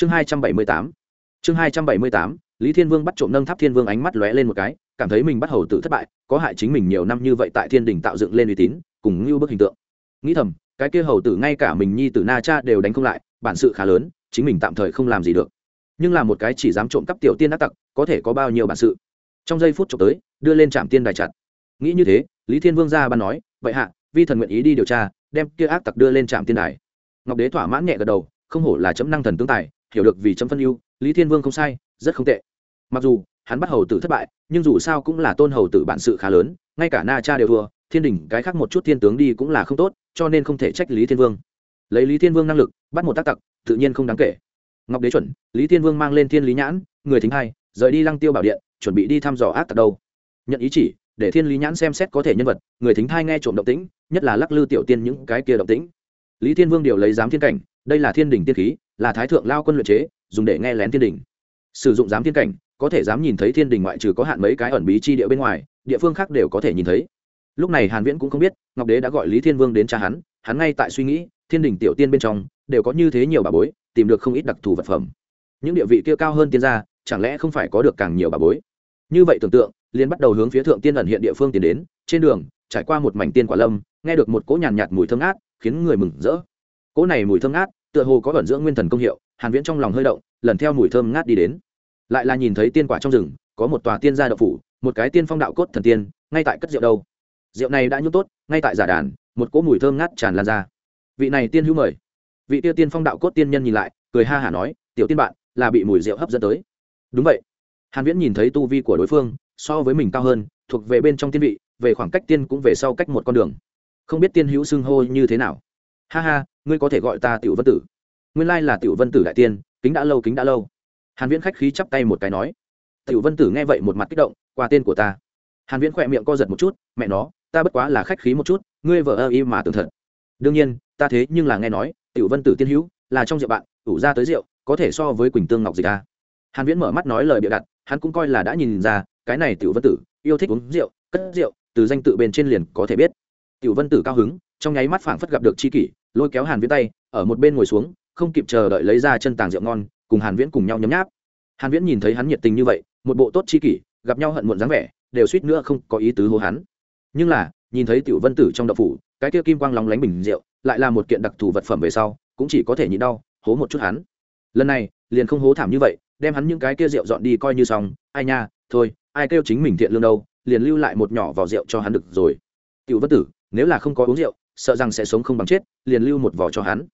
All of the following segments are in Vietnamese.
chương hai trăm bảy mươi tám. Chương hai trăm bảy mươi tám, lý thiên vương bắt trộm nâng tháp thiên vương ánh mắt lóe lên một cái, cảm thấy mình bắt hầu tử thất bại, có hại chính mình nhiều năm như vậy tại thiên đình tạo dựng lên uy tín, cùng như bức hình tượng. Nghĩ thầm, cái kia hầu tử ngay cả mình nhi tử na cha đều đánh không lại, bản sự khá lớn, chính mình tạm thời không làm gì được. Nhưng là một cái chỉ dám trộm cắp tiểu tiên ác tặc, có thể có bao nhiêu bản sự? Trong giây phút trộm tới, đưa lên trạm tiên đài chặt. Nghĩ như thế, lý thiên vương ra ban nói, vậy hạ, vi thần nguyện ý đi điều tra, đem kia ác tặc đưa lên trạm tiên đài. Ngọc đế thỏa mãn nhẹ gật đầu, không hổ là chấm năng thần tướng tài hiểu được vì chấm phân ưu, lý thiên vương không sai, rất không tệ. Mặc dù, hắn bắt hầu tử thất bại, nhưng dù sao cũng là tôn hầu tử bản sự khá lớn, ngay cả na cha đều thua, thiên đình cái khác một chút thiên tướng đi cũng là không tốt, cho nên không thể trách lý thiên vương. Lấy lý thiên vương năng lực, bắt một tác tặc, tự nhiên không đáng kể. Ngọc đế chuẩn, lý thiên vương mang lên thiên lý nhãn, người thính hai, rời đi lăng tiêu bảo điện, chuẩn bị đi thăm dò ác tặc đâu. Nhận ý chỉ, để thiên lý nhãn xem xét có thể nhân vật, người thính thai nghe trộm động tĩnh, nhất là lắc lư tiểu tiên những cái kia động tĩnh. Lý thiên vương điều lấy giám thiên cảnh đây là thiên đình tiên khí là thái thượng lao quân luyện chế dùng để nghe lén thiên đình. Sử dụng giám thiên cảnh có thể dám nhìn thấy thiên đình ngoại trừ có hạn mấy cái ẩn bí chi địa bên ngoài địa phương khác đều có thể nhìn thấy. Lúc này hàn viễn cũng không biết ngọc đế đã gọi lý thiên vương đến cha hắn hắn ngay tại suy nghĩ thiên đình tiểu tiên bên trong đều có như thế nhiều bà bối tìm được không ít đặc thù vật phẩm. Những địa vị kia cao hơn tiên gia chẳng lẽ không phải có được càng nhiều bà bối? Như vậy tưởng tượng liền bắt đầu hướng phía thượng tiên ẩn hiện địa phương tiến đến trên đường trải qua một mảnh tiên quả lâm nghe được một cỗ nhàn nhạt, nhạt mùi thơm ngát khiến người mừng rỡ. Cỗ này mùi thơm ngát tựa hồ có ẩn dưỡng nguyên thần công hiệu, hàn viễn trong lòng hơi động, lần theo mùi thơm ngát đi đến. Lại là nhìn thấy tiên quả trong rừng, có một tòa tiên gia đậu phủ, một cái tiên phong đạo cốt thần tiên, ngay tại cất rượu đâu. Rượu này đã nhúc tốt, ngay tại giả đàn, một cỗ mùi thơm ngát tràn lan ra. Vị này tiên hữu mời. Vị tiêu tiên phong đạo cốt tiên nhân nhìn lại, cười ha hả nói, tiểu tiên bạn, là bị mùi rượu hấp dẫn tới. Đúng vậy. Hàn viễn nhìn thấy tu vi của đối phương, so với mình cao hơn, thuộc về bên trong tiên vị, về khoảng cách tiên cũng về sau cách một con đường. Không biết tiên hữu xưng hô như thế nào ha ha, ngươi có thể gọi ta tiểu vân tử. Nguyên lai là tiểu vân tử đại tiên, kính đã lâu, kính đã lâu. Hàn viễn khách khí chắp tay một cái nói. Tiểu vân tử nghe vậy một mặt kích động, qua tên của ta. Hàn viễn khỏe miệng co giật một chút, mẹ nó, ta bất quá là khách khí một chút, ngươi vợ ơ y mà tưởng thật. Đương nhiên, ta thế nhưng là nghe nói, tiểu vân tử tiên hữu, là trong rượu bạn đủ ra tới rượu, có thể so với quỳnh tương ngọc dịch ta. Hàn viễn mở mắt nói lời bịa đặt, hắn cũng coi là đã nhìn ra, cái này tiểu vân tử, yêu thích uống rượu, cất rượu, từ danh tự bên trên liền có thể biết. Tiểu vân tử cao hứng, trong nháy mắt phảng phất gặp được chi kỷ lôi kéo hàn viễn tay, ở một bên ngồi xuống, không kịp chờ đợi lấy ra chân tàng rượu ngon, cùng hàn viễn cùng nhau nhấm nháp. Hàn viễn nhìn thấy hắn nhiệt tình như vậy, một bộ tốt chi kỷ, gặp nhau hận muộn dáng vẻ, đều suýt nữa không có ý tứ hô hắn. Nhưng là, nhìn thấy tiểu vân tử trong đậu phủ, cái kia kim quang lóng lánh bình rượu, lại là một kiện đặc thù vật phẩm về sau, cũng chỉ có thể nhịn đau, hố một chút hắn. Lần này, liền không hố thảm như vậy, đem hắn những cái kia rượu dọn đi coi như xong, ai nha, thôi, ai kêu chính mình thiện lương đâu, liền lưu lại một nhỏ vào rượu cho hắn được rồi. Tiểu vân tử, nếu là không có uống rượu sợ rằng sẽ sống không bằng chết, liền lưu một vỏ cho hắn.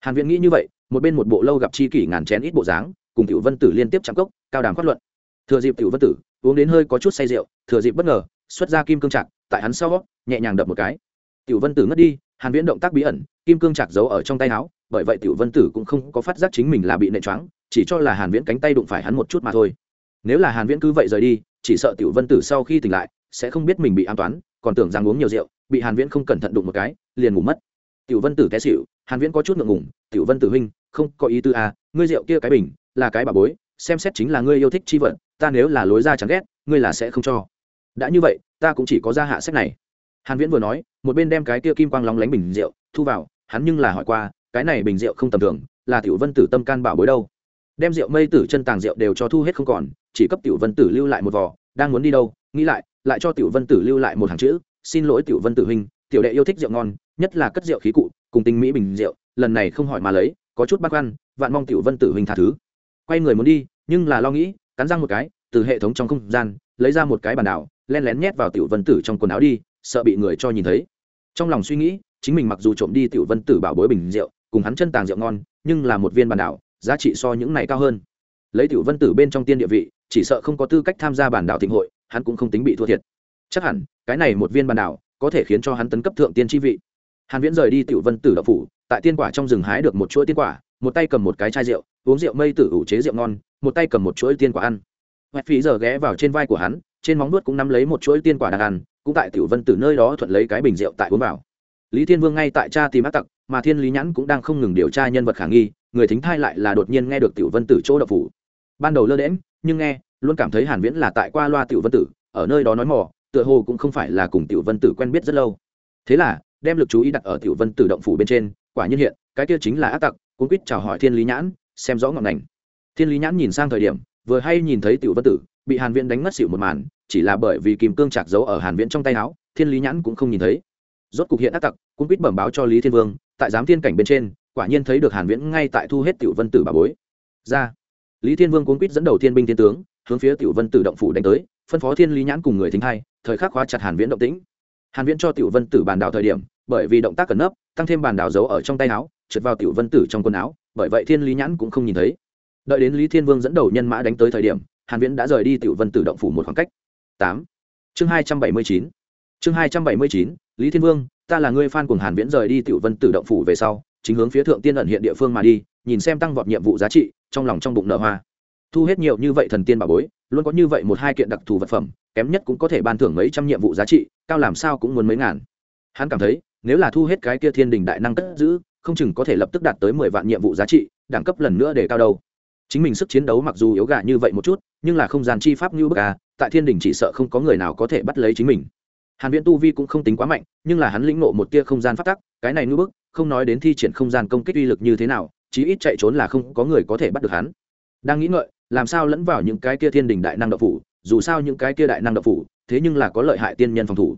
Hàn viễn nghĩ như vậy, một bên một bộ lâu gặp chi kỷ ngàn chén ít bộ dáng, cùng tiểu vân tử liên tiếp chạm cốc, cao đàm phát luận. Thừa dịp tiểu vân tử uống đến hơi có chút say rượu, thừa dịp bất ngờ, xuất ra kim cương trạc, tại hắn sau, nhẹ nhàng đập một cái. Tiểu vân tử ngất đi, hàn viễn động tác bí ẩn, kim cương trạc giấu ở trong tay áo, bởi vậy tiểu vân tử cũng không có phát giác chính mình là bị nện choáng, chỉ cho là hàn viễn cánh tay đụng phải hắn một chút mà thôi. Nếu là hàn viễn cứ vậy rời đi, chỉ sợ tiểu vân tử sau khi tỉnh lại, sẽ không biết mình bị an toán còn tưởng rằng uống nhiều rượu, bị hàn viễn không cẩn thận đụng một cái, liền ngủ mất. Tiểu vân tử té xỉu, hàn viễn có chút ngượng ngùng, tiểu vân tử huynh, không có ý tư à ngươi rượu kia cái bình, là cái bà bối, xem xét chính là ngươi yêu thích chi vận ta nếu là lối ra chẳng ghét, ngươi là sẽ không cho. Đã như vậy, ta cũng chỉ có ra hạ sách này. Hàn viễn vừa nói, một bên đem cái kia kim quang lóng lánh bình rượu thu vào, hắn nhưng là hỏi qua, cái này bình rượu không tầm thường, là tiểu vân tử tâm can bảo bối đâu? Đem rượu mây tử chân tàng rượu đều cho thu hết không còn, chỉ cấp tiểu vân tử lưu lại một vò, đang muốn đi đâu, nghĩ lại lại cho tiểu vân tử lưu lại một hàng chữ, xin lỗi tiểu vân tử huynh, tiểu đệ yêu thích rượu ngon, nhất là cất rượu khí cụ, cùng tinh mỹ bình rượu, lần này không hỏi mà lấy, có chút băn khoăn, vạn mong tiểu vân tử huynh tha thứ. Quay người muốn đi, nhưng là lo nghĩ, cắn răng một cái, từ hệ thống trong không gian, lấy ra một cái bàn đảo len lén nhét vào tiểu vân tử trong quần áo đi, sợ bị người cho nhìn thấy. Trong lòng suy nghĩ, chính mình mặc dù trộm đi tiểu vân tử bảo bối bình rượu, cùng hắn chân tàng rượu ngon, nhưng là một viên bàn đảo, giá trị so những này cao hơn. Lấy tiểu vân tử bên trong tiên địa vị, chỉ sợ không có tư cách tham gia bản đảo thịnh hội hắn cũng không tính bị thua thiệt. Chắc hẳn, cái này một viên bàn đảo có thể khiến cho hắn tấn cấp thượng tiên chi vị. Hàn viễn rời đi tiểu vân tử đậu phủ, tại tiên quả trong rừng hái được một chuỗi tiên quả, một tay cầm một cái chai rượu, uống rượu mây tử ủ chế rượu ngon, một tay cầm một chuỗi tiên quả ăn. Hoẹt phí giờ ghé vào trên vai của hắn, trên móng nuốt cũng nắm lấy một chuỗi tiên quả đang ăn, cũng tại tiểu vân tử nơi đó thuận lấy cái bình rượu tại uống vào. Lý thiên vương ngay tại cha tìm ác tặc, mà thiên lý nhãn cũng đang không ngừng điều tra nhân vật khả nghi, người thính thai lại là đột nhiên nghe được tiểu vân tử chỗ đậu phủ. Ban đầu lơ đễm nhưng nghe luôn cảm thấy hàn viễn là tại qua loa tiểu vân tử, ở nơi đó nói mò, tựa hồ cũng không phải là cùng tiểu vân tử quen biết rất lâu. Thế là, đem lực chú ý đặt ở tiểu vân tử động phủ bên trên, quả nhiên hiện, cái kia chính là ác tặc, cuốn quýt chào hỏi thiên lý nhãn, xem rõ ngọn ngành. Thiên lý nhãn nhìn sang thời điểm, vừa hay nhìn thấy tiểu vân tử, bị hàn viễn đánh mất xỉu một màn, chỉ là bởi vì kim cương chặt giấu ở hàn viễn trong tay áo, thiên lý nhãn cũng không nhìn thấy. Rốt cục hiện ác tặc cũng quýt bẩm báo cho lý thiên vương, tại giám thiên cảnh bên trên, quả nhiên thấy được hàn viễn ngay tại thu hết tiểu vân tử bà bối. Ra. Lý thiên vương cuốn quýt dẫn đầu thiên binh thiên tướng hướng phía tiểu vân tử động phủ đánh tới, phân phó thiên lý nhãn cùng người thính hai thời khắc khóa chặt hàn viễn động tĩnh. Hàn viễn cho tiểu vân tử bàn đảo thời điểm, bởi vì động tác cẩn nấp, tăng thêm bàn đảo giấu ở trong tay áo, trượt vào tiểu vân tử trong quần áo, bởi vậy thiên lý nhãn cũng không nhìn thấy. Đợi đến lý thiên vương dẫn đầu nhân mã đánh tới thời điểm, hàn viễn đã rời đi tiểu vân tử động phủ một khoảng cách. 8. chương 279 chương 279 lý thiên vương, ta là người fan cùng hàn viễn rời đi tiểu vân tử động phủ về sau, chính hướng phía thượng tiên ẩn hiện địa phương mà đi, nhìn xem tăng vọt nhiệm vụ giá trị, trong lòng trong bụng nở hoa thu hết nhiều như vậy thần tiên bảo bối, luôn có như vậy một hai kiện đặc thù vật phẩm, kém nhất cũng có thể ban thưởng mấy trăm nhiệm vụ giá trị, cao làm sao cũng muốn mấy ngàn. Hắn cảm thấy, nếu là thu hết cái kia thiên đình đại năng cất giữ, không chừng có thể lập tức đạt tới mười vạn nhiệm vụ giá trị, đẳng cấp lần nữa để cao đâu. Chính mình sức chiến đấu mặc dù yếu gà như vậy một chút, nhưng là không gian chi pháp như bức à tại thiên đình chỉ sợ không có người nào có thể bắt lấy chính mình. Hàn viễn tu vi cũng không tính quá mạnh, nhưng là hắn lĩnh ngộ một tia không gian phát tắc, cái này như bức, không nói đến thi triển không gian công kích uy lực như thế nào, chí ít chạy trốn là không có người có thể bắt được hắn. Đang nghĩ ngợi làm sao lẫn vào những cái kia thiên đình đại năng độc phủ, dù sao những cái kia đại năng độc phủ, thế nhưng là có lợi hại tiên nhân phòng thủ.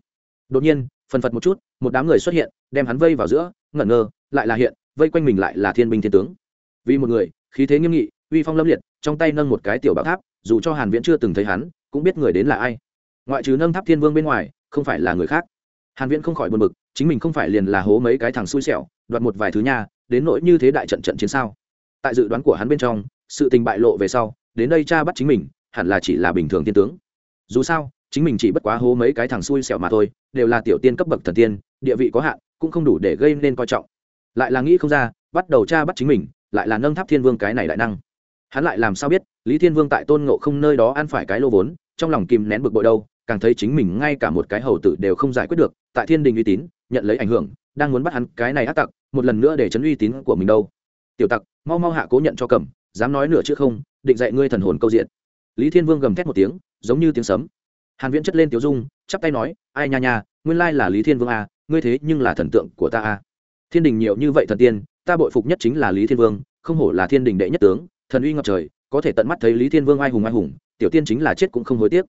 Đột nhiên, phần phật một chút, một đám người xuất hiện, đem hắn vây vào giữa, ngẩn ngơ, lại là hiện, vây quanh mình lại là thiên binh thiên tướng. Vì một người, khí thế nghiêm nghị, uy phong lâm liệt, trong tay nâng một cái tiểu bảo tháp, dù cho hàn viễn chưa từng thấy hắn, cũng biết người đến là ai. Ngoại trừ nâng tháp thiên vương bên ngoài, không phải là người khác. Hàn viễn không khỏi buồn bực, chính mình không phải liền là hố mấy cái thằng xui xẻo, đoạt một vài thứ nha, đến nỗi như thế đại trận trận chiến sao? Tại dự đoán của hắn bên trong, sự tình bại lộ về sau đến đây cha bắt chính mình, hẳn là chỉ là bình thường tiên tướng. Dù sao, chính mình chỉ bất quá hố mấy cái thằng xui xẻo mà thôi, đều là tiểu tiên cấp bậc thần tiên, địa vị có hạn, cũng không đủ để gây nên coi trọng. Lại là nghĩ không ra, bắt đầu cha bắt chính mình, lại là nâng tháp thiên vương cái này đại năng. Hắn lại làm sao biết, lý thiên vương tại tôn ngộ không nơi đó ăn phải cái lô vốn, trong lòng kìm nén bực bội đâu, càng thấy chính mình ngay cả một cái hầu tử đều không giải quyết được, tại thiên đình uy tín, nhận lấy ảnh hưởng, đang muốn bắt hắn cái này ác tặc, một lần nữa để chấn uy tín của mình đâu. Tiểu tặc, mau mau hạ cố nhận cho cầm, dám nói nửa chữ không định dạy ngươi thần hồn câu diện. Lý thiên vương gầm thét một tiếng giống như tiếng sấm. Hàn viễn chất lên tiểu dung chắp tay nói ai nha nha nguyên lai là lý thiên vương à, ngươi thế nhưng là thần tượng của ta à. thiên đình nhiều như vậy thần tiên ta bội phục nhất chính là lý thiên vương không hổ là thiên đình đệ nhất tướng thần uy ngập trời có thể tận mắt thấy lý thiên vương ai hùng ai hùng tiểu tiên chính là chết cũng không hối tiếc.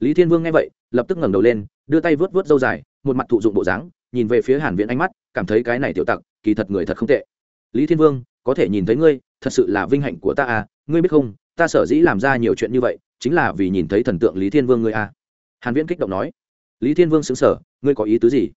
Lý thiên vương nghe vậy lập tức ngẩng đầu lên đưa tay vớt vớt râu dài một mặt thụ dụng bộ dáng nhìn về phía hàn viễn ánh mắt cảm thấy cái này tiểu tặc kỳ thật người thật không tệ lý thiên vương, có thể nhìn thấy ngươi, thật sự là vinh hạnh của ta à ngươi biết không, ta sở dĩ làm ra nhiều chuyện như vậy, chính là vì nhìn thấy thần tượng lý thiên vương ngươi à. Hàn viễn kích động nói. Lý thiên vương xứng sở ngươi có ý tứ gì?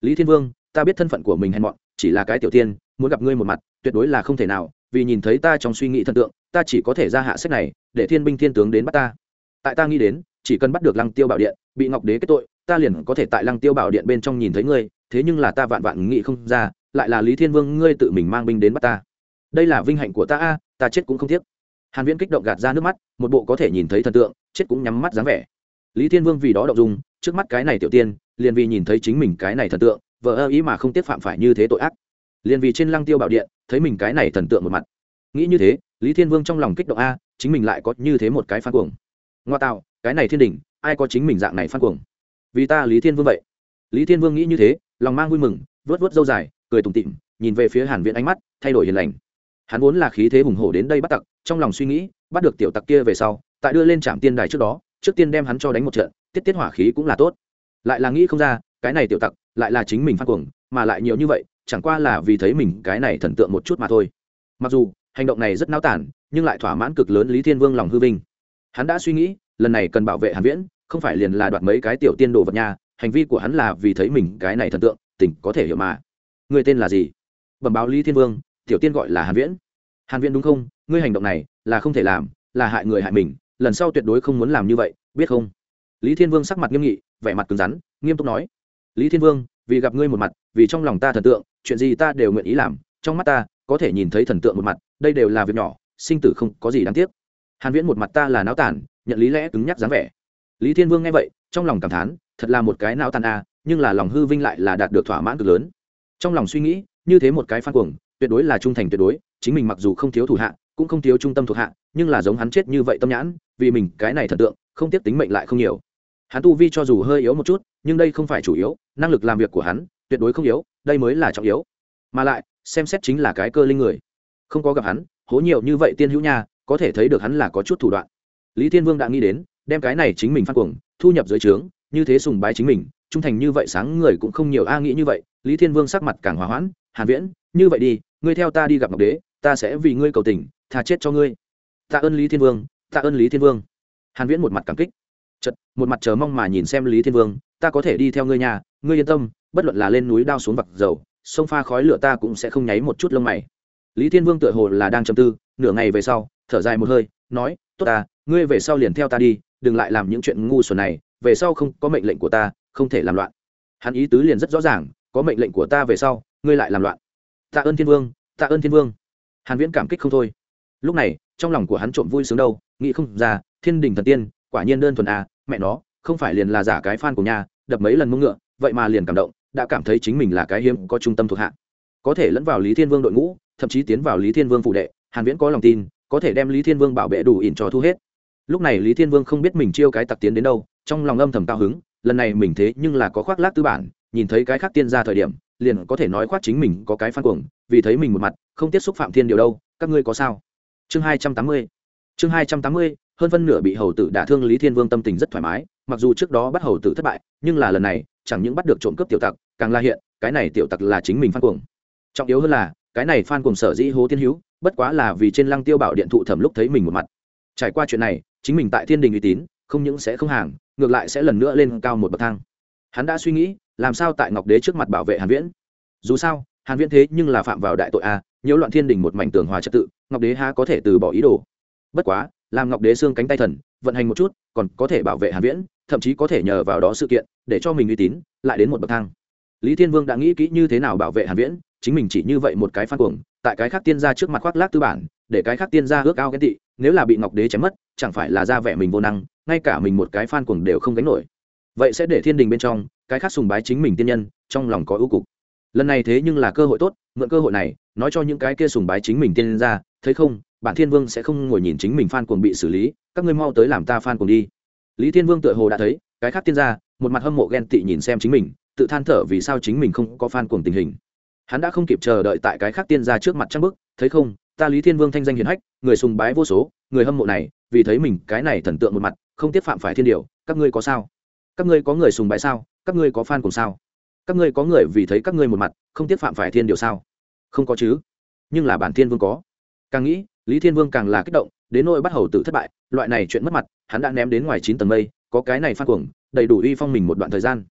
Lý thiên vương, ta biết thân phận của mình hèn mọn, chỉ là cái tiểu tiên, muốn gặp ngươi một mặt, tuyệt đối là không thể nào, vì nhìn thấy ta trong suy nghĩ thần tượng, ta chỉ có thể ra hạ sách này, để thiên binh thiên tướng đến bắt ta. Tại ta nghĩ đến, chỉ cần bắt được lăng tiêu bảo điện, bị ngọc đế kết tội, ta liền có thể tại lăng tiêu bảo điện bên trong nhìn thấy ngươi, thế nhưng là ta vạn vạn nghĩ không ra lại là lý thiên vương, ngươi tự mình mang binh đến bắt ta. Đây là vinh hạnh của ta a, ta chết cũng không tiếc. Hàn viễn kích động gạt ra nước mắt, một bộ có thể nhìn thấy thần tượng, chết cũng nhắm mắt dáng vẻ. Lý thiên vương vì đó động dung, trước mắt cái này tiểu tiên, liền vì nhìn thấy chính mình cái này thần tượng vợ ơ ý mà không tiếc phạm phải như thế tội ác. Liền vì trên lăng tiêu bảo điện, thấy mình cái này thần tượng một mặt. Nghĩ như thế, lý thiên vương trong lòng kích động a, chính mình lại có như thế một cái phan cuồng. Ngoa tạo, cái này thiên đình, ai có chính mình dạng này phan cuồng? Vì ta lý thiên vương vậy. Lý thiên vương nghĩ như thế, lòng mang vui mừng vớt vớt dâu dài cười tủm tỉm, nhìn về phía hàn viễn ánh mắt thay đổi hiền lành. Hắn vốn là khí thế hùng hổ đến đây bắt tặc, trong lòng suy nghĩ, bắt được tiểu tặc kia về sau, tại đưa lên trạm tiên đài trước đó, trước tiên đem hắn cho đánh một trận, tiết tiết hỏa khí cũng là tốt. Lại là nghĩ không ra, cái này tiểu tặc lại là chính mình phát cuồng, mà lại nhiều như vậy, chẳng qua là vì thấy mình cái này thần tượng một chút mà thôi. Mặc dù, hành động này rất náo tản, nhưng lại thỏa mãn cực lớn lý thiên vương lòng hư vinh. Hắn đã suy nghĩ, lần này cần bảo vệ hàn viễn, không phải liền là đoạt mấy cái tiểu tiên đồ vật nhà, hành vi của hắn là vì thấy mình cái này thần tượng tỉnh có thể hiểu mà người tên là gì? Bẩm báo lý thiên vương tiểu tiên gọi là hàn viễn. Hàn viễn đúng không? Ngươi hành động này là không thể làm là hại người hại mình lần sau tuyệt đối không muốn làm như vậy biết không? Lý thiên vương sắc mặt nghiêm nghị vẻ mặt cứng rắn nghiêm túc nói. Lý thiên vương vì gặp ngươi một mặt vì trong lòng ta thần tượng chuyện gì ta đều nguyện ý làm trong mắt ta có thể nhìn thấy thần tượng một mặt đây đều là việc nhỏ sinh tử không có gì đáng tiếc. Hàn viễn một mặt ta là náo tàn, nhận lý lẽ cứng nhắc dáng vẻ. Lý thiên vương nghe vậy trong lòng cảm thán thật là một cái náo tàn a nhưng là lòng hư vinh lại là đạt được thỏa mãn cực lớn trong lòng suy nghĩ, như thế một cái phan cuồng, tuyệt đối là trung thành tuyệt đối, chính mình mặc dù không thiếu thủ hạ, cũng không thiếu trung tâm thuộc hạ, nhưng là giống hắn chết như vậy tâm nhãn, vì mình cái này thần tượng, không tiếp tính mệnh lại không nhiều. Hắn tu vi cho dù hơi yếu một chút, nhưng đây không phải chủ yếu, năng lực làm việc của hắn, tuyệt đối không yếu, đây mới là trọng yếu. Mà lại, xem xét chính là cái cơ linh người. Không có gặp hắn, hố nhiều như vậy tiên hữu nha, có thể thấy được hắn là có chút thủ đoạn. Lý thiên vương đã nghĩ đến, đem cái này chính mình phát cuồng, thu nhập dưới trướng, như thế sùng bái chính mình, trung thành như vậy sáng người cũng không nhiều a nghĩ như vậy lý thiên vương sắc mặt càng hòa hoãn, hàn viễn, như vậy đi, ngươi theo ta đi gặp ngọc đế, ta sẽ vì ngươi cầu tình, tha chết cho ngươi. Tạ ơn lý thiên vương, tạ ơn lý thiên vương. Hàn viễn một mặt cảm kích. Chật một mặt chờ mong mà nhìn xem lý thiên vương, ta có thể đi theo ngươi nhà, ngươi yên tâm, bất luận là lên núi đao xuống vặt dầu, sông pha khói lửa ta cũng sẽ không nháy một chút lông mày. Lý thiên vương tựa hồ là đang trầm tư, nửa ngày về sau, thở dài một hơi, nói, tốt ta, ngươi về sau liền theo ta đi, đừng lại làm những chuyện ngu xuẩn này, về sau không có mệnh lệnh của ta, không thể làm loạn. Hắn ý tứ liền rất rõ ràng có mệnh lệnh của ta về sau, ngươi lại làm loạn. Tạ ơn thiên vương, tạ ơn thiên vương. Hàn viễn cảm kích không thôi. Lúc này, trong lòng của hắn trộm vui sướng đâu, nghĩ không ra, thiên đình thần tiên, quả nhiên đơn thuần à mẹ nó, không phải liền là giả cái fan của nhà, đập mấy lần mông ngựa, vậy mà liền cảm động, đã cảm thấy chính mình là cái hiếm có trung tâm thuộc hạ. Có thể lẫn vào lý thiên vương đội ngũ, thậm chí tiến vào lý thiên vương phụ đệ, hàn viễn có lòng tin, có thể đem lý thiên vương bảo vệ đủ ỉn cho thu hết. Lúc này lý thiên vương không biết mình chiêu cái tặc tiến đến đâu, trong lòng âm thầm cao hứng lần này mình thế nhưng là có khoác lác tư bản, nhìn thấy cái khác tiên ra thời điểm, liền có thể nói khoác chính mình có cái phan cuồng, vì thấy mình một mặt, không tiếp xúc phạm thiên điều đâu, các ngươi có sao? Chương hai trăm tám mươi, chương hai trăm tám mươi, hơn phân nửa bị hầu tử đả thương lý thiên vương tâm tình rất thoải mái, mặc dù trước đó bắt hầu tử thất bại, nhưng là lần này, chẳng những bắt được trộm cướp tiểu tặc, càng là hiện, cái này tiểu tặc là chính mình phan cuồng. Trọng yếu hơn là, cái này phan cuồng sở dĩ hố thiên hữu, bất quá là vì trên lăng tiêu bảo điện thụ thẩm lúc thấy mình một mặt. Trải qua chuyện này, chính mình tại thiên đình uy tín không những sẽ không hàng, ngược lại sẽ lần nữa lên cao một bậc thang. Hắn đã suy nghĩ, làm sao tại ngọc đế trước mặt bảo vệ hàn viễn? Dù sao, hàn viễn thế nhưng là phạm vào đại tội a, nhiễu loạn thiên đình một mảnh tường hòa trật tự, ngọc đế há có thể từ bỏ ý đồ. Bất quá, làm ngọc đế xương cánh tay thần, vận hành một chút, còn có thể bảo vệ hàn viễn, thậm chí có thể nhờ vào đó sự kiện, để cho mình uy tín, lại đến một bậc thang. Lý thiên vương đã nghĩ kỹ như thế nào bảo vệ hàn viễn, chính mình chỉ như vậy một cái phan cuồng, tại cái khác tiên gia trước mặt khoác lác tư bản, để cái khác tiên gia ước ao ghen tị, nếu là bị ngọc đế chém mất, chẳng phải là ra vẻ mình vô năng ngay cả mình một cái phan cuồng đều không gánh nổi. Vậy sẽ để thiên đình bên trong, cái khác sùng bái chính mình tiên nhân, trong lòng có ưu cục. Lần này thế nhưng là cơ hội tốt, mượn cơ hội này, nói cho những cái kia sùng bái chính mình tiên nhân ra, thấy không, bản thiên vương sẽ không ngồi nhìn chính mình phan cuồng bị xử lý, các ngươi mau tới làm ta phan cuồng đi. Lý thiên vương tựa hồ đã thấy, cái khác tiên gia, một mặt hâm mộ ghen tị nhìn xem chính mình, tự than thở vì sao chính mình không có phan cuồng tình hình. Hắn đã không kịp chờ đợi tại cái khác tiên gia trước mặt trăng bức thấy không, ta lý thiên vương thanh danh hiền hách, người sùng bái vô số, người hâm mộ này, vì thấy mình cái này thần tượng một mặt không tiếp phạm phải thiên điều, các ngươi có sao? Các ngươi có người sùng bái sao? Các ngươi có fan cùng sao? Các ngươi có người vì thấy các ngươi một mặt, không tiếp phạm phải thiên điều sao? Không có chứ. Nhưng là bản thiên vương có. Càng nghĩ, lý thiên vương càng là kích động, đến nỗi bắt hầu tử thất bại, loại này chuyện mất mặt, hắn đã ném đến ngoài chín tầng mây, có cái này phát cuồng, đầy đủ uy phong mình một đoạn thời gian.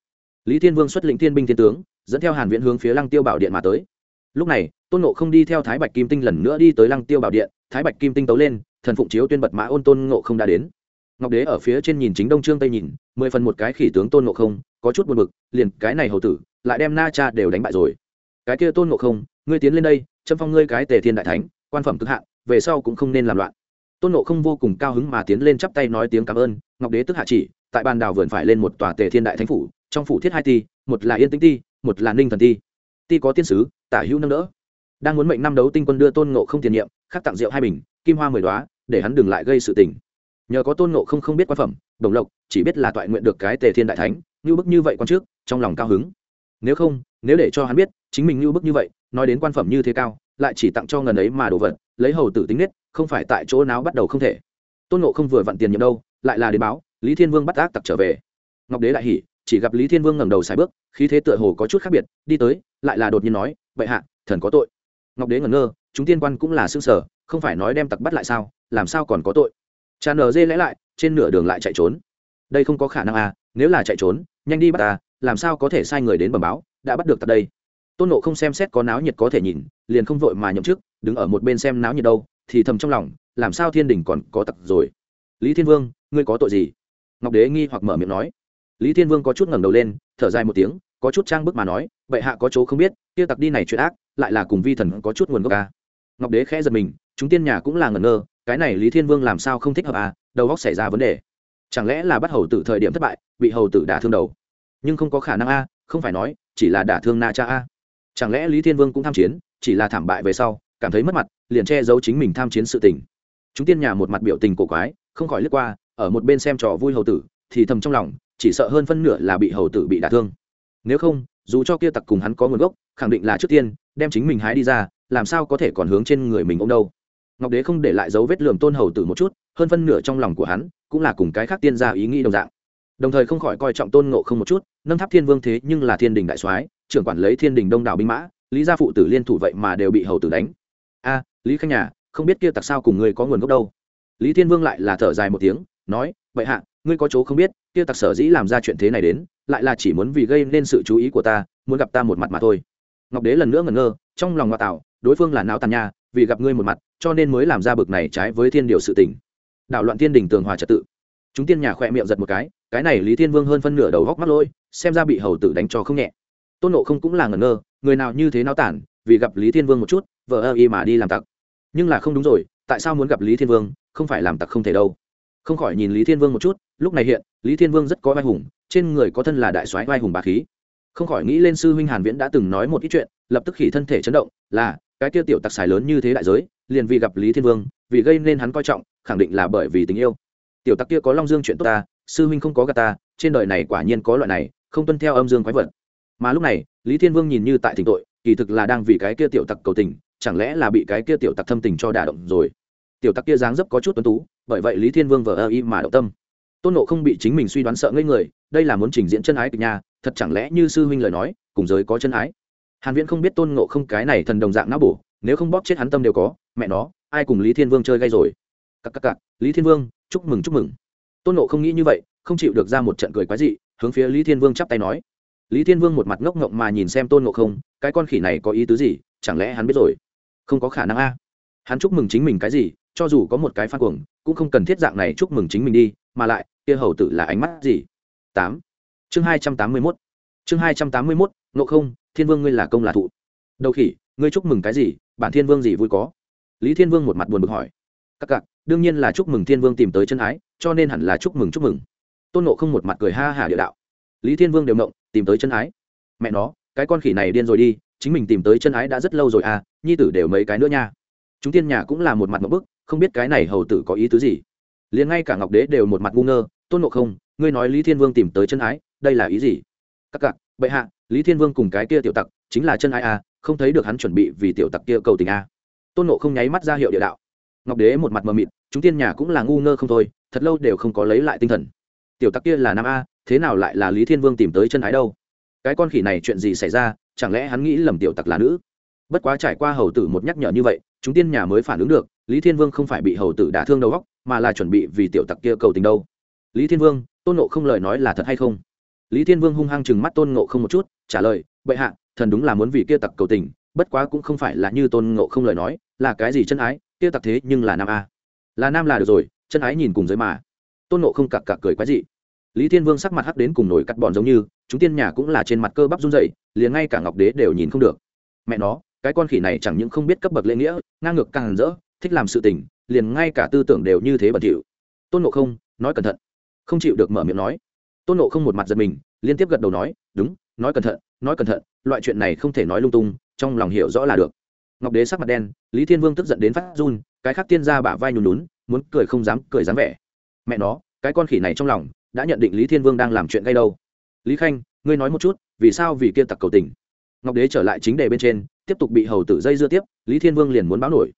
Lý thiên vương xuất lĩnh thiên binh thiên tướng, dẫn theo hàn viễn hướng phía lăng tiêu bảo điện mà tới. Lúc này, tôn nộ không đi theo thái bạch kim tinh lần nữa đi tới lăng tiêu bảo điện, thái bạch kim tinh tấu lên, thần phụng chiếu tuyên bật mã ôn tôn ngộ không đã đến ngọc đế ở phía trên nhìn chính đông trương tây nhìn, mười phần một cái khỉ tướng tôn ngộ không, có chút buồn bực, liền cái này hầu tử, lại đem na cha đều đánh bại rồi. Cái kia tôn ngộ không, ngươi tiến lên đây, châm phong ngươi cái tề thiên đại thánh, quan phẩm cực hạn, về sau cũng không nên làm loạn. Tôn ngộ không vô cùng cao hứng mà tiến lên chắp tay nói tiếng cảm ơn, ngọc đế tức hạ chỉ, tại bàn đào vườn phải lên một tòa tề thiên đại thánh phủ, trong phủ thiết hai ti, một là yên tĩnh ti, một là ninh thần ti. Ti có tiên sứ, tả hữu nâng đỡ. Đang muốn mệnh năm đấu tinh quân đưa tôn ngộ không tiền nhiệm, khắc tặng rượu hai bình, kim hoa mười đoá để hắn đừng lại gây sự tình nhờ có tôn ngộ không không biết quan phẩm, đồng lộc, chỉ biết là toại nguyện được cái tề thiên đại thánh như bức như vậy quan trước, trong lòng cao hứng. Nếu không, nếu để cho hắn biết, chính mình như bức như vậy, nói đến quan phẩm như thế cao, lại chỉ tặng cho ngần ấy mà đồ vật, lấy hầu tử tính nết, không phải tại chỗ nào bắt đầu không thể. Tôn ngộ không vừa vặn tiền nhiệm đâu, lại là đến báo, lý thiên vương bắt ác tặc trở về. Ngọc đế đại hỉ, chỉ gặp lý thiên vương ngẩng đầu xài bước, khí thế tựa hồ có chút khác biệt, đi tới, lại là đột nhiên nói, bệ hạ, thần có tội. Ngọc đế ngẩn ngơ, chúng tiên quan cũng là xương sở không phải nói đem tặc bắt lại sao, làm sao còn có tội? Cha nở dê lẽ lại, trên nửa đường lại chạy trốn. Đây không có khả năng à nếu là chạy trốn, nhanh đi bắt ta, làm sao có thể sai người đến bẩm báo, đã bắt được tại đây. Tôn nộ không xem xét có náo nhiệt có thể nhìn, liền không vội mà nhậm chức, đứng ở một bên xem náo nhiệt đâu, thì thầm trong lòng, làm sao thiên đình còn có tặc rồi. Lý thiên vương, ngươi có tội gì? Ngọc đế nghi hoặc mở miệng nói. Lý thiên vương có chút ngẩng đầu lên, thở dài một tiếng, có chút trang bức mà nói, bệ hạ có chỗ không biết, kia tặc đi này chuyện ác, lại là cùng vi thần có chút nguồn gốc ca ngọc đế khẽ giật mình, chúng tiên nhà cũng là ngẩn ngơ cái này lý thiên vương làm sao không thích hợp à? Đầu góc xảy ra vấn đề. Chẳng lẽ là bắt hầu tử thời điểm thất bại, bị hầu tử đả thương đầu? Nhưng không có khả năng a, không phải nói, chỉ là đả thương na cha a. Chẳng lẽ lý thiên vương cũng tham chiến, chỉ là thảm bại về sau, cảm thấy mất mặt, liền che giấu chính mình tham chiến sự tình. Chúng tiên nhà một mặt biểu tình cổ quái, không khỏi lướt qua, ở một bên xem trò vui hầu tử, thì thầm trong lòng, chỉ sợ hơn phân nửa là bị hầu tử bị đả thương. Nếu không, dù cho kia tặc cùng hắn có nguồn gốc, khẳng định là trước tiên, đem chính mình hái đi ra, làm sao có thể còn hướng trên người mình ông đâu? Ngọc đế không để lại dấu vết lường tôn hầu tử một chút, hơn phân nửa trong lòng của hắn cũng là cùng cái khác tiên gia ý nghĩ đồng dạng. Đồng thời không khỏi coi trọng tôn ngộ không một chút, nâng tháp thiên vương thế nhưng là thiên đình đại soái, trưởng quản lấy thiên đình đông đảo binh mã, lý gia phụ tử liên thủ vậy mà đều bị hầu tử đánh. A, lý khanh nhà, không biết kia tặc sao cùng ngươi có nguồn gốc đâu. Lý thiên vương lại là thở dài một tiếng, nói, vậy hạ, ngươi có chỗ không biết, kia tặc sở dĩ làm ra chuyện thế này đến, lại là chỉ muốn vì gây nên sự chú ý của ta, muốn gặp ta một mặt mà thôi. Ngọc đế lần nữa ngẩn ngơ, trong lòng ngoại tạo đối phương là não tàn nha, vì gặp ngươi một mặt cho nên mới làm ra bực này trái với thiên điều sự tình. Đảo loạn thiên đình tường hòa trật tự. Chúng tiên nhà khỏe miệng giật một cái cái này lý thiên vương hơn phân nửa đầu góc mắt lôi, xem ra bị hầu tử đánh cho không nhẹ. Tôn nộ không cũng là ngẩn ngơ, người nào như thế náo tản, vì gặp lý thiên vương một chút, vợ ơ y mà đi làm tặc. Nhưng là không đúng rồi, tại sao muốn gặp lý thiên vương, không phải làm tặc không thể đâu. Không khỏi nhìn lý thiên vương một chút, lúc này hiện, lý thiên vương rất có vai hùng, trên người có thân là đại soái vai hùng bà khí. Không khỏi nghĩ lên sư huynh hàn viễn đã từng nói một ít chuyện, lập tức khỉ thân thể chấn động, là cái kia tiểu tặc xài lớn như thế đại giới, liền vì gặp lý thiên vương, vì gây nên hắn coi trọng, khẳng định là bởi vì tình yêu. Tiểu tặc kia có long dương chuyện tốt ta, sư huynh không có gà ta, trên đời này quả nhiên có loại này, không tuân theo âm dương quái vật. Mà lúc này, lý thiên vương nhìn như tại thỉnh tội, kỳ thực là đang vì cái kia tiểu tặc cầu tình, chẳng lẽ là bị cái kia tiểu tặc thâm tình cho đả động rồi? Tiểu tặc kia dáng dấp có chút tuấn tú, bởi vậy lý thiên vương vờ ơ y mà động tâm. Tôn nộ không bị chính mình suy đoán sợ ngây người, đây là muốn trình diễn chân ái kịch nhà thật chẳng lẽ như sư huynh lời nói, cùng giới có chân ái? Hàn viễn không biết tôn ngộ không cái này thần đồng dạng não bổ, nếu không bóp chết hắn tâm đều có, mẹ nó, ai cùng lý thiên vương chơi gay rồi? Cắc cắc cắc lý thiên vương, chúc mừng chúc mừng. Tôn Ngộ không nghĩ như vậy, không chịu được ra một trận cười quái dị, hướng phía lý thiên vương chắp tay nói. Lý thiên vương một mặt ngốc ngộng mà nhìn xem tôn ngộ không, cái con khỉ này có ý tứ gì, chẳng lẽ hắn biết rồi? Không có khả năng a. Hắn chúc mừng chính mình cái gì, cho dù có một cái phan cuồng, cũng không cần thiết dạng này chúc mừng chính mình đi, mà lại, kia hầu tử là ánh mắt gì? Tám. Chương hai trăm tám mươi mốt. Chương hai trăm tám mươi mốt, ngộ không thiên vương ngươi là công là thụ. Đầu khỉ, ngươi chúc mừng cái gì? Bản thiên vương gì vui có? Lý thiên vương một mặt buồn bực hỏi. Các cặc đương nhiên là chúc mừng thiên vương tìm tới chân ái, cho nên hẳn là chúc mừng chúc mừng. Tôn nộ không một mặt cười ha hả địa đạo. Lý thiên vương đều mộng tìm tới chân ái. Mẹ nó, cái con khỉ này điên rồi đi, chính mình tìm tới chân ái đã rất lâu rồi à nhi tử đều mấy cái nữa nha. Chúng tiên nhà cũng là một mặt một bức, không biết cái này hầu tử có ý tứ gì. Liền ngay cả ngọc đế đều một mặt ngu ngơ, tôn nộ không, ngươi nói lý thiên vương tìm tới chân ái, đây là ý gì? Các cặc bệ hạ, lý thiên vương cùng cái kia tiểu tặc chính là chân ái à không thấy được hắn chuẩn bị vì tiểu tặc kia cầu tình à. Tôn nộ không nháy mắt ra hiệu địa đạo. Ngọc đế một mặt mờ mịt, chúng tiên nhà cũng là ngu ngơ không thôi, thật lâu đều không có lấy lại tinh thần. Tiểu tặc kia là nam a, thế nào lại là lý thiên vương tìm tới chân ái đâu? Cái con khỉ này chuyện gì xảy ra, chẳng lẽ hắn nghĩ lầm tiểu tặc là nữ? Bất quá trải qua hầu tử một nhắc nhở như vậy, chúng tiên nhà mới phản ứng được, lý thiên vương không phải bị hầu tử đả thương đầu góc mà là chuẩn bị vì tiểu tặc kia cầu tình đâu. Lý thiên vương, tôn nộ không lời nói là thật hay không? Lý thiên vương hung hăng chừng mắt tôn ngộ không một chút, trả lời, bệ hạ, thần đúng là muốn vì kia tặc cầu tình, bất quá cũng không phải là như tôn ngộ không lời nói, là cái gì chân ái, kia tặc thế nhưng là nam a. Là nam là được rồi, chân ái nhìn cùng giới mà. Tôn ngộ không cặc cặc cười quái dị. Lý thiên vương sắc mặt hắc đến cùng nổi cắt bọn giống như, chúng tiên nhà cũng là trên mặt cơ bắp run dậy liền ngay cả ngọc đế đều nhìn không được. Mẹ nó, cái con khỉ này chẳng những không biết cấp bậc lễ nghĩa, ngang ngược càng rỡ, thích làm sự tình, liền ngay cả tư tưởng đều như thế bẩn thỉu. Tôn ngộ không nói cẩn thận, không chịu được mở miệng nói tôn nộ không một mặt giật mình, liên tiếp gật đầu nói, đúng, nói cẩn thận, nói cẩn thận, loại chuyện này không thể nói lung tung, trong lòng hiểu rõ là được. Ngọc đế sắc mặt đen, lý thiên vương tức giận đến phát run, cái khác tiên ra bả vai nhùn lún muốn cười không dám cười dám vẻ. Mẹ nó, cái con khỉ này trong lòng, đã nhận định lý thiên vương đang làm chuyện gây đâu. Lý khanh, ngươi nói một chút, vì sao vì kia tặc cầu tình? Ngọc đế trở lại chính đề bên trên, tiếp tục bị hầu tử dây dưa tiếp, lý thiên vương liền muốn báo nổi.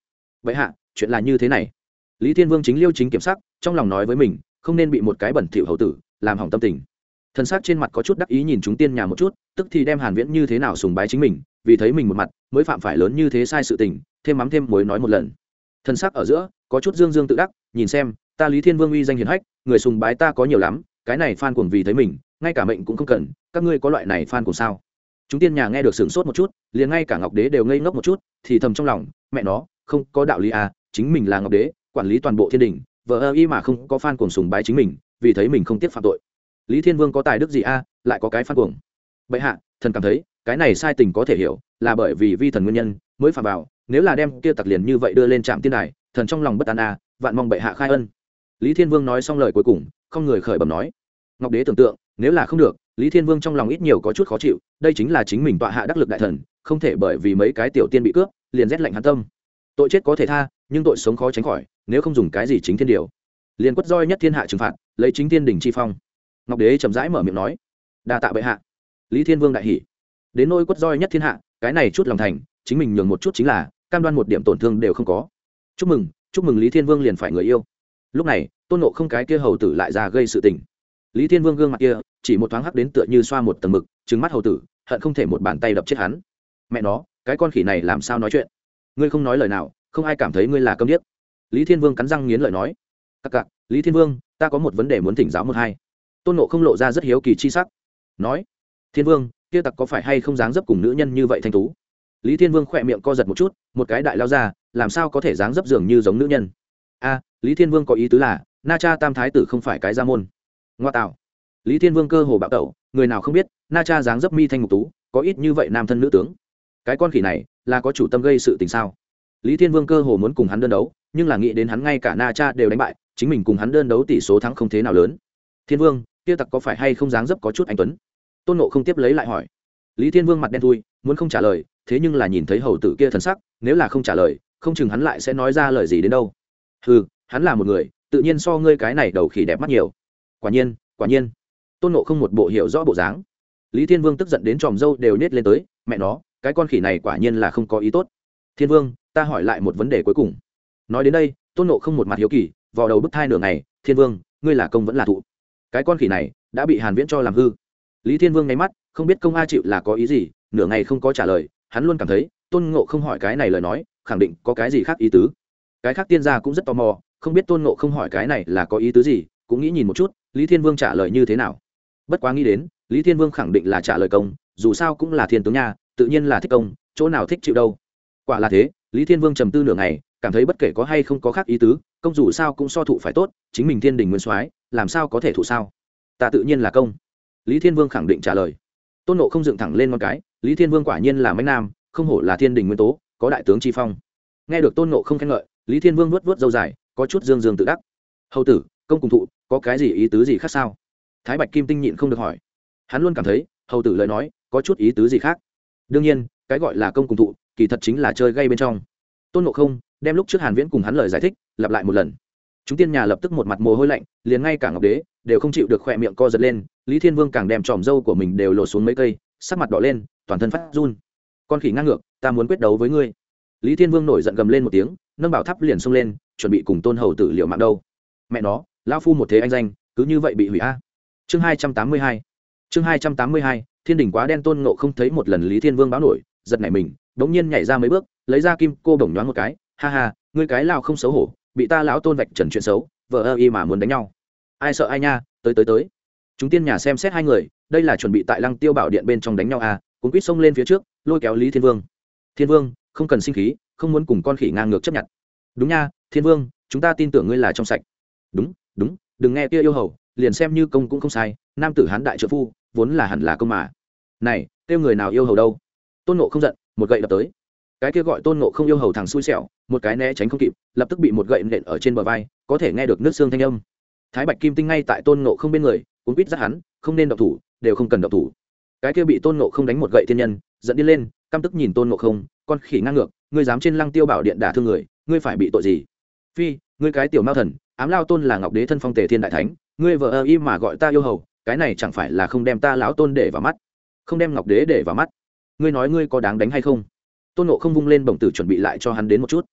Vậy hạ, chuyện là như thế này. Lý thiên vương chính liêu chính kiểm sắc, trong lòng nói với mình, không nên bị một cái bẩn thỉu hầu tử làm hỏng tâm tình. Thân xác trên mặt có chút đắc ý nhìn chúng tiên nhà một chút, tức thì đem hàn viễn như thế nào sùng bái chính mình, vì thấy mình một mặt, mới phạm phải lớn như thế sai sự tình, thêm mắm thêm muối nói một lần. Thân xác ở giữa, có chút dương dương tự đắc, nhìn xem, ta lý thiên vương uy danh hiển hách, người sùng bái ta có nhiều lắm, cái này phan cuồng vì thấy mình, ngay cả mệnh cũng không cần, các ngươi có loại này phan cuồng sao? Chúng tiên nhà nghe được sửng sốt một chút, liền ngay cả ngọc đế đều ngây ngốc một chút, thì thầm trong lòng, mẹ nó, không có đạo lý à chính mình là ngọc đế, quản lý toàn bộ thiên đình vợ ơ y mà không có phan cuồng sùng bái chính mình vì thấy mình không tiếc phạm tội. Lý thiên vương có tài đức gì a à, lại có cái phan cuồng. Bệ hạ thần cảm thấy cái này sai tình có thể hiểu là bởi vì vi thần nguyên nhân mới phạm vào nếu là đem kia tặc liền như vậy đưa lên trạm tiên đài thần trong lòng bất an a à, vạn mong bệ hạ khai ân. Lý thiên vương nói xong lời cuối cùng không người khởi bẩm nói. Ngọc đế tưởng tượng nếu là không được lý thiên vương trong lòng ít nhiều có chút khó chịu đây chính là chính mình tọa hạ đắc lực đại thần không thể bởi vì mấy cái tiểu tiên bị cướp liền rét lạnh hắn tâm. Tội chết có thể tha nhưng tội sống khó tránh khỏi nếu không dùng cái gì chính thiên điều liền quất roi nhất thiên hạ trừng phạt, lấy chính thiên đình chi phong. Ngọc đế chậm rãi mở miệng nói, đa tạ bệ hạ. Lý thiên vương đại hỷ đến nôi quất roi nhất thiên hạ, cái này chút lòng thành, chính mình nhường một chút chính là, cam đoan một điểm tổn thương đều không có. Chúc mừng chúc mừng lý thiên vương liền phải người yêu. Lúc này, tôn nộ không cái kia hầu tử lại ra gây sự tình. Lý thiên vương gương mặt kia, chỉ một thoáng hắc đến tựa như xoa một tầng mực trứng mắt hầu tử, hận không thể một bàn tay đập chết hắn. Mẹ nó, cái con khỉ này làm sao nói chuyện? Ngươi không nói lời nào, không ai cảm thấy ngươi là câm điếc. Lý thiên vương cắn răng nghiến lợi nói cặc cặc lý thiên vương, ta có một vấn đề muốn thỉnh giáo một hai. Tôn nộ không lộ ra rất hiếu kỳ chi sắc. Nói, thiên vương, kia tặc có phải hay không dáng dấp cùng nữ nhân như vậy thanh tú? Lý thiên vương khỏe miệng co giật một chút, một cái đại lao ra, làm sao có thể dáng dấp dường như giống nữ nhân? A, lý thiên vương có ý tứ là, na cha tam thái tử không phải cái gia môn. Ngoa tạo. Lý thiên vương cơ hồ bạo tẩu, người nào không biết, na cha dáng dấp mi thanh ngục tú, có ít như vậy nam thân nữ tướng. Cái con khỉ này, là có chủ tâm gây sự tình sao? Lý thiên vương cơ hồ muốn cùng hắn đơn đấu, nhưng là nghĩ đến hắn ngay cả na cha đều đánh bại chính mình cùng hắn đơn đấu tỷ số thắng không thế nào lớn. Thiên vương, kia tặc có phải hay không dáng dấp có chút anh tuấn? Tôn nộ không tiếp lấy lại hỏi. Lý thiên vương mặt đen thui, muốn không trả lời, thế nhưng là nhìn thấy hầu tử kia thần sắc, nếu là không trả lời, không chừng hắn lại sẽ nói ra lời gì đến đâu. Ừ hắn là một người, tự nhiên so ngươi cái này đầu khỉ đẹp mắt nhiều. Quả nhiên quả nhiên. Tôn nộ không một bộ hiểu rõ bộ dáng. Lý thiên vương tức giận đến tròm dâu đều nết lên tới, mẹ nó, cái con khỉ này quả nhiên là không có ý tốt. Thiên vương, ta hỏi lại một vấn đề cuối cùng. Nói đến đây, tôn nộ không một mặt hiếu kỳ vào đầu bức thai nửa ngày, thiên vương, ngươi là công vẫn là thụ. Cái con khỉ này đã bị hàn viễn cho làm hư. Lý thiên vương nháy mắt, không biết công a chịu là có ý gì, nửa ngày không có trả lời, hắn luôn cảm thấy, tôn ngộ không hỏi cái này lời nói, khẳng định có cái gì khác ý tứ. Cái khác tiên gia cũng rất tò mò, không biết tôn ngộ không hỏi cái này là có ý tứ gì, cũng nghĩ nhìn một chút, lý thiên vương trả lời như thế nào. Bất quá nghĩ đến, lý thiên vương khẳng định là trả lời công, dù sao cũng là thiên tướng nha, tự nhiên là thích công, chỗ nào thích chịu đâu. Quả là thế, lý thiên vương trầm tư nửa ngày cảm thấy bất kể có hay không có khác ý tứ, công dù sao cũng so thụ phải tốt, chính mình thiên đình nguyên soái, làm sao có thể thụ sao? Ta tự nhiên là công. Lý thiên vương khẳng định trả lời. Tôn nộ không dựng thẳng lên con cái, lý thiên vương quả nhiên là mấy nam, không hổ là thiên đình nguyên tố, có đại tướng tri phong. Nghe được tôn nộ không khen ngợi, lý thiên vương vuốt vuốt dâu dài, có chút dương dương tự đắc. Hầu tử, công cùng thụ, có cái gì ý tứ gì khác sao? Thái bạch kim tinh nhịn không được hỏi. Hắn luôn cảm thấy, hầu tử lời nói, có chút ý tứ gì khác. Đương nhiên, cái gọi là công cùng thụ, kỳ thật chính là chơi gây bên trong. Tôn nộ không đem lúc trước hàn viễn cùng hắn lời giải thích, lặp lại một lần. Chúng tiên nhà lập tức một mặt mồ hôi lạnh, liền ngay cả ngọc đế đều không chịu được khỏe miệng co giật lên, lý thiên vương càng đem tròm dâu của mình đều lột xuống mấy cây, sắc mặt đỏ lên, toàn thân phát run. Con khỉ ngang ngược, ta muốn quyết đấu với ngươi. Lý thiên vương nổi giận gầm lên một tiếng, nâng bảo tháp liền xông lên, chuẩn bị cùng tôn hầu tử liệu mạng đâu. Mẹ nó lao phu một thế anh danh, cứ như vậy bị hủy a. Chương hai trăm tám mươi hai. Chương hai trăm tám mươi hai, thiên đình quá đen tôn ngộ không thấy một lần lý thiên vương báo nổi, giật nảy mình đ n g nhiên nhảy ra mấy bước, lấy ra kim cô bổng nhoáng một cái ha ha, ngươi cái lao không xấu hổ, bị ta lão tôn vạch trần chuyện xấu, vợ ơ y mà muốn đánh nhau. Ai sợ ai nha, tới tới tới. Chúng tiên nhà xem xét hai người, đây là chuẩn bị tại lăng tiêu bảo điện bên trong đánh nhau à cũng quýt xông lên phía trước, lôi kéo lý thiên vương. Thiên vương, không cần sinh khí, không muốn cùng con khỉ ngang ngược chấp nhận. Đúng nha, thiên vương, chúng ta tin tưởng ngươi là trong sạch. Đúng đúng, đừng nghe kia yêu hầu, liền xem như công cũng không sai, nam tử hán đại trợ phu, vốn là hẳn là công mà. Này, kêu người nào yêu hầu đâu? Tôn nộ không giận, một gậy đập tới. Cái kia gọi tôn nộ không yêu hầu thằng xui xẻo một cái né tránh không kịp, lập tức bị một gậy nện ở trên bờ vai, có thể nghe được nước xương thanh âm. Thái bạch kim tinh ngay tại tôn nộ không bên người, cuốn quýt dắt hắn, không nên độc thủ, đều không cần độc thủ. Cái kia bị tôn nộ không đánh một gậy thiên nhân dẫn đi lên, căm tức nhìn tôn nộ không, con khỉ ngang ngược, ngươi dám trên lăng tiêu bảo điện đả thương người, ngươi phải bị tội gì? Phi, ngươi cái tiểu mao thần, ám lao tôn là ngọc đế thân phong tề thiên đại thánh, ngươi vợ ơ y mà gọi ta yêu hầu, cái này chẳng phải là không đem ta lão tôn để vào mắt? Không đem ngọc đế để vào mắt. Ngươi nói ngươi có đáng đánh hay không? Tôn nộ không vung lên bổng tử chuẩn bị lại cho hắn đến một chút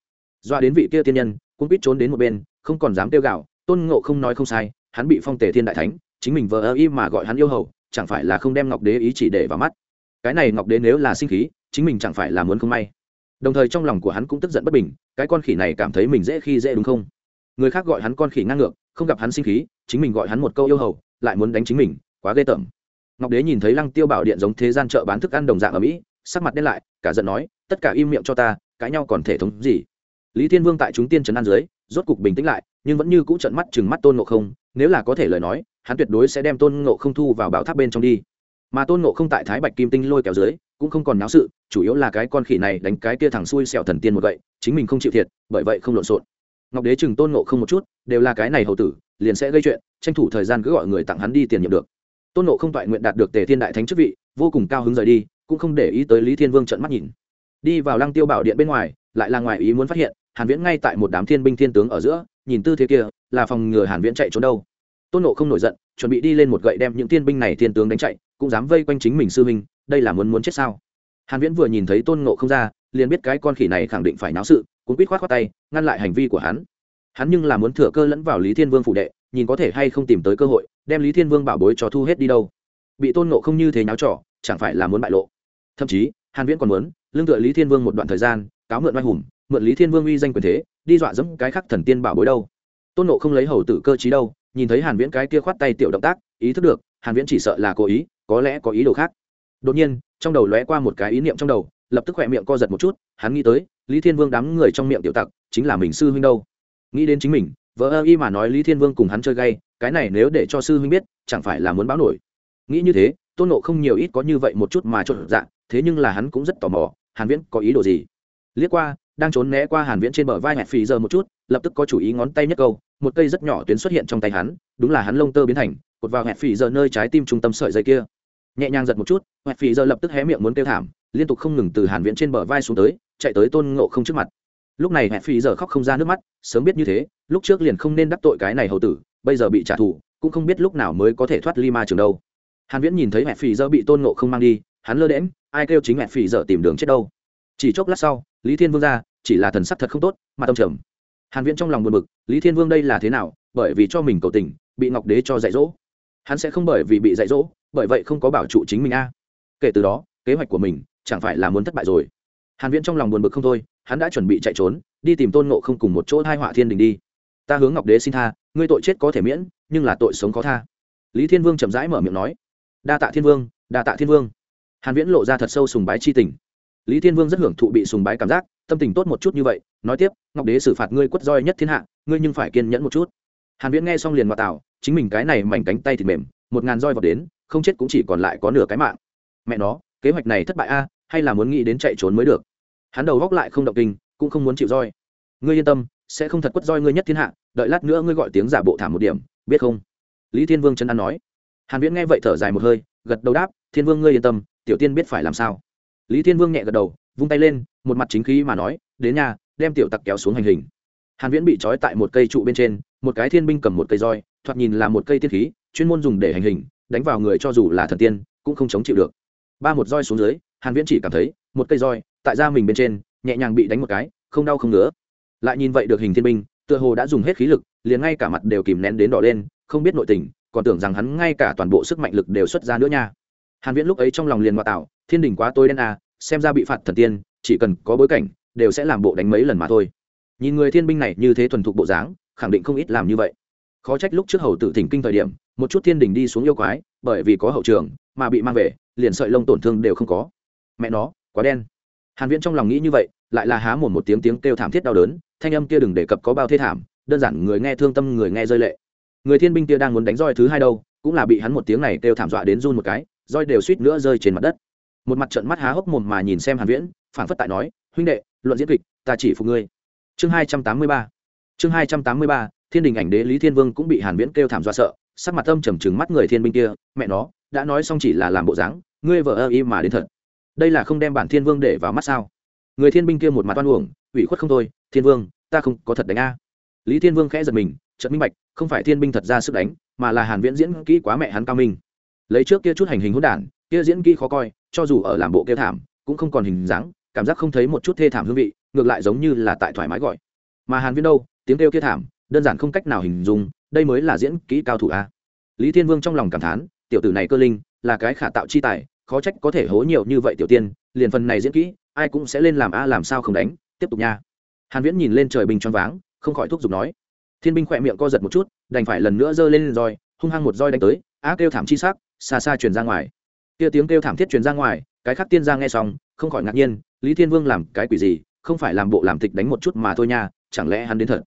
doa đến vị kia tiên nhân cũng biết trốn đến một bên, không còn dám tiêu gạo tôn ngộ không nói không sai, hắn bị phong tề thiên đại thánh, chính mình vờ ơ y mà gọi hắn yêu hầu, chẳng phải là không đem ngọc đế ý chỉ để vào mắt. Cái này ngọc đế nếu là sinh khí, chính mình chẳng phải là muốn không may. Đồng thời trong lòng của hắn cũng tức giận bất bình, cái con khỉ này cảm thấy mình dễ khi dễ đúng không? Người khác gọi hắn con khỉ ngang ngược, không gặp hắn sinh khí, chính mình gọi hắn một câu yêu hầu, lại muốn đánh chính mình, quá ghê tởm. Ngọc đế nhìn thấy lăng tiêu bảo điện giống thế gian chợ bán thức ăn đồng dạng ở mỹ, sắc mặt đen lại, cả giận nói, tất cả im miệng cho ta, cãi nhau còn thể thống gì? Lý thiên vương tại chúng tiên trấn an dưới, rốt cục bình tĩnh lại, nhưng vẫn như cũ trận mắt chừng mắt tôn ngộ không, nếu là có thể lời nói, hắn tuyệt đối sẽ đem tôn ngộ không thu vào bảo tháp bên trong đi. Mà tôn ngộ không tại thái bạch kim tinh lôi kéo dưới, cũng không còn náo sự, chủ yếu là cái con khỉ này đánh cái kia thẳng xuôi sẹo thần tiên một vậy chính mình không chịu thiệt, bởi vậy không lộn xộn. Ngọc đế chừng tôn ngộ không một chút, đều là cái này hầu tử, liền sẽ gây chuyện, tranh thủ thời gian cứ gọi người tặng hắn đi tiền nhiệm được. Tôn ngộ không toại nguyện đạt được tề thiên đại thánh chức vị, vô cùng cao hứng rời đi, cũng không để ý tới lý thiên vương trận mắt nhìn. Đi vào lăng tiêu bảo điện bên ngoài, lại là ngoài ý muốn phát hiện hàn viễn ngay tại một đám thiên binh thiên tướng ở giữa, nhìn tư thế kia, là phòng ngừa hàn viễn chạy trốn đâu. Tôn nộ không nổi giận, chuẩn bị đi lên một gậy đem những thiên binh này thiên tướng đánh chạy, cũng dám vây quanh chính mình sư huynh, đây là muốn muốn chết sao? Hàn viễn vừa nhìn thấy tôn nộ không ra, liền biết cái con khỉ này khẳng định phải náo sự cũng quýt khoát khoát tay, ngăn lại hành vi của hắn. Hắn nhưng là muốn thừa cơ lẫn vào lý thiên vương phụ đệ, nhìn có thể hay không tìm tới cơ hội, đem lý thiên vương bảo bối cho thu hết đi đâu. Bị tôn nộ không như thế nháo trỏ chẳng phải là muốn bại lộ. Thậm chí, hàn viễn còn muốn lương tựa lý thiên vương một đoạn thời gian, cáo mượn oai hùng mượn lý thiên vương uy danh quyền thế, đi dọa dẫm cái khắc thần tiên bảo bối đâu. Tôn nộ không lấy hầu tử cơ trí đâu, nhìn thấy hàn viễn cái kia khoát tay tiểu động tác, ý thức được, hàn viễn chỉ sợ là cố ý, có lẽ có ý đồ khác. Đột nhiên, trong đầu lóe qua một cái ý niệm trong đầu, lập tức khỏe miệng co giật một chút, hắn nghĩ tới, lý thiên vương đám người trong miệng tiểu tặc, chính là mình sư huynh đâu. Nghĩ đến chính mình vợ ơ y mà nói lý thiên vương cùng hắn chơi gay, cái này nếu để cho sư huynh biết, chẳng phải là muốn báo nổi. Nghĩ như thế, tôn nộ không nhiều ít có như vậy một chút mà trộn dạ thế nhưng là hắn cũng rất tò mò, hàn viễn có ý đồ gì? Liếc qua đang trốn né qua hàn viễn trên bờ vai hẹp phì giờ một chút, lập tức có chủ ý ngón tay nhất câu, một cây rất nhỏ tuyến xuất hiện trong tay hắn, đúng là hắn lông tơ biến thành, cột vào hẹp phì giờ nơi trái tim trung tâm sợi dây kia. Nhẹ nhàng giật một chút hẹp phì giờ lập tức hé miệng muốn kêu thảm, liên tục không ngừng từ hàn viễn trên bờ vai xuống tới, chạy tới tôn ngộ không trước mặt. Lúc này hẹp phì giờ khóc không ra nước mắt, sớm biết như thế, lúc trước liền không nên đắc tội cái này hầu tử, bây giờ bị trả thù, cũng không biết lúc nào mới có thể thoát ly ma trường đâu. Hàn viễn nhìn thấy hẹp phì giờ bị tôn ngộ không mang đi, hắn lơ đễm ai kêu chính hẹp phì giờ tìm đường chết đâu. Chỉ chốc lát sau lý thiên vương ra, chỉ là thần sắc thật không tốt mà tâm trầm. Hàn viễn trong lòng buồn bực, lý thiên vương đây là thế nào, bởi vì cho mình cầu tình, bị ngọc đế cho dạy dỗ. Hắn sẽ không bởi vì bị dạy dỗ, bởi vậy không có bảo trụ chính mình a. Kể từ đó, kế hoạch của mình chẳng phải là muốn thất bại rồi. Hàn viễn trong lòng buồn bực không thôi, hắn đã chuẩn bị chạy trốn, đi tìm tôn ngộ không cùng một chỗ hai họa thiên đình đi. Ta hướng ngọc đế xin tha, ngươi tội chết có thể miễn, nhưng là tội sống khó tha. Lý thiên vương chậm rãi mở miệng nói. Đa tạ thiên vương, đa tạ thiên vương. Hàn viễn lộ ra thật sâu sùng bái chi tình lý thiên vương rất hưởng thụ bị sùng bái cảm giác, tâm tình tốt một chút như vậy, nói tiếp, ngọc đế xử phạt ngươi quất roi nhất thiên hạ, ngươi nhưng phải kiên nhẫn một chút. Hàn viễn nghe xong liền ngoại tạo chính mình cái này mảnh cánh tay thịt mềm, một ngàn roi vào đến, không chết cũng chỉ còn lại có nửa cái mạng. Mẹ nó, kế hoạch này thất bại a, hay là muốn nghĩ đến chạy trốn mới được. Hắn đầu góc lại không động kinh, cũng không muốn chịu roi. Ngươi yên tâm, sẽ không thật quất roi ngươi nhất thiên hạ, đợi lát nữa ngươi gọi tiếng giả bộ thảm một điểm, biết không? Lý thiên vương chân ăn nói. Hàn viễn nghe vậy thở dài một hơi, gật đầu đáp, thiên vương ngươi yên tâm, tiểu tiên biết phải làm sao lý thiên vương nhẹ gật đầu, vung tay lên, một mặt chính khí mà nói, đến nhà, đem tiểu tặc kéo xuống hành hình. Hàn viễn bị trói tại một cây trụ bên trên, một cái thiên binh cầm một cây roi, thoạt nhìn là một cây tiên khí, chuyên môn dùng để hành hình, đánh vào người cho dù là thần tiên, cũng không chống chịu được. Ba một roi xuống dưới, hàn viễn chỉ cảm thấy, một cây roi, tại da mình bên trên, nhẹ nhàng bị đánh một cái, không đau không nữa. lại nhìn vậy được hình thiên binh, tựa hồ đã dùng hết khí lực, liền ngay cả mặt đều kìm nén đến đỏ lên, không biết nội tình, còn tưởng rằng hắn ngay cả toàn bộ sức mạnh lực đều xuất ra nữa nha hàn viễn lúc ấy trong lòng liền ngoại tạo, thiên đình quá tối đen à xem ra bị phạt thần tiên, chỉ cần có bối cảnh, đều sẽ làm bộ đánh mấy lần mà thôi. Nhìn người thiên binh này như thế thuần thục bộ dáng, khẳng định không ít làm như vậy. Khó trách lúc trước hầu tử thỉnh kinh thời điểm, một chút thiên đình đi xuống yêu quái, bởi vì có hậu trường, mà bị mang về, liền sợi lông tổn thương đều không có. Mẹ nó, quá đen. Hàn viễn trong lòng nghĩ như vậy, lại là há mồm một tiếng tiếng kêu thảm thiết đau đớn, thanh âm kia đừng đề cập có bao thê thảm, đơn giản người nghe thương tâm người nghe rơi lệ. Người thiên binh kia đang muốn đánh roi thứ hai đâu, cũng là bị hắn một tiếng này kêu thảm dọa đến run một cái roi đều suýt nữa rơi trên mặt đất. Một mặt trận mắt há hốc mồm mà nhìn xem hàn viễn phản phất tại nói, huynh đệ, luận diễn kịch, ta chỉ phục ngươi. Chương 283 chương 283 thiên đình ảnh đế lý thiên vương cũng bị hàn viễn kêu thảm do sợ, sắc mặt âm trầm trừng mắt người thiên binh kia, mẹ nó, đã nói xong chỉ là làm bộ dáng, ngươi vợ ơ y mà đến thật. Đây là không đem bản thiên vương để vào mắt sao? Người thiên binh kia một mặt oan uổng, ủy khuất không thôi, thiên vương, ta không có thật đánh a. Lý thiên vương khẽ giật mình, chợt minh bạch, không phải thiên binh thật ra sức đánh, mà là hàn viễn diễn kỹ quá mẹ hắn cao minh lấy trước kia chút hành hình hỗn đản, kia diễn kỹ khó coi, cho dù ở làm bộ kêu thảm, cũng không còn hình dáng, cảm giác không thấy một chút thê thảm hương vị, ngược lại giống như là tại thoải mái gọi. Mà hàn viễn đâu, tiếng kêu kia thảm, đơn giản không cách nào hình dung, đây mới là diễn kỹ cao thủ a. Lý thiên vương trong lòng cảm thán, tiểu tử này cơ linh, là cái khả tạo chi tài, khó trách có thể hố nhiều như vậy tiểu tiên, liền phần này diễn kỹ, ai cũng sẽ lên làm a, làm sao không đánh, tiếp tục nha. Hàn viễn nhìn lên trời bình choáng váng, không khỏi thúc giục nói. Thiên binh khỏe miệng co giật một chút, đành phải lần nữa giơ lên roi, hung hăng một roi đánh tới á kêu thảm chi sắc, xa xa truyền ra ngoài. Kia tiếng kêu thảm thiết truyền ra ngoài, cái khác tiên ra nghe xong, không khỏi ngạc nhiên, lý thiên vương làm cái quỷ gì, không phải làm bộ làm tịch đánh một chút mà thôi nha, chẳng lẽ hắn đến thật?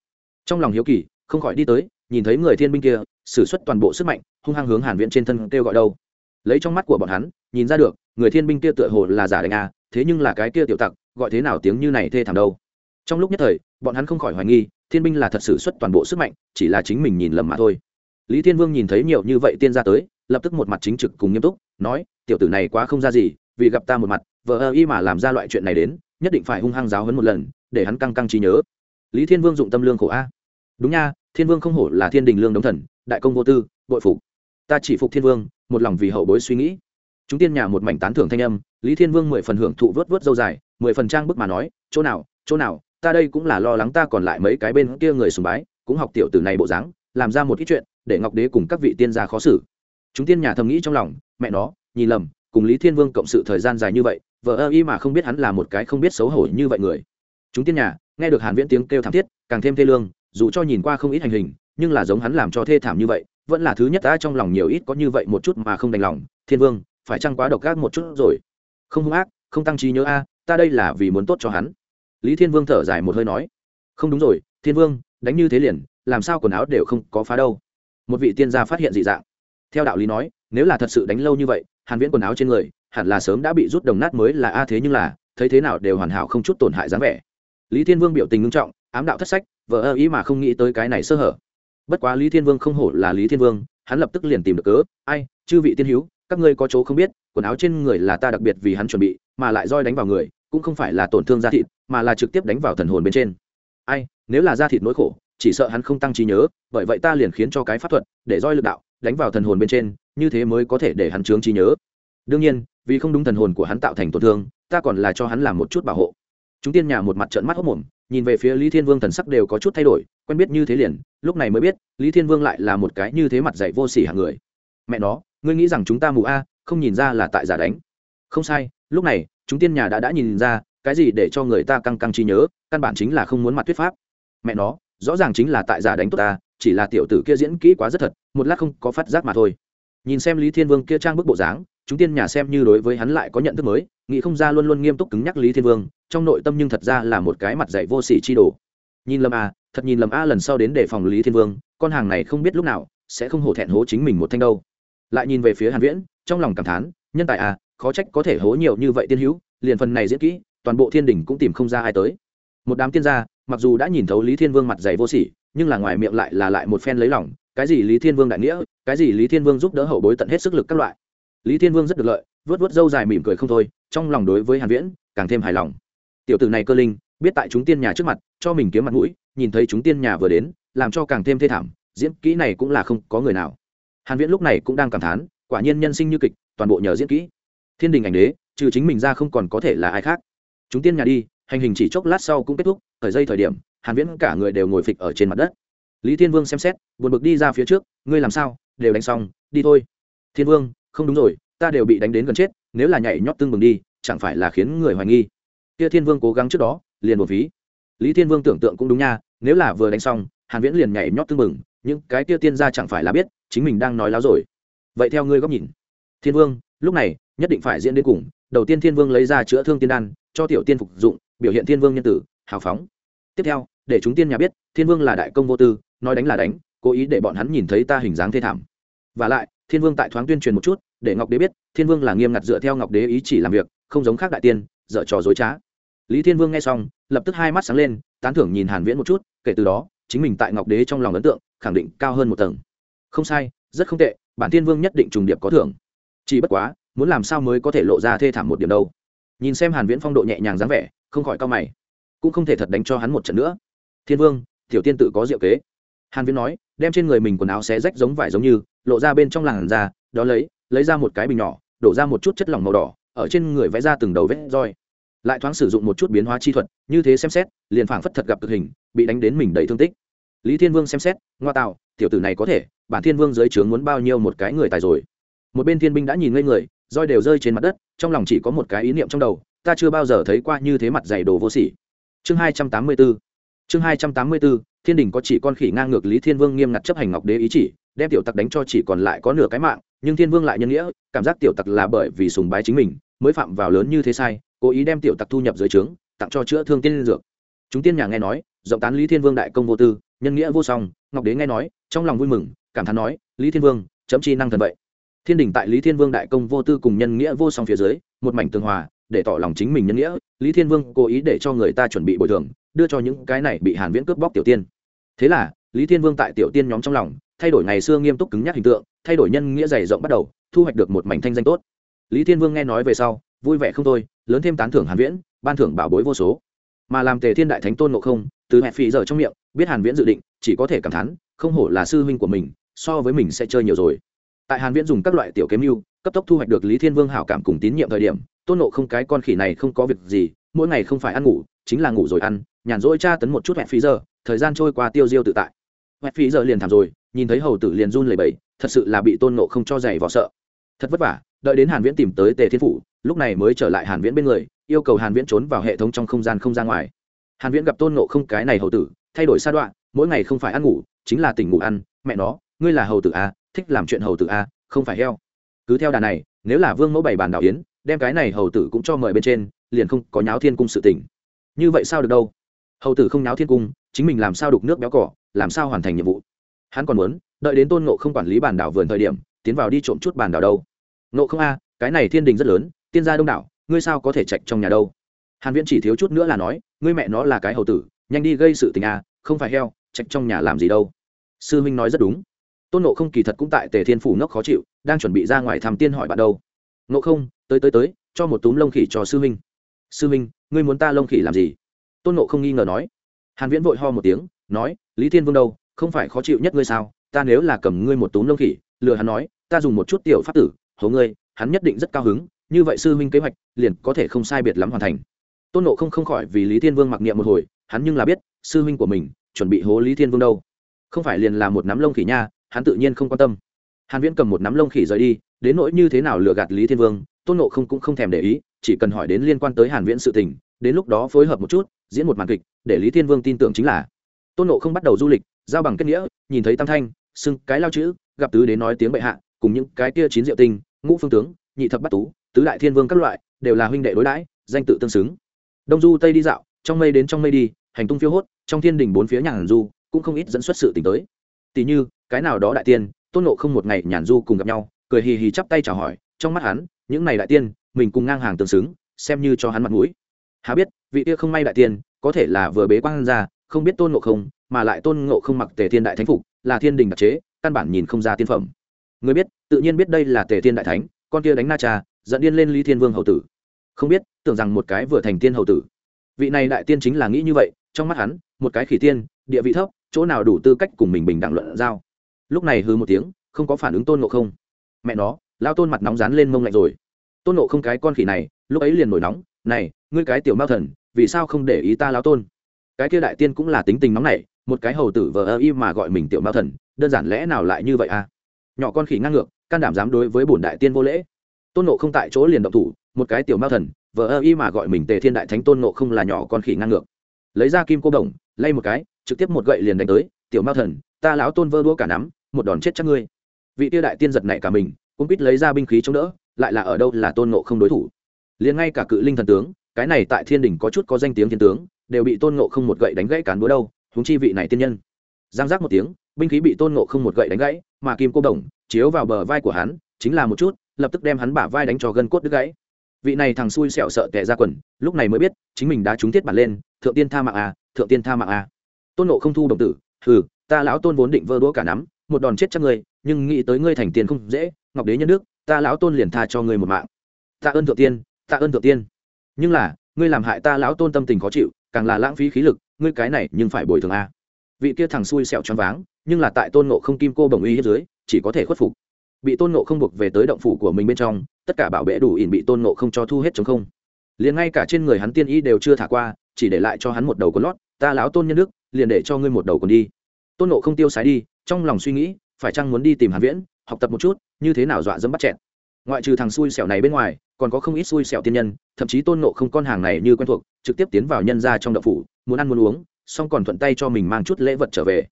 Trong lòng hiếu kỳ, không khỏi đi tới, nhìn thấy người thiên binh kia, sử xuất toàn bộ sức mạnh, hung hăng hướng hàn viễn trên thân kêu gọi đâu. Lấy trong mắt của bọn hắn, nhìn ra được, người thiên binh kia tựa hồ là giả đánh à thế nhưng là cái kia tiểu tặc, gọi thế nào tiếng như này thê thảm đâu. Trong lúc nhất thời, bọn hắn không khỏi hoài nghi, thiên binh là thật sự xuất toàn bộ sức mạnh, chỉ là chính mình nhìn lầm mà thôi lý thiên vương nhìn thấy nhiều như vậy tiên ra tới, lập tức một mặt chính trực cùng nghiêm túc, nói, tiểu tử này quá không ra gì, vì gặp ta một mặt vợ ơ y mà làm ra loại chuyện này đến, nhất định phải hung hăng giáo hấn một lần, để hắn căng căng trí nhớ. Lý thiên vương dụng tâm lương khổ a. Đúng nha, thiên vương không hổ là thiên đình lương đống thần, đại công vô tư, bội phục. Ta chỉ phục thiên vương, một lòng vì hậu bối suy nghĩ. Chúng tiên nhà một mảnh tán thưởng thanh âm, lý thiên vương mười phần hưởng thụ vớt vớt dâu dài, mười phần trang bức mà nói, chỗ nào chỗ nào, ta đây cũng là lo lắng ta còn lại mấy cái bên kia người sùng bái, cũng học tiểu tử này bộ dáng, làm ra một ít chuyện để ngọc đế cùng các vị tiên gia khó xử. Chúng tiên nhà thầm nghĩ trong lòng, mẹ nó, nhìn lầm, cùng lý thiên vương cộng sự thời gian dài như vậy, vợ ơ y mà không biết hắn là một cái không biết xấu hổ như vậy người. Chúng tiên nhà, nghe được hàn viễn tiếng kêu thảm thiết, càng thêm thê lương, dù cho nhìn qua không ít hành hình, nhưng là giống hắn làm cho thê thảm như vậy, vẫn là thứ nhất ta trong lòng nhiều ít có như vậy một chút mà không đành lòng. Thiên vương, phải chăng quá độc ác một chút rồi? Không hung ác, không tăng trí nhớ a, ta đây là vì muốn tốt cho hắn. Lý thiên vương thở dài một hơi nói. Không đúng rồi, thiên vương, đánh như thế liền, làm sao quần áo đều không có phá đâu một vị tiên gia phát hiện dị dạng. Theo đạo lý nói, nếu là thật sự đánh lâu như vậy, hàn viễn quần áo trên người, hẳn là sớm đã bị rút đồng nát mới là a thế nhưng là, thấy thế nào đều hoàn hảo không chút tổn hại dáng vẻ. Lý thiên vương biểu tình ngưng trọng, ám đạo thất sách vợ ơ ý mà không nghĩ tới cái này sơ hở. Bất quá lý thiên vương không hổ là lý thiên vương, hắn lập tức liền tìm được cớ, ai, chư vị tiên hữu, các ngươi có chỗ không biết, quần áo trên người là ta đặc biệt vì hắn chuẩn bị, mà lại roi đánh vào người, cũng không phải là tổn thương da thịt, mà là trực tiếp đánh vào thần hồn bên trên. Ai, nếu là da thịt nỗi khổ chỉ sợ hắn không tăng trí nhớ, bởi vậy ta liền khiến cho cái pháp thuật để roi lực đạo đánh vào thần hồn bên trên, như thế mới có thể để hắn chướng trí nhớ. Đương nhiên, vì không đúng thần hồn của hắn tạo thành tổn thương, ta còn là cho hắn làm một chút bảo hộ. Chúng tiên nhà một mặt trận mắt hốc mồm, nhìn về phía lý thiên vương thần sắc đều có chút thay đổi, quen biết như thế liền, lúc này mới biết, lý thiên vương lại là một cái như thế mặt dạy vô sỉ hạng người. Mẹ nó, ngươi nghĩ rằng chúng ta mù a, không nhìn ra là tại giả đánh. Không sai, lúc này, chúng tiên nhà đã đã nhìn ra, cái gì để cho người ta căng căng trí nhớ, căn bản chính là không muốn mặt thuyết pháp. Mẹ nó rõ ràng chính là tại giả đánh tốt ta, chỉ là tiểu tử kia diễn kỹ quá rất thật, một lát không có phát giác mà thôi. Nhìn xem lý thiên vương kia trang bức bộ dáng, chúng tiên nhà xem như đối với hắn lại có nhận thức mới, nghĩ không ra luôn luôn nghiêm túc cứng nhắc lý thiên vương, trong nội tâm nhưng thật ra là một cái mặt dạy vô sỉ chi đồ. Nhìn lầm a, thật nhìn lầm a lần sau đến để phòng lý thiên vương, con hàng này không biết lúc nào sẽ không hổ thẹn hố chính mình một thanh đâu. Lại nhìn về phía hàn viễn, trong lòng cảm thán, nhân tài a khó trách có thể hố nhiều như vậy tiên hữu, liền phần này diễn kỹ, toàn bộ thiên đình cũng tìm không ra ai tới. Một đám tiên gia mặc dù đã nhìn thấu lý thiên vương mặt dày vô sỉ, nhưng là ngoài miệng lại là lại một phen lấy lòng, cái gì lý thiên vương đại nghĩa, cái gì lý thiên vương giúp đỡ hậu bối tận hết sức lực các loại. Lý thiên vương rất được lợi vớt vớt dâu dài mỉm cười không thôi, trong lòng đối với hàn viễn càng thêm hài lòng. Tiểu tử này cơ linh, biết tại chúng tiên nhà trước mặt, cho mình kiếm mặt mũi, nhìn thấy chúng tiên nhà vừa đến, làm cho càng thêm thê thảm, diễn kỹ này cũng là không có người nào. Hàn viễn lúc này cũng đang cảm thán, quả nhiên nhân sinh như kịch, toàn bộ nhờ diễn kỹ. Thiên đình ảnh đế, trừ chính mình ra không còn có thể là ai khác. Chúng tiên nhà đi hành hình chỉ chốc lát sau cũng kết thúc thời dây thời điểm, hàn viễn cả người đều ngồi phịch ở trên mặt đất. Lý thiên vương xem xét, buồn bực đi ra phía trước, ngươi làm sao? Đều đánh xong, đi thôi. Thiên vương, không đúng rồi, ta đều bị đánh đến gần chết, nếu là nhảy nhót tương bừng đi, chẳng phải là khiến người hoài nghi. Kia thiên vương cố gắng trước đó, liền một ví. lý thiên vương tưởng tượng cũng đúng nha, nếu là vừa đánh xong, hàn viễn liền nhảy nhót tương bừng những cái kia tiên gia chẳng phải là biết, chính mình đang nói láo rồi. Vậy theo ngươi góc nhìn, thiên vương, lúc này, nhất định phải diễn đến cùng, đầu tiên thiên vương lấy ra chữa thương tiên đan, cho tiểu tiên phục dụng biểu hiện thiên vương nhân tử, hào phóng. Tiếp theo, để chúng tiên nhà biết, thiên vương là đại công vô tư, nói đánh là đánh, cố ý để bọn hắn nhìn thấy ta hình dáng thê thảm. Và lại, thiên vương tại thoáng tuyên truyền một chút, để ngọc đế biết, thiên vương là nghiêm ngặt dựa theo ngọc đế ý chỉ làm việc, không giống khác đại tiên, dở trò dối trá. Lý thiên vương nghe xong, lập tức hai mắt sáng lên, tán thưởng nhìn hàn viễn một chút, kể từ đó, chính mình tại ngọc đế trong lòng ấn tượng, khẳng định cao hơn một tầng. Không sai, rất không tệ, bản thiên vương nhất định trùng điệp có thưởng. Chỉ bất quá, muốn làm sao mới có thể lộ ra thê thảm một điểm đâu. Nhìn xem hàn viễn phong độ nhẹ nhàng dáng vẻ không khỏi cao mày. Cũng không thể thật đánh cho hắn một trận nữa. Thiên vương, tiểu tiên tự có diệu kế. Hàn viễn nói, đem trên người mình quần áo xé rách giống vải giống như, lộ ra bên trong làn da, đó lấy lấy ra một cái bình nhỏ, đổ ra một chút chất lỏng màu đỏ, ở trên người vẽ ra từng đầu vết roi. Lại thoáng sử dụng một chút biến hóa chi thuật, như thế xem xét, liền phảng phất thật gặp cực hình, bị đánh đến mình đầy thương tích. Lý thiên vương xem xét, ngoa tạo, tiểu tử này có thể, bản thiên vương dưới trướng muốn bao nhiêu một cái người tài rồi. Một bên thiên binh đã nhìn ngây người, roi đều rơi trên mặt đất, trong lòng chỉ có một cái ý niệm trong đầu ta chưa bao giờ thấy qua như thế mặt dày đồ vô sỉ. Chương hai trăm tám mươi 284 chương hai trăm tám mươi 284, thiên đình có chỉ con khỉ ngang ngược lý thiên vương nghiêm ngặt chấp hành ngọc đế ý chỉ đem tiểu tặc đánh cho chỉ còn lại có nửa cái mạng nhưng thiên vương lại nhân nghĩa cảm giác tiểu tặc là bởi vì sùng bái chính mình mới phạm vào lớn như thế sai cố ý đem tiểu tặc thu nhập dưới trướng tặng cho chữa thương tiên liên dược. Chúng tiên nhà nghe nói rộng tán lý thiên vương đại công vô tư nhân nghĩa vô song ngọc đế nghe nói trong lòng vui mừng cảm thán nói lý thiên vương chấm chi năng thần vậy? Thiên đình tại lý thiên vương đại công vô tư cùng nhân nghĩa vô song phía dưới một mảnh tường hòa để tỏ lòng chính mình nhân nghĩa, lý thiên vương cố ý để cho người ta chuẩn bị bồi thường, đưa cho những cái này bị hàn viễn cướp bóc tiểu tiên. Thế là, lý thiên vương tại tiểu tiên nhóm trong lòng, thay đổi ngày xưa nghiêm túc cứng nhắc hình tượng, thay đổi nhân nghĩa dày rộng bắt đầu, thu hoạch được một mảnh thanh danh tốt. Lý thiên vương nghe nói về sau, vui vẻ không thôi, lớn thêm tán thưởng hàn viễn, ban thưởng bảo bối vô số. Mà làm tề thiên đại thánh tôn ngộ không, từ hẹp phì giờ trong miệng, biết hàn viễn dự định, chỉ có thể cảm thán, không hổ là sư huynh của mình, so với mình sẽ chơi nhiều rồi. Tại hàn viễn dùng các loại tiểu kiếm lưu cấp tốc thu hoạch được lý thiên vương hảo cảm cùng tín nhiệm thời điểm tôn nộ không cái con khỉ này không có việc gì, mỗi ngày không phải ăn ngủ, chính là ngủ rồi ăn, nhàn rỗi tra tấn một chút hẹn phí giờ, thời gian trôi qua tiêu diêu tự tại. Hẹn phí giờ liền thảm rồi, nhìn thấy hầu tử liền run lẩy bẩy, thật sự là bị tôn nộ không cho giày vò sợ. Thật vất vả, đợi đến hàn viễn tìm tới tề thiên phủ, lúc này mới trở lại hàn viễn bên người, yêu cầu hàn viễn trốn vào hệ thống trong không gian không ra ngoài. Hàn viễn gặp tôn nộ không cái này hầu tử, thay đổi sa đoạn, mỗi ngày không phải ăn ngủ, chính là tỉnh ngủ ăn, mẹ nó, ngươi là hầu tử a thích làm chuyện hầu tử a không phải heo. Cứ theo đà này, nếu là vương mẫu bảy bàn đảo yến đem cái này hầu tử cũng cho mời bên trên, liền không có nháo thiên cung sự tỉnh như vậy sao được đâu? Hầu tử không nháo thiên cung, chính mình làm sao đục nước béo cỏ, làm sao hoàn thành nhiệm vụ? Hắn còn muốn, đợi đến tôn ngộ không quản lý bản đảo vườn thời điểm, tiến vào đi trộm chút bản đảo đâu. Ngộ không a, cái này thiên đình rất lớn, tiên gia đông đảo, ngươi sao có thể chạch trong nhà đâu? Hàn viễn chỉ thiếu chút nữa là nói, ngươi mẹ nó là cái hầu tử, nhanh đi gây sự tình a, không phải heo chạch trong nhà làm gì đâu. Sư huynh nói rất đúng. Tôn nộ không kỳ thật cũng tại tề thiên phủ ngốc khó chịu, đang chuẩn bị ra ngoài thăm tiên hỏi bạn đâu nộ không, tới tới tới, cho một túm lông khỉ cho sư huynh. Sư huynh, ngươi muốn ta lông khỉ làm gì? Tôn nộ không nghi ngờ nói. Hàn viễn vội ho một tiếng, nói, lý thiên vương đâu, không phải khó chịu nhất ngươi sao? Ta nếu là cầm ngươi một túm lông khỉ, lừa hắn nói, ta dùng một chút tiểu pháp tử, hố ngươi, hắn nhất định rất cao hứng, như vậy sư huynh kế hoạch, liền có thể không sai biệt lắm hoàn thành. Tôn nộ không không khỏi vì lý thiên vương mặc niệm một hồi, hắn nhưng là biết, sư huynh của mình, chuẩn bị hố lý thiên vương đâu. Không phải liền là một nắm lông khỉ nha, hắn tự nhiên không quan tâm. Hàn viễn cầm một nắm lông khỉ rời đi đến nỗi như thế nào lừa gạt lý thiên vương, tôn nộ không cũng không thèm để ý, chỉ cần hỏi đến liên quan tới hàn viễn sự tình, đến lúc đó phối hợp một chút, diễn một màn kịch, để lý thiên vương tin tưởng chính là. Tôn nộ không bắt đầu du lịch, giao bằng kết nghĩa, nhìn thấy tam thanh, xưng cái lao chữ, gặp tứ đến nói tiếng bệ hạ, cùng những cái kia chín diệu tinh, ngũ phương tướng, nhị thập bát tú, tứ đại thiên vương các loại, đều là huynh đệ đối đãi, danh tự tương xứng. Đông du tây đi dạo, trong mây đến trong mây đi, hành tung phiêu hốt, trong thiên đình bốn phía nhàn du, cũng không ít dẫn xuất sự tình tới. Tỷ như, cái nào đó đại tiên, tôn nộ không một ngày nhàn du cùng gặp nhau cười hì hì chắp tay chào hỏi, trong mắt hắn, những này đại tiên, mình cùng ngang hàng tương xứng, xem như cho hắn mặt mũi. Há biết, vị kia không may đại tiên, có thể là vừa bế quan ra, không biết tôn ngộ không, mà lại tôn ngộ không mặc tề thiên đại thánh phục, là thiên đình đặc chế, căn bản nhìn không ra tiên phẩm. Người biết, tự nhiên biết đây là tề thiên đại thánh, con kia đánh na cha, dẫn điên lên lý thiên vương hậu tử. Không biết, tưởng rằng một cái vừa thành tiên hậu tử. Vị này đại tiên chính là nghĩ như vậy, trong mắt hắn, một cái khỉ tiên, địa vị thấp, chỗ nào đủ tư cách cùng mình bình đẳng luận giao. Lúc này hư một tiếng, không có phản ứng tôn ngộ không mẹ nó, lao tôn mặt nóng rán lên mông lạnh rồi. Tôn nộ không cái con khỉ này, lúc ấy liền nổi nóng, này, ngươi cái tiểu mao thần, vì sao không để ý ta lao tôn? Cái kia đại tiên cũng là tính tình nóng này một cái hầu tử vờ ơ y mà gọi mình tiểu mao thần, đơn giản lẽ nào lại như vậy à? Nhỏ con khỉ ngang ngược, can đảm dám đối với bổn đại tiên vô lễ. Tôn nộ không tại chỗ liền động thủ, một cái tiểu mao thần, vờ ơ y mà gọi mình tề thiên đại thánh tôn nộ không là nhỏ con khỉ ngang ngược. Lấy ra kim cô đồng, lay một cái, trực tiếp một gậy liền đánh tới, tiểu mao thần, ta lão tôn vơ đua cả nắm, một đòn chết chắc ngươi vị tiêu đại tiên giật nảy cả mình cũng biết lấy ra binh khí chống đỡ, lại là ở đâu là tôn ngộ không đối thủ. Liền ngay cả cự linh thần tướng, cái này tại thiên đình có chút có danh tiếng thiên tướng, đều bị tôn ngộ không một gậy đánh gãy cán búa đâu húng chi vị này tiên nhân. Giang giác một tiếng, binh khí bị tôn ngộ không một gậy đánh gãy, mà kim cô đồng, chiếu vào bờ vai của hắn, chính là một chút, lập tức đem hắn bả vai đánh cho gân cốt đứt gãy. Vị này thằng xui xẹo sợ tệ ra quần, lúc này mới biết, chính mình đã trúng thiết bản lên, thượng tiên tha mạng à thượng tiên tha mạng à. Tôn ngộ không thu đồng tử, hừ, ta lão tôn vốn định vơ đũa cả nắm một đòn chết chắc ngươi, nhưng nghĩ tới ngươi thành tiền không dễ, ngọc đế nhân đức, ta lão tôn liền tha cho ngươi một mạng. Tạ ơn thượng tiên, tạ ơn thượng tiên. Nhưng là, ngươi làm hại ta lão tôn tâm tình khó chịu, càng là lãng phí khí lực, ngươi cái này nhưng phải bồi thường a. Vị kia thằng xui xẹo choáng váng, nhưng là tại tôn nộ không kim cô bồng uy hiếp dưới, chỉ có thể khuất phục. Bị tôn nộ không buộc về tới động phủ của mình bên trong, tất cả bảo vệ đủ ỉn bị tôn nộ không cho thu hết chống không. Liền ngay cả trên người hắn tiên y đều chưa thả qua, chỉ để lại cho hắn một đầu con lót, ta lão tôn nhân đức, liền để cho ngươi một đầu còn đi. Tôn nộ không tiêu sái đi trong lòng suy nghĩ, phải chăng muốn đi tìm hàn viễn, học tập một chút, như thế nào dọa dẫm bắt chẹn ngoại trừ thằng xui xẻo này bên ngoài, còn có không ít xui xẻo tiên nhân, thậm chí tôn nộ không con hàng này như quen thuộc, trực tiếp tiến vào nhân ra trong đậu phủ, muốn ăn muốn uống xong còn thuận tay cho mình mang chút lễ vật trở về.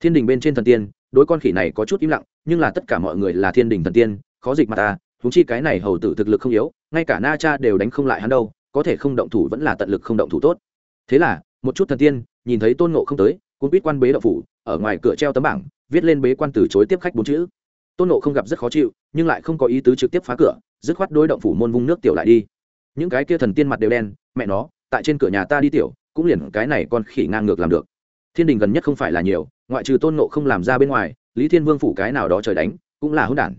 Thiên đình bên trên thần tiên, đối con khỉ này có chút im lặng, nhưng là tất cả mọi người là thiên đình thần tiên, khó dịch mà ta húng chi cái này hầu tử thực lực không yếu, ngay cả na cha đều đánh không lại hắn đâu, có thể không động thủ vẫn là tận lực không động thủ tốt. Thế là, một chút thần tiên, nhìn thấy tôn nộ không tới cuốn quýt quan bế đậu phủ, ở ngoài cửa treo tấm bảng, viết lên bế quan từ chối tiếp khách bốn chữ. Tôn nộ không gặp rất khó chịu, nhưng lại không có ý tứ trực tiếp phá cửa, dứt khoát đối động phủ môn vung nước tiểu lại đi. Những cái kia thần tiên mặt đều đen, mẹ nó, tại trên cửa nhà ta đi tiểu, cũng liền cái này con khỉ ngang ngược làm được. Thiên đình gần nhất không phải là nhiều, ngoại trừ tôn nộ không làm ra bên ngoài, lý thiên vương phủ cái nào đó trời đánh, cũng là hỗn đản.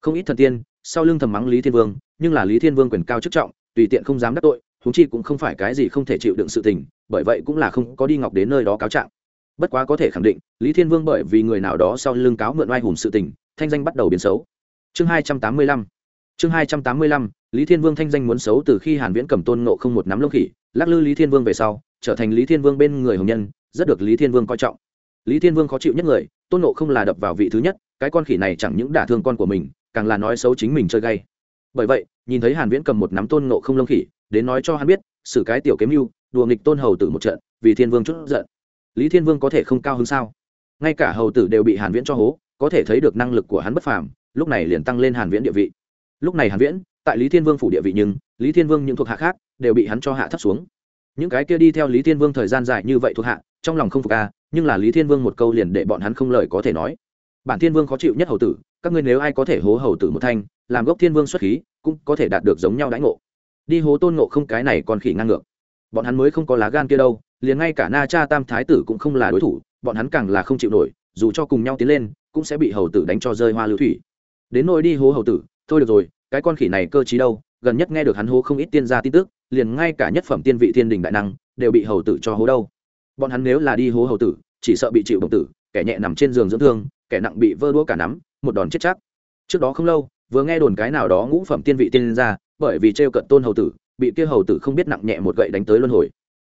Không ít thần tiên, sau lưng thầm mắng lý thiên vương, nhưng là lý thiên vương quyền cao chức trọng, tùy tiện không dám đắc tội húng chi cũng không phải cái gì không thể chịu đựng sự tình, bởi vậy cũng là không có đi ngọc đến nơi đó cáo trạng bất quá có thể khẳng định, lý thiên vương bởi vì người nào đó sau lưng cáo mượn oai hùng sự tình, thanh danh bắt đầu biến xấu. Chương hai trăm tám mươi lăm, chương hai trăm tám mươi lăm, lý thiên vương thanh danh muốn xấu từ khi hàn viễn cầm tôn nộ không một nắm lông khỉ, lắc lư lý thiên vương về sau, trở thành lý thiên vương bên người hồng nhân, rất được lý thiên vương coi trọng. Lý thiên vương khó chịu nhất người, tôn nộ không là đập vào vị thứ nhất, cái con khỉ này chẳng những đả thương con của mình, càng là nói xấu chính mình chơi gay. Bởi vậy, nhìn thấy hàn viễn cầm một nắm tôn nộ không lông khỉ, đến nói cho hắn biết xử cái tiểu kiếm mưu, đùa nghịch tôn hầu tử một trận, vì thiên vương chút giận lý thiên vương có thể không cao hơn sao? Ngay cả hầu tử đều bị hàn viễn cho hố, có thể thấy được năng lực của hắn bất phàm, lúc này liền tăng lên hàn viễn địa vị. Lúc này hàn viễn, tại lý thiên vương phủ địa vị nhưng, lý thiên vương những thuộc hạ khác đều bị hắn cho hạ thấp xuống. Những cái kia đi theo lý thiên vương thời gian dài như vậy thuộc hạ, trong lòng không phục a, nhưng là lý thiên vương một câu liền để bọn hắn không lời có thể nói. Bản thiên vương khó chịu nhất hầu tử, các ngươi nếu ai có thể hố hầu tử một thanh, làm gốc thiên vương xuất khí, cũng có thể đạt được giống nhau đãi ngộ. Đi hố tôn ngộ không, cái này còn khỉ ngang ngược. Bọn hắn mới không có lá gan kia đâu liền ngay cả na cha tam thái tử cũng không là đối thủ, bọn hắn càng là không chịu nổi, dù cho cùng nhau tiến lên, cũng sẽ bị hầu tử đánh cho rơi hoa lưu thủy. Đến nỗi đi hố hầu tử, thôi được rồi, cái con khỉ này cơ trí đâu, gần nhất nghe được hắn hố không ít tiên gia tin tức, liền ngay cả nhất phẩm tiên vị thiên đình đại năng, đều bị hầu tử cho hố đâu. Bọn hắn nếu là đi hố hầu tử, chỉ sợ bị chịu động tử, kẻ nhẹ nằm trên giường dưỡng thương, kẻ nặng bị vơ đũa cả nắm, một đòn chết chắc. Trước đó không lâu, vừa nghe đồn cái nào đó ngũ phẩm tiên vị tiên ra bởi vì t r cận tôn hầu tử, bị kia hầu tử không biết nặng nhẹ một gậy đánh tới luân hồi.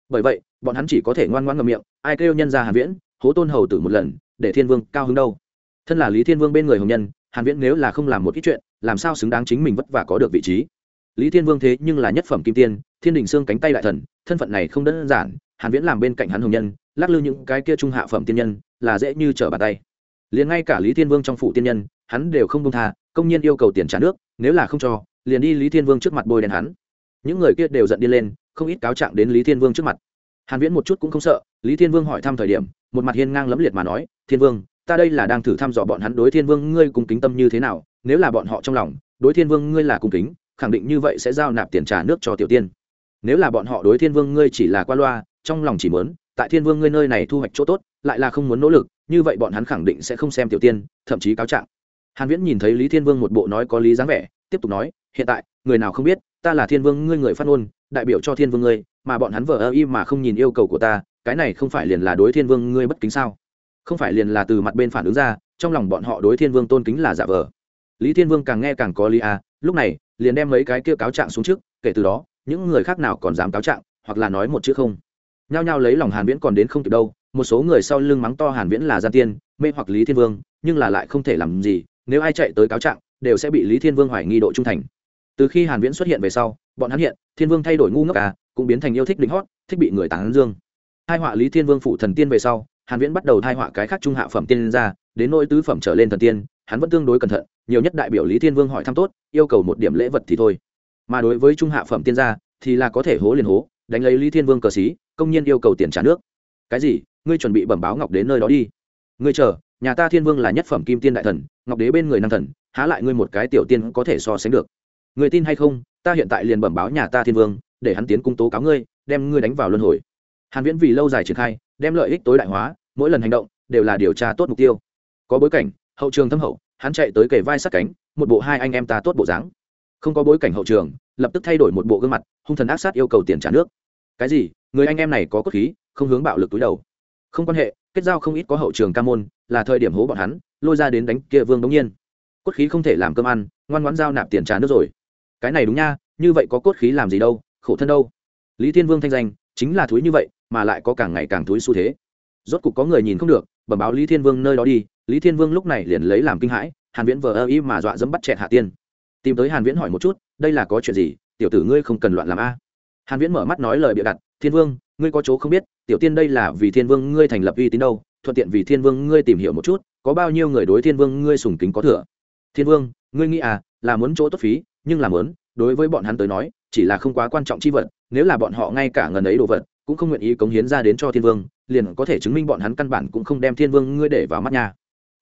Bởi vậy bọn hắn chỉ có thể ngoan ngoan ngậm miệng, ai kêu nhân ra hàn viễn, hố tôn hầu tử một lần, để thiên vương cao hứng đâu? Thân là lý thiên vương bên người hồng nhân, hàn viễn nếu là không làm một ít chuyện, làm sao xứng đáng chính mình vất vả có được vị trí? Lý thiên vương thế nhưng là nhất phẩm kim tiên, thiên đình xương cánh tay đại thần, thân phận này không đơn giản, hàn viễn làm bên cạnh hắn hồng nhân, lắc lư những cái kia trung hạ phẩm tiên nhân, là dễ như trở bàn tay. Liền ngay cả lý thiên vương trong phủ tiên nhân, hắn đều không công tha, công nhiên yêu cầu tiền trả nước, nếu là không cho, liền đi lý thiên vương trước mặt bôi đen hắn. Những người kia đều giận đi lên, không ít cáo trạng đến lý thiên vương trước mặt hàn viễn một chút cũng không sợ, lý thiên vương hỏi thăm thời điểm, một mặt hiên ngang lẫm liệt mà nói, thiên vương, ta đây là đang thử thăm dò bọn hắn đối thiên vương ngươi cùng kính tâm như thế nào, nếu là bọn họ trong lòng, đối thiên vương ngươi là cung kính, khẳng định như vậy sẽ giao nạp tiền trả nước cho tiểu tiên. Nếu là bọn họ đối thiên vương ngươi chỉ là qua loa, trong lòng chỉ muốn, tại thiên vương ngươi nơi này thu hoạch chỗ tốt, lại là không muốn nỗ lực, như vậy bọn hắn khẳng định sẽ không xem tiểu tiên, thậm chí cáo trạng. Hàn viễn nhìn thấy lý thiên vương một bộ nói có lý dáng vẻ, tiếp tục nói, hiện tại, người nào không biết, ta là thiên vương ngươi người phát ngôn, đại biểu cho thiên vương ngươi mà bọn hắn vờ ơ y mà không nhìn yêu cầu của ta, cái này không phải liền là đối thiên vương ngươi bất kính sao? Không phải liền là từ mặt bên phản ứng ra, trong lòng bọn họ đối thiên vương tôn kính là giả vờ. Lý thiên vương càng nghe càng có lý à lúc này, liền đem mấy cái kia cáo trạng xuống trước, kể từ đó, những người khác nào còn dám cáo trạng, hoặc là nói một chữ không. Nhao nhao lấy lòng hàn viễn còn đến không kịp đâu, một số người sau lưng mắng to hàn viễn là gian tiên, mê hoặc lý thiên vương, nhưng là lại không thể làm gì, nếu ai chạy tới cáo trạng, đều sẽ bị lý thiên vương hoài nghi độ trung thành. Từ khi hàn viễn xuất hiện về sau, bọn hắn hiện, thiên vương thay đổi ngu ngốc à cũng biến thành yêu thích đỉnh hót, thích bị người tán dương. Hai họa lý thiên vương phụ thần tiên về sau, hàn viễn bắt đầu thai họa cái khác trung hạ phẩm tiên ra, đến nỗi tứ phẩm trở lên thần tiên, hắn vẫn tương đối cẩn thận, nhiều nhất đại biểu lý thiên vương hỏi thăm tốt, yêu cầu một điểm lễ vật thì thôi. Mà đối với trung hạ phẩm tiên gia thì là có thể hố liền hố, đánh lấy lý thiên vương cờ xí, công nhiên yêu cầu tiền trả nước. Cái gì? Ngươi chuẩn bị bẩm báo ngọc đến nơi đó đi. Ngươi chờ, nhà ta thiên vương là nhất phẩm kim tiên đại thần, ngọc đế bên người năng thần, há lại ngươi một cái tiểu tiên có thể so sánh được. Người tin hay không? Ta hiện tại liền bẩm báo nhà ta thiên vương để hắn tiến cung tố cáo ngươi, đem ngươi đánh vào luân hồi. Hàn viễn vì lâu dài triển khai, đem lợi ích tối đại hóa, mỗi lần hành động đều là điều tra tốt mục tiêu. Có bối cảnh, hậu trường thâm hậu, hắn chạy tới kề vai sát cánh, một bộ hai anh em ta tốt bộ dáng. Không có bối cảnh hậu trường, lập tức thay đổi một bộ gương mặt, hung thần ác sát yêu cầu tiền trả nước. Cái gì? Người anh em này có cốt khí, không hướng bạo lực túi đầu. Không quan hệ, kết giao không ít có hậu trường ca môn, là thời điểm hố bọn hắn, lôi ra đến đánh kia vương đống nhiên. Cốt khí không thể làm cơm ăn, ngoan ngoãn giao nạp tiền trả nước rồi. Cái này đúng nha, như vậy có cốt khí làm gì đâu khổ thân đâu? Lý thiên vương thanh danh chính là thúi như vậy, mà lại có càng ngày càng thúi xu thế. Rốt cục có người nhìn không được, bẩm báo lý thiên vương nơi đó đi. Lý thiên vương lúc này liền lấy làm kinh hãi, hàn viễn vờ ơ ý mà dọa dẫm bắt chẹt hạ tiên. Tìm tới hàn viễn hỏi một chút, đây là có chuyện gì? Tiểu tử ngươi không cần loạn làm a. Hàn viễn mở mắt nói lời bịa đặt, thiên vương, ngươi có chỗ không biết, tiểu tiên đây là vì thiên vương ngươi thành lập uy tín đâu, thuận tiện vì thiên vương ngươi tìm hiểu một chút, có bao nhiêu người đối thiên vương ngươi sùng kính có thừa? Thiên vương, ngươi nghĩ à là muốn chỗ tốt phí, nhưng là muốn, đối với bọn hắn tới nói chỉ là không quá quan trọng chi vật, nếu là bọn họ ngay cả ngần ấy đồ vật, cũng không nguyện ý cống hiến ra đến cho thiên vương, liền có thể chứng minh bọn hắn căn bản cũng không đem thiên vương ngươi để vào mắt nha.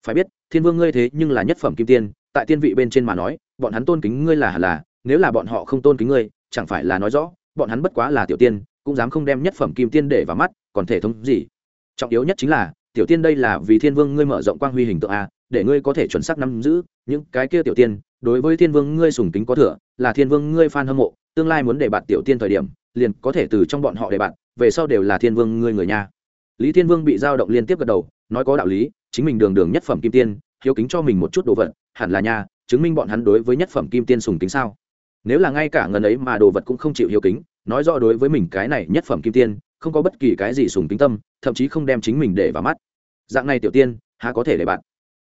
Phải biết, thiên vương ngươi thế nhưng là nhất phẩm kim tiên, tại tiên vị bên trên mà nói, bọn hắn tôn kính ngươi là là, nếu là bọn họ không tôn kính ngươi, chẳng phải là nói rõ, bọn hắn bất quá là tiểu tiên, cũng dám không đem nhất phẩm kim tiên để vào mắt, còn thể thống gì? Trọng yếu nhất chính là, tiểu tiên đây là vì thiên vương ngươi mở rộng quang huy hình tượng a, để ngươi có thể chuẩn xác nắm giữ, những cái kia tiểu tiên, đối với thiên vương ngươi sùng kính có thừa, là thiên vương ngươi fan hâm mộ tương lai muốn để bạn tiểu tiên thời điểm, liền có thể từ trong bọn họ để bạn về sau đều là thiên vương ngươi người nhà. Lý thiên vương bị giao động liên tiếp gật đầu, nói có đạo lý, chính mình đường đường nhất phẩm kim tiên, hiếu kính cho mình một chút đồ vật, hẳn là nha chứng minh bọn hắn đối với nhất phẩm kim tiên sùng kính sao. Nếu là ngay cả ngần ấy mà đồ vật cũng không chịu hiếu kính, nói rõ đối với mình cái này nhất phẩm kim tiên, không có bất kỳ cái gì sùng kính tâm, thậm chí không đem chính mình để vào mắt. Dạng này tiểu tiên, há có thể để bạn?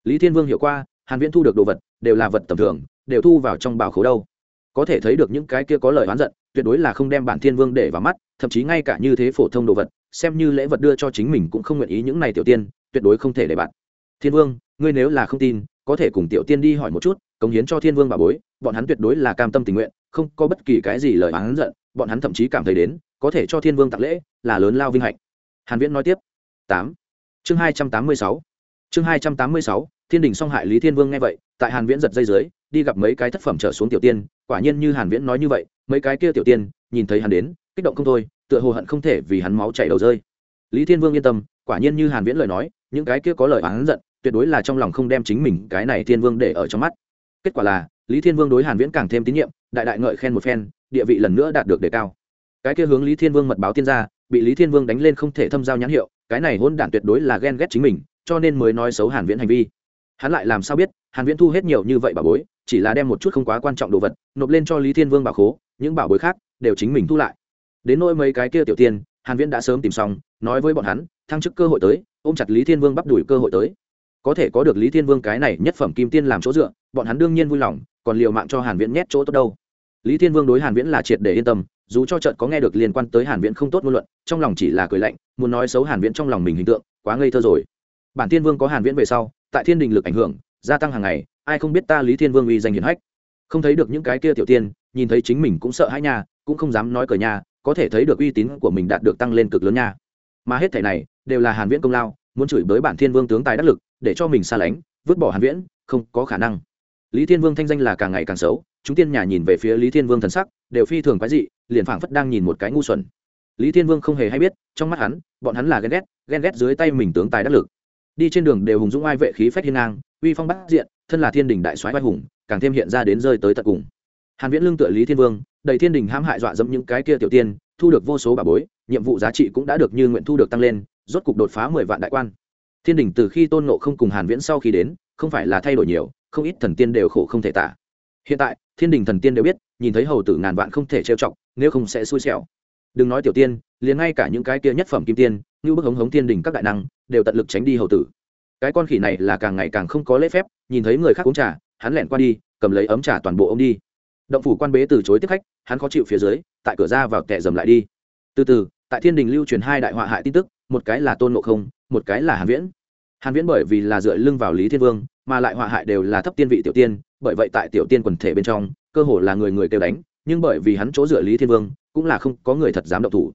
Lý thiên vương hiểu qua, hàn viễn thu được đồ vật, đều là vật tầm thường, đều thu vào trong bảo khố đâu có thể thấy được những cái kia có lời oán giận, tuyệt đối là không đem bản thiên vương để vào mắt, thậm chí ngay cả như thế phổ thông đồ vật, xem như lễ vật đưa cho chính mình cũng không nguyện ý những này tiểu tiên, tuyệt đối không thể để bạn. Thiên vương, ngươi nếu là không tin, có thể cùng tiểu tiên đi hỏi một chút, cống hiến cho thiên vương bà bối, bọn hắn tuyệt đối là cam tâm tình nguyện, không có bất kỳ cái gì lời oán giận, bọn hắn thậm chí cảm thấy đến, có thể cho thiên vương tặng lễ, là lớn lao vinh hạnh. Hàn viễn nói tiếp. Tám. Chương hai trăm tám mươi sáu chương hai trăm tám mươi sáu, thiên đình song hại lý thiên vương nghe vậy, tại hàn viễn giật dây dưới, đi gặp mấy cái thất phẩm trở xuống tiểu tiên, quả nhiên như hàn viễn nói như vậy, mấy cái kia tiểu tiên, nhìn thấy hắn đến, kích động không thôi, tựa hồ hận không thể vì hắn máu chảy đầu rơi. Lý thiên vương yên tâm, quả nhiên như hàn viễn lời nói, những cái kia có lời hắn giận, tuyệt đối là trong lòng không đem chính mình cái này thiên vương để ở trong mắt. Kết quả là, lý thiên vương đối hàn viễn càng thêm tín nhiệm, đại đại ngợi khen một phen, địa vị lần nữa đạt được đề cao. Cái kia hướng lý thiên vương mật báo tiên gia, bị lý thiên vương đánh lên không thể thâm giao nhãn hiệu, cái này hôn đản tuyệt đối là ghen ghét chính mình cho nên mới nói xấu hàn viễn hành vi. Hắn lại làm sao biết, hàn viễn thu hết nhiều như vậy bảo bối, chỉ là đem một chút không quá quan trọng đồ vật, nộp lên cho lý thiên vương bảo khố, những bảo bối khác đều chính mình thu lại. Đến nỗi mấy cái kia tiểu tiên, hàn viễn đã sớm tìm xong, nói với bọn hắn, thăng chức cơ hội tới, ôm chặt lý thiên vương bắt đuổi cơ hội tới. Có thể có được lý thiên vương cái này nhất phẩm kim tiên làm chỗ dựa, bọn hắn đương nhiên vui lòng, còn liều mạng cho hàn viễn nhét chỗ tốt đâu. Lý thiên vương đối hàn viễn là triệt để yên tâm, dù cho trận có nghe được liên quan tới hàn viễn không tốt ngôn luận, trong lòng chỉ là cười lạnh, muốn nói xấu hàn viễn trong lòng mình hình tượng, quá ngây thơ rồi bản thiên vương có hàn viễn về sau, tại thiên đình lực ảnh hưởng, gia tăng hàng ngày, ai không biết ta lý thiên vương uy danh hiển hách. Không thấy được những cái kia tiểu tiên, nhìn thấy chính mình cũng sợ hãi nha, cũng không dám nói cờ nha, có thể thấy được uy tín của mình đạt được tăng lên cực lớn nha. Mà hết thảy này, đều là hàn viễn công lao, muốn chửi bới bản thiên vương tướng tài đắc lực, để cho mình xa lánh, vứt bỏ hàn viễn, không có khả năng. Lý thiên vương thanh danh là càng ngày càng xấu, chúng tiên nhà nhìn về phía lý thiên vương thần sắc, đều phi thường quái dị, liền phảng phất đang nhìn một cái ngu xuẩn. Lý thiên vương không hề hay biết, trong mắt hắn, bọn hắn là ghen ghét ghen ghét dưới tay mình tướng tài đắc lực đi trên đường đều hùng dũng ai vệ khí phách hiên ngang, uy phong bắt diện, thân là thiên đình đại soái vai hùng, càng thêm hiện ra đến rơi tới tận cùng. Hàn viễn lương tựa lý thiên vương, đầy thiên đình hãm hại dọa dẫm những cái kia tiểu tiên, thu được vô số bà bối, nhiệm vụ giá trị cũng đã được như nguyện thu được tăng lên, rốt cục đột phá 10 vạn đại quan. Thiên đình từ khi tôn nộ không cùng hàn viễn sau khi đến, không phải là thay đổi nhiều, không ít thần tiên đều khổ không thể tả. Hiện tại, thiên đình thần tiên đều biết, nhìn thấy hầu tử ngàn vạn không thể trêu chọc, nếu không sẽ xui xẻo. Đừng nói tiểu tiên, liền ngay cả những cái kia nhất phẩm kim tiên như bức hống hống thiên đình các đại năng, đều tận lực tránh đi hầu tử. Cái con khỉ này là càng ngày càng không có lễ phép, nhìn thấy người khác uống trà, hắn lẹn qua đi, cầm lấy ấm trà toàn bộ ông đi. Động phủ quan bế từ chối tiếp khách, hắn khó chịu phía dưới, tại cửa ra vào kẻ dầm lại đi. Từ từ, tại thiên đình lưu truyền hai đại họa hại tin tức, một cái là tôn ngộ không, một cái là hàn viễn. Hàn viễn bởi vì là dựa lưng vào lý thiên vương, mà lại họa hại đều là thấp tiên vị tiểu tiên, bởi vậy tại tiểu tiên quần thể bên trong, cơ hồ là người người kêu đánh, nhưng bởi vì hắn chỗ dựa lý thiên vương, cũng là không có người thật dám động thủ.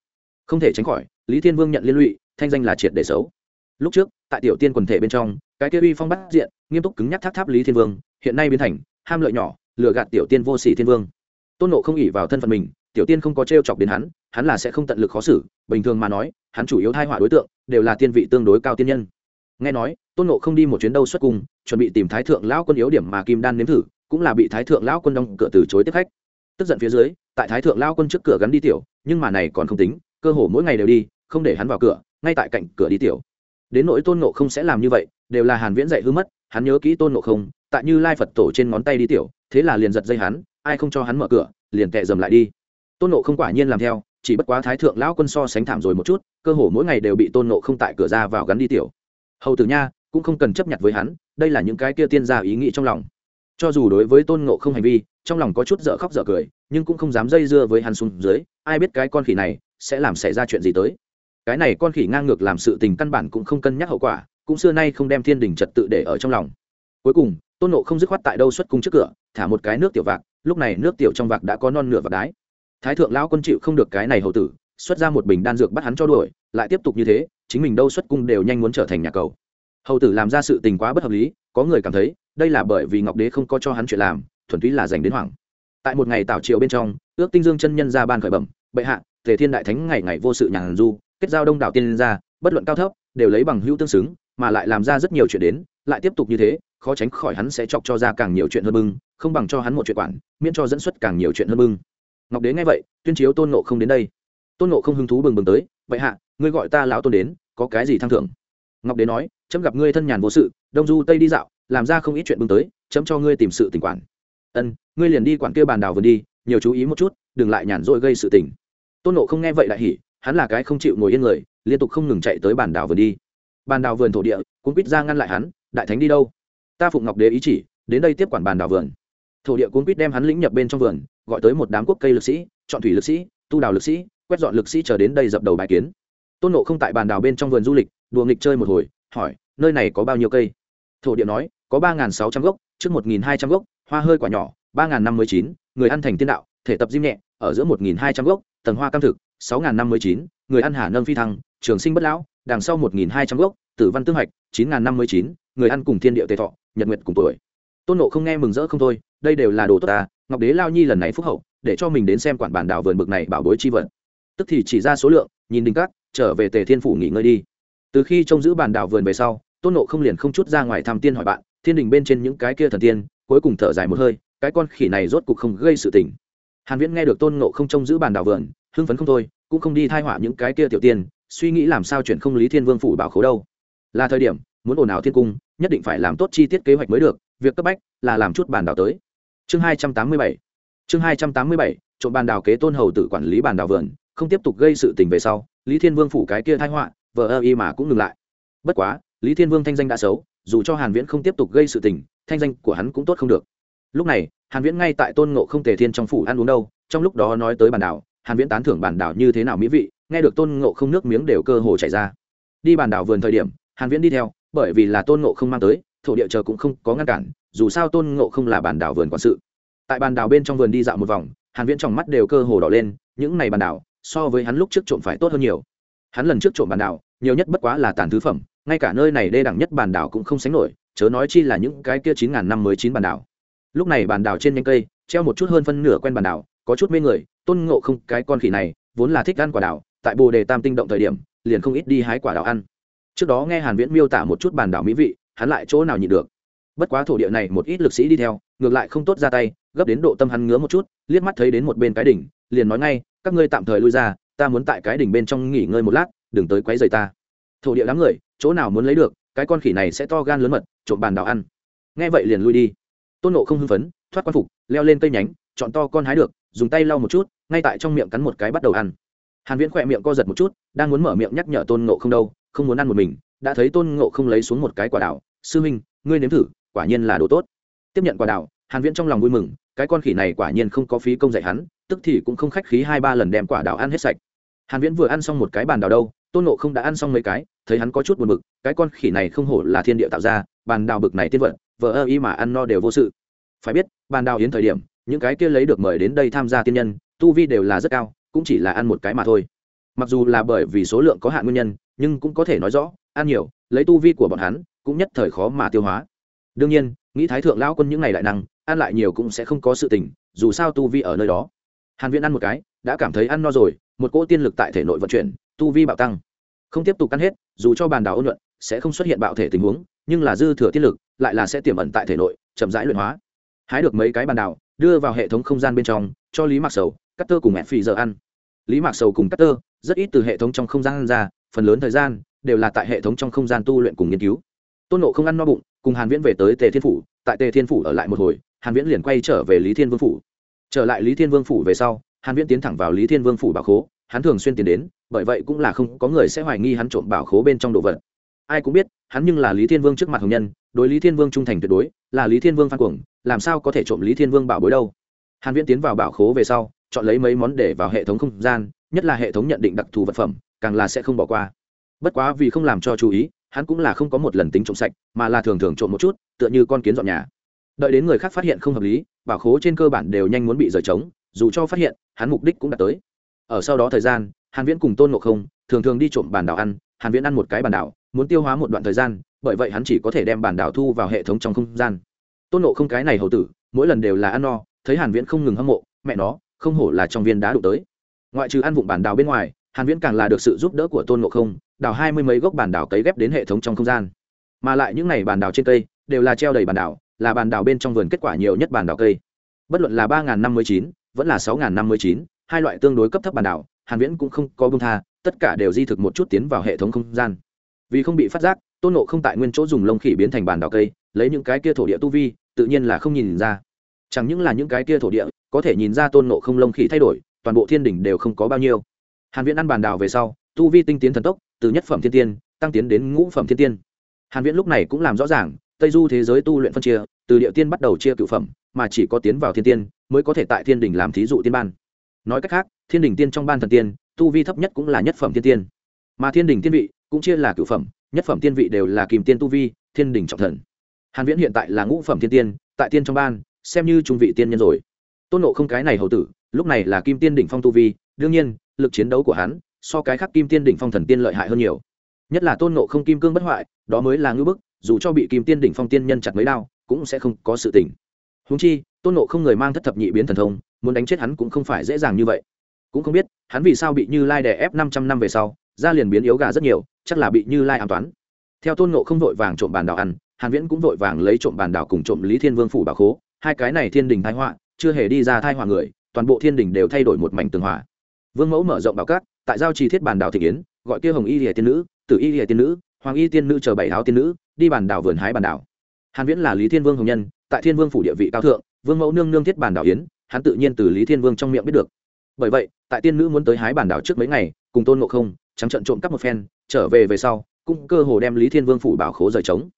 Không thể tránh khỏi lý thiên vương nhận liên lụy, thanh danh là triệt để xấu. Lúc trước, tại tiểu tiên quần thể bên trong, cái kia uy phong bắt diện, nghiêm túc cứng nhắc tháp tháp lý thiên vương, hiện nay biến thành ham lợi nhỏ, lừa gạt tiểu tiên vô sỉ thiên vương. Tôn nộ không ỉ vào thân phận mình, tiểu tiên không có t chọc đến hắn hắn là sẽ không tận lực khó xử, bình thường mà nói, hắn chủ yếu thai họa đối tượng, đều là tiên vị tương đối cao tiên nhân. Nghe nói, tôn nộ không đi một chuyến đâu xuất cung, chuẩn bị tìm thái thượng lão quân yếu điểm mà kim đan nếm thử, cũng là bị thái thượng lão quân đóng cửa từ chối tiếp khách. Tức giận phía dưới, tại thái thượng lão quân trước cửa gắn đi tiểu, nhưng mà này còn không tính, cơ hồ mỗi ngày đều đi không để hắn vào cửa, ngay tại cạnh cửa đi tiểu. Đến nỗi tôn nộ không sẽ làm như vậy, đều là hàn viễn dạy hư mất, hắn nhớ kỹ tôn nộ không, tại như lai phật tổ trên ngón tay đi tiểu, thế là liền giật dây hắn, ai không cho hắn mở cửa, liền tệ dầm lại đi. Tôn nộ không quả nhiên làm theo, chỉ bất quá thái thượng lão quân so sánh thảm rồi một chút, cơ hồ mỗi ngày đều bị tôn nộ không tại cửa ra vào gắn đi tiểu. Hầu tử nha, cũng không cần chấp nhận với hắn, đây là những cái kia tiên gia ý nghĩ trong lòng. Cho dù đối với tôn nộ không hành vi, trong lòng có chút dở khóc dở cười, nhưng cũng không dám dây dưa với hắn xuống dưới, ai biết cái con khỉ này sẽ làm xảy ra chuyện gì tới cái này con khỉ ngang ngược làm sự tình căn bản cũng không cân nhắc hậu quả, cũng xưa nay không đem thiên đình trật tự để ở trong lòng. Cuối cùng, tôn nộ không dứt khoát tại đâu xuất cung trước cửa, thả một cái nước tiểu vạc, lúc này nước tiểu trong vạc đã có non nửa vạc đái. Thái thượng lão quân chịu không được cái này hậu tử, xuất ra một bình đan dược bắt hắn cho đuổi, lại tiếp tục như thế, chính mình đâu xuất cung đều nhanh muốn trở thành nhà cầu. Hầu tử làm ra sự tình quá bất hợp lý, có người cảm thấy, đây là bởi vì ngọc đế không có cho hắn chuyện làm, thuần túy là dành đến hoảng. Tại một ngày tảo triều bên trong, ước tinh dương chân nhân ra ban khởi bẩm, bệ hạ, tề thiên đại thánh ngày ngày vô sự nhàn du kết giao đông đảo tiên gia, bất luận cao thấp, đều lấy bằng hữu tương xứng, mà lại làm ra rất nhiều chuyện đến, lại tiếp tục như thế, khó tránh khỏi hắn sẽ chọc cho ra càng nhiều chuyện hơn bưng, không bằng cho hắn một chuyện quản, miễn cho dẫn xuất càng nhiều chuyện hơn bưng. Ngọc đế nghe vậy, tuyên chiếu tôn nộ không đến đây. Tôn nộ không hứng thú bừng bừng tới, vậy hạ, ngươi gọi ta lão tôn đến, có cái gì thăng thưởng ngọc đế nói, chấm gặp ngươi thân nhàn vô sự, đông du tây đi dạo, làm ra không ít chuyện bưng tới, chấm cho ngươi tìm sự tình quản. Ân, ngươi liền đi quản kia bàn đào vườn đi, nhiều chú ý một chút, đừng lại nhàn rỗi gây sự tình. Tôn nộ không nghe vậy lại hỉ hắn là cái không chịu ngồi yên người, liên tục không ngừng chạy tới bàn đảo vườn đi. Bàn đảo vườn thổ địa, cũng quýt ra ngăn lại hắn, đại thánh đi đâu? Ta phụng ngọc đế ý chỉ, đến đây tiếp quản bàn đảo vườn. Thổ địa cuốn quýt đem hắn lĩnh nhập bên trong vườn, gọi tới một đám quốc cây lực sĩ, chọn thủy lực sĩ, tu đào lực sĩ, quét dọn lực sĩ chờ đến đây dập đầu bài kiến. Tôn nộ không tại bàn đảo bên trong vườn du lịch, đùa nghịch chơi một hồi, hỏi, nơi này có bao nhiêu cây? Thổ địa nói, có ba sáu trăm gốc, trước một hai trăm gốc, hoa hơi quả nhỏ, ba năm mươi chín, người ăn thành tiên đạo, thể tập diêm nhẹ, ở giữa một hai trăm gốc, tầng hoa cam thực sáu năm mươi chín, người ăn hà nâng phi thăng, trường sinh bất lão, đằng sau một hai trăm gốc, tử văn tương hạch chín năm mươi chín, người ăn cùng thiên địa tề thọ, nhật nguyệt cùng tuổi. Tôn nộ không nghe mừng rỡ không thôi, đây đều là đồ tốt ta, ngọc đế lao nhi lần này phúc hậu, để cho mình đến xem quản bản đảo vườn bực này bảo bối chi vật. Tức thì chỉ ra số lượng, nhìn đình cát, trở về tề thiên phủ nghỉ ngơi đi. Từ khi trông giữ bản đảo vườn về sau, tôn nộ không liền không chút ra ngoài thăm tiên hỏi bạn, thiên đình bên trên những cái kia thần tiên, cuối cùng thở dài một hơi, cái con khỉ này rốt cục không gây sự tình. Hàn viễn nghe được tôn nộ không trông giữ bản đảo vườn hưng phấn không thôi, cũng không đi thai họa những cái kia tiểu tiên, suy nghĩ làm sao chuyển không lý thiên vương phủ bảo khố đâu. Là thời điểm, muốn ồn ào thiên cung, nhất định phải làm tốt chi tiết kế hoạch mới được, việc cấp bách là làm chút bàn đảo tới. Chương 287 chương 287 trộm bàn đảo kế tôn hầu tự quản lý bàn đảo vườn, không tiếp tục gây sự tình về sau, lý thiên vương phủ cái kia thai họa, vờ ơ y mà cũng ngừng lại. Bất quá, lý thiên vương thanh danh đã xấu, dù cho hàn viễn không tiếp tục gây sự tình, thanh danh của hắn cũng tốt không được. Lúc này, hàn viễn ngay tại tôn ngộ không tề thiên trong phủ ăn uống đâu, trong lúc đó nói tới bàn đảo hàn viễn tán thưởng bản đảo như thế nào mỹ vị, nghe được tôn ngộ không nước miếng đều cơ hồ chảy ra. Đi bản đảo vườn thời điểm, hàn viễn đi theo, bởi vì là tôn ngộ không mang tới, thổ địa chờ cũng không có ngăn cản, dù sao tôn ngộ không là bản đảo vườn quản sự. Tại bản đảo bên trong vườn đi dạo một vòng, hàn viễn trong mắt đều cơ hồ đỏ lên, những này bản đảo, so với hắn lúc trước trộm phải tốt hơn nhiều. Hắn lần trước trộm bản đảo, nhiều nhất bất quá là tàn thứ phẩm, ngay cả nơi này đê đẳng nhất bản đảo cũng không sánh nổi, chớ nói chi là những cái kia chín ngàn năm mới chín bản đảo. Lúc này bản đảo trên nhánh cây, treo một chút hơn phân nửa quen bản đảo, có chút mê người tôn ngộ không, cái con khỉ này vốn là thích ăn quả đảo, tại bồ đề tam tinh động thời điểm, liền không ít đi hái quả đảo ăn. Trước đó nghe hàn viễn miêu tả một chút bàn đảo mỹ vị, hắn lại chỗ nào nhịn được. Bất quá thổ địa này một ít lực sĩ đi theo, ngược lại không tốt ra tay, gấp đến độ tâm hắn ngứa một chút, liếc mắt thấy đến một bên cái đỉnh, liền nói ngay, các ngươi tạm thời lui ra, ta muốn tại cái đỉnh bên trong nghỉ ngơi một lát, đừng tới quấy rầy ta. Thổ địa đám người, chỗ nào muốn lấy được, cái con khỉ này sẽ to gan lớn mật, trộm bàn đảo ăn. Nghe vậy liền lui đi. Tôn nộ không hưng phấn, thoát quan phục, leo lên cây nhánh, chọn to con hái được dùng tay lau một chút, ngay tại trong miệng cắn một cái bắt đầu ăn. Hàn viễn khỏe miệng co giật một chút, đang muốn mở miệng nhắc nhở tôn ngộ không đâu, không muốn ăn một mình, đã thấy tôn ngộ không lấy xuống một cái quả đào, sư huynh ngươi nếm thử, quả nhiên là đồ tốt. Tiếp nhận quả đào, hàn viễn trong lòng vui mừng, cái con khỉ này quả nhiên không có phí công dạy hắn, tức thì cũng không khách khí hai ba lần đem quả đào ăn hết sạch. Hàn viễn vừa ăn xong một cái bàn đào đâu, tôn ngộ không đã ăn xong mấy cái, thấy hắn có chút buồn bực, cái con khỉ này không hổ là thiên địa tạo ra, bàn đào bực này tiên vận vợ ơ y mà ăn no đều vô sự. Phải biết, bàn đào yến thời điểm những cái kia lấy được mời đến đây tham gia tiên nhân, tu vi đều là rất cao, cũng chỉ là ăn một cái mà thôi. Mặc dù là bởi vì số lượng có hạn nguyên nhân, nhưng cũng có thể nói rõ, ăn nhiều, lấy tu vi của bọn hắn, cũng nhất thời khó mà tiêu hóa. Đương nhiên, nghĩ thái thượng lão quân những ngày đại năng, ăn lại nhiều cũng sẽ không có sự tình, dù sao tu vi ở nơi đó. Hàn viễn ăn một cái, đã cảm thấy ăn no rồi, một cỗ tiên lực tại thể nội vận chuyển, tu vi bạo tăng. Không tiếp tục ăn hết, dù cho bàn đảo ôn nhuận, sẽ không xuất hiện bạo thể tình huống, nhưng là dư thừa tiên lực, lại là sẽ tiềm ẩn tại thể nội, chậm rãi luyện hóa. Hái được mấy cái bàn đảo đưa vào hệ thống không gian bên trong, cho lý mạc sầu cắt tơ cùng mẹ phì giờ ăn. Lý mạc sầu cùng cắt tơ rất ít từ hệ thống trong không gian ra, phần lớn thời gian, đều là tại hệ thống trong không gian tu luyện cùng nghiên cứu. Tôn nộ không ăn no bụng, cùng hàn viễn về tới tề thiên phủ, tại tề thiên phủ ở lại một hồi, hàn viễn liền quay trở về lý thiên vương phủ. Trở lại lý thiên vương phủ về sau, hàn viễn tiến thẳng vào lý thiên vương phủ bảo khố, hắn thường xuyên tiến đến, bởi vậy cũng là không có người sẽ hoài nghi hắn trộm bảo khố bên trong đồ vật. Ai cũng biết, hắn nhưng là lý thiên vương trước mặt hồng nhân, đối lý thiên vương trung thành tuyệt đối, là lý thiên vương phan cuồng làm sao có thể trộm lý thiên vương bảo bối đâu? Hàn viễn tiến vào bảo khố về sau, chọn lấy mấy món để vào hệ thống không gian, nhất là hệ thống nhận định đặc thù vật phẩm, càng là sẽ không bỏ qua. Bất quá vì không làm cho chú ý, hắn cũng là không có một lần tính trộm sạch, mà là thường thường trộm một chút, tựa như con kiến dọn nhà. Đợi đến người khác phát hiện không hợp lý, bảo khố trên cơ bản đều nhanh muốn bị rời trống, dù cho phát hiện, hắn mục đích cũng đã tới. Ở sau đó thời gian, hàn viễn cùng tôn ngộ không, thường thường đi trộm bàn đảo ăn, hàn viễn ăn một cái bàn đảo, muốn tiêu hóa một đoạn thời gian, bởi vậy hắn chỉ có thể đem bàn đảo thu vào hệ thống trong không gian tôn nộ không cái này hầu tử mỗi lần đều là ăn no thấy hàn viễn không ngừng hâm mộ mẹ nó không hổ là trong viên đá đụng tới. Ngoại trừ ăn vụng bản đào bên ngoài hàn viễn càng là được sự giúp đỡ của tôn ngộ không đào hai mươi mấy gốc bản đào cấy ghép đến hệ thống trong không gian. Mà lại những này bản đào trên cây đều là treo đầy bản đào, là bản đào bên trong vườn kết quả nhiều nhất bản đào cây. Bất luận là ba năm mươi chín vẫn là sáu năm mươi chín hai loại tương đối cấp thấp bản đào, hàn viễn cũng không có bông tha tất cả đều di thực một chút tiến vào hệ thống không gian. Vì không bị phát giác tôn nộ không tại nguyên chỗ dùng lông khỉ biến thành bản đào cây lấy những cái kia thổ địa tu vi, tự nhiên là không nhìn ra. Chẳng những là những cái kia thổ địa, có thể nhìn ra tôn nộ không lông khỉ thay đổi, toàn bộ thiên đỉnh đều không có bao nhiêu. Hàn viễn ăn bàn đào về sau, tu vi tinh tiến thần tốc, từ nhất phẩm thiên tiên, tăng tiến đến ngũ phẩm thiên tiên. Hàn viễn lúc này cũng làm rõ ràng, tây du thế giới tu luyện phân chia, từ địa tiên bắt đầu chia cựu phẩm, mà chỉ có tiến vào thiên tiên, mới có thể tại thiên đỉnh làm thí dụ tiên ban. Nói cách khác, thiên đỉnh tiên trong ban thần tiên, tu vi thấp nhất cũng là nhất phẩm thiên tiên. Mà thiên đỉnh tiên vị cũng chia là cựu phẩm, nhất phẩm tiên vị đều là kìm tiên tu vi, thiên đỉnh trọng thần hàn viễn hiện tại là ngũ phẩm thiên tiên, tại tiên trong ban, xem như trung vị tiên nhân rồi. Tôn nộ không cái này hầu tử, lúc này là kim tiên đỉnh phong tu vi, đương nhiên, lực chiến đấu của hắn, so cái khác kim tiên đỉnh phong thần tiên lợi hại hơn nhiều. Nhất là tôn nộ không kim cương bất hoại, đó mới là ngưỡng bức, dù cho bị kim tiên đỉnh phong tiên nhân chặt mấy đao, cũng sẽ không có sự tỉnh. Huống chi, tôn nộ không người mang thất thập nhị biến thần thông, muốn đánh chết hắn cũng không phải dễ dàng như vậy. Cũng không biết, hắn vì sao bị như lai đè ép năm trăm năm về sau ra liền biến yếu gà rất nhiều, chắc là bị như lai an toán. Theo tôn nộ không vội vàng trộm bàn đào ăn hàn viễn cũng vội vàng lấy trộm bàn đảo cùng trộm lý thiên vương phủ bảo khố. Hai cái này thiên đình thái họa, chưa hề đi ra thai họa người, toàn bộ thiên đình đều thay đổi một mảnh tường hòa. Vương mẫu mở rộng bảo cát tại giao trì thiết bàn đảo thị yến gọi kia hồng y lìa tiên nữ, tử y lìa tiên nữ, hoàng y tiên nữ chờ bảy áo tiên nữ, đi bàn đảo vườn hái bàn đảo. Hàn viễn là lý thiên vương hồng nhân, tại thiên vương phủ địa vị cao thượng, vương mẫu nương nương thiết bàn đảo yến, hắn tự nhiên từ lý thiên vương trong miệng biết được. Bởi vậy, tại tiên nữ muốn tới hái bàn đảo trước mấy ngày, cùng tôn ngộ không, trắng trận trộm cắp một phen, trở về về sau, cũng cơ hồ đem lý thiên vương phủ bảo khố rời trống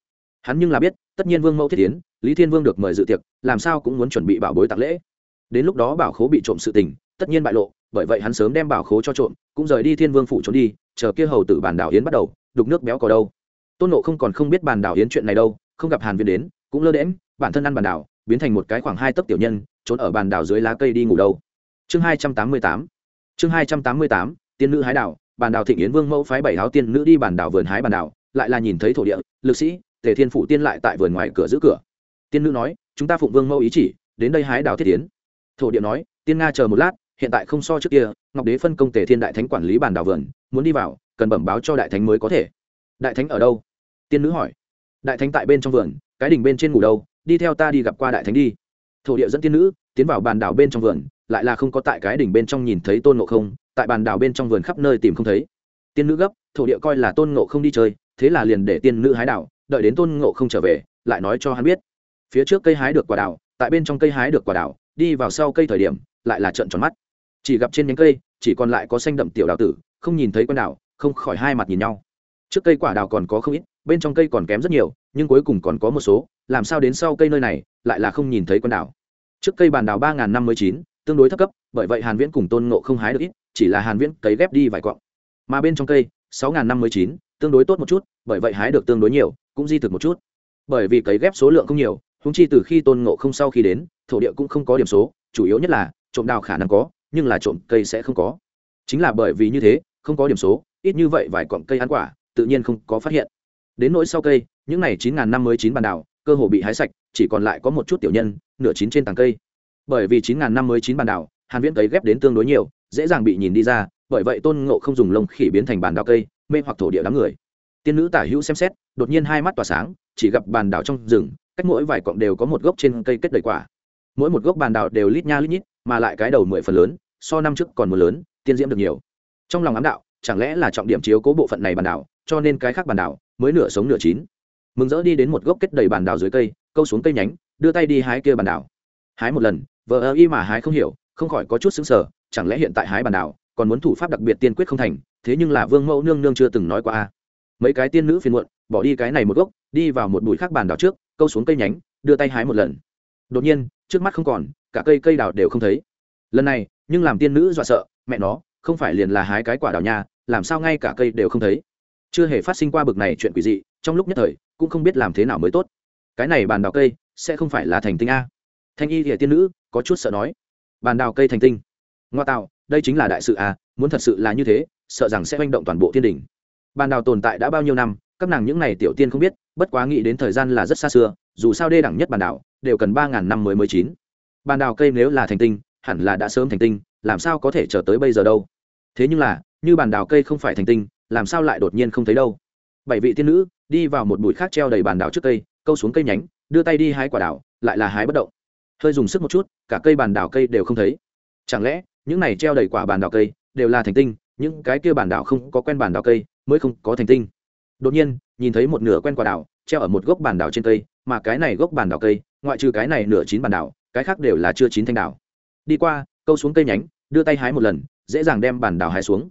hắn nhưng là biết, tất nhiên vương mẫu thiết tiến lý thiên vương được mời dự tiệc, làm sao cũng muốn chuẩn bị bảo bối tạc lễ. Đến lúc đó bảo khố bị trộm sự tình, tất nhiên bại lộ, bởi vậy hắn sớm đem bảo khố cho trộm, cũng rời đi thiên vương phủ trốn đi, chờ kia hầu tử bàn đảo yến bắt đầu, đục nước béo cò đâu. Tôn nộ không còn không biết bàn đảo yến chuyện này đâu, không gặp hàn viên đến, cũng lơ đễm bản thân ăn bàn đảo, biến thành một cái khoảng hai tấc tiểu nhân, trốn ở bàn đảo dưới lá cây đi ngủ đâu. Chương hai trăm tám mươi tám, chương hai trăm tám mươi tám, tiên nữ hái đảo bàn đảo thịnh yến vương mẫu phái bảy áo tiên nữ đi bàn đảo vườn hái bàn đảo, lại là nhìn thấy thổ địa, lực sĩ tề thiên phủ tiên lại tại vườn ngoài cửa giữ cửa. Tiên nữ nói, chúng ta phụng vương mẫu ý chỉ, đến đây hái đào thiết tiến thổ địa nói, tiên nga chờ một lát, hiện tại không so trước kia, ngọc đế phân công tề thiên đại thánh quản lý bàn đào vườn, muốn đi vào, cần bẩm báo cho đại thánh mới có thể. Đại thánh ở đâu? Tiên nữ hỏi. Đại thánh tại bên trong vườn, cái đỉnh bên trên ngủ đâu, đi theo ta đi gặp qua đại thánh đi. Thổ địa dẫn tiên nữ, tiến vào bàn đảo bên trong vườn, lại là không có tại cái đỉnh bên trong nhìn thấy tôn ngộ không, tại bàn đảo bên trong vườn khắp nơi tìm không thấy. Tiên nữ gấp, thổ địa coi là tôn ngộ không đi chơi, thế là liền để tiên nữ hái đảo đợi đến tôn ngộ không trở về, lại nói cho hắn biết. Phía trước cây hái được quả đào, tại bên trong cây hái được quả đào, đi vào sau cây thời điểm, lại là trận tròn mắt. Chỉ gặp trên nhánh cây, chỉ còn lại có xanh đậm tiểu đào tử, không nhìn thấy con đào, không khỏi hai mặt nhìn nhau. Trước cây quả đào còn có không ít, bên trong cây còn kém rất nhiều, nhưng cuối cùng còn có một số, làm sao đến sau cây nơi này, lại là không nhìn thấy con đào. Trước cây bàn đào ba ngàn năm mươi chín, tương đối thấp cấp, bởi vậy hàn viễn cùng tôn ngộ không hái được ít, chỉ là hàn viễn cấy ghép đi vài quặng. Mà bên trong cây, sáu ngàn năm mươi chín, tương đối tốt một chút, bởi vậy hái được tương đối nhiều cũng di thực một chút. Bởi vì cấy ghép số lượng không nhiều húng chi từ khi tôn ngộ không sau khi đến, thổ địa cũng không có điểm số, chủ yếu nhất là trộm đào khả năng có, nhưng là trộm cây sẽ không có. Chính là bởi vì như thế, không có điểm số, ít như vậy vài cọng cây ăn quả, tự nhiên không có phát hiện. Đến nỗi sau cây, những này chín ngàn năm mới chín bàn đào, cơ hồ bị hái sạch, chỉ còn lại có một chút tiểu nhân, nửa chín trên tàng cây. Bởi vì chín ngàn năm mới chín bàn đào, hàn viễn cấy ghép đến tương đối nhiều, dễ dàng bị nhìn đi ra, bởi vậy tôn ngộ không dùng lông khỉ biến thành bàn đào cây, mê hoặc thổ địa đám người tiên nữ tả hữu xem xét, đột nhiên hai mắt tỏa sáng, chỉ gặp bàn đảo trong rừng, cách mỗi vài cọng đều có một gốc trên cây kết đầy quả. Mỗi một gốc bàn đảo đều lít nha lít nhít, mà lại cái đầu mười phần lớn, so năm trước còn một lớn, tiên diễm được nhiều. Trong lòng ám đạo, chẳng lẽ là trọng điểm chiếu cố bộ phận này bàn đảo, cho nên cái khác bàn đảo mới nửa sống nửa chín? Mừng rỡ đi đến một gốc kết đầy bàn đảo dưới cây, câu xuống cây nhánh, đưa tay đi hái kia bàn đảo. Hái một lần vợ ơ y mà hái không hiểu, không khỏi có chút xứng sở chẳng lẽ hiện tại hái bàn đảo, còn muốn thủ pháp đặc biệt tiên quyết không thành, thế nhưng là vương mẫu nương nương chưa từng nói qua a mấy cái tiên nữ phiền muộn, bỏ đi cái này một gốc, đi vào một bụi khác bàn đào trước, câu xuống cây nhánh, đưa tay hái một lần. Đột nhiên, trước mắt không còn, cả cây cây đào đều không thấy. Lần này, nhưng làm tiên nữ dọa sợ, mẹ nó, không phải liền là hái cái quả đào nha, làm sao ngay cả cây đều không thấy? Chưa hề phát sinh qua bực này chuyện quỷ dị, trong lúc nhất thời, cũng không biết làm thế nào mới tốt. Cái này bàn đào cây, sẽ không phải là thành tinh a? Thanh y thì tiên nữ, có chút sợ nói. Bàn đào cây thành tinh. Ngoa tạo, đây chính là đại sự a, muốn thật sự là như thế, sợ rằng sẽ manh động toàn bộ thiên đình bàn đào tồn tại đã bao nhiêu năm các nàng những n à y tiểu tiên không biết bất quá nghĩ đến thời gian là rất xa xưa dù sao đê đẳng nhất bàn đào, đều cần ba ngàn năm mới mới chín. Bàn đào cây nếu là thành tinh hẳn là đã sớm thành tinh làm sao có thể chờ tới bây giờ đâu? Thế nhưng là như bàn đào cây không phải thành tinh làm sao lại đột nhiên không thấy đâu? Bảy vị tiên nữ đi vào một bụi khác treo đầy bàn đào trước cây câu xuống cây nhánh đưa tay đi hái quả đào lại là hái bất động. Hơi dùng sức một chút cả cây bàn đào cây đều không thấy. Chẳng lẽ những này treo đầy quả bàn đào cây đều là thành tinh những cái kia bàn đào không có quen bàn đào cây mới không có thành tinh. Đột nhiên, nhìn thấy một nửa quen quả đảo treo ở một gốc bàn đảo trên cây, mà cái này gốc bàn đảo cây, ngoại trừ cái này nửa chín bàn đảo cái khác đều là chưa chín thanh đảo đi qua, câu xuống cây nhánh, đưa tay hái một lần, dễ dàng đem bản đảo hái xuống.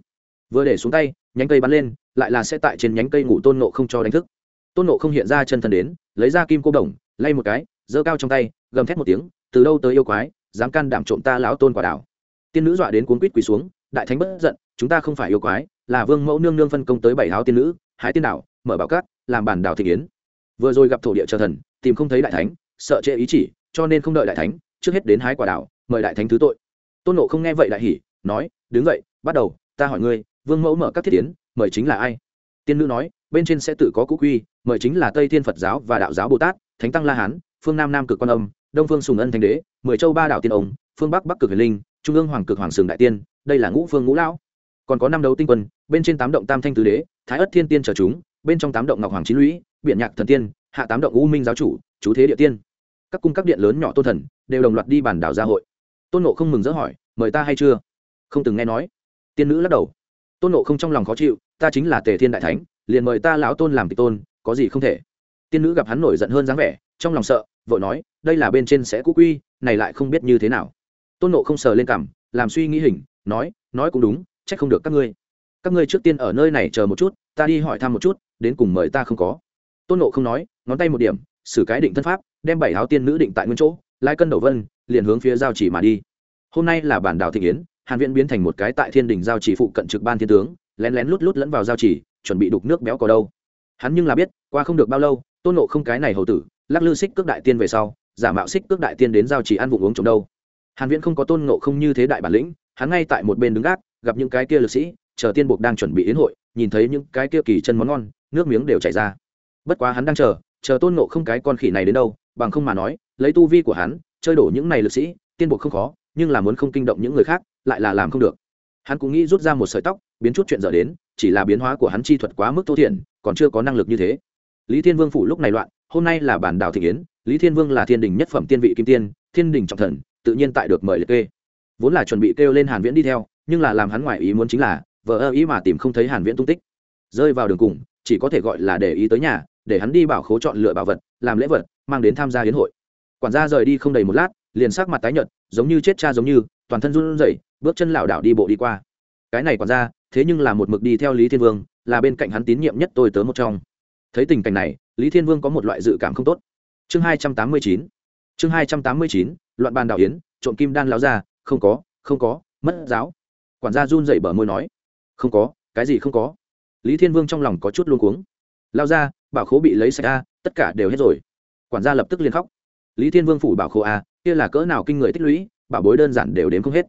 Vừa để xuống tay, nhánh cây bắn lên, lại là sẽ tại trên nhánh cây ngủ tôn nộ không cho đánh thức. Tôn nộ không hiện ra chân thân đến, lấy ra kim cô đồng, lay một cái, giơ cao trong tay, gầm thét một tiếng, từ đâu tới yêu quái, dám can đảm trộm ta lão tôn quả đảo tiên nữ dọa đến cuốn quýt quỳ xuống, đại thánh bất giận chúng ta không phải yêu quái, là vương mẫu nương nương phân công tới bảy áo tiên nữ, hái tiên đảo, mở bảo cát, làm bản đảo thị kiến. Vừa rồi gặp thổ địa trợ thần, tìm không thấy đại thánh, sợ trễ ý chỉ, cho nên không đợi đại thánh, trước hết đến hái quả đảo, mời đại thánh thứ tội. Tôn nộ không nghe vậy đại hỉ, nói, đứng dậy, bắt đầu, ta hỏi ngươi, vương mẫu mở các thiết tiến mời chính là ai? Tiên nữ nói, bên trên sẽ tự có cũ quy, mời chính là tây thiên phật giáo và đạo giáo bồ tát, thánh tăng la hán, phương nam nam cực quan âm, đông phương sùng ân thánh đế, mười châu ba đảo tiên ông, phương bắc bắc cực huyền linh, trung ương hoàng cực hoàng sừng đại tiên, đây là ngũ phương ngũ lão còn có năm đấu tinh quân bên trên tám động tam thanh tứ đế thái ất thiên tiên trở chúng bên trong tám động ngọc hoàng chín lũy biện nhạc thần tiên hạ tám động u minh giáo chủ chú thế địa tiên. Các cung các điện lớn nhỏ tôn thần đều đồng loạt đi bản đảo gia hội. Tôn nộ không mừng dỡ hỏi mời ta hay chưa? Không từng nghe nói. Tiên nữ lắc đầu tôn nộ không trong lòng khó chịu ta chính là tề thiên đại thánh liền mời ta lão tôn làm tịch tôn có gì không thể. Tiên nữ gặp hắn nổi giận hơn dáng vẻ trong lòng sợ vội nói đây là bên trên sẽ cũ quy này lại không biết như thế nào. Tôn nộ không sờ lên cảm, làm suy nghĩ hình nói nói cũng đúng trách không được các ngươi. Các ngươi trước tiên ở nơi này chờ một chút, ta đi hỏi thăm một chút, đến cùng mời ta không có. Tôn nộ không nói, ngón tay một điểm xử cái định thân pháp, đem bảy áo tiên nữ định tại nguyên chỗ, lai cân đầu vân, liền hướng phía giao chỉ mà đi. Hôm nay là bản đảo thị yến, hàn viễn biến thành một cái tại thiên đình giao chỉ phụ cận trực ban thiên tướng, lén lén lút lút lẫn vào giao chỉ, chuẩn bị đục nước béo cò đâu. Hắn nhưng là biết, qua không được bao lâu, tôn nộ không cái này hầu tử, lắc lư xích cước đại tiên về sau, giả mạo xích cước đại tiên đến giao chỉ ăn vụng uống trộm đâu. Hàn viễn không có tôn nộ không như thế đại bản lĩnh, hắn ngay tại một bên đứng gác gặp những cái kia lực sĩ, chờ tiên buộc đang chuẩn bị yến hội, nhìn thấy những cái kia kỳ chân món ngon, nước miếng đều chảy ra. Bất quá hắn đang chờ chờ tôn nộ không cái con khỉ này đến đâu, bằng không mà nói, lấy tu vi của hắn, chơi đổ những này lực sĩ, tiên buộc không khó, nhưng là muốn không kinh động những người khác, lại là làm không được. Hắn cũng nghĩ rút ra một sợi tóc, biến chút chuyện dở đến, chỉ là biến hóa của hắn chi thuật quá mức thô thiển, còn chưa có năng lực như thế. Lý thiên vương phủ lúc này loạn, hôm nay là bản đảo thị yến, lý thiên vương là thiên đình nhất phẩm tiên vị kim tiên, thiên đình trọng thần, tự nhiên tại được mời liệt kê. Vốn là chuẩn bị kêu lên hàn viễn đi theo nhưng là làm hắn ngoài ý muốn chính là, vợ ơ ý mà tìm không thấy hàn viễn tung tích. Rơi vào đường cùng, chỉ có thể gọi là để ý tới nhà, để hắn đi bảo khố chọn lựa bảo vật, làm lễ vật, mang đến tham gia hiến hội. Quản gia rời đi không đầy một lát, liền sắc mặt tái nhợt, giống như chết cha giống như, toàn thân run rẩy, bước chân lảo đảo đi bộ đi qua. Cái này quản gia, thế nhưng là một mực đi theo lý thiên vương, là bên cạnh hắn tín nhiệm nhất tôi tớ một trong. Thấy tình cảnh này, lý thiên vương có một loại dự cảm không tốt. Chương hai trăm tám mươi chín, chương hai trăm tám mươi chín, loạn bàn đạo yến, trộm kim đan láo ra không có không có, mất giáo quản gia run dậy bờ môi nói, không có, cái gì không có. Lý thiên vương trong lòng có chút luôn cuống. Lao ra, bảo khố bị lấy sạch a, tất cả đều hết rồi. Quản gia lập tức liền khóc. Lý thiên vương phủ bảo khố a, kia là cỡ nào kinh người tích lũy, bảo bối đơn giản đều đếm không hết.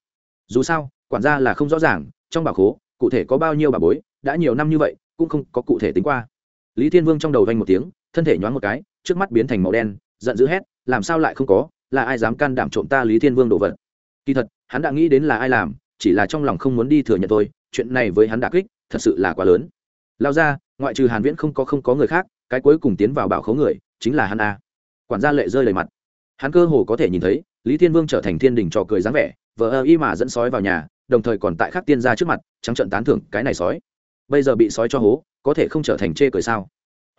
Dù sao, quản gia là không rõ ràng, trong bảo khố, cụ thể có bao nhiêu bảo bối, đã nhiều năm như vậy, cũng không có cụ thể tính qua. Lý thiên vương trong đầu vanh một tiếng, thân thể nhoáng một cái, trước mắt biến thành màu đen, giận dữ hét, làm sao lại không có? Là ai dám can đảm trộm ta lý thiên vương đồ vật? Kỳ thật, hắn đã nghĩ đến là ai làm chỉ là trong lòng không muốn đi thừa nhận tôi chuyện này với hắn đã kích, thật sự là quá lớn. Lao ra, ngoại trừ hàn viễn không có không có người khác, cái cuối cùng tiến vào bảo khấu người, chính là hắn a. Quản gia lệ rơi lời mặt. Hắn cơ hồ có thể nhìn thấy, lý thiên vương trở thành thiên đình trò cười dáng vẻ vợ ơ y mà dẫn sói vào nhà, đồng thời còn tại khắc tiên gia trước mặt, trắng trận tán thưởng, cái này sói. Bây giờ bị sói cho hố, có thể không trở thành chê cười sao?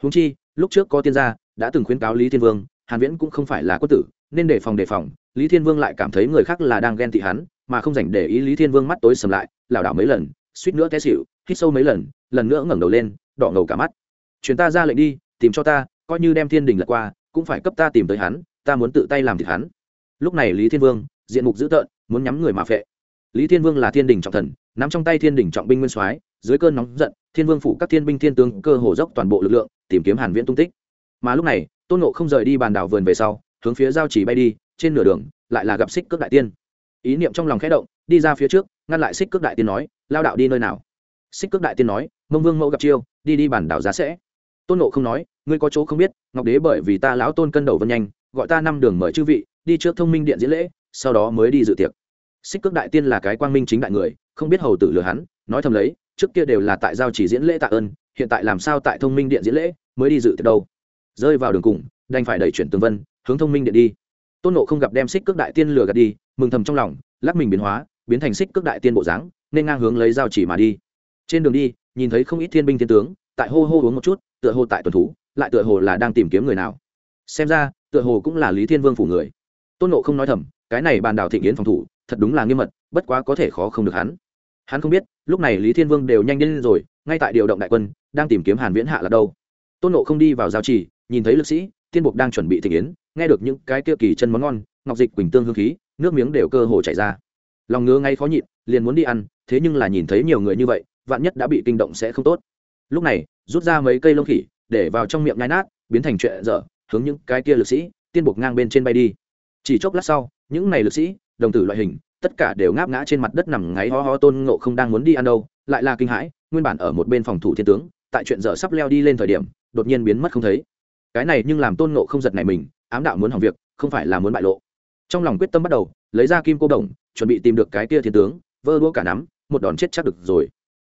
Huống chi, lúc trước có tiên gia, đã từng khuyến cáo lý thiên vương, hàn viễn cũng không phải là quân tử, nên đề phòng đề phòng, lý thiên vương lại cảm thấy người khác là đang ghen tị hắn mà không dành để ý lý thiên vương mắt tối sầm lại, lảo đảo mấy lần, suýt nữa té xịu hít sâu mấy lần lần nữa ngẩng đầu lên, đỏ ngầu cả mắt. Chuyến ta ra lệnh đi, tìm cho ta, coi như đem thiên đình lật qua, cũng phải cấp ta tìm tới hắn, ta muốn tự tay làm thịt hắn. Lúc này lý thiên vương, diện mục dữ tợn, muốn nhắm người mà phệ. Lý thiên vương là thiên đình trọng thần, nắm trong tay thiên đình trọng binh nguyên soái, dưới cơn nóng giận, thiên vương phủ các thiên binh thiên tướng cơ hồ dốc toàn bộ lực lượng, tìm kiếm hàn viễn tung tích. Mà lúc này, tôn nộ không rời đi bàn đảo vườn về sau, hướng phía giao chỉ bay đi, trên nửa đường, lại là gặp xích cước đại tiên ý niệm trong lòng khẽ động, đi ra phía trước, ngăn lại xích cước đại tiên nói, lao đạo đi nơi nào? Xích cước đại tiên nói, mông vương mẫu gặp chiêu, đi đi bản đảo giá sẽ. Tôn nộ không nói, ngươi có chỗ không biết, ngọc đế bởi vì ta lão tôn cân đầu vân nhanh, gọi ta năm đường mời chư vị, đi trước thông minh điện diễn lễ, sau đó mới đi dự tiệc. Xích cước đại tiên là cái quang minh chính đại người, không biết hầu tử lừa hắn, nói thầm lấy, trước kia đều là tại giao chỉ diễn lễ tạ ơn, hiện tại làm sao tại thông minh điện diễn lễ, mới đi dự tiệc đâu? Rơi vào đường cùng, đành phải đẩy chuyển tường vân, hướng thông minh điện đi tôn nộ không gặp đem xích cước đại tiên lừa gạt đi, mừng thầm trong lòng, lắc mình biến hóa, biến thành xích cước đại tiên bộ dáng, nên ngang hướng lấy dao chỉ mà đi. Trên đường đi, nhìn thấy không ít thiên binh thiên tướng, tại hô hô uống một chút, tựa hồ tại tuần thú, lại tựa hồ là đang tìm kiếm người nào. Xem ra, tựa hồ cũng là lý thiên vương phủ người. Tôn nộ không nói thầm, cái này bàn đảo thịnh yến phòng thủ, thật đúng là nghiêm mật, bất quá có thể khó không được hắn. Hắn không biết, lúc này lý thiên vương đều nhanh lên rồi, ngay tại điều động đại quân, đang tìm kiếm hàn viễn hạ là đâu. Tôn nộ không đi vào giao trì nhìn thấy lực sĩ, tiên buộc đang chuẩn bị thịnh yến nghe được những cái kia kỳ chân món ngon, ngọc dịch quỳnh tương hương khí, nước miếng đều cơ hồ chảy ra. Lòng ngứa ngay khó nhịn, liền muốn đi ăn, thế nhưng là nhìn thấy nhiều người như vậy, vạn nhất đã bị kinh động sẽ không tốt. Lúc này, rút ra mấy cây lông khỉ, để vào trong miệng nhai nát, biến thành chuyện dở, hướng những cái kia lực sĩ, tiên buộc ngang bên trên bay đi. Chỉ chốc lát sau, những này lực sĩ, đồng tử loại hình, tất cả đều ngáp ngã trên mặt đất nằm ngáy ho ho tôn ngộ không đang muốn đi ăn đâu, lại là kinh hãi, nguyên bản ở một bên phòng thủ thiên tướng, tại chuyện dở sắp leo đi lên thời điểm, đột nhiên biến mất không thấy. Cái này nhưng làm tôn ngộ không giật này mình ám đạo muốn hỏng việc, không phải là muốn bại lộ. Trong lòng quyết tâm bắt đầu, lấy ra kim cô đồng, chuẩn bị tìm được cái kia thiên tướng, vơ đua cả nắm, một đòn chết chắc được rồi.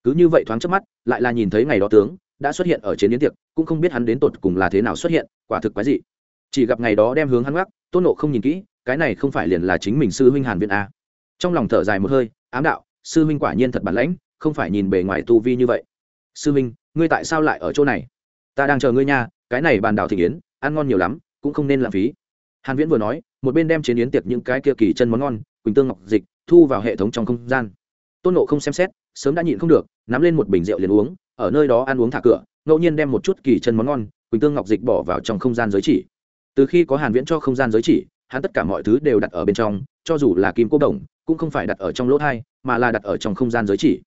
Cứ như vậy thoáng chớp mắt, lại là nhìn thấy ngày đó tướng đã xuất hiện ở trên yến tiệc, cũng không biết hắn đến tột cùng là thế nào xuất hiện, quả thực quái dị. Chỉ gặp ngày đó đem hướng hắn gác, tôn nộ không nhìn kỹ, cái này không phải liền là chính mình sư huynh hàn viện a à? trong lòng thở dài một hơi, ám đạo, sư huynh quả nhiên thật bản lãnh, không phải nhìn bề ngoài tu vi như vậy. Sư huynh, ngươi tại sao lại ở chỗ này? Ta đang chờ ngươi nha, cái này bàn đảo thị yến, ăn ngon nhiều lắm cũng không nên lãng phí. Hàn viễn vừa nói, một bên đem chiến yến tiệc những cái kia kỳ chân món ngon, quỳnh tương ngọc dịch, thu vào hệ thống trong không gian. Tôn nộ không xem xét, sớm đã nhịn không được, nắm lên một bình rượu liền uống, ở nơi đó ăn uống thả cửa, ngẫu nhiên đem một chút kỳ chân món ngon, quỳnh tương ngọc dịch bỏ vào trong không gian giới chỉ. Từ khi có hàn viễn cho không gian giới chỉ, hắn tất cả mọi thứ đều đặt ở bên trong, cho dù là kim cô đồng, cũng không phải đặt ở trong lỗ thai, mà là đặt ở trong không gian giới chỉ.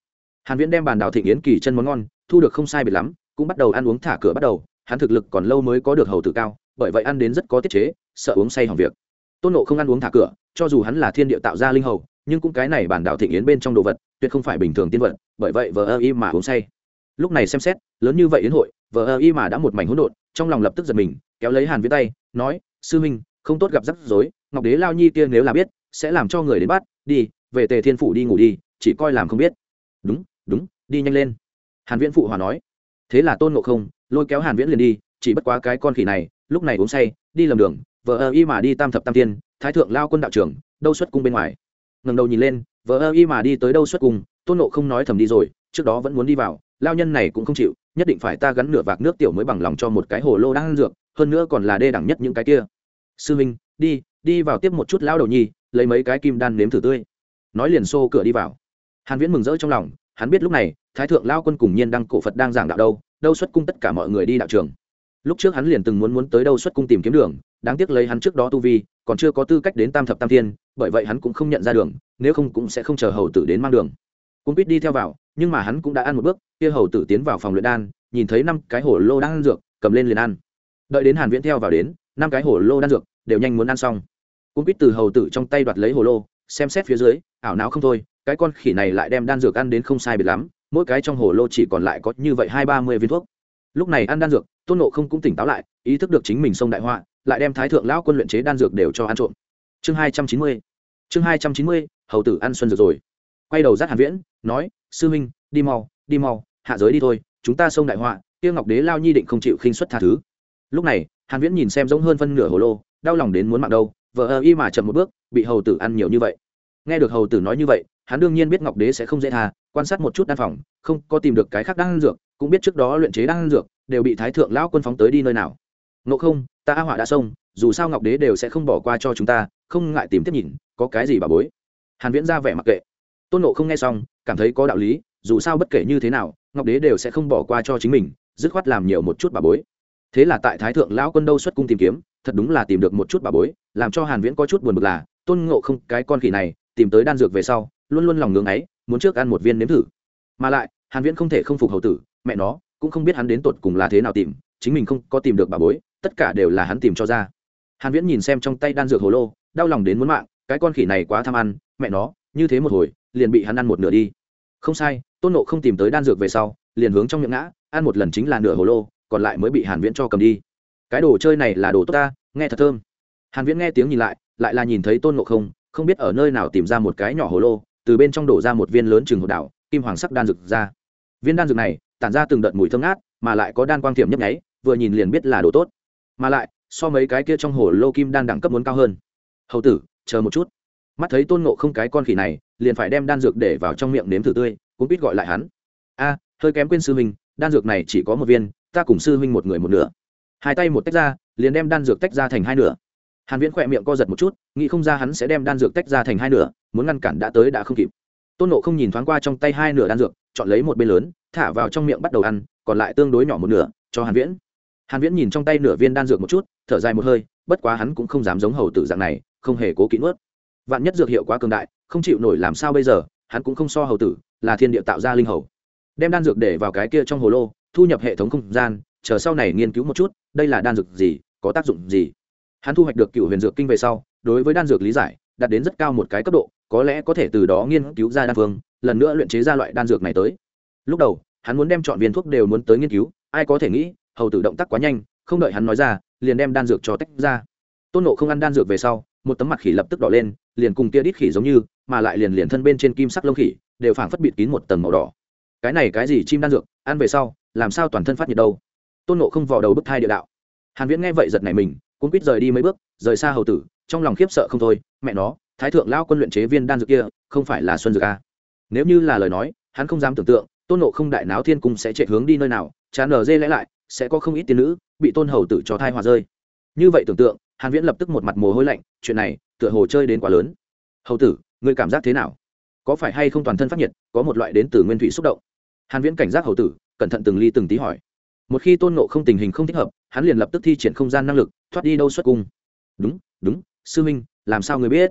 Hàn viễn đem bàn đào thịnh yến kỳ chân món ngon, thu được không sai biệt lắm, cũng bắt đầu ăn uống thả cửa bắt đầu, hắn thực lực còn lâu mới có được hầu tử cao bởi vậy ăn đến rất có tiết chế, sợ uống say hỏng việc. Tôn nộ không ăn uống thả cửa, cho dù hắn là thiên địa tạo ra linh hầu, nhưng cũng cái này bản đạo thịnh yến bên trong đồ vật, tuyệt không phải bình thường tiên vật, bởi vậy vờ ơ y mà uống say. Lúc này xem xét, lớn như vậy yến hội, vờ ơ y mà đã một mảnh hỗn độn, trong lòng lập tức giật mình, kéo lấy hàn viễn tay, nói, sư minh, không tốt gặp rắc rối, ngọc đế lao nhi kia nếu là biết, sẽ làm cho người đến bắt, đi, về tề thiên phủ đi ngủ đi, chỉ coi làm không biết. Đúng đúng, đi nhanh lên. Hàn viễn phụ hòa nói. Thế là tôn ngộ không, lôi kéo hàn viễn liền đi, chỉ bất quá cái con khỉ này lúc này uống say, đi lầm đường vợ ơ y mà đi tam thập tam tiên, thái thượng lao quân đạo trưởng, đâu xuất cung bên ngoài. Ngầm đầu nhìn lên vợ ơ y mà đi tới đâu xuất cung, tôn nộ không nói thầm đi rồi, trước đó vẫn muốn đi vào, lao nhân này cũng không chịu, nhất định phải ta gắn nửa vạc nước tiểu mới bằng lòng cho một cái hồ lô đang ăn dược, hơn nữa còn là đê đẳng nhất những cái kia. Sư minh, đi đi vào tiếp một chút lao đầu nhi, lấy mấy cái kim đan nếm thử tươi. Nói liền xô cửa đi vào. Hàn viễn mừng rỡ trong lòng, hắn biết lúc này, thái thượng lao quân cùng nhiên đăng cổ phật đang giảng đạo đâu đâu xuất cung tất cả mọi người đi đạo trường lúc trước hắn liền từng muốn muốn tới đâu xuất cung tìm kiếm đường, đáng tiếc lấy hắn trước đó tu vi, còn chưa có tư cách đến tam thập tam thiên, bởi vậy hắn cũng không nhận ra đường, nếu không cũng sẽ không chờ hầu tử đến mang đường. Cung quýt đi theo vào, nhưng mà hắn cũng đã ăn một bước, kia hầu tử tiến vào phòng luyện đan, nhìn thấy năm cái hổ lô đang ăn dược, cầm lên liền ăn. Đợi đến hàn viễn theo vào đến, năm cái hổ lô đan dược, đều nhanh muốn ăn xong. Cung quýt từ hầu tử trong tay đoạt lấy hổ lô, xem xét phía dưới, ảo não không thôi, cái con khỉ này lại đem đan dược ăn đến không sai biệt lắm, mỗi cái trong hổ lô chỉ còn lại có như vậy hai ba mươi viên thuốc lúc này ăn đan dược, tôn nộ không cũng tỉnh táo lại, ý thức được chính mình sông đại họa, lại đem thái thượng lão quân luyện chế đan dược đều cho ăn trộm. Chương hai trăm chín mươi. Chương hai trăm chín mươi, hầu tử ăn xuân dược rồi. Quay đầu giác hàn viễn, nói, sư minh, đi mau đi mau, hạ giới đi thôi, chúng ta sông đại họa, tiêu ngọc đế lao nhi định không chịu khinh xuất tha thứ. Lúc này, hàn viễn nhìn xem giống hơn phân nửa hồ lô, đau lòng đến muốn mạng đâu vợ ơ y mà chậm một bước, bị hầu tử ăn nhiều như vậy. Nghe được hầu tử nói như vậy, hắn đương nhiên biết ngọc đế sẽ không dễ tha, quan sát một chút đan phòng, không có tìm được cái khác đan dược cũng biết trước đó luyện chế đan dược, đều bị thái thượng lão quân phóng tới đi nơi nào. Ngộ không, ta a họa đã xông dù sao ngọc đế đều sẽ không bỏ qua cho chúng ta, không ngại tìm tiếp nhìn, có cái gì bà bối. Hàn viễn ra vẻ mặc kệ. Tôn nộ không nghe xong, cảm thấy có đạo lý, dù sao bất kể như thế nào, ngọc đế đều sẽ không bỏ qua cho chính mình, dứt khoát làm nhiều một chút bà bối. Thế là tại thái thượng lão quân đâu xuất cung tìm kiếm, thật đúng là tìm được một chút bà bối, làm cho hàn viễn có chút buồn bực là, tôn ngộ không, cái con khỉ này, tìm tới đan dược về sau, luôn luôn lòng ngưỡng ấy, muốn trước ăn một viên nếm thử. Mà lại, hàn viễn không thể không phục hầu tử mẹ nó, cũng không biết hắn đến tột cùng là thế nào tìm, chính mình không có tìm được bà bối, tất cả đều là hắn tìm cho ra. Hàn viễn nhìn xem trong tay đan dược hồ lô, đau lòng đến muốn mạng, cái con khỉ này quá tham ăn, mẹ nó, như thế một hồi, liền bị hắn ăn một nửa đi. Không sai, tôn nộ không tìm tới đan dược về sau, liền hướng trong miệng ngã, ăn một lần chính là nửa hồ lô, còn lại mới bị hàn viễn cho cầm đi. Cái đồ chơi này là đồ tốt ta, nghe thật thơm. Hàn viễn nghe tiếng nhìn lại lại là nhìn thấy tôn nộ không không biết ở nơi nào tìm ra một cái nhỏ hồ lô, từ bên trong đổ ra một viên lớn chừng hồ đảo, kim hoàng sắc đan dược ra. Viên đan dược này tản ra từng đợt mùi thơm ngát, mà lại có đan quang thiểm nhấp nháy, vừa nhìn liền biết là đồ tốt. Mà lại, so mấy cái kia trong hồ lô kim đan đẳng cấp muốn cao hơn. Hầu tử, chờ một chút. Mắt thấy tôn nộ không cái con khỉ này, liền phải đem đan dược để vào trong miệng nếm thử tươi, cũng biết gọi lại hắn. A, hơi kém quên sư huynh, đan dược này chỉ có một viên, ta cùng sư huynh một người một nửa. Hai tay một tách ra, liền đem đan dược tách ra thành hai nửa. Hàn viễn khỏe miệng co giật một chút, nghĩ không ra hắn sẽ đem đan dược tách ra thành hai nửa, muốn ngăn cản đã tới đã không kịp. Tôn nộ không nhìn thoáng qua trong tay hai nửa đan dược, chọn lấy một bên lớn thả vào trong miệng bắt đầu ăn, còn lại tương đối nhỏ một nửa, cho hàn viễn. Hàn viễn nhìn trong tay nửa viên đan dược một chút, thở dài một hơi, bất quá hắn cũng không dám giống hầu tử dạng này, không hề cố kỹ nuốt. Vạn nhất dược hiệu quá cường đại, không chịu nổi làm sao bây giờ, hắn cũng không so hầu tử, là thiên địa tạo ra linh hầu. Đem đan dược để vào cái kia trong hồ lô, thu nhập hệ thống không gian, chờ sau này nghiên cứu một chút, đây là đan dược gì, có tác dụng gì. Hắn thu hoạch được cựu huyền dược kinh về sau, đối với đan dược lý giải, đạt đến rất cao một cái cấp độ, có lẽ có thể từ đó nghiên cứu ra đan phương, lần nữa luyện chế ra loại đan dược này tới lúc đầu, hắn muốn đem chọn viên thuốc đều muốn tới nghiên cứu, ai có thể nghĩ, hầu tử động tác quá nhanh, không đợi hắn nói ra, liền đem đan dược cho tách ra. Tôn nộ không ăn đan dược về sau, một tấm mặt khỉ lập tức đỏ lên, liền cùng kia đít khỉ giống như, mà lại liền liền thân bên trên kim sắc lông khỉ, đều phảng phất bịt kín một tầng màu đỏ. Cái này cái gì chim đan dược, ăn về sau, làm sao toàn thân phát nhiệt đâu? Tôn nộ không vào đầu bức thai địa đạo. Hàn viễn nghe vậy giật này mình cũng quýt rời đi mấy bước, rời xa hầu tử, trong lòng khiếp sợ không thôi, mẹ nó, thái thượng lao quân luyện chế viên đan dược kia, không phải là xuân dược à. nếu như là lời nói, hắn không dám tưởng tượng tôn nộ không đại náo thiên cung sẽ chạy hướng đi nơi nào, chán nở dê lẽ lại, sẽ có không ít tiên nữ bị tôn hầu tử cho thai hòa rơi. Như vậy tưởng tượng, hàn viễn lập tức một mặt mồ hôi lạnh, chuyện này, tựa hồ chơi đến quá lớn. Hầu tử, ngươi cảm giác thế nào? Có phải hay không toàn thân phát nhiệt, có một loại đến từ nguyên thủy xúc động? Hàn viễn cảnh giác hầu tử, cẩn thận từng ly từng tí hỏi. Một khi tôn nộ không tình hình không thích hợp, hắn liền lập tức thi triển không gian năng lực, thoát đi đâu xuất cung. Đúng đúng, sư minh làm sao người biết?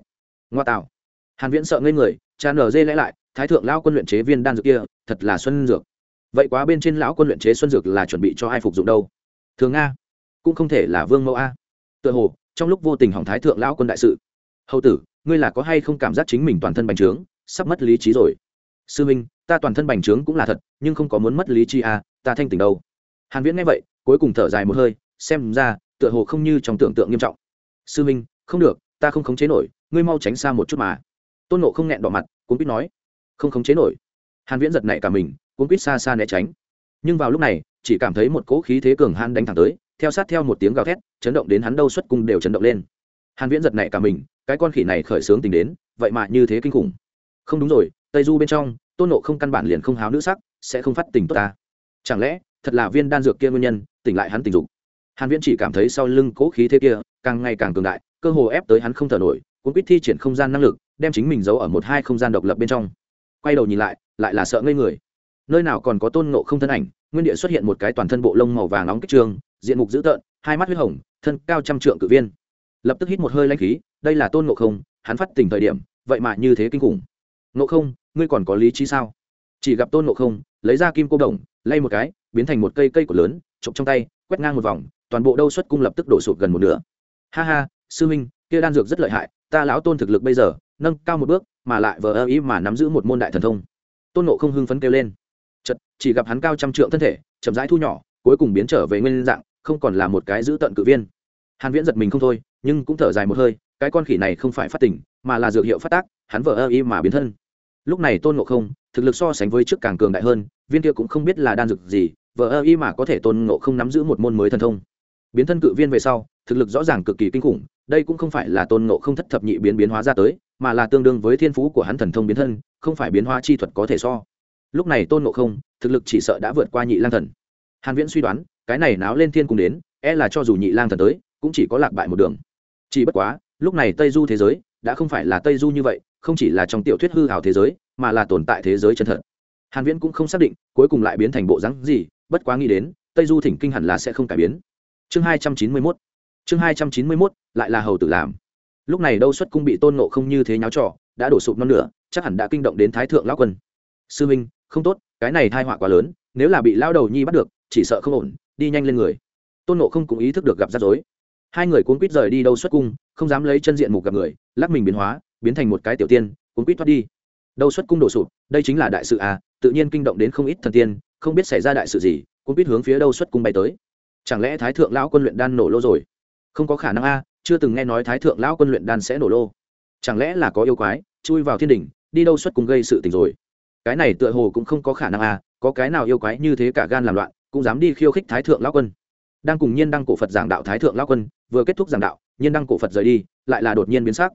Ngoa tạo. Hàn viễn sợ ngây người cha nở dê lẽ lại thái thượng lão quân luyện chế viên đan dược kia, thật là xuân dược. Vậy quá bên trên lão quân luyện chế xuân dược là chuẩn bị cho ai phục dụng đâu? Thường A cũng không thể là vương mẫu a. Tựa hồ, trong lúc vô tình hỏng thái thượng lão quân đại sự. Hầu tử, ngươi là có hay không cảm giác chính mình toàn thân bành trướng, sắp mất lý trí rồi? Sư minh, ta toàn thân bành trướng cũng là thật, nhưng không có muốn mất lý trí a, ta thanh tỉnh đâu? Hàn viễn nghe vậy, cuối cùng thở dài một hơi, xem ra, tựa hồ không như trong tưởng tượng nghiêm trọng. Sư minh, không được, ta không khống chế nổi, ngươi mau tránh xa một chút mà. Tôn nộ không nghẹn đỏ mặt cũng biết nói không khống chế nổi. Hàn viễn giật nảy cả mình, cuốn quýt xa xa né tránh. Nhưng vào lúc này, chỉ cảm thấy một cỗ khí thế cường hãn đánh thẳng tới, theo sát theo một tiếng gào thét, chấn động đến hắn đâu xuất cung đều chấn động lên. Hàn viễn giật nảy cả mình, cái con khỉ này khởi sướng tình đến, vậy mà như thế kinh khủng. Không đúng rồi, tây du bên trong, tôn nộ không căn bản liền không háo nữ sắc, sẽ không phát tình tốt ta. Chẳng lẽ, thật là viên đan dược kia nguyên nhân, tỉnh lại hắn tình dục? Hàn viễn chỉ cảm thấy sau lưng cố khí thế kia, càng ngày càng cường đại, cơ hồ ép tới hắn không thở nổi, cuốn quýt thi triển không gian năng lực, đem chính mình giấu ở một hai không gian độc lập bên trong quay đầu nhìn lại lại là sợ ngây người. Nơi nào còn có tôn ngộ không thân ảnh, nguyên địa xuất hiện một cái toàn thân bộ lông màu vàng nóng kích trường, diện mục dữ tợn, hai mắt huyết hồng, thân cao trăm trượng cự viên. Lập tức hít một hơi lanh khí, đây là tôn ngộ không, hắn phát tỉnh thời điểm, vậy mà như thế kinh khủng. Ngộ không, ngươi còn có lý trí sao? Chỉ gặp tôn ngộ không, lấy ra kim cô đồng, lay một cái, biến thành một cây cây cổ lớn trộm trong tay, quét ngang một vòng, toàn bộ đâu xuất cung lập tức đổ sụp gần một nửa. Ha ha, sư minh kia đan dược rất lợi hại, ta lão tôn thực lực bây giờ, nâng cao một bước mà lại vờ ơ ý mà nắm giữ một môn đại thần thông. Tôn nộ không hưng phấn kêu lên. Chật chỉ gặp hắn cao trăm trượng thân thể, chậm rãi thu nhỏ, cuối cùng biến trở về nguyên dạng, không còn là một cái giữ tận cự viên. Hàn viễn giật mình không thôi, nhưng cũng thở dài một hơi, cái con khỉ này không phải phát tỉnh mà là dược hiệu phát tác, hắn vờ ơ ý mà biến thân. Lúc này tôn ngộ không, thực lực so sánh với trước càng cường đại hơn, viên kia cũng không biết là đan dược gì, vờ ơ y mà có thể tôn ngộ không nắm giữ một môn mới thần thông. Biến thân cự viên về sau, thực lực rõ ràng cực kỳ kinh khủng đây cũng không phải là tôn ngộ không thất thập nhị biến biến hóa ra tới, mà là tương đương với thiên phú của hắn thần thông biến thân, không phải biến hóa chi thuật có thể so. Lúc này tôn ngộ không, thực lực chỉ sợ đã vượt qua nhị lang thần. Hàn viễn suy đoán, cái này náo lên thiên cùng đến e là cho dù nhị lang thần tới, cũng chỉ có lạc bại một đường. Chỉ bất quá, lúc này tây du thế giới, đã không phải là tây du như vậy, không chỉ là trong tiểu thuyết hư ảo thế giới, mà là tồn tại thế giới chân thật. Hàn viễn cũng không xác định, cuối cùng lại biến thành bộ dáng gì, bất quá nghĩ đến, tây du thỉnh kinh hẳn là sẽ không cải biến. Chương 291 chương 291 lại là hầu tử làm. Lúc này đâu xuất cung bị tôn nộ không như thế nháo trò, đã đổ sụp non nửa, chắc hẳn đã kinh động đến thái thượng lão quân. Sư minh, không tốt, cái này tai họa quá lớn, nếu là bị lao đầu nhi bắt được, chỉ sợ không ổn, đi nhanh lên người. Tôn nộ không cũng ý thức được gặp rắc rối. Hai người cuốn quýt rời đi đâu xuất cung, không dám lấy chân diện mục gặp người, lắc mình biến hóa, biến thành một cái tiểu tiên, cuốn quýt thoát đi. Đâu xuất cung đổ sụp, đây chính là đại sự à tự nhiên kinh động đến không ít thần tiên, không biết xảy ra đại sự gì cũng quýt hướng phía đâu xuất cung bay tới. Chẳng lẽ thái thượng lão quân luyện đan nổ lô rồi? Không có khả năng a, chưa từng nghe nói thái thượng lão quân luyện đan sẽ nổ lô. Chẳng lẽ là có yêu quái, chui vào thiên đình đi đâu xuất cung gây sự tình rồi? Cái này tựa hồ cũng không có khả năng a, có cái nào yêu quái như thế cả gan làm loạn, cũng dám đi khiêu khích thái thượng lão quân. Đang cùng nhiên đăng cổ phật giảng đạo thái thượng lão quân, vừa kết thúc giảng đạo, nhiên đăng cổ phật rời đi, lại là đột nhiên biến sắc.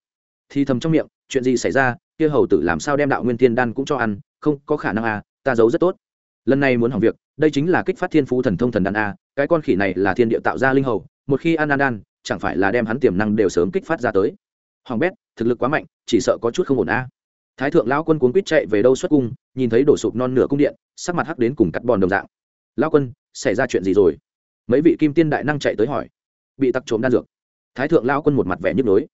Thì thầm trong miệng, chuyện gì xảy ra, kia hầu tử làm sao đem đạo nguyên tiên đan cũng cho ăn, không có khả năng à ta giấu rất tốt. Lần này muốn hỏng việc, đây chính là kích phát thiên phú thần thông thần đàn a, cái con khỉ này là thiên địa tạo ra linh hầu một khi ăn ăn ăn chẳng phải là đem hắn tiềm năng đều sớm kích phát ra tới. Hoàng bét, thực lực quá mạnh, chỉ sợ có chút không ổn a. Thái thượng lão quân cuốn quýt chạy về đâu xuất cung, nhìn thấy đổ sụp non nửa cung điện, sắc mặt hắc đến cùng cắt bòn đồng dạng. Lão quân, xảy ra chuyện gì rồi? Mấy vị kim tiên đại năng chạy tới hỏi. Bị tặc trộm đan dược. Thái thượng lão quân một mặt vẻ nhức nhối.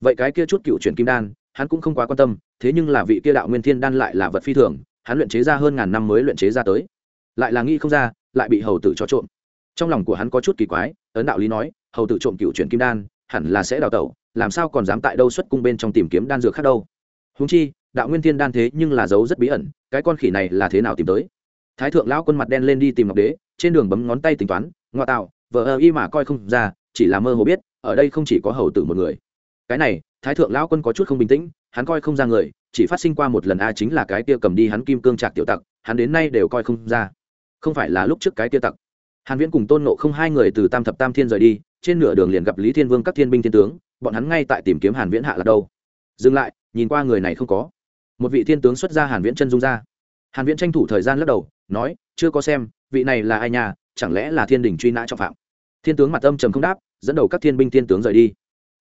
Vậy cái kia chút cựu chuyển kim đan, hắn cũng không quá quan tâm, thế nhưng là vị kia đạo nguyên thiên đan lại là vật phi thường, hắn luyện chế ra hơn ngàn năm mới luyện chế ra tới. Lại là nghĩ không ra, lại bị hầu tử cho trộm trong lòng của hắn có chút kỳ quái, ấn đạo lý nói, hầu tử trộm cựu chuyển kim đan, hẳn là sẽ đào tẩu, làm sao còn dám tại đâu xuất cung bên trong tìm kiếm đan dược khác đâu. Húng chi, đạo nguyên thiên đan thế nhưng là dấu rất bí ẩn, cái con khỉ này là thế nào tìm tới? Thái thượng lão quân mặt đen lên đi tìm ngọc đế, trên đường bấm ngón tay tính toán, ngoa tạo vợ ơ y mà coi không ra, chỉ là mơ hồ biết, ở đây không chỉ có hầu tử một người. Cái này, thái thượng lão quân có chút không bình tĩnh, hắn coi không ra người, chỉ phát sinh qua một lần a chính là cái kia cầm đi hắn kim cương trạc tiểu tặc, hắn đến nay đều coi không ra. Không phải là lúc trước cái kia tặc hàn viễn cùng tôn nộ không hai người từ tam thập tam thiên rời đi trên nửa đường liền gặp lý thiên vương các thiên binh thiên tướng bọn hắn ngay tại tìm kiếm hàn viễn hạ là đâu. Dừng lại nhìn qua người này không có. Một vị thiên tướng xuất ra hàn viễn chân dung ra. Hàn viễn tranh thủ thời gian lắc đầu nói chưa có xem vị này là ai nhà chẳng lẽ là thiên đình truy nã trọng phạm? Thiên tướng mặt âm trầm không đáp dẫn đầu các thiên binh thiên tướng rời đi.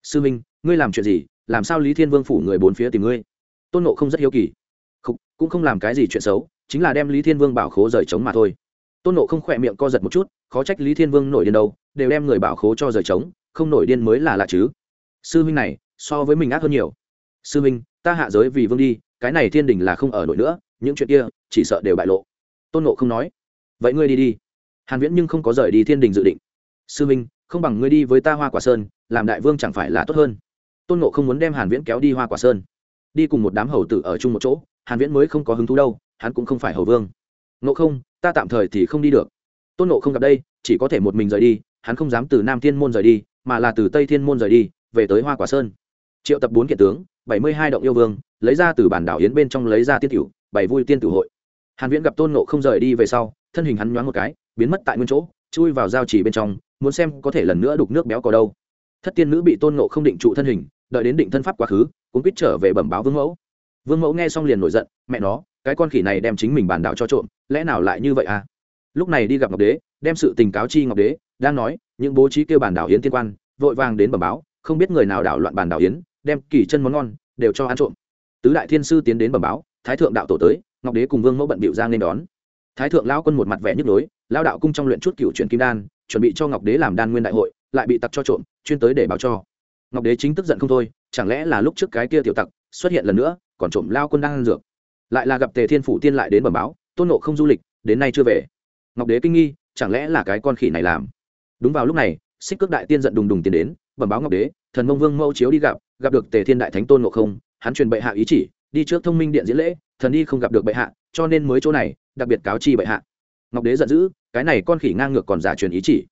Sư minh ngươi làm chuyện gì? Làm sao lý thiên vương phủ người bốn phía tìm ngươi? Tôn nộ không rất hiếu kỳ. Không, cũng không làm cái gì chuyện xấu chính là đem lý thiên vương bảo khố rời trống mà thôi tôn nộ không khỏe miệng co giật một chút, khó trách lý thiên vương nổi điên đâu, đều đem người bảo khố cho rời trống, không nổi điên mới là lạ chứ. Sư minh này, so với mình ác hơn nhiều. Sư minh ta hạ giới vì vương đi, cái này thiên đình là không ở nổi nữa, những chuyện kia, chỉ sợ đều bại lộ. Tôn nộ không nói. Vậy ngươi đi đi. Hàn viễn nhưng không có rời đi thiên đình dự định. Sư minh không bằng ngươi đi với ta hoa quả sơn, làm đại vương chẳng phải là tốt hơn. Tôn nộ không muốn đem hàn viễn kéo đi hoa quả sơn. Đi cùng một đám hầu tử ở chung một chỗ, hàn viễn mới không có hứng thú đâu, hắn cũng không phải hầu vương nộ không, ta tạm thời thì không đi được. Tôn nộ không gặp đây, chỉ có thể một mình rời đi, hắn không dám từ nam thiên môn rời đi, mà là từ tây thiên môn rời đi, về tới hoa quả sơn. Triệu tập bốn kiện tướng, bảy mươi hai động yêu vương, lấy ra từ bản đảo yến bên trong lấy ra tiên tiểu bảy vui tiên tử hội. Hàn viễn gặp tôn nộ không rời đi về sau, thân hình hắn nhoáng một cái, biến mất tại nguyên chỗ, chui vào giao chỉ bên trong, muốn xem có thể lần nữa đục nước béo có đâu. Thất tiên nữ bị tôn nộ không định trụ thân hình, đợi đến định thân pháp quá khứ cũng quýt trở về bẩm báo vương mẫu. Vương mẫu nghe xong liền nổi giận, mẹ nó, cái con khỉ này đem chính mình bàn đảo cho trộm lẽ nào lại như vậy à? Lúc này đi gặp ngọc đế, đem sự tình cáo chi ngọc đế, đang nói, những bố trí kêu bàn đảo yến tiên quan, vội vàng đến bẩm báo, không biết người nào đảo loạn bàn đảo yến, đem kỳ chân món ngon, đều cho ăn trộm. Tứ đại thiên sư tiến đến bẩm báo, thái thượng đạo tổ tới, ngọc đế cùng vương mẫu bận bịu ra nên đón. Thái thượng lao quân một mặt vẻ nhức nhối lao đạo cung trong luyện chút cựu truyền kim đan, chuẩn bị cho ngọc đế làm đan nguyên đại hội, lại bị tặc cho trộm, chuyên tới để báo cho. Ngọc đế chính tức giận không thôi, chẳng lẽ là lúc trước cái kia tiểu tặc xuất hiện lần nữa, còn trộm lao quân đang ăn dược? Lại là gặp tề thiên phủ tiên lại đến bẩm báo tôn nộ không du lịch, đến nay chưa về. Ngọc đế kinh nghi, chẳng lẽ là cái con khỉ này làm? Đúng vào lúc này, xích cước đại tiên giận đùng đùng tiến đến, bẩm báo ngọc đế, thần mông vương mẫu chiếu đi gặp gặp được tề thiên đại thánh tôn nộ không, hắn truyền bệ hạ ý chỉ, đi trước thông minh điện diễn lễ, thần đi không gặp được bệ hạ, cho nên mới chỗ này, đặc biệt cáo chi bệ hạ. Ngọc đế giận dữ, cái này con khỉ ngang ngược còn giả truyền ý chỉ.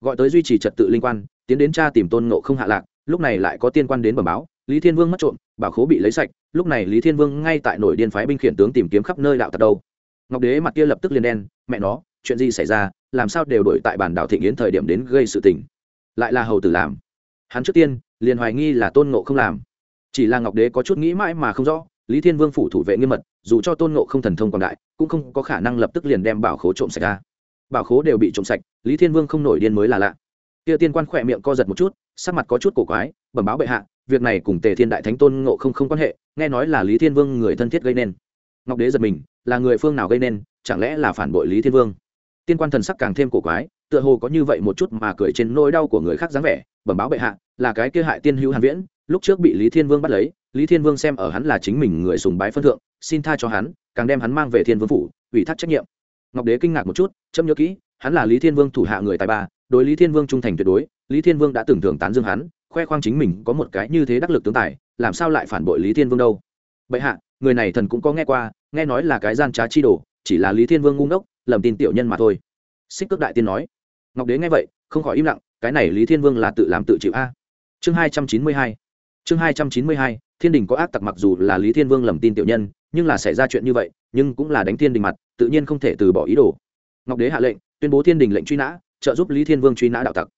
Gọi tới duy trì trật tự linh quan, tiến đến cha tìm tôn nộ không hạ lạc, lúc này lại có tiên quan đến bẩm báo, lý thiên vương mất trộm, bảo khố bị lấy sạch, lúc này lý thiên vương ngay tại nội điên phái binh khiển tướng tìm kiếm khắp nơi đạo tật đâu ngọc đế mặt kia lập tức liền đen, mẹ nó, chuyện gì xảy ra? Làm sao đều đổi tại bản đảo thịnh yến thời điểm đến gây sự tình? Lại là hầu tử làm. Hắn trước tiên, liền hoài nghi là tôn ngộ không làm. Chỉ là ngọc đế có chút nghĩ mãi mà không rõ, lý thiên vương phủ thủ vệ nghiêm mật, dù cho tôn ngộ không thần thông còn đại, cũng không có khả năng lập tức liền đem bảo khố trộm sạch ra. Bảo khố đều bị trộm sạch, lý thiên vương không nổi điên mới là lạ. Kia tiên quan khỏe miệng co giật một chút, sắc mặt có chút cổ quái, bẩm báo bệ hạ, việc này cùng tề thiên đại thánh tôn ngộ không không quan hệ, nghe nói là lý thiên vương người thân thiết gây nên. Ngọc đế giật mình là người phương nào gây nên, chẳng lẽ là phản bội lý thiên vương? Tiên quan thần sắc càng thêm cổ quái, tựa hồ có như vậy một chút mà cười trên nỗi đau của người khác dáng vẻ, bẩm báo bệ hạ, là cái kia hại tiên hữu hàn viễn, lúc trước bị lý thiên vương bắt lấy, lý thiên vương xem ở hắn là chính mình người sùng bái phân thượng, xin tha cho hắn, càng đem hắn mang về thiên vương phủ, ủy thác trách nhiệm. Ngọc đế kinh ngạc một chút châm nhớ kỹ, hắn là lý thiên vương thủ hạ người tài ba, đối lý thiên vương trung thành tuyệt đối, lý thiên vương đã tưởng thưởng tán dương hắn, khoe khoang chính mình có một cái như thế đắc lực tướng tài, làm sao lại phản bội lý thiên vương đâu? Bệ hạ, người này thần cũng có nghe qua nghe nói là cái gian trá chi đồ, chỉ là lý thiên vương ngu ngốc, lầm tin tiểu nhân mà thôi. Xích cước đại tiên nói. Ngọc đế nghe vậy, không khỏi im lặng, cái này lý thiên vương là tự làm tự chịu a. Chương hai trăm chín mươi hai. Chương hai trăm chín mươi hai, thiên đình có ác tặc mặc dù là lý thiên vương lầm tin tiểu nhân, nhưng là xảy ra chuyện như vậy, nhưng cũng là đánh thiên đình mặt, tự nhiên không thể từ bỏ ý đồ. Ngọc đế hạ lệnh, tuyên bố thiên đình lệnh truy nã, trợ giúp lý thiên vương truy nã đạo tặc.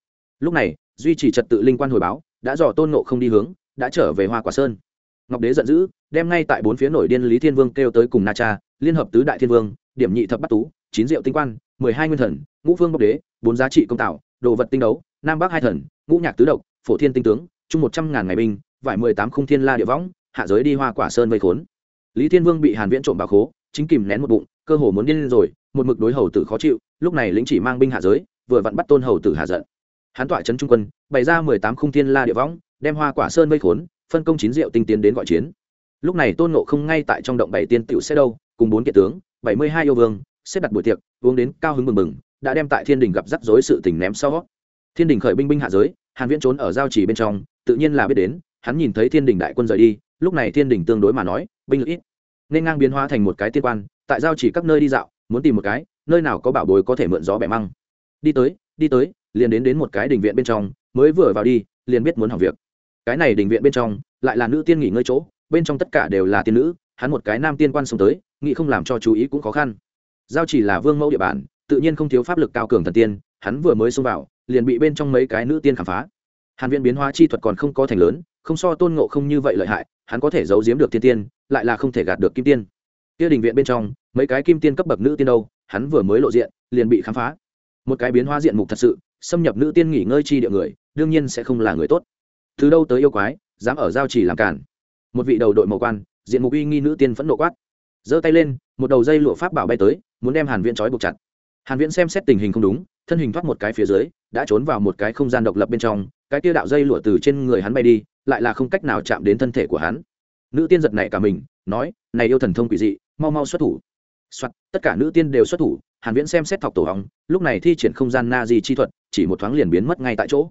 Lúc này, duy trì trật tự linh quan hồi báo, đã dò tôn nộ không đi hướng, đã trở về hoa quả sơn ngọc đế giận dữ, đem ngay tại bốn phía nổi điên lý thiên vương kêu tới cùng na cha, liên hợp tứ đại thiên vương, điểm nhị thập bắt tú, chín diệu tinh quan, mười hai nguyên thần, ngũ vương ngọc đế, bốn giá trị công tạo, đồ vật tinh đấu, nam bắc hai thần, ngũ nhạc tứ độc, phổ thiên tinh tướng, chung một trăm ngàn ngày binh, vải mười tám khung thiên la địa võng, hạ giới đi hoa quả sơn vây khốn. Lý thiên vương bị hàn viễn trộm bà khố, chính kìm nén một bụng, cơ hồ muốn điên lên rồi, một mực đối hầu tử khó chịu, lúc này lĩnh chỉ mang binh hạ giới, vừa vặn bắt tôn hầu tử hạ giận. Hắn tỏa trấn trung quân, bày ra mười tám khung thiên la địa võng, đem hoa quả sơn vây khốn phân công chín rượu tinh tiến đến gọi chiến. Lúc này tôn ngộ không ngay tại trong động bảy tiên tiểu xe đâu, cùng bốn kiện tướng, bảy mươi hai yêu vương, xếp đặt buổi tiệc, uống đến cao hứng mừng mừng, đã đem tại thiên đình gặp rắc rối sự tình ném sau. Thiên đình khởi binh binh hạ giới, hàn viễn trốn ở giao chỉ bên trong, tự nhiên là biết đến, hắn nhìn thấy thiên đình đại quân rời đi, lúc này thiên đình tương đối mà nói, binh lực ít. Nên ngang biến hóa thành một cái tiên quan, tại giao chỉ các nơi đi dạo, muốn tìm một cái, nơi nào có bảo bối có thể mượn gió bẻ măng. Đi tới đi tới, liền đến đến một cái đình viện bên trong, mới vừa vào đi, liền biết muốn hỏng việc cái này đình viện bên trong, lại là nữ tiên nghỉ ngơi chỗ, bên trong tất cả đều là tiên nữ, hắn một cái nam tiên quan xông tới, nghĩ không làm cho chú ý cũng khó khăn. Giao chỉ là vương mẫu địa bàn, tự nhiên không thiếu pháp lực cao cường thần tiên, hắn vừa mới xông vào, liền bị bên trong mấy cái nữ tiên khám phá. Hàn viện biến hóa chi thuật còn không có thành lớn, không so tôn ngộ không như vậy lợi hại, hắn có thể giấu giếm được tiên tiên, lại là không thể gạt được kim tiên. Kia đình viện bên trong, mấy cái kim tiên cấp bậc nữ tiên đâu, hắn vừa mới lộ diện, liền bị khám phá. Một cái biến hóa diện mục thật sự, xâm nhập nữ tiên nghỉ ngơi chi địa người, đương nhiên sẽ không là người tốt từ đâu tới yêu quái dám ở giao chỉ làm cản? Một vị đầu đội màu quan diện mục uy nghi nữ tiên phẫn nộ quát. Giơ tay lên một đầu dây lụa pháp bảo bay tới muốn đem hàn viễn trói buộc chặt. Hàn viễn xem xét tình hình không đúng thân hình thoát một cái phía dưới đã trốn vào một cái không gian độc lập bên trong cái kia đạo dây lụa từ trên người hắn bay đi lại là không cách nào chạm đến thân thể của hắn. Nữ tiên giật nảy cả mình nói này yêu thần thông quỷ dị mau mau xuất thủ. Soạt, tất cả nữ tiên đều xuất thủ hàn viễn xem xét thọc tổ hóng lúc này thi triển không gian na di chi thuật chỉ một thoáng liền biến mất ngay tại chỗ.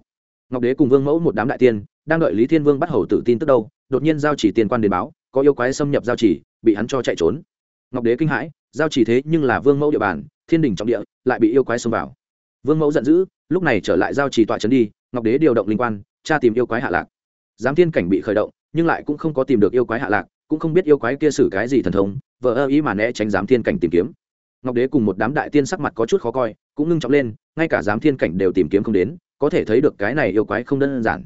Ngọc đế cùng vương mẫu một đám đại tiên đang đợi lý thiên vương bắt hầu tự tin tức đâu, đột nhiên giao chỉ Tiền quan đến báo, có yêu quái xâm nhập giao chỉ, bị hắn cho chạy trốn. Ngọc đế kinh hãi, giao chỉ thế nhưng là vương mẫu địa bàn, thiên đình trọng địa, lại bị yêu quái xông vào. Vương mẫu giận dữ, lúc này trở lại giao chỉ tọa trấn đi, ngọc đế điều động linh quan, tra tìm yêu quái hạ lạc. Giám thiên cảnh bị khởi động, nhưng lại cũng không có tìm được yêu quái hạ lạc, cũng không biết yêu quái kia xử cái gì thần thông vợ ơ ý mà né tránh giám thiên cảnh tìm kiếm. Ngọc đế cùng một đám đại tiên sắc mặt có chút khó coi, cũng ngưng trọng lên, ngay cả giám thiên cảnh đều tìm kiếm không đến, có thể thấy được cái này yêu quái không đơn giản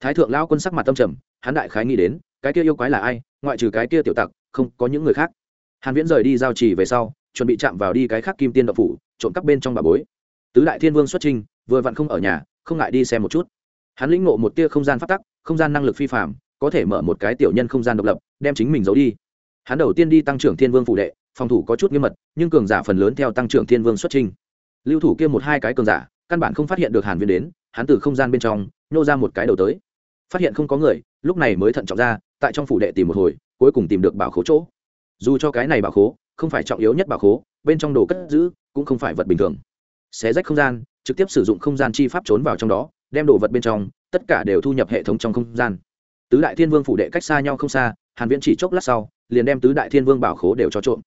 thái thượng lao quân sắc mặt tâm trầm, hắn đại khái nghĩ đến, cái kia yêu quái là ai, ngoại trừ cái kia tiểu tặc, không có những người khác. Hàn viễn rời đi giao trì về sau, chuẩn bị chạm vào đi cái khác kim tiên Đạo phủ, trộm cắp bên trong bà bối. Tứ đại thiên vương xuất trình vừa vặn không ở nhà, không ngại đi xem một chút. Hắn lĩnh ngộ một tia không gian phát tắc, không gian năng lực phi phạm có thể mở một cái tiểu nhân không gian độc lập, đem chính mình giấu đi. Hắn đầu tiên đi tăng trưởng thiên vương phủ đệ, phòng thủ có chút nghiêm mật, nhưng cường giả phần lớn theo tăng trưởng thiên vương xuất trình lưu thủ kia một hai cái cường giả, căn bản không phát hiện được hàn viên đến, hắn từ không gian bên trong, nhô ra một cái đầu tới phát hiện không có người, lúc này mới thận trọng ra, tại trong phủ đệ tìm một hồi, cuối cùng tìm được bảo khố chỗ. Dù cho cái này bảo khố, không phải trọng yếu nhất bảo khố, bên trong đồ cất giữ, cũng không phải vật bình thường. Xé rách không gian, trực tiếp sử dụng không gian chi pháp trốn vào trong đó, đem đồ vật bên trong, tất cả đều thu nhập hệ thống trong không gian. Tứ đại thiên vương phủ đệ cách xa nhau không xa, hàn viễn chỉ chốc lát sau, liền đem tứ đại thiên vương bảo khố đều cho trộm.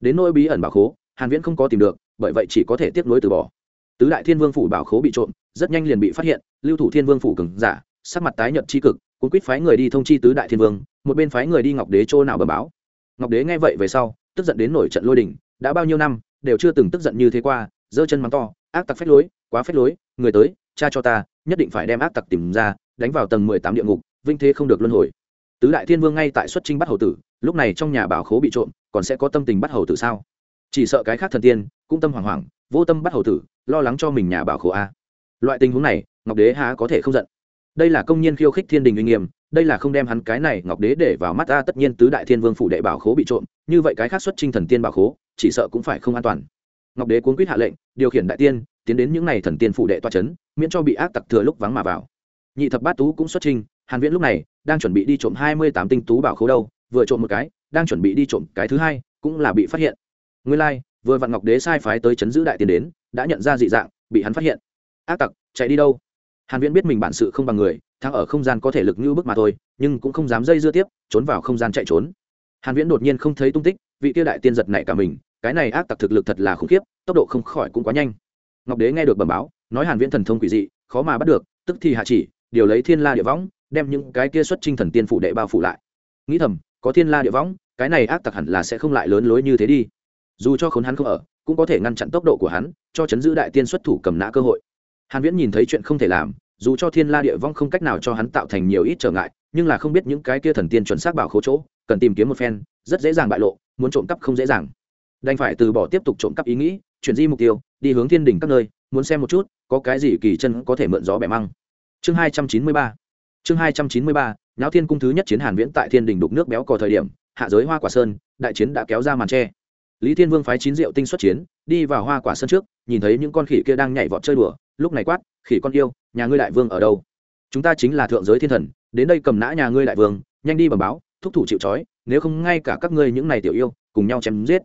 Đến nỗi bí ẩn bảo khố, hàn viễn không có tìm được, bởi vậy chỉ có thể tiếp nối từ bỏ. Tứ đại thiên vương phủ bảo khố bị trộm, rất nhanh liền bị phát hiện, lưu thủ thiên vương phủ cường giả sắc mặt tái nhợt chi cực cũng quyết phái người đi thông chi tứ đại thiên vương, một bên phái người đi ngọc đế chỗ nào bẩm báo. Ngọc đế nghe vậy về sau, tức giận đến nổi trận lôi đình, đã bao nhiêu năm, đều chưa từng tức giận như thế qua, giơ chân mắng to, ác tặc phách lối, quá phách lối, người tới, cha cho ta, nhất định phải đem ác tặc tìm ra, đánh vào tầng mười tám địa ngục, vinh thế không được luân hồi. Tứ đại thiên vương ngay tại xuất trinh bắt hầu tử, lúc này trong nhà bảo khố bị trộm, còn sẽ có tâm tình bắt hầu tử sao? Chỉ sợ cái khác thần tiên, cũng tâm hoảng hoảng, vô tâm bắt hầu tử, lo lắng cho mình nhà bảo khố a. Loại tình huống này, ngọc đế há có thể không giận đây là công nhân khiêu khích thiên đình uy nghiêm đây là không đem hắn cái này ngọc đế để vào mắt ta tất nhiên tứ đại thiên vương phủ đệ bảo khố bị trộm như vậy cái khác xuất trinh thần tiên bảo khố chỉ sợ cũng phải không an toàn. Ngọc đế cuốn quýt hạ lệnh điều khiển đại tiên tiến đến những n à y thần tiên phủ đệ toa c h ấ n miễn cho bị ác tặc thừa lúc vắng mà vào. Nhị thập bát tú cũng xuất trinh hàn viễn lúc này đang chuẩn bị đi trộm hai mươi tám tinh tú bảo khố đâu vừa trộm một cái đang chuẩn bị đi trộm cái thứ hai cũng là bị phát hiện. Nguyên lai、like, vừa vặn ngọc đế sai phái tới chấn giữ đại tiên đến đã nhận ra dị dạng bị hắn phát hiện. Ác tặc chạy đi đâu? Hàn viễn biết mình bản sự không bằng người, thắng ở không gian có thể lực như bức mà thôi, nhưng cũng không dám dây dưa tiếp, trốn vào không gian chạy trốn. Hàn viễn đột nhiên không thấy tung tích, vị tiêu đại tiên giật nảy cả mình, cái này ác tặc thực lực thật là khủng khiếp, tốc độ không khỏi cũng quá nhanh. Ngọc đế nghe được bẩm báo, nói hàn viễn thần thông quỷ dị, khó mà bắt được, tức thì hạ chỉ, điều lấy thiên la địa võng, đem những cái kia xuất trinh thần tiên phụ đệ bao phủ lại. Nghĩ thầm, có thiên la địa võng, cái này ác tặc hẳn là sẽ không lại lớn lối như thế đi. Dù cho khốn hắn không ở, cũng có thể ngăn chặn tốc độ của hắn, cho chấn giữ đại tiên xuất thủ cầm nã cơ hội hàn viễn nhìn thấy chuyện không thể làm, dù cho thiên la địa vong không cách nào cho hắn tạo thành nhiều ít trở ngại, nhưng là không biết những cái kia thần tiên chuẩn xác bảo khố chỗ, cần tìm kiếm một phen, rất dễ dàng bại lộ, muốn trộm cắp không dễ dàng. Đành phải từ bỏ tiếp tục trộm cắp ý nghĩ, chuyển di mục tiêu, đi hướng thiên đỉnh các nơi, muốn xem một chút, có cái gì kỳ chân có thể mượn gió bẻ măng. Chương hai trăm chín mươi ba. Chương hai trăm chín mươi ba nháo thiên cung thứ nhất chiến hàn viễn tại thiên đỉnh đục nước béo cò thời điểm, hạ giới hoa quả sơn, đại chiến đã kéo ra màn che. lý thiên vương phái chín rượu tinh xuất chiến, đi vào hoa quả sơn trước, nhìn thấy những con khỉ kia đang nhảy vọt chơi đùa lúc này quát, khỉ con yêu, nhà ngươi đại vương ở đâu? Chúng ta chính là thượng giới thiên thần, đến đây cầm nã nhà ngươi đại vương, nhanh đi bẩm báo, thúc thủ chịu trói, nếu không ngay cả các ngươi những này tiểu yêu, cùng nhau chém giết.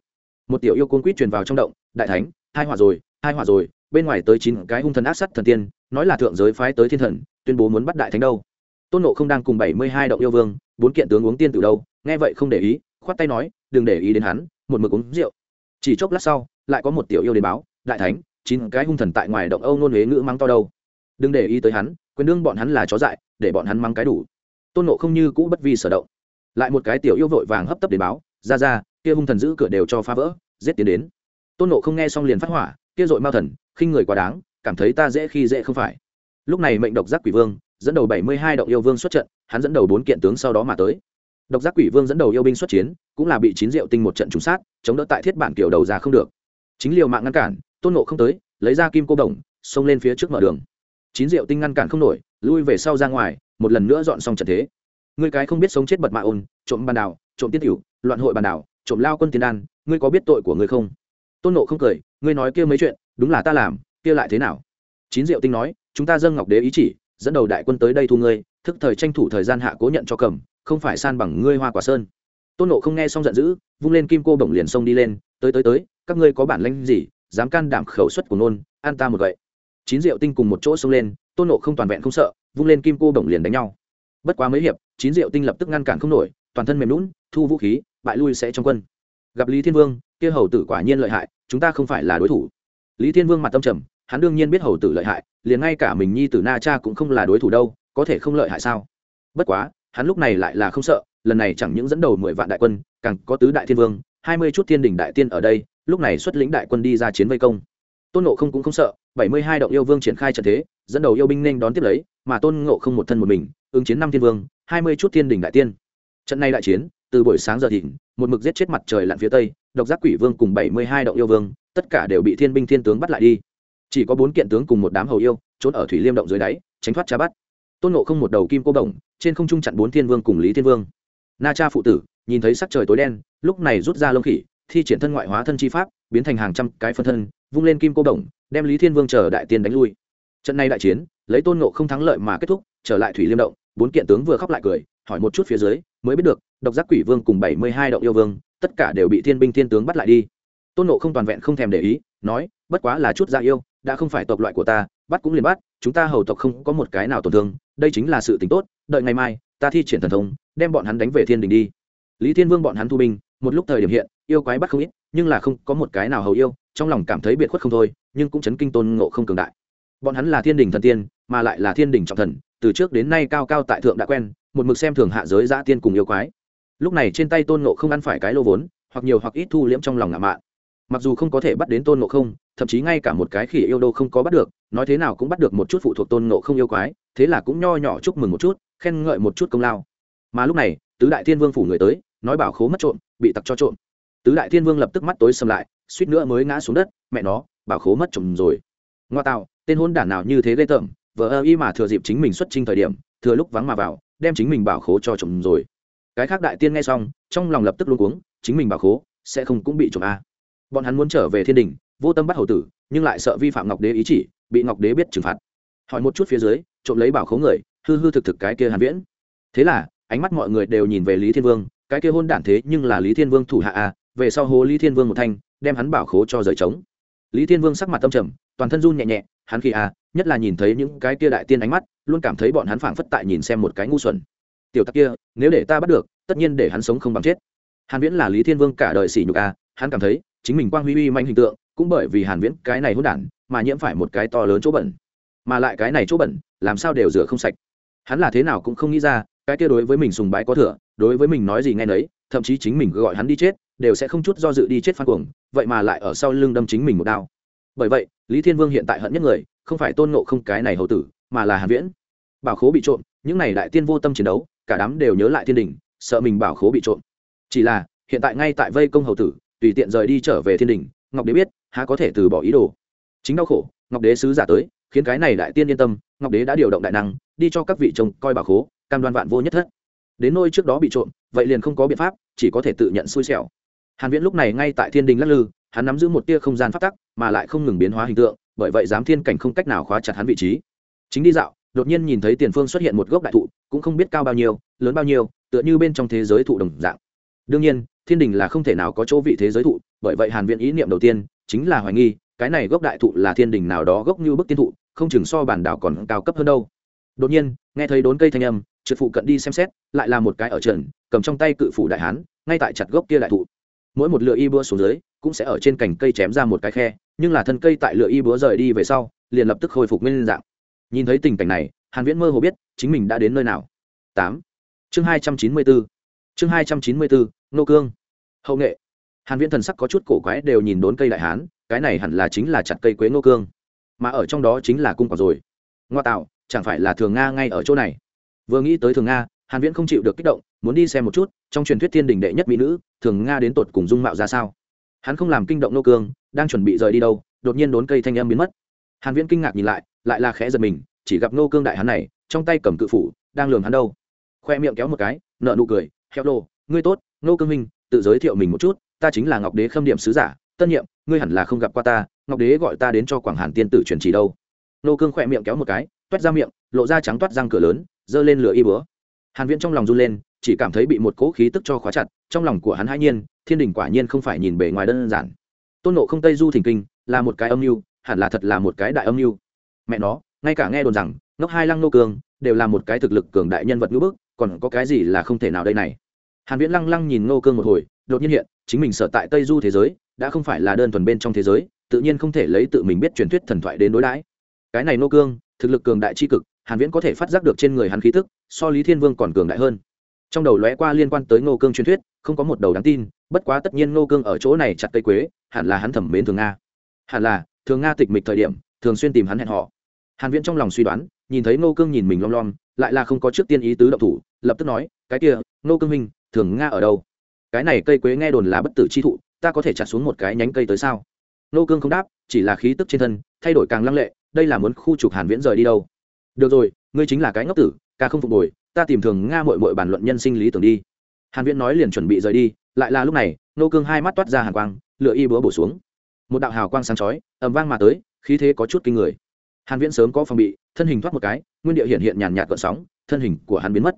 Một tiểu yêu côn quýt truyền vào trong động, đại thánh, hai hỏa rồi, hai hỏa rồi, bên ngoài tới chín cái hung thần ác sắt thần tiên, nói là thượng giới phái tới thiên thần, tuyên bố muốn bắt đại thánh đâu. Tôn nộ không đang cùng bảy mươi hai động yêu vương, bốn kiện tướng uống tiên từ đâu, nghe vậy không để ý, khoát tay nói, đừng để ý đến hắn, một mực uống rượu. Chỉ chốc lát sau, lại có một tiểu yêu đến báo, đại thánh chín cái hung thần tại ngoài động âu nôn huế ngữ mắng to đâu. Đừng để ý tới hắn, quyền đương bọn hắn là chó dại, để bọn hắn mắng cái đủ. Tôn nộ không như cũ bất vi sở động. Lại một cái tiểu yêu vội vàng hấp tấp để báo, ra ra, kia hung thần giữ cửa đều cho phá vỡ, giết tiến đến. Tôn nộ không nghe xong liền phát hỏa, kia dội mao thần, khinh người quá đáng, cảm thấy ta dễ khi dễ không phải. Lúc này mệnh độc giác quỷ vương dẫn đầu bảy mươi hai động yêu vương xuất trận, hắn dẫn đầu bốn kiện tướng sau đó mà tới. Độc giác quỷ vương dẫn đầu yêu binh xuất chiến, cũng là bị chín diệu tinh một trận trúng sát, chống đỡ tại thiết bản kiểu đầu ra không được. Chính liều mạng ngăn cản tôn nộ không tới, lấy ra kim cô đồng, xông lên phía trước mở đường. Chín diệu tinh ngăn cản không nổi, lui về sau ra ngoài, một lần nữa dọn xong trận thế. Ngươi cái không biết sống chết bật mạ ôn, trộm bàn đảo, trộm tiết tiểu loạn hội bàn đảo, trộm lao quân tiền đan, ngươi có biết tội của ngươi không? Tôn nộ không cười, ngươi nói kia mấy chuyện, đúng là ta làm, kia lại thế nào? Chín diệu tinh nói, chúng ta dâng ngọc đế ý chỉ, dẫn đầu đại quân tới đây thu ngươi, thức thời tranh thủ thời gian hạ cố nhận cho cầm, không phải san bằng ngươi hoa quả sơn. Tôn nộ không nghe xong giận dữ, vung lên kim cô bổng liền xông đi lên, tới tới tới, các ngươi có bản lanh gì dám can đảm khẩu suất của nôn an ta một gậy. Chín diệu tinh cùng một chỗ xông lên, tôn nộ không toàn vẹn không sợ, vung lên kim cô bổng liền đánh nhau. Bất quá mấy hiệp, chín diệu tinh lập tức ngăn cản không nổi, toàn thân mềm lún thu vũ khí, bại lui sẽ trong quân. Gặp lý thiên vương, kia hầu tử quả nhiên lợi hại, chúng ta không phải là đối thủ. Lý thiên vương mặt tâm trầm, hắn đương nhiên biết hầu tử lợi hại, liền ngay cả mình nhi tử na cha cũng không là đối thủ đâu, có thể không lợi hại sao? Bất quá, hắn lúc này lại là không sợ, lần này chẳng những dẫn đầu mười vạn đại quân, càng có tứ đại thiên vương, hai mươi chút thiên đình đại tiên ở đây lúc này xuất lĩnh đại quân đi ra chiến vây công. Tôn nộ không cũng không sợ, bảy mươi hai động yêu vương triển khai trận thế, dẫn đầu yêu binh nên đón tiếp lấy, mà tôn ngộ không một thân một mình, ứng chiến năm thiên vương, hai mươi chút thiên đình đại tiên. Trận này đại chiến, từ buổi sáng giờ thịnh, một mực giết chết mặt trời lặn phía tây, độc giác quỷ vương cùng bảy mươi hai động yêu vương, tất cả đều bị thiên binh thiên tướng bắt lại đi. Chỉ có bốn kiện tướng cùng một đám hầu yêu, trốn ở thủy liêm động dưới đáy, tránh thoát cha bắt. Tôn nộ không một đầu kim cô bổng, trên không trung chặn bốn thiên vương cùng lý thiên vương. Na cha phụ tử, nhìn thấy sắc trời tối đen, lúc này rút ra lông khỉ thi triển thân ngoại hóa thân chi pháp, biến thành hàng trăm cái phân thân, vung lên kim cô đồng, đem lý thiên vương chờ đại tiên đánh lui. Trận này đại chiến, lấy tôn nộ không thắng lợi mà kết thúc, trở lại thủy liêm động, bốn kiện tướng vừa khóc lại cười, hỏi một chút phía dưới, mới biết được, độc giác quỷ vương cùng bảy mươi hai động yêu vương, tất cả đều bị thiên binh thiên tướng bắt lại đi. Tôn nộ không toàn vẹn không thèm để ý, nói, bất quá là chút gia yêu, đã không phải tộc loại của ta, bắt cũng liền bắt, chúng ta hầu tộc không có một cái nào tổn thương, đây chính là sự t tốt, đợi ngày mai, ta thi triển thần thông, đem bọn hắn đánh về thiên đình đi. Lý thiên vương bọn hắn thu binh một lúc thời điểm hiện, yêu quái bắt không ít, nhưng là không có một cái nào hầu yêu, trong lòng cảm thấy biệt khuất không thôi, nhưng cũng chấn kinh tôn ngộ không cường đại. Bọn hắn là thiên đình thần tiên, mà lại là thiên đình trọng thần, từ trước đến nay cao cao tại thượng đã quen, một mực xem thường hạ giới giã tiên cùng yêu quái. Lúc này trên tay tôn ngộ không ăn phải cái lô vốn, hoặc nhiều hoặc ít thu liễm trong lòng ngạo mạn. Mặc dù không có thể bắt đến tôn ngộ không, thậm chí ngay cả một cái khỉ yêu đô không có bắt được, nói thế nào cũng bắt được một chút phụ thuộc tôn ngộ không yêu quái, thế là cũng nho nhỏ chúc mừng một chút, khen ngợi một chút công lao. Mà lúc này, tứ đại thiên vương phủ người tới, nói bảo khố mất trộm bị tặc cho trộm. Tứ đại thiên vương lập tức mắt tối xâm lại, suýt nữa mới ngã xuống đất, mẹ nó, bảo khố mất chồng rồi. Ngoa tạo, tên hôn đản nào như thế ghê tởm vợ ơ y mà thừa dịp chính mình xuất trình thời điểm, thừa lúc vắng mà vào, đem chính mình bảo khố cho trộm rồi. Cái khác đại tiên nghe xong, trong lòng lập tức luôn cuống, chính mình bảo khố, sẽ không cũng bị trộm a à. bọn hắn muốn trở về thiên đình, vô tâm bắt hầu tử, nhưng lại sợ vi phạm ngọc đế ý chỉ, bị ngọc đế biết trừng phạt. Hỏi một chút phía dưới, trộm lấy bảo khố người, hư hư thực thực cái kia hàn viễn. Thế là, ánh mắt mọi người đều nhìn về lý thiên vương cái kia hôn đản thế nhưng là lý thiên vương thủ hạ à? về sau hố lý thiên vương một thanh, đem hắn bảo khố cho rời trống lý thiên vương sắc mặt tâm trầm, toàn thân run nhẹ nhẹ, hắn khi à nhất là nhìn thấy những cái kia đại tiên ánh mắt, luôn cảm thấy bọn hắn phảng phất tại nhìn xem một cái ngu xuẩn tiểu tắc kia, nếu để ta bắt được, tất nhiên để hắn sống không bằng chết hàn viễn là lý thiên vương cả đời sỉ nhục à? hắn cảm thấy, chính mình quang huy uy manh hình tượng, cũng bởi vì hàn viễn cái này hỗn đản, mà nhiễm phải một cái to lớn chỗ bẩn mà lại cái này chỗ bẩn, làm sao đều rửa không sạch hắn là thế nào cũng không nghĩ ra, cái kia đối với mình sùng bái có thừa đối với mình nói gì nghe nấy, thậm chí chính mình gọi hắn đi chết, đều sẽ không chút do dự đi chết phan cuồng, vậy mà lại ở sau lưng đâm chính mình một đao. Bởi vậy, lý thiên vương hiện tại hận nhất người, không phải tôn ngộ không cái này hầu tử, mà là hàn viễn. Bảo khố bị trộm, những này đại tiên vô tâm chiến đấu, cả đám đều nhớ lại thiên đình, sợ mình bảo khố bị trộm. Chỉ là, hiện tại ngay tại vây công hầu tử, tùy tiện rời đi trở về thiên đình, ngọc đế biết, há có thể từ bỏ ý đồ. Chính đau khổ, ngọc đế sứ giả tới, khiến cái này đại tiên yên tâm, ngọc đế đã điều động đại năng, đi cho các vị chồng coi bảo khố, cam đoan vạn vô nhất thất đến nơi trước đó bị trộm, vậy liền không có biện pháp, chỉ có thể tự nhận xui xẻo. Hàn viễn lúc này ngay tại thiên đình lắc lư, hắn nắm giữ một tia không gian phát tắc, mà lại không ngừng biến hóa hình tượng, bởi vậy giám thiên cảnh không cách nào khóa chặt hắn vị trí. Chính đi dạo, đột nhiên nhìn thấy tiền phương xuất hiện một gốc đại thụ, cũng không biết cao bao nhiêu, lớn bao nhiêu, tựa như bên trong thế giới thụ đồng dạng. Đương nhiên, thiên đình là không thể nào có chỗ vị thế giới thụ, bởi vậy hàn viện ý niệm đầu tiên, chính là hoài nghi, cái này gốc đại thụ là thiên đình nào đó gốc như bức tiên thụ, không chừng so bản đảo còn cao cấp hơn đâu. Đột nhiên, nghe thấy đốn cây thanh âm trượt phụ cận đi xem xét, lại là một cái ở trần, cầm trong tay cự phủ đại hán, ngay tại chặt gốc kia đại thụ. Mỗi một lựa y búa xuống dưới, cũng sẽ ở trên cành cây chém ra một cái khe, nhưng là thân cây tại lựa y búa rời đi về sau, liền lập tức khôi phục nguyên dạng. Nhìn thấy tình cảnh này, hàn viễn mơ hồ biết chính mình đã đến nơi nào. Tám. Chương hai trăm chín mươi bốn chương hai trăm chín mươi bốn nô cương. Hậu nghệ. Hàn viễn thần sắc có chút cổ quái đều nhìn đốn cây đại hán, cái này hẳn là chính là chặt cây quế nô cương. Mà ở trong đó chính là cung quả rồi. Ngoa tạo, chẳng phải là thường nga ngay ở chỗ này vừa nghĩ tới thường nga, hàn viễn không chịu được kích động, muốn đi xem một chút, trong truyền thuyết thiên đình đệ nhất mỹ nữ, thường nga đến tột cùng dung mạo ra sao. Hắn không làm kinh động nô cương, đang chuẩn bị rời đi đâu, đột nhiên đốn cây thanh âm biến mất. Hàn viễn kinh ngạc nhìn lại lại là khẽ giật mình, chỉ gặp nô cương đại hắn này, trong tay cầm cự phủ, đang lường hắn đâu. Khoe miệng kéo một cái nợ nụ cười heo lô ngươi tốt, nô cương minh tự giới thiệu mình một chút, ta chính là ngọc đế khâm điểm sứ giả, tân nhiệm, ngươi hẳn là không gặp qua ta, ngọc đế gọi ta đến cho quảng hàn tiên tử truyền chỉ đâu. Nô cương khoe miệng kéo một cái, toét ra miệng, lộ ra trắng toát răng cửa lớn giơ lên lửa y bữa hàn viễn trong lòng run lên, chỉ cảm thấy bị một cỗ khí tức cho khóa chặt, trong lòng của hắn hãi nhiên, thiên đình quả nhiên không phải nhìn bề ngoài đơn giản. Tôn nộ không tây du thỉnh kinh, là một cái âm mưu, hẳn là thật là một cái đại âm mưu. Mẹ nó, ngay cả nghe đồn rằng, ngốc hai lăng nô cương đều là một cái thực lực cường đại nhân vật ngữ bức, còn có cái gì là không thể nào đây này? Hàn viễn lăng lăng nhìn nô cương một hồi, đột nhiên hiện, chính mình sở tại tây du thế giới, đã không phải là đơn thuần bên trong thế giới, tự nhiên không thể lấy tự mình biết truyền thuyết thần thoại đến đối đãi. Cái này nô cương thực lực cường đại chi cực hàn viễn có thể phát giác được trên người hắn khí tức, so lý thiên vương còn cường đại hơn. Trong đầu lóe qua liên quan tới Ngô cương truyền thuyết, không có một đầu đáng tin, bất quá tất nhiên Ngô cương ở chỗ này chặt cây quế, hẳn là hắn thẩm mến thường nga. Hẳn là, thường nga tịch mịch thời điểm, thường xuyên tìm hắn hẹn họ hàn viễn trong lòng suy đoán, nhìn thấy Ngô cương nhìn mình lom lom, lại là không có trước tiên ý tứ động thủ, lập tức nói, cái kia, Ngô cương minh thường nga ở đâu? Cái này cây quế nghe đồn là bất tử chi thụ, ta có thể chặt xuống một cái nhánh cây tới sao? Ngô cương không đáp, chỉ là khí tức trên thân, thay đổi càng lăng lệ, đây là muốn khu trục hàn viễn rời đi đâu được rồi, ngươi chính là cái ngốc tử, ca không phục hồi, ta tìm thường nga muội muội bàn luận nhân sinh lý tưởng đi. Hàn viễn nói liền chuẩn bị rời đi, lại là lúc này, nô cương hai mắt toát ra hàn quang lựa y búa bổ xuống. Một đạo hào quang sáng chói, ầm vang mà tới, khí thế có chút kinh người. Hàn viễn sớm có phòng bị, thân hình thoát một cái, nguyên địa hiện hiện nhàn nhạt gợn sóng, thân hình của hắn biến mất.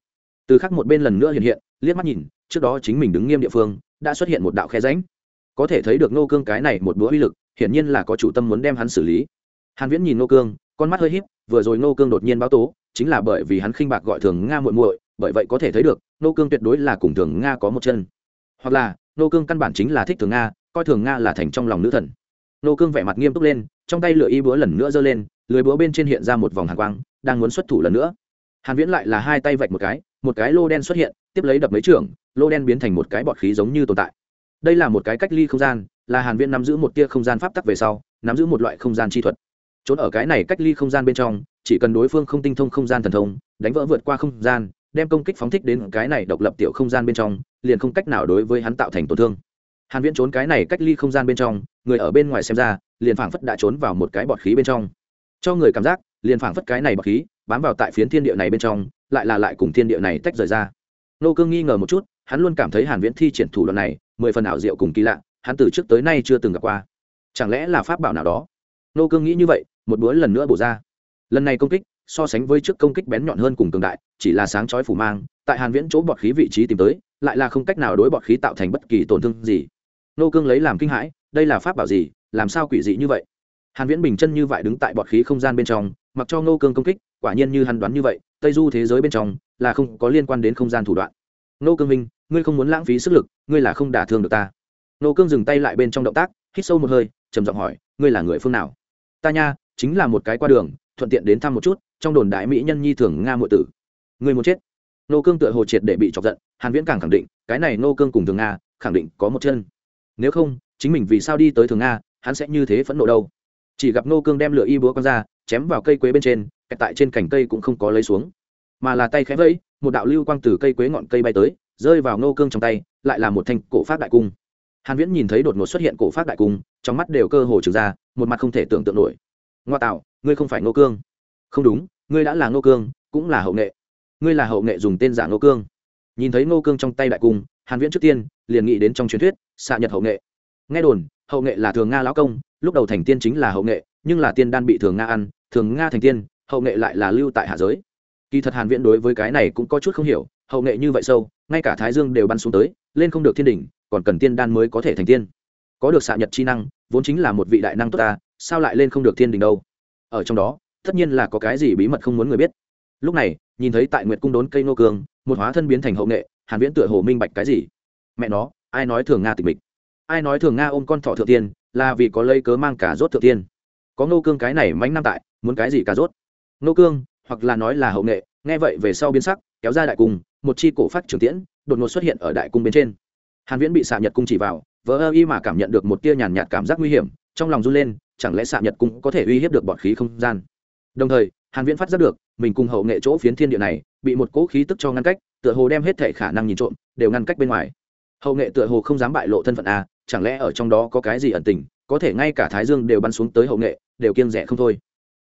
Từ khắc một bên lần nữa hiện hiện, liếc mắt nhìn, trước đó chính mình đứng nghiêm địa phương, đã xuất hiện một đạo khe rãnh. Có thể thấy được nô cương cái này một búa uy lực, hiển nhiên là có chủ tâm muốn đem hắn xử lý. Hàn viễn nhìn nô cương con mắt hơi híp, vừa rồi nô cương đột nhiên báo tố, chính là bởi vì hắn khinh bạc gọi thường nga muội muội, bởi vậy có thể thấy được nô cương tuyệt đối là cùng thường nga có một chân. Hoặc là nô cương căn bản chính là thích thường nga, coi thường nga là thành trong lòng nữ thần. Nô cương vẻ mặt nghiêm túc lên, trong tay lửa y búa lần nữa giơ lên lưới búa bên trên hiện ra một vòng hàn quang, đang muốn xuất thủ lần nữa. Hàn viễn lại là hai tay vạch một cái một cái lô đen xuất hiện, tiếp lấy đập mấy trưởng lô đen biến thành một cái bọt khí giống như tồn tại. Đây là một cái cách ly không gian, là hàn viễn nắm giữ một tia không gian pháp tắc về sau, nắm giữ một loại không gian chi thuật trốn ở cái này cách ly không gian bên trong, chỉ cần đối phương không tinh thông không gian thần thông, đánh vỡ vượt qua không gian, đem công kích phóng thích đến cái này độc lập tiểu không gian bên trong, liền không cách nào đối với hắn tạo thành tổn thương. Hàn viễn trốn cái này cách ly không gian bên trong, người ở bên ngoài xem ra, liền phảng phất đã trốn vào một cái bọt khí bên trong. Cho người cảm giác, liền phảng phất cái này bọt khí, bám vào tại phiến thiên địa này bên trong, lại là lại cùng thiên địa này tách rời ra. Nô cương nghi ngờ một chút, hắn luôn cảm thấy hàn viễn thi triển thủ đoạn này, mười phần ảo diệu cùng kỳ lạ, hắn từ trước tới nay chưa từng gặp qua. Chẳng lẽ là pháp bảo nào đó? Nô cương nghĩ như vậy một búa lần nữa bổ ra. Lần này công kích, so sánh với trước công kích bén nhọn hơn cùng cường đại, chỉ là sáng chói phủ mang, tại hàn viễn chỗ bọt khí vị trí tìm tới, lại là không cách nào đối bọt khí tạo thành bất kỳ tổn thương gì. Nô cương lấy làm kinh hãi, đây là pháp bảo gì, làm sao quỷ dị như vậy? Hàn viễn bình chân như vậy đứng tại bọt khí không gian bên trong, mặc cho nô cương công kích, quả nhiên như hắn đoán như vậy, tây du thế giới bên trong, là không có liên quan đến không gian thủ đoạn. Nô cương minh, ngươi không muốn lãng phí sức lực, ngươi là không đả thương được ta. Nô cương dừng tay lại bên trong động tác, hít sâu một hơi, trầm giọng hỏi, ngươi là người phương nào? Ta nha chính là một cái qua đường, thuận tiện đến thăm một chút, trong đồn đại mỹ nhân nhi thường nga muội tử. Người muốn chết. Nô cương tựa hồ triệt để bị chọc giận, hàn viễn càng khẳng định, cái này nô cương cùng thường nga, khẳng định có một chân. Nếu không, chính mình vì sao đi tới thường nga, hắn sẽ như thế phẫn nộ đâu? Chỉ gặp nô cương đem lửa y búa con ra, chém vào cây quế bên trên kẹt tại trên cành cây cũng không có lấy xuống. Mà là tay khẽ vẫy, một đạo lưu quang từ cây quế ngọn cây bay tới, rơi vào nô cương trong tay, lại là một thanh cổ phát đại cung. Hàn viễn nhìn thấy đột ngột xuất hiện cổ phát đại cung, trong mắt đều cơ hồ trừ ra, một mặt không thể tưởng tượng nổi ngoa tạo, ngươi không phải Ngô cương. Không đúng, ngươi đã là Ngô cương, cũng là hậu nghệ. Ngươi là hậu nghệ dùng tên giả ngô cương. Nhìn thấy ngô cương trong tay đại cung, hàn viễn trước tiên liền nghĩ đến trong truyền thuyết, xạ nhật hậu nghệ. Nghe đồn, hậu nghệ là thường nga lão công, lúc đầu thành tiên chính là hậu nghệ, nhưng là tiên đan bị thường nga ăn, thường nga thành tiên, hậu nghệ lại là lưu tại hạ giới. Kỳ thật hàn viễn đối với cái này cũng có chút không hiểu, hậu nghệ như vậy sâu, ngay cả thái dương đều bắn xuống tới, lên không được thiên đỉnh, còn cần tiên đan mới có thể thành tiên. Có được xạ nhật chi năng, vốn chính là một vị đại năng tốt ta sao lại lên không được thiên đình đâu? Ở trong đó, tất nhiên là có cái gì bí mật không muốn người biết. Lúc này, nhìn thấy tại nguyệt cung đốn cây nô cường, một hóa thân biến thành hậu nghệ, hàn viễn tựa hồ minh bạch cái gì? Mẹ nó, ai nói thường nga tịch mịch? Ai nói thường nga ôm con thọ thượng tiên, là vì có lấy cớ mang cả rốt thượng tiên? Có nô cương cái này mánh nam tại, muốn cái gì cả rốt? Nô cương, hoặc là nói là hậu nghệ, nghe vậy về sau biến sắc, kéo ra đại cung, một chi cổ phát trưởng tiễn, đột ngột xuất hiện ở đại cung bên trên. Hàn viễn bị xạ nhật cung chỉ vào, vỡ ơ y mà cảm nhận được một tia nhàn nhạt cảm giác nguy hiểm, trong lòng run lên chẳng lẽ xạ nhật cung có thể uy hiếp được bọt khí không gian? Đồng thời, hàn viễn phát giác được, mình cùng hậu nghệ chỗ phiến thiên địa này, bị một cỗ khí tức cho ngăn cách, tựa hồ đem hết thể khả năng nhìn trộm, đều ngăn cách bên ngoài. Hậu nghệ tựa hồ không dám bại lộ thân phận a chẳng lẽ ở trong đó có cái gì ẩn tình, có thể ngay cả thái dương đều bắn xuống tới hậu nghệ, đều kiêng rẻ không thôi.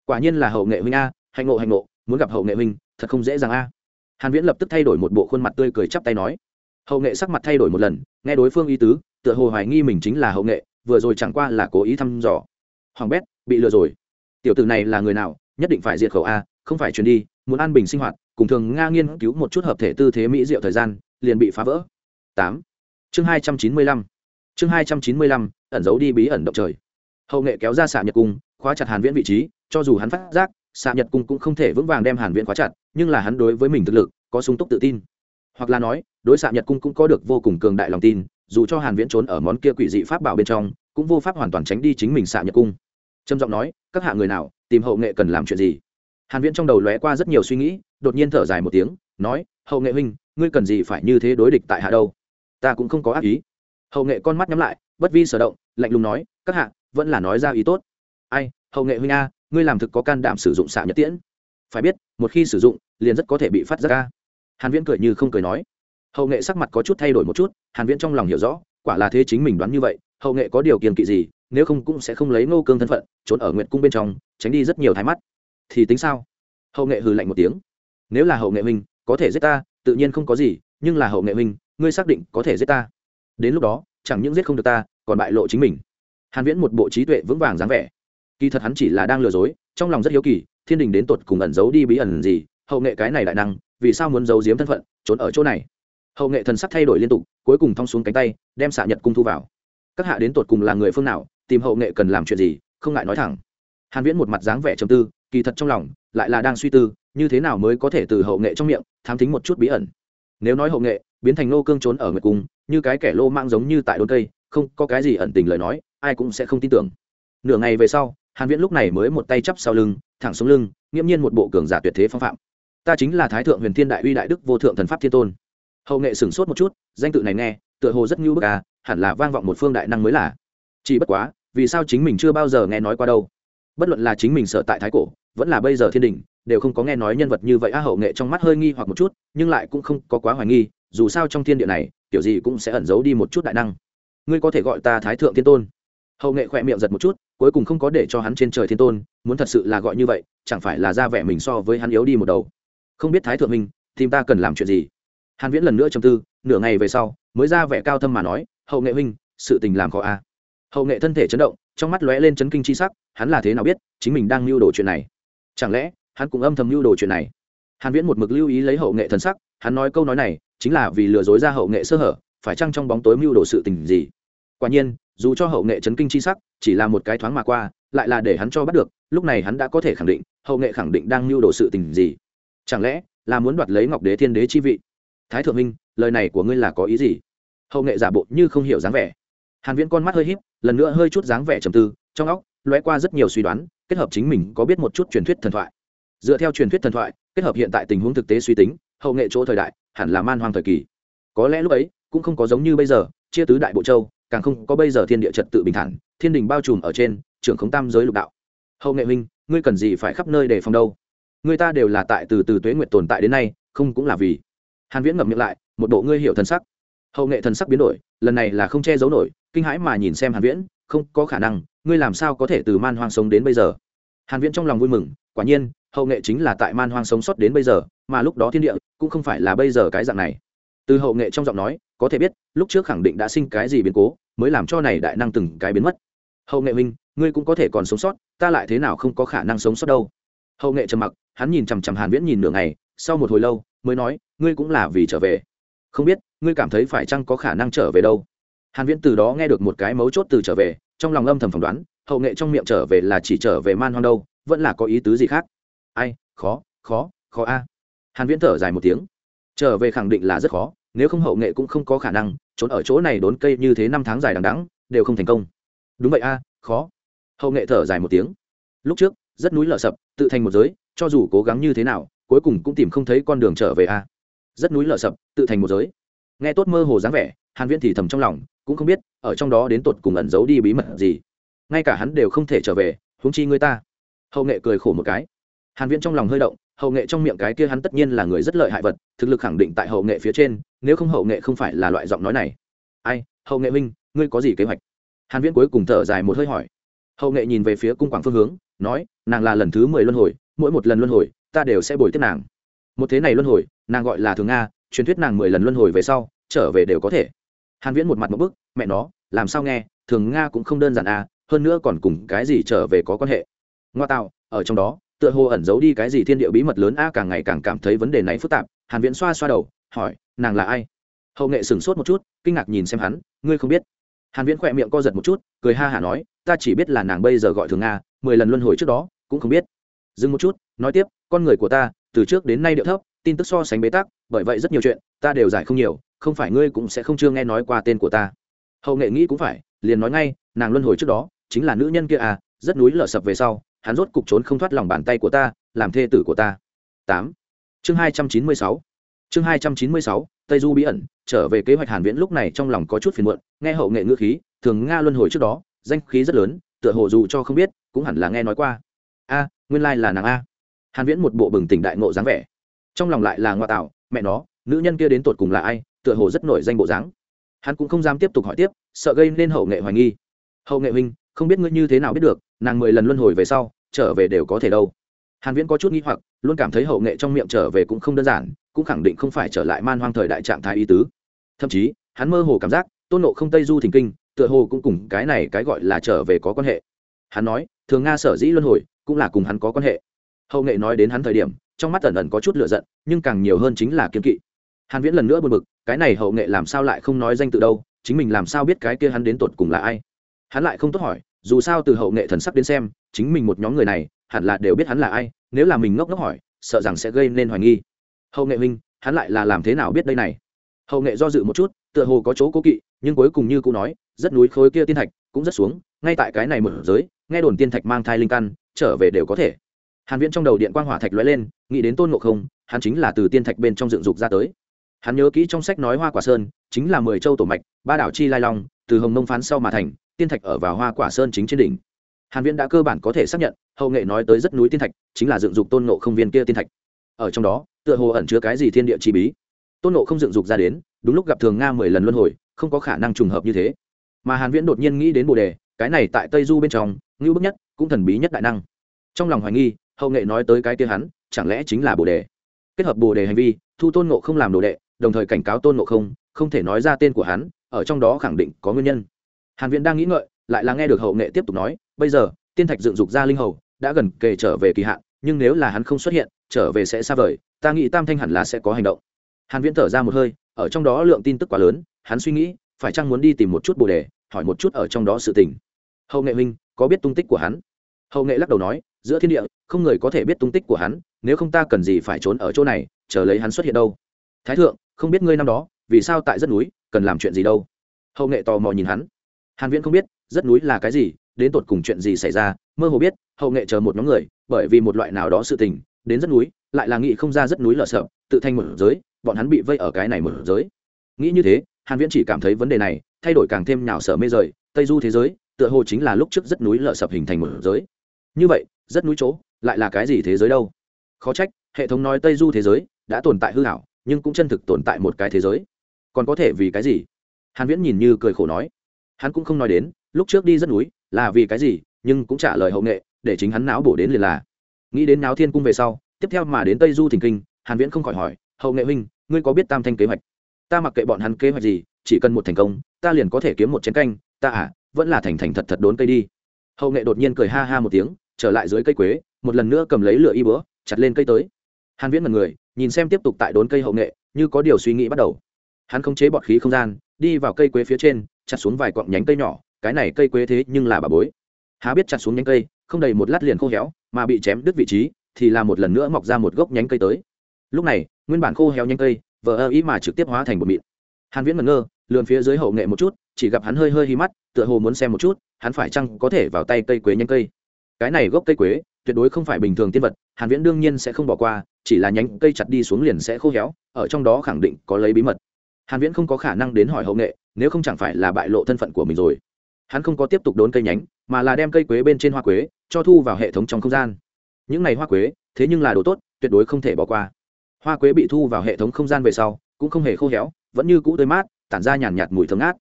Quả nhiên là hậu nghệ huynh a, hạnh ngộ hạnh ngộ, muốn gặp hậu nghệ huynh, thật không dễ dàng a. Hàn viễn lập tức thay đổi một bộ khuôn mặt tươi cười chắp tay nói. Hậu nghệ sắc mặt thay đổi một lần, nghe đối phương ý tứ, tựa hồ hoài nghi mình chính là hậu nghệ, vừa rồi chẳng qua là cố ý thăm dò hoàng bét, bị lừa rồi. Tiểu tử này là người nào, nhất định phải diệt khẩu a, không phải truyền đi, muốn an bình sinh hoạt, cùng thường nga nghiên cứu một chút hợp thể tư thế mỹ diệu thời gian, liền bị phá vỡ. Tám. Chương hai trăm chín mươi lăm. Chương hai trăm chín mươi lăm, ẩn giấu đi bí ẩn động trời. Hậu nghệ kéo ra xạ nhật cung, khóa chặt hàn viễn vị trí, cho dù hắn phát giác xạ nhật cung cũng không thể vững vàng đem hàn viễn khóa chặt, nhưng là hắn đối với mình thực lực, có sung túc tự tin. Hoặc là nói, đối xạ nhật cung cũng có được vô cùng cường đại lòng tin, dù cho hàn viễn trốn ở món kia quỷ dị pháp bảo bên trong cũng vô pháp hoàn toàn tránh đi chính mình xạ nhật cung. Trầm giọng nói, các hạ người nào, tìm hậu nghệ cần làm chuyện gì? Hàn viễn trong đầu lóe qua rất nhiều suy nghĩ, đột nhiên thở dài một tiếng, nói, hậu nghệ huynh, ngươi cần gì phải như thế đối địch tại hạ đâu? Ta cũng không có ác ý. Hậu nghệ con mắt nhắm lại, bất vi sở động, lạnh lùng nói, các hạ, vẫn là nói ra ý tốt. Ai, hậu nghệ huynh a, ngươi làm thực có can đảm sử dụng xạ nhật tiễn. Phải biết, một khi sử dụng, liền rất có thể bị phát ra ca hàn viễn cười như không cười nói. Hậu nghệ sắc mặt có chút thay đổi một chút, hàn viễn trong lòng hiểu rõ, quả là thế chính mình đoán như vậy hậu nghệ có điều kiện kỵ gì, nếu không cũng sẽ không lấy ngô cương thân phận, trốn ở nguyệt cung bên trong, tránh đi rất nhiều thái mắt. Thì tính sao? Hậu nghệ hừ lạnh một tiếng. Nếu là hậu nghệ huynh, có thể giết ta, tự nhiên không có gì, nhưng là hậu nghệ huynh, ngươi xác định có thể giết ta. Đến lúc đó, chẳng những giết không được ta, còn bại lộ chính mình. Hàn viễn một bộ trí tuệ vững vàng dáng vẻ. Kỳ thật hắn chỉ là đang lừa dối, trong lòng rất hiếu kỳ, thiên đình đến tột cùng ẩn giấu đi bí ẩn gì, hậu nghệ cái này đại năng, vì sao muốn giấu giếm thân phận, trốn ở chỗ này? Hậu nghệ thần sắc thay đổi liên tục, cuối cùng thong xuống cánh tay, đem xạ nhật cung thu vào các hạ đến tột cùng là người phương nào, tìm hậu nghệ cần làm chuyện gì, không ngại nói thẳng. Hàn viễn một mặt dáng vẻ trầm tư, kỳ thật trong lòng, lại là đang suy tư, như thế nào mới có thể từ hậu nghệ trong miệng, thám thính một chút bí ẩn. Nếu nói hậu nghệ, biến thành nô cương trốn ở nguyệt cung, như cái kẻ lô mang giống như tại đốn cây, không có cái gì ẩn tình lời nói, ai cũng sẽ không tin tưởng. Nửa ngày về sau, hàn viễn lúc này mới một tay chắp sau lưng, thẳng xuống lưng, nghiễm nhiên một bộ cường giả tuyệt thế phong phạm. Ta chính là thái thượng huyền thiên đại uy đại đức vô thượng thần pháp thiên tôn. Hậu nghệ sửng sốt một chút, danh tự này nghe tựa hồ rất như bức à hẳn là vang vọng một phương đại năng mới là. Chỉ bất quá, vì sao chính mình chưa bao giờ nghe nói qua đâu? Bất luận là chính mình sở tại thái cổ, vẫn là bây giờ thiên đình, đều không có nghe nói nhân vật như vậy. A hậu nghệ trong mắt hơi nghi hoặc một chút, nhưng lại cũng không có quá hoài nghi, dù sao trong thiên địa này, kiểu gì cũng sẽ ẩn giấu đi một chút đại năng. Ngươi có thể gọi ta thái thượng thiên tôn. Hậu nghệ khỏe miệng giật một chút, cuối cùng không có để cho hắn trên trời thiên tôn, muốn thật sự là gọi như vậy, chẳng phải là ra vẻ mình so với hắn yếu đi một đầu. Không biết thái thượng minh, tìm ta cần làm chuyện gì? Hàn viễn lần nữa trầm tư nửa ngày về sau, mới ra vẻ cao thâm mà nói, hậu nghệ huynh, sự tình làm khó a. Hậu nghệ thân thể chấn động, trong mắt lóe lên chấn kinh chi sắc, hắn là thế nào biết chính mình đang lưu đồ chuyện này? Chẳng lẽ, hắn cũng âm thầm lưu đồ chuyện này? Hàn viễn một mực lưu ý lấy hậu nghệ thần sắc, hắn nói câu nói này, chính là vì lừa dối ra hậu nghệ sơ hở, phải chăng trong bóng tối mưu đồ sự tình gì? Quả nhiên, dù cho hậu nghệ chấn kinh chi sắc, chỉ là một cái thoáng mà qua, lại là để hắn cho bắt được, lúc này hắn đã có thể khẳng định, hậu nghệ khẳng định đang mưu đồ sự tình gì? Chẳng lẽ là muốn đoạt lấy ngọc đế thiên đế chi vị? Thái thượng minh lời này của ngươi là có ý gì? Hậu nghệ giả bộ như không hiểu dáng vẻ. Hàn viễn con mắt hơi híp, lần nữa hơi chút dáng vẻ trầm tư, trong óc lóe qua rất nhiều suy đoán, kết hợp chính mình có biết một chút truyền thuyết thần thoại. Dựa theo truyền thuyết thần thoại, kết hợp hiện tại tình huống thực tế suy tính, hậu nghệ chỗ thời đại hẳn là man hoang thời kỳ. Có lẽ lúc ấy cũng không có giống như bây giờ, chia tứ đại bộ châu, càng không có bây giờ thiên địa trật tự bình thản, thiên đình bao trùm ở trên, trưởng khống tam giới lục đạo. Hậu nghệ huynh, ngươi cần gì phải khắp nơi để phòng đâu? Người ta đều là tại từ từ tuế nguyện tồn tại đến nay, không cũng là vì hàn viễn ngậm miệng lại, một bộ ngươi hiểu thần sắc. Hậu nghệ thần sắc biến đổi, lần này là không che giấu nổi, kinh hãi mà nhìn xem hàn viễn, không có khả năng, ngươi làm sao có thể từ man hoang sống đến bây giờ? Hàn viễn trong lòng vui mừng, quả nhiên, hậu nghệ chính là tại man hoang sống sót đến bây giờ, mà lúc đó thiên địa cũng không phải là bây giờ cái dạng này. Từ hậu nghệ trong giọng nói, có thể biết, lúc trước khẳng định đã sinh cái gì biến cố, mới làm cho này đại năng từng cái biến mất. Hậu nghệ minh ngươi cũng có thể còn sống sót, ta lại thế nào không có khả năng sống sót đâu? Hậu nghệ trầm mặc, hắn nhìn chằm chằm hàn viễn nhìn nửa ngày, sau một hồi lâu mới nói, ngươi cũng là vì trở về. Không biết, ngươi cảm thấy phải chăng có khả năng trở về đâu? Hàn viễn từ đó nghe được một cái mấu chốt từ trở về, trong lòng âm thầm phỏng đoán, hậu nghệ trong miệng trở về là chỉ trở về man hoang đâu, vẫn là có ý tứ gì khác? Ai, khó khó khó a. Hàn viễn thở dài một tiếng. Trở về khẳng định là rất khó, nếu không hậu nghệ cũng không có khả năng, trốn ở chỗ này đốn cây như thế năm tháng dài đằng đẵng, đều không thành công. Đúng vậy a, khó. Hậu nghệ thở dài một tiếng. Lúc trước, rất núi lở sập, tự thành một giới, cho dù cố gắng như thế nào cuối cùng cũng tìm không thấy con đường trở về a. Rất núi lở sập, tự thành một giới. Nghe tốt mơ hồ dáng vẻ, hàn viễn thì thầm trong lòng, cũng không biết, ở trong đó đến tột cùng ẩn giấu đi bí mật gì. Ngay cả hắn đều không thể trở về, huống chi người ta. Hậu nghệ cười khổ một cái. Hàn viễn trong lòng hơi động, hậu nghệ trong miệng cái kia hắn tất nhiên là người rất lợi hại vật, thực lực khẳng định tại hậu nghệ phía trên, nếu không hậu nghệ không phải là loại giọng nói này. Ai, hậu nghệ minh ngươi có gì kế hoạch? Hàn viễn cuối cùng thở dài một hơi hỏi. Hậu nghệ nhìn về phía cung quảng phương hướng, nói, nàng là lần thứ mười luân hồi, mỗi một lần luân hồi ta đều sẽ bồi tiếp nàng. Một thế này luân hồi, nàng gọi là thường nga, truyền thuyết nàng mười lần luân hồi về sau, trở về đều có thể. Hàn viễn một mặt một bức, mẹ nó, làm sao nghe, thường nga cũng không đơn giản à hơn nữa còn cùng cái gì trở về có quan hệ. Ngoa tạo, ở trong đó, tựa hồ ẩn giấu đi cái gì thiên địa bí mật lớn a càng ngày càng cảm thấy vấn đề này phức tạp, hàn viễn xoa xoa đầu, hỏi, nàng là ai? Hậu nghệ sửng sốt một chút, kinh ngạc nhìn xem hắn, ngươi không biết. Hàn viễn khỏe miệng co giật một chút, cười ha hả nói, ta chỉ biết là nàng bây giờ gọi thường nga, mười lần luân hồi trước đó, cũng không biết. Dừng một chút nói tiếp, con người của ta, từ trước đến nay điệu thấp, tin tức so sánh bế tắc, bởi vậy rất nhiều chuyện, ta đều giải không nhiều, không phải ngươi cũng sẽ không chưa nghe nói qua tên của ta. Hậu nghệ nghĩ cũng phải, liền nói ngay, nàng luân hồi trước đó, chính là nữ nhân kia à rất núi lở sập về sau, hắn rốt cục trốn không thoát lòng bàn tay của ta, làm thê tử của ta. Tám. Chương hai trăm chín mươi sáu. Chương hai trăm chín mươi sáu, tây du bí ẩn, trở về kế hoạch hàn viễn lúc này trong lòng có chút phiền muộn, nghe hậu nghệ ngữ khí, thường nga luân hồi trước đó, danh khí rất lớn, tựa hồ dù cho không biết, cũng hẳn là nghe nói qua. A, nguyên lai là nàng a hàn viễn một bộ bừng tỉnh đại ngộ dáng vẻ. Trong lòng lại là ngoại tạo, mẹ nó, nữ nhân kia đến tột cùng là ai, tựa hồ rất nổi danh bộ dáng. Hắn cũng không dám tiếp tục hỏi tiếp, sợ gây nên hậu nghệ hoài nghi. Hậu nghệ huynh, không biết ngươi như thế nào biết được, nàng mười lần luân hồi về sau, trở về đều có thể đâu. Hàn viễn có chút nghi hoặc, luôn cảm thấy hậu nghệ trong miệng trở về cũng không đơn giản, cũng khẳng định không phải trở lại man hoang thời đại trạng thái y tứ. Thậm chí, hắn mơ hồ cảm giác, tôn nộ không tây du thỉnh kinh, tựa hồ cũng cùng cái này cái gọi là trở về có quan hệ. Hắn nói, thường nga sở dĩ luân hồi, cũng là cùng hắn có quan hệ hậu nghệ nói đến hắn thời điểm, trong mắt ẩn ẩn có chút lựa giận, nhưng càng nhiều hơn chính là kiên kỵ. Hàn viễn lần nữa buồn bực, cái này hậu nghệ làm sao lại không nói danh tự đâu, chính mình làm sao biết cái kia hắn đến tột cùng là ai? Hắn lại không tốt hỏi, dù sao từ hậu nghệ thần sắp đến xem, chính mình một nhóm người này, hẳn là đều biết hắn là ai, nếu là mình ngốc ngốc hỏi, sợ rằng sẽ gây nên hoài nghi. Hậu nghệ minh hắn lại là làm thế nào biết đây này? Hậu nghệ do dự một chút, tựa hồ có chỗ cố kỵ, nhưng cuối cùng như cụ nói, rất núi khối kia tiên thạch cũng rất xuống, ngay tại cái này mở giới, nghe đồn tiên thạch mang thai linh căn, trở về đều có thể hàn viễn trong đầu điện quang hỏa thạch lóe lên, nghĩ đến tôn ngộ không, hắn chính là từ tiên thạch bên trong dựng dục ra tới. Hắn nhớ kỹ trong sách nói hoa quả sơn, chính là mười châu tổ mạch, ba đảo chi lai long, từ hồng nông phán sau mà thành, tiên thạch ở vào hoa quả sơn chính trên đỉnh. Hàn viễn đã cơ bản có thể xác nhận, hậu nghệ nói tới rất núi tiên thạch, chính là dựng dục tôn ngộ không viên kia tiên thạch. Ở trong đó, tựa hồ ẩn chứa cái gì thiên địa chi bí. Tôn ngộ không dựng dục ra đến, đúng lúc gặp thường nga mười lần luân hồi, không có khả năng trùng hợp như thế. Mà hàn viễn đột nhiên nghĩ đến bồ đề, cái này tại tây du bên trong, ngưu bức nhất, cũng thần bí nhất đại năng. Trong lòng hoài nghi hậu nghệ nói tới cái kia hắn, chẳng lẽ chính là bồ đề? Kết hợp bồ đề hành vi, thu tôn ngộ không làm đồ đệ, đồng thời cảnh cáo tôn ngộ không không thể nói ra tên của hắn, ở trong đó khẳng định có nguyên nhân. Hàn viễn đang nghĩ ngợi, lại là nghe được hậu nghệ tiếp tục nói, bây giờ, tiên thạch dựng dục ra linh hầu, đã gần kề trở về kỳ hạn, nhưng nếu là hắn không xuất hiện, trở về sẽ xa vời, ta nghĩ tam thanh hẳn là sẽ có hành động. Hàn viễn thở ra một hơi, ở trong đó lượng tin tức quá lớn, hắn suy nghĩ, phải chăng muốn đi tìm một chút bồ đề, hỏi một chút ở trong đó sự tình. Hậu nghệ huynh, có biết tung tích của hắn? Hậu nghệ lắc đầu nói giữa thiên địa, không người có thể biết tung tích của hắn, nếu không ta cần gì phải trốn ở chỗ này, chờ lấy hắn xuất hiện đâu? Thái thượng, không biết ngươi năm đó, vì sao tại rất núi, cần làm chuyện gì đâu? Hậu nghệ tò mò nhìn hắn. Hàn viễn không biết, rất núi là cái gì, đến tột cùng chuyện gì xảy ra, mơ hồ biết, hậu nghệ chờ một nhóm người, bởi vì một loại nào đó sự tình, đến rất núi, lại là nghĩ không ra rất núi lở sợ, tự thành một giới, bọn hắn bị vây ở cái này một giới. Nghĩ như thế, hàn viễn chỉ cảm thấy vấn đề này, thay đổi càng thêm nhào sở mê rời, tây du thế giới, tựa hồ chính là lúc trước rất núi lở sập hình thành một giới. Như vậy rất núi chỗ, lại là cái gì thế giới đâu? Khó trách, hệ thống nói tây du thế giới đã tồn tại hư hảo, nhưng cũng chân thực tồn tại một cái thế giới. Còn có thể vì cái gì? Hàn viễn nhìn như cười khổ nói. Hắn cũng không nói đến, lúc trước đi rất núi, là vì cái gì, nhưng cũng trả lời hậu nghệ, để chính hắn não bổ đến liền là. Nghĩ đến náo thiên cung về sau, tiếp theo mà đến tây du thỉnh kinh, hàn viễn không khỏi hỏi, hậu nghệ huynh, ngươi có biết tam thanh kế hoạch? Ta mặc kệ bọn hắn kế hoạch gì, chỉ cần một thành công, ta liền có thể kiếm một chén canh, ta à vẫn là thành thành thật thật đốn cây đi. Hậu nghệ đột nhiên cười ha ha một tiếng trở lại dưới cây quế, một lần nữa cầm lấy lửa y bữa chặt lên cây tới. Hàn viễn mật người, nhìn xem tiếp tục tại đốn cây hậu nghệ, như có điều suy nghĩ bắt đầu. Hắn không chế bọt khí không gian, đi vào cây quế phía trên, chặt xuống vài cọng nhánh cây nhỏ, cái này cây quế thế nhưng là bà bối. Há biết chặt xuống nhánh cây, không đầy một lát liền khô héo, mà bị chém đứt vị trí, thì là một lần nữa mọc ra một gốc nhánh cây tới. Lúc này, nguyên bản khô héo nhánh cây, vờ ơ ý mà trực tiếp hóa thành một mịn. Hàn viễn ngẩn ngơ lườn phía dưới hậu nghệ một chút, chỉ gặp hắn hơi hơi hí mắt, tựa hồ muốn xem một chút, hắn phải chăng có thể vào tay cây quế nhánh cây cái này gốc cây quế, tuyệt đối không phải bình thường tiên vật, hàn viễn đương nhiên sẽ không bỏ qua, chỉ là nhánh cây chặt đi xuống liền sẽ khô héo, ở trong đó khẳng định có lấy bí mật. Hàn viễn không có khả năng đến hỏi hậu nghệ, nếu không chẳng phải là bại lộ thân phận của mình rồi. Hắn không có tiếp tục đốn cây nhánh, mà là đem cây quế bên trên hoa quế, cho thu vào hệ thống trong không gian. Những này hoa quế, thế nhưng là đồ tốt, tuyệt đối không thể bỏ qua. Hoa quế bị thu vào hệ thống không gian về sau, cũng không hề khô héo, vẫn như cũ tươi mát, tản ra nhàn nhạt mùi thơm ngát.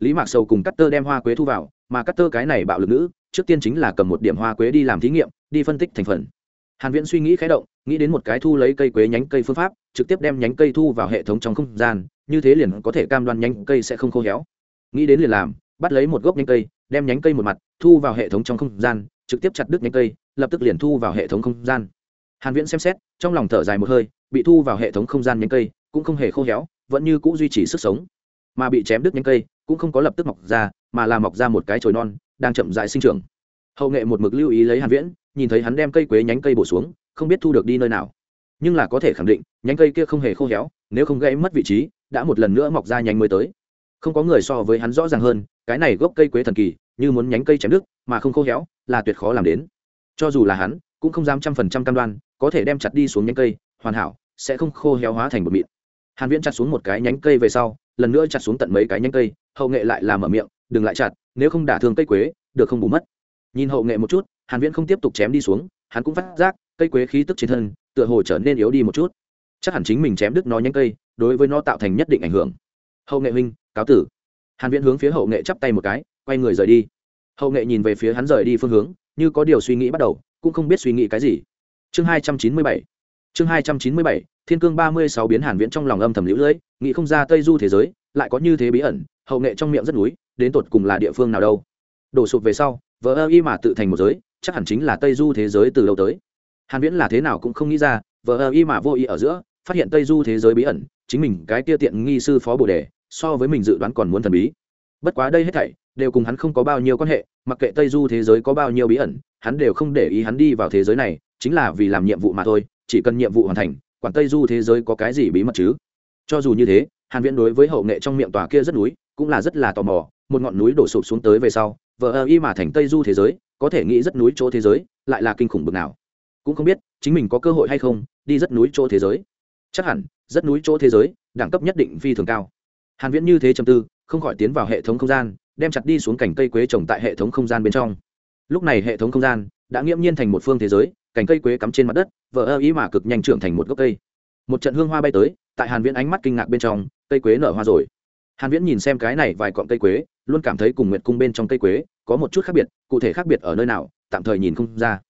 Lý mạc sầu cùng cắt tơ đem hoa quế thu vào, mà cắt tơ cái này bạo lực nữ trước tiên chính là cầm một điểm hoa quế đi làm thí nghiệm, đi phân tích thành phần. Hàn viễn suy nghĩ khẽ động, nghĩ đến một cái thu lấy cây quế nhánh cây phương pháp, trực tiếp đem nhánh cây thu vào hệ thống trong không gian, như thế liền có thể cam đoan nhánh cây sẽ không khô héo. Nghĩ đến liền làm, bắt lấy một gốc nhánh cây, đem nhánh cây một mặt, thu vào hệ thống trong không gian, trực tiếp chặt đứt nhánh cây, lập tức liền thu vào hệ thống không gian. Hàn viễn xem xét, trong lòng thở dài một hơi, bị thu vào hệ thống không gian nhánh cây, cũng không hề khô héo, vẫn như cũ duy trì sức sống. Mà bị chém đứt nhánh cây, cũng không có lập tức mọc ra, mà là mọc ra một cái chồi non đang chậm rãi sinh trưởng. Hậu nghệ một mực lưu ý lấy hàn viễn, nhìn thấy hắn đem cây quế nhánh cây bổ xuống, không biết thu được đi nơi nào. Nhưng là có thể khẳng định, nhánh cây kia không hề khô héo, nếu không gãy mất vị trí, đã một lần nữa mọc ra nhánh mới tới. Không có người so với hắn rõ ràng hơn, cái này gốc cây quế thần kỳ, như muốn nhánh cây chém đứt, mà không khô héo, là tuyệt khó làm đến. Cho dù là hắn, cũng không dám trăm phần trăm cam đoan, có thể đem chặt đi xuống nhánh cây, hoàn hảo, sẽ không khô héo hóa thành một mịn. Hàn viễn chặt xuống một cái nhánh cây về sau, lần nữa chặt xuống tận mấy cái nhánh cây, hậu nghệ lại làm mở miệng, đừng lại chặt nếu không đả thương cây quế, được không bù mất. Nhìn hậu nghệ một chút, hàn viễn không tiếp tục chém đi xuống, hắn cũng phát giác, cây quế khí tức trên thân, tựa hồ trở nên yếu đi một chút. Chắc hẳn chính mình chém đứt nó nhánh cây, đối với nó tạo thành nhất định ảnh hưởng. Hậu nghệ huynh, cáo tử. Hàn viễn hướng phía hậu nghệ chắp tay một cái, quay người rời đi. Hậu nghệ nhìn về phía hắn rời đi phương hướng, như có điều suy nghĩ bắt đầu, cũng không biết suy nghĩ cái gì. Chương 297 chương 297 thiên cương 36 biến hàn viễn trong lòng âm thầm liễu lưỡi nghĩ không ra tây du thế giới, lại có như thế bí ẩn, hậu nghệ trong miệng rất núi đến tột cùng là địa phương nào đâu. Đổ sụp về sau vỡ ơ y mà tự thành một giới, chắc hẳn chính là tây du thế giới từ lâu tới. Hàn viễn là thế nào cũng không nghĩ ra vỡ ơ y mà vô ý ở giữa, phát hiện tây du thế giới bí ẩn, chính mình cái kia tiện nghi sư phó bồ đề, so với mình dự đoán còn muốn thần bí. Bất quá đây hết thảy, đều cùng hắn không có bao nhiêu quan hệ, mặc kệ tây du thế giới có bao nhiêu bí ẩn, hắn đều không để ý hắn đi vào thế giới này, chính là vì làm nhiệm vụ mà thôi, chỉ cần nhiệm vụ hoàn thành, quản tây du thế giới có cái gì bí mật chứ? Cho dù như thế, hàn viễn đối với hậu nghệ trong miệng tòa kia rất núi, cũng là rất là tò mò một ngọn núi đổ sụp xuống tới về sau, vờ ơ y mà thành tây du thế giới, có thể nghĩ rất núi chỗ thế giới, lại là kinh khủng bực nào. Cũng không biết, chính mình có cơ hội hay không, đi rất núi chỗ thế giới. Chắc hẳn, rất núi chỗ thế giới, đẳng cấp nhất định phi thường cao. Hàn viễn như thế trầm tư, không khỏi tiến vào hệ thống không gian, đem chặt đi xuống cành cây quế trồng tại hệ thống không gian bên trong. Lúc này hệ thống không gian đã nghiễm nhiên thành một phương thế giới, cành cây quế cắm trên mặt đất vỡ ơ ý mà cực nhanh trưởng thành một gốc cây. Một trận hương hoa bay tới, tại hàn viễn ánh mắt kinh ngạc bên trong, cây quế nở hoa rồi hàn viễn nhìn xem cái này vài cọng cây quế, luôn cảm thấy cùng nguyệt cung bên trong cây quế có một chút khác biệt, cụ thể khác biệt ở nơi nào, tạm thời nhìn không ra.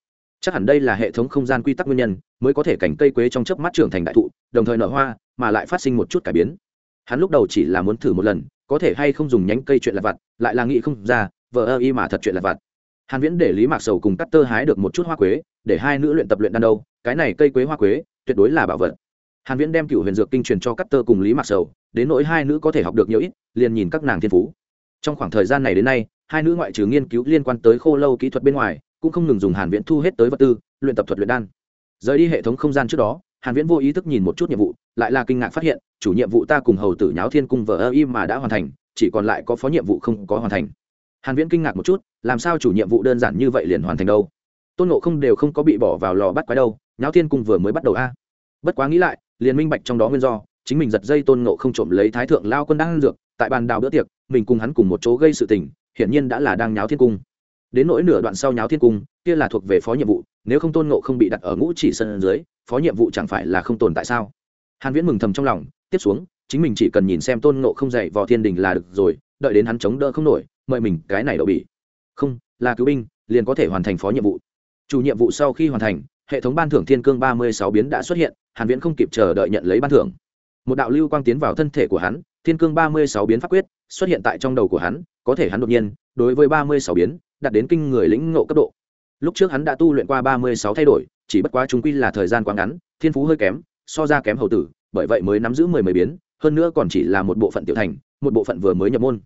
Chắc hẳn đây là hệ thống không gian quy tắc nguyên nhân, mới có thể cảnh cây quế trong chớp mắt trưởng thành đại thụ, đồng thời nở hoa, mà lại phát sinh một chút cải biến. Hắn lúc đầu chỉ là muốn thử một lần, có thể hay không dùng nhánh cây chuyện lặt vặt, lại là nghĩ không ra, vờ ơ y mà thật chuyện lặt vặt. Hàn viễn để lý mạc sầu cùng cắt tơ hái được một chút hoa quế, để hai nữ luyện tập luyện đan đâu, cái này cây quế hoa quế, tuyệt đối là bảo vật. Hàn viễn đem cựu huyền dược kinh truyền cho cắt tơ cùng lý mạc sầu đến nỗi hai nữ có thể học được nhiều ít, liền nhìn các nàng thiên phú. Trong khoảng thời gian này đến nay, hai nữ ngoại trừ nghiên cứu liên quan tới khô lâu kỹ thuật bên ngoài, cũng không ngừng dùng hàn viễn thu hết tới vật tư, luyện tập thuật luyện đan. Rời đi hệ thống không gian trước đó, hàn viễn vô ý thức nhìn một chút nhiệm vụ, lại là kinh ngạc phát hiện, chủ nhiệm vụ ta cùng hầu tử nháo thiên cung vợ ơ im mà đã hoàn thành, chỉ còn lại có phó nhiệm vụ không có hoàn thành. Hàn viễn kinh ngạc một chút, làm sao chủ nhiệm vụ đơn giản như vậy liền hoàn thành đâu? Tôn ngộ không đều không có bị bỏ vào lò bắt quái đâu, nháo thiên cung vừa mới bắt đầu a. Bất quá nghĩ lại, liền minh bạch trong đó nguyên do chính mình giật dây tôn ngộ không trộm lấy thái thượng lao quân đang ăn dược, tại bàn đào bữa tiệc, mình cùng hắn cùng một chỗ gây sự tình, hiển nhiên đã là đang nháo thiên cung. Đến nỗi nửa đoạn sau nháo thiên cung, kia là thuộc về phó nhiệm vụ, nếu không tôn ngộ không bị đặt ở ngũ chỉ sân dưới, phó nhiệm vụ chẳng phải là không tồn tại sao? Hàn viễn mừng thầm trong lòng, tiếp xuống, chính mình chỉ cần nhìn xem tôn ngộ không dạy vào thiên đình là được rồi, đợi đến hắn chống đỡ không nổi, mời mình cái này đậu bị không, là cứu binh, liền có thể hoàn thành phó nhiệm vụ. Chủ nhiệm vụ sau khi hoàn thành, hệ thống ban thưởng thiên cương ba mươi sáu biến đã xuất hiện, hàn viễn không kịp chờ đợi nhận lấy ban thưởng một đạo lưu quang tiến vào thân thể của hắn, thiên cương ba mươi sáu biến pháp quyết xuất hiện tại trong đầu của hắn, có thể hắn đột nhiên, đối với ba mươi sáu biến, đạt đến kinh người lĩnh ngộ cấp độ. Lúc trước hắn đã tu luyện qua ba mươi sáu thay đổi, chỉ bất quá chúng quy là thời gian quá ngắn, thiên phú hơi kém, so ra kém hầu tử, bởi vậy mới nắm giữ mười mười biến, hơn nữa còn chỉ là một bộ phận tiểu thành, một bộ phận vừa mới nhập môn.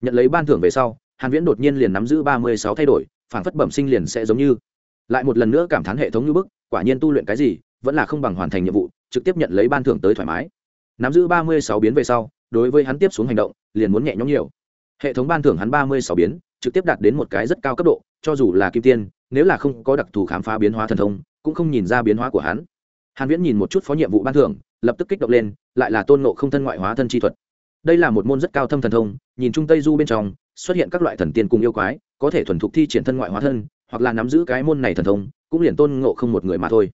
Nhận lấy ban thưởng về sau, hàn viễn đột nhiên liền nắm giữ ba mươi sáu thay đổi phản phất bẩm sinh liền sẽ giống như. Lại một lần nữa cảm thán hệ thống như bức, quả nhiên tu luyện cái gì, vẫn là không bằng hoàn thành nhiệm vụ, trực tiếp nhận lấy ban thưởng tới thoải mái nắm giữ ba mươi sáu biến về sau, đối với hắn tiếp xuống hành động, liền muốn nhẹ nhõm nhiều. Hệ thống ban thưởng hắn ba mươi sáu biến, trực tiếp đạt đến một cái rất cao cấp độ, cho dù là kim tiên, nếu là không có đặc thù khám phá biến hóa thần thông, cũng không nhìn ra biến hóa của hắn. Hàn viễn nhìn một chút phó nhiệm vụ ban thưởng, lập tức kích động lên, lại là tôn ngộ không thân ngoại hóa thân chi thuật. Đây là một môn rất cao thâm thần thông, nhìn trung tây du bên trong, xuất hiện các loại thần tiên cùng yêu quái, có thể thuần thục thi triển thân ngoại hóa thân, hoặc là nắm giữ cái môn này thần thông, cũng liền tôn ngộ không một người mà thôi.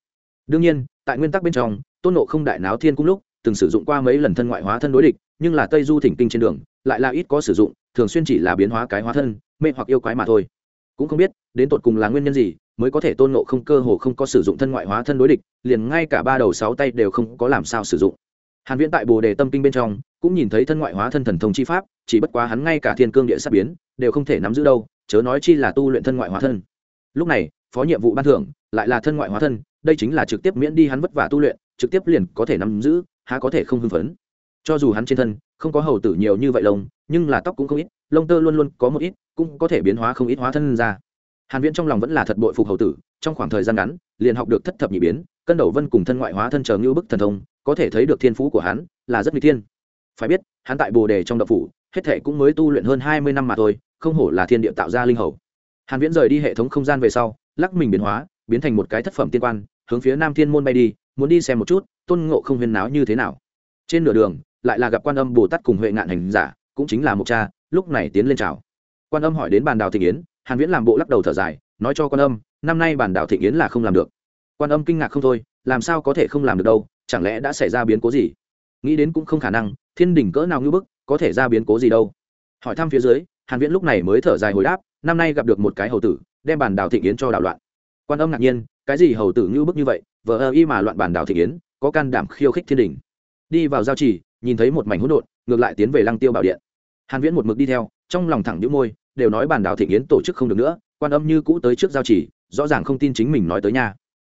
Đương nhiên, tại nguyên tắc bên trong, tôn ngộ không đại náo thiên cung lúc từng sử dụng qua mấy lần thân ngoại hóa thân đối địch, nhưng là tây du thỉnh kinh trên đường, lại là ít có sử dụng, thường xuyên chỉ là biến hóa cái hóa thân, mê hoặc yêu quái mà thôi. Cũng không biết, đến tột cùng là nguyên nhân gì, mới có thể tôn nộ không cơ hồ không có sử dụng thân ngoại hóa thân đối địch, liền ngay cả ba đầu sáu tay đều không có làm sao sử dụng. Hàn viễn tại bồ đề tâm kinh bên trong, cũng nhìn thấy thân ngoại hóa thân thần thông chi pháp, chỉ bất quá hắn ngay cả thiên cương địa sát biến, đều không thể nắm giữ đâu, chớ nói chi là tu luyện thân ngoại hóa thân. Lúc này, phó nhiệm vụ ban thưởng, lại là thân ngoại hóa thân, đây chính là trực tiếp miễn đi hắn vất vả tu luyện, trực tiếp liền có thể nắm giữ há có thể không hưng phấn. Cho dù hắn trên thân không có hầu tử nhiều như vậy lông, nhưng là tóc cũng không ít, lông tơ luôn luôn có một ít, cũng có thể biến hóa không ít hóa thân ra. Hàn viễn trong lòng vẫn là thật bội phục hầu tử, trong khoảng thời gian ngắn, liền học được thất thập nhị biến, cân đầu vân cùng thân ngoại hóa thân chờ ngưu bức thần thông, có thể thấy được thiên phú của hắn là rất nguy thiên. Phải biết, hắn tại bồ đề trong đậu phủ, hết thể cũng mới tu luyện hơn 20 năm mà thôi, không hổ là thiên địa tạo ra linh hầu. Hàn viễn rời đi hệ thống không gian về sau, lắc mình biến hóa, biến thành một cái thất phẩm tiên quan, hướng phía nam thiên môn bay đi, muốn đi xem một chút tôn ngộ không huyên náo như thế nào? Trên nửa đường, lại là gặp quan âm bồ tát cùng huệ ngạn hành giả, cũng chính là một cha, lúc này tiến lên chào. Quan âm hỏi đến bàn đào thị yến hàn viễn làm bộ lắc đầu thở dài, nói cho quan âm, năm nay bàn đào thịnh yến là không làm được. Quan âm kinh ngạc không thôi, làm sao có thể không làm được đâu, chẳng lẽ đã xảy ra biến cố gì? Nghĩ đến cũng không khả năng, thiên đỉnh cỡ nào ngưỡng bức, có thể ra biến cố gì đâu. Hỏi thăm phía dưới, hàn viễn lúc này mới thở dài hồi đáp, năm nay gặp được một cái hầu tử, đem bàn đào thịnh yến cho đảo loạn. Quan âm ngạc nhiên, cái gì hầu tử ngưỡng bức như vậy vợ ơ y mà loạn bàn đào thịnh yến có can đảm khiêu khích thiên Đình. Đi vào giao trì, nhìn thấy một mảnh hỗn độn, ngược lại tiến về lăng tiêu bảo điện. Hàn viễn một mực đi theo, trong lòng thẳng nhíu môi, đều nói bàn đảo thịnh yến tổ chức không được nữa, quan âm như cũ tới trước giao trì, rõ ràng không tin chính mình nói tới nha.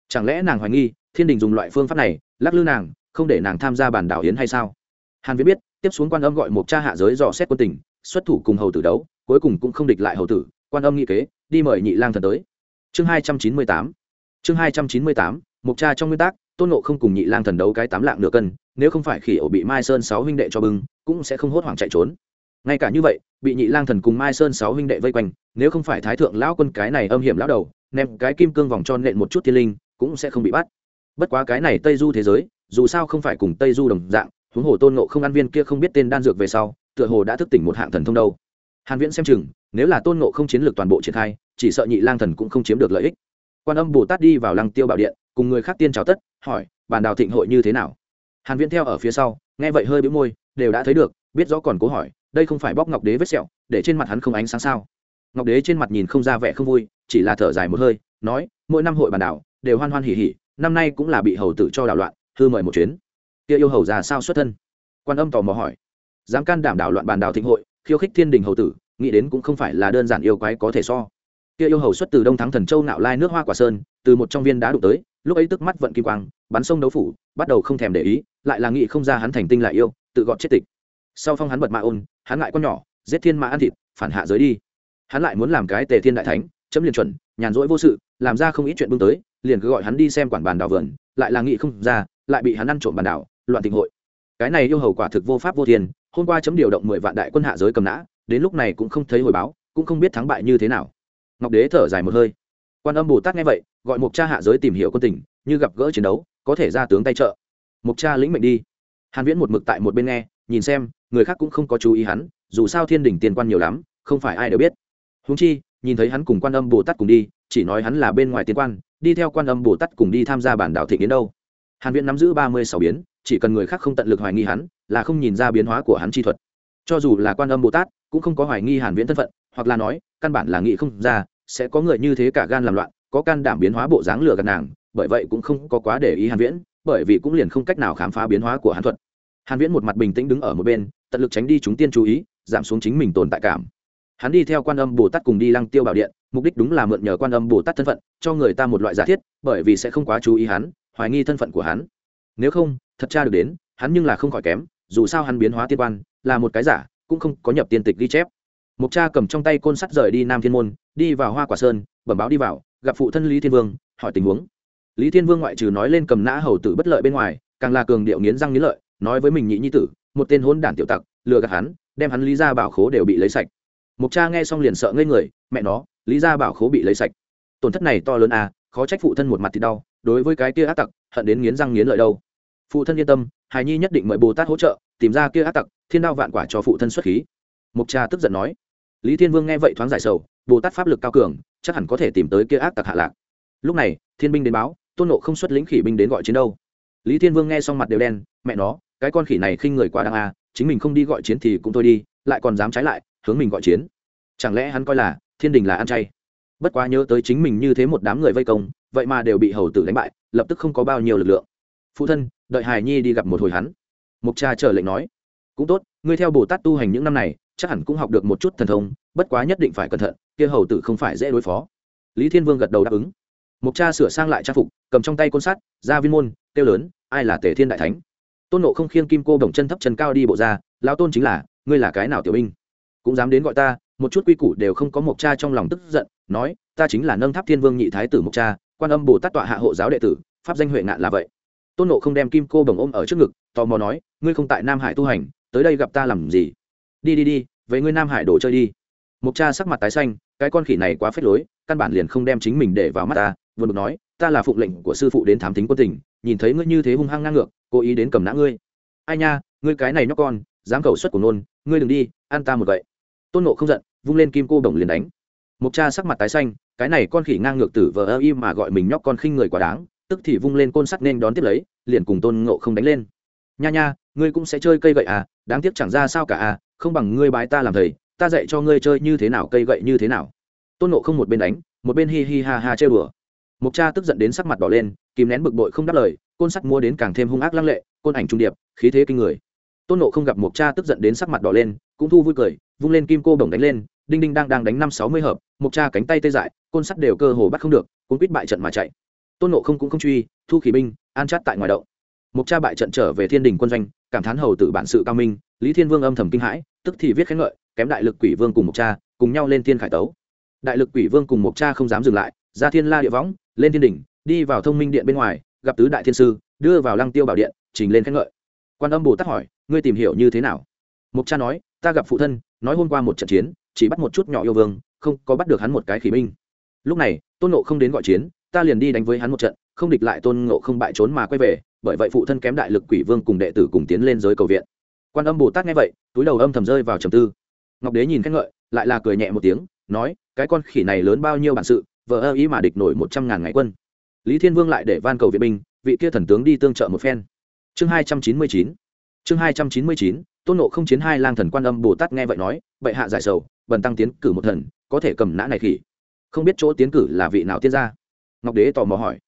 Chẳng lẽ nàng hoài nghi, thiên đình dùng loại phương pháp này, lắc lư nàng, không để nàng tham gia bàn đảo yến hay sao? Hàn viễn biết, tiếp xuống quan âm gọi một cha hạ giới dò xét quân tình, xuất thủ cùng hầu tử đấu, cuối cùng cũng không địch lại hầu tử, quan âm nghĩ kế, đi mời nhị lang thần tới. Chương 298 chương 298 một cha trong nguyên tắc tôn nộ không cùng nhị lang thần đấu cái tám lạng nửa cân, nếu không phải khỉ ổ bị mai sơn sáu huynh đệ cho bưng, cũng sẽ không hốt hoảng chạy trốn. Ngay cả như vậy, bị nhị lang thần cùng mai sơn sáu huynh đệ vây quanh, nếu không phải thái thượng lão quân cái này âm hiểm lão đầu, ném cái kim cương vòng tròn nện một chút thiên linh, cũng sẽ không bị bắt. Bất quá cái này tây du thế giới, dù sao không phải cùng tây du đồng dạng, huống hồ tôn nộ không ăn viên kia không biết tên đan dược về sau, tựa hồ đã thức tỉnh một hạng thần thông đâu. Hàn viễn xem chừng, nếu là tôn nộ không chiến lược toàn bộ triển khai, chỉ sợ nhị lang thần cũng không chiếm được lợi ích. Quan âm bồ tát đi vào lăng tiêu bảo điện cùng người khác tiên chào tất, hỏi bàn đào thịnh hội như thế nào? Hàn viễn theo ở phía sau, nghe vậy hơi bĩu môi, đều đã thấy được, biết rõ còn cố hỏi, đây không phải bóc ngọc đế vết sẹo, để trên mặt hắn không ánh sáng sao? Ngọc đế trên mặt nhìn không ra vẻ không vui, chỉ là thở dài một hơi, nói, mỗi năm hội bàn đảo đều hoan hoan hỉ hỉ, năm nay cũng là bị hầu tử cho đảo loạn thư mời một chuyến. Kia yêu hầu già sao xuất thân? Quan âm tò mò hỏi. Dám can đảm đảo loạn bàn đảo thịnh hội, khiêu khích thiên đình hầu tử, nghĩ đến cũng không phải là đơn giản yêu quái có thể so. Kia yêu hầu xuất từ đông thắng thần châu nạo lai nước hoa quả sơn, từ một trong viên đá đụng tới lúc ấy tức mắt vận kim quang, bắn sông đấu phủ, bắt đầu không thèm để ý, lại là nghĩ không ra hắn thành tinh lại yêu, tự gọn chết tịch. Sau phong hắn bật mạ ôn, hắn ngại con nhỏ, giết thiên mã ăn thịt, phản hạ giới đi. Hắn lại muốn làm cái tề thiên đại thánh, chấm liền chuẩn, nhàn rỗi vô sự, làm ra không ít chuyện bưng tới, liền cứ gọi hắn đi xem quản bàn đảo vườn, lại là nghị không ra, lại bị hắn ăn trộm bàn đảo, loạn tình hội. Cái này yêu hầu quả thực vô pháp vô thiên, hôm qua chấm điều động mười vạn đại quân hạ giới cầm nã, đến lúc này cũng không thấy hồi báo, cũng không biết thắng bại như thế nào. Ngọc đế thở dài một hơi quan âm bồ tát nghe vậy, gọi mục cha hạ giới tìm hiểu quân tình, như gặp gỡ chiến đấu, có thể ra tướng tay trợ. Mục cha lĩnh mệnh đi. Hàn viễn một mực tại một bên nghe, nhìn xem, người khác cũng không có chú ý hắn, dù sao thiên đỉnh tiền quan nhiều lắm, không phải ai đều biết. Huống chi, nhìn thấy hắn cùng quan âm bồ tát cùng đi, chỉ nói hắn là bên ngoài tiên quan, đi theo quan âm bồ tát cùng đi tham gia bản đảo thị đến đâu. Hàn viễn nắm giữ ba mươi sáu biến, chỉ cần người khác không tận lực hoài nghi hắn, là không nhìn ra biến hóa của hắn chi thuật. Cho dù là quan âm bồ tát, cũng không có hoài nghi hàn viễn thân phận, hoặc là nói, căn bản là nghĩ không ra sẽ có người như thế cả gan làm loạn, có can đảm biến hóa bộ dáng lừa gạt nàng, bởi vậy cũng không có quá để ý hàn viễn, bởi vì cũng liền không cách nào khám phá biến hóa của hàn thuật. Hàn viễn một mặt bình tĩnh đứng ở một bên, tận lực tránh đi chúng tiên chú ý, giảm xuống chính mình tồn tại cảm. Hắn đi theo quan âm bồ tát cùng đi lăng tiêu bảo điện, mục đích đúng là mượn nhờ quan âm bồ tát thân phận, cho người ta một loại giả thiết, bởi vì sẽ không quá chú ý hắn, hoài nghi thân phận của hắn. Nếu không, thật tra được đến, hắn nhưng là không khỏi kém, dù sao hắn biến hóa tiên quan, là một cái giả, cũng không có nhập tiên tịch ghi chép mục cha cầm trong tay côn sắt rời đi nam thiên môn, đi vào hoa quả sơn, bẩm báo đi vào, gặp phụ thân lý thiên vương, hỏi tình huống. Lý thiên vương ngoại trừ nói lên cầm nã hầu tử bất lợi bên ngoài, càng là cường điệu nghiến răng nghiến lợi, nói với mình nhị nhi tử, một tên hôn đản tiểu tặc, lừa gạt hắn, đem hắn lý ra bảo khố đều bị lấy sạch. Mục cha nghe xong liền sợ ngây người, mẹ nó, lý ra bảo khố bị lấy sạch. Tổn thất này to lớn à khó trách phụ thân một mặt thì đau, đối với cái kia ác tặc, hận đến nghiến răng nghiến lợi đâu. Phụ thân yên tâm, hài nhi nhất định mời bồ tát hỗ trợ, tìm ra kia ác tặc, thiên đao vạn quả cho phụ thân xuất khí mục cha tức giận nói. Lý thiên vương nghe vậy thoáng giải sầu, bồ tát pháp lực cao cường, chắc hẳn có thể tìm tới kia ác tặc hạ lạc. Lúc này, thiên binh đến báo, tôn nộ không xuất lĩnh khỉ binh đến gọi chiến đâu. Lý thiên vương nghe xong mặt đều đen, mẹ nó, cái con khỉ này khinh người quá đáng a chính mình không đi gọi chiến thì cũng thôi đi, lại còn dám trái lại, hướng mình gọi chiến. Chẳng lẽ hắn coi là thiên đình là ăn chay? Bất quá nhớ tới chính mình như thế một đám người vây công, vậy mà đều bị hầu tử đánh bại, lập tức không có bao nhiêu lực lượng. Phụ thân, đợi hài nhi đi gặp một hồi hắn. Mục cha chờ lệnh nói. Cũng tốt, ngươi theo bồ tát tu hành những năm này chắc hẳn cũng học được một chút thần thông, bất quá nhất định phải cẩn thận, kia hầu tử không phải dễ đối phó. Lý thiên vương gật đầu đáp ứng. Mục cha sửa sang lại trang phục, cầm trong tay côn sắt, ra viên môn, kêu lớn, ai là tề thiên đại thánh? Tôn nộ không khiêng kim cô đồng chân thấp chân cao đi bộ ra, lão tôn chính là, ngươi là cái nào tiểu binh? Cũng dám đến gọi ta? Một chút quy củ đều không có mục cha trong lòng tức giận, nói, ta chính là nâng tháp thiên vương nhị thái tử mục cha, quan âm bồ tát tọa hạ hộ giáo đệ tử, pháp danh huệ ngạn là vậy. Tôn nộ không đem kim cô đồng ôm ở trước ngực, tò mò nói, ngươi không tại nam hải tu hành, tới đây gặp ta làm gì? Đi đi đi với ngươi nam hải đổ chơi đi. Mục cha sắc mặt tái xanh, cái con khỉ này quá phết lối, căn bản liền không đem chính mình để vào mắt ta. Vừa được nói, ta là phụng lệnh của sư phụ đến thám tính quân tình, nhìn thấy ngươi như thế hung hăng ngang ngược, cố ý đến cầm nã ngươi. Ai nha, ngươi cái này nhóc con, dám cầu xuất của nôn, ngươi đừng đi, ăn ta một vậy tôn nộ không giận, vung lên kim cô đồng liền đánh. Mục cha sắc mặt tái xanh, cái này con khỉ ngang ngược tử vờ ơ im mà gọi mình nhóc con khinh người quá đáng, tức thì vung lên côn sắt nên đón tiếp lấy, liền cùng tôn ngộ không đánh lên. Nha nha, ngươi cũng sẽ chơi cây gậy à đáng tiếc chẳng ra sao cả à không bằng ngươi bái ta làm thầy, ta dạy cho ngươi chơi như thế nào, cây gậy như thế nào. Tôn nộ không một bên đánh, một bên hi hi ha ha chơi bừa mục cha tức giận đến sắc mặt đỏ lên, kìm nén bực bội không đáp lời, côn sắt mua đến càng thêm hung ác lăng lệ, côn ảnh trung điệp, khí thế kinh người. Tôn nộ không gặp mục cha tức giận đến sắc mặt đỏ lên, cũng thu vui cười, vung lên kim cô bổng đánh lên, đinh đinh đang đang đánh năm sáu mươi hợp mục cha cánh tay tê dại, côn sắt đều cơ hồ bắt không được, cuốn quýt bại trận mà chạy. Tôn nộ không cũng không truy, thu khí binh, an chát tại ngoài đậu mục cha bại trận trở về thiên đình quân doanh cảm thán hầu tử bản sự cao minh, lý thiên vương âm thầm kinh hãi, tức thì viết khen ngợi, kém đại lực quỷ vương cùng một cha, cùng nhau lên thiên khải tấu. Đại lực quỷ vương cùng một cha không dám dừng lại, ra thiên la địa võng, lên thiên đỉnh, đi vào thông minh điện bên ngoài, gặp tứ đại thiên sư, đưa vào lăng tiêu bảo điện, trình lên khen ngợi. Quan âm bồ tát hỏi, ngươi tìm hiểu như thế nào? Một cha nói, ta gặp phụ thân, nói hôm qua một trận chiến, chỉ bắt một chút nhỏ yêu vương, không có bắt được hắn một cái khí binh. Lúc này, tôn nộ không đến gọi chiến, ta liền đi đánh với hắn một trận, không địch lại tôn ngộ không bại trốn mà quay về bởi vậy phụ thân kém đại lực quỷ vương cùng đệ tử cùng tiến lên giới cầu viện. Quan âm bồ tát nghe vậy, túi đầu âm thầm rơi vào trầm tư. Ngọc đế nhìn khen ngợi, lại là cười nhẹ một tiếng, nói, cái con khỉ này lớn bao nhiêu bản sự vợ ơ ý mà địch nổi một trăm ngàn ngày quân. Lý thiên vương lại để van cầu viện binh, vị kia thần tướng đi tương trợ một phen. Chương hai trăm chín mươi chín, chương hai trăm chín mươi chín, tôn nộ không chiến hai lang thần quan âm bồ tát nghe vậy nói, bệ hạ giải sầu, bần tăng tiến cử một thần, có thể cầm nã này khỉ. Không biết chỗ tiến cử là vị nào tiên gia? Ngọc đế tò mò hỏi.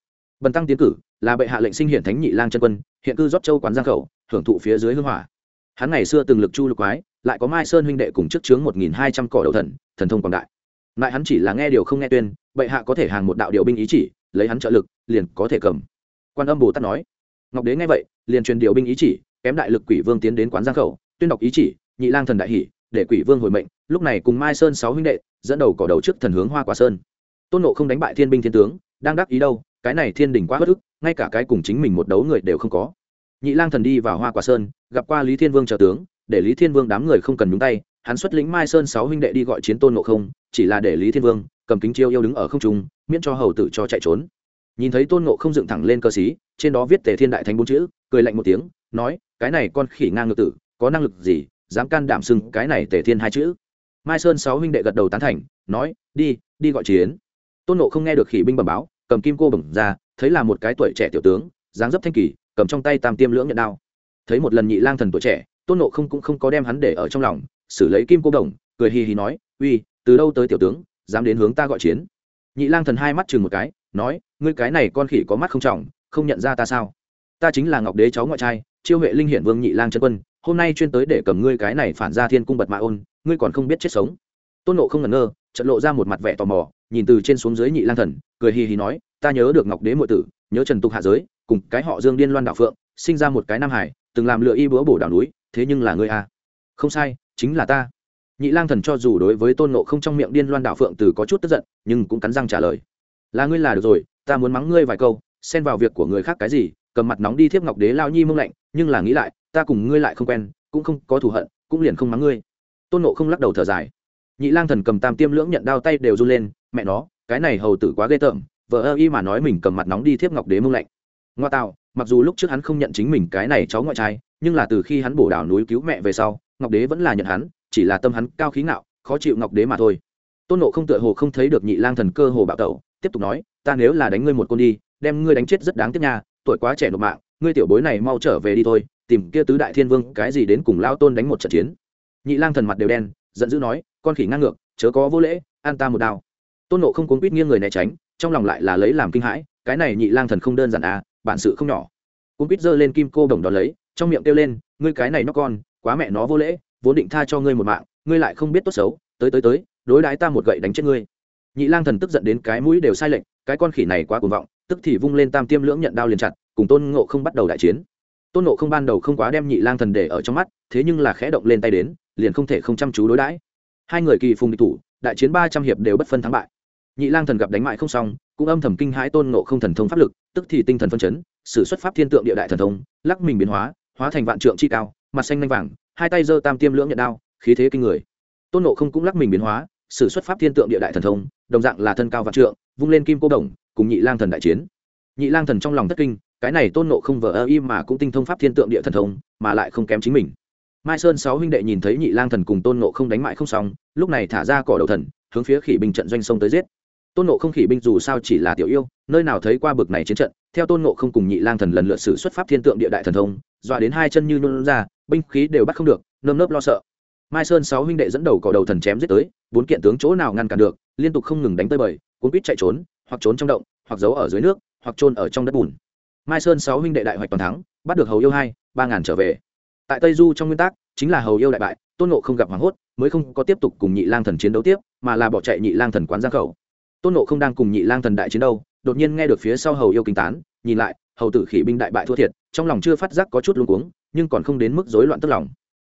Bần tăng tiến cử là bệ hạ lệnh sinh hiển thánh nhị lang chân quân, hiện cư rót châu quán giang khẩu, hưởng thụ phía dưới hưng hỏa. Hắn ngày xưa từng lực chu lục quái, lại có mai sơn huynh đệ cùng chức chướng một nghìn hai trăm cỏ đầu thần thần thông quảng đại. Lại hắn chỉ là nghe điều không nghe tuyên, bệ hạ có thể hàng một đạo điều binh ý chỉ, lấy hắn trợ lực, liền có thể cầm. Quan âm bồ tát nói. Ngọc đế nghe vậy, liền truyền điều binh ý chỉ, kém đại lực quỷ vương tiến đến quán giang khẩu, tuyên đọc ý chỉ, nhị lang thần đại hỷ, để quỷ vương hồi mệnh, lúc này cùng mai sơn sáu huynh đệ, dẫn đầu cỏ đầu trước thần hướng hoa quả sơn. Tôn nộ không đánh bại thiên binh thiên tướng, đang đắc ý đâu cái này thiên đình quá bất ức ngay cả cái cùng chính mình một đấu người đều không có. Nhị lang thần đi vào hoa quả sơn gặp qua lý thiên vương trợ tướng để lý thiên vương đám người không cần nhúng tay hắn xuất lĩnh mai sơn sáu huynh đệ đi gọi chiến tôn ngộ không chỉ là để lý thiên vương cầm kính chiêu yêu đứng ở không trung miễn cho hầu tử cho chạy trốn. Nhìn thấy tôn ngộ không dựng thẳng lên cơ sĩ, trên đó viết tề thiên đại thánh bốn chữ cười lạnh một tiếng nói cái này con khỉ ngang ngược tử có năng lực gì dám can đảm sưng, cái này tề thiên hai chữ? Mai sơn sáu huynh đệ gật đầu tán thành nói đi đi gọi chiến. Tôn nộ không nghe được khỉ binh bẩm báo cầm kim cô bẩm ra, thấy là một cái tuổi trẻ tiểu tướng, dáng dấp thanh kỳ, cầm trong tay tam tiêm lưỡng nhận đao. Thấy một lần nhị lang thần tuổi trẻ, tôn nộ không cũng không có đem hắn để ở trong lòng, xử lấy kim cô đồng, cười hì hì nói, uy, từ đâu tới tiểu tướng, dám đến hướng ta gọi chiến? Nhị lang thần hai mắt chừng một cái, nói, ngươi cái này con khỉ có mắt không trọng, không nhận ra ta sao? Ta chính là ngọc đế cháu ngoại trai, chiêu huệ linh hiển vương nhị lang chân quân, hôm nay chuyên tới để cầm ngươi cái này phản ra thiên cung bật mạ ôn, ngươi còn không biết chết sống. Tôn nộ không ngẩn ngơ trận lộ ra một mặt vẻ tò mò nhìn từ trên xuống dưới nhị lang thần, cười hì hì nói, ta nhớ được ngọc đế muội tử, nhớ trần tục hạ giới, cùng cái họ dương điên loan đạo phượng, sinh ra một cái nam hải, từng làm lựa y búa bổ đảo núi, thế nhưng là ngươi a à? không sai, chính là ta. Nhị lang thần cho dù đối với tôn nộ không trong miệng điên loan đạo phượng từ có chút tức giận, nhưng cũng cắn răng trả lời, là ngươi là được rồi, ta muốn mắng ngươi vài câu, xen vào việc của người khác cái gì, cầm mặt nóng đi thiếp ngọc đế lao nhi mông lạnh, nhưng là nghĩ lại, ta cùng ngươi lại không quen, cũng không có thù hận, cũng liền không mắng ngươi. Tôn nộ không lắc đầu thở dài. Nhị lang thần cầm tam tiêm lưỡng nhận đao tay đều run lên mẹ nó, cái này hầu tử quá ghê tởm, vợ ơ y mà nói mình cầm mặt nóng đi thiếp ngọc đế mông lạnh ngoa tạo, mặc dù lúc trước hắn không nhận chính mình cái này cháu ngoại trai, nhưng là từ khi hắn bổ đảo núi cứu mẹ về sau, ngọc đế vẫn là nhận hắn, chỉ là tâm hắn cao khí ngạo, khó chịu ngọc đế mà thôi. Tôn nộ không tựa hồ không thấy được nhị lang thần cơ hồ bạo tẩu, tiếp tục nói, ta nếu là đánh ngươi một con đi, đem ngươi đánh chết rất đáng tiếc nha, tuổi quá trẻ nộp mạng, ngươi tiểu bối này mau trở về đi thôi, tìm kia tứ đại thiên vương, cái gì đến cùng lao tôn đánh một trận chiến. Nhị lang thần mặt đều đen, giận dữ nói, con khỉ ngang ngược, chớ có vô lễ, an ta một đao tôn nộ không cuốn quýt nghiêng người né tránh, trong lòng lại là lấy làm kinh hãi, cái này nhị lang thần không đơn giản à bản sự không nhỏ. Cuốn quýt giơ lên kim cô đồng đó lấy, trong miệng kêu lên, ngươi cái này nó con, quá mẹ nó vô lễ, vốn định tha cho ngươi một mạng, ngươi lại không biết tốt xấu, tới tới tới, đối đái ta một gậy đánh chết ngươi. Nhị lang thần tức giận đến cái mũi đều sai lệch, cái con khỉ này quá cuồng vọng, tức thì vung lên tam tiêm lưỡng nhận đao liền chặt, cùng tôn ngộ không bắt đầu đại chiến. Tôn ngộ không ban đầu không quá đem nhị lang thần để ở trong mắt, thế nhưng là khẽ động lên tay đến, liền không thể không chăm chú đối đãi. Hai người kỳ phùng địch thủ đại chiến ba trăm hiệp đều bất phân thắng bại. Nhị lang thần gặp đánh mại không xong, cũng âm thầm kinh hãi tôn ngộ không thần thông pháp lực, tức thì tinh thần phân chấn, sử xuất pháp thiên tượng địa đại thần thông, lắc mình biến hóa hóa thành vạn trượng chi cao, mặt xanh lanh vàng, hai tay giơ tam tiêm lưỡng nhận đao, khí thế kinh người. Tôn ngộ không cũng lắc mình biến hóa, sử xuất pháp thiên tượng địa đại thần thông, đồng dạng là thân cao vạn trượng, vung lên kim cô đồng, cùng nhị lang thần đại chiến. Nhị lang thần trong lòng thất kinh, cái này tôn nộ không vờ ơ mà cũng tinh thông pháp thiên tượng địa thần thông, mà lại không kém chính mình mai sơn sáu huynh đệ nhìn thấy nhị lang thần cùng tôn nộ không đánh mại không xong, lúc này thả ra cỏ đầu thần, hướng phía khỉ binh trận doanh sông tới giết. Tôn nộ không khỉ binh dù sao chỉ là tiểu yêu, nơi nào thấy qua bực này chiến trận, theo tôn nộ không cùng nhị lang thần lần lượt sử xuất pháp thiên tượng địa đại thần thông, dọa đến hai chân như nôn ra, binh khí đều bắt không được, nơm nớp lo sợ. Mai sơn sáu huynh đệ dẫn đầu cỏ đầu thần chém giết tới, bốn kiện tướng chỗ nào ngăn cản được, liên tục không ngừng đánh tới bời cuốn quýt chạy trốn, hoặc trốn trong động, hoặc giấu ở dưới nước, hoặc trôn ở trong đất bùn. Mai sơn sáu huynh đệ đại hoạch toàn thắng, bắt được hầu yêu hai, ba ngàn trở về tại tây du trong nguyên tắc, chính là hầu yêu đại bại, tôn nộ không gặp hoảng hốt, mới không có tiếp tục cùng nhị lang thần chiến đấu tiếp, mà là bỏ chạy nhị lang thần quán giang khẩu. Tôn nộ không đang cùng nhị lang thần đại chiến đâu, đột nhiên nghe được phía sau hầu yêu kinh tán, nhìn lại, hầu tử khỉ binh đại bại thua thiệt, trong lòng chưa phát giác có chút luống cuống, nhưng còn không đến mức rối loạn tức lòng.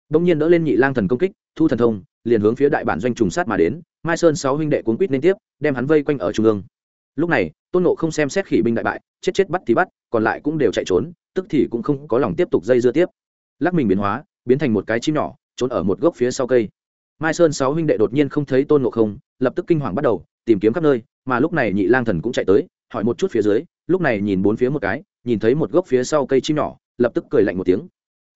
Bỗng nhiên đỡ lên nhị lang thần công kích, thu thần thông, liền hướng phía đại bản doanh trùng sát mà đến, mai sơn sáu huynh đệ cuốn quýt liên tiếp, đem hắn vây quanh ở trung ương. Lúc này, tôn nộ không xem xét khỉ binh đại bại, chết chết bắt thì bắt, còn lại cũng đều chạy trốn, tức thì cũng không có lòng tiếp tục dây dưa tiếp lắc mình biến hóa, biến thành một cái chim nhỏ, trốn ở một gốc phía sau cây. Mai sơn sáu huynh đệ đột nhiên không thấy tôn ngộ không, lập tức kinh hoàng bắt đầu, tìm kiếm khắp nơi, mà lúc này nhị lang thần cũng chạy tới, hỏi một chút phía dưới, lúc này nhìn bốn phía một cái, nhìn thấy một gốc phía sau cây chim nhỏ, lập tức cười lạnh một tiếng.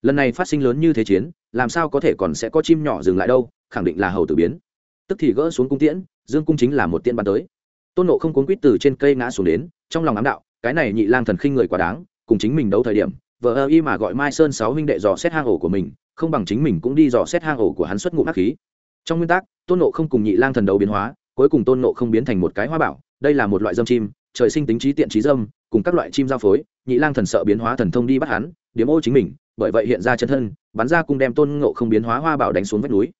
Lần này phát sinh lớn như thế chiến, làm sao có thể còn sẽ có chim nhỏ dừng lại đâu, khẳng định là hầu tử biến. Tức thì gỡ xuống cung tiễn, dương cung chính là một tiễn bắn tới. Tôn nộ không cuốn quýt từ trên cây ngã xuống đến, trong lòng ám đạo, cái này nhị lang thần khinh người quá đáng, cùng chính mình đấu thời điểm vợ ơ y mà gọi mai sơn sáu huynh đệ dò xét hang ổ của mình, không bằng chính mình cũng đi dò xét hang ổ của hắn xuất ngụm hắc khí. Trong nguyên tắc, tôn nộ không cùng nhị lang thần đấu biến hóa, cuối cùng tôn nộ không biến thành một cái hoa bảo, đây là một loại dâm chim, trời sinh tính trí tiện trí dâm, cùng các loại chim giao phối, nhị lang thần sợ biến hóa thần thông đi bắt hắn điếm ô chính mình, bởi vậy hiện ra chân thân, bắn ra cùng đem tôn ngộ không biến hóa hoa bảo đánh xuống vách núi.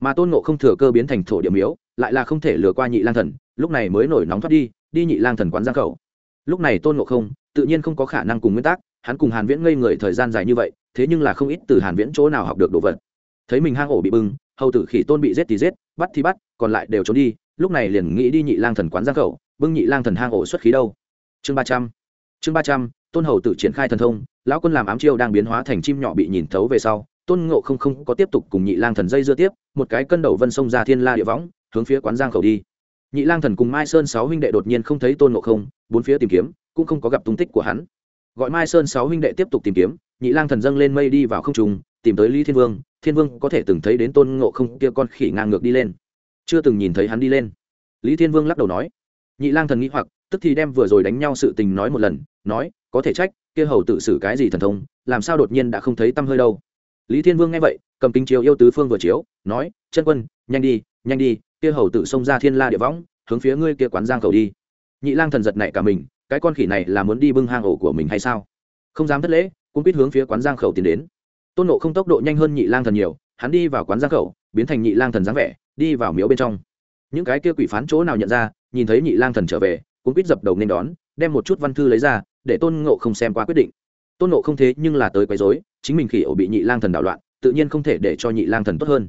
Mà tôn ngộ không thừa cơ biến thành thổ điểm yếu lại là không thể lừa qua nhị lang thần, lúc này mới nổi nóng thoát đi đi nhị lang thần quán giang khẩu. Lúc này tôn ngộ không, tự nhiên không có khả năng cùng nguyên tắc hắn cùng hàn viễn ngây người thời gian dài như vậy, thế nhưng là không ít từ hàn viễn chỗ nào học được đồ vật. Thấy mình hang ổ bị bưng, hầu tử khỉ tôn bị giết thì giết, bắt thì bắt, còn lại đều trốn đi, lúc này liền nghĩ đi nhị lang thần quán giang khẩu, bưng nhị lang thần hang ổ xuất khí đâu. Chương ba trăm, chương ba trăm, tôn hầu tử triển khai thần thông, lão quân làm ám chiêu đang biến hóa thành chim nhỏ bị nhìn thấu về sau, tôn ngộ không không có tiếp tục cùng nhị lang thần dây dưa tiếp, một cái cân đầu vân sông ra thiên la địa võng, hướng phía quán giang khẩu đi. Nhị lang thần cùng mai sơn sáu huynh đệ đột nhiên không thấy tôn ngộ không, bốn phía tìm kiếm, cũng không có gặp tung tích của hắn gọi mai sơn sáu huynh đệ tiếp tục tìm kiếm, nhị lang thần dâng lên mây đi vào không trùng tìm tới lý thiên vương thiên vương có thể từng thấy đến tôn ngộ không kia con khỉ ngang ngược đi lên. Chưa từng nhìn thấy hắn đi lên. Lý thiên vương lắc đầu nói. Nhị lang thần nghĩ hoặc, tức thì đem vừa rồi đánh nhau sự tình nói một lần, nói, có thể trách, kia hầu tự xử cái gì thần thông, làm sao đột nhiên đã không thấy tâm hơi đâu. Lý thiên vương nghe vậy, cầm kính chiếu yêu tứ phương vừa chiếu, nói, chân quân, nhanh đi nhanh đi, kia hầu tự xông ra thiên la địa võng, hướng phía ngươi kia quán giang cầu đi. Nhị lang thần giật nảy cả mình cái con khỉ này là muốn đi bưng hang ổ của mình hay sao? Không dám thất lễ cũng biết hướng phía quán giang khẩu tiến đến. Tôn nộ không tốc độ nhanh hơn nhị lang thần nhiều, hắn đi vào quán giang khẩu, biến thành nhị lang thần dáng vẻ, đi vào miếu bên trong. Những cái kia quỷ phán chỗ nào nhận ra, nhìn thấy nhị lang thần trở về cũng biết dập đầu nên đón, đem một chút văn thư lấy ra, để tôn ngộ không xem qua quyết định. Tôn ngộ không thế nhưng là tới quấy rối, chính mình khỉ ổ bị nhị lang thần đảo loạn, tự nhiên không thể để cho nhị lang thần tốt hơn.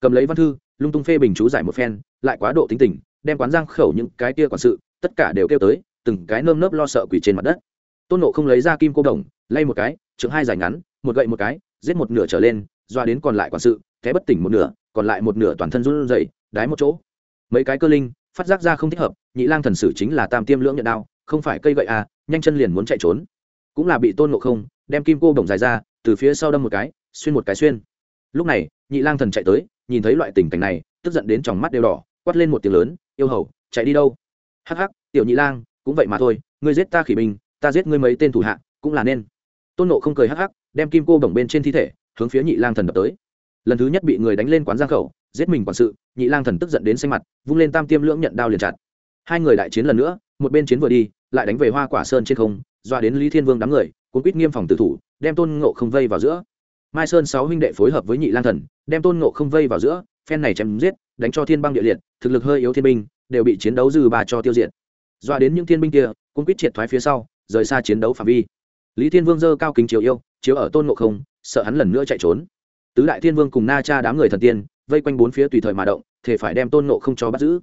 Cầm lấy văn thư, lung tung phê bình chú giải một phen, lại quá độ tính tình, đem quán giang khẩu những cái kia quản sự, tất cả đều kêu tới từng cái nơm nớp lo sợ quỷ trên mặt đất. Tôn nộ không lấy ra kim cô đồng, lay một cái chừng hai dài ngắn, một gậy một cái, giết một nửa trở lên, doa đến còn lại quản sự thế bất tỉnh một nửa, còn lại một nửa toàn thân run rẩy, đái một chỗ. Mấy cái cơ linh, phát giác ra không thích hợp, nhị lang thần sử chính là tam tiêm lưỡng nhận đao, không phải cây gậy à nhanh chân liền muốn chạy trốn. Cũng là bị tôn ngộ không đem kim cô đồng dài ra, từ phía sau đâm một cái, xuyên một cái xuyên. Lúc này, nhị lang thần chạy tới, nhìn thấy loại tình cảnh này, tức giận đến tròng mắt đều đỏ, quát lên một tiếng lớn, yêu hầu, chạy đi đâu? Hắc hắc, tiểu nhị lang cũng vậy mà thôi, ngươi giết ta khỉ binh, ta giết ngươi mấy tên thủ hạ, cũng là nên. Tôn nộ không cười hắc hắc, đem kim cô đồng bên trên thi thể, hướng phía nhị lang thần đập tới. Lần thứ nhất bị người đánh lên quán giang khẩu, giết mình quản sự, nhị lang thần tức giận đến xanh mặt, vung lên tam tiêm lưỡng nhận đao liền chặt. Hai người đại chiến lần nữa, một bên chiến vừa đi, lại đánh về hoa quả sơn trên không, doa đến lý thiên vương đám người, cuốn quýt nghiêm phòng tử thủ, đem tôn ngộ không vây vào giữa. Mai sơn sáu huynh đệ phối hợp với nhị lang thần, đem tôn ngộ không vây vào giữa, phen này chém giết, đánh cho thiên băng địa liệt, thực lực hơi yếu thiên binh, đều bị chiến đấu dư bà cho tiêu diệt doa đến những thiên binh kia cũng quyết triệt thoái phía sau, rời xa chiến đấu phạm vi. Lý thiên vương dơ cao kính chiếu yêu, chiếu ở tôn ngộ không, sợ hắn lần nữa chạy trốn. Tứ đại thiên vương cùng na cha đám người thần tiên, vây quanh bốn phía tùy thời mà động thể phải đem tôn ngộ không cho bắt giữ.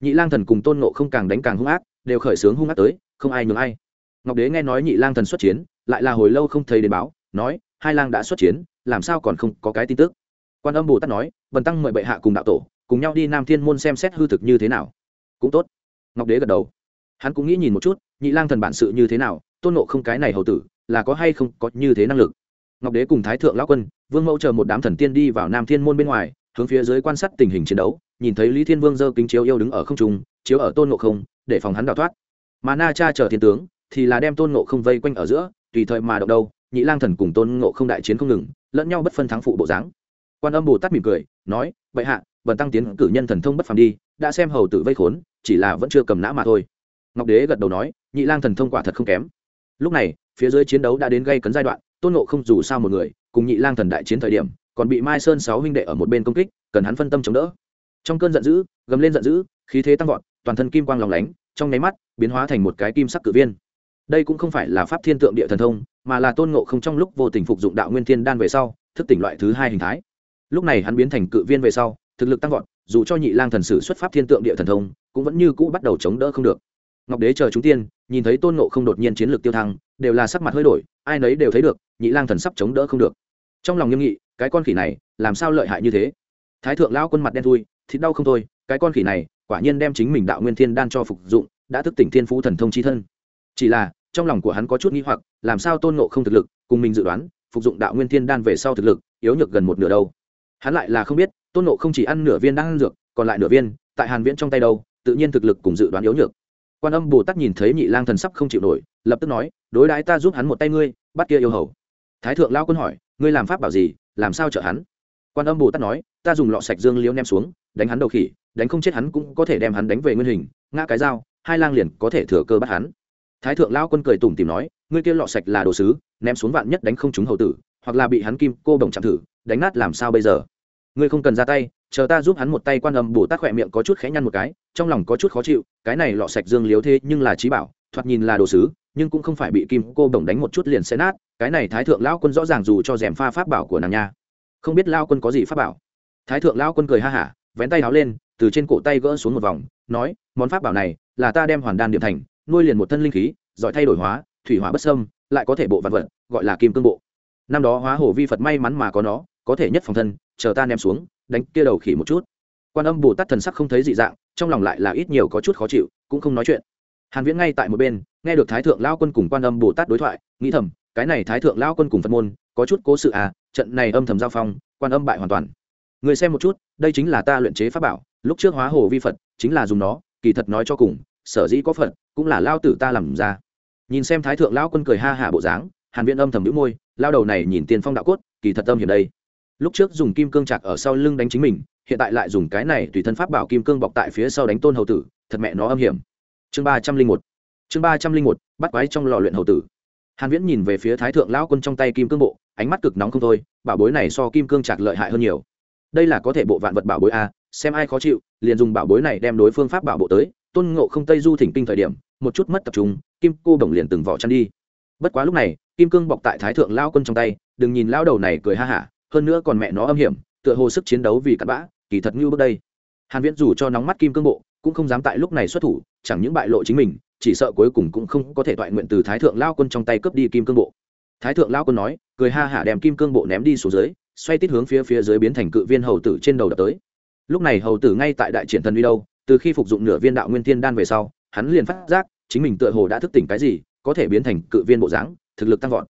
Nhị lang thần cùng tôn ngộ không càng đánh càng hung ác, đều khởi xướng hung ác tới, không ai nhường ai. Ngọc đế nghe nói nhị lang thần xuất chiến, lại là hồi lâu không thấy đến báo, nói, hai lang đã xuất chiến, làm sao còn không có cái tin tức? Quan âm bồ tát nói vần tăng mời bệ hạ cùng đạo tổ, cùng nhau đi nam thiên môn xem xét hư thực như thế nào. Cũng tốt. Ngọc đế gật đầu hắn cũng nghĩ nhìn một chút, nhị lang thần bản sự như thế nào, tôn nộ không cái này hầu tử, là có hay không có như thế năng lực. Ngọc đế cùng thái thượng lão quân, vương mẫu chờ một đám thần tiên đi vào nam thiên môn bên ngoài, hướng phía dưới quan sát tình hình chiến đấu, nhìn thấy lý thiên vương giơ kính chiếu yêu đứng ở không trung, chiếu ở tôn nộ không, để phòng hắn đào thoát. Mà na cha chờ thiên tướng, thì là đem tôn nộ không vây quanh ở giữa, tùy thời mà động đâu, nhị lang thần cùng tôn ngộ không đại chiến không ngừng, lẫn nhau bất phân thắng phụ bộ dáng. Quan âm bồ tát mỉm cười, nói vậy hạ, bần tăng tiến cử nhân thần thông bất phàm đi, đã xem hầu tử vây khốn, chỉ là vẫn chưa cầm nã mà thôi ngọc đế gật đầu nói, nhị lang thần thông quả thật không kém. Lúc này, phía dưới chiến đấu đã đến gây cấn giai đoạn, tôn ngộ không dù sao một người, cùng nhị lang thần đại chiến thời điểm, còn bị mai sơn sáu huynh đệ ở một bên công kích, cần hắn phân tâm chống đỡ. Trong cơn giận dữ, gầm lên giận dữ, khí thế tăng vọt, toàn thân kim quang lòng lánh, trong nháy mắt, biến hóa thành một cái kim sắc cử viên. Đây cũng không phải là pháp thiên tượng địa thần thông, mà là tôn ngộ không trong lúc vô tình phục dụng đạo nguyên thiên đan về sau, thức tỉnh loại thứ hai hình thái. Lúc này hắn biến thành cự viên về sau, thực lực tăng vọt, dù cho nhị lang thần sử xuất pháp thiên tượng địa thần thông, cũng vẫn như cũ bắt đầu chống đỡ không được ngọc đế chờ chúng tiên, nhìn thấy tôn ngộ không đột nhiên chiến lược tiêu thăng, đều là sắc mặt hơi đổi, ai nấy đều thấy được, nhị lang thần sắp chống đỡ không được. Trong lòng nghiêm nghị, cái con khỉ này, làm sao lợi hại như thế? Thái thượng lao quân mặt đen thui, thịt đau không thôi, cái con khỉ này, quả nhiên đem chính mình đạo nguyên thiên đan cho phục dụng, đã thức tỉnh thiên phú thần thông chi thân. Chỉ là, trong lòng của hắn có chút nghi hoặc, làm sao tôn nộ không thực lực, cùng mình dự đoán, phục dụng đạo nguyên thiên đan về sau thực lực, yếu nhược gần một nửa đâu. Hắn lại là không biết, tôn nộ không chỉ ăn nửa viên đang ăn dược, còn lại nửa viên, tại hàn viễn trong tay đâu, tự nhiên thực lực cùng dự đoán yếu nhược quan âm bồ tát nhìn thấy nhị lang thần sắp không chịu nổi, lập tức nói, đối đãi ta giúp hắn một tay ngươi, bắt kia yêu hầu. Thái thượng lao quân hỏi, ngươi làm pháp bảo gì, làm sao trợ hắn? Quan âm bồ tát nói, ta dùng lọ sạch dương liễu ném xuống, đánh hắn đầu khỉ, đánh không chết hắn cũng có thể đem hắn đánh về nguyên hình, ngã cái dao, hai lang liền có thể thừa cơ bắt hắn. Thái thượng lao quân cười tủm tìm nói, ngươi kia lọ sạch là đồ sứ, ném xuống vạn nhất đánh không trúng hầu tử, hoặc là bị hắn kim cô bồng chạm thử, đánh nát làm sao bây giờ? Ngươi không cần ra tay chờ ta giúp hắn một tay quan âm bồ tát khỏe miệng có chút khẽ nhăn một cái, trong lòng có chút khó chịu, cái này lọ sạch dương liếu thế nhưng là trí bảo, thoạt nhìn là đồ sứ, nhưng cũng không phải bị kim cô đồng đánh một chút liền xé nát, cái này thái thượng lao quân rõ ràng dù cho rèm pha pháp bảo của nàng nha. Không biết lao quân có gì pháp bảo? Thái thượng lao quân cười ha hả, vén tay háo lên, từ trên cổ tay gỡ xuống một vòng, nói, món pháp bảo này là ta đem hoàn đan điểm thành, nuôi liền một thân linh khí, giỏi thay đổi hóa, thủy hóa bất sâm lại có thể bộ vật vật, gọi là kim cương bộ. Năm đó hóa hổ vi phật may mắn mà có nó, có thể nhất phòng thân, chờ ta ném xuống đánh kia đầu khỉ một chút. Quan âm bồ tát thần sắc không thấy dị dạng, trong lòng lại là ít nhiều có chút khó chịu, cũng không nói chuyện. Hàn viễn ngay tại một bên, nghe được thái thượng lao quân cùng quan âm bồ tát đối thoại, nghĩ thầm, cái này thái thượng lao quân cùng phật môn, có chút cố sự à trận này âm thầm giao phong, quan âm bại hoàn toàn. Người xem một chút, đây chính là ta luyện chế pháp bảo, lúc trước hóa hồ vi phật, chính là dùng nó, kỳ thật nói cho cùng, sở dĩ có phật, cũng là lao tử ta làm ra. Nhìn xem thái thượng lao quân cười ha hả bộ dáng, hàn viễn âm thầm nhíu môi, lao đầu này nhìn tiền phong đạo cốt, kỳ thật âm hiểm đây lúc trước dùng kim cương chặt ở sau lưng đánh chính mình, hiện tại lại dùng cái này tùy thân pháp bảo kim cương bọc tại phía sau đánh tôn hầu tử, thật mẹ nó âm hiểm. Chương ba trăm linh một. Chương ba trăm linh một, bắt quái trong lò luyện hầu tử. Hàn viễn nhìn về phía thái thượng lão quân trong tay kim cương bộ, ánh mắt cực nóng không thôi, bảo bối này so kim cương chặt lợi hại hơn nhiều. Đây là có thể bộ vạn vật bảo bối a xem ai khó chịu, liền dùng bảo bối này đem đối phương pháp bảo bộ tới. Tôn ngộ không tây du thỉnh kinh thời điểm, một chút mất tập trung, kim cô đồng liền từng vỏ chăn đi. Bất quá lúc này, kim cương bọc tại thái thượng lao quân trong tay, đừng nhìn lao đầu này cười ha hả hơn nữa còn mẹ nó âm hiểm, tựa hồ sức chiến đấu vì cặn bã, kỳ thật như bước đây. Hàn viễn dù cho nóng mắt kim cương bộ, cũng không dám tại lúc này xuất thủ, chẳng những bại lộ chính mình, chỉ sợ cuối cùng cũng không có thể toại nguyện từ thái thượng lao quân trong tay cướp đi kim cương bộ. Thái thượng lao quân nói, cười ha hả đem kim cương bộ ném đi xuống dưới, xoay tít hướng phía phía dưới biến thành cự viên hầu tử trên đầu đập tới. Lúc này hầu tử ngay tại đại triển thần uy đâu, từ khi phục dụng nửa viên đạo nguyên thiên đan về sau, hắn liền phát giác, chính mình tựa hồ đã thức tỉnh cái gì, có thể biến thành cự viên bộ dáng, thực lực tăng vọt.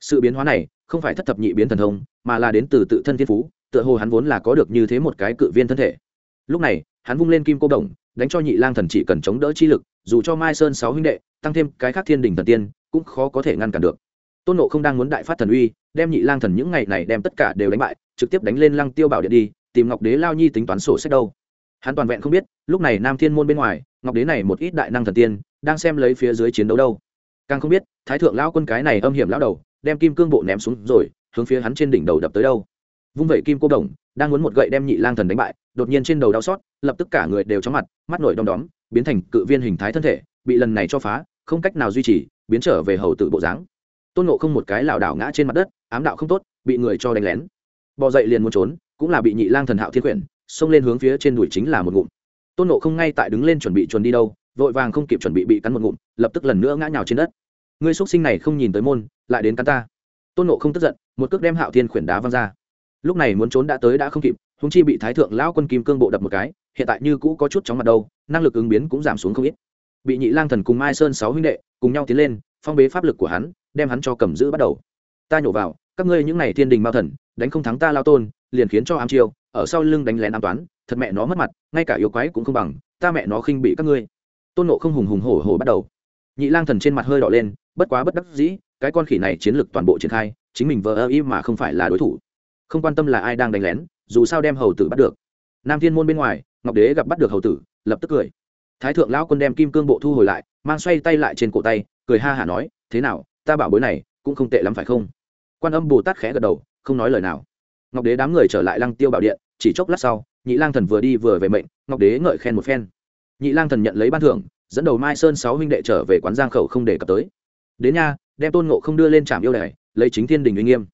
Sự biến hóa này không phải thất thập nhị biến thần thông, mà là đến từ tự thân thiên phú, tựa hồ hắn vốn là có được như thế một cái cự viên thân thể. Lúc này, hắn vung lên kim cô đồng, đánh cho nhị lang thần chỉ cần chống đỡ chi lực, dù cho mai sơn sáu huynh đệ, tăng thêm cái khác thiên đình thần tiên, cũng khó có thể ngăn cản được. Tôn nộ không đang muốn đại phát thần uy, đem nhị lang thần những ngày này đem tất cả đều đánh bại, trực tiếp đánh lên lăng tiêu bảo điện đi, tìm ngọc đế lao nhi tính toán sổ sách đâu. Hắn toàn vẹn không biết, lúc này nam thiên môn bên ngoài, ngọc đế này một ít đại năng thần tiên, đang xem lấy phía dưới chiến đấu đâu. Càng không biết, thái thượng lao quân cái này âm hiểm lao đầu đem kim cương bộ ném xuống rồi, hướng phía hắn trên đỉnh đầu đập tới đâu. Vung vẩy kim cô đồng, đang muốn một gậy đem nhị lang thần đánh bại, đột nhiên trên đầu đau xót, lập tức cả người đều chóng mặt, mắt nổi đom đóm, biến thành cự viên hình thái thân thể, bị lần này cho phá, không cách nào duy trì, biến trở về hầu tự bộ dáng. Tôn nộ không một cái lảo đảo ngã trên mặt đất, ám đạo không tốt, bị người cho đánh lén. Bò dậy liền muốn trốn, cũng là bị nhị lang thần hạo thiên quyển, xông lên hướng phía trên đùi chính là một ngụm. Tôn nộ không ngay tại đứng lên chuẩn bị chuẩn đi đâu, vội vàng không kịp chuẩn bị bị cắn một ngụm, lập tức lần nữa ngã nhào trên đất. Ngươi xuất sinh này không nhìn tới môn lại đến cắn ta. Tôn nộ không tức giận, một cước đem hạo thiên khuyển đá văng ra. Lúc này muốn trốn đã tới đã không kịp húng chi bị thái thượng lão quân kim cương bộ đập một cái, hiện tại như cũ có chút chóng mặt đâu, năng lực ứng biến cũng giảm xuống không ít. Bị nhị lang thần cùng mai sơn sáu huynh đệ cùng nhau tiến lên, phong bế pháp lực của hắn, đem hắn cho cầm giữ bắt đầu. Ta nhổ vào, các ngươi những n à y thiên đình mao thần, đánh không thắng ta lao tôn, liền khiến cho ám chiêu, ở sau lưng đánh lén ám toán, thật mẹ nó mất mặt, ngay cả yêu quái cũng không bằng, ta mẹ nó khinh bị các ngươi. Tôn nộ không hùng hùng hổ hổ bắt đầu. Nhị lang thần trên mặt hơi đỏ lên bất quá bất đắc dĩ, cái con khỉ này chiến lược toàn bộ triển khai, chính mình vờ ơ y mà không phải là đối thủ. Không quan tâm là ai đang đánh lén, dù sao đem hầu tử bắt được. Nam thiên môn bên ngoài, ngọc đế gặp bắt được hầu tử, lập tức cười. Thái thượng lão quân đem kim cương bộ thu hồi lại, mang xoay tay lại trên cổ tay, cười ha hả nói, thế nào, ta bảo bối này cũng không tệ lắm phải không? Quan âm bồ tát khẽ gật đầu, không nói lời nào. Ngọc đế đám người trở lại lăng tiêu bảo điện, chỉ chốc lát sau, nhị lang thần vừa đi vừa về mệnh, ngọc đế ngợi khen một phen. Nhị lang thần nhận lấy ban thưởng, dẫn đầu mai sơn sáu huynh đệ trở về quán giang khẩu không để cập tới đến nha, đem tôn ngộ không đưa lên trạm yêu đài, lấy chính thiên đình uy nghiêm.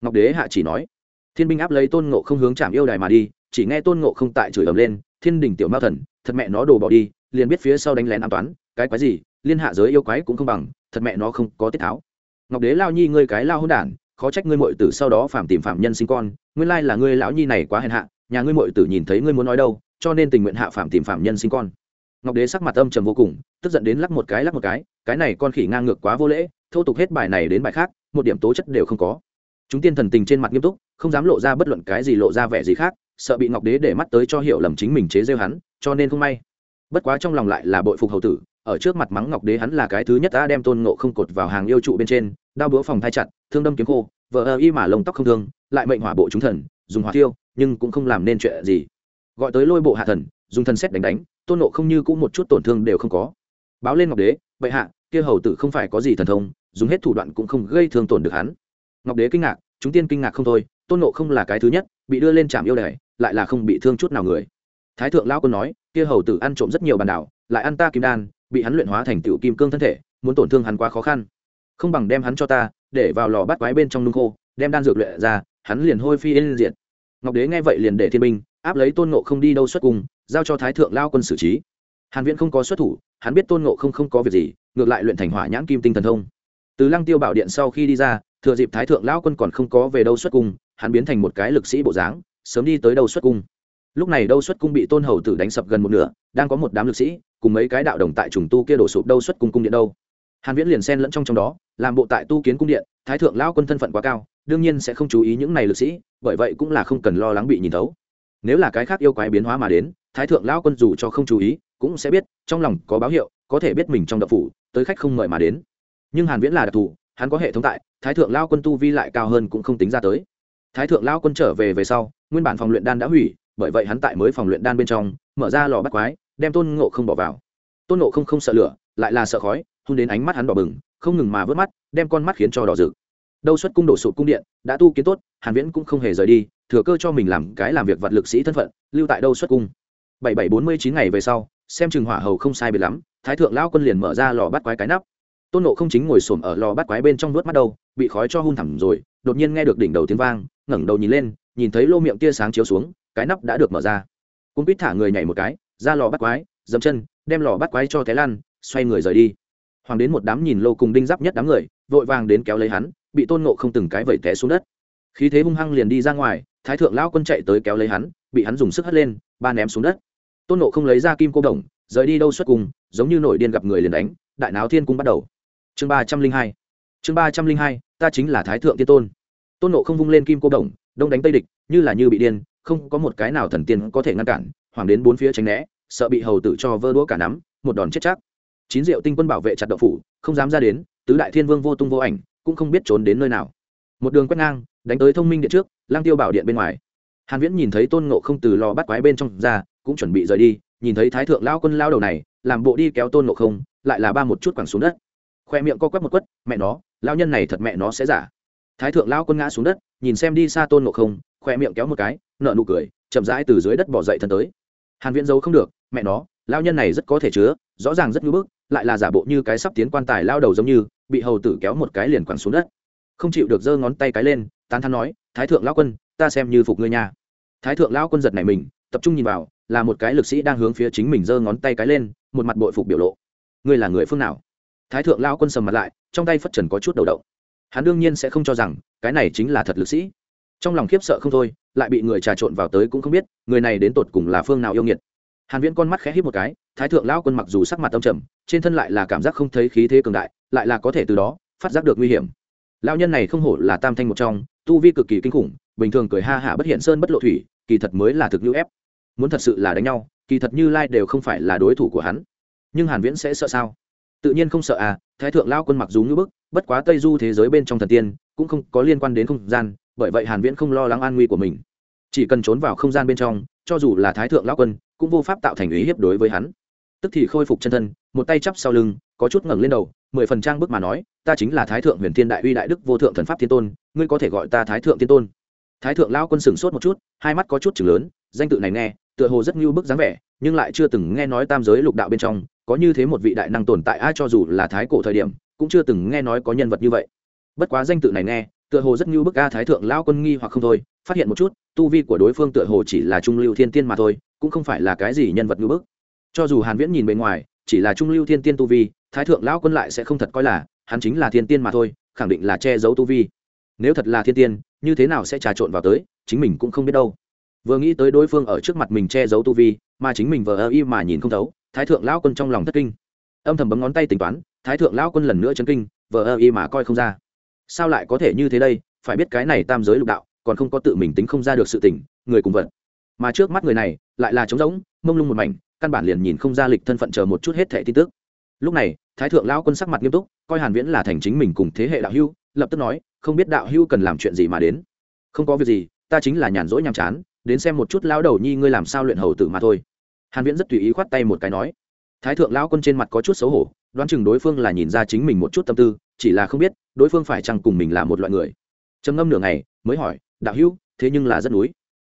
Ngọc đế hạ chỉ nói, thiên binh áp lấy tôn ngộ không hướng trạm yêu đài mà đi, chỉ nghe tôn ngộ không tại chửi ầm lên, thiên đình tiểu mao thần, thật mẹ nó đồ bỏ đi, liền biết phía sau đánh lén an toán, cái quái gì, liên hạ giới yêu quái cũng không bằng, thật mẹ nó không có tiết tháo. Ngọc đế lao nhi ngươi cái lao hôn đản, khó trách ngươi mội tử sau đó phạm tìm phạm nhân sinh con, nguyên lai là ngươi lão nhi này quá hèn hạ, nhà ngươi mội tử nhìn thấy ngươi muốn nói đâu, cho nên tình nguyện hạ phạm tìm phạm nhân sinh con. Ngọc đế sắc mặt âm trầm vô cùng, tức giận đến lắc một cái lắc một cái cái này con khỉ ngang ngược quá vô lễ, thô tục hết bài này đến bài khác, một điểm tố chất đều không có. Chúng tiên thần tình trên mặt nghiêm túc, không dám lộ ra bất luận cái gì lộ ra vẻ gì khác, sợ bị ngọc đế để mắt tới cho hiểu lầm chính mình chế rêu hắn, cho nên không may. Bất quá trong lòng lại là bội phục hầu tử, ở trước mặt mắng ngọc đế hắn là cái thứ nhất đã đem tôn ngộ không cột vào hàng yêu trụ bên trên, đao búa phòng thai chặt, thương đâm kiếm khô vợ ơ y mà lông tóc không thương, lại mệnh hỏa bộ chúng thần, dùng hỏa tiêu nhưng cũng không làm nên chuyện gì. Gọi tới lôi bộ hạ thần, dùng thần xét đánh đánh, tôn nộ không như cũng một chút tổn thương đều không có. Báo lên ngọc đế Bệ hạ, kia hầu tử không phải có gì thần thông, dùng hết thủ đoạn cũng không gây thương tổn được hắn. Ngọc đế kinh ngạc, chúng tiên kinh ngạc không thôi, tôn nộ không là cái thứ nhất, bị đưa lên trạm yêu đài, lại là không bị thương chút nào người. Thái thượng lão quân nói, kia hầu tử ăn trộm rất nhiều bàn đảo, lại ăn ta kim đan, bị hắn luyện hóa thành tựu kim cương thân thể, muốn tổn thương hắn quá khó khăn. Không bằng đem hắn cho ta, để vào lò bắt quái bên trong nung khô, đem đan dược luyện ra, hắn liền hôi phi yên diện ngọc đế nghe vậy liền để thiên binh, áp lấy tôn ngộ không đi đâu xuất cùng giao cho thái thượng lao quân xử trí hàn viễn không có xuất thủ, hắn biết tôn ngộ không không có việc gì, ngược lại luyện thành hỏa nhãn kim tinh thần thông. Từ lăng tiêu bảo điện sau khi đi ra, thừa dịp thái thượng Lão quân còn không có về đâu xuất cung, hắn biến thành một cái lực sĩ bộ dáng, sớm đi tới đâu xuất cung. Lúc này đâu xuất cung bị tôn hầu tử đánh sập gần một nửa, đang có một đám lực sĩ, cùng mấy cái đạo đồng tại trùng tu kia đổ sụp đâu xuất cung cung điện đâu. Hàn viễn liền xen lẫn trong trong đó, làm bộ tại tu kiến cung điện, thái thượng lão quân thân phận quá cao, đương nhiên sẽ không chú ý những này lực sĩ, bởi vậy cũng là không cần lo lắng bị nhìn thấu. Nếu là cái khác yêu quái biến hóa mà đến, thái thượng lão quân dù cho không chú ý cũng sẽ biết, trong lòng có báo hiệu, có thể biết mình trong đậu phủ, tới khách không mời mà đến. Nhưng hàn viễn là đặc thù, hắn có hệ thống tại, thái thượng lão quân tu vi lại cao hơn cũng không tính ra tới. Thái thượng lão quân trở về về sau, nguyên bản phòng luyện đan đã hủy, bởi vậy hắn tại mới phòng luyện đan bên trong, mở ra lò bắt quái, đem tôn ngộ không bỏ vào. Tôn ngộ không không sợ lửa, lại là sợ khói, hôn đến ánh mắt hắn đỏ bừng, không ngừng mà vớt mắt, đem con mắt khiến cho đỏ rực. Đâu xuất cung đổ sụp cung điện, đã tu kiến tốt, hàn viễn cũng không hề rời đi, thừa cơ cho mình làm cái làm việc vật lực sĩ thân phận, lưu tại đâu xuất cung. Bảy bảy bốn mươi chín ngày về sau xem chừng hỏa hầu không sai biệt lắm, thái thượng lão quân liền mở ra lò bắt quái cái nắp. Tôn nộ không chính ngồi xổm ở lò bắt quái bên trong nuốt mắt đâu bị khói cho hun thẳm rồi, đột nhiên nghe được đỉnh đầu tiếng vang, ngẩng đầu nhìn lên, nhìn thấy lô miệng tia sáng chiếu xuống, cái nắp đã được mở ra. Cung quýt thả người nhảy một cái, ra lò bắt quái, dậm chân, đem lò bắt quái cho té lăn, xoay người rời đi. Hoàng đến một đám nhìn lô cùng đinh giáp nhất đám người, vội vàng đến kéo lấy hắn, bị tôn nộ không từng cái vẩy té xuống đất. Khí thế hung hăng liền đi ra ngoài, thái thượng lão quân chạy tới kéo lấy hắn, bị hắn dùng sức hất lên, ba ném xuống đất tôn nộ không lấy ra kim cô đồng, rời đi đâu xuất cùng, giống như nổi điên gặp người liền đánh, đại náo thiên cung bắt đầu. Chương ba trăm linh hai. Chương ba trăm linh hai, ta chính là thái thượng tiên tôn. Tôn nộ không vung lên kim cô đồng, đông đánh tây địch, như là như bị điên, không có một cái nào thần tiên có thể ngăn cản, hoàng đến bốn phía tránh né, sợ bị hầu tử cho vơ đũa cả nắm, một đòn chết chắc. Chín diệu tinh quân bảo vệ chặt đậu phủ, không dám ra đến, tứ đại thiên vương vô tung vô ảnh, cũng không biết trốn đến nơi nào. Một đường quét ngang, đánh tới thông minh điện trước lang tiêu bảo điện bên ngoài. Hàn viễn nhìn thấy tôn ngộ không từ lò bắt quái bên trong ra cũng chuẩn bị rời đi, nhìn thấy thái thượng lao quân lao đầu này, làm bộ đi kéo tôn nộ không, lại là ba một chút quẳng xuống đất. Khoe miệng co quắp một quất, mẹ nó lao nhân này thật mẹ nó sẽ giả. Thái thượng lao quân ngã xuống đất, nhìn xem đi xa tôn nộ không, khoe miệng kéo một cái nợ nụ cười, chậm rãi từ dưới đất bỏ dậy thân tới. Hàn viễn giấu không được, mẹ nó lao nhân này rất có thể chứa, rõ ràng rất ngưỡng bức, lại là giả bộ như cái sắp tiến quan tài lao đầu giống như, bị hầu tử kéo một cái liền quẳng xuống đất. Không chịu được giơ ngón tay cái lên, tán thán nói, thái thượng lao quân, ta xem như phục ngươi nha. Thái thượng lao quân giật này mình tập trung nhìn vào, là một cái lực sĩ đang hướng phía chính mình giơ ngón tay cái lên, một mặt bội phục biểu lộ. Ngươi là người phương nào? Thái thượng lao quân sầm mặt lại, trong tay phất trần có chút đầu động hắn đương nhiên sẽ không cho rằng, cái này chính là thật lực sĩ. Trong lòng khiếp sợ không thôi, lại bị người trà trộn vào tới cũng không biết, người này đến tột cùng là phương nào yêu nghiệt. Hàn viễn con mắt khẽ híp một cái, thái thượng lão quân mặc dù sắc mặt âm trầm, trên thân lại là cảm giác không thấy khí thế cường đại, lại là có thể từ đó, phát giác được nguy hiểm. Lão nhân này không hổ là tam thanh một trong, tu vi cực kỳ kinh khủng, bình thường cười ha hả bất hiện sơn bất lộ thủy, kỳ thật mới là thực lưu ép muốn thật sự là đánh nhau, kỳ thật như lai đều không phải là đối thủ của hắn. Nhưng hàn viễn sẽ sợ sao? Tự nhiên không sợ à thái thượng lao quân mặc dù ngưỡng bức, bất quá tây du thế giới bên trong thần tiên cũng không có liên quan đến không gian, bởi vậy hàn viễn không lo lắng an nguy của mình. Chỉ cần trốn vào không gian bên trong, cho dù là thái thượng lao quân, cũng vô pháp tạo thành ý hiếp đối với hắn. Tức thì khôi phục chân thân, một tay chắp sau lưng, có chút ngẩng lên đầu, mười phần trang bức mà nói, ta chính là thái thượng huyền thiên đại uy đại đức vô thượng thần pháp thiên tôn, ngươi có thể gọi ta thái thượng thiên tôn. Thái thượng lao quân sừng sốt một chút, hai mắt có chút chừng lớn, danh tự này nghe tựa hồ rất như bức dáng vẻ, nhưng lại chưa từng nghe nói tam giới lục đạo bên trong, có như thế một vị đại năng tồn tại, ai cho dù là thái cổ thời điểm, cũng chưa từng nghe nói có nhân vật như vậy. Bất quá danh tự này nghe, tựa hồ rất như bức a thái thượng lao quân nghi hoặc không thôi, phát hiện một chút, tu vi của đối phương tựa hồ chỉ là trung lưu thiên tiên mà thôi, cũng không phải là cái gì nhân vật như bức. Cho dù hàn viễn nhìn bề ngoài, chỉ là trung lưu thiên tiên tu vi, thái thượng lão quân lại sẽ không thật coi là, hắn chính là thiên tiên mà thôi, khẳng định là che giấu tu vi. Nếu thật là thiên tiên, như thế nào sẽ trà trộn vào tới, chính mình cũng không biết đâu vừa nghĩ tới đối phương ở trước mặt mình che giấu tu vi, mà chính mình vờ ơ y mà nhìn không thấu, thái thượng lão quân trong lòng thất kinh. Âm thầm bấm ngón tay tính toán, thái thượng lão quân lần nữa chấn kinh, vờ ơ y mà coi không ra. Sao lại có thể như thế đây? Phải biết cái này tam giới lục đạo, còn không có tự mình tính không ra được sự tỉnh người cùng vật. Mà trước mắt người này, lại là trống rỗng, mông lung một mảnh, căn bản liền nhìn không ra lịch thân phận chờ một chút hết thẻ tin tức. Lúc này, thái thượng lão quân sắc mặt nghiêm túc, coi hàn viễn là thành chính mình cùng thế hệ đạo hưu lập tức nói, không biết đạo hưu cần làm chuyện gì mà đến. Không có việc gì, ta chính là nhàn rỗi nhàm chán đến xem một chút lão đầu nhi ngươi làm sao luyện hầu tử mà thôi. Hàn viễn rất tùy ý khoát tay một cái nói thái thượng lão quân trên mặt có chút xấu hổ đoán chừng đối phương là nhìn ra chính mình một chút tâm tư chỉ là không biết đối phương phải chăng cùng mình là một loại người. Trầm ngâm nửa ngày mới hỏi đạo hữu, thế nhưng là rất núi.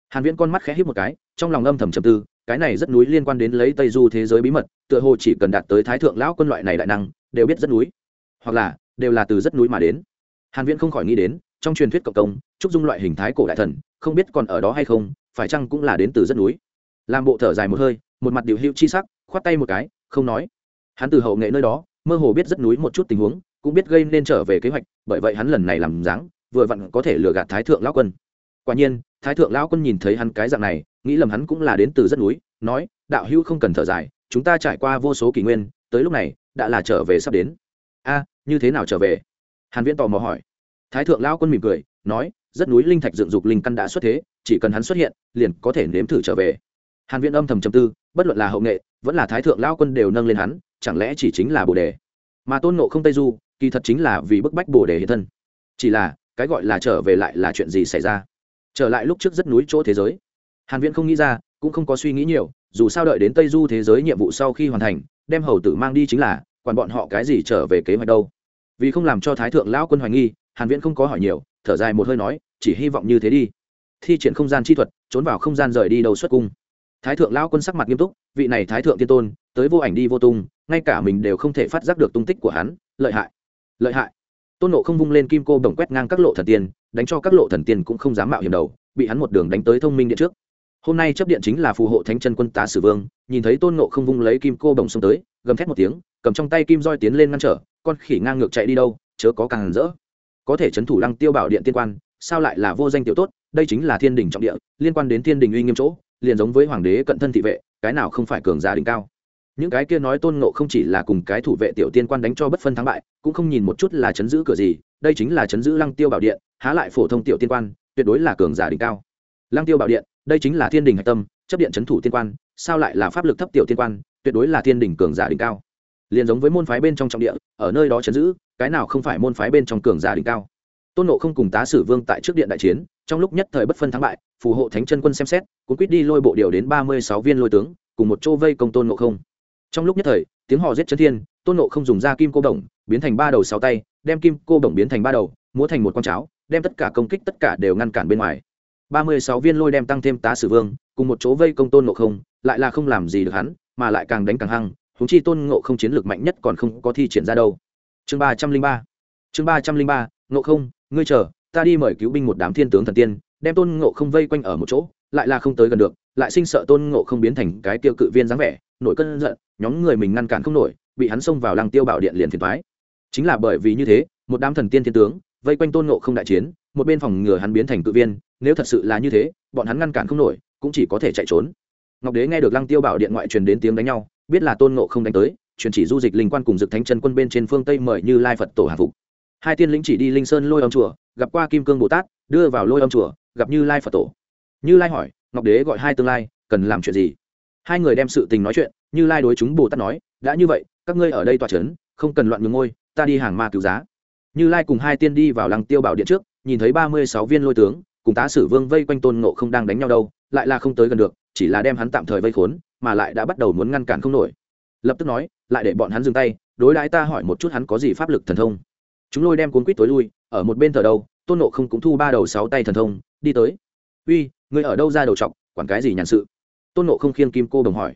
Hàn viễn con mắt khẽ híp một cái trong lòng âm thầm trầm tư cái này rất núi liên quan đến lấy tây du thế giới bí mật tựa hồ chỉ cần đạt tới thái thượng lão quân loại này đại năng đều biết rất núi. Hoặc là đều là từ rất núi mà đến. Hàn viễn không khỏi nghĩ đến trong truyền thuyết cộng công trúc dung loại hình thái cổ đại thần không biết còn ở đó hay không phải chăng cũng là đến từ rất núi? Làm bộ thở dài một hơi, một mặt điều hữu chi sắc, khoát tay một cái, không nói. Hắn từ hậu nghệ nơi đó, mơ hồ biết rất núi một chút tình huống, cũng biết gây nên trở về kế hoạch, bởi vậy hắn lần này làm dáng, vừa vặn có thể lừa gạt thái thượng lão quân. Quả nhiên, thái thượng lão quân nhìn thấy hắn cái dạng này, nghĩ lầm hắn cũng là đến từ rất núi, nói, đạo hữu không cần thở dài, chúng ta trải qua vô số kỷ nguyên, tới lúc này, đã là trở về sắp đến. A, như thế nào trở về? Hàn viễn tò mò hỏi. Thái thượng lão quân mỉm cười, nói rất núi linh thạch dựng dục linh căn đã xuất thế, chỉ cần hắn xuất hiện, liền có thể nếm thử trở về. Hàn viễn âm thầm trầm tư, bất luận là hậu nghệ, vẫn là thái thượng lão quân đều nâng lên hắn, chẳng lẽ chỉ chính là bồ đề? Mà tôn ngộ không tây du, kỳ thật chính là vì bức bách bồ đề hiện thân. Chỉ là, cái gọi là trở về lại là chuyện gì xảy ra? Trở lại lúc trước rất núi chỗ thế giới. Hàn viễn không nghĩ ra, cũng không có suy nghĩ nhiều, dù sao đợi đến tây du thế giới nhiệm vụ sau khi hoàn thành, đem hầu tử mang đi chính là, quản bọn họ cái gì trở về kế hoạch đâu. Vì không làm cho thái thượng lão quân hoài nghi, hàn viễn không có hỏi nhiều thở dài một hơi nói, chỉ hy vọng như thế đi. Thi triển không gian chi thuật, trốn vào không gian rời đi đầu xuất cung. Thái thượng lão quân sắc mặt nghiêm túc, vị này thái thượng tiên tôn, tới vô ảnh đi vô tung, ngay cả mình đều không thể phát giác được tung tích của hắn, lợi hại lợi hại. Tôn nộ không vung lên kim cô đồng quét ngang các lộ thần tiên, đánh cho các lộ thần tiên cũng không dám mạo hiểm đầu, bị hắn một đường đánh tới thông minh điện trước. Hôm nay chấp điện chính là phù hộ thánh chân quân tá sử vương, nhìn thấy tôn nộ không vung lấy kim cô đồng xông tới, gầm thét một tiếng, cầm trong tay kim roi tiến lên ngăn trở, con khỉ ngang ngược chạy đi đâu, chớ có càng rỡ có thể trấn thủ lăng tiêu bảo điện tiên quan, sao lại là vô danh tiểu tốt, đây chính là thiên đình trọng địa, liên quan đến thiên đình uy nghiêm chỗ, liền giống với hoàng đế cận thân thị vệ, cái nào không phải cường giả đỉnh cao. Những cái kia nói tôn ngộ không chỉ là cùng cái thủ vệ tiểu tiên quan đánh cho bất phân thắng bại, cũng không nhìn một chút là chấn giữ cửa gì, đây chính là chấn giữ lăng tiêu bảo điện, há lại phổ thông tiểu tiên quan, tuyệt đối là cường giả đỉnh cao. Lăng tiêu bảo điện, đây chính là thiên đình hạch tâm, chấp điện chấn thủ tiên quan, sao lại là pháp lực thấp tiểu tiên quan, tuyệt đối là thiên đình cường giả đỉnh cao liền giống với môn phái bên trong trọng địa, ở nơi đó chấn giữ, cái nào không phải môn phái bên trong cường giả đỉnh cao. Tôn nộ không cùng tá sử vương tại trước điện đại chiến, trong lúc nhất thời bất phân thắng bại, phù hộ thánh chân quân xem xét cũng quyết đi lôi bộ điều đến ba mươi sáu viên lôi tướng, cùng một chỗ vây công tôn nộ không. Trong lúc nhất thời, tiếng họ giết chân thiên, tôn nộ không dùng ra kim cô đồng, biến thành ba đầu sáu tay, đem kim cô đồng biến thành ba đầu, múa thành một con cháo, đem tất cả công kích tất cả đều ngăn cản bên ngoài. ba mươi sáu viên lôi đem tăng thêm tá sử vương, cùng một chỗ vây công tôn nộ không, lại là không làm gì được hắn, mà lại càng đánh càng hăng húng chi tôn ngộ không chiến lược mạnh nhất còn không có thi triển ra đâu. Chương ba trăm linh ba. Chương ba trăm linh ba, ngộ không, ngươi chờ, ta đi mời cứu binh một đám thiên tướng thần tiên, đem tôn ngộ không vây quanh ở một chỗ, lại là không tới gần được, lại sinh sợ tôn ngộ không biến thành cái tiêu cự viên dáng vẻ, nổi cơn giận, nhóm người mình ngăn cản không nổi, bị hắn xông vào lăng tiêu bảo điện liền thiệt thoái chính là bởi vì như thế, một đám thần tiên thiên tướng, vây quanh tôn ngộ không đại chiến, một bên phòng ngừa hắn biến thành cự viên, nếu thật sự là như thế, bọn hắn ngăn cản không nổi, cũng chỉ có thể chạy trốn. Ngọc đế nghe được lăng tiêu bảo điện ngoại truyền đến tiếng đánh nhau biết là tôn ngộ không đánh tới truyền chỉ du dịch linh quan cùng dực thánh chân quân bên trên phương tây mời như lai phật tổ hạ phục. Hai tiên lĩnh chỉ đi linh sơn lôi âm chùa, gặp qua kim cương bồ tát, đưa vào lôi âm chùa, gặp như lai phật tổ. Như lai hỏi, ngọc đế gọi hai tương lai, cần làm chuyện gì? Hai người đem sự tình nói chuyện, như lai đối chúng bồ tát nói, đã như vậy, các ngươi ở đây tòa c h ấ n không cần loạn ngừng ngôi, ta đi hàng ma cứu giá. Như lai cùng hai tiên đi vào lăng tiêu bảo điện trước, nhìn thấy ba mươi sáu viên lôi tướng, cùng tá sử vương vây quanh tôn ngộ không đang đánh nhau đâu lại là không tới gần được, chỉ là đem hắn tạm thời vây khốn, mà lại đã bắt đầu muốn ngăn cản không nổi. Lập tức nói, lại để bọn hắn dừng tay, đối đãi ta hỏi một chút hắn có gì pháp lực thần thông. Chúng lôi đem cuốn quýt tối lui, ở một bên thờ đâu tôn nộ không cũng thu ba đầu sáu tay thần thông, đi tới. Uy người ở đâu ra đầu t quản cái gì nhàn sự? Tôn nộ không khiêng kim cô đồng hỏi.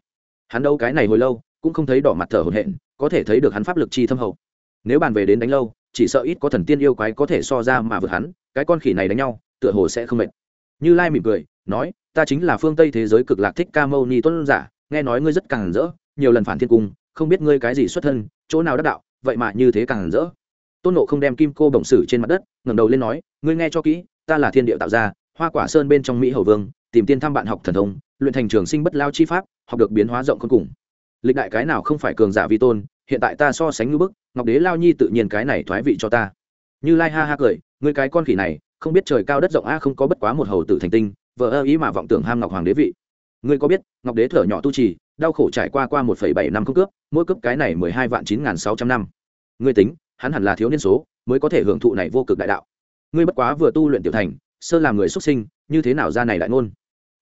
Hắn đâu cái này hồi lâu, cũng không thấy đỏ mặt thở hổn hển, có thể thấy được hắn pháp lực chi thâm hậu. Nếu bàn về đến đánh lâu, chỉ sợ ít có thần tiên yêu quái có thể so ra mà vượt hắn, cái con khỉ này đánh nhau, tựa hồ sẽ không mệt. Như lai mỉm cười nói, ta chính là phương tây thế giới cực lạc thích ca mâu ni tôn giả, nghe nói ngươi rất càng rỡ, nhiều lần phản thiên cung, không biết ngươi cái gì xuất thân, chỗ nào đắc đạo, vậy mà như thế càng rỡ. Tôn nộ không đem kim cô bổng sử trên mặt đất, ngẩng đầu lên nói, ngươi nghe cho kỹ, ta là thiên địa tạo ra hoa quả sơn bên trong mỹ hầu vương, tìm tiên thăm bạn học thần thông, luyện thành trường sinh bất lao chi pháp, học được biến hóa rộng khôn cùng. Lịch đại cái nào không phải cường giả vi tôn, hiện tại ta so sánh ngư bức, ngọc đế lao nhi tự nhiên cái này thoái vị cho ta. Như lai ha ha cười, ngươi cái con khỉ này, không biết trời cao đất rộng a, không có bất quá một hầu tử thành tinh vợ ơ ý mà vọng tưởng ham ngọc hoàng đế vị. Ngươi có biết, ngọc đế thở nhỏ tu trì, đau khổ trải qua qua một phẩy bảy năm không cướp, mỗi cướp cái này mười hai vạn chín n g h n sáu trăm năm. Ngươi tính, hắn hẳn là thiếu niên số, mới có thể hưởng thụ này vô cực đại đạo. Ngươi bất quá vừa tu luyện tiểu thành, sơ làm người xuất sinh, như thế nào ra này đại ngôn?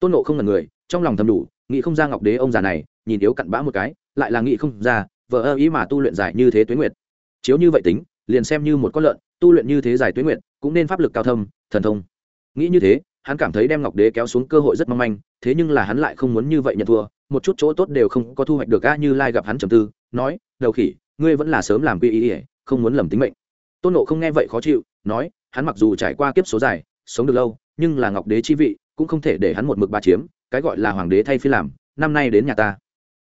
Tôn nộ không là người, trong lòng thầm đủ, nghĩ không ra ngọc đế ông già này, nhìn yếu cặn bã một cái, lại là nghĩ không ra vợ ơ ý mà tu luyện dài như thế tuế nguyệt. Chiếu như vậy tính, liền xem như một con lợn, tu luyện như thế dài tuế nguyệt, cũng nên pháp lực cao thâm, thần thông. Nghĩ như thế hắn cảm thấy đem ngọc đế kéo xuống cơ hội rất mong manh, thế nhưng là hắn lại không muốn như vậy nhận thua, một chút chỗ tốt đều không có thu hoạch được a như lai gặp hắn trầm tư, nói, đầu khỉ, ngươi vẫn là sớm làm quy ý ỉa không muốn lầm tính mệnh. Tôn nộ không nghe vậy khó chịu, nói, hắn mặc dù trải qua kiếp số dài, sống được lâu, nhưng là ngọc đế chi vị, cũng không thể để hắn một mực ba chiếm, cái gọi là hoàng đế thay phi làm, năm nay đến nhà ta.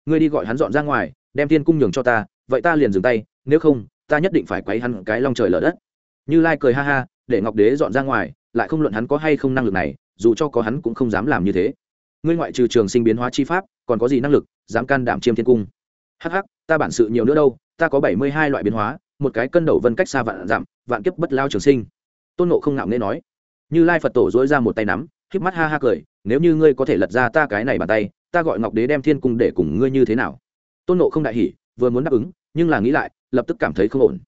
Ngươi đi gọi hắn dọn ra ngoài, đem tiên cung nhường cho ta, vậy ta liền dừng tay, nếu không, ta nhất định phải quấy hắn cái long trời lở đất. Như lai cười ha ha, để ngọc đế dọn ra ngoài lại không luận hắn có hay không năng lực này, dù cho có hắn cũng không dám làm như thế. Ngươi ngoại trừ trường sinh biến hóa chi pháp, còn có gì năng lực, dám can đảm chiêm thiên cung? Hh ta bản sự nhiều nữa đâu, ta có bảy mươi hai loại biến hóa, một cái cân đầu vân cách xa vạn giảm, vạn kiếp bất lao trường sinh. Tôn nộ không ngạo nghê nói. Như lai phật tổ dỗi ra một tay nắm, híp mắt ha ha cười, nếu như ngươi có thể lật ra ta cái này bàn tay, ta gọi ngọc đế đem thiên cung để cùng ngươi như thế nào? Tôn nộ không đại hỉ, vừa muốn đáp ứng, nhưng là nghĩ lại, lập tức cảm thấy không ổn.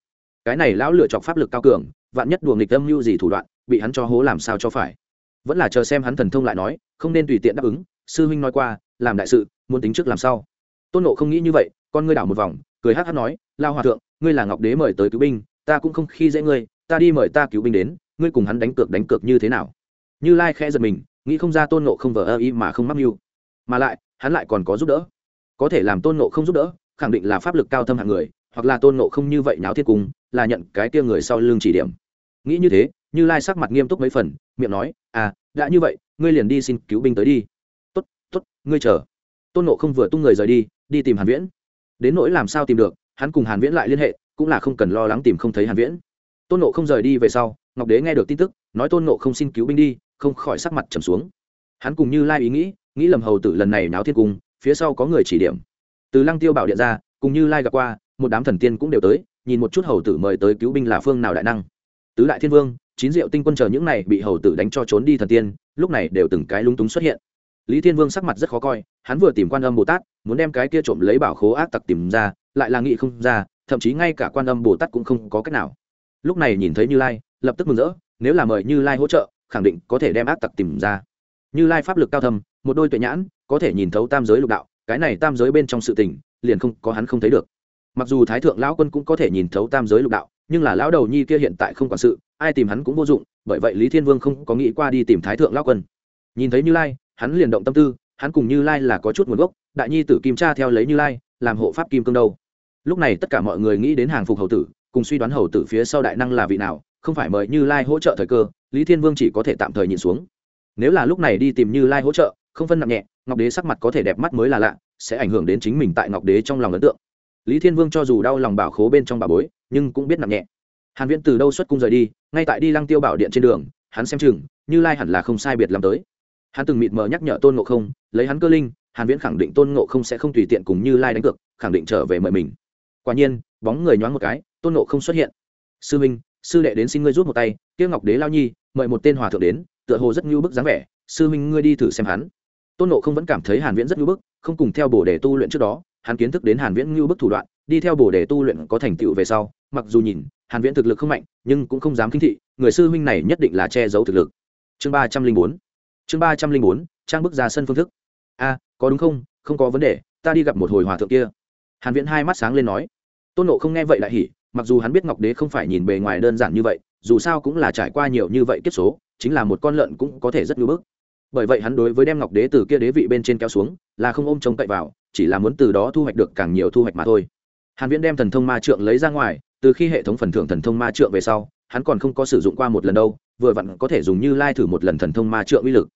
Cái này lão lựa chọc pháp lực cao cường, vạn nhất đùa nghịch âm mưu gì thủ đoạn bị hắn cho hố làm sao cho phải. Vẫn là chờ xem hắn thần thông lại nói, không nên tùy tiện đáp ứng, sư huynh nói qua, làm đại sự, muốn tính trước làm sao tôn nộ không nghĩ như vậy, con ngươi đảo một vòng, cười hát hát nói, lao hòa thượng, ngươi là ngọc đế mời tới cứu binh, ta cũng không khi dễ ngươi, ta đi mời ta cứu binh đến, ngươi cùng hắn đánh cược đánh cược như thế nào? Như lai khẽ giật mình, nghĩ không ra tôn nộ không vờ ơ y mà không mắc mưu. Mà lại, hắn lại còn có giúp đỡ. Có thể làm tôn nộ không giúp đỡ, khẳng định là pháp lực cao thâm hạng người, hoặc là tôn nộ không như vậy nháo thiết cung, là nhận cái tia người sau lưng chỉ điểm. Nghĩ như thế như lai sắc mặt nghiêm túc mấy phần, miệng nói à đã như vậy, ngươi liền đi xin cứu binh tới đi. T ố t t ố t ngươi chờ. Tôn nộ không vừa tung người rời đi đi tìm hàn viễn. Đến nỗi làm sao tìm được, hắn cùng hàn viễn lại liên hệ, cũng là không cần lo lắng tìm không thấy hàn viễn. Tôn nộ không rời đi về sau, ngọc đế nghe được tin tức, nói tôn nộ không xin cứu binh đi, không khỏi sắc mặt trầm xuống. Hắn cùng như lai ý nghĩ nghĩ lầm hầu tử lần này náo thiên cung, phía sau có người chỉ điểm. Từ lăng tiêu bảo điện ra, cùng như lai gặp qua, một đám thần tiên cũng đều tới, nhìn một chút hầu tử mời tới cứu binh là phương nào đại năng. Tứ đại thiên vương chín diệu tinh quân chờ những này bị hầu tử đánh cho trốn đi thần tiên, lúc này đều từng cái lúng túng xuất hiện. Lý thiên vương sắc mặt rất khó coi, hắn vừa tìm quan âm bồ tát, muốn đem cái kia trộm lấy bảo khố ác tặc tìm ra, lại là nghị không ra, thậm chí ngay cả quan âm bồ tát cũng không có cách nào. Lúc này nhìn thấy như lai, lập tức mừng rỡ, nếu là mời như lai hỗ trợ, khẳng định có thể đem ác tặc tìm ra. Như lai pháp lực cao thâm, một đôi tuệ nhãn, có thể nhìn thấu tam giới lục đạo, cái này tam giới bên trong sự tình, liền không có hắn không thấy được mặc dù thái thượng lão quân cũng có thể nhìn thấu tam giới lục đạo, nhưng là lão đầu nhi kia hiện tại không quản sự, ai tìm hắn cũng vô dụng, bởi vậy lý thiên vương không có nghĩ qua đi tìm thái thượng lão quân. Nhìn thấy như lai, hắn liền động tâm tư, hắn cùng như lai là có chút nguồn gốc, đại nhi tử kim cha theo lấy như lai, làm hộ pháp kim cương đâu. Lúc này tất cả mọi người nghĩ đến hàng phục hầu tử, cùng suy đoán hầu tử phía sau đại năng là vị nào, không phải mời như lai hỗ trợ thời cơ, lý thiên vương chỉ có thể tạm thời nhìn xuống. Nếu là lúc này đi tìm như lai hỗ trợ, không phân nặng nhẹ, ngọc đế sắc mặt có thể đẹp mắt mới là lạ, sẽ ảnh hưởng đến chính mình tại ngọc đế trong lòng ấn tượng lý thiên vương cho dù đau lòng bảo khố bên trong bà bối, nhưng cũng biết nặng nhẹ. Hàn viễn từ đâu xuất cung rời đi, ngay tại đi lăng tiêu bảo điện trên đường, hắn xem chừng, như lai hẳn là không sai biệt làm tới. Hắn từng mịt mờ nhắc nhở tôn ngộ không, lấy hắn cơ linh, hàn viễn khẳng định tôn ngộ không sẽ không tùy tiện cùng như lai đánh cược, khẳng định trở về mời mình. Quả nhiên, bóng người nhoáng một cái, tôn ngộ không xuất hiện. Sư minh, sư đệ đến xin ngươi rút một tay tiêu ngọc đế lao nhi, mời một tên hòa thượng đến, tựa hồ rất nhu bức dáng vẻ, sư minh ngươi đi thử xem hắn. Tôn Ngộ không vẫn cảm thấy hàn viễn rất nhu bức, không cùng theo bổ đề tu luyện trước đó hắn kiến thức đến hàn viễn nhu bức thủ đoạn, đi theo bổ đề tu luyện có thành tựu về sau, mặc dù nhìn, hàn viễn thực lực không mạnh, nhưng cũng không dám kinh thị, người sư huynh này nhất định là che giấu thực lực. Chương ba trăm linh bốn. Chương ba trăm linh bốn, trang bức ra sân phương thức. A, có đúng không? Không có vấn đề, ta đi gặp một hồi hòa thượng kia. Hàn viễn hai mắt sáng lên nói. Tôn nộ không nghe vậy lại hỉ, mặc dù hắn biết ngọc đế không phải nhìn bề ngoài đơn giản như vậy, dù sao cũng là trải qua nhiều như vậy kiếp số, chính là một con lợn cũng có thể rất nhu bức. Bởi vậy hắn đối với đem ngọc đế từ kia đế vị bên trên kéo xuống, là không ôm trông cậy vào chỉ là muốn từ đó thu hoạch được càng nhiều thu hoạch mà thôi. Hàn viễn đem thần thông ma trượng lấy ra ngoài, từ khi hệ thống phần thưởng thần thông ma trượng về sau, hắn còn không có sử dụng qua một lần đâu, vừa vặn có thể dùng như lai thử một lần thần thông ma trượng uy lực.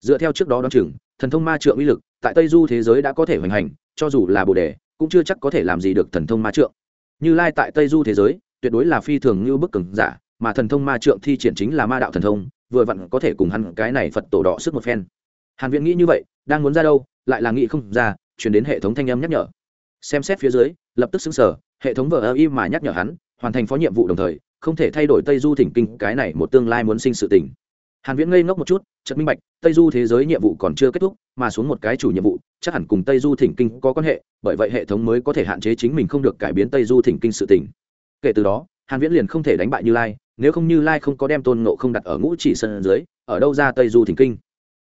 Dựa theo trước đó đoán chừng, thần thông ma trượng uy lực tại tây du thế giới đã có thể hoành hành, cho dù là bồ đề, cũng chưa chắc có thể làm gì được thần thông ma trượng. Như lai tại tây du thế giới, tuyệt đối là phi thường như bức cường giả, mà thần thông ma trượng thi triển chính là ma đạo thần thông, vừa vặn có thể cùng hắn cái này phật tổ đỏ sức một phen. Hàn viễn nghĩ như vậy, đang muốn ra đâu, lại là nghĩ không ra chuyển đến hệ thống thanh âm nhắc nhở. Xem xét phía dưới, lập tức xứng sở hệ thống vờ ơ y mà nhắc nhở hắn, hoàn thành phó nhiệm vụ đồng thời, không thể thay đổi tây du thỉnh kinh, cái này một tương lai muốn sinh sự tình. Hàn viễn ngây ngốc một chút, chợt minh bạch, tây du thế giới nhiệm vụ còn chưa kết thúc, mà xuống một cái chủ nhiệm vụ, chắc hẳn cùng tây du thỉnh kinh có quan hệ, bởi vậy hệ thống mới có thể hạn chế chính mình không được cải biến tây du thỉnh kinh sự tình. Kể từ đó, hàn viễn liền không thể đánh bại như lai, nếu không như lai không có đem tôn ngộ không đặt ở ngũ chỉ sân dưới, ở đâu ra tây du thỉnh kinh?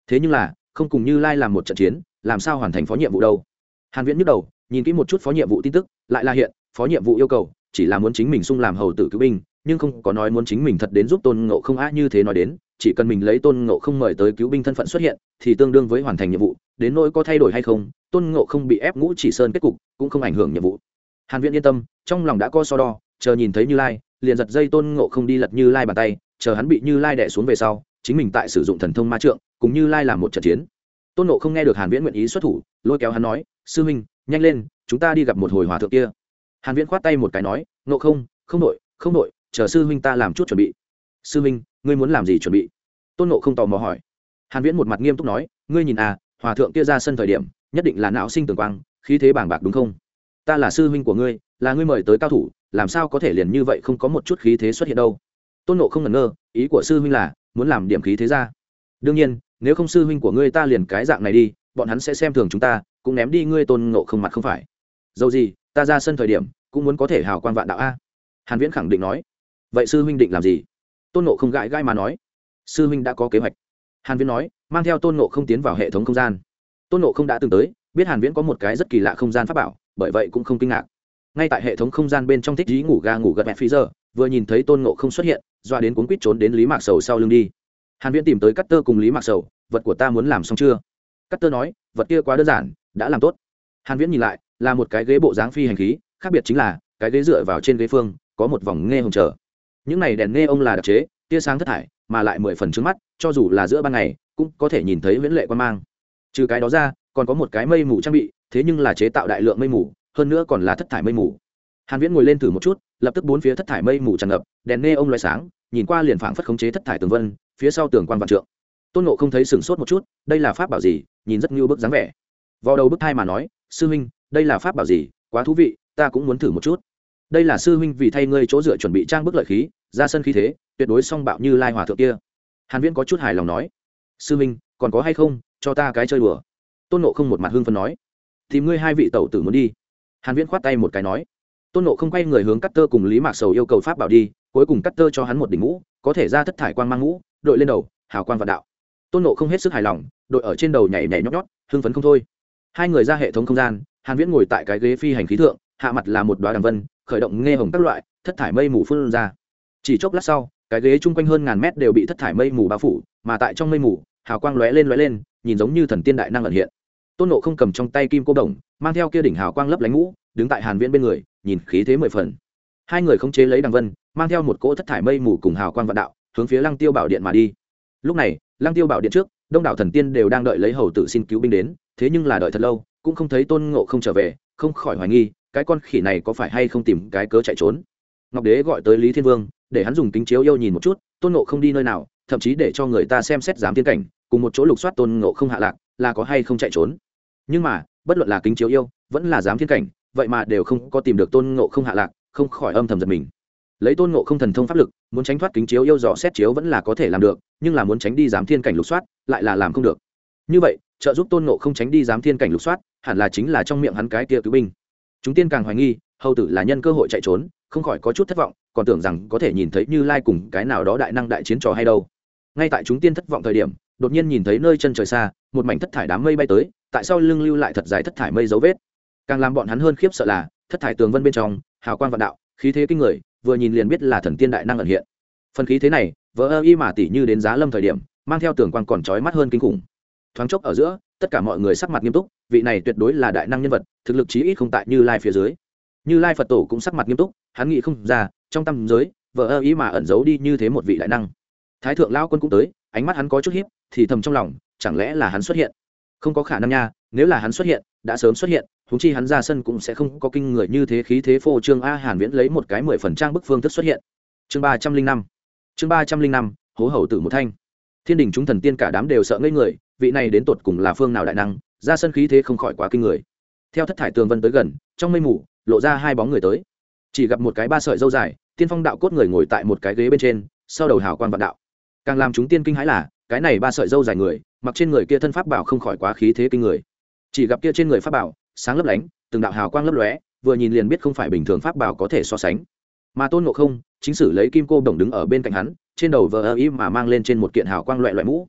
Thế nhưng là không cùng như lai làm một trận chiến, làm sao hoàn thành phó nhiệm vụ đâu? Hàn viễn nhức đầu, nhìn kỹ một chút phó nhiệm vụ tin tức, lại là hiện, phó nhiệm vụ yêu cầu, chỉ là muốn chính mình sung làm hầu tử cứu binh, nhưng không có nói muốn chính mình thật đến giúp tôn ngộ không á như thế nói đến, chỉ cần mình lấy tôn ngộ không mời tới cứu binh thân phận xuất hiện, thì tương đương với hoàn thành nhiệm vụ, đến nỗi có thay đổi hay không, tôn ngộ không bị ép ngũ chỉ sơn kết cục, cũng không ảnh hưởng nhiệm vụ. Hàn viễn yên tâm, trong lòng đã có so đo, chờ nhìn thấy như lai, liền giật dây tôn ngộ không đi lật như lai bàn tay, chờ hắn bị như lai đẻ xuống về sau, chính mình tại sử dụng thần thông ma trượng cùng như lai làm một trận chiến. Tôn ngộ không nghe được hàn viễn nguyện ý xuất thủ, lôi kéo hắn nói, sư huynh, nhanh lên, chúng ta đi gặp một hồi hòa thượng kia. Hàn viễn khoát tay một cái nói, ngộ không không nội không nội chờ sư huynh ta làm chút chuẩn bị. Sư huynh, ngươi muốn làm gì chuẩn bị? Tôn ngộ không tò mò hỏi. Hàn viễn một mặt nghiêm túc nói, ngươi nhìn à hòa thượng kia ra sân thời điểm, nhất định là não sinh tường quang, khí thế bàng bạc đúng không? Ta là sư huynh của ngươi, là ngươi mời tới cao thủ, làm sao có thể liền như vậy không có một chút khí thế xuất hiện đâu? Tôn nộ không ngẩn ngơ, ý của sư huynh là muốn làm điểm khí thế ra. Đương nhiên nếu không sư huynh của ngươi ta liền cái dạng này đi, bọn hắn sẽ xem thường chúng ta, cũng ném đi ngươi tôn ngộ không mặt không phải. Dầu gì, ta ra sân thời điểm, cũng muốn có thể hào quan vạn đạo a. Hàn viễn khẳng định nói. Vậy sư huynh định làm gì? Tôn ngộ không gãi gãi mà nói. Sư huynh đã có kế hoạch. Hàn viễn nói, mang theo tôn ngộ không tiến vào hệ thống không gian. Tôn ngộ không đã từng tới, biết hàn viễn có một cái rất kỳ lạ không gian pháp bảo, bởi vậy cũng không kinh ngạc. Ngay tại hệ thống không gian bên trong thích dí ngủ ga ngủ gật mẹ phi giờ, vừa nhìn thấy tôn ngộ không xuất hiện, doa đến cuốn quýt trốn đến lý mạc sầu sau lưng đi hàn viễn tìm tới cắt tơ cùng lý mạc sầu, vật của ta muốn làm xong chưa? Cắt tơ nói, vật kia quá đơn giản, đã làm tốt. Hàn viễn nhìn lại, là một cái ghế bộ dáng phi hành khí, khác biệt chính là, cái ghế dựa vào trên ghế phương, có một vòng nghe hồng trở. những này đèn nghe ông là đặc chế, tia sáng thất thải, mà lại mười phần trước mắt, cho dù là giữa ban ngày, cũng có thể nhìn thấy viễn lệ quan mang. Trừ cái đó ra, còn có một cái mây mù trang bị, thế nhưng là chế tạo đại lượng mây mù, hơn nữa còn là thất thải mây mù. Hàn viễn ngồi lên thử một chút, lập tức bốn phía thất thải mây mù tràn ngập, đèn nghe ông loài sáng, nhìn qua liền phảng phất khống chế thất thải tường vân phía sau tường quan vạn trượng. Tôn ngộ không thấy sừng sốt một chút, đây là pháp bảo gì? Nhìn rất như bức dáng vẻ. Vào đầu bức thai mà nói, sư huynh, đây là pháp bảo gì? Quá thú vị, ta cũng muốn thử một chút. Đây là sư huynh vì thay ngươi chỗ dựa chuẩn bị trang bức lợi khí, ra sân khí thế, tuyệt đối song bạo như lai hòa thượng kia. Hàn viễn có chút hài lòng nói, sư huynh, còn có hay không? Cho ta cái chơi đùa. Tôn nộ không một mặt hương phân nói, tìm ngươi hai vị tẩu tử muốn đi. Hàn viễn khoát tay một cái nói, tôn nộ không quay người hướng cắt tơ cùng lý mạc sầu yêu cầu pháp bảo đi, cuối cùng cắt tơ cho hắn một đỉnh mũ có thể ra thất thải quang mang mũ đội lên đầu, hào quang vạn đạo. Tôn nộ không hết sức hài lòng, đội ở trên đầu nhảy nhảy nhót nhót, hưng phấn không thôi. Hai người ra hệ thống không gian, hàn viễn ngồi tại cái ghế phi hành khí thượng, hạ mặt là một đoá đằng vân, khởi động nghe hồng các loại, thất thải mây mù phun ra. Chỉ chốc lát sau, cái ghế chung quanh hơn ngàn mét đều bị thất thải mây mù bao phủ, mà tại trong mây mù, hào quang lóe lên lóe lên, nhìn giống như thần tiên đại năng ẩn hiện. Tôn nộ không cầm trong tay kim cô đồng, mang theo kia đỉnh hào quang lấp lánh ngũ, đứng tại hàn viễn bên người, nhìn khí thế mười phần. Hai người không chế lấy đằng vân, mang theo một cỗ thất thải mây mù cùng hào quang vạn đạo hướng phía lăng tiêu bảo điện mà đi. Lúc này, lăng tiêu bảo điện trước, đông đảo thần tiên đều đang đợi lấy hầu tử xin cứu binh đến, thế nhưng là đợi thật lâu, cũng không thấy tôn ngộ không trở về, không khỏi hoài nghi, cái con khỉ này có phải hay không tìm cái cớ chạy trốn. Ngọc đế gọi tới lý thiên vương, để hắn dùng kính chiếu yêu nhìn một chút, tôn ngộ không đi nơi nào, thậm chí để cho người ta xem xét giám tiên cảnh, cùng một chỗ lục soát tôn ngộ không hạ lạc, là có hay không chạy trốn. Nhưng mà, bất luận là kính chiếu yêu, vẫn là giám thiên cảnh, vậy mà đều không có tìm được tôn ngộ không hạ lạc, không khỏi âm thầm giật mình lấy tôn ngộ không thần thông pháp lực, muốn tránh thoát kính chiếu yêu dò xét chiếu vẫn là có thể làm được, nhưng là muốn tránh đi giám thiên cảnh lục soát, lại là làm không được. Như vậy, trợ giúp tôn ngộ không tránh đi giám thiên cảnh lục soát, hẳn là chính là trong miệng hắn cái kia cứu binh. Chúng tiên càng hoài nghi, hầu tử là nhân cơ hội chạy trốn, không khỏi có chút thất vọng, còn tưởng rằng có thể nhìn thấy như lai cùng cái nào đó đại năng đại chiến trò hay đâu. Ngay tại chúng tiên thất vọng thời điểm, đột nhiên nhìn thấy nơi chân trời xa, một mảnh thất thải đám mây bay tới, tại sao lưng lưu lại thật dài thất thải mây dấu vết. Càng làm bọn hắn hơn khiếp sợ là, thất thải tường vân bên trong, hào quang vạn đạo, khí thế kinh người vừa nhìn liền biết là thần tiên đại năng ẩn hiện. Phần khí thế này, vỡ ơ y mà tỉ như đến giá lâm thời điểm, mang theo tường quang còn trói mắt hơn kinh khủng. Thoáng chốc ở giữa, tất cả mọi người sắc mặt nghiêm túc, vị này tuyệt đối là đại năng nhân vật, thực lực chí ít không tại như lai phía dưới. Như lai phật tổ cũng sắc mặt nghiêm túc, hắn nghĩ không ra, trong tâm giới vợ ơ ý mà ẩn giấu đi như thế một vị đại năng. Thái thượng lao quân cũng tới, ánh mắt hắn có chút hiếp, thì thầm trong lòng, chẳng lẽ là hắn xuất hiện? Không có khả năng nha, nếu là hắn xuất hiện, đã sớm xuất hiện huống chi hắn ra sân cũng sẽ không có kinh người như thế khí thế phô trương a hàn viễn lấy một cái mười phần trang bức phương thức xuất hiện. Chương ba trăm linh năm. Chương ba trăm linh năm, hố hầu tử một thanh. Thiên đình chúng thần tiên cả đám đều sợ ngây người, vị này đến tột cùng là phương nào đại năng, ra sân khí thế không khỏi quá kinh người. Theo thất thải tường vân tới gần, trong mây mù, lộ ra hai bóng người tới. Chỉ gặp một cái ba sợi dâu dài, tiên phong đạo cốt người ngồi tại một cái ghế bên trên, sau đầu hào quan vạn đạo. Càng làm chúng tiên kinh hãi là, cái này ba sợi dâu dài người, mặc trên người kia thân pháp bảo không khỏi quá khí thế kinh người. Chỉ gặp kia trên người pháp bảo sáng lấp lánh, từng đạo hào quang lấp lóe, vừa nhìn liền biết không phải bình thường pháp bảo có thể so sánh. Mà tôn ngộ không, chính sử lấy kim cô đồng đứng ở bên cạnh hắn, trên đầu vờ ơ ý mà mang lên trên một kiện hào quang loại loại mũ.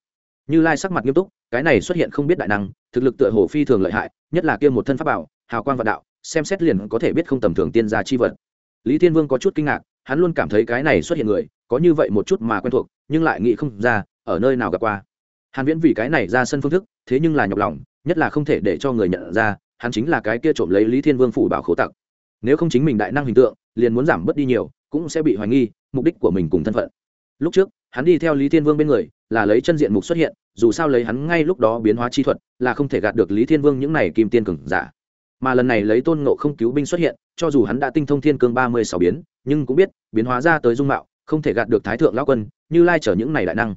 Như lai sắc mặt nghiêm túc, cái này xuất hiện không biết đại năng, thực lực tựa hồ phi thường lợi hại, nhất là kia một thân pháp bảo, hào quang vạn đạo, xem xét liền có thể biết không tầm thường tiên gia chi vật. Lý thiên vương có chút kinh ngạc, hắn luôn cảm thấy cái này xuất hiện người, có như vậy một chút mà quen thuộc, nhưng lại nghĩ không ra, ở nơi nào gặp qua. Hàn viễn vì cái này ra sân phương thức, thế nhưng là nhọc lòng, nhất là không thể để cho người nhận ra hắn chính là cái kia trộm lấy lý thiên vương phủ bảo khổ tặc. Nếu không chính mình đại năng hình tượng, liền muốn giảm bớt đi nhiều, cũng sẽ bị hoài nghi, mục đích của mình cùng thân phận. Lúc trước, hắn đi theo lý thiên vương bên người, là lấy chân diện mục xuất hiện, dù sao lấy hắn ngay lúc đó biến hóa chi thuật, là không thể gạt được lý thiên vương những này kim tiên cường giả. Mà lần này lấy tôn ngộ không cứu binh xuất hiện, cho dù hắn đã tinh thông thiên cương ba mươi sáu biến, nhưng cũng biết, biến hóa ra tới dung mạo, không thể gạt được thái thượng lao quân, như lai chở những này đại năng.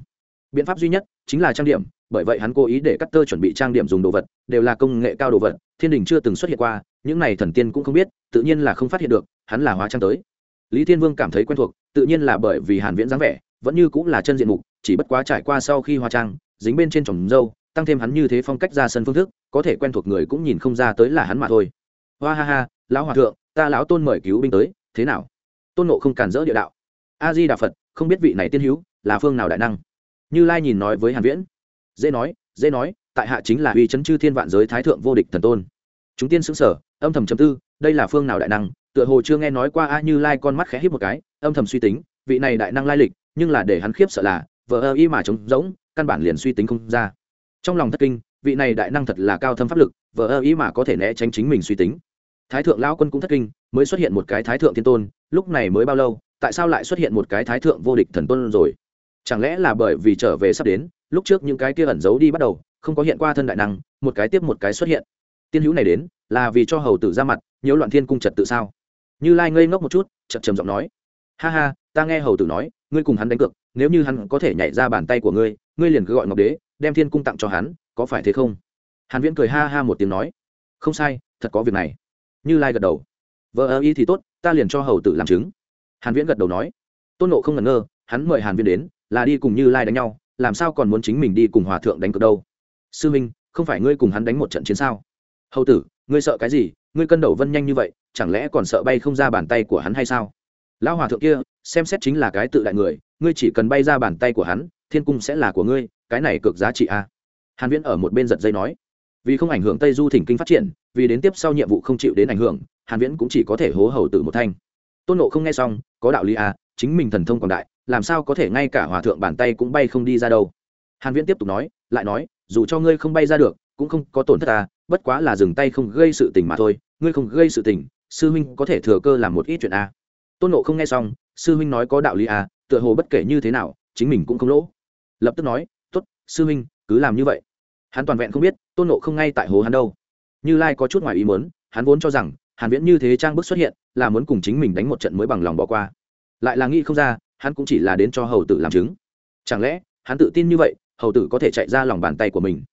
Biện pháp duy nhất chính là trang điểm, bởi vậy hắn cố ý để cắt tơ chuẩn bị trang điểm dùng đồ vật, đều là công nghệ cao đồ vật thiên đình chưa từng xuất hiện qua, những này thần tiên cũng không biết, tự nhiên là không phát hiện được, hắn là hóa trang tới. Lý thiên vương cảm thấy quen thuộc, tự nhiên là bởi vì hàn viễn dáng vẻ, vẫn như cũng là chân diện mục, chỉ bất quá trải qua sau khi hóa trang, dính bên trên trồng dâu, tăng thêm hắn như thế phong cách ra sân phương thức, có thể quen thuộc người cũng nhìn không ra tới là hắn mà thôi. Hoa ha ha, lão hòa thượng, ta lão tôn mời cứu binh tới, thế nào? Tôn nộ không cản rỡ địa đạo. A di đà phật, không biết vị này tiên hữu là phương nào đại năng? Như lai nhìn nói với hàn viễn. Dễ nói dễ nói tại hạ chính là uy chấn chư thiên vạn giới thái thượng vô địch thần tôn. Chúng tiên xứng sở âm thầm chấm tư, đây là phương nào đại năng, tựa hồ chưa nghe nói qua a như lai con mắt khẽ hít một cái, âm thầm suy tính, vị này đại năng lai lịch, nhưng là để hắn khiếp sợ là vợ ơ y mà trống rỗng, căn bản liền suy tính không ra. Trong lòng thất kinh, vị này đại năng thật là cao thâm pháp lực vợ ơ y mà có thể né tránh chính mình suy tính. Thái thượng lao quân cũng thất kinh, mới xuất hiện một cái thái thượng thiên tôn, lúc này mới bao lâu, tại sao lại xuất hiện một cái thái thượng vô địch thần tôn rồi? Chẳng lẽ là bởi vì trở về sắp đến, lúc trước những cái kia ẩn giấu đi bắt đầu không có hiện qua thân đại năng, một cái tiếp một cái xuất hiện. Tiên hữu này đến, là vì cho hầu tử ra mặt, nhiễu loạn thiên cung trật tự sao? Như lai ngây ngốc một chút, chậm trầm giọng nói. Ha ha, ta nghe hầu tử nói, ngươi cùng hắn đánh cược, nếu như hắn có thể nhảy ra bàn tay của ngươi ngươi liền cứ gọi ngọc đế, đem thiên cung tặng cho hắn, có phải thế không? Hàn viễn cười ha ha một tiếng nói. Không sai, thật có việc này. Như lai gật đầu. Vợ ơ y thì tốt, ta liền cho hầu tử làm chứng. Hàn viễn gật đầu nói. Tôn nộ không ngẩn ngơ, hắn mời hàn viễn đến, là đi cùng như lai đánh nhau, làm sao còn muốn chính mình đi cùng hòa thượng đánh cược đâu? Sư minh không phải ngươi cùng hắn đánh một trận chiến sao? Hầu tử, ngươi sợ cái gì? Ngươi cân đầu vân nhanh như vậy, chẳng lẽ còn sợ bay không ra bàn tay của hắn hay sao? Lão hòa thượng kia, xem xét chính là cái tự đại người, ngươi chỉ cần bay ra bàn tay của hắn, thiên cung sẽ là của ngươi, cái này cực giá trị a. À? hàn viễn ở một bên giật dây nói. Vì không ảnh hưởng tây du thỉnh kinh phát triển, vì đến tiếp sau nhiệm vụ không chịu đến ảnh hưởng, hàn viễn cũng chỉ có thể hố hầu tử một thanh. Tôn nộ không nghe xong, có đạo lý à chính mình thần thông quảng đại, làm sao có thể ngay cả hòa thượng bàn tay cũng bay không đi ra đâu? Hàn viễn tiếp tục nói, lại nói dù cho ngươi không bay ra được, cũng không có tổn thất à bất quá là dừng tay không gây sự tình mà thôi, ngươi không gây sự tình, sư huynh có thể thừa cơ làm một ít chuyện à tôn nộ không nghe xong, sư huynh nói có đạo lý à tựa hồ bất kể như thế nào, chính mình cũng không lỗ. Lập tức nói, tốt, sư huynh, cứ làm như vậy. Hắn toàn vẹn không biết, tôn nộ không ngay tại hồ hắn đâu. Như lai có chút ngoài ý muốn, hắn vốn cho rằng, hàn viễn như thế trang bức xuất hiện, là muốn cùng chính mình đánh một trận mới bằng lòng bỏ qua. Lại là nghĩ không ra, hắn cũng chỉ là đến cho hầu tử làm chứng. Chẳng lẽ, hắn tự tin như vậy hầu tử có thể chạy ra lòng bàn tay của mình.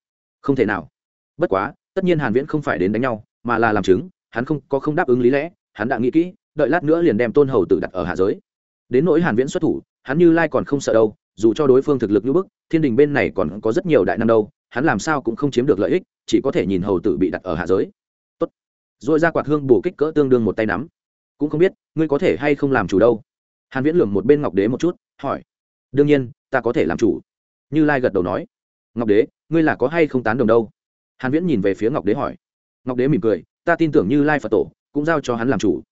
Không thể nào. Bất quá, tất nhiên hàn viễn không phải đến đánh nhau, mà là làm chứng, hắn không có không đáp ứng lý lẽ, hắn đã nghĩ kỹ, đợi lát nữa liền đem tôn hầu tử đặt ở hạ giới. Đến nỗi hàn viễn xuất thủ, hắn như lai còn không sợ đâu, dù cho đối phương thực lực như bức, thiên đình bên này còn có rất nhiều đại năng đâu, hắn làm sao cũng không chiếm được lợi ích, chỉ có thể nhìn hầu tử bị đặt ở hạ giới. Tốt. Rồi ra quạt hương bổ kích cỡ tương đương một tay nắm. Cũng không biết, ngươi có thể hay không làm chủ đâu. Hàn viễn lườm một bên ngọc đế một chút, hỏi. Đương nhiên, ta có thể làm chủ như lai gật đầu nói, ngọc đế, ngươi là có hay không tán đồng đâu? Hàn viễn nhìn về phía ngọc đế hỏi. Ngọc đế mỉm cười, ta tin tưởng như lai phật tổ cũng giao cho hắn làm chủ.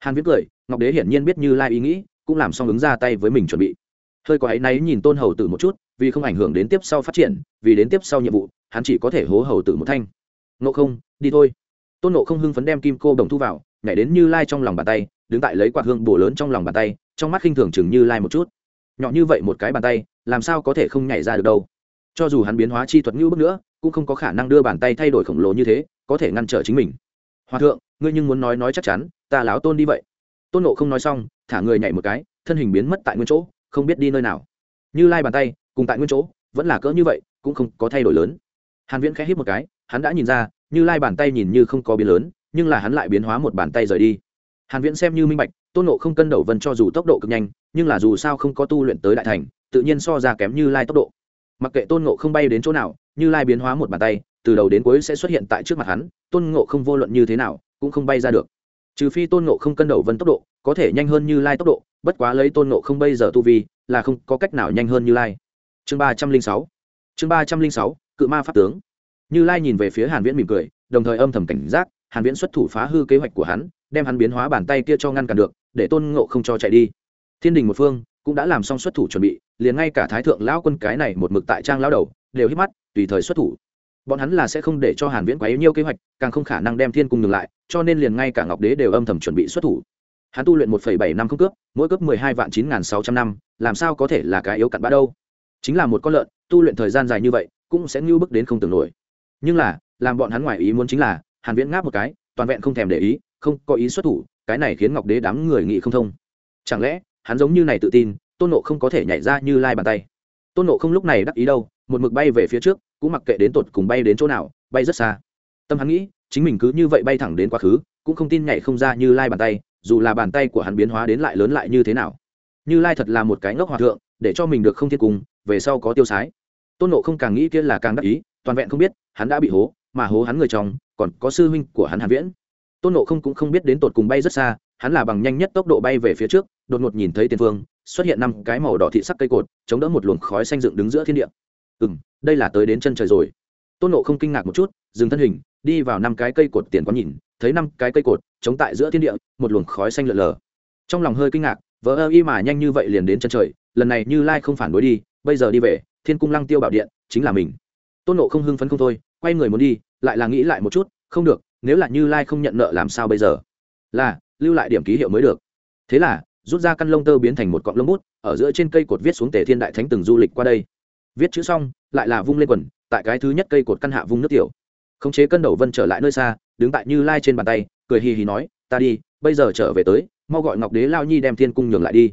Hàn viễn cười, ngọc đế hiển nhiên biết như lai ý nghĩ, cũng làm xong ứng ra tay với mình chuẩn bị. Hơi có ấy náy nhìn tôn hầu tử một chút, vì không ảnh hưởng đến tiếp sau phát triển, vì đến tiếp sau nhiệm vụ, hắn chỉ có thể hố hầu tử một thanh. Nộ không, đi thôi. Tôn nộ không hưng phấn đem kim cô đồng thu vào, nhảy đến như lai trong lòng bàn tay, đứng tại lấy quạt hương bổ lớn trong lòng bàn tay, trong mắt khinh thường chừng như lai một chút. Nhỏ như vậy một cái bàn tay làm sao có thể không nhảy ra được đâu. Cho dù hắn biến hóa chi thuật ngữ bước nữa, cũng không có khả năng đưa bàn tay thay đổi khổng lồ như thế, có thể ngăn trở chính mình. Hòa thượng, ngươi nhưng muốn nói nói chắc chắn, ta láo tôn đi vậy. Tôn nộ không nói xong, thả người nhảy một cái, thân hình biến mất tại nguyên chỗ, không biết đi nơi nào. Như lai bàn tay, cùng tại nguyên chỗ, vẫn là cỡ như vậy, cũng không có thay đổi lớn. Hàn viễn khẽ hít một cái, hắn đã nhìn ra, như lai bàn tay nhìn như không có biến lớn, nhưng là hắn lại biến hóa một bàn tay rời đi. Hàn viễn xem như minh bạch tôn nộ không cân đầu vân cho dù tốc độ cực nhanh, nhưng là dù sao không có tu luyện tới đại thành, tự nhiên so ra kém như lai tốc độ. Mặc kệ tôn nộ không bay đến chỗ nào, như lai biến hóa một bàn tay, từ đầu đến cuối sẽ xuất hiện tại trước mặt hắn, tôn ngộ không vô luận như thế nào, cũng không bay ra được. Trừ phi tôn ngộ không cân đầu vân tốc độ, có thể nhanh hơn như lai tốc độ, bất quá lấy tôn ngộ không bây giờ tu vi, là không có cách nào nhanh hơn như lai. Chương ba trăm linh sáu. Chương ba trăm linh sáu, cự ma pháp tướng. Như lai nhìn về phía hàn viễn mỉm cười, đồng thời âm thầm cảnh giác, hàn viễn xuất thủ phá hư kế hoạch của hắn đem hắn biến hóa bàn tay kia cho ngăn cản được, để tôn ngộ không cho chạy đi. Thiên đình một phương cũng đã làm xong xuất thủ chuẩn bị, liền ngay cả thái thượng lão quân cái này một mực tại trang lão đầu, đều hít mắt, tùy thời xuất thủ. Bọn hắn là sẽ không để cho hàn viễn quá yếu nhiêu kế hoạch, càng không khả năng đem thiên cung ngừng lại, cho nên liền ngay cả ngọc đế đều âm thầm chuẩn bị xuất thủ. Hắn tu luyện một bảy năm không cướp, mỗi cướp mười hai vạn chín nghìn sáu trăm năm, làm sao có thể là cái yếu cặn bã đâu? Chính là một con lợn, tu luyện thời gian dài như vậy, cũng sẽ nhưu bức đến không tưởng nổi. Nhưng là, làm bọn hắn ngoài ý muốn chính là, hàn viễn ngáp một cái, toàn vẹn không thèm để ý không có ý xuất thủ, cái này khiến ngọc đế đám người nghĩ không thông. Chẳng lẽ, hắn giống như này tự tin, tôn nộ không có thể nhảy ra như lai bàn tay? Tôn nộ không lúc này đắc ý đâu, một mực bay về phía trước, cũng mặc kệ đến tột cùng bay đến chỗ nào, bay rất xa. Tâm hắn nghĩ, chính mình cứ như vậy bay thẳng đến quá khứ, cũng không tin nhảy không ra như lai bàn tay, dù là bàn tay của hắn biến hóa đến lại lớn lại như thế nào. Như lai thật là một cái ngốc hòa thượng, để cho mình được không thiên cùng về sau có tiêu sái. Tôn nộ không càng nghĩ kia là càng đắc ý, toàn vẹn không biết, hắn đã bị hố, mà hố hắn người chồng, còn có sư huynh của hắn hàn viễn tôn nộ không cũng không biết đến tột cùng bay rất xa, hắn là bằng nhanh nhất tốc độ bay về phía trước, đột ngột nhìn thấy tiền phương, xuất hiện năm cái màu đỏ thị sắc cây cột, chống đỡ một luồng khói xanh dựng đứng giữa thiên địa. Ừ đây là tới đến chân trời rồi. Tôn nộ không kinh ngạc một chút, dừng thân hình, đi vào năm cái cây cột tiền quán nhìn, thấy năm cái cây cột chống tại giữa thiên địa, một luồng khói xanh lợn lờ. Trong lòng hơi kinh ngạc vỡ ơ y mà nhanh như vậy liền đến chân trời, lần này như lai không phản đối đi, bây giờ đi về, thiên cung lăng tiêu bảo điện chính là mình. Tôn nộ không hưng phấn không thôi, quay người muốn đi, lại là nghĩ lại một chút, không được nếu là như lai không nhận nợ làm sao bây giờ? Là, lưu lại điểm ký hiệu mới được. Thế là, rút ra căn lông tơ biến thành một cọng lông bút, ở giữa trên cây cột viết xuống tề thiên đại thánh từng du lịch qua đây. Viết chữ xong, lại là vung lên quần, tại cái thứ nhất cây cột căn hạ vung nước tiểu. Khống chế cân đầu vân trở lại nơi xa, đứng tại như lai trên bàn tay, cười hì hì nói, ta đi, bây giờ trở về tới, mau gọi ngọc đế lao nhi đem thiên cung nhường lại đi.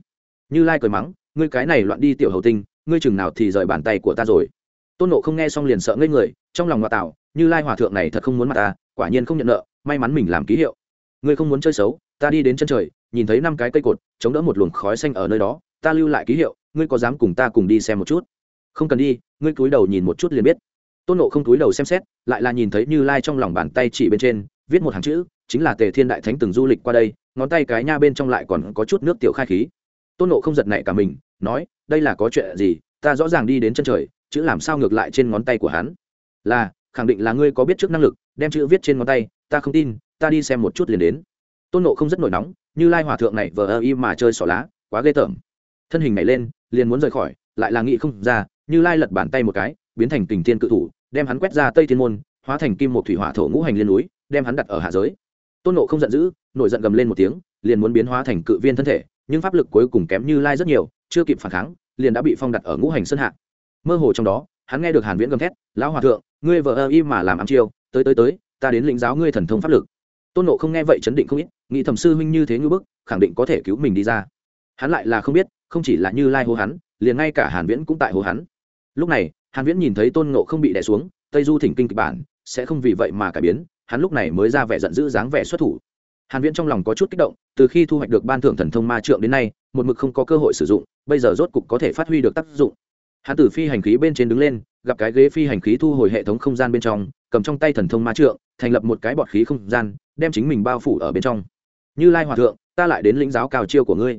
Như lai cười mắng, ngươi cái này loạn đi tiểu hầu tinh, ngươi chừng nào thì rời bàn tay của ta rồi. Tôn nộ không nghe xong liền sợ ngây người, trong lòng ngoại tạo như lai hòa thượng này thật không muốn mặt ta quả nhiên không nhận nợ, may mắn mình làm ký hiệu. Ngươi không muốn chơi xấu, ta đi đến chân trời, nhìn thấy năm cái cây cột, chống đỡ một luồng khói xanh ở nơi đó, ta lưu lại ký hiệu, ngươi có dám cùng ta cùng đi xem một chút? Không cần đi, ngươi cúi đầu nhìn một chút liền biết. Tôn nộ không cúi đầu xem xét, lại là nhìn thấy như lai trong lòng bàn tay chỉ bên trên, viết một hàng chữ, chính là tề thiên đại thánh từng du lịch qua đây, ngón tay cái nha bên trong lại còn có chút nước tiểu khai khí. Tôn nộ không giật nảy cả mình, nói, đây là có chuyện gì, ta rõ ràng đi đến chân trời, chữ làm sao ngược lại trên ngón tay của hắn? Là khẳng định là ngươi có biết trước năng lực, đem chữ viết trên ngón tay, ta không tin, ta đi xem một chút liền đến. Tôn nộ không rất nổi nóng, như lai hòa thượng này vờ ơ y mà chơi xỏ lá, quá ghê tởm. Thân hình này lên, liền muốn rời khỏi, lại là nghĩ không ra, như lai lật bàn tay một cái, biến thành tình thiên cự thủ, đem hắn quét ra tây thiên môn, hóa thành kim một thủy hỏa thổ ngũ hành liên núi, đem hắn đặt ở hạ giới. Tôn nộ không giận dữ, nổi giận gầm lên một tiếng, liền muốn biến hóa thành cự viên thân thể, nhưng pháp lực cuối cùng kém như lai rất nhiều, chưa kịp phản kháng, liền đã bị phong đặt ở ngũ hành sơn hạ. Mơ hồ trong đó, hắn nghe được hàn viễn gầm thét, lão hòa thượng ngươi vợ ơ y mà làm ám chiêu, tới tới tới, ta đến lĩnh giáo ngươi thần thông pháp lực. Tôn nộ không nghe vậy chấn định không ít, nghĩ thẩm sư huynh như thế ngư bức, khẳng định có thể cứu mình đi ra. Hắn lại là không biết, không chỉ là như lai hô hắn, liền ngay cả hàn viễn cũng tại hô hắn. Lúc này, hàn viễn nhìn thấy tôn nộ không bị đè xuống, tây du thỉnh kinh kịch bản, sẽ không vì vậy mà cải biến, hắn lúc này mới ra vẻ giận dữ dáng vẻ xuất thủ. Hàn viễn trong lòng có chút kích động, từ khi thu hoạch được ban thưởng thần thông ma trượng đến nay, một mực không có cơ hội sử dụng, bây giờ rốt cục có thể phát huy được tác dụng. Hắn từ phi hành khí bên trên đứng lên gặp cái ghế phi hành khí thu hồi hệ thống không gian bên trong, cầm trong tay thần thông ma trượng, thành lập một cái bọt khí không gian, đem chính mình bao phủ ở bên trong. Như lai hòa thượng, ta lại đến lĩnh giáo cao chiêu của ngươi.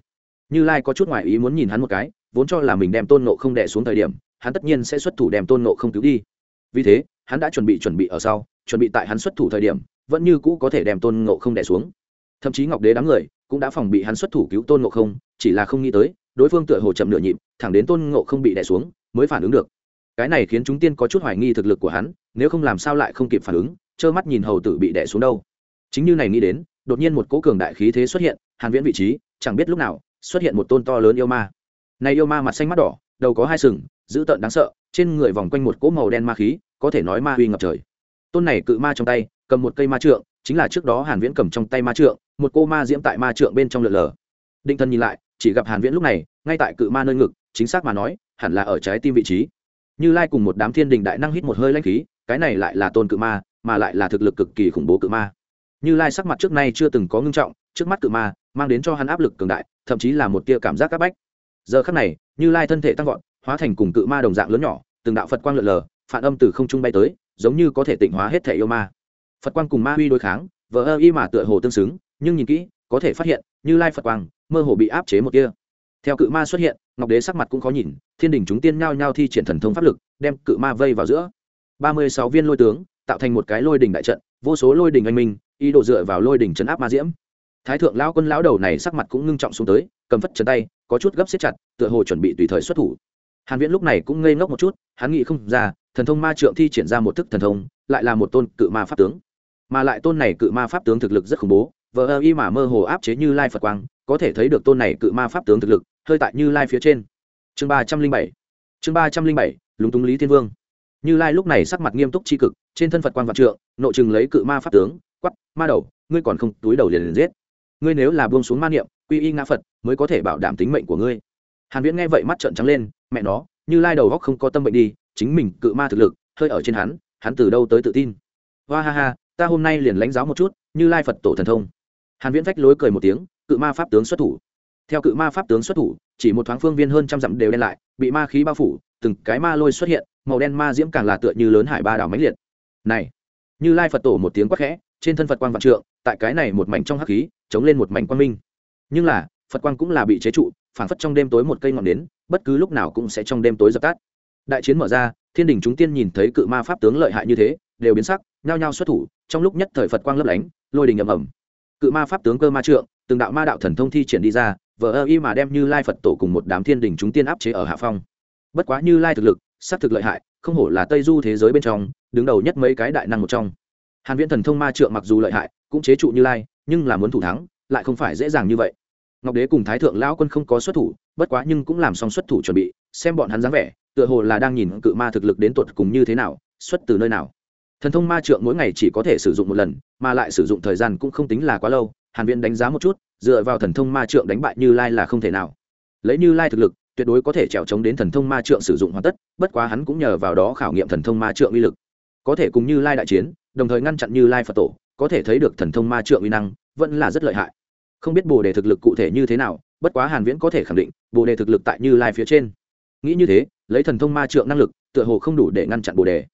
Như lai có chút ngoại ý muốn nhìn hắn một cái, vốn cho là mình đem tôn nộ không đẻ xuống thời điểm, hắn tất nhiên sẽ xuất thủ đem tôn nộ không cứu đi. Vì thế, hắn đã chuẩn bị chuẩn bị ở sau, chuẩn bị tại hắn xuất thủ thời điểm, vẫn như cũ có thể đem tôn nộ không đẻ xuống. Thậm chí ngọc đế đám người cũng đã phòng bị hắn xuất thủ cứu tôn nộ không, chỉ là không nghĩ tới, đối phương tựa hồ chậm nửa nhịp, thẳng đến tôn nộ không bị đẻ xuống, mới phản ứng được cái này khiến chúng tiên có chút hoài nghi thực lực của hắn, nếu không làm sao lại không kịp phản ứng, trơ mắt nhìn hầu tử bị đẻ xuống đâu. Chính như này nghĩ đến, đột nhiên một cỗ cường đại khí thế xuất hiện, hàn viễn vị trí, chẳng biết lúc nào, xuất hiện một tôn to lớn yêu ma. Này yêu ma mặt xanh mắt đỏ, đầu có hai sừng, dữ tợn đáng sợ, trên người vòng quanh một cỗ màu đen ma khí, có thể nói ma uy ngập trời. Tôn này cự ma trong tay, cầm một cây ma trượng, chính là trước đó hàn viễn cầm trong tay ma trượng, một cô ma diễm tại ma trượng bên trong lượn lờ. Định thân nhìn lại, chỉ gặp hàn viễn lúc này, ngay tại cự ma nơi ngực, chính xác mà nói, hẳn là ở trái tim vị trí như lai cùng một đám thiên đình đại năng hít một hơi lãnh khí, cái này lại là tôn cự ma, mà lại là thực lực cực kỳ khủng bố cự ma. Như lai sắc mặt trước nay chưa từng có ngưng trọng, trước mắt cự ma mang đến cho hắn áp lực cường đại, thậm chí là một tia cảm giác áp bách. Giờ khắc này, như lai thân thể tăng vọt, hóa thành cùng cự ma đồng dạng lớn nhỏ, từng đạo phật quang lượn lờ, phản âm từ không trung bay tới, giống như có thể tịnh hóa hết thể yêu ma. Phật quang cùng ma huy đối kháng vỡ ơ y mà tựa hồ tương xứng, nhưng nhìn kỹ, có thể phát hiện, như lai phật quang mơ hồ bị áp chế một kia theo cự ma xuất hiện, ngọc đế sắc mặt cũng khó nhìn, thiên đình chúng tiên nhao nhao thi triển thần thông pháp lực, đem cự ma vây vào giữa. Ba mươi sáu viên lôi tướng, tạo thành một cái lôi đình đại trận, vô số lôi đình anh minh, ý đồ dựa vào lôi đình chấn áp ma diễm. Thái thượng lão quân lão đầu này sắc mặt cũng ngưng trọng xuống tới, cầm phất chân tay, có chút gấp xếp chặt, tựa hồ chuẩn bị tùy thời xuất thủ. Hàn viễn lúc này cũng ngây ngốc một chút, hắn nghĩ không ra, thần thông ma trượng thi triển ra một thức thần thông, lại là một tôn cự ma pháp tướng. Mà lại tôn này cự ma pháp tướng thực lực rất khủng bố, vờ ơ y mà mơ hồ áp chế như lai phật quang, có thể thấy được tôn này cự ma pháp tướng thực lực hơi tại như lai phía trên. Chương ba trăm linh bảy. Chương ba trăm linh bảy, lúng túng lý thiên vương. Như lai lúc này sắc mặt nghiêm túc tri cực, trên thân phật quan vạn trượng nội chừng lấy cự ma pháp tướng quắp ma đầu, ngươi còn không, túi đầu liền liền giết. Ngươi nếu là buông xuống ma niệm, quy y ngã phật, mới có thể bảo đảm tính mệnh của ngươi. Hàn viễn nghe vậy mắt trợn trắng lên, mẹ nó, như lai đầu góc không có tâm bệnh đi, chính mình cự ma thực lực, hơi ở trên hắn hắn từ đâu tới tự tin? Hoa ha ha, ta hôm nay liền lãnh giáo một chút, như lai phật tổ thần thông. Hàn viễn vách lối cười một tiếng, cự ma pháp tướng xuất thủ theo cự ma pháp tướng xuất thủ, chỉ một thoáng phương viên hơn trăm dặm đều đen lại, bị ma khí bao phủ, từng cái ma lôi xuất hiện, màu đen ma diễm càng là tựa như lớn hải ba đảo mãnh liệt. Này, như lai phật tổ một tiếng quắc khẽ, trên thân phật quang vạn trượng, tại cái này một mảnh trong hắc khí, chống lên một mảnh quang minh. Nhưng là, phật quang cũng là bị chế trụ phản phất trong đêm tối một cây ngọn đến bất cứ lúc nào cũng sẽ trong đêm tối dập tắt. Đại chiến mở ra, thiên đình chúng tiên nhìn thấy cự ma pháp tướng lợi hại như thế, đều biến sắc, nhao nhao xuất thủ, trong lúc nhất thời phật quang lấp lánh, lôi đình ầm ầm. Cự ma pháp tướng cơ ma trượng, từng đạo ma đạo thần thông thi triển đi ra vờ ơ y mà đem như lai phật tổ cùng một đám thiên đình chúng tiên áp chế ở hạ phong. Bất quá như lai thực lực s thực lợi hại, không hổ là tây du thế giới bên trong, đứng đầu nhất mấy cái đại năng một trong. Hàn viễn thần thông ma trượng mặc dù lợi hại, cũng chế trụ như lai, nhưng là muốn thủ thắng, lại không phải dễ dàng như vậy. Ngọc đế cùng thái thượng lão quân không có xuất thủ, bất quá nhưng cũng làm xong xuất thủ chuẩn bị, xem bọn hắn dáng vẻ, tựa hồ là đang nhìn cự ma thực lực đến tuột cùng như thế nào, xuất từ nơi nào. Thần thông ma trượng mỗi ngày chỉ có thể sử dụng một lần, mà lại sử dụng thời gian cũng không tính là quá lâu, hàn viễn đánh giá một chút dựa vào thần thông ma trượng đánh bại như lai là không thể nào. Lấy như lai thực lực, tuyệt đối có thể trèo chống đến thần thông ma trượng sử dụng hoàn tất, bất quá hắn cũng nhờ vào đó khảo nghiệm thần thông ma trượng uy lực. Có thể cùng như lai đại chiến, đồng thời ngăn chặn như lai phật tổ, có thể thấy được thần thông ma trượng uy năng, vẫn là rất lợi hại. Không biết bồ đề thực lực cụ thể như thế nào, bất quá hàn viễn có thể khẳng định, bồ đề thực lực tại như lai phía trên. Nghĩ như thế, lấy thần thông ma trượng năng lực, tựa hồ không đủ để ngăn chặn bồ đề.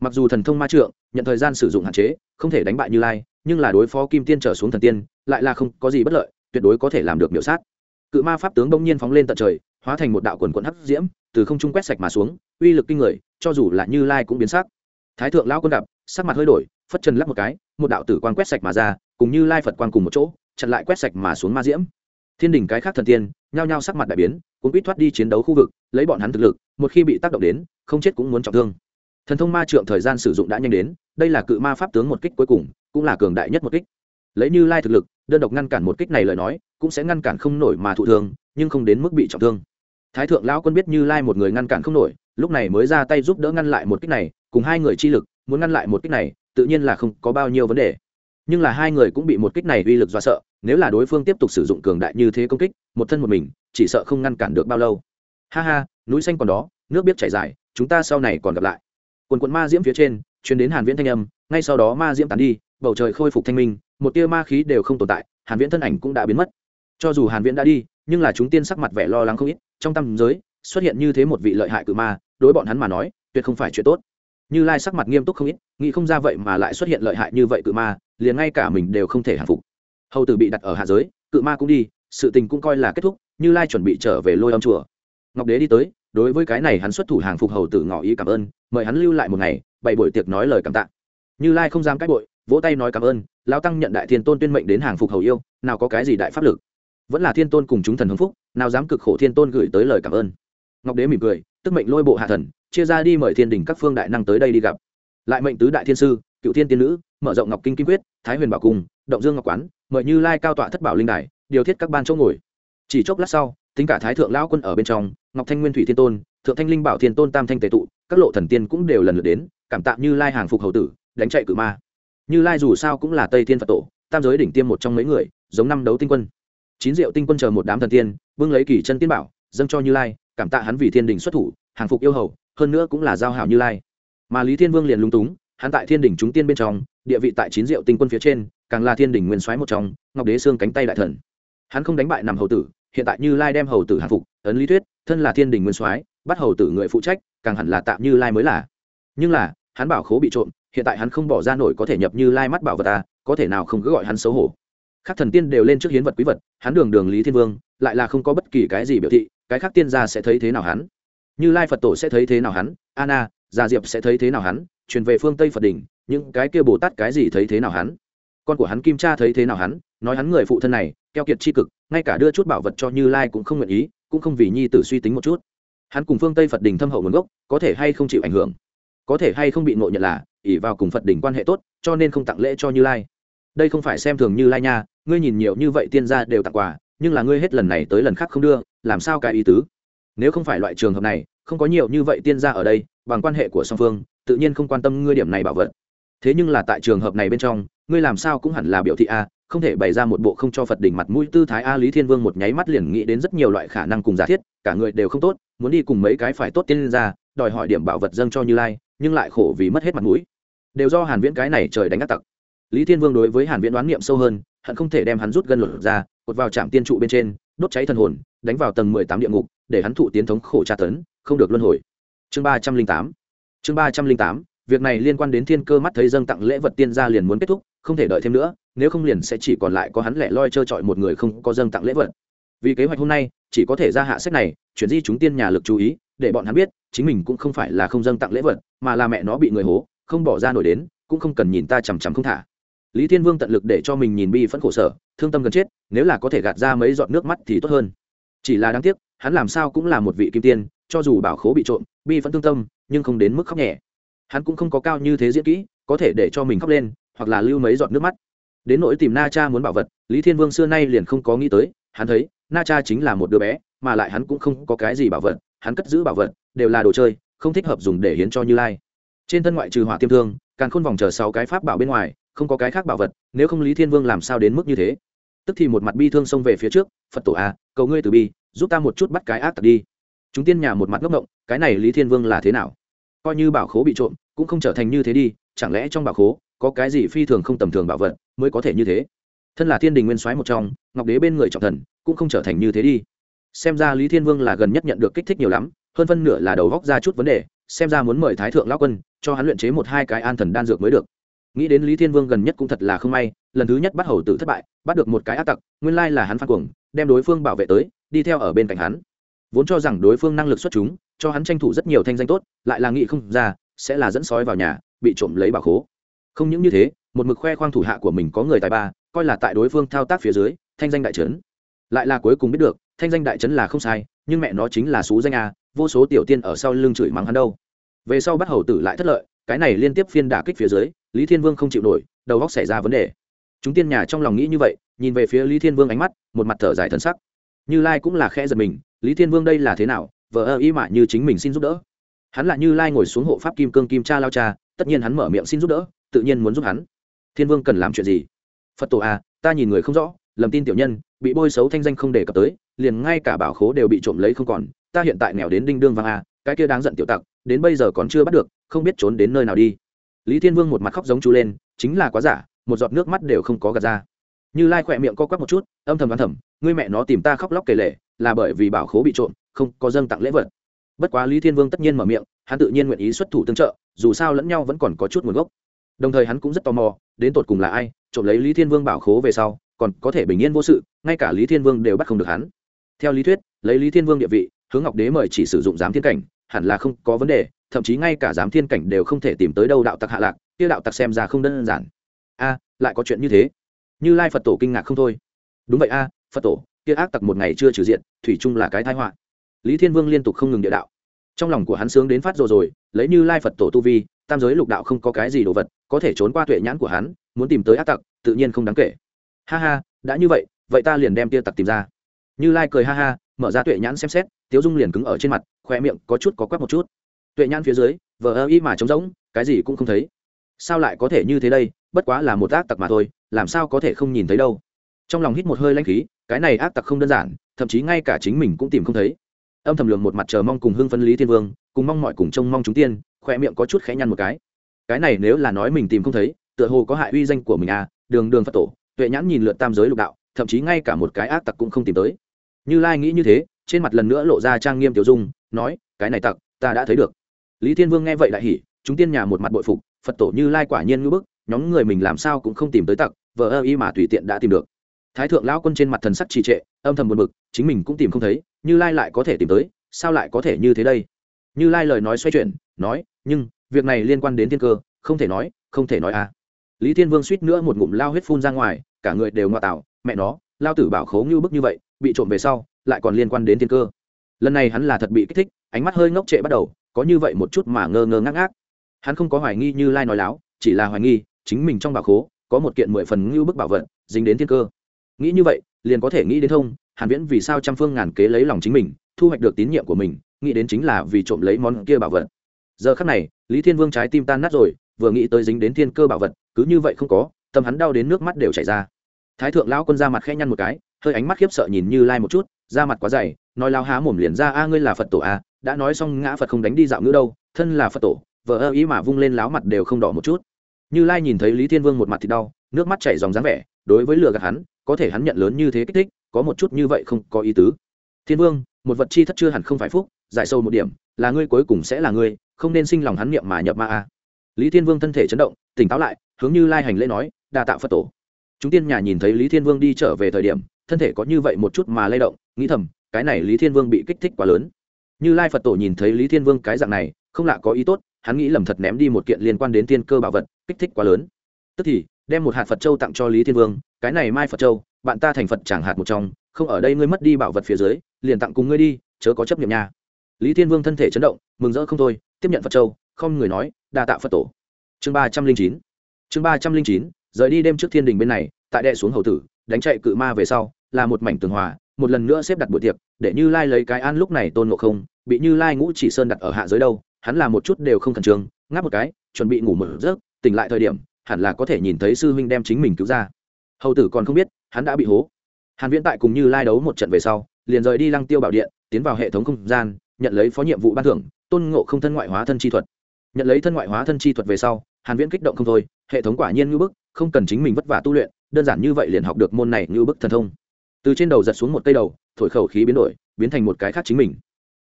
Mặc dù thần thông ma trượng, nhận thời gian sử dụng hạn chế, không thể đánh bại như lai, nhưng là đối phó kim tiên trở xuống thần tiên, lại là không có gì bất lợi tuyệt đối có thể làm được miểu sát. Cự ma pháp tướng bỗng nhiên phóng lên tận trời, hóa thành một đạo quần quận hắc diễm, từ không trung quét sạch mà xuống, uy lực kinh người, cho dù là như lai cũng biến sắc. Thái thượng lão quân gặp sắc mặt hơi đổi, phất chân lắp một cái, một đạo tử quang quét sạch mà ra, cùng như lai phật quang cùng một chỗ, chặn lại quét sạch mà xuống ma diễm. Thiên đình cái khác thần tiên, nhao nhao sắc mặt đại biến cũng quýt thoát đi chiến đấu khu vực, lấy bọn hắn thực lực, một khi bị tác động đến, không chết cũng muốn trọng thương. Thần thông ma trượng thời gian sử dụng đã nhanh đến, đây là cự ma pháp tướng một kích cuối cùng, cũng là cường đại nhất một kích. Lấy như lai thực lực đơn độc ngăn cản một kích này lời nói, cũng sẽ ngăn cản không nổi mà thụ thương, nhưng không đến mức bị trọng thương. Thái thượng lão quân biết như lai một người ngăn cản không nổi, lúc này mới ra tay giúp đỡ ngăn lại một kích này, cùng hai người chi lực, muốn ngăn lại một kích này, tự nhiên là không có bao nhiêu vấn đề. Nhưng là hai người cũng bị một kích này uy lực do sợ, nếu là đối phương tiếp tục sử dụng cường đại như thế công kích, một thân một mình, chỉ sợ không ngăn cản được bao lâu. Ha ha, núi xanh còn đó, nước biết chảy dài, chúng ta sau này còn gặp lại. Quần quận ma diễm phía trên chuyến đến hàn viễn thanh âm, ngay sau đó ma diễm tán đi, bầu trời khôi phục thanh minh một tia ma khí đều không tồn tại, hàn viễn thân ảnh cũng đã biến mất. Cho dù hàn viễn đã đi, nhưng là chúng tiên sắc mặt vẻ lo lắng không ít, trong tâm giới xuất hiện như thế một vị lợi hại cự ma, đối bọn hắn mà nói, tuyệt không phải chuyện tốt. Như lai sắc mặt nghiêm túc không ít, nghĩ không ra vậy mà lại xuất hiện lợi hại như vậy cự ma, liền ngay cả mình đều không thể hàng phục. Hầu tử bị đặt ở hạ giới, cự ma cũng đi, sự tình cũng coi là kết thúc, như lai chuẩn bị trở về lôi âm chùa. Ngọc đế đi tới, đối với cái này hắn xuất thủ hàng phục hầu tử ngỏ ý cảm ơn, mời hắn lưu lại một ngày, bày buổi tiệc nói lời cảm tạ như lai không dám cách bội, vỗ tay nói cảm ơn lao tăng nhận đại thiên tôn tuyên mệnh đến hàng phục hầu yêu, nào có cái gì đại pháp lực. Vẫn là thiên tôn cùng chúng thần hưng phúc, nào dám cực khổ thiên tôn gửi tới lời cảm ơn. Ngọc đế mỉm cười, tức mệnh lôi bộ hạ thần, chia ra đi mời thiên đình các phương đại năng tới đây đi gặp. Lại mệnh tứ đại thiên sư, cựu thiên tiên nữ, mở rộng ngọc kinh kim quyết, thái huyền bảo cung, động dương ngọc quán, mời như lai cao tọa thất bảo linh đài, điều thiết các ban chỗ ngồi. Chỉ chốc lát sau, tính cả thái thượng lão quân ở bên trong, ngọc thanh nguyên thủy thiên tôn, thượng thanh linh bảo thiên tôn tam thanh tề tụ, các lộ thần tiên cũng đều lần lượt đến, cảm tạ như lai hàng phục hầu tử đánh chạy cự ma. Như lai dù sao cũng là tây thiên phật tổ, tam giới đỉnh tiêm một trong mấy người, giống năm đấu tinh quân. Chín diệu tinh quân chờ một đám thần tiên, bưng lấy kỳ chân tiên bảo, dâng cho như lai, cảm tạ hắn vì thiên đình xuất thủ, hàng phục yêu hầu, hơn nữa cũng là giao hảo như lai. Mà lý thiên vương liền lung túng, hắn tại thiên đình chúng tiên bên trong, địa vị tại chín diệu tinh quân phía trên, càng là thiên đình nguyên soái một trong, ngọc đế xương cánh tay đại thần. Hắn không đánh bại nằm hầu tử, hiện tại như lai đem hầu tử hàng phục, ấn lý thuyết, thân là thiên đình nguyên soái, bắt hầu tử người phụ trách, càng hẳn là tạm như lai mới là. Nhưng là, hắn bảo khố bị trộm hiện tại hắn không bỏ ra nổi có thể nhập như lai mắt bảo vật ta có thể nào không cứ gọi hắn xấu hổ. Các thần tiên đều lên trước hiến vật quý vật, hắn đường đường lý thiên vương, lại là không có bất kỳ cái gì biểu thị, cái khác tiên gia sẽ thấy thế nào hắn? Như lai phật tổ sẽ thấy thế nào hắn? Anna, gia diệp sẽ thấy thế nào hắn? Truyền về phương tây phật đình những cái kia bồ tát cái gì thấy thế nào hắn? Con của hắn kim cha thấy thế nào hắn? Nói hắn người phụ thân này, keo kiệt c cực, ngay cả đưa chút bảo vật cho như lai cũng không nguyện ý, cũng không vì nhi tử suy tính một chút. Hắn cùng phương tây phật đình thâm hậu nguồn gốc, có thể hay không chịu ảnh hưởng? Có thể hay không bị ngộ nhận là ỉ vào cùng phật đỉnh quan hệ tốt, cho nên không tặng lễ cho như lai. Đây không phải xem thường như lai nha, ngươi nhìn nhiều như vậy tiên gia đều tặng quà, nhưng là ngươi hết lần này tới lần khác không đưa, làm sao cái ý tứ? Nếu không phải loại trường hợp này, không có nhiều như vậy tiên gia ở đây, bằng quan hệ của song phương, tự nhiên không quan tâm ngươi điểm này bảo vật. Thế nhưng là tại trường hợp này bên trong, ngươi làm sao cũng hẳn là biểu thị a, không thể bày ra một bộ không cho phật đỉnh mặt mũi tư thái a lý thiên vương một nháy mắt liền nghĩ đến rất nhiều loại khả năng cùng giả thiết, cả người đều không tốt, muốn đi cùng mấy cái phải tốt tiên ra đòi hỏi điểm bảo vật dâng cho như lai, nhưng lại khổ vì mất hết mặt mũi đều do hàn viễn cái này trời đánh ác tặc. Lý thiên vương đối với hàn viễn đoán niệm sâu hơn, hận không thể đem hắn rút gân lột ra, cột vào trạm tiên trụ bên trên, đốt cháy thần hồn, đánh vào tầng 18 địa ngục, để hắn thụ tiến thống khổ tra tấn, không được luân hồi. Chương 308 chương 308 việc này liên quan đến thiên cơ mắt thấy dâng tặng lễ vật tiên gia liền muốn kết thúc, không thể đợi thêm nữa, nếu không liền sẽ chỉ còn lại có hắn lẻ loi trơ trọi một người không có dâng tặng lễ vật. Vì kế hoạch hôm nay, chỉ có thể ra hạ sách này, chuyển di chúng tiên nhà lực chú ý, để bọn hắn biết, chính mình cũng không phải là không dâng tặng lễ vật, mà là mẹ nó bị người hố không bỏ ra nổi đến, cũng không cần nhìn ta chằm chằm không thả. Lý thiên vương tận lực để cho mình nhìn bi phẫn khổ sở, thương tâm gần chết, nếu là có thể gạt ra mấy giọt nước mắt thì tốt hơn. Chỉ là đáng tiếc, hắn làm sao cũng là một vị kim tiên, cho dù bảo khố bị trộm, bi phẫn thương tâm, nhưng không đến mức khóc nhẹ. Hắn cũng không có cao như thế diễn kỹ, có thể để cho mình khóc lên, hoặc là lưu mấy giọt nước mắt. Đến nỗi tìm na cha muốn bảo vật, lý thiên vương xưa nay liền không có nghĩ tới, hắn thấy, na cha chính là một đứa bé, mà lại hắn cũng không có cái gì bảo vật, hắn cất giữ bảo vật, đều là đồ chơi, không thích hợp dùng để hiến cho như lai trên thân ngoại trừ hỏa tiêm thương càng khôn vòng chờ sáu cái pháp bảo bên ngoài không có cái khác bảo vật nếu không lý thiên vương làm sao đến mức như thế? Tức thì một mặt bi thương xông về phía trước phật tổ a à, cầu ngươi từ bi giúp ta một chút bắt cái ác tật đi. Chúng tiên nhà một mặt ngốc động cái này lý thiên vương là thế nào? Coi như bảo khố bị trộm cũng không trở thành như thế đi chẳng lẽ trong bảo khố có cái gì phi thường không tầm thường bảo vật mới có thể như thế? Thân là thiên đình nguyên soái một trong ngọc đế bên người trọng thần cũng không trở thành như thế đi. Xem ra lý thiên vương là gần nhất nhận được kích thích nhiều lắm hơn phân nửa là đầu góc ra chút vấn đề xem ra muốn mời thái thượng lão quân, cho hắn luyện chế một hai cái an thần đan dược mới được. Nghĩ đến lý thiên vương gần nhất cũng thật là không may, lần thứ nhất bắt hầu tử thất bại, bắt được một cái ác tặc, nguyên lai là hắn phan cuồng, đem đối phương bảo vệ tới, đi theo ở bên cạnh hắn. Vốn cho rằng đối phương năng lực xuất chúng, cho hắn tranh thủ rất nhiều thanh danh tốt, lại là nghĩ không ra, sẽ là dẫn sói vào nhà, bị trộm lấy bảo khố. Không những như thế, một mực khoe khoang thủ hạ của mình có người tài ba, coi là tại đối phương thao tác phía dưới, thanh danh đại trấn. Lại là cuối cùng biết được thanh danh đại trấn là không sai, nhưng mẹ nó chính là xú danh a, vô số tiểu tiên ở sau lưng chửi mắng hắn đâu. Về sau bắt hầu tử lại thất lợi, cái này liên tiếp phiên đả kích phía dưới, lý thiên vương không chịu nổi, đầu góc xảy ra vấn đề. Chúng tiên nhà trong lòng nghĩ như vậy, nhìn về phía lý thiên vương ánh mắt, một mặt thở dài thân sắc. Như lai cũng là khẽ giật mình, lý thiên vương đây là thế nào vợ ơ ý mạ như chính mình xin giúp đỡ. Hắn là như lai ngồi xuống hộ pháp kim cương kim cha lao cha, tất nhiên hắn mở miệng xin giúp đỡ, tự nhiên muốn giúp hắn. Thiên vương cần làm chuyện gì? Phật tổ à ta nhìn người không rõ lầm tin tiểu nhân, bị bôi xấu thanh danh không đề cập tới, liền ngay cả bảo khố đều bị trộm lấy không còn, ta hiện tại nghèo đến đinh đương vàng à cái kia đáng giận tiểu tặc, đến bây giờ còn chưa bắt được, không biết trốn đến nơi nào đi. Lý thiên vương một mặt khóc giống chú lên, chính là quá giả, một giọt nước mắt đều không có gạt ra. Như lai khỏe miệng co quắp một chút, âm thầm văn thầm, ngươi mẹ nó tìm ta khóc lóc kể lể, là bởi vì bảo khố bị trộm, không có dâng tặng lễ vật. Bất quá lý thiên vương tất nhiên mở miệng, hắn tự nhiên nguyện ý xuất thủ tương trợ, dù sao lẫn nhau vẫn còn có chút nguồn gốc. Đồng thời hắn cũng rất tò mò, đến tột cùng là ai, trộm lấy lý thiên vương bảo khố về sau còn có thể bình yên vô sự, ngay cả lý thiên vương đều bắt không được hắn. Theo lý thuyết, lấy lý thiên vương địa vị, hướng ngọc đế mời chỉ sử dụng giám thiên cảnh, hẳn là không có vấn đề, thậm chí ngay cả giám thiên cảnh đều không thể tìm tới đâu đạo tặc hạ lạc, kia đạo tặc xem ra không đơn giản. A, lại có chuyện như thế. Như lai phật tổ kinh ngạc không thôi. Đúng vậy a, phật tổ, kia ác tặc một ngày chưa trừ diện, thủy chung là cái thái họa. Lý thiên vương liên tục không ngừng địa đạo. Trong lòng của hắn sướng đến phát rồi rồi, lấy như lai phật tổ tu vi, tam giới lục đạo không có cái gì đồ vật, có thể trốn qua tuệ nhãn của hắn, muốn tìm tới ác tặc, tự nhiên không đáng kể ha ha, đã như vậy vậy ta liền đem tia tặc tìm ra. Như lai cười ha ha, mở ra tuệ nhãn xem xét, tiếu dung liền cứng ở trên mặt khoe miệng có chút có quắp một chút. Tuệ nhãn phía dưới, vờ ơ y mà trống rỗng, cái gì cũng không thấy. Sao lại có thể như thế đây, bất quá là một ác tặc mà thôi, làm sao có thể không nhìn thấy đâu. Trong lòng hít một hơi lanh khí, cái này ác tặc không đơn giản, thậm chí ngay cả chính mình cũng tìm không thấy. Âm thầm lượng một mặt chờ mong cùng hưng phân lý thiên vương, cùng mong mọi cùng trông mong chúng tiên khoe miệng có chút khẽ nhăn một cái. Cái này nếu là nói mình tìm không thấy, tựa hồ có hại uy danh của mình à đường đường phật tổ tuệ nhãn nhìn lượt tam giới lục đạo, thậm chí ngay cả một cái ác tặc cũng không tìm tới. Như lai nghĩ như thế, trên mặt lần nữa lộ ra trang nghiêm tiểu dung, nói, cái này tặc, ta đã thấy được. Lý thiên vương nghe vậy đại hỉ, chúng tiên nhà một mặt bội phục, phật tổ như lai quả nhiên ngưỡng bức, nhóm người mình làm sao cũng không tìm tới tặc, vờ ơ y mà tùy tiện đã tìm được. Thái thượng lão quân trên mặt thần sắc trì trệ, âm thầm buồn bực, chính mình cũng tìm không thấy, như lai lại có thể tìm tới, sao lại có thể như thế đây? Như lai lời nói xoay chuyển, nói, nhưng, việc này liên quan đến thiên cơ, không thể nói, không thể nói à lý thiên vương suýt nữa một ngụm lao huyết phun ra ngoài, cả người đều ngoại tạo mẹ nó, lao tử bảo khấu như bức như vậy, bị trộm về sau, lại còn liên quan đến thiên cơ. Lần này hắn là thật bị kích thích, ánh mắt hơi ngốc trệ bắt đầu, có như vậy một chút mà ngơ ngơ ngác ngác. Hắn không có hoài nghi như lai nói láo, chỉ là hoài nghi, chính mình trong bảo khố, có một kiện mười phần ngưu bức bảo vật, dính đến thiên cơ. Nghĩ như vậy, liền có thể nghĩ đến thông, hàn viễn vì sao trăm phương ngàn kế lấy lòng chính mình, thu hoạch được tín nhiệm của mình, nghĩ đến chính là vì trộm lấy món kia bảo vật. Giờ khắc này, lý thiên vương trái tim tan nát rồi vừa nghĩ tới dính đến thiên cơ bảo vật, cứ như vậy không có, tâm hắn đau đến nước mắt đều chảy ra. Thái thượng lão quân ra mặt khẽ nhăn một cái, hơi ánh mắt khiếp sợ nhìn như lai một chút ra mặt quá dày, nói lao há mồm liền ra, a, ngươi là phật tổ a đã nói xong ngã phật không đánh đi dạo ngữ đâu, thân là phật tổ, vợ ơ ý mà vung lên láo mặt đều không đỏ một chút. Như lai nhìn thấy lý thiên vương một mặt thì đau, nước mắt chảy dòng dáng vẻ, đối với lừa gạt hắn, có thể hắn nhận lớn như thế kích thích, có một chút như vậy không có ý tứ. Thiên vương, một vật chi thất chưa hẳn không phải phúc, giải sâu một điểm, là ngươi cuối cùng sẽ là ngươi, không nên sinh lòng hắn niệm mà nhập ma a lý thiên vương thân thể chấn động, tỉnh táo lại, hướng như lai hành lễ nói, đa tạo phật tổ. Chúng tiên nhà nhìn thấy lý thiên vương đi trở về thời điểm, thân thể có như vậy một chút mà lay động, nghĩ thầm, cái này lý thiên vương bị kích thích quá lớn. Như lai phật tổ nhìn thấy lý thiên vương cái dạng này, không lạ có ý tốt, hắn nghĩ lầm thật ném đi một kiện liên quan đến tiên cơ bảo vật, kích thích quá lớn. Tức thì, đem một hạt phật châu tặng cho lý thiên vương, cái này mai phật châu, bạn ta thành phật chẳng hạt một trong, không ở đây ngươi mất đi bảo vật phía dưới, liền tặng cùng ngươi đi, chớ có chấp nhận nha. Lý thiên vương thân thể chấn động, mừng rỡ không thôi tiếp nhận phật châu, không người nói, đa tạ phật tổ. Chương ba trăm linh chín. Chương ba trăm linh chín, rời đi đêm trước thiên đình bên này, tại đệ xuống hầu tử, đánh chạy cự ma về sau, là một mảnh tường hòa, một lần nữa xếp đặt buổi tiệc, để như lai lấy cái an lúc này tôn ngộ không, bị như lai ngũ chỉ sơn đặt ở hạ giới đâu, hắn là một chút đều không khẩn trương, ngáp một cái, chuẩn bị ngủ mở giấc, tỉnh lại thời điểm, hẳn là có thể nhìn thấy sư huynh đem chính mình cứu ra. Hầu tử còn không biết, hắn đã bị hố. Hàn viễn tại cùng như lai đấu một trận về sau, liền rời đi lăng tiêu bảo điện, tiến vào hệ thống không gian, nhận lấy phó nhiệm vụ ban thưởng tôn ngộ không thân ngoại hóa thân chi thuật. Nhận lấy thân ngoại hóa thân chi thuật về sau, hàn viễn kích động không thôi, hệ thống quả nhiên như bức, không cần chính mình vất vả tu luyện, đơn giản như vậy liền học được môn này như bức thần thông. Từ trên đầu giật xuống một cây đầu, thổi khẩu khí biến đổi, biến thành một cái khác chính mình.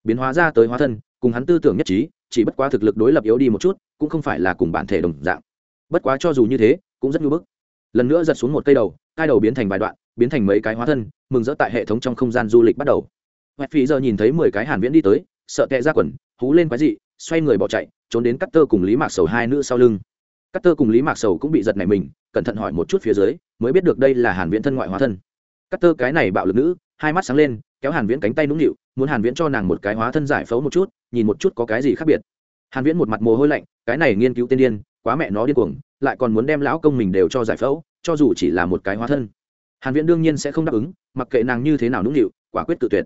Biến hóa ra tới hóa thân, cùng hắn tư tưởng nhất trí, chỉ bất quá thực lực đối lập yếu đi một chút, cũng không phải là cùng bản thể đồng dạng. Bất quá cho dù như thế, cũng rất như bức. Lần nữa giật xuống một cây đầu hai đầu biến thành vài đoạn, biến thành mấy cái hóa thân, mừng rỡ tại hệ thống trong không gian du lịch bắt đầu. Hoẹt phí giờ nhìn thấy mười cái hàn viễn đi tới sợ tệ ra quần, hú lên quái dị, xoay người bỏ chạy, trốn đến cắt tơ cùng lý mạc sầu hai nữ sau lưng. Cắt tơ cùng lý mạc sầu cũng bị giật này mình, cẩn thận hỏi một chút phía dưới, mới biết được đây là hàn viễn thân ngoại hóa thân. Cắt tơ cái này bạo lực nữ, hai mắt sáng lên, kéo hàn viễn cánh tay nũng nịu, muốn hàn viễn cho nàng một cái hóa thân giải phẫu một chút, nhìn một chút có cái gì khác biệt. Hàn viễn một mặt mồ hôi lạnh, cái này nghiên cứu tiên điên, quá mẹ nó điên cuồng, lại còn muốn đem lão công mình đều cho giải phẫu, cho dù chỉ là một cái hóa thân. Hàn viễn đương nhiên sẽ không đáp ứng, mặc kệ nàng như thế nào nũng nịu, quả quyết tự tuyệt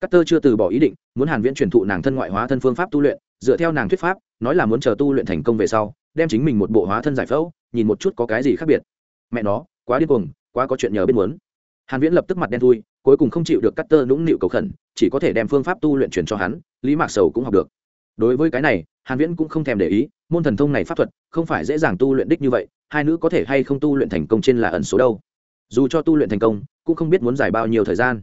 cắt tơ chưa từ bỏ ý định, muốn hàn viễn truyền thụ nàng thân ngoại hóa thân phương pháp tu luyện, dựa theo nàng thuyết pháp, nói là muốn chờ tu luyện thành công về sau, đem chính mình một bộ hóa thân giải phẫu, nhìn một chút có cái gì khác biệt. Mẹ nó, quá điên cuồng, quá có chuyện nhờ biết muốn. Hàn viễn lập tức mặt đen thui, cuối cùng không chịu được cắt tơ nũng nịu cầu khẩn, chỉ có thể đem phương pháp tu luyện truyền cho hắn, lý mạc sầu cũng học được. Đối với cái này, hàn viễn cũng không thèm để ý, môn thần thông này pháp thuật, không phải dễ dàng tu luyện đích như vậy, hai nữ có thể hay không tu luyện thành công trên là ẩn số đâu. Dù cho tu luyện thành công, cũng không biết muốn giải bao nhiêu thời gian.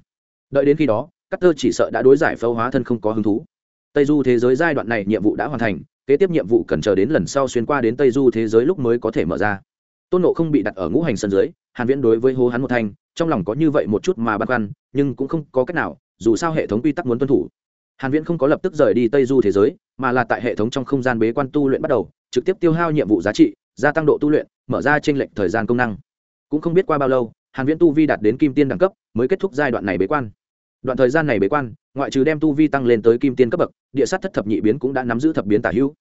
Đợi đến khi đó cắt tơ chỉ sợ đã đối giải phẫu hóa thân không có hứng thú. Tây du thế giới giai đoạn này nhiệm vụ đã hoàn thành, kế tiếp nhiệm vụ cần chờ đến lần sau xuyên qua đến tây du thế giới lúc mới có thể mở ra. Tôn nộ không bị đặt ở ngũ hành sân dưới, hàn viễn đối với hô hắn một thanh, trong lòng có như vậy một chút mà băn khoăn, nhưng cũng không có cách nào, dù sao hệ thống quy tắc muốn tuân thủ. Hàn viễn không có lập tức rời đi tây du thế giới, mà là tại hệ thống trong không gian bế quan tu luyện bắt đầu, trực tiếp tiêu hao nhiệm vụ giá trị, gia tăng độ tu luyện, mở ra chênh lệnh thời gian công năng. Cũng không biết qua bao lâu, hàn viễn tu vi đạt đến kim tiên đẳng cấp, mới kết thúc giai đoạn này bế quan đoạn thời gian này bế quan, ngoại trừ đem tu vi tăng lên tới kim tiên cấp bậc, địa sát thất thập nhị biến cũng đã nắm giữ thập biến tả hữu.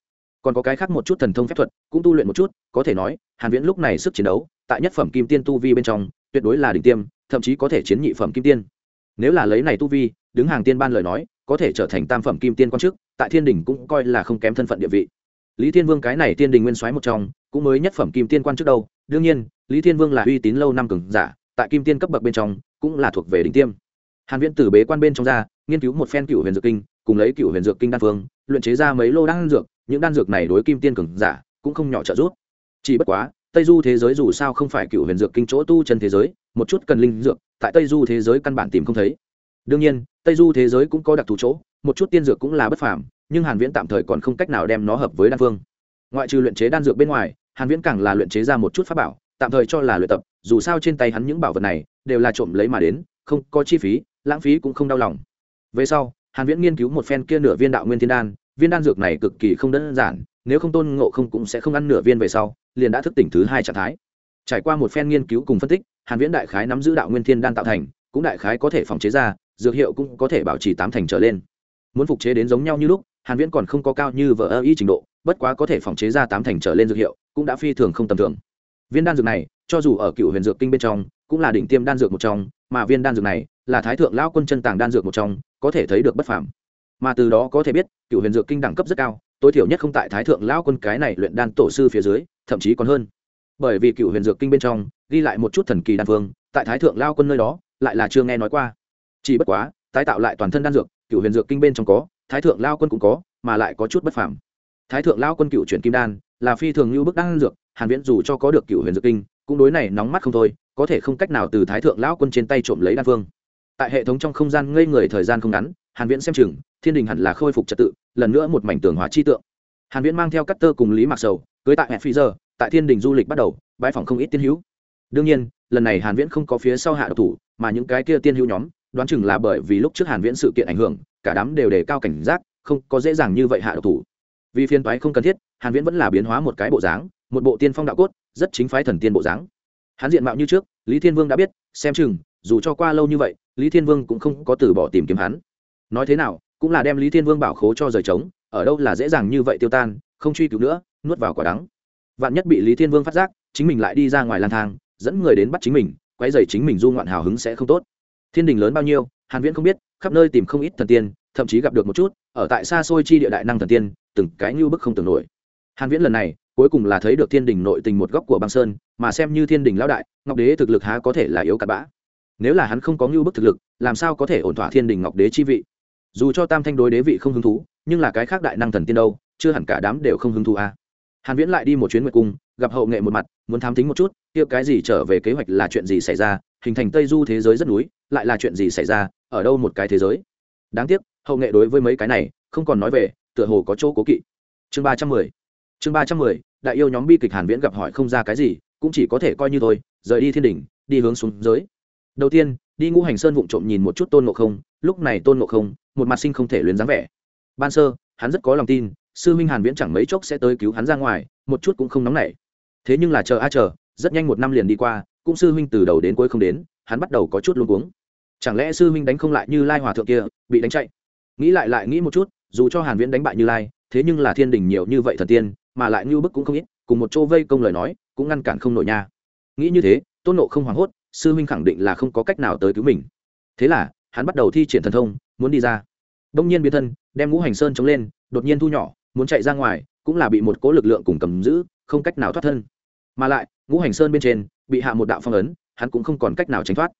Còn có cái khác một chút thần thông phép thuật, cũng tu luyện một chút, có thể nói, hàn viễn lúc này sức chiến đấu, tại nhất phẩm kim tiên tu vi bên trong, tuyệt đối là đỉnh tiêm, thậm chí có thể chiến nhị phẩm kim tiên. Nếu là lấy này tu vi, đứng hàng tiên ban lời nói, có thể trở thành tam phẩm kim tiên quan chức, tại thiên đình cũng coi là không kém thân phận địa vị. Lý thiên vương cái này tiên đình nguyên soái một trong, cũng mới nhất phẩm kim tiên quan chức đâu. Đương nhiên, lý thiên vương là uy tín lâu năm cường giả, tại kim tiên cấp bậc bên trong, cũng là thuộc về đỉnh tiêm hàn viễn từ bế quan bên trong ra, nghiên cứu một phen cựu huyền dược kinh, cùng lấy cựu huyền dược kinh đan phương, luyện chế ra mấy lô đan dược, những đan dược này đối kim tiên cường giả cũng không nhỏ trợ giúp. Chỉ bất quá, tây du thế giới dù sao không phải cựu huyền dược kinh chỗ tu chân thế giới, một chút cần linh dược, tại tây du thế giới căn bản tìm không thấy. Đương nhiên, tây du thế giới cũng có đặc thù chỗ, một chút tiên dược cũng là bất phàm, nhưng hàn viễn tạm thời còn không cách nào đem nó hợp với đan phương. Ngoại trừ luyện chế đan dược bên ngoài, hàn viễn càng là luyện chế ra một chút pháp bảo, tạm thời cho là luyện tập, dù sao trên tay hắn những bảo vật này đều là trộm lấy mà đến, không có chi phí lãng phí cũng không đau lòng. Về sau, hàn viễn nghiên cứu một phen kia nửa viên đạo nguyên thiên đan, viên đan dược này cực kỳ không đơn giản, nếu không tôn ngộ không cũng sẽ không ăn nửa viên về sau, liền đã thức tỉnh thứ hai trạng thái. Trải qua một phen nghiên cứu cùng phân tích, hàn viễn đại khái nắm giữ đạo nguyên thiên đan tạo thành, cũng đại khái có thể phòng chế ra, dược hiệu cũng có thể bảo trì tám thành trở lên. Muốn phục chế đến giống nhau như lúc, hàn viễn còn không có cao như vợ ơ y trình độ, bất quá có thể phòng chế ra tám thành trở lên dược hiệu, cũng đã phi thường không tầm thường. Viên đan dược này, cho dù ở cựu huyền dược kinh bên trong, cũng là đỉnh tiêm đan dược một trong, mà viên đan dược này là thái thượng lão quân chân tàng đan dược một trong, có thể thấy được bất phàm. Mà từ đó có thể biết, cựu huyền dược kinh đẳng cấp rất cao, tối thiểu nhất không tại thái thượng lão quân cái này luyện đan tổ sư phía dưới, thậm chí còn hơn. Bởi vì cựu huyền dược kinh bên trong, ghi lại một chút thần kỳ đan phương, tại thái thượng lao quân nơi đó, lại là chưa nghe nói qua. Chỉ bất quá, tái tạo lại toàn thân đan dược, cựu huyền dược kinh bên trong có, thái thượng lao quân cũng có, mà lại có chút bất phàm. Thái thượng lao quân cựu chuyển kim đan, là phi thường lưu bức đan dược, hàn viễn dù cho có được cựu huyền dược kinh, cũng đối này nóng mắt không thôi, có thể không cách nào từ thái thượng lão quân trên tay trộm lấy đan phương tại hệ thống trong không gian ngây người thời gian không ngắn, hàn viễn xem chừng, thiên đình hẳn là khôi phục trật tự, lần nữa một mảnh tường hóa chi tượng. Hàn viễn mang theo cắt tơ cùng lý mặc sầu, cưới tại hẹn phi giờ, tại thiên đình du lịch bắt đầu, bãi phòng không ít tiên hữu. Đương nhiên, lần này hàn viễn không có phía sau hạ độc thủ, mà những cái kia tiên hữu nhóm, đoán chừng là bởi vì lúc trước hàn viễn sự kiện ảnh hưởng, cả đám đều đề cao cảnh giác, không có dễ dàng như vậy hạ độc thủ. Vì phiên toái không cần thiết, hàn viễn vẫn là biến hóa một cái bộ dáng, một bộ tiên phong đạo cốt, rất chính phái thần tiên bộ dáng. Hắn diện mạo như trước, lý thiên vương đã biết, xem chừng, dù cho qua lâu như vậy lý thiên vương cũng không có từ bỏ tìm kiếm hắn. Nói thế nào, cũng là đem lý thiên vương bảo khố cho rời trống, ở đâu là dễ dàng như vậy tiêu tan, không truy cứu nữa, nuốt vào quả đắng. Vạn nhất bị lý thiên vương phát giác, chính mình lại đi ra ngoài lang thang, dẫn người đến bắt chính mình quay dày chính mình du ngoạn hào hứng sẽ không tốt. Thiên đình lớn bao nhiêu, hàn viễn không biết, khắp nơi tìm không ít thần tiên, thậm chí gặp được một chút, ở tại xa xôi chi địa đại năng thần tiên, từng cái như bức không tưởng nổi. Hàn viễn lần này, cuối cùng là thấy được thiên đình nội tình một góc của băng sơn, mà xem như thiên đình lão đại, ngọc đế thực lực há có thể là yếu cặn bã nếu là hắn không có ngưu bức thực lực, làm sao có thể ổn thỏa thiên đình ngọc đế chi vị? Dù cho tam thanh đối đế vị không hứng thú, nhưng là cái khác đại năng thần tiên đâu, chưa hẳn cả đám đều không hứng thú à. hàn viễn lại đi một chuyến nguyệt cung, gặp hậu nghệ một mặt, muốn thám tính một chút, kia cái gì trở về kế hoạch là chuyện gì xảy ra, hình thành tây du thế giới rất núi, lại là chuyện gì xảy ra, ở đâu một cái thế giới? Đáng tiếc, hậu nghệ đối với mấy cái này, không còn nói về, tựa hồ có chỗ cố kỵ. Chương ba trăm mười. Chương ba trăm mười, đại yêu nhóm bi kịch hàn viễn gặp hỏi không ra cái gì, cũng chỉ có thể coi như thôi, rời đi thiên đỉnh đi hướng xuống giới đầu tiên, đi ngũ hành sơn vụng trộm nhìn một chút tôn ngộ không, lúc này tôn ngộ không, một mặt sinh không thể luyến dáng vẻ. Ban sơ, hắn rất có lòng tin, sư huynh hàn viễn chẳng mấy chốc sẽ tới cứu hắn ra ngoài, một chút cũng không nóng nảy. Thế nhưng là chờ a chờ, rất nhanh một năm liền đi qua, cũng sư huynh từ đầu đến cuối không đến, hắn bắt đầu có chút luống cuống. Chẳng lẽ sư huynh đánh không lại như lai hòa thượng kia, bị đánh chạy? Nghĩ lại lại nghĩ một chút, dù cho hàn viễn đánh bại như lai, thế nhưng là thiên đình nhiều như vậy thần tiên, mà lại như bức cũng không ít, cùng một chỗ vây công lời nói, cũng ngăn cản không nổi nha. Nghĩ như thế, tôn nộ không hoảng hốt sư huynh khẳng định là không có cách nào tới cứu mình. Thế là, hắn bắt đầu thi triển thần thông, muốn đi ra. Đông nhiên biến thân, đem ngũ hành sơn chống lên, đột nhiên thu nhỏ, muốn chạy ra ngoài, cũng là bị một cố lực lượng cùng cầm giữ, không cách nào thoát thân. Mà lại, ngũ hành sơn bên trên, bị hạ một đạo phong ấn, hắn cũng không còn cách nào tránh thoát.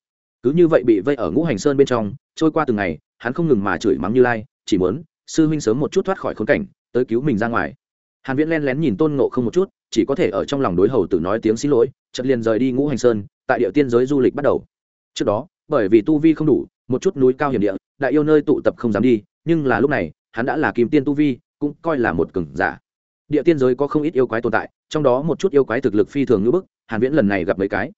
Cứ như vậy bị vây ở ngũ hành sơn bên trong, trôi qua từng ngày, hắn không ngừng mà chửi mắng như lai, chỉ muốn, sư huynh sớm một chút thoát khỏi khốn cảnh, tới cứu mình ra ngoài. Hàn viễn len lén nhìn tôn ngộ không một chút, chỉ có thể ở trong lòng đối hầu tử nói tiếng xin lỗi, chợt liền rời đi ngũ hành sơn tại địa tiên giới du lịch bắt đầu. Trước đó, bởi vì tu vi không đủ, một chút núi cao hiểm địa, đại yêu nơi tụ tập không dám đi, nhưng là lúc này, hắn đã là kim tiên tu vi, cũng coi là một cường giả. Địa tiên giới có không ít yêu quái tồn tại, trong đó một chút yêu quái thực lực phi thường như bức, hàn viễn lần này gặp mấy cái.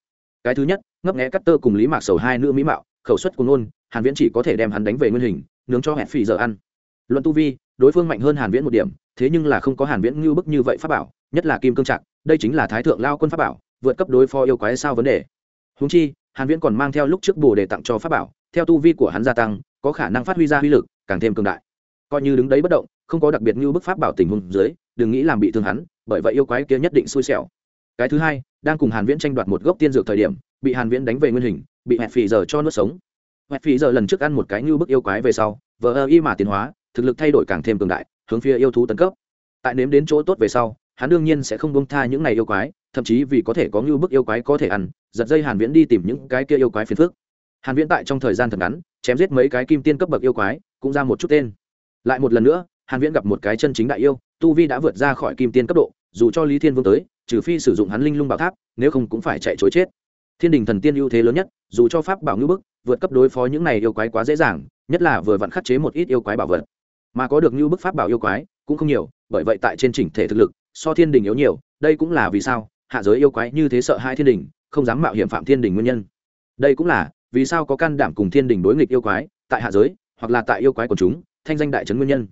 Cái thứ nhất, ngấp nghé cắt tơ cùng lý mạc sầu hai nữ mỹ mạo, khẩu suất cùng luôn hàn viễn chỉ có thể đem hắn đánh về nguyên hình, nướng cho hẹn phì giờ ăn. Luận tu vi, đối phương mạnh hơn hàn viễn một điểm, thế nhưng là không có hàn viễn như bức như vậy pháp bảo, nhất là kim cương trạng đây chính là thái thượng lao quân pháp bảo, vượt cấp đối phó yêu quái sao vấn đề huống chi, hàn viễn còn mang theo lúc trước bồ đề tặng cho pháp bảo, theo tu vi của hắn gia tăng, có khả năng phát huy ra uy lực càng thêm cường đại. Coi như đứng đấy bất động, không có đặc biệt như bức pháp bảo tình huống dưới, đừng nghĩ làm bị thương hắn, bởi vậy yêu quái kia nhất định xui xẻo. Cái thứ hai, đang cùng hàn viễn tranh đoạt một gốc tiên dược thời điểm, bị hàn viễn đánh về nguyên hình, bị hẹn phì giờ cho nuốt sống. Hẹn phì giờ lần trước ăn một cái như bức yêu quái về sau, vờ ơ y mà tiến hóa, thực lực thay đổi càng thêm cường đại, hướng phía yêu thú tấn cấp. Tại nếm đến chỗ tốt về sau, hắn đương nhiên sẽ không buông tha những này yêu quái, thậm chí vì có thể có như bức yêu quái có thể ăn giật dây hàn viễn đi tìm những cái kia yêu quái phiền phức. Hàn viễn tại trong thời gian thật ngắn, chém giết mấy cái kim tiên cấp bậc yêu quái, cũng ra một chút tên. Lại một lần nữa, hàn viễn gặp một cái chân chính đại yêu, tu vi đã vượt ra khỏi kim tiên cấp độ, dù cho lý thiên vương tới, trừ phi sử dụng hắn linh lung bảo tháp, nếu không cũng phải chạy chối chết. Thiên đình thần tiên ưu thế lớn nhất, dù cho pháp bảo ngữ bức, vượt cấp đối phó những này yêu quái quá dễ dàng, nhất là vừa vặn khắc chế một ít yêu quái bảo vật. Mà có được như bức pháp bảo yêu quái, cũng không nhiều, bởi vậy tại trên chỉnh thể thực lực, so thiên đình yếu nhiều, đây cũng là vì sao, hạ giới yêu quái như thế sợ hai thiên đình không dám mạo hiểm phạm thiên đình nguyên nhân. Đây cũng là vì sao có can đảm cùng thiên đình đối nghịch yêu quái, tại hạ giới, hoặc là tại yêu quái của chúng, thanh danh đại trấn nguyên nhân.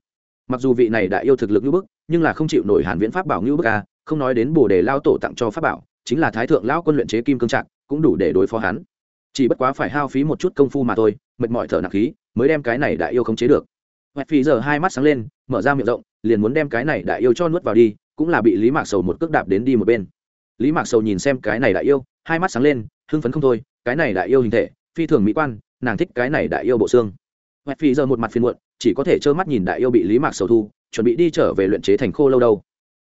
Mặc dù vị này đại yêu thực lực ngữ bức, nhưng là không chịu nổi hàn viễn pháp bảo ngữ bức a, không nói đến bồ đề lao tổ tặng cho pháp bảo, chính là thái thượng lão quân luyện chế kim cương trạng cũng đủ để đối phó hắn. Chỉ bất quá phải hao phí một chút công phu mà thôi, mệt mỏi thở nặng khí, mới đem cái này đại yêu không chế được. Hoẹt phí giờ hai mắt sáng lên, mở ra miệng rộng, liền muốn đem cái này đại yêu cho nuốt vào đi, cũng là bị lý mạc sầu một cước đạp đến đi một bên lý mạc sầu nhìn xem cái này đại yêu, hai mắt sáng lên, hưng phấn không thôi, cái này đại yêu hình thể, phi thường mỹ quan, nàng thích cái này đại yêu bộ xương. Hoẹt Phi giờ một mặt phiền muộn, chỉ có thể trơ mắt nhìn đại yêu bị lý mạc sầu thu, chuẩn bị đi trở về luyện chế thành khô lâu đâu.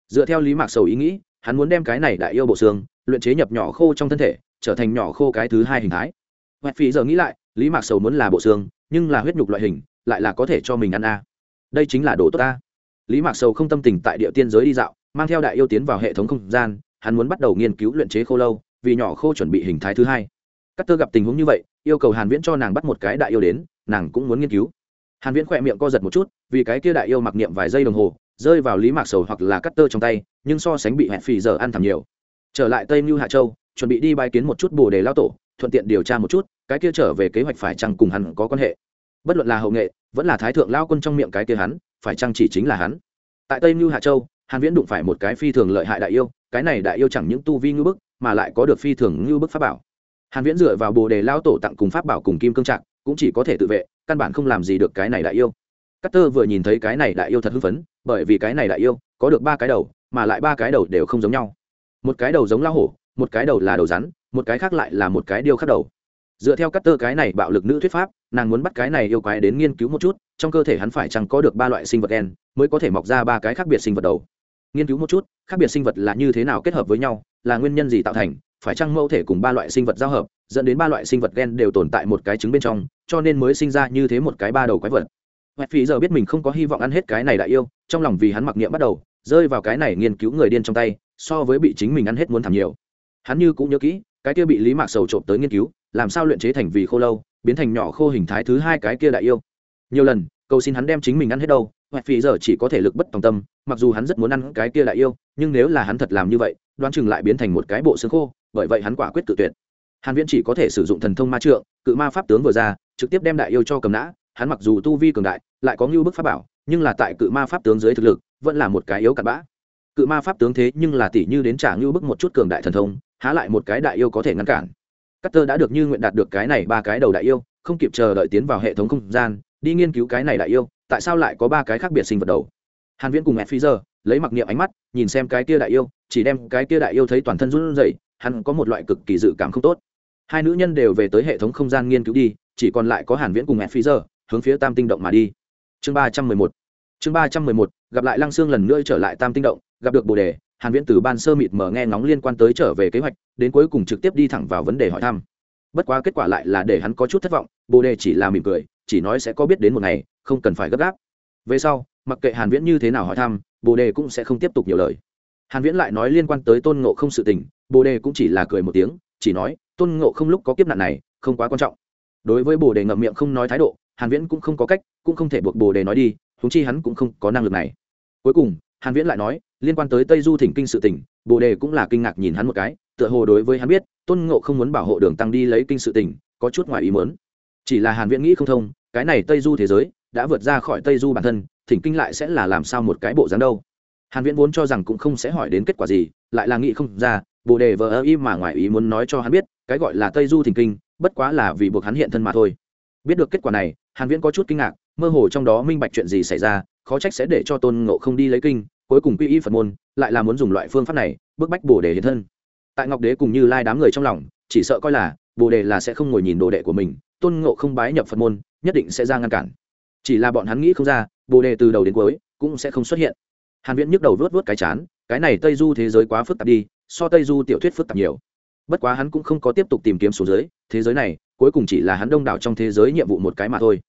Dựa theo lý mạc sầu ý nghĩ, hắn muốn đem cái này đại yêu bộ xương luyện chế nhập nhỏ khô trong thân thể, trở thành nhỏ khô cái thứ hai hình thái. Hoẹt Phi giờ nghĩ lại, lý mạc sầu muốn là bộ xương, nhưng là huyết nhục loại hình, lại là có thể cho mình ăn a. Đây chính là đồ tốt ta. Lý mạc sầu không tâm tình tại địa tiên giới đi dạo, mang theo đại yêu tiến vào hệ thống không gian hắn muốn bắt đầu nghiên cứu luyện chế khô lâu, vì nhỏ khô chuẩn bị hình thái thứ hai. Các tơ gặp tình huống như vậy, yêu cầu hàn viễn cho nàng bắt một cái đại yêu đến, nàng cũng muốn nghiên cứu. Hàn viễn khỏe miệng co giật một chút, vì cái kia đại yêu mặc niệm vài giây đồng hồ, rơi vào lý mạc sầu hoặc là cắt tơ trong tay, nhưng so sánh bị hẹn phì giờ ăn thảm nhiều. Trở lại tây mưu hạ châu, chuẩn bị đi bài kiến một chút bồ đề lao tổ, thuận tiện điều tra một chút, cái kia trở về kế hoạch phải chăng cùng hắn có quan hệ. Bất luận là hậu nghệ, vẫn là thái thượng lao quân trong miệng cái kia hắn, phải chăng chỉ chính là hắn. Tại tây mưu hạ châu, hàn viễn đụng phải một cái phi thường lợi hại đại yêu cái này đại yêu chẳng những tu vi ngưu bức, mà lại có được phi thường ngưu bức pháp bảo. Hàn viễn dựa vào bồ đề lao tổ tặng cùng pháp bảo cùng kim cương trạng cũng chỉ có thể tự vệ, căn bản không làm gì được cái này đại yêu. Cát tơ vừa nhìn thấy cái này đại yêu thật hưng phấn, bởi vì cái này đại yêu có được ba cái đầu, mà lại ba cái đầu đều không giống nhau. Một cái đầu giống lao hổ, một cái đầu là đầu rắn, một cái khác lại là một cái điêu khắc đầu. Dựa theo cát tơ cái này bạo lực nữ thuyết pháp, nàng muốn bắt cái này yêu quái đến nghiên cứu một chút, trong cơ thể hắn phải chăng có được ba loại sinh vật đen mới có thể mọc ra ba cái khác biệt sinh vật đầu nghiên cứu một chút, khác biệt sinh vật là như thế nào kết hợp với nhau, là nguyên nhân gì tạo thành, phải chăng mẫu thể cùng ba loại sinh vật giao hợp, dẫn đến ba loại sinh vật gen đều tồn tại một cái trứng bên trong, cho nên mới sinh ra như thế một cái ba đầu quái vật. Hoẹt phí giờ biết mình không có hy vọng ăn hết cái này đại yêu, trong lòng vì hắn mặc niệm bắt đầu, rơi vào cái này nghiên cứu người điên trong tay, so với bị chính mình ăn hết muốn thảm nhiều. Hắn như cũng nhớ kỹ, cái kia bị lý mạc sầu trộm tới nghiên cứu, làm sao luyện chế thành vì khô lâu, biến thành nhỏ khô hình thái thứ hai cái kia đại yêu. Nhiều lần, cầu xin hắn đem chính mình ăn hết đâu hoẹt phí giờ chỉ có thể lực bất tòng tâm, mặc dù hắn rất muốn ăn cái kia đại yêu, nhưng nếu là hắn thật làm như vậy, đoán chừng lại biến thành một cái bộ xương khô, bởi vậy hắn quả quyết tự tuyệt. Hàn viễn chỉ có thể sử dụng thần thông ma trượng, cự ma pháp tướng vừa ra, trực tiếp đem đại yêu cho cầm nã, hắn mặc dù tu vi cường đại, lại có ngưu bức pháp bảo, nhưng là tại cự ma pháp tướng dưới thực lực, vẫn là một cái yếu cặn bã. Cự ma pháp tướng thế nhưng là tỷ như đến trả ngưu bức một chút cường đại thần thông, há lại một cái đại yêu có thể ngăn cản. Cutter đã được như nguyện đạt được cái này ba cái đầu đại yêu, không kịp chờ đợi tiến vào hệ thống không gian đi nghiên cứu cái này đại yêu, tại sao lại có ba cái khác biệt sinh vật đầu? Hàn viễn cùng mẹ phi giờ lấy mặc niệm ánh mắt, nhìn xem cái kia đại yêu, chỉ đem cái kia đại yêu thấy toàn thân run rẩy, hắn có một loại cực kỳ dự cảm không tốt. Hai nữ nhân đều về tới hệ thống không gian nghiên cứu đi, chỉ còn lại có hàn viễn cùng mẹ phi giờ, hướng phía tam tinh động mà đi. Chương ba trăm mười một. Chương ba trăm mười một, gặp lại lăng xương lần nữa trở lại tam tinh động, gặp được bồ đề, hàn viễn từ ban sơ mịt mở nghe ngóng liên quan tới trở về kế hoạch, đến cuối cùng trực tiếp đi thẳng vào vấn đề hỏi thăm. Bất quá kết quả lại là để hắn có chút thất vọng, bồ đề chỉ là mỉm cười chỉ nói sẽ có biết đến một ngày, không cần phải gấp gáp. Về sau, mặc kệ hàn viễn như thế nào hỏi thăm, bồ đề cũng sẽ không tiếp tục nhiều lời. Hàn viễn lại nói liên quan tới tôn ngộ không sự tình, bồ đề cũng chỉ là cười một tiếng, chỉ nói, tôn ngộ không lúc có kiếp nạn này, không quá quan trọng. Đối với bồ đề ngậm miệng không nói thái độ, hàn viễn cũng không có cách, cũng không thể buộc bồ đề nói đi chúng chi hắn cũng không có năng lực này. Cuối cùng, hàn viễn lại nói, liên quan tới tây du thỉnh kinh sự tình, bồ đề cũng là kinh ngạc nhìn hắn một cái, tựa hồ đối với hắn biết, tôn ngộ không muốn bảo hộ đường tăng đi lấy kinh sự tình, có chút ngoài ý muốn. Chỉ là hàn viễn nghĩ không thông cái này tây du thế giới, đã vượt ra khỏi tây du bản thân, thỉnh kinh lại sẽ là làm sao một cái bộ dáng đâu. Hàn viễn vốn cho rằng cũng không sẽ hỏi đến kết quả gì, lại là nghĩ không ra, bồ đề vờ ơ y mà ngoài ý muốn nói cho hắn biết, cái gọi là tây du thỉnh kinh, bất quá là vì buộc hắn hiện thân mà thôi. Biết được kết quả này, hàn viễn có chút kinh ngạc, mơ hồ trong đó minh bạch chuyện gì xảy ra, khó trách sẽ để cho tôn ngộ không đi lấy kinh, cuối cùng quy y phật môn, lại là muốn dùng loại phương pháp này, bức bách bồ đề hiện thân. Tại ngọc đế cùng như lai đám người trong lòng, chỉ sợ coi là bồ đề là sẽ không ngồi nhìn đồ đệ của mình, tôn ngộ không bái nhập phật môn nhất định sẽ ra ngăn cản. Chỉ là bọn hắn nghĩ không ra, bồ đề từ đầu đến cuối cũng sẽ không xuất hiện. Hàn viễn nhức đầu vớt vớt cái chán, cái này tây du thế giới quá phức tạp đi, so tây du tiểu thuyết phức tạp nhiều. Bất quá hắn cũng không có tiếp tục tìm kiếm số giới, thế giới này cuối cùng chỉ là hắn đông đảo trong thế giới nhiệm vụ một cái mà thôi.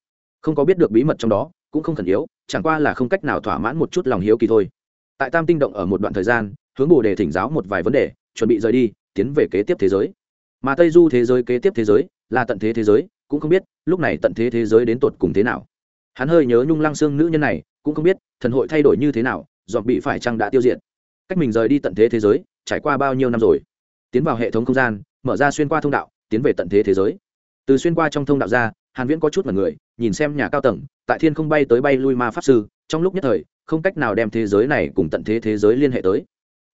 Không có biết được bí mật trong đó, cũng không khẩn yếu, chẳng qua là không cách nào thỏa mãn một chút lòng hiếu kỳ thôi. Tại tam tinh động ở một đoạn thời gian, hướng bồ đề thỉnh giáo một vài vấn đề, chuẩn bị rời đi, tiến về kế tiếp thế giới. Mà tây du thế giới kế tiếp thế giới là tận thế thế giới cũng không biết lúc này tận thế thế giới đến tột cùng thế nào. Hắn hơi nhớ nhung lăng xương nữ nhân này, cũng không biết thần hội thay đổi như thế nào dọn bị phải chăng đã tiêu diệt. Cách mình rời đi tận thế thế giới, trải qua bao nhiêu năm rồi? Tiến vào hệ thống không gian, mở ra xuyên qua thông đạo, tiến về tận thế thế giới. Từ xuyên qua trong thông đạo ra, hàn viễn có chút mật người, nhìn xem nhà cao tầng, tại thiên không bay tới bay lui ma pháp sư, trong lúc nhất thời, không cách nào đem thế giới này cùng tận thế thế giới liên hệ tới.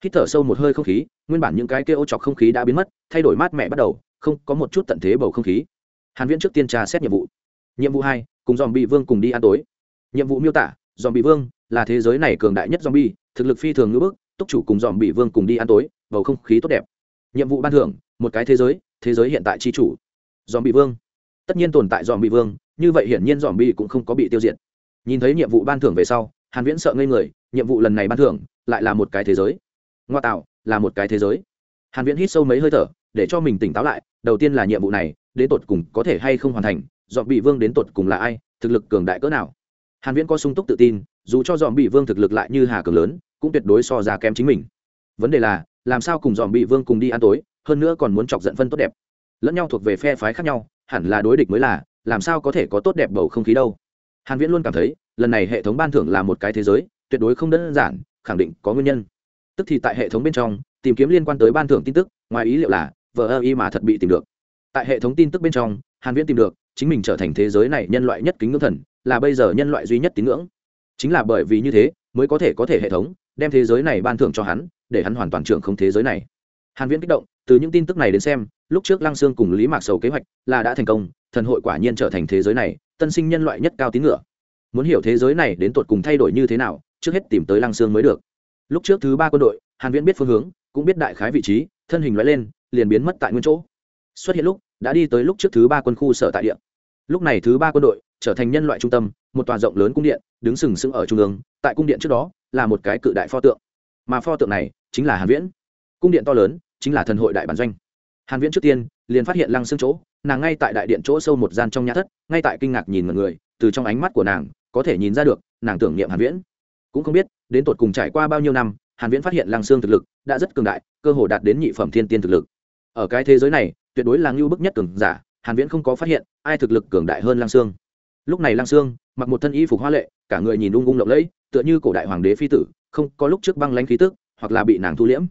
Hít thở sâu một hơi không khí, nguyên bản những cái kia ô chọc không khí đã biến mất, thay đổi mát mẻ bắt đầu, không có một chút tận thế bầu không khí hàn viễn trước tiên tra xét nhiệm vụ. Nhiệm vụ hai, cùng dòm bị vương cùng đi ăn tối. Nhiệm vụ miêu tả dòm bị vương là thế giới này cường đại nhất zombie, thực lực phi thường ngưỡng bức, túc chủ cùng dòm bị vương cùng đi ăn tối, bầu không khí tốt đẹp. Nhiệm vụ ban thưởng, một cái thế giới thế giới hiện tại chi chủ. Dòm bị vương. Tất nhiên tồn tại dòm bị vương, như vậy hiển nhiên dòm bị cũng không có bị tiêu diệt. Nhìn thấy nhiệm vụ ban thưởng về sau, hàn viễn sợ ngây người, nhiệm vụ lần này ban thưởng lại là một cái thế giới. Ngoa tạo, là một cái thế giới. Hàn viễn hít sâu mấy hơi thở, để cho mình tỉnh táo lại, đầu tiên là nhiệm vụ này đến tột cùng có thể hay không hoàn thành dọn bị vương đến tột cùng là ai, thực lực cường đại cỡ nào? Hàn viễn có sung túc tự tin, dù cho dọn bị vương thực lực lại như hà cường lớn, cũng tuyệt đối so ra kém chính mình. Vấn đề là, làm sao cùng dọn bị vương cùng đi ăn tối, hơn nữa còn muốn chọc giận phân tốt đẹp. Lẫn nhau thuộc về phe phái khác nhau, hẳn là đối địch mới là, làm sao có thể có tốt đẹp bầu không khí đâu? Hàn viễn luôn cảm thấy, lần này hệ thống ban thưởng là một cái thế giới, tuyệt đối không đơn giản, khẳng định có nguyên nhân. Tức thì tại hệ thống bên trong, tìm kiếm liên quan tới ban thưởng tin tức, ngoài ý liệu là vợ ơ y mà thật bị tìm được tại hệ thống tin tức bên trong, hàn viễn tìm được, chính mình trở thành thế giới này nhân loại nhất kính ngưỡng thần, là bây giờ nhân loại duy nhất tín ngưỡng. Chính là bởi vì như thế, mới có thể có thể hệ thống, đem thế giới này ban thưởng cho hắn, để hắn hoàn toàn trưởng không thế giới này. Hàn viễn kích động, từ những tin tức này đến xem, lúc trước lăng sương cùng lý mạc sầu kế hoạch, là đã thành công, thần hội quả nhiên trở thành thế giới này, tân sinh nhân loại nhất cao tín ngưỡng. muốn hiểu thế giới này đến tột cùng thay đổi như thế nào, trước hết tìm tới lăng sương mới được. Lúc trước thứ ba quân đội, hàn viễn biết phương hướng, cũng biết đại khái vị trí, thân hình lóe lên, liền biến mất tại nguyên chỗ xuất hiện lúc, đã đi tới lúc trước thứ ba quân khu sở tại địa. Lúc này thứ ba quân đội trở thành nhân loại trung tâm, một tòa rộng lớn cung điện, đứng sừng sững ở trung ương, tại cung điện trước đó, là một cái cự đại pho tượng. Mà pho tượng này chính là hàn viễn. Cung điện to lớn, chính là thần hội đại bản doanh. Hàn viễn trước tiên, liền phát hiện lăng xương chỗ, nàng ngay tại đại điện chỗ sâu một gian trong nhà thất, ngay tại kinh ngạc nhìn mọi người, từ trong ánh mắt của nàng, có thể nhìn ra được, nàng tưởng niệm hàn viễn. Cũng không biết, đến tột cùng trải qua bao nhiêu năm, hàn viễn phát hiện lăng xương thực lực đã rất cường đại, cơ hồ đạt đến nhị phẩm thiên tiên thực lực. Ở cái thế giới này tuyệt đối là ngưu bức nhất cường giả, hàn viễn không có phát hiện, ai thực lực cường đại hơn lang xương lúc này lang xương mặc một thân y phục hoa lệ, cả người nhìn ung ung lộng lẫy, tựa như cổ đại hoàng đế phi tử, không có lúc trước băng lãnh khí tức, hoặc là bị nàng thu liễm.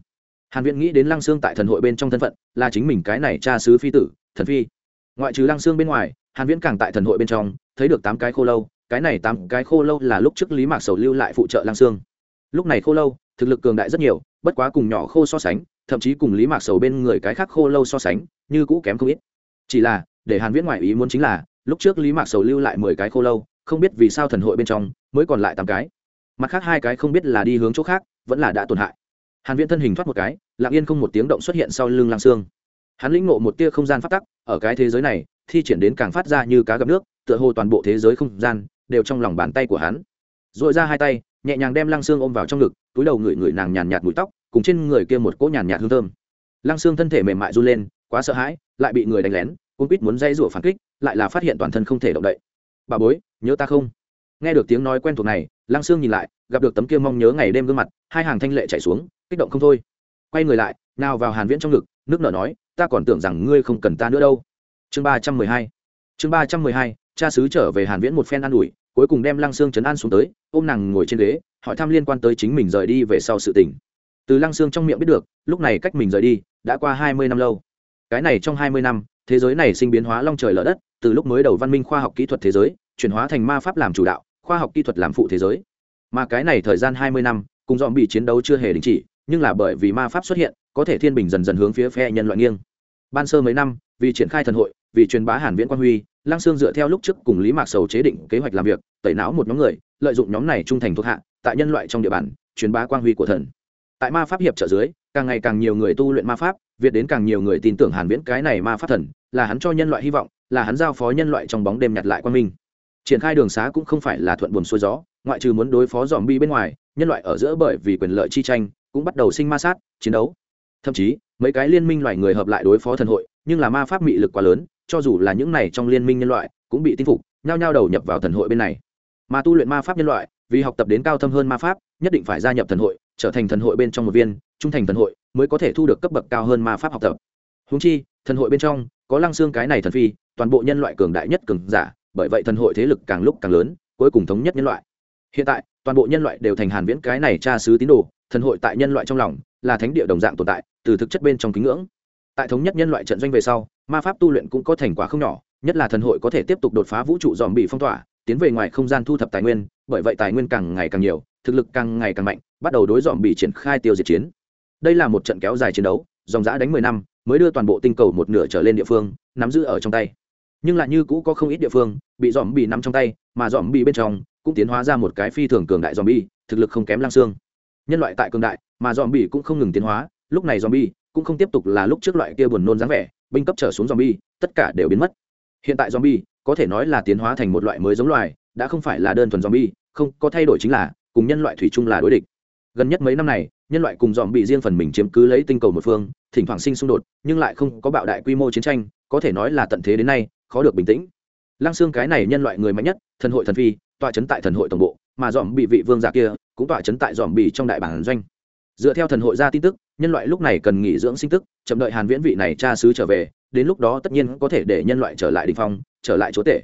Hàn viễn nghĩ đến lang xương tại thần hội bên trong thân phận, là chính mình cái này cha sứ phi tử, thần phi. Ngoại trừ lang xương bên ngoài, hàn viễn càng tại thần hội bên trong, thấy được tám cái khô lâu, cái này tám cái khô lâu là lúc trước lý mạc sầu lưu lại phụ trợ lang xương lúc này khô lâu, thực lực cường đại rất nhiều, bất quá cùng nhỏ khô so sánh thậm chí cùng lý mạc sầu bên người cái khác khô lâu so sánh, như cũ kém không ít. Chỉ là, để hàn viễn ngoại ý muốn chính là, lúc trước lý mạc sầu lưu lại mười cái khô lâu, không biết vì sao thần hội bên trong, mới còn lại tám cái. Mặt khác hai cái không biết là đi hướng chỗ khác, vẫn là đã tổn hại. Hàn viễn thân hình thoát một cái, lặng yên không một tiếng động xuất hiện sau lưng lang xương hắn lĩnh ngộ một tia không gian phát tắc, ở cái thế giới này, thi triển đến càng phát ra như cá gặp nước, tựa hồ toàn bộ thế giới không gian, đều trong lòng bàn tay của hắn. Dội ra hai tay, nhẹ nhàng đem lăng xương ôm vào trong ngực, túi đầu ngửi ngửi nàng nhàn nhạt mùi tóc cùng trên người kia một cỗ nhàn nhạt hương thơm. Lăng xương thân thể mềm mại run lên, quá sợ hãi, lại bị người đánh lén cung quýt muốn dây rủa phản kích, lại là phát hiện toàn thân không thể động đậy. Bà bối, nhớ ta không? Nghe được tiếng nói quen thuộc này, lăng xương nhìn lại, gặp được tấm kia mong nhớ ngày đêm gương mặt, hai hàng thanh lệ chảy xuống, kích động không thôi. Quay người lại, nào vào hàn viễn trong ngực, nước nở nói, ta còn tưởng rằng ngươi không cần ta nữa đâu. Chương ba trăm mười hai. Chương ba trăm mười hai, cha sứ trở về hàn viễn một phen an ủi, cuối cùng đem lăng xương chấn an xuống tới, ôm nàng ngồi trên ghế, hỏi thăm liên quan tới chính mình rời đi về sau sự tình từ lăng xương trong miệng biết được, lúc này cách mình rời đi, đã qua hai mươi năm lâu. Cái này trong hai mươi năm, thế giới này sinh biến hóa long trời lở đất, từ lúc mới đầu văn minh khoa học kỹ thuật thế giới, chuyển hóa thành ma pháp làm chủ đạo, khoa học kỹ thuật làm phụ thế giới. Mà cái này thời gian hai mươi năm, cùng dòm bị chiến đấu chưa hề đình chỉ, nhưng là bởi vì ma pháp xuất hiện, có thể thiên bình dần dần hướng phía phe nhân loại nghiêng. Ban sơ mấy năm, vì triển khai thần hội, vì truyền bá hàn viễn quan huy, lăng sương dựa theo lúc trước cùng lý mạc sầu chế định kế hoạch làm việc, tẩy não một nhóm người, lợi dụng nhóm này trung thành thuộc hạ, tại nhân loại trong địa bàn, truyền bá quang huy của thần tại ma pháp hiệp trợ dưới, càng ngày càng nhiều người tu luyện ma pháp, việt đến càng nhiều người tin tưởng hàn viễn cái này ma pháp thần, là hắn cho nhân loại hy vọng, là hắn giao phó nhân loại trong bóng đêm nhặt lại quan minh. Triển khai đường xá cũng không phải là thuận buồm xuôi gió, ngoại trừ muốn đối phó dòm bi bên ngoài, nhân loại ở giữa bởi vì quyền lợi chi tranh, cũng bắt đầu sinh ma sát, chiến đấu. Thậm chí, mấy cái liên minh loài người hợp lại đối phó thần hội, nhưng là ma pháp mị lực quá lớn, cho dù là những này trong liên minh nhân loại, cũng bị tin phục, nhao nhao đầu nhập vào thần hội bên này. Mà tu luyện ma pháp nhân loại, vì học tập đến cao thâm hơn ma pháp, nhất định phải gia nhập thần hội trở thành thần hội bên trong một viên, trung thành thần hội mới có thể thu được cấp bậc cao hơn ma pháp học tập. Húng chi, thần hội bên trong có lăng xương cái này thần phi, toàn bộ nhân loại cường đại nhất cường giả, bởi vậy thần hội thế lực càng lúc càng lớn, cuối cùng thống nhất nhân loại. Hiện tại, toàn bộ nhân loại đều thành hàn viễn cái này tra sứ tín đồ, thần hội tại nhân loại trong lòng là thánh địa đồng dạng tồn tại, từ thực chất bên trong kính ngưỡng. Tại thống nhất nhân loại trận doanh về sau, ma pháp tu luyện cũng có thành quả không nhỏ, nhất là thần hội có thể tiếp tục đột phá vũ trụ dòm bị phong tỏa, tiến về ngoài không gian thu thập tài nguyên, bởi vậy tài nguyên càng ngày càng nhiều, thực lực càng ngày càng mạnh bắt đầu đối dòm bị triển khai tiêu diệt chiến. Đây là một trận kéo dài chiến đấu, dòng giã đánh mười năm, mới đưa toàn bộ tinh cầu một nửa trở lên địa phương, nắm giữ ở trong tay. Nhưng lại như cũ có không ít địa phương, bị dòm bị nắm trong tay, mà dòm bị bên trong cũng tiến hóa ra một cái phi thường cường đại dòm bị thực lực không kém lang xương nhân loại tại cường đại, mà dòm bị cũng không ngừng tiến hóa, lúc này dòm bị cũng không tiếp tục là lúc trước loại kia buồn nôn dáng vẻ, binh cấp trở xuống dòm bi tất cả đều biến mất. Hiện tại dòm bi có thể nói là tiến hóa thành một loại mới giống loài, đã không phải là đơn thuần dòm bi không có thay đổi chính là cùng nhân loại thủy chung là đối địch gần nhất mấy năm này, nhân loại cùng dòm bị riêng phần mình chiếm cứ lấy tinh cầu một phương, thỉnh thoảng sinh xung đột, nhưng lại không có bạo đại quy mô chiến tranh, có thể nói là tận thế đến nay, khó được bình tĩnh. Lăng xương cái này nhân loại người mạnh nhất, thần hội thần phi, tọa chấn tại thần hội tổng bộ, mà dòm bị vị vương giả kia cũng tọa chấn tại dòm bị trong đại bản doanh. Dựa theo thần hội ra tin tức, nhân loại lúc này cần nghỉ dưỡng sinh tức, chậm đợi hàn viễn vị này cha sứ trở về, đến lúc đó tất nhiên có thể để nhân loại trở lại đỉnh phong, trở lại chỗ tể.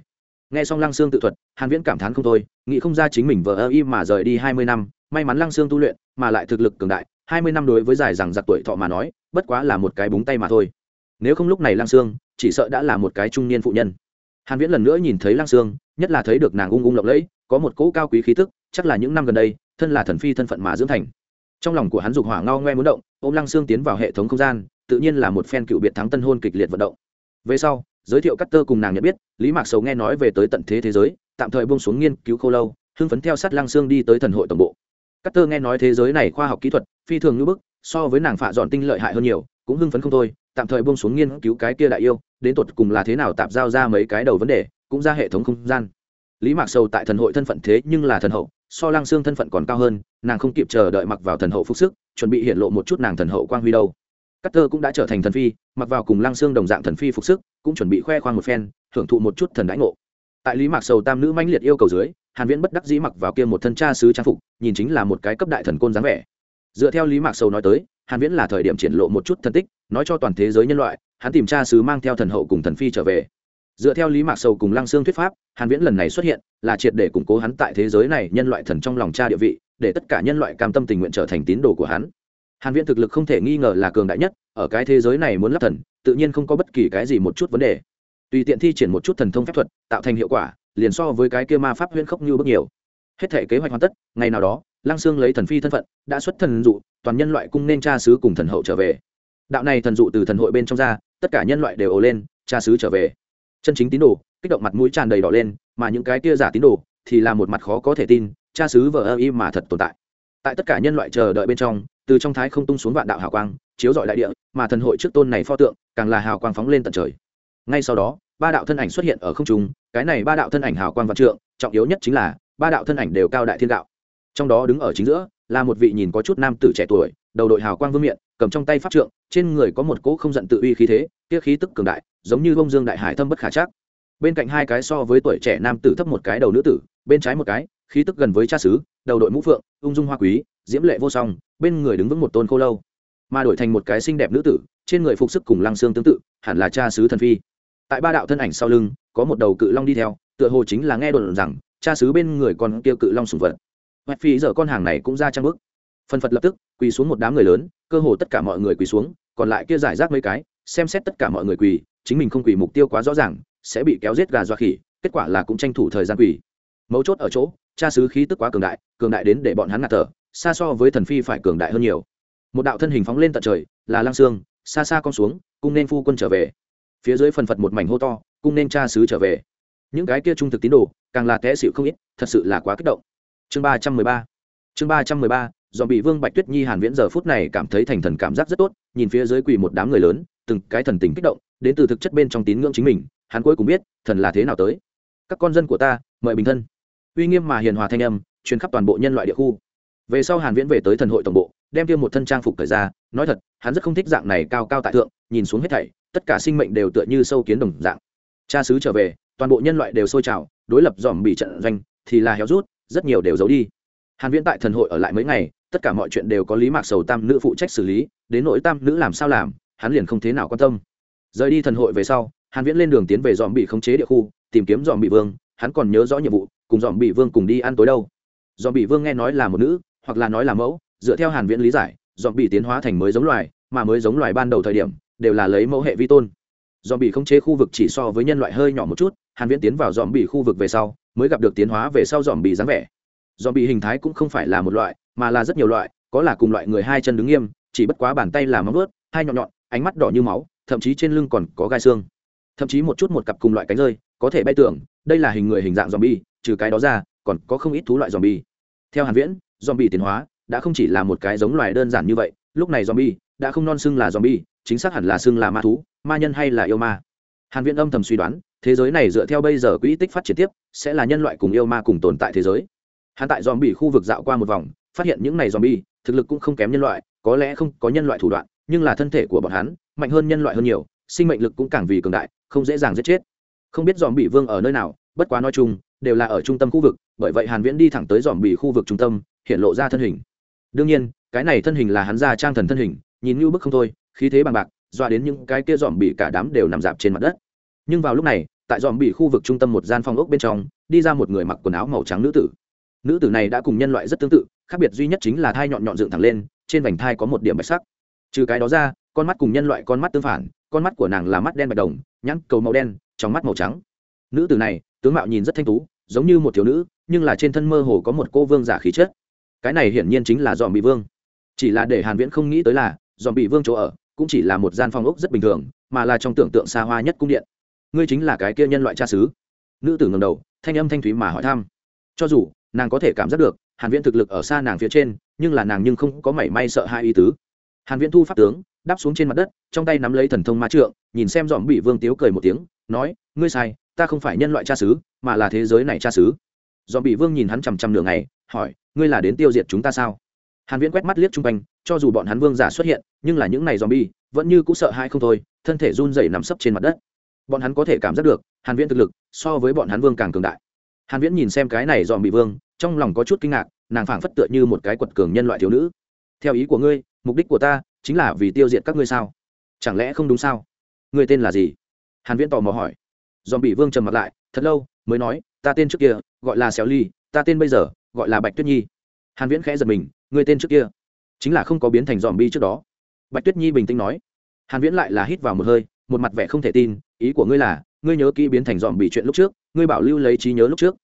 Nghe xong lăng xương tự thuật, hàn viễn cảm thán không thôi, nghĩ không ra chính mình vợ ơ y mà rời đi 20 năm may mắn lăng xương tu luyện, mà lại thực lực cường đại 20 năm đối với dài rằng giặc tuổi thọ mà nói, bất quá là một cái búng tay mà thôi. Nếu không lúc này lăng xương, chỉ sợ đã là một cái trung niên phụ nhân. Hàn viễn lần nữa nhìn thấy lăng xương, nhất là thấy được nàng ung ung lộng lẫy, có một cỗ cao quý khí tức, chắc là những năm gần đây, thân là thần phi thân phận mà dưỡng thành. Trong lòng của hắn dục hỏa ngao ngoe muốn động, ôm lăng xương tiến vào hệ thống không gian, tự nhiên là một phen cựu biệt thắng tân hôn kịch liệt vận động. Về sau, giới thiệu cắt tơ cùng nàng nhận biết, lý mạc sầu nghe nói về tới tận thế thế giới, tạm thời buông xuống nghiên cứu khô lâu, hưng phấn theo sát lăng xương đi tới thần hội tổng bộ cắt tơ nghe nói thế giới này khoa học kỹ thuật phi thường như bức, so với nàng phạ dọn tinh lợi hại hơn nhiều, cũng hưng phấn không thôi, tạm thời buông xuống nghiên cứu cái kia đại yêu, đến tột cùng là thế nào tạm giao ra mấy cái đầu vấn đề, cũng ra hệ thống không gian. Lý mạc sầu tại thần hội thân phận thế nhưng là thần hậu, so lăng xương thân phận còn cao hơn, nàng không kịp chờ đợi mặc vào thần hậu phúc sức, chuẩn bị hiện lộ một chút nàng thần hậu quang huy đâu. Cắt tơ cũng đã trở thành thần phi, mặc vào cùng lăng xương đồng dạng thần phi phục sức, cũng chuẩn bị khoe khoang một phen, thưởng thụ một chút thần đãi ngộ. Tại lý mạc sầu tam nữ mãnh liệt yêu cầu dưới hàn viễn bất đắc dĩ mặc vào kia một thân cha sứ trang phục, nhìn chính là một cái cấp đại thần côn dáng vẻ. Dựa theo lý mạc sầu nói tới, hàn viễn là thời điểm triển lộ một chút thần tích, nói cho toàn thế giới nhân loại, hắn tìm cha sứ mang theo thần hậu cùng thần phi trở về. Dựa theo lý mạc sầu cùng lăng xương thuyết pháp, hàn viễn lần này xuất hiện, là triệt để củng cố hắn tại thế giới này nhân loại thần trong lòng cha địa vị, để tất cả nhân loại cam tâm tình nguyện trở thành tín đồ của hắn. Hàn viễn thực lực không thể nghi ngờ là cường đại nhất, ở cái thế giới này muốn lắp thần, tự nhiên không có bất kỳ cái gì một chút vấn đề. Tùy tiện thi triển một chút thần thông phép thuật, tạo thành hiệu quả liền so với cái kia ma pháp huyễn khốc như bước nhiều. Hết thể kế hoạch hoàn tất, ngày nào đó, lăng xương lấy thần phi thân phận, đã xuất thần dụ, toàn nhân loại cung nên cha sứ cùng thần hậu trở về. Đạo này thần dụ từ thần hội bên trong ra, tất cả nhân loại đều ồ lên cha sứ trở về. Chân chính tín đồ, kích động mặt mũi tràn đầy đỏ lên, mà những cái kia giả tín đồ thì là một mặt khó có thể tin cha sứ vờ ơ y mà thật tồn tại. Tại tất cả nhân loại chờ đợi bên trong, từ trong thái không tung xuống vạn đạo hào quang, chiếu dọi đại địa, mà thần hội trước tôn này pho tượng càng là hào quang phóng lên tận trời. Ngay sau đó ba đạo thân ảnh xuất hiện ở không trung, cái này ba đạo thân ảnh hào quang vạn trượng, trọng yếu nhất chính là, ba đạo thân ảnh đều cao đại thiên đạo. Trong đó đứng ở chính giữa, là một vị nhìn có chút nam tử trẻ tuổi, đầu đội hào quang vương miện, cầm trong tay pháp trượng, trên người có một cỗ không giận tự uy khí thế, kia khí tức cường đại, giống như bông dương đại hải thâm bất khả chắc. Bên cạnh hai cái so với tuổi trẻ nam tử thấp một cái đầu nữ tử, bên trái một cái, khí tức gần với cha xứ, đầu đội mũ phượng, ung dung hoa quý, diễm lệ vô song, bên người đứng vững một tôn khô lâu. Mà đổi thành một cái xinh đẹp nữ tử, trên người phục sức cùng lăng xương tương tự, hẳn là cha xứ thần phi tại ba đạo thân ảnh sau lưng, có một đầu cự long đi theo, tựa hồ chính là nghe đồn rằng, cha xứ bên người còn kia cự long sùng vật. Hoạch phi giờ con hàng này cũng ra trang bức. Phân phật lập tức, quỳ xuống một đám người lớn, cơ hồ tất cả mọi người quỳ xuống, còn lại kia giải rác mấy cái, xem xét tất cả mọi người quỳ, chính mình không quỳ mục tiêu quá rõ ràng, sẽ bị kéo giết gà dọa khỉ, kết quả là cũng tranh thủ thời gian quỳ. Mấu chốt ở chỗ, cha sứ khí tức quá cường đại cường đại đến để bọn hắn ngạt thở, xa so với thần phi phải cường đại hơn nhiều. Một đạo thân hình phóng lên tận trời, là lang sương, xa xa con xuống, cung nên phu quân trở về phía dưới phần phật một mảnh hô to, cung nên cha sứ trở về. Những cái kia trung thực tín đồ, càng là té xịu không ít, thật sự là quá kích động. Chương ba trăm mười ba. Chương ba trăm mười ba do bị vương bạch tuyết nhi hàn viễn giờ phút này cảm thấy thành thần cảm giác rất tốt, nhìn phía dưới quỳ một đám người lớn, từng cái thần tình kích động, đến từ thực chất bên trong tín ngưỡng chính mình, hắn cuối cùng biết, thần là thế nào tới. Các con dân của ta, mời bình thân. Uy nghiêm mà hiền hòa thanh âm, truyền khắp toàn bộ nhân loại địa khu. Về sau hàn viễn về tới thần hội tổng bộ, đem tiêm một thân trang phục thời ra, nói thật, hắn rất không thích dạng này cao cao tại thượng, nhìn xuống hết thảy tất cả sinh mệnh đều tựa như sâu kiến đồng dạng. Cha sứ trở về, toàn bộ nhân loại đều sôi trào, đối lập dòm bị trận doanh, thì là héo rút, rất nhiều đều giấu đi. Hàn viễn tại thần hội ở lại mấy ngày, tất cả mọi chuyện đều có lý mạc sầu tam nữ phụ trách xử lý, đến nỗi tam nữ làm sao làm, hắn liền không thế nào quan tâm. Rời đi thần hội về sau, hàn viễn lên đường tiến về dòm bị khống chế địa khu, tìm kiếm dòm bị vương, hắn còn nhớ rõ nhiệm vụ, cùng dòm bị vương cùng đi ăn tối đâu. Dòm bị vương nghe nói là một nữ, hoặc là nói là mẫu, dựa theo hàn viễn lý giải, dòm bị tiến hóa thành mới giống loài, mà mới giống loài ban đầu thời điểm đều là lấy mẫu hệ vi tôn. Dòm bị khống chế khu vực chỉ so với nhân loại hơi nhỏ một chút, hàn viễn tiến vào dòm bị khu vực về sau, mới gặp được tiến hóa về sau dòm bị dáng vẻ. Dòm bị hình thái cũng không phải là một loại, mà là rất nhiều loại, có là cùng loại người hai chân đứng nghiêm, chỉ bất quá bàn tay là móng ướt hai nhọn nhọn, ánh mắt đỏ như máu, thậm chí trên lưng còn có gai xương. Thậm chí một chút một cặp cùng loại cánh rơi, có thể bay tưởng, đây là hình người hình dạng zombie, trừ cái đó ra, còn có không ít thú loại zombie. Theo hàn viễn, zombie tiến hóa đã không chỉ là một cái giống loài đơn giản như vậy, lúc này zombie đã không non xưng là zombie chính xác hẳn là xưng là ma thú, ma nhân hay là yêu ma. Hàn viễn âm thầm suy đoán, thế giới này dựa theo bây giờ quỹ tích phát triển tiếp, sẽ là nhân loại cùng yêu ma cùng tồn tại thế giới. Hắn tại zombie khu vực dạo qua một vòng, phát hiện những này zombie, thực lực cũng không kém nhân loại, có lẽ không có nhân loại thủ đoạn, nhưng là thân thể của bọn hắn, mạnh hơn nhân loại hơn nhiều, sinh mệnh lực cũng càng vì cường đại, không dễ dàng giết chết. Không biết dòm bị vương ở nơi nào, bất quá nói chung, đều là ở trung tâm khu vực, bởi vậy hàn viễn đi thẳng tới dòm bị khu vực trung tâm, hiện lộ ra thân hình. Đương nhiên, cái này thân hình là hắn ra trang thần thân hình, nhìn như bức không thôi khí thế bằng bạc, doa đến những cái kia dòm bị cả đám đều nằm dạp trên mặt đất. Nhưng vào lúc này, tại dòm bị khu vực trung tâm một gian phòng ốc bên trong, đi ra một người mặc quần áo màu trắng nữ tử. Nữ tử này đã cùng nhân loại rất tương tự, khác biệt duy nhất chính là thai nhọn nhọn dựng thẳng lên, trên vành thai có một điểm bạch sắc. Trừ cái đó ra, con mắt cùng nhân loại con mắt tương phản, con mắt của nàng là mắt đen bạch đồng, nhãn cầu màu đen, trong mắt màu trắng. Nữ tử này, tướng mạo nhìn rất thanh tú, giống như một thiếu nữ, nhưng là trên thân mơ hồ có một cô vương giả khí chất. Cái này hiển nhiên chính là dòm bị vương. Chỉ là để hàn viễn không nghĩ tới là, dòm bị vương chỗ ở cũng chỉ là một gian phòng ốc rất bình thường, mà là trong tưởng tượng xa hoa nhất cung điện. Ngươi chính là cái kia nhân loại cha xứ. Nữ tử ngầm đầu, thanh âm thanh thúy mà hỏi thăm. Cho dù, nàng có thể cảm giác được, hàn viễn thực lực ở xa nàng phía trên, nhưng là nàng nhưng không có mảy may sợ hai ý tứ. Hàn viễn thu pháp tướng, đáp xuống trên mặt đất, trong tay nắm lấy thần thông ma trượng, nhìn xem dòm bị vương tiếu cười một tiếng, nói, ngươi sai, ta không phải nhân loại cha xứ, mà là thế giới này cha xứ. Dòm bị vương nhìn hắn chằm chằm nửa ngày, hỏi, ngươi là đến tiêu diệt chúng ta sao? Hàn viễn quét mắt liếc chung quanh cho dù bọn hắn vương giả xuất hiện, nhưng là những này dòm bi vẫn như cũ sợ hãi không thôi, thân thể run rẩy nằm sấp trên mặt đất. Bọn hắn có thể cảm giác được, hàn viễn thực lực so với bọn hắn vương càng cường đại. Hàn viễn nhìn xem cái này dòm bị vương, trong lòng có chút kinh ngạc, nàng phảng phất tựa như một cái quật cường nhân loại thiếu nữ. Theo ý của ngươi, mục đích của ta chính là vì tiêu diệt các ngươi sao? Chẳng lẽ không đúng sao? Ngươi tên là gì? Hàn viễn tò mò hỏi. Dòm bị vương trầm mặt lại, thật lâu mới nói, ta tên trước kia gọi là xéo ly, ta tên bây giờ gọi là bạch tuyết nhi. Hàn viễn khẽ giật mình, ngươi tên trước kia? Chính là không có biến thành dòm bi trước đó. Bạch tuyết nhi bình tĩnh nói. Hàn viễn lại là hít vào một hơi, một mặt vẻ không thể tin, ý của ngươi là, ngươi nhớ kỹ biến thành dòm bị chuyện lúc trước, ngươi bảo lưu lấy trí nhớ lúc trước.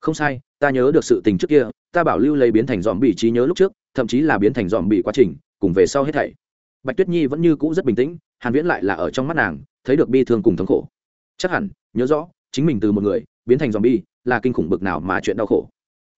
Không sai, ta nhớ được sự tình trước kia, ta bảo lưu lấy biến thành dòm bị trí nhớ lúc trước, thậm chí là biến thành dòm bị quá trình, cùng về sau hết thảy. Bạch tuyết nhi vẫn như cũ rất bình tĩnh, hàn viễn lại là ở trong mắt nàng, thấy được bi thương cùng thống khổ. Chắc hẳn, nhớ rõ, chính mình từ một người, biến thành dòm bi là kinh khủng bực nào mà chuyện đau khổ.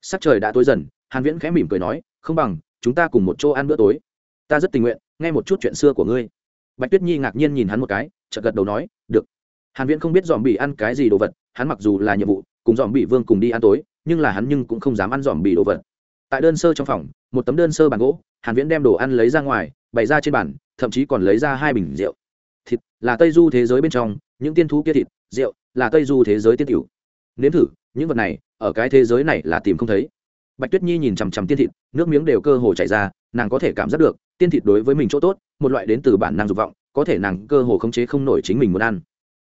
Sắc trời đã tối dần, hàn viễn khẽ mỉm cười nói, không bằng chúng ta cùng một chỗ ăn bữa tối. Ta rất tình nguyện, nghe một chút chuyện xưa của ngươi. Bạch tuyết nhi ngạc nhiên nhìn hắn một cái, chợt gật đầu nói, được. Hàn viễn không biết dòm bị ăn cái gì đồ vật, hắn mặc dù là nhiệm vụ, cùng dòm bị vương cùng đi ăn tối, nhưng là hắn nhưng cũng không dám ăn dòm bị đồ vật. Tại đơn sơ trong phòng, một tấm đơn sơ bàn gỗ, hàn viễn đem đồ ăn lấy ra ngoài, bày ra trên bàn, thậm chí còn lấy ra hai bình rượu. Thịt là tây du thế giới bên trong, những tiên thú kia thịt, rượu là tây du thế giới tiên tiểu nếm thử, những vật này, ở cái thế giới này là tìm không thấy bạch tuyết nhi nhìn chằm chằm tiên thịt, nước miếng đều cơ hồ chảy ra, nàng có thể cảm giác được, tiên thịt đối với mình chỗ tốt, một loại đến từ bản năng dục vọng, có thể nàng cơ hồ khống chế không nổi chính mình muốn ăn.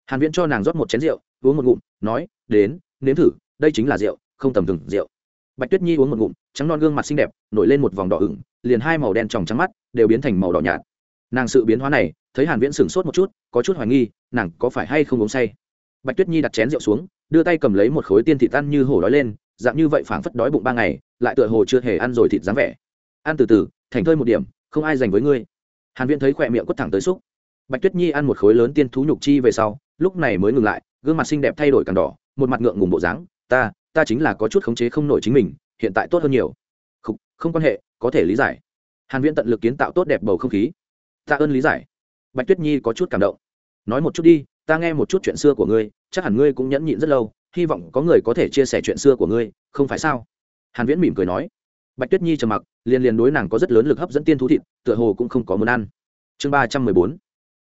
Hàn viễn cho nàng rót một chén rượu, uống một ngụm, nói, đến, nếm thử, đây chính là rượu, không tầm thường rượu. Bạch tuyết nhi uống một ngụm, trắng non gương mặt xinh đẹp, nổi lên một vòng đỏ ửng, liền hai màu đen tròng trắng mắt đều biến thành màu đỏ nhạt. Nàng sự biến hóa này, thấy hàn viễn sửng sốt một chút, có chút hoài nghi, nàng có phải hay không uống say. Bạch tuyết nhi đặt chén rượu xuống, đưa tay cầm lấy một khối tiên thịt tan như hổ đói lên dạng như vậy phảng phất đói bụng ba ngày lại tựa hồ chưa hề ăn rồi thịt dáng vẻ. Ăn từ từ thành thơi một điểm không ai dành với ngươi. Hàn viễn thấy khỏe miệng quất thẳng tới xúc. Bạch tuyết nhi ăn một khối lớn tiên thú nhục chi về sau lúc này mới ngừng lại gương mặt xinh đẹp thay đổi càng đỏ một mặt ngượng ngùng bộ dáng ta ta chính là có chút khống chế không nổi chính mình hiện tại tốt hơn nhiều. Không, không quan hệ có thể lý giải. Hàn viễn tận lực kiến tạo tốt đẹp bầu không khí. Ta ơn lý giải. Bạch tuyết nhi có chút cảm động. Nói một chút đi ta nghe một chút chuyện xưa của ngươi chắc hẳn ngươi cũng nhẫn nhịn rất lâu hy vọng có người có thể chia sẻ chuyện xưa của ngươi, không phải sao? Hàn viễn mỉm cười nói. Bạch tuyết nhi trầm mặc, liền liền đối nàng có rất lớn lực hấp dẫn tiên thú thịt, tựa hồ cũng không có muốn ăn. Chương ba trăm mười bốn.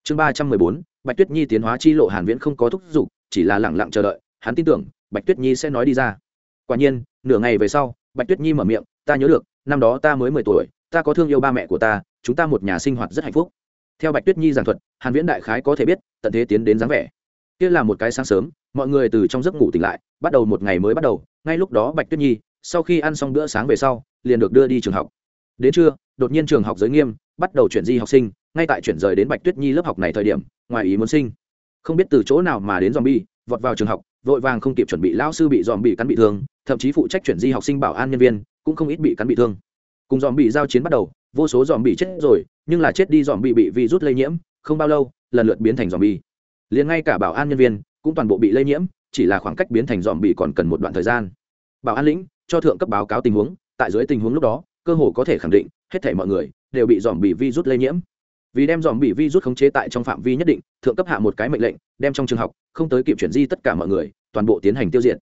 Chương ba trăm mười bốn, bạch tuyết nhi tiến hóa chi lộ hàn viễn không có thúc giục, chỉ là lặng lặng chờ đợi, hắn tin tưởng, bạch tuyết nhi sẽ nói đi ra. Quả nhiên, nửa ngày về sau, bạch tuyết nhi mở miệng, ta nhớ được, năm đó ta mới mười tuổi, ta có thương yêu ba mẹ của ta, chúng ta một nhà sinh hoạt rất hạnh phúc. Theo bạch tuyết nhi giảng thuật, hàn viễn đại khái có thể biết, tận thế tiến đến dáng vẻ kia là một cái sáng sớm, mọi người từ trong giấc ngủ tỉnh lại, bắt đầu một ngày mới bắt đầu, ngay lúc đó bạch tuyết nhi, sau khi ăn xong bữa sáng về sau, liền được đưa đi trường học. Đến trưa, đột nhiên trường học giới nghiêm, bắt đầu chuyển di học sinh, ngay tại chuyển rời đến bạch tuyết nhi lớp học này thời điểm, ngoài ý muốn sinh. Không biết từ chỗ nào mà đến dòm bi vọt vào trường học, vội vàng không kịp chuẩn bị lao sư bị dòm bị cắn bị thương, thậm chí phụ trách chuyển di học sinh bảo an nhân viên, cũng không ít bị cắn bị thương. Cùng dòm bị giao chiến bắt đầu, vô số dòm bị chết rồi, nhưng là chết đi dòm bị bị virus lây nhiễm, không bao lâu, lần lượt biến thành dòm bi liền ngay cả bảo an nhân viên cũng toàn bộ bị lây nhiễm, chỉ là khoảng cách biến thành dòm bị còn cần một đoạn thời gian. Bảo an lĩnh cho thượng cấp báo cáo tình huống, tại dưới tình huống lúc đó, cơ hồ có thể khẳng định, hết thể mọi người đều bị dòm bị virus lây nhiễm. Vì đem dòm bị virus khống chế tại trong phạm vi nhất định, thượng cấp hạ một cái mệnh lệnh, đem trong trường học, không tới kịp chuyển di tất cả mọi người, toàn bộ tiến hành tiêu diệt.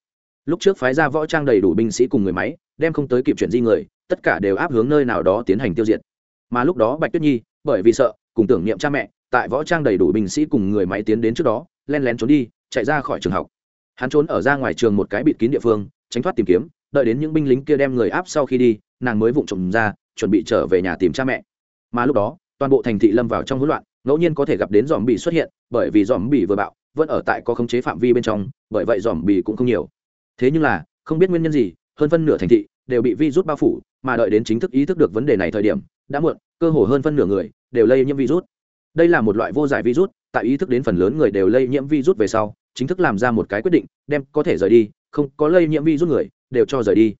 Lúc trước phái ra võ trang đầy đủ binh sĩ cùng người máy, đem không tới kịp chuyển di người, tất cả đều áp hướng nơi nào đó tiến hành tiêu diệt. Mà lúc đó bạch tuyết nhi, bởi vì sợ, cùng tưởng niệm cha mẹ tại võ trang đầy đủ binh sĩ cùng người máy tiến đến trước đó, len lén trốn đi, chạy ra khỏi trường học. Hắn trốn ở ra ngoài trường một cái bịt kín địa phương, tránh thoát tìm kiếm, đợi đến những binh lính kia đem người áp sau khi đi, nàng mới vụng trộm ra, chuẩn bị trở về nhà tìm cha mẹ. Mà lúc đó, toàn bộ thành thị lâm vào trong hỗn loạn, ngẫu nhiên có thể gặp đến dòm bị xuất hiện, bởi vì dòm bị vừa bạo, vẫn ở tại có khống chế phạm vi bên trong, bởi vậy dòm bị cũng không nhiều. Thế nhưng là, không biết nguyên nhân gì, hơn phân nửa thành thị đều bị virus bao phủ, mà đợi đến chính thức ý thức được vấn đề này thời điểm, đã muộn, cơ hồ hơn phân nửa người đều lây nhiễm virus đây là một loại vô giải virus, tại ý thức đến phần lớn người đều lây nhiễm virus về sau, chính thức làm ra một cái quyết định, đem có thể rời đi, không có lây nhiễm virus người, đều cho rời đi.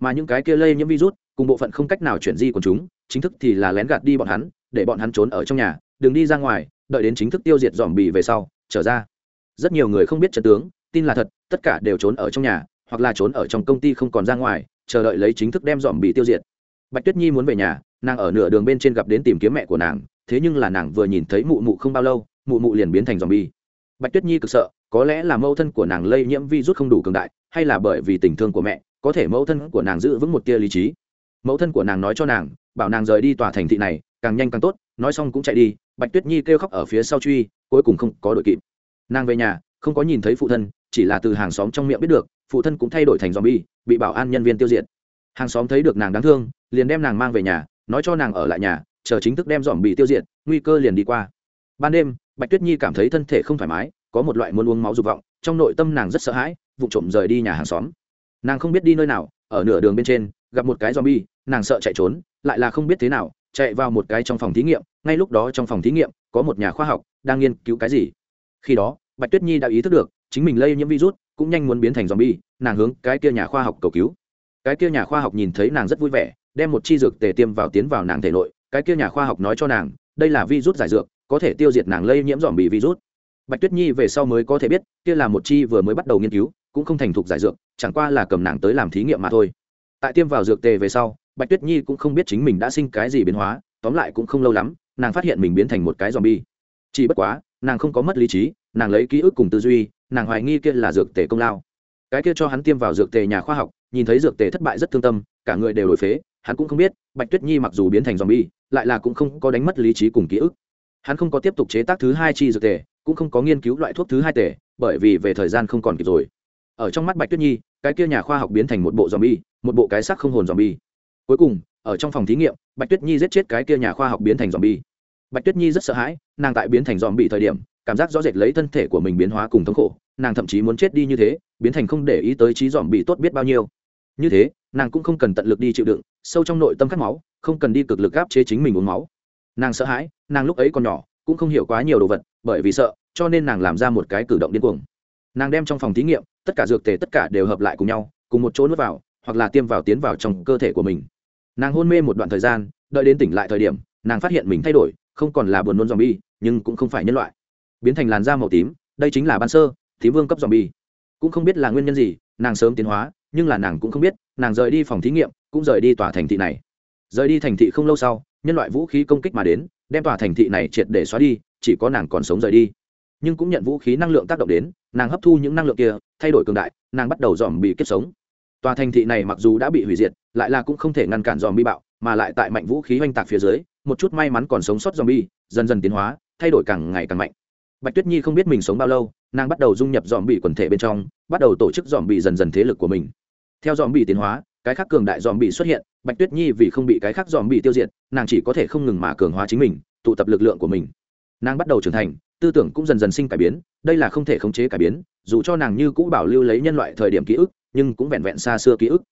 Mà những cái kia lây nhiễm virus, cùng bộ phận không cách nào chuyển di của chúng, chính thức thì là lén gạt đi bọn hắn, để bọn hắn trốn ở trong nhà, đừng đi ra ngoài, đợi đến chính thức tiêu diệt dòm bì về sau, trở ra. Rất nhiều người không biết trận tướng, tin là thật, tất cả đều trốn ở trong nhà, hoặc là trốn ở trong công ty không còn ra ngoài, chờ đợi lấy chính thức đem dòm bì tiêu diệt. Bạch tuyết nhi muốn về nhà, nàng ở nửa đường bên trên gặp đến tìm kiếm mẹ của nàng thế nhưng là nàng vừa nhìn thấy mụ mụ không bao lâu, mụ mụ liền biến thành dòm bi bạch tuyết nhi cực sợ, có lẽ là mẫu thân của nàng lây nhiễm virus không đủ cường đại, hay là bởi vì tình thương của mẹ, có thể mẫu thân của nàng giữ vững một tia lý trí. Mẫu thân của nàng nói cho nàng, bảo nàng rời đi tòa thành thị này, càng nhanh càng tốt, nói xong cũng chạy đi, bạch tuyết nhi kêu khóc ở phía sau truy, cuối cùng không có đội kịp. Nàng về nhà, không có nhìn thấy phụ thân, chỉ là từ hàng xóm trong miệng biết được, phụ thân cũng thay đổi thành zombie, bị bảo an nhân viên tiêu diệt. Hàng xóm thấy được nàng đáng thương, liền đem nàng mang về nhà, nói cho nàng ở lại nhà chờ chính thức đem dòm bị tiêu diệt, nguy cơ liền đi qua. Ban đêm, bạch tuyết nhi cảm thấy thân thể không thoải mái, có một loại muốn uống máu dục vọng, trong nội tâm nàng rất sợ hãi vụ trộm rời đi nhà hàng xóm. Nàng không biết đi nơi nào, ở nửa đường bên trên, gặp một cái zombie, nàng sợ chạy trốn, lại là không biết thế nào, chạy vào một cái trong phòng thí nghiệm, ngay lúc đó trong phòng thí nghiệm, có một nhà khoa học đang nghiên cứu cái gì. Khi đó, bạch tuyết nhi đã ý thức được, chính mình lây nhiễm virus cũng nhanh muốn biến thành zombie, nàng hướng cái kia nhà khoa học cầu cứu. Cái kia nhà khoa học nhìn thấy nàng rất vui vẻ, đem một chi dược tề tiêm vào tiến vào nàng thể nội cái kia nhà khoa học nói cho nàng, đây là virus giải dược, có thể tiêu diệt nàng lây nhiễm dòm bị virus. Bạch tuyết nhi về sau mới có thể biết, kia là một chi vừa mới bắt đầu nghiên cứu, cũng không thành thục giải dược, chẳng qua là cầm nàng tới làm thí nghiệm mà thôi. Tại tiêm vào dược tề về sau, bạch tuyết nhi cũng không biết chính mình đã sinh cái gì biến hóa, tóm lại cũng không lâu lắm, nàng phát hiện mình biến thành một cái z o m bi e chỉ bất quá, nàng không có mất lý trí, nàng lấy ký ức cùng tư duy, nàng hoài nghi kia là dược tề công lao. Cái kia cho hắn tiêm vào dược tề nhà khoa học, nhìn thấy dược tề thất bại rất thương tâm, cả người đều đổi phế, hắn cũng không biết, bạch tuyết nhi mặc dù biến thành z o m bi e lại là cũng không có đánh mất lý trí cùng ký ức. Hắn không có tiếp tục chế tác thứ hai chi dược tề, cũng không có nghiên cứu loại thuốc thứ hai tề, bởi vì về thời gian không còn kịp rồi. Ở trong mắt bạch tuyết nhi, cái kia nhà khoa học biến thành một bộ z bi một bộ cái xác không hồn z bi cuối cùng, ở trong phòng thí nghiệm, bạch tuyết nhi giết chết cái kia nhà khoa học biến thành z bi bạch tuyết nhi rất sợ hãi, nàng tại biến thành z bi thời điểm, cảm giác rõ rệt lấy thân thể của mình biến hóa cùng thống khổ, nàng thậm chí muốn chết đi như thế, biến thành không để ý tới trí dòm bị tốt biết bao nhiêu. Như thế, nàng cũng không cần tận lực đi chịu đựng, sâu trong nội tâm khát máu không cần đi cực lực gáp chế chính mình uống máu. Nàng sợ hãi, nàng lúc ấy còn nhỏ, cũng không hiểu quá nhiều đồ vật, bởi vì sợ, cho nên nàng làm ra một cái cử động điên cuồng. Nàng đem trong phòng thí nghiệm, tất cả dược tề tất cả đều hợp lại cùng nhau, cùng một chỗ nuốt vào, hoặc là tiêm vào tiến vào trong cơ thể của mình. Nàng hôn mê một đoạn thời gian, đợi đến tỉnh lại thời điểm, nàng phát hiện mình thay đổi, không còn là buồn nôn dòm bi nhưng cũng không phải nhân loại. Biến thành làn da màu tím, đây chính là ban sơ tím vương cấp dòm bi cũng không biết là nguyên nhân gì, nàng sớm tiến hóa, nhưng là nàng cũng không biết, nàng rời đi phòng thí nghiệm, cũng rời đi tòa thành thị này rời đi thành thị không lâu sau, nhân loại vũ khí công kích mà đến, đem tòa thành thị này triệt để xóa đi, chỉ có nàng còn sống rời đi. Nhưng cũng nhận vũ khí năng lượng tác động đến, nàng hấp thu những năng lượng kia, thay đổi cường đại, nàng bắt đầu dòm bị kiếp sống. Tòa thành thị này mặc dù đã bị hủy diệt, lại là cũng không thể ngăn cản dòm bi bạo, mà lại tại mạnh vũ khí oanh tạc phía dưới, một chút may mắn còn sống sót dòm bi dần dần tiến hóa, thay đổi càng ngày càng mạnh. Bạch tuyết nhi không biết mình sống bao lâu, nàng bắt đầu dung nhập dòm bị quần thể bên trong, bắt đầu tổ chức dòm bị dần dần thế lực của mình. Theo dòm bị tiến hóa cái khác cường đại dòm bị xuất hiện, bạch tuyết nhi vì không bị cái khác dòm bị tiêu diệt, nàng chỉ có thể không ngừng mà cường hóa chính mình, tụ tập lực lượng của mình. Nàng bắt đầu trưởng thành, tư tưởng cũng dần dần sinh cải biến, đây là không thể khống chế cải biến, dù cho nàng như cũ bảo lưu lấy nhân loại thời điểm ký ức, nhưng cũng vẹn vẹn xa xưa ký ức.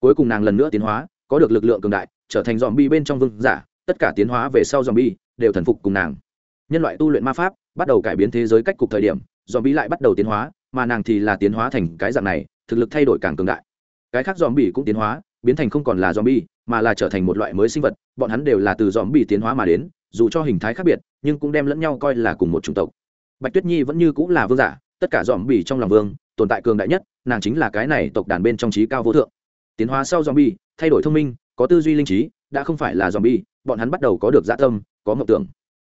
Cuối cùng nàng lần nữa tiến hóa, có được lực lượng cường đại, trở thành dòm bi bên trong vương giả, tất cả tiến hóa về sau dòm bi đều thần phục cùng nàng. Nhân loại tu luyện ma pháp, bắt đầu cải biến thế giới cách cục thời điểm dòm bi lại bắt đầu tiến hóa, mà nàng thì là tiến hóa thành cái dạng này, thực lực thay đổi càng cường đại cái khác dòm bỉ cũng tiến hóa, biến thành không còn là dòm bỉ mà là trở thành một loại mới sinh vật. Bọn hắn đều là từ dòm bỉ tiến hóa mà đến, dù cho hình thái khác biệt, nhưng cũng đem lẫn nhau coi là cùng một chủng tộc. Bạch tuyết nhi vẫn như cũng là vương giả, tất cả dòm bỉ trong lòng vương, tồn tại cường đại nhất, nàng chính là cái này tộc đàn bên trong trí cao vô thượng. Tiến hóa sau dòm bỉ thay đổi thông minh, có tư duy linh trí, đã không phải là dòm bỉ bọn hắn bắt đầu có được dạ tâm, có mộng tưởng.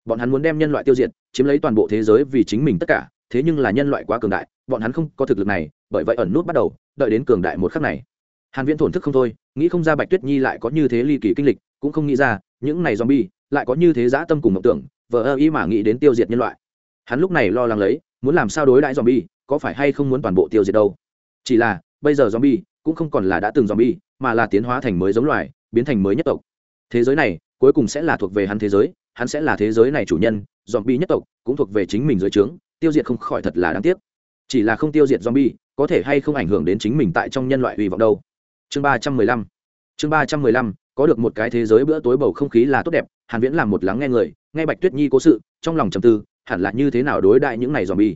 Bọn hắn muốn đem nhân loại tiêu diệt, chiếm lấy toàn bộ thế giới vì chính mình tất cả thế nhưng là nhân loại quá cường đại, bọn hắn không có thực lực này, bởi vậy ẩn nút bắt đầu, đợi đến cường đại một khắc này. Hàn viễn thổn thức không thôi, nghĩ không ra bạch tuyết nhi lại có như thế ly kỳ kinh lịch, cũng không nghĩ ra, những này zombie lại có như thế dã tâm cùng mộng tưởng vợ ơ ý mà nghĩ đến tiêu diệt nhân loại. Hắn lúc này lo lắng lấy, muốn làm sao đối đãi zombie, có phải hay không muốn toàn bộ tiêu diệt đâu? Chỉ là, bây giờ zombie cũng không còn là đã từng zombie, mà là tiến hóa thành mới giống loài, biến thành mới nhất tộc. Thế giới này, cuối cùng sẽ là thuộc về hắn thế giới, hắn sẽ là thế giới này chủ nhân, zombie nhất tộc cũng thuộc về chính mình dưới trướng tiêu diệt không khỏi thật là đáng tiếc. Chỉ là không tiêu diệt zombie, có thể hay không ảnh hưởng đến chính mình tại trong nhân loại hy vọng đâu. Chương ba trăm mười lăm. Chương ba trăm mười lăm, có được một cái thế giới bữa tối bầu không khí là tốt đẹp, hàn viễn làm một lắng nghe người, nghe bạch tuyết nhi cố sự, trong lòng trầm tư, hẳn là như thế nào đối đại những này zombie.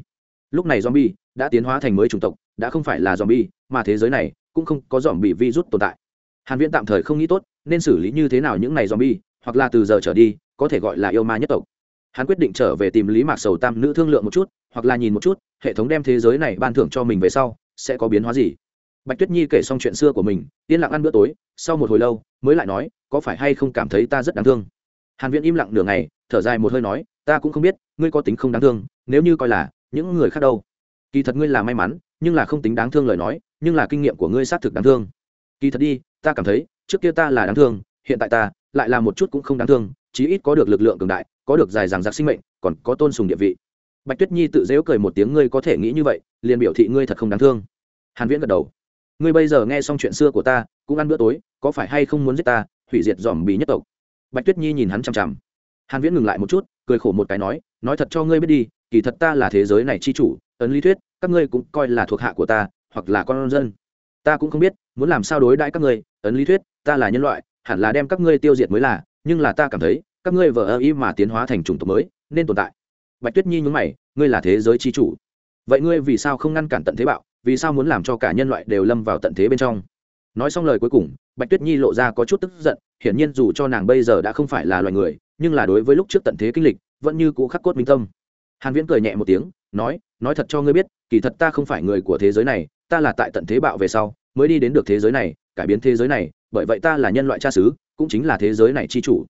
lúc này zombie đã tiến hóa thành mới chủng tộc, đã không phải là zombie, mà thế giới này cũng không có zombie virus tồn tại. Hàn viễn tạm thời không nghĩ tốt, nên xử lý như thế nào những này zombie, hoặc là từ giờ trở đi, có thể gọi là yêu ma nhất tộc hắn quyết định trở về tìm lý mạc sầu tam nữ thương lượng một chút, hoặc là nhìn một chút, hệ thống đem thế giới này ban thưởng cho mình về sau, sẽ có biến hóa gì. Bạch tuyết nhi kể xong chuyện xưa của mình, yên lặng ăn bữa tối, sau một hồi lâu, mới lại nói, có phải hay không cảm thấy ta rất đáng thương? Hàn viễn im lặng nửa ngày, thở dài một hơi nói, ta cũng không biết, ngươi có tính không đáng thương, nếu như coi là, những người khác đâu. Kỳ thật ngươi là may mắn, nhưng là không tính đáng thương lời nói, nhưng là kinh nghiệm của ngươi xác thực đáng thương. Kỳ thật đi, ta cảm thấy, trước kia ta là đáng thương, hiện tại ta, lại là một chút cũng không đáng thương, chí ít có được lực lượng cường đại có được dài dằng dặc sinh mệnh, còn có tôn sùng địa vị. Bạch tuyết nhi tự dễu cười một tiếng, ngươi có thể nghĩ như vậy, liền biểu thị ngươi thật không đáng thương. Hàn viễn gật đầu. Ngươi bây giờ nghe xong chuyện xưa của ta, cũng ăn bữa tối, có phải hay không muốn giết ta, hủy diệt dòm bì nhất tộc? Bạch tuyết nhi nhìn hắn chằm chằm. Hàn viễn ngừng lại một chút, cười khổ một cái nói nói thật cho ngươi biết đi, kỳ thật ta là thế giới này chi chủ, ấn lý thuyết, các ngươi cũng coi là thuộc hạ của ta, hoặc là con dân. Ta cũng không biết, muốn làm sao đối đãi các ngươi, ấn lý thuyết, ta là nhân loại, hẳn là đem các ngươi tiêu diệt mới là, nhưng là ta cảm thấy các ngươi vợ ơ y mà tiến hóa thành chủng tộc mới, nên tồn tại. Bạch tuyết nhi nhúng mày, ngươi là thế giới chi chủ. Vậy ngươi vì sao không ngăn cản tận thế bạo, vì sao muốn làm cho cả nhân loại đều lâm vào tận thế bên trong? Nói xong lời cuối cùng, bạch tuyết nhi lộ ra có chút tức giận, hiển nhiên dù cho nàng bây giờ đã không phải là loài người, nhưng là đối với lúc trước tận thế kinh lịch, vẫn như cũ khắc cốt minh tâm. Hàn viễn cười nhẹ một tiếng, nói nói thật cho ngươi biết, kỳ thật ta không phải người của thế giới này, ta là tại tận thế bạo về sau, mới đi đến được thế giới này, cải biến thế giới này, bởi vậy ta là nhân loại cha xứ, cũng chính là thế giới này chi chủ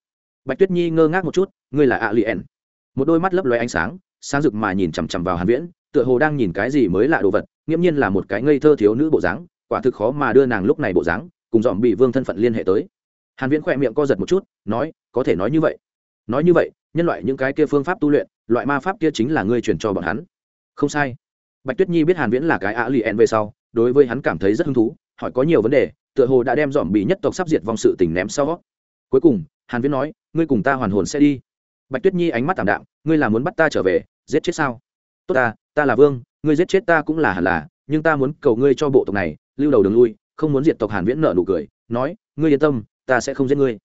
bạch tuyết nhi ngơ ngác một chút, ngươi là A alien? Một đôi mắt lấp lóe ánh sáng sáng rực mà nhìn chằm chằm vào hàn viễn, tựa hồ đang nhìn cái gì mới lạ đồ vật, nghiễm nhiên là một cái ngây thơ thiếu nữ bộ dáng, quả thực khó mà đưa nàng lúc này bộ dáng, cùng dòm bị vương thân phận liên hệ tới. Hàn viễn khỏe miệng co giật một chút, nói, có thể nói như vậy. Nói như vậy, nhân loại những cái kia phương pháp tu luyện, loại ma pháp kia chính là ngươi truyền cho bọn hắn. Không sai. Bạch tuyết nhi biết hàn viễn là cái A lì en về sau, đối với hắn cảm thấy rất hứng thú, hỏi có nhiều vấn đề, tựa hồ đã đem dòm bị nhất tộc sắp diệt vong sự tình ném sau cuối cùng hàn viễn nói, ngươi cùng ta hoàn hồn sẽ đi. Bạch tuyết nhi ánh mắt tạm đạm, ngươi là muốn bắt ta trở về, giết chết sao? Tốt ta ta là vương, ngươi giết chết ta cũng là hẳn là, nhưng ta muốn cầu ngươi cho bộ tộc này, lưu đầu đường lui, không muốn diệt tộc hàn viễn nợ nụ cười, nói, ngươi yên tâm, ta sẽ không giết ngươi.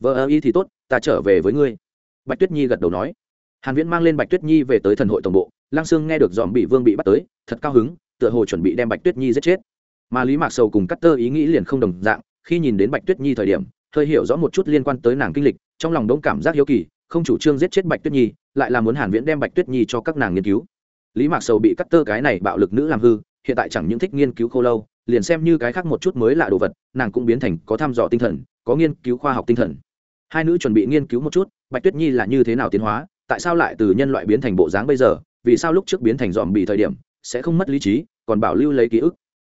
Vợ ơ y thì tốt, ta trở về với ngươi. Bạch tuyết nhi gật đầu nói. Hàn viễn mang lên bạch tuyết nhi về tới thần hội tổng bộ, lăng sương nghe được dòm bị vương bị bắt tới, thật cao hứng, tựa hồ chuẩn bị đem bạch tuyết nhi giết chết. Mà lý mạc sầu cùng cắt tơ ý nghĩ liền không đồng dạng, khi nhìn đến bạch tuyết nhi thời điểm hơi hiểu rõ một chút liên quan tới nàng kinh lịch, trong lòng đống cảm giác hiếu kỳ, không chủ trương giết chết bạch tuyết nhi, lại là muốn hàn viễn đem bạch tuyết nhi cho các nàng nghiên cứu. Lý mạc sầu bị cắt tơ cái này bạo lực nữ làm hư, hiện tại chẳng những thích nghiên cứu khô lâu, liền xem như cái khác một chút mới lạ đồ vật, nàng cũng biến thành có thăm dò tinh thần, có nghiên cứu khoa học tinh thần. Hai nữ chuẩn bị nghiên cứu một chút, bạch tuyết nhi là như thế nào tiến hóa, tại sao lại từ nhân loại biến thành bộ dáng bây giờ, vì sao lúc trước biến thành dòm bị thời điểm, sẽ không mất lý trí, còn bảo lưu lấy ký ức.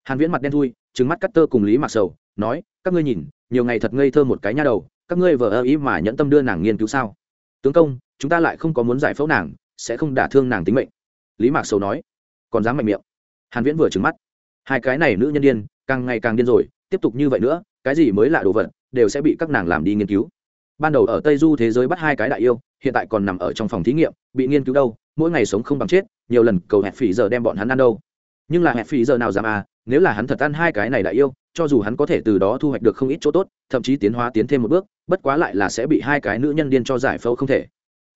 Hàn viễn mặt đen thui, trừng mắt cắt tơ cùng lý mạc sầu, nói, các ngươi nhìn nhiều ngày thật ngây thơ một cái nha đầu, các ngươi vờ ơ ý mà nhẫn tâm đưa nàng nghiên cứu sao? Tướng công, chúng ta lại không có muốn giải phẫu nàng, sẽ không đả thương nàng tính mệnh. Lý mạc sầu nói, còn dám mạnh miệng. Hàn viễn vừa trừng mắt. Hai cái này nữ nhân điên, càng ngày càng điên rồi, tiếp tục như vậy nữa, cái gì mới lạ đồ vật, đều sẽ bị các nàng làm đi nghiên cứu. Ban đầu ở tây du thế giới bắt hai cái đại yêu, hiện tại còn nằm ở trong phòng thí nghiệm, bị nghiên cứu đâu, mỗi ngày sống không bằng chết, nhiều lần cầu hẹn phỉ giờ đem bọn hắn ăn đâu. Nhưng là hẹn phỉ giờ nào dám à nếu là hắn thật ăn hai cái này đại yêu, cho dù hắn có thể từ đó thu hoạch được không ít chỗ tốt, thậm chí tiến hóa tiến thêm một bước, bất quá lại là sẽ bị hai cái nữ nhân điên cho giải phẫu không thể.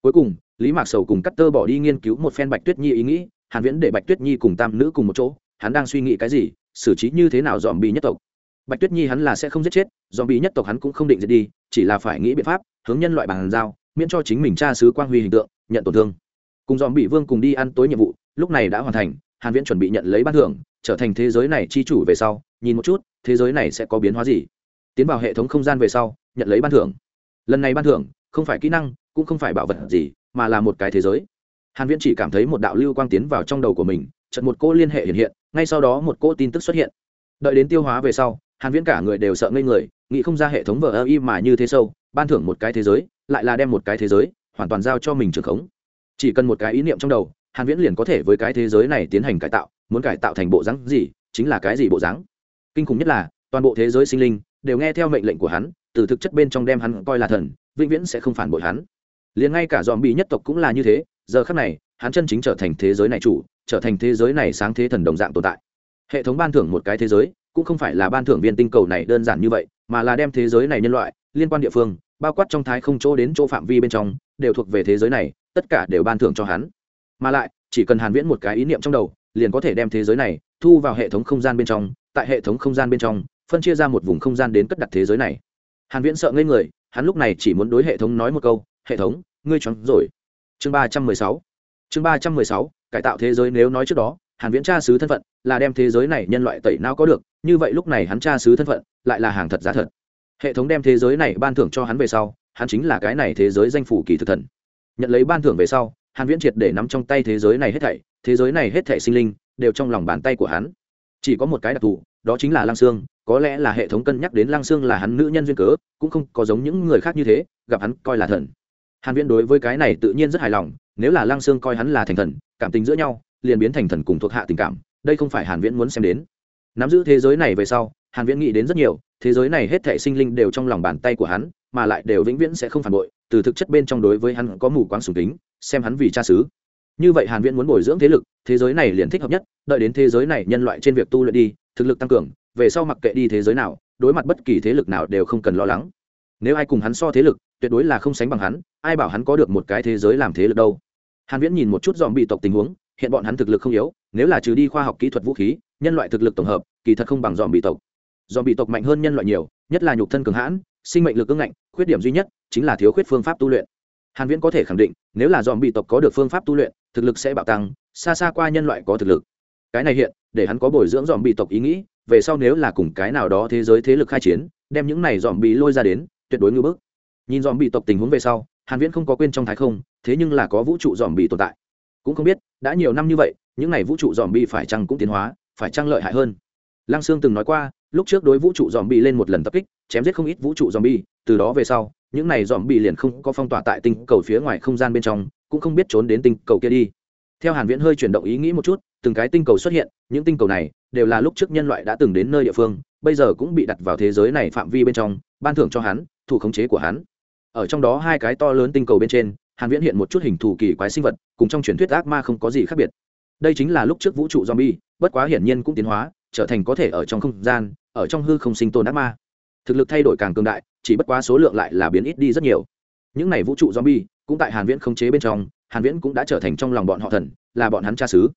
Cuối cùng, lý mạc sầu cùng cắt tơ bỏ đi nghiên cứu một phen bạch tuyết nhi ý nghĩ, hàn viễn để bạch tuyết nhi cùng tam nữ cùng một chỗ, hắn đang suy nghĩ cái gì, xử trí như thế nào dòm bị nhất tộc. Bạch tuyết nhi hắn là sẽ không giết chết dòm bị nhất tộc hắn cũng không định giết đi, chỉ là phải nghĩ biện pháp, hướng nhân loại bàn giao, miễn cho chính mình tra sứ quang huy hình tượng, nhận tổn thương. Cùng dòm bị vương cùng đi ăn tối nhiệm vụ, lúc này đã hoàn thành hàn viễn chuẩn bị nhận lấy ban thưởng, trở thành thế giới này chi chủ về sau, nhìn một chút, thế giới này sẽ có biến hóa gì. Tiến vào hệ thống không gian về sau, nhận lấy ban thưởng. Lần này ban thưởng, không phải kỹ năng, cũng không phải bảo vật gì, mà là một cái thế giới. Hàn viễn chỉ cảm thấy một đạo lưu quang tiến vào trong đầu của mình, chợt một cô liên hệ hiện hiện, ngay sau đó một cô tin tức xuất hiện. Đợi đến tiêu hóa về sau, hàn viễn cả người đều sợ ngây người, nghĩ không ra hệ thống vờ ơ y mà như thế sâu, ban thưởng một cái thế giới, lại là đem một cái thế giới, hoàn toàn giao cho mình trưởng khống. Chỉ cần một cái ý niệm trong đầu hàn viễn liền có thể với cái thế giới này tiến hành cải tạo, muốn cải tạo thành bộ dáng gì, chính là cái gì bộ dáng. Kinh khủng nhất là, toàn bộ thế giới sinh linh đều nghe theo mệnh lệnh của hắn, từ thực chất bên trong đem hắn coi là thần, vĩnh viễn sẽ không phản bội hắn. Liền ngay cả dòm bị nhất tộc cũng là như thế, giờ khắc này, hắn chân chính trở thành thế giới này chủ, trở thành thế giới này sáng thế thần đồng dạng tồn tại. Hệ thống ban thưởng một cái thế giới, cũng không phải là ban thưởng viên tinh cầu này đơn giản như vậy, mà là đem thế giới này nhân loại, liên quan địa phương, bao quát trong thái không chỗ đến chỗ phạm vi bên trong, đều thuộc về thế giới này, tất cả đều ban thưởng cho hắn mà lại, chỉ cần hàn viễn một cái ý niệm trong đầu, liền có thể đem thế giới này thu vào hệ thống không gian bên trong, tại hệ thống không gian bên trong, phân chia ra một vùng không gian đến cất đặt thế giới này. Hàn viễn sợ ngây người, hắn lúc này chỉ muốn đối hệ thống nói một câu, hệ thống, ngươi chọn rồi. Chương 316 chương 316 cải tạo thế giới nếu nói trước đó, hàn viễn tra sứ thân phận, là đem thế giới này nhân loại tẩy não có được, như vậy lúc này hắn tra sứ thân phận, lại là hàng thật giá thật. Hệ thống đem thế giới này ban thưởng cho hắn về sau, hắn chính là cái này thế giới danh phủ kỳ thực thần. Nhận lấy ban thưởng về sau hàn viễn triệt để nắm trong tay thế giới này hết thảy, thế giới này hết thảy sinh linh đều trong lòng bàn tay của hắn. Chỉ có một cái đặc thù, đó chính là lăng xương có lẽ là hệ thống cân nhắc đến lăng xương là hắn nữ nhân duyên cớ, cũng không có giống những người khác như thế, gặp hắn coi là thần. Hàn viễn đối với cái này tự nhiên rất hài lòng, nếu là lăng xương coi hắn là thành thần, cảm tình giữa nhau, liền biến thành thần cùng thuộc hạ tình cảm, đây không phải hàn viễn muốn xem đến. Nắm giữ thế giới này về sau, hàn viễn nghĩ đến rất nhiều, thế giới này hết thảy sinh linh đều trong lòng bàn tay của hắn, mà lại đều vĩnh viễn sẽ không phản bội từ thực chất bên trong đối với hắn có mù quáng sùng kính, xem hắn vì cha xứ. Như vậy hàn viễn muốn bồi dưỡng thế lực, thế giới này liền thích hợp nhất, đợi đến thế giới này nhân loại trên việc tu luyện đi, thực lực tăng cường, về sau mặc kệ đi thế giới nào, đối mặt bất kỳ thế lực nào đều không cần lo lắng. Nếu ai cùng hắn so thế lực, tuyệt đối là không sánh bằng hắn, ai bảo hắn có được một cái thế giới làm thế lực đâu. Hàn viễn nhìn một chút dòm bị tộc tình huống, hiện bọn hắn thực lực không yếu, nếu là trừ đi khoa học kỹ thuật vũ khí, nhân loại thực lực tổng hợp, kỳ thật không bằng dòm bị tộc. Dòm bị tộc mạnh hơn nhân loại nhiều, nhất là nhục thân cường hãn sinh mệnh lực ưng ngạnh, khuyết điểm duy nhất chính là thiếu khuyết phương pháp tu luyện. Hàn viễn có thể khẳng định, nếu là dòm bị tộc có được phương pháp tu luyện, thực lực sẽ bạo tăng, xa xa qua nhân loại có thực lực. Cái này hiện, để hắn có bồi dưỡng dòm bị tộc ý nghĩ, về sau nếu là cùng cái nào đó thế giới thế lực khai chiến, đem những này dòm bị lôi ra đến, tuyệt đối ngưỡng bức. Nhìn dòm bị tộc tình huống về sau, hàn viễn không có quên trong thái không, thế nhưng là có vũ trụ dòm bị tồn tại. Cũng không biết, đã nhiều năm như vậy, những này vũ trụ dòm bị phải chăng cũng tiến hóa, phải chăng lợi hại hơn? Lăng sương từng nói qua lúc trước đối vũ trụ dòm bị lên một lần tập kích, chém giết không ít vũ trụ dòm bi từ đó về sau, những này dòm bị liền không có phong tỏa tại tinh cầu phía ngoài không gian bên trong, cũng không biết trốn đến tinh cầu kia đi. Theo hàn viễn hơi chuyển động ý nghĩ một chút, từng cái tinh cầu xuất hiện, những tinh cầu này đều là lúc trước nhân loại đã từng đến nơi địa phương, bây giờ cũng bị đặt vào thế giới này phạm vi bên trong, ban thưởng cho hắn, thủ khống chế của hắn. Ở trong đó hai cái to lớn tinh cầu bên trên, hàn viễn hiện một chút hình thù kỳ quái sinh vật, cùng trong truyền thuyết ác ma không có gì khác biệt. Đây chính là lúc trước vũ trụ zombie, bất quá hiển nhiên cũng tiến hóa, trở thành có thể ở trong không gian ở trong hư không sinh tồn ác ma. Thực lực thay đổi càng cường đại, chỉ bất quá số lượng lại là biến ít đi rất nhiều. Những này vũ trụ zombie cũng tại hàn viễn không chế bên trong, hàn viễn cũng đã trở thành trong lòng bọn họ thần, là bọn hắn cha xứ.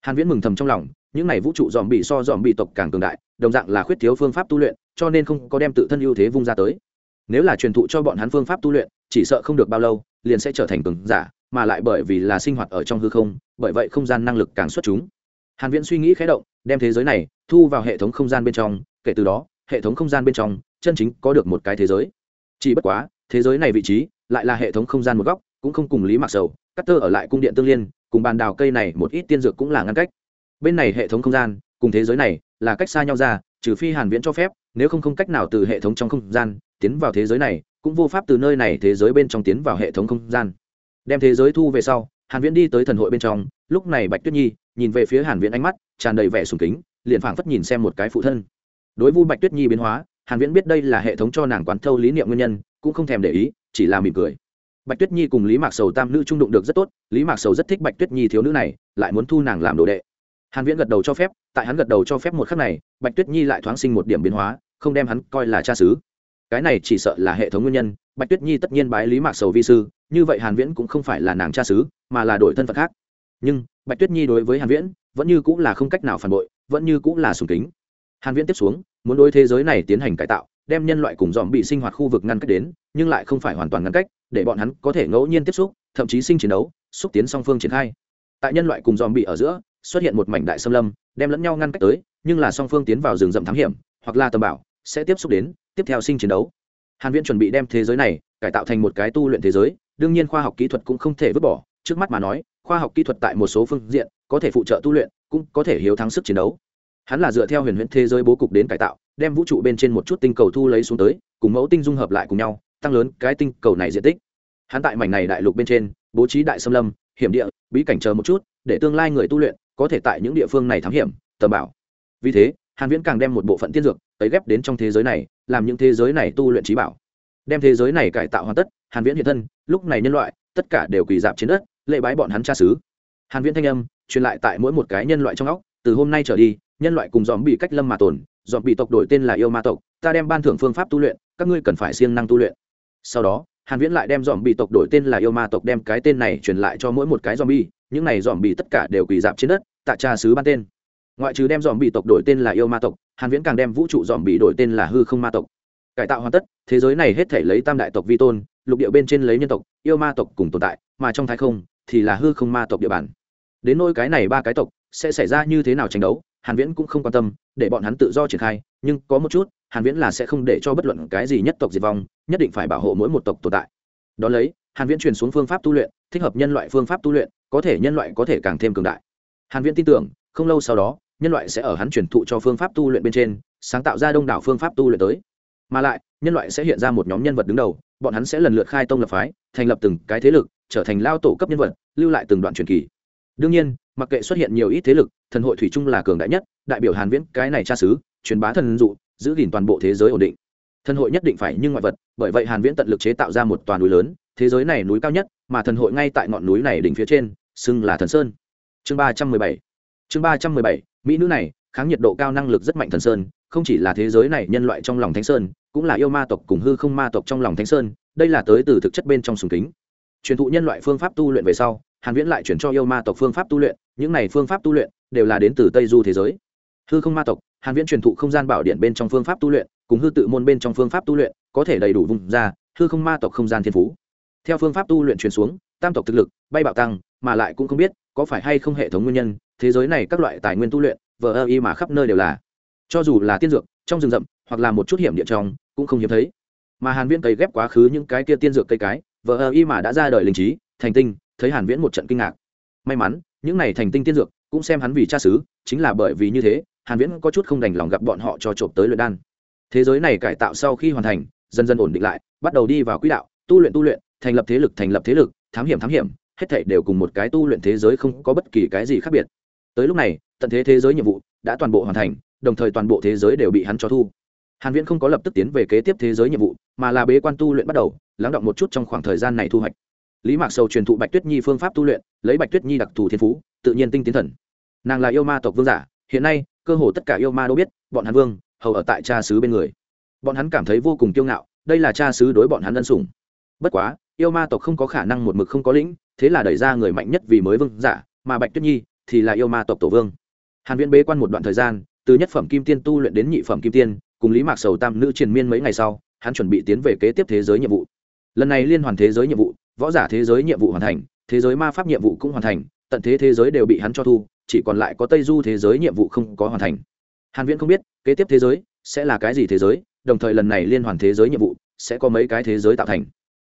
Hàn viễn mừng thầm trong lòng, những này vũ trụ dòm bị so dòm bị tộc càng cường đại, đồng dạng là khuyết thiếu phương pháp tu luyện, cho nên không có đem tự thân ưu thế vung ra tới. Nếu là truyền thụ cho bọn hắn phương pháp tu luyện, chỉ sợ không được bao lâu, liền sẽ trở thành cường giả, mà lại bởi vì là sinh hoạt ở trong hư không, bởi vậy không gian năng lực càng xuất chúng. Hàn viễn suy nghĩ khẽ động, đem thế giới này thu vào hệ thống không gian bên trong kể từ đó, hệ thống không gian bên trong, chân chính có được một cái thế giới. Chỉ bất quá, thế giới này vị trí lại là hệ thống không gian một góc, cũng không cùng lý mạc sầu cắt tơ ở lại cung điện tương liên, cùng bàn đào cây này một ít tiên dược cũng là ngăn cách. Bên này hệ thống không gian, cùng thế giới này là cách xa nhau ra, trừ phi hàn viễn cho phép, nếu không không cách nào từ hệ thống trong không gian tiến vào thế giới này, cũng vô pháp từ nơi này thế giới bên trong tiến vào hệ thống không gian. Đem thế giới thu về sau, hàn viễn đi tới thần hội bên trong, lúc này bạch tuyết nhi nhìn về phía hàn viễn ánh mắt tràn đầy vẻ sùng kính, liền phảng phất nhìn xem một cái phụ thân đối vu bạch tuyết nhi biến hóa, hàn viễn biết đây là hệ thống cho nàng quán thâu lý niệm nguyên nhân, cũng không thèm để ý, chỉ là mỉm cười. Bạch tuyết nhi cùng lý mạc sầu tam nữ trung đụng được rất tốt, lý mạc sầu rất thích bạch tuyết nhi thiếu nữ này, lại muốn thu nàng làm đồ đệ. Hàn viễn gật đầu cho phép, tại hắn gật đầu cho phép một khắc này, bạch tuyết nhi lại thoáng sinh một điểm biến hóa, không đem hắn coi là cha xứ. Cái này chỉ sợ là hệ thống nguyên nhân, bạch tuyết nhi tất nhiên bái lý mạc sầu vi sư, như vậy hàn viễn cũng không phải là nàng cha xứ, mà là đổi thân phận khác. Nhưng, bạch tuyết nhi đối với hàn viễn, vẫn như cũng là không cách nào phản bội, vẫn như cũng là sùng kính hàn viễn tiếp xuống, muốn đối thế giới này tiến hành cải tạo, đem nhân loại cùng dòm bị sinh hoạt khu vực ngăn cách đến, nhưng lại không phải hoàn toàn ngăn cách, để bọn hắn có thể ngẫu nhiên tiếp xúc, thậm chí sinh chiến đấu, xúc tiến song phương triển khai. Tại nhân loại cùng dòm bị ở giữa, xuất hiện một mảnh đại xâm lâm, đem lẫn nhau ngăn cách tới, nhưng là song phương tiến vào rừng rậm thám hiểm, hoặc là tầm bảo, sẽ tiếp xúc đến, tiếp theo sinh chiến đấu. Hàn viễn chuẩn bị đem thế giới này cải tạo thành một cái tu luyện thế giới, đương nhiên khoa học kỹ thuật cũng không thể vứt bỏ, trước mắt mà nói, khoa học kỹ thuật tại một số phương diện có thể phụ trợ tu luyện, cũng có thể hiếu thắng sức chiến đấu hắn là dựa theo huyền huyễn thế giới bố cục đến cải tạo, đem vũ trụ bên trên một chút tinh cầu thu lấy xuống tới, cùng mẫu tinh dung hợp lại cùng nhau, tăng lớn cái tinh cầu này diện tích. Hắn tại mảnh này đại lục bên trên, bố trí đại xâm lâm, hiểm địa, bí cảnh chờ một chút, để tương lai người tu luyện có thể tại những địa phương này thám hiểm, tầm bảo. Vì thế, hàn viễn càng đem một bộ phận tiên dược tới ghép đến trong thế giới này, làm những thế giới này tu luyện trí bảo. Đem thế giới này cải tạo hoàn tất, hàn viễn hiện thân, lúc này nhân loại, tất cả đều quỳ dạp trên đất, lễ bái bọn hắn cha xứ. Hàn viễn thanh âm truyền lại tại mỗi một cái nhân loại trong óc, từ hôm nay trở đi nhân loại cùng dòm bị cách lâm mà tồn, dòm bị tộc đổi tên là yêu ma tộc, ta đem ban thưởng phương pháp tu luyện, các ngươi cần phải siêng năng tu luyện. Sau đó, hàn viễn lại đem dòm bị tộc đổi tên là yêu ma tộc đem cái tên này truyền lại cho mỗi một cái dòm bi những này dòm bị tất cả đều quỳ dạp trên đất, tạ cha sứ ban tên. Ngoại trừ đem dòm bị tộc đổi tên là yêu ma tộc, hàn viễn càng đem vũ trụ dòm bị đổi tên là hư không ma tộc. Cải tạo hoàn tất, thế giới này hết thể lấy tam đại tộc vi tôn, lục địa bên trên lấy nhân tộc, yêu ma tộc cùng tồn tại, mà trong thái không thì là hư không ma tộc địa bàn. Đến nỗi cái này ba cái tộc sẽ xảy ra như thế nào tranh đấu hàn viễn cũng không quan tâm, để bọn hắn tự do triển khai, nhưng có một chút, hàn viễn là sẽ không để cho bất luận cái gì nhất tộc diệt vong, nhất định phải bảo hộ mỗi một tộc tồn tại. Đó lấy, hàn viễn truyền xuống phương pháp tu luyện, thích hợp nhân loại phương pháp tu luyện, có thể nhân loại có thể càng thêm cường đại. Hàn viễn tin tưởng, không lâu sau đó, nhân loại sẽ ở hắn truyền thụ cho phương pháp tu luyện bên trên, sáng tạo ra đông đảo phương pháp tu luyện tới. Mà lại, nhân loại sẽ hiện ra một nhóm nhân vật đứng đầu, bọn hắn sẽ lần lượt khai tông lập phái, thành lập từng cái thế lực, trở thành lao tổ cấp nhân vật, lưu lại từng đoạn truyền kỳ đương nhiên, mặc kệ xuất hiện nhiều ít thế lực, thần hội thủy chung là cường đại nhất, đại biểu hàn viễn, cái này tra sứ truyền bá thần dụ, giữ gìn toàn bộ thế giới ổn định. Thần hội nhất định phải như ngoại vật, bởi vậy hàn viễn tận lực chế tạo ra một toàn núi lớn, thế giới này núi cao nhất, mà thần hội ngay tại ngọn núi này đỉnh phía trên, xưng là thần sơn. Chương 317 chương 317 mỹ nữ này, kháng nhiệt độ cao năng lực rất mạnh thần sơn, không chỉ là thế giới này nhân loại trong lòng thánh sơn, cũng là yêu ma tộc cùng hư không ma tộc trong lòng thánh sơn, đây là tới từ thực chất bên trong sùng kính. Truyền thụ nhân loại phương pháp tu luyện về sau hàn viễn lại chuyển cho yêu ma tộc phương pháp tu luyện, những này phương pháp tu luyện đều là đến từ tây du thế giới. Hư không ma tộc, hàn viễn truyền thụ không gian bảo điện bên trong phương pháp tu luyện, cùng hư tự môn bên trong phương pháp tu luyện, có thể đầy đủ vùng ra, hư không ma tộc không gian thiên phú. Theo phương pháp tu luyện truyền xuống, tam tộc thực lực, bay bạo tăng, mà lại cũng không biết, có phải hay không hệ thống nguyên nhân, thế giới này các loại tài nguyên tu luyện, vờ ơ y mà khắp nơi đều là. Cho dù là tiên dược, trong rừng rậm, hoặc là một chút hiểm địa trong, cũng không hiếm thấy. Mà hàn viễn cấy ghép quá khứ những cái kia tiên dược cây cái, vờ ơ y mà đã ra đời linh trí, thành tinh thấy hàn viễn một trận kinh ngạc. May mắn, những này thành tinh tiên dược cũng xem hắn vì cha xứ, chính là bởi vì như thế, hàn viễn có chút không đành lòng gặp bọn họ cho trộm tới luyện đan. Thế giới này cải tạo sau khi hoàn thành, dần dần ổn định lại, bắt đầu đi vào quỹ đạo, tu luyện tu luyện, thành lập thế lực thành lập thế lực, thám hiểm thám hiểm, hết thảy đều cùng một cái tu luyện thế giới không có bất kỳ cái gì khác biệt. Tới lúc này, tận thế thế giới nhiệm vụ đã toàn bộ hoàn thành, đồng thời toàn bộ thế giới đều bị hắn cho thu. Hàn viễn không có lập tức tiến về kế tiếp thế giới nhiệm vụ, mà là bế quan tu luyện bắt đầu, lắng động một chút trong khoảng thời gian này thu hoạch lý mạc sầu truyền thụ bạch tuyết nhi phương pháp tu luyện, lấy bạch tuyết nhi đặc thù thiên phú, tự nhiên tinh tiến thần. Nàng là yêu ma tộc vương giả, hiện nay, cơ hồ tất cả yêu ma đâu biết, bọn hắn vương, hầu ở tại cha xứ bên người. Bọn hắn cảm thấy vô cùng kiêu ngạo, đây là cha xứ đối bọn hắn ân sủng. Bất quá, yêu ma tộc không có khả năng một mực không có lĩnh, thế là đẩy ra người mạnh nhất vì mới vương giả, mà bạch tuyết nhi thì là yêu ma tộc tổ vương. Hàn viễn bế quan một đoạn thời gian, từ nhất phẩm kim tiên tu luyện đến nhị phẩm kim tiên, cùng lý mạc sầu tam nữ triền miên mấy ngày sau, hắn chuẩn bị tiến về kế tiếp thế giới nhiệm vụ. Lần này liên hoàn thế giới nhiệm vụ võ giả thế giới nhiệm vụ hoàn thành thế giới ma pháp nhiệm vụ cũng hoàn thành tận thế thế giới đều bị hắn cho thu chỉ còn lại có tây du thế giới nhiệm vụ không có hoàn thành hàn viễn không biết kế tiếp thế giới sẽ là cái gì thế giới đồng thời lần này liên hoàn thế giới nhiệm vụ sẽ có mấy cái thế giới tạo thành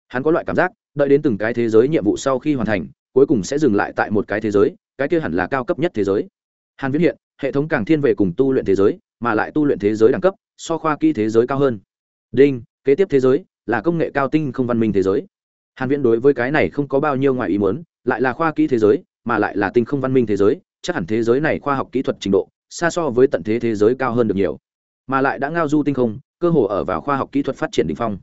hắn có loại cảm giác đợi đến từng cái thế giới nhiệm vụ sau khi hoàn thành cuối cùng sẽ dừng lại tại một cái thế giới cái kia hẳn là cao cấp nhất thế giới hàn viễn hiện hệ thống càng thiên về cùng tu luyện thế giới mà lại tu luyện thế giới đẳng cấp so khoa kỹ thế giới cao hơn đinh kế tiếp thế giới là công nghệ cao tinh không văn minh thế giới hàn viễn đối với cái này không có bao nhiêu ngoài ý muốn, lại là khoa kỹ thế giới, mà lại là tinh không văn minh thế giới, chắc hẳn thế giới này khoa học kỹ thuật trình độ, xa so với tận thế thế giới cao hơn được nhiều. Mà lại đã ngao du tinh không, cơ hồ ở vào khoa học kỹ thuật phát triển đỉnh phong.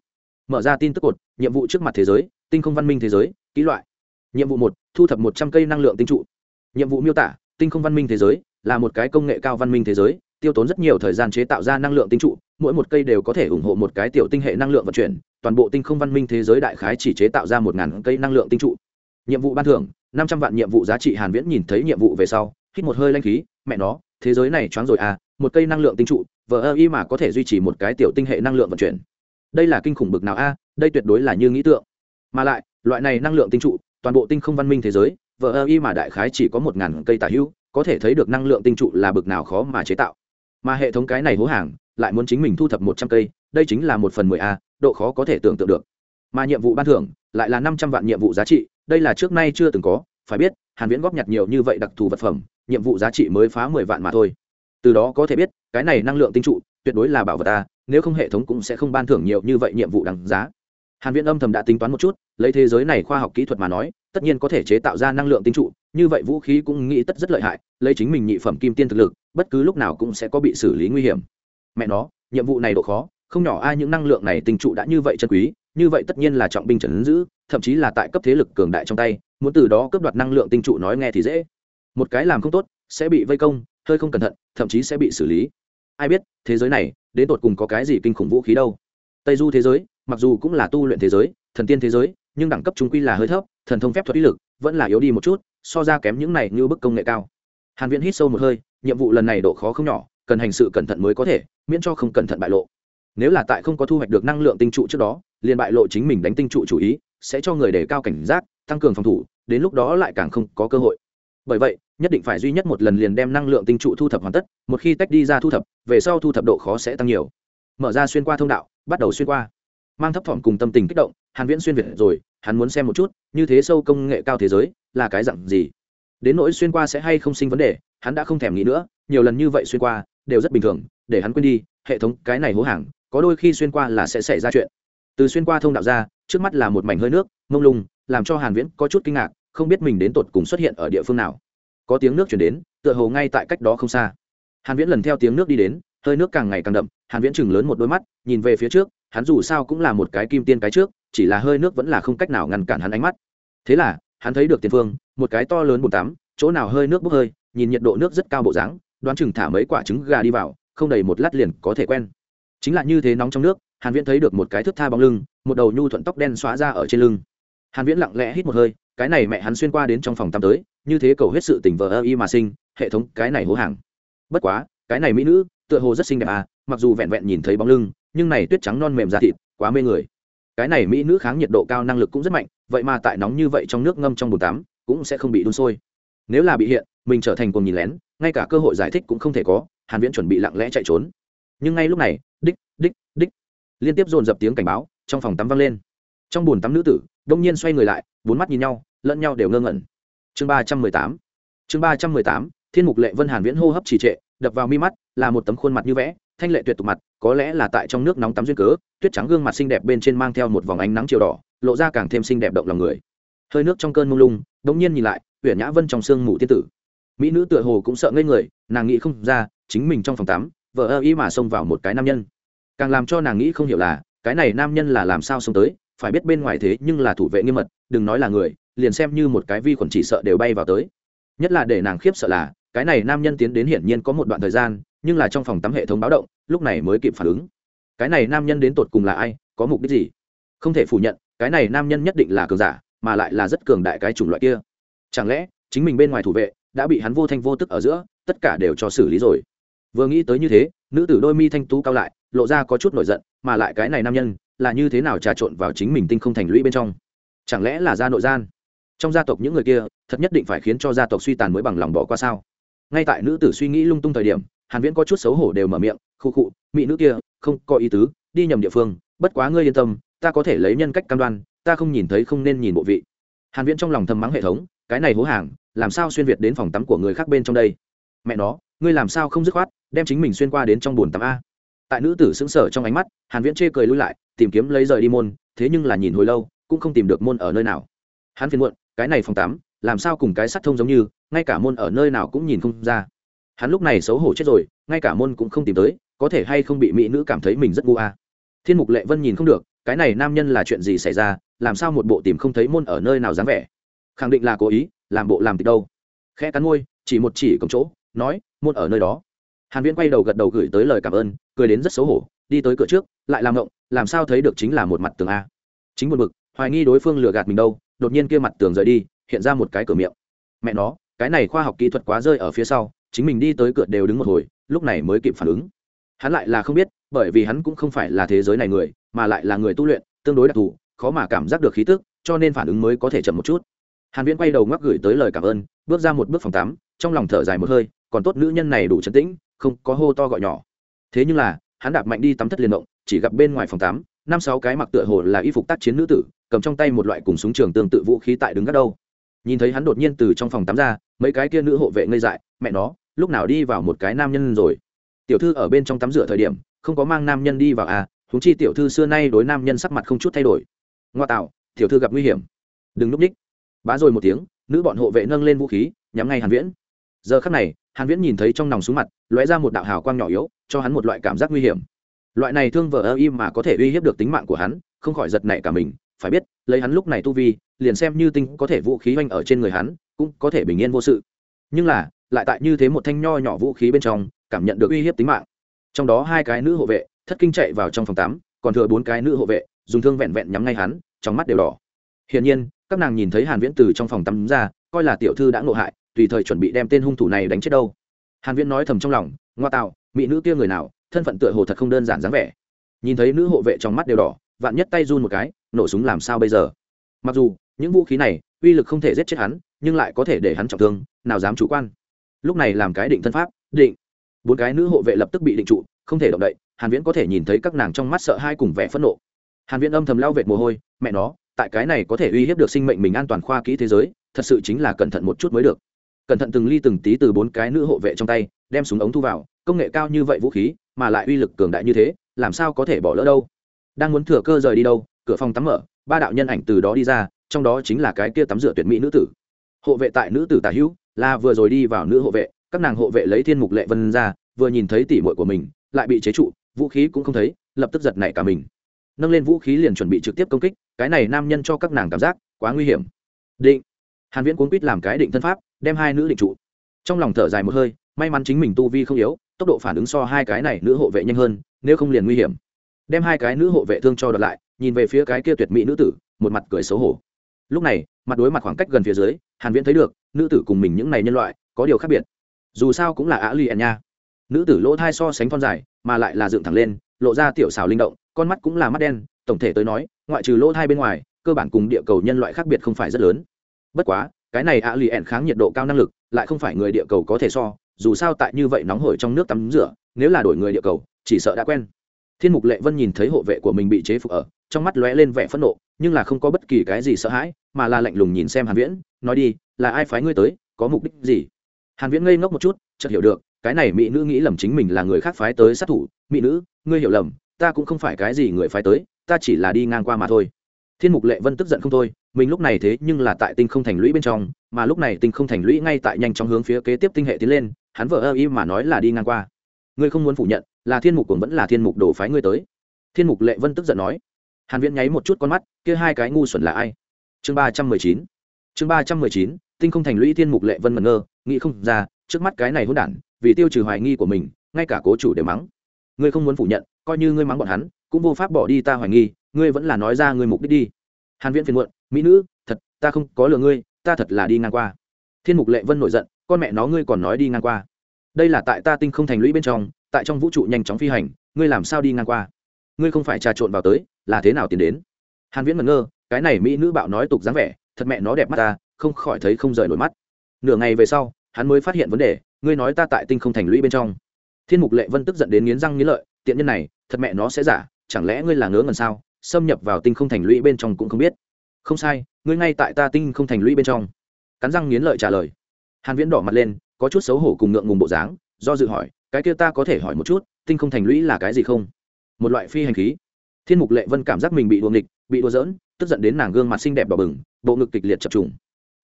Mở ra tin tức cột, nhiệm vụ trước mặt thế giới, tinh không văn minh thế giới, kỹ loại. Nhiệm vụ một, thu thập một trăm cây năng lượng tinh trụ. Nhiệm vụ miêu tả, tinh không văn minh thế giới là một cái công nghệ cao văn minh thế giới, tiêu tốn rất nhiều thời gian chế tạo ra năng lượng tinh trụ, mỗi một cây đều có thể ủng hộ một cái tiểu tinh hệ năng lượng vận chuyển toàn bộ tinh không văn minh thế giới đại khái chỉ chế tạo ra một ngàn cây năng lượng tinh trụ. Nhiệm vụ ban thưởng, năm trăm vạn nhiệm vụ giá trị hàn viễn nhìn thấy nhiệm vụ về sau, hít một hơi lanh khí, mẹ nó, thế giới này choáng rồi à một cây năng lượng tinh trụ, vờ ơ y mà có thể duy trì một cái tiểu tinh hệ năng lượng vận chuyển. Đây là kinh khủng bực nào a, đây tuyệt đối là như nghĩ tượng. Mà lại, loại này năng lượng tinh trụ, toàn bộ tinh không văn minh thế giới, vờ ơ y mà đại khái chỉ có một ngàn cây tả hữu, có thể thấy được năng lượng tinh trụ là bực nào khó mà chế tạo. Mà hệ thống cái này hố hàng, lại muốn chính mình thu thập một trăm cây đây chính là một phần mười a, độ khó có thể tưởng tượng được. Mà nhiệm vụ ban thưởng lại là năm trăm vạn nhiệm vụ giá trị, đây là trước nay chưa từng có, phải biết, hàn viễn góp nhặt nhiều như vậy đặc thù vật phẩm, nhiệm vụ giá trị mới phá mười vạn mà thôi. Từ đó có thể biết, cái này năng lượng tinh trụ tuyệt đối là bảo vật ta nếu không hệ thống cũng sẽ không ban thưởng nhiều như vậy nhiệm vụ đằng giá. Hàn viễn âm thầm đã tính toán một chút, lấy thế giới này khoa học kỹ thuật mà nói, tất nhiên có thể chế tạo ra năng lượng tinh trụ, như vậy vũ khí cũng nghĩ tất rất lợi hại, lấy chính mình nhị phẩm kim tiên thực lực, bất cứ lúc nào cũng sẽ có bị xử lý nguy hiểm. Mẹ nó, nhiệm vụ này độ khó không nhỏ ai những năng lượng này tinh trụ đã như vậy chân quý, như vậy tất nhiên là trọng binh trấn giữ, thậm chí là tại cấp thế lực cường đại trong tay, muốn từ đó cướp đoạt năng lượng tinh trụ nói nghe thì dễ. Một cái làm không tốt, sẽ bị vây công, hơi không cẩn thận, thậm chí sẽ bị xử lý. Ai biết, thế giới này, đến tột cùng có cái gì kinh khủng vũ khí đâu. Tây du thế giới, mặc dù cũng là tu luyện thế giới, thần tiên thế giới, nhưng đẳng cấp chúng quy là hơi thấp, thần thông phép thuật ý lực vẫn là yếu đi một chút, so ra kém những này như bức công nghệ cao. Hàn viễn hít sâu một hơi, nhiệm vụ lần này độ khó không nhỏ, cần hành sự cẩn thận mới có thể, miễn cho không cẩn thận bại lộ nếu là tại không có thu hoạch được năng lượng tinh trụ trước đó, liền bại lộ chính mình đánh tinh trụ chủ ý, sẽ cho người đề cao cảnh giác, tăng cường phòng thủ, đến lúc đó lại càng không có cơ hội. Bởi vậy, nhất định phải duy nhất một lần liền đem năng lượng tinh trụ thu thập hoàn tất, một khi tách đi ra thu thập, về sau thu thập độ khó sẽ tăng nhiều. Mở ra xuyên qua thông đạo, bắt đầu xuyên qua. Mang thấp thỏm cùng tâm tình kích động, hàn viễn xuyên việt rồi, hắn muốn xem một chút, như thế sâu công nghệ cao thế giới, là cái dạng gì? Đến nỗi xuyên qua sẽ hay không sinh vấn đề, hắn đã không thèm nghĩ nữa, nhiều lần như vậy xuyên qua, đều rất bình thường, để hắn quên đi, hệ thống cái này hố hàng có đôi khi xuyên qua là sẽ xảy ra chuyện. Từ xuyên qua thông đạo ra, trước mắt là một mảnh hơi nước, mông lung, làm cho hàn viễn có chút kinh ngạc, không biết mình đến tột cùng xuất hiện ở địa phương nào. Có tiếng nước chuyển đến, tựa hồ ngay tại cách đó không xa. Hàn viễn lần theo tiếng nước đi đến, hơi nước càng ngày càng đậm, hàn viễn chừng lớn một đôi mắt, nhìn về phía trước, hắn dù sao cũng là một cái kim tiên cái trước, chỉ là hơi nước vẫn là không cách nào ngăn cản hắn ánh mắt. Thế là, hắn thấy được tiền phương, một cái to lớn bồn tắm, chỗ nào hơi nước bốc hơi, nhìn nhiệt độ nước rất cao bộ dáng, đoán chừng thả mấy quả trứng gà đi vào, không đầy một lát liền có thể quen chính là như thế nóng trong nước, hàn viễn thấy được một cái thước tha bóng lưng, một đầu nhu thuận tóc đen xóa ra ở trên lưng. Hàn viễn lặng lẽ hít một hơi, cái này mẹ hắn xuyên qua đến trong phòng tắm tới, như thế cầu hết sự tình vờ ơ y mà sinh, hệ thống, cái này hố hàng. Bất quá, cái này mỹ nữ, tựa hồ rất xinh đẹp à mặc dù vẹn vẹn nhìn thấy bóng lưng, nhưng này tuyết trắng non mềm da thịt, quá mê người. Cái này mỹ nữ kháng nhiệt độ cao năng lực cũng rất mạnh, vậy mà tại nóng như vậy trong nước ngâm trong bồn tắm, cũng sẽ không bị đun sôi. Nếu là bị hiện, mình trở thành cuồng nhìn lén, ngay cả cơ hội giải thích cũng không thể có, hàn viễn chuẩn bị lặng lẽ chạy trốn. Nhưng ngay lúc này đích đích đích. Liên tiếp dồn dập tiếng cảnh báo, trong phòng tắm vang lên. Trong bồn tắm nữ tử, đông nhiên xoay người lại, bốn mắt nhìn nhau, lẫn nhau đều ngơ ngẩn. Chương ba trăm mười tám. Chương ba trăm mười tám, thiên mục lệ vân hàn viễn hô hấp trì trệ, đập vào mi mắt, là một tấm khuôn mặt như vẽ, thanh lệ tuyệt tục mặt, có lẽ là tại trong nước nóng tắm duyên cớ, tuyết trắng gương mặt xinh đẹp bên trên mang theo một vòng ánh nắng chiều đỏ, lộ ra càng thêm xinh đẹp động lòng người. Hơi nước trong cơn mông lung, đông nhiên nhìn lại, uyển nhã vân trong sương mù tiên tử. Mỹ nữ tựa hồ cũng sợ ngây người, nàng nghĩ không ra, chính mình trong phòng tắm vợ ơ ý mà xông vào một cái nam nhân. Càng làm cho nàng nghĩ không hiểu là, cái này nam nhân là làm sao xông tới, phải biết bên ngoài thế nhưng là thủ vệ nghiêm mật, đừng nói là người, liền xem như một cái vi khuẩn chỉ sợ đều bay vào tới. Nhất là để nàng khiếp sợ là, cái này nam nhân tiến đến hiển nhiên có một đoạn thời gian, nhưng là trong phòng tắm hệ thống báo động, lúc này mới kịp phản ứng. Cái này nam nhân đến tột cùng là ai, có mục đích gì? Không thể phủ nhận, cái này nam nhân nhất định là cường giả, mà lại là rất cường đại cái chủng loại kia. Chẳng lẽ, chính mình bên ngoài thủ vệ, đã bị hắn vô thanh vô tức ở giữa, tất cả đều cho xử lý rồi? Vừa nghĩ tới như thế, nữ tử đôi mi thanh tú cao lại, lộ ra có chút nổi giận, mà lại cái này nam nhân, là như thế nào trà trộn vào chính mình tinh không thành lũy bên trong? Chẳng lẽ là gia nội gian? Trong gia tộc những người kia, thật nhất định phải khiến cho gia tộc suy tàn mới bằng lòng bỏ qua sao? Ngay tại nữ tử suy nghĩ lung tung thời điểm, hàn viễn có chút xấu hổ đều mở miệng khu khụ, mỹ nữ kia, không có ý tứ, đi nhầm địa phương, bất quá ngươi yên tâm, ta có thể lấy nhân cách cam đoan, ta không nhìn thấy không nên nhìn bộ vị. Hàn viễn trong lòng thầm mắng hệ thống, cái này hố hàng, làm sao xuyên việt đến phòng tắm của người khác bên trong đây? Mẹ nó, ngươi làm sao không dứt khoát, đem chính mình xuyên qua đến trong bồn tắm a? Tại nữ tử sững sờ trong ánh mắt, hàn viễn chê cười lui lại, tìm kiếm lấy rời đi môn, thế nhưng là nhìn hồi lâu, cũng không tìm được môn ở nơi nào. Hắn phiền muộn, cái này phòng tắm, làm sao cùng cái sắt thông giống như, ngay cả môn ở nơi nào cũng nhìn không ra. Hắn lúc này xấu hổ chết rồi, ngay cả môn cũng không tìm tới, có thể hay không bị mỹ nữ cảm thấy mình rất ngu a? Thiên mục lệ vân nhìn không được, cái này nam nhân là chuyện gì xảy ra, làm sao một bộ tìm không thấy môn ở nơi nào dám vẻ? Khẳng định là cố ý, làm bộ làm tịch đâu? Khẽ cắn môi, chỉ một chỉ cổng chỗ nói môn ở nơi đó. Hàn viễn quay đầu gật đầu gửi tới lời cảm ơn, cười đến rất xấu hổ, đi tới cửa trước, lại làm ngộng, làm sao thấy được chính là một mặt tường a. Chính buồn bực, hoài nghi đối phương lừa gạt mình đâu, đột nhiên kia mặt tường rời đi, hiện ra một cái cửa miệng. Mẹ nó, cái này khoa học kỹ thuật quá rơi ở phía sau, chính mình đi tới cửa đều đứng một hồi, lúc này mới kịp phản ứng. Hắn lại là không biết, bởi vì hắn cũng không phải là thế giới này người, mà lại là người tu luyện, tương đối đặc thù, khó mà cảm giác được khí tức, cho nên phản ứng mới có thể chậm một chút. Hàn viễn quay đầu ngoắc gửi tới lời cảm ơn, bước ra một bước phòng tắm, trong lòng thở dài một hơi còn tốt nữ nhân này đủ trấn tĩnh, không có hô to gọi nhỏ. Thế nhưng là, hắn đạp mạnh đi tắm thất liền động, chỉ gặp bên ngoài phòng tắm, năm sáu cái mặc tựa hồ là y phục tác chiến nữ tử, cầm trong tay một loại cùng súng trường tương tự vũ khí tại đứng gác đâu. Nhìn thấy hắn đột nhiên từ trong phòng tắm ra, mấy cái kia nữ hộ vệ ngây dại, mẹ nó, lúc nào đi vào một cái nam nhân rồi? Tiểu thư ở bên trong tắm rửa thời điểm, không có mang nam nhân đi vào à húng chi tiểu thư xưa nay đối nam nhân sắc mặt không chút thay đổi. Ngoa tạo, tiểu thư gặp nguy hiểm. Đừng núp ních. Bá rồi một tiếng, nữ bọn hộ vệ nâng lên vũ khí, nhắm ngay hàn viễn giờ khắc này, hàn viễn nhìn thấy trong nòng súng mặt, lóe ra một đạo hào quang nhỏ yếu, cho hắn một loại cảm giác nguy hiểm. Loại này thương vợ ơ im mà có thể uy hiếp được tính mạng của hắn, không khỏi giật nảy cả mình, phải biết, lấy hắn lúc này tu vi, liền xem như tinh có thể vũ khí oanh ở trên người hắn, cũng có thể bình yên vô sự. Nhưng là, lại tại như thế một thanh nho nhỏ vũ khí bên trong, cảm nhận được uy hiếp tính mạng. Trong đó hai cái nữ hộ vệ, thất kinh chạy vào trong phòng tắm, còn thừa bốn cái nữ hộ vệ, dùng thương vẹn vẹn nhắm ngay hắn, trong mắt đều đỏ. Hiển nhiên, các nàng nhìn thấy hàn viễn từ trong phòng tắm ra, coi là tiểu thư đã ngộ hại tùy thời chuẩn bị đem tên hung thủ này đánh chết đâu. Hàn viễn nói thầm trong lòng, ngoa tạo, mỹ nữ kia người nào, thân phận tựa hồ thật không đơn giản dáng vẻ. Nhìn thấy nữ hộ vệ trong mắt đều đỏ, vạn nhất tay run một cái, nổ súng làm sao bây giờ? Mặc dù, những vũ khí này, uy lực không thể giết chết hắn, nhưng lại có thể để hắn trọng thương, nào dám chủ quan. Lúc này làm cái định thân pháp, định. Bốn cái nữ hộ vệ lập tức bị định trụ, không thể động đậy, hàn viễn có thể nhìn thấy các nàng trong mắt sợ hai cùng vẻ phẫn nộ. Hàn viễn âm thầm lao vệt mồ hôi, mẹ nó, tại cái này có thể uy hiếp được sinh mệnh mình an toàn khoa kỹ thế giới, thật sự chính là cẩn thận một chút mới được cẩn thận từng ly từng tí từ bốn cái nữ hộ vệ trong tay, đem súng ống thu vào, công nghệ cao như vậy vũ khí, mà lại uy lực cường đại như thế, làm sao có thể bỏ lỡ đâu? Đang muốn thừa cơ rời đi đâu, cửa phòng tắm mở, ba đạo nhân ảnh từ đó đi ra, trong đó chính là cái kia tắm rửa tuyệt mỹ nữ tử. Hộ vệ tại nữ tử tả hữu, là vừa rồi đi vào nữ hộ vệ, các nàng hộ vệ lấy thiên mục lệ vân ra, vừa nhìn thấy tỉ muội của mình, lại bị chế trụ, vũ khí cũng không thấy, lập tức giật nảy cả mình. Nâng lên vũ khí liền chuẩn bị trực tiếp công kích, cái này nam nhân cho các nàng cảm giác quá nguy hiểm. Định. Hàn viễn cuốn quýt làm cái định thân pháp đem hai nữ định trụ. Trong lòng thở dài một hơi, may mắn chính mình tu vi không yếu, tốc độ phản ứng so hai cái này nữ hộ vệ nhanh hơn, nếu không liền nguy hiểm. Đem hai cái nữ hộ vệ thương cho đợt lại, nhìn về phía cái kia tuyệt mỹ nữ tử, một mặt cười xấu hổ. Lúc này, mặt đối mặt khoảng cách gần phía dưới, hàn viễn thấy được, nữ tử cùng mình những này nhân loại, có điều khác biệt. Dù sao cũng là á lì nha. Nữ tử lỗ thai so sánh thon dài, mà lại là dựng thẳng lên, lộ ra tiểu xảo linh động, con mắt cũng là mắt đen, tổng thể tới nói, ngoại trừ lỗ thai bên ngoài, cơ bản cùng địa cầu nhân loại khác biệt không phải rất lớn. Bất quá cái này ạ lì ẻn kháng nhiệt độ cao năng lực, lại không phải người địa cầu có thể so, dù sao tại như vậy nóng hổi trong nước tắm rửa, nếu là đổi người địa cầu, chỉ sợ đã quen. Thiên mục lệ vân nhìn thấy hộ vệ của mình bị chế phục ở, trong mắt lóe lên vẻ phẫn nộ, nhưng là không có bất kỳ cái gì sợ hãi, mà là lạnh lùng nhìn xem hàn viễn, nói đi, là ai phái ngươi tới, có mục đích gì? Hàn viễn ngây ngốc một chút, chợt hiểu được, cái này mỹ nữ nghĩ lầm chính mình là người khác phái tới sát thủ. Mỹ nữ, ngươi hiểu lầm, ta cũng không phải cái gì người phái tới, ta chỉ là đi ngang qua mà thôi. Thiên mục lệ vân tức giận không thôi mình lúc này thế nhưng là tại tinh không thành lũy bên trong, mà lúc này tinh không thành lũy ngay tại nhanh chóng hướng phía kế tiếp tinh hệ tiến lên, hắn vợ ơ y mà nói là đi ngang qua. Ngươi không muốn phủ nhận, là thiên mục cũng vẫn là thiên mục đổ phái ngươi tới. Thiên mục lệ vân tức giận nói. Hàn viễn nháy một chút con mắt, kia hai cái ngu xuẩn là ai? Chương ba trăm mười chín. Chương ba trăm mười chín, tinh không thành lũy thiên mục lệ vân mẩn ngơ, nghĩ không ra, trước mắt cái này hỗn đản, vì tiêu trừ hoài nghi của mình, ngay cả cố chủ đều mắng. Ngươi không muốn phủ nhận, coi như ngươi mắng bọn hắn, cũng vô pháp bỏ đi ta hoài nghi, ngươi vẫn là nói ra ngươi mục đích đi. Hàn viễn phiền muộn mỹ nữ, thật, ta không có lừa ngươi, ta thật là đi ngang qua. Thiên mục lệ vân nổi giận, con mẹ nó ngươi còn nói đi ngang qua. Đây là tại ta tinh không thành lũy bên trong, tại trong vũ trụ nhanh chóng phi hành, ngươi làm sao đi ngang qua? Ngươi không phải trà trộn vào tới, là thế nào tiến đến? Hàn viễn ngẩn ngơ, cái này mỹ nữ bạo nói tục dáng vẻ, thật mẹ nó đẹp mắt ta, không khỏi thấy không rời nổi mắt. Nửa ngày về sau, hắn mới phát hiện vấn đề, ngươi nói ta tại tinh không thành lũy bên trong. Thiên mục lệ vân tức giận đến nghiến răng nghiến lợi, tiện nhân này, thật mẹ nó sẽ giả, chẳng lẽ ngươi là ngớ ngẩn sao? Xâm nhập vào tinh không thành lũy bên trong cũng không biết không sai, ngươi ngay tại ta tinh không thành lũy bên trong. Cắn răng nghiến lợi trả lời. Hàn viễn đỏ mặt lên, có chút xấu hổ cùng ngượng ngùng bộ dáng, do dự hỏi, cái kia ta có thể hỏi một chút, tinh không thành lũy là cái gì không? Một loại phi hành khí. Thiên mục lệ vân cảm giác mình bị đùa nghịch, bị đùa giỡn, tức giận đến nàng gương mặt xinh đẹp đỏ bừng, bộ ngực kịch liệt chập trùng.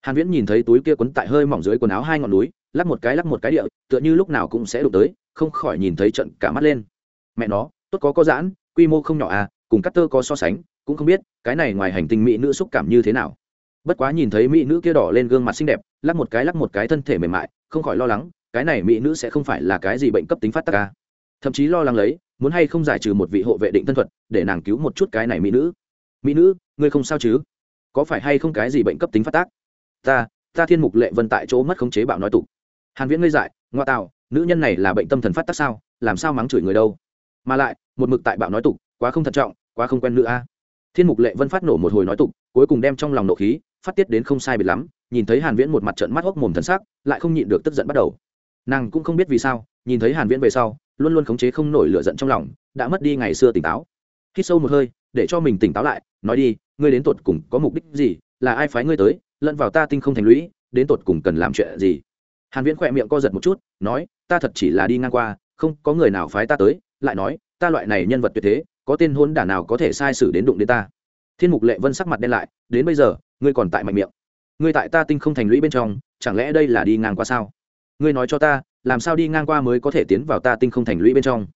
Hàn viễn nhìn thấy túi kia quấn tại hơi mỏng dưới quần áo hai ngọn núi, lắc một cái lắc một cái địa, tựa như lúc nào cũng sẽ đụng tới, không khỏi nhìn thấy trận cả mắt lên. Mẹ nó, tốt có có giãn, quy mô không nhỏ à cùng cắt tơ có so sánh cũng không biết cái này ngoài hành tinh mỹ nữ xúc cảm như thế nào. Bất quá nhìn thấy mỹ nữ kia đỏ lên gương mặt xinh đẹp, lắc một cái lắc một cái thân thể mềm mại, không khỏi lo lắng, cái này mỹ nữ sẽ không phải là cái gì bệnh cấp tính phát tác ca thậm chí lo lắng lấy, muốn hay không giải trừ một vị hộ vệ định thân thuật, để nàng cứu một chút cái này mỹ nữ. Mỹ nữ, ngươi không sao chứ? Có phải hay không cái gì bệnh cấp tính phát tác? Ta ta thiên mục lệ vân tại chỗ mất khống chế bạo nói tục. Hàn viễn ngây dại, ngoa tạo nữ nhân này là bệnh tâm thần phát tác sao? Làm sao mắng chửi người đâu? Mà lại, một mực tại bạo nói tục, quá không thận trọng, quá không quen nữa a thiên mục lệ vân phát nổ một hồi nói tục, cuối cùng đem trong lòng nộ khí, phát tiết đến không sai biệt lắm, nhìn thấy hàn viễn một mặt trợn mắt hốc mồm thần sắc, lại không nhịn được tức giận bắt đầu. Nàng cũng không biết vì sao, nhìn thấy hàn viễn về sau, luôn luôn khống chế không nổi lửa giận trong lòng, đã mất đi ngày xưa tỉnh táo. Hít sâu một hơi, để cho mình tỉnh táo lại, nói đi, ngươi đến tột cùng có mục đích gì, là ai phái ngươi tới, lẫn vào ta tinh không thành lũy, đến tột cùng cần làm chuyện gì? Hàn viễn khỏe miệng co giật một chút, nói, ta thật chỉ là đi ngang qua, không có người nào phái ta tới, lại nói ta loại này nhân vật tuyệt thế, có tên hôn đả nào có thể sai sử đến đụng đến ta? Thiên mục lệ vân sắc mặt đen lại, đến bây giờ, ngươi còn tại mạnh miệng. Ngươi tại ta tinh không thành lũy bên trong, chẳng lẽ đây là đi ngang qua sao? Ngươi nói cho ta, làm sao đi ngang qua mới có thể tiến vào ta tinh không thành lũy bên trong?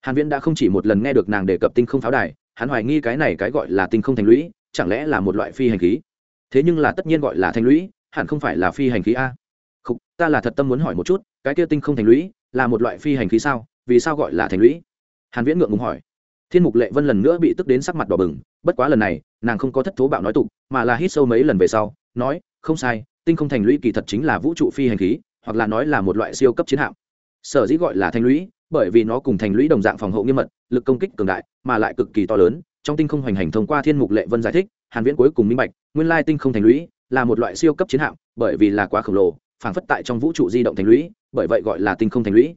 Hàn viễn đã không chỉ một lần nghe được nàng đề cập tinh không pháo đài, hắn hoài nghi cái này cái gọi là tinh không thành lũy, chẳng lẽ là một loại phi hành khí? Thế nhưng là tất nhiên gọi là thành lũy, hẳn không phải là phi hành khí a. Không ta là thật tâm muốn hỏi một chút, cái kia tinh không thành lũy là một loại phi hành khí sao? Vì sao gọi là thành lũy? Hàn viễn ngượng ngùng hỏi. Thiên mục lệ vân lần nữa bị tức đến sắc mặt đỏ bừng, bất quá lần này, nàng không có thất thố bạo nói tục, mà là hít sâu mấy lần về sau, nói, không sai, tinh không thành lũy kỳ thật chính là vũ trụ phi hành khí, hoặc là nói là một loại siêu cấp chiến hạm. Sở dĩ gọi là thành lũy, bởi vì nó cùng thành lũy đồng dạng phòng hộ nghiêm mật, lực công kích cường đại, mà lại cực kỳ to lớn. Trong tinh không hoành hành thông qua thiên mục lệ vân giải thích, hàn viễn cuối cùng minh bạch, nguyên lai tinh không thành lũy là một loại siêu cấp chiến hạm, bởi vì là quá khổng lồ, phảng phất tại trong vũ trụ di động thành lũy, bởi vậy gọi là tinh không thành lũy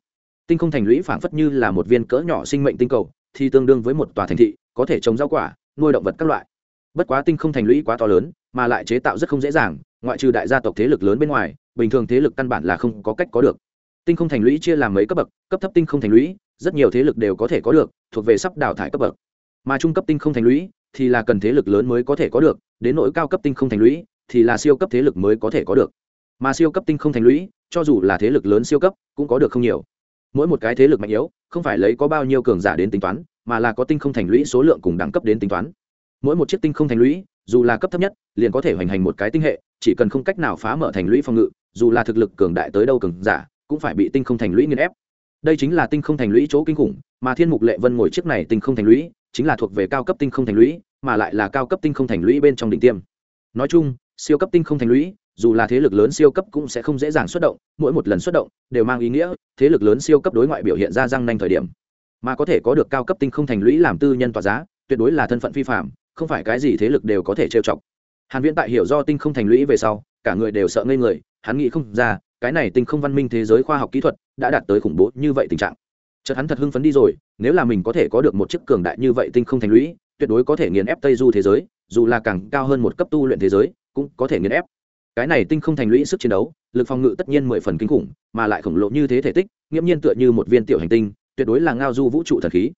tinh không thành lũy phảng phất như là một viên cỡ nhỏ sinh mệnh tinh cầu, thì tương đương với một tòa thành thị, có thể trồng rau quả, nuôi động vật các loại. Bất quá tinh không thành lũy quá to lớn, mà lại chế tạo rất không dễ dàng, ngoại trừ đại gia tộc thế lực lớn bên ngoài, bình thường thế lực căn bản là không có cách có được. Tinh không thành lũy chia làm mấy cấp bậc, cấp thấp tinh không thành lũy, rất nhiều thế lực đều có thể có được, thuộc về sắp đào thải cấp bậc. Mà trung cấp tinh không thành lũy thì là cần thế lực lớn mới có thể có được, đến nỗi cao cấp tinh không thành lũy thì là siêu cấp thế lực mới có thể có được. Mà siêu cấp tinh không thành lũy, cho dù là thế lực lớn siêu cấp, cũng có được không nhiều mỗi một cái thế lực mạnh yếu, không phải lấy có bao nhiêu cường giả đến tính toán, mà là có tinh không thành lũy số lượng cùng đẳng cấp đến tính toán. Mỗi một chiếc tinh không thành lũy, dù là cấp thấp nhất, liền có thể hoành hành một cái tinh hệ, chỉ cần không cách nào phá mở thành lũy phòng ngự, dù là thực lực cường đại tới đâu cường giả, cũng phải bị tinh không thành lũy nghiền ép. Đây chính là tinh không thành lũy chỗ kinh khủng, mà thiên mục lệ vân ngồi chiếc này tinh không thành lũy, chính là thuộc về cao cấp tinh không thành lũy, mà lại là cao cấp tinh không thành lũy bên trong đỉnh tiêm. Nói chung, siêu cấp tinh không thành lũy dù là thế lực lớn siêu cấp cũng sẽ không dễ dàng xuất động, mỗi một lần xuất động đều mang ý nghĩa, thế lực lớn siêu cấp đối ngoại biểu hiện ra răng nanh thời điểm. Mà có thể có được cao cấp tinh không thành lũy làm tư nhân tòa giá, tuyệt đối là thân phận phi phạm không phải cái gì thế lực đều có thể trêu chọc. Hàn viễn tại hiểu do tinh không thành lũy về sau, cả người đều sợ ngây người, hắn nghĩ không ra, cái này tinh không văn minh thế giới khoa học kỹ thuật đã đạt tới khủng bố như vậy tình trạng. Chợt hắn thật hưng phấn đi rồi, nếu là mình có thể có được một chiếc cường đại như vậy tinh không thành lũy, tuyệt đối có thể nghiền ép tây du thế giới, dù là càng cao hơn một cấp tu luyện thế giới, cũng có thể nghiền ép cái này tinh không thành lũy sức chiến đấu, lực phòng ngự tất nhiên mười phần kinh khủng, mà lại khổng lồ như thế thể tích, nghiễm nhiên tựa như một viên tiểu hành tinh, tuyệt đối là ngao du vũ trụ thần khí.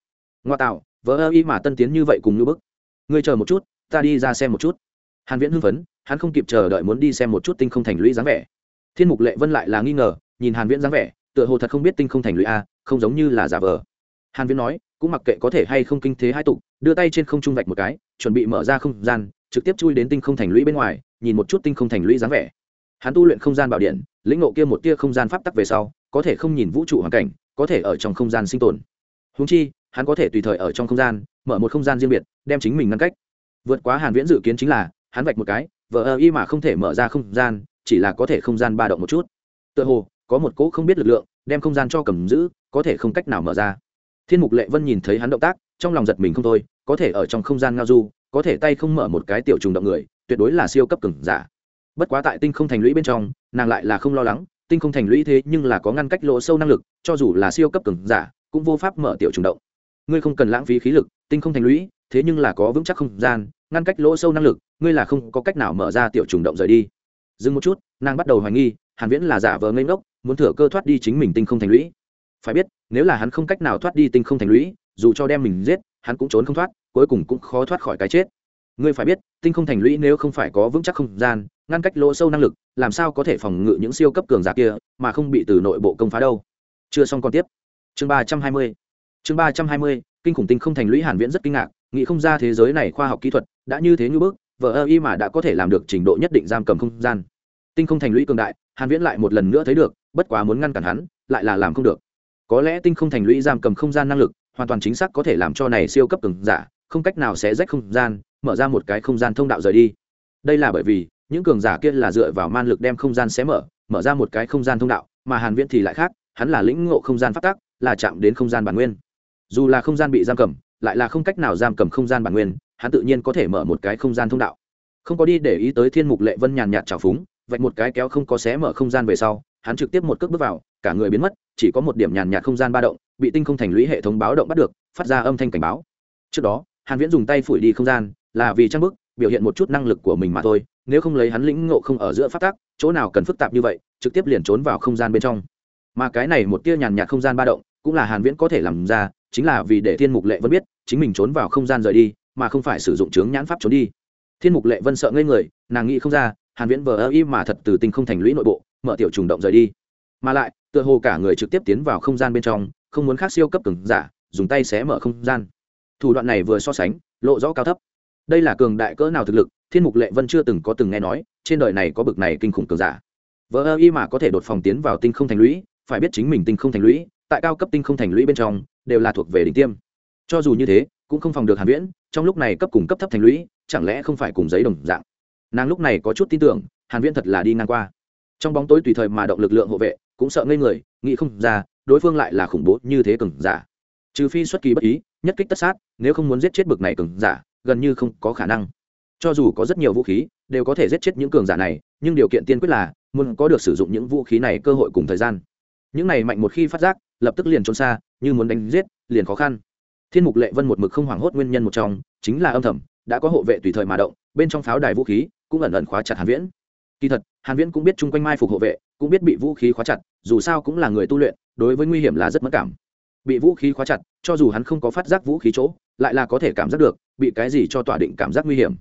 Ngoa tạo vỡ ơ y mà tân tiến như vậy cùng như bức. Ngươi chờ một chút, ta đi ra xem một chút. Hàn viễn hưng phấn, hắn không kịp chờ đợi muốn đi xem một chút tinh không thành lũy dáng vẻ. Thiên mục lệ vân lại là nghi ngờ, nhìn hàn viễn dáng vẻ, tựa hồ thật không biết tinh không thành lũy a, không giống như là giả vờ. Hàn viễn nói, cũng mặc kệ có thể hay không kinh thế hai tụ đưa tay trên không trung vạch một cái, chuẩn bị mở ra không gian, trực tiếp chui đến tinh không thành lũy bên ngoài nhìn một chút tinh không thành lũy dáng vẻ. Hắn tu luyện không gian bảo điện, lĩnh ngộ kia một tia không gian pháp tắc về sau, có thể không nhìn vũ trụ hoàn cảnh, có thể ở trong không gian sinh tồn. Húng chi, hắn có thể tùy thời ở trong không gian, mở một không gian riêng biệt, đem chính mình ngăn cách. Vượt quá hàn viễn dự kiến chính là, hắn vạch một cái vợ ơ y mà không thể mở ra không gian, chỉ là có thể không gian ba động một chút. Tựa hồ, có một cỗ không biết lực lượng, đem không gian cho cầm giữ, có thể không cách nào mở ra. Thiên mục lệ vân nhìn thấy hắn động tác, trong lòng giật mình không thôi, có thể ở trong không gian ngao du, có thể tay không mở một cái tiểu trùng động người tuyệt đối là siêu cấp cường giả. Bất quá tại tinh không thành lũy bên trong, nàng lại là không lo lắng, tinh không thành lũy thế nhưng là có ngăn cách lỗ sâu năng lực, cho dù là siêu cấp cường giả, cũng vô pháp mở tiểu trùng động. Ngươi không cần lãng phí khí lực, tinh không thành lũy, thế nhưng là có vững chắc không gian, ngăn cách lỗ sâu năng lực, ngươi là không có cách nào mở ra tiểu trùng động rời đi. Dừng một chút, nàng bắt đầu hoài nghi, hàn viễn là giả vờ ngây ngốc, muốn thừa cơ thoát đi chính mình tinh không thành lũy. Phải biết, nếu là hắn không cách nào thoát đi tinh không thành lũy, dù cho đem mình giết, hắn cũng trốn không thoát, cuối cùng cũng khó thoát khỏi cái chết ngươi phải biết, tinh không thành lũy nếu không phải có vững chắc không gian, ngăn cách lỗ sâu năng lực, làm sao có thể phòng ngự những siêu cấp cường giả kia mà không bị từ nội bộ công phá đâu? Chưa xong còn tiếp. Chương ba trăm hai mươi. Chương ba trăm hai mươi, kinh khủng tinh không thành lũy hàn viễn rất kinh ngạc, nghĩ không ra thế giới này khoa học kỹ thuật đã như thế như bước vợ ơ y mà đã có thể làm được trình độ nhất định giam cầm không gian. Tinh không thành lũy cường đại, hàn viễn lại một lần nữa thấy được, bất quá muốn ngăn cản hắn, lại là làm không được. Có lẽ tinh không thành lũy giam cầm không gian năng lực, hoàn toàn chính xác có thể làm cho này siêu cấp cường giả, không cách nào sẽ rách không gian mở ra một cái không gian thông đạo rời đi đây là bởi vì những cường giả kia là dựa vào man lực đem không gian xé mở mở ra một cái không gian thông đạo mà hàn viễn thì lại khác hắn là lĩnh ngộ không gian phát tác là chạm đến không gian bản nguyên dù là không gian bị giam cầm lại là không cách nào giam cầm không gian bản nguyên hắn tự nhiên có thể mở một cái không gian thông đạo không có đi để ý tới thiên mục lệ vân nhàn nhạt trào phúng vạch một cái kéo không có xé mở không gian về sau hắn trực tiếp một cước bước vào cả người biến mất chỉ có một điểm nhàn nhạt không gian ba động bị tinh không thành lũy hệ thống báo động bắt được phát ra âm thanh cảnh báo trước đó hàn viễn dùng tay phủi đi không gian là vì trang bức, biểu hiện một chút năng lực của mình mà thôi, nếu không lấy hắn lĩnh ngộ không ở giữa phát tác chỗ nào cần phức tạp như vậy, trực tiếp liền trốn vào không gian bên trong. Mà cái này một tia nhàn nhạt không gian ba động, cũng là hàn viễn có thể làm ra, chính là vì để thiên mục lệ vân biết, chính mình trốn vào không gian rời đi, mà không phải sử dụng chướng nhãn pháp trốn đi. Thiên mục lệ vân sợ ngây người, nàng nghĩ không ra, hàn viễn vờ ơ y mà thật từ tinh không thành lũy nội bộ, mở tiểu trùng động rời đi. Mà lại, tựa hồ cả người trực tiếp tiến vào không gian bên trong, không muốn khác siêu cấp cường giả, dùng tay xé mở không gian. Thủ đoạn này vừa so sánh, lộ rõ cao thấp đây là cường đại cỡ nào thực lực, thiên mục lệ vân chưa từng có từng nghe nói, trên đời này có bực này kinh khủng cường giả. Vỡ ơ y mà có thể đột phòng tiến vào tinh không thành lũy, phải biết chính mình tinh không thành lũy, tại cao cấp tinh không thành lũy bên trong, đều là thuộc về đỉnh tiêm. Cho dù như thế, cũng không phòng được hàn viễn, trong lúc này cấp cùng cấp thấp thành lũy, chẳng lẽ không phải cùng giấy đồng dạng? Nàng lúc này có chút tin tưởng, hàn viễn thật là đi ngang qua. Trong bóng tối tùy thời mà động lực lượng hộ vệ, cũng sợ ngây người, nghĩ không ra, đối phương lại là khủng bố như thế cường giả. Trừ phi xuất kỳ bất ý, nhất kích tất sát, nếu không muốn giết chết bực này cường giả gần như không có khả năng. Cho dù có rất nhiều vũ khí, đều có thể giết chết những cường giả này, nhưng điều kiện tiên quyết là muốn có được sử dụng những vũ khí này cơ hội cùng thời gian. Những này mạnh một khi phát giác, lập tức liền trốn xa, như muốn đánh giết, liền khó khăn. Thiên mục lệ vân một mực không hoảng hốt nguyên nhân một trong, chính là âm thầm, đã có hộ vệ tùy thời mà động, bên trong pháo đài vũ khí cũng ẩn ẩn khóa chặt hàn viễn. Kỳ thật, hàn viễn cũng biết chung quanh mai phục hộ vệ, cũng biết bị vũ khí khóa chặt, dù sao cũng là người tu luyện, đối với nguy hiểm là rất mất cảm. Bị vũ khí khóa chặt, cho dù hắn không có phát giác vũ khí chỗ lại là có thể cảm giác được, bị cái gì cho tỏa định cảm giác nguy hiểm.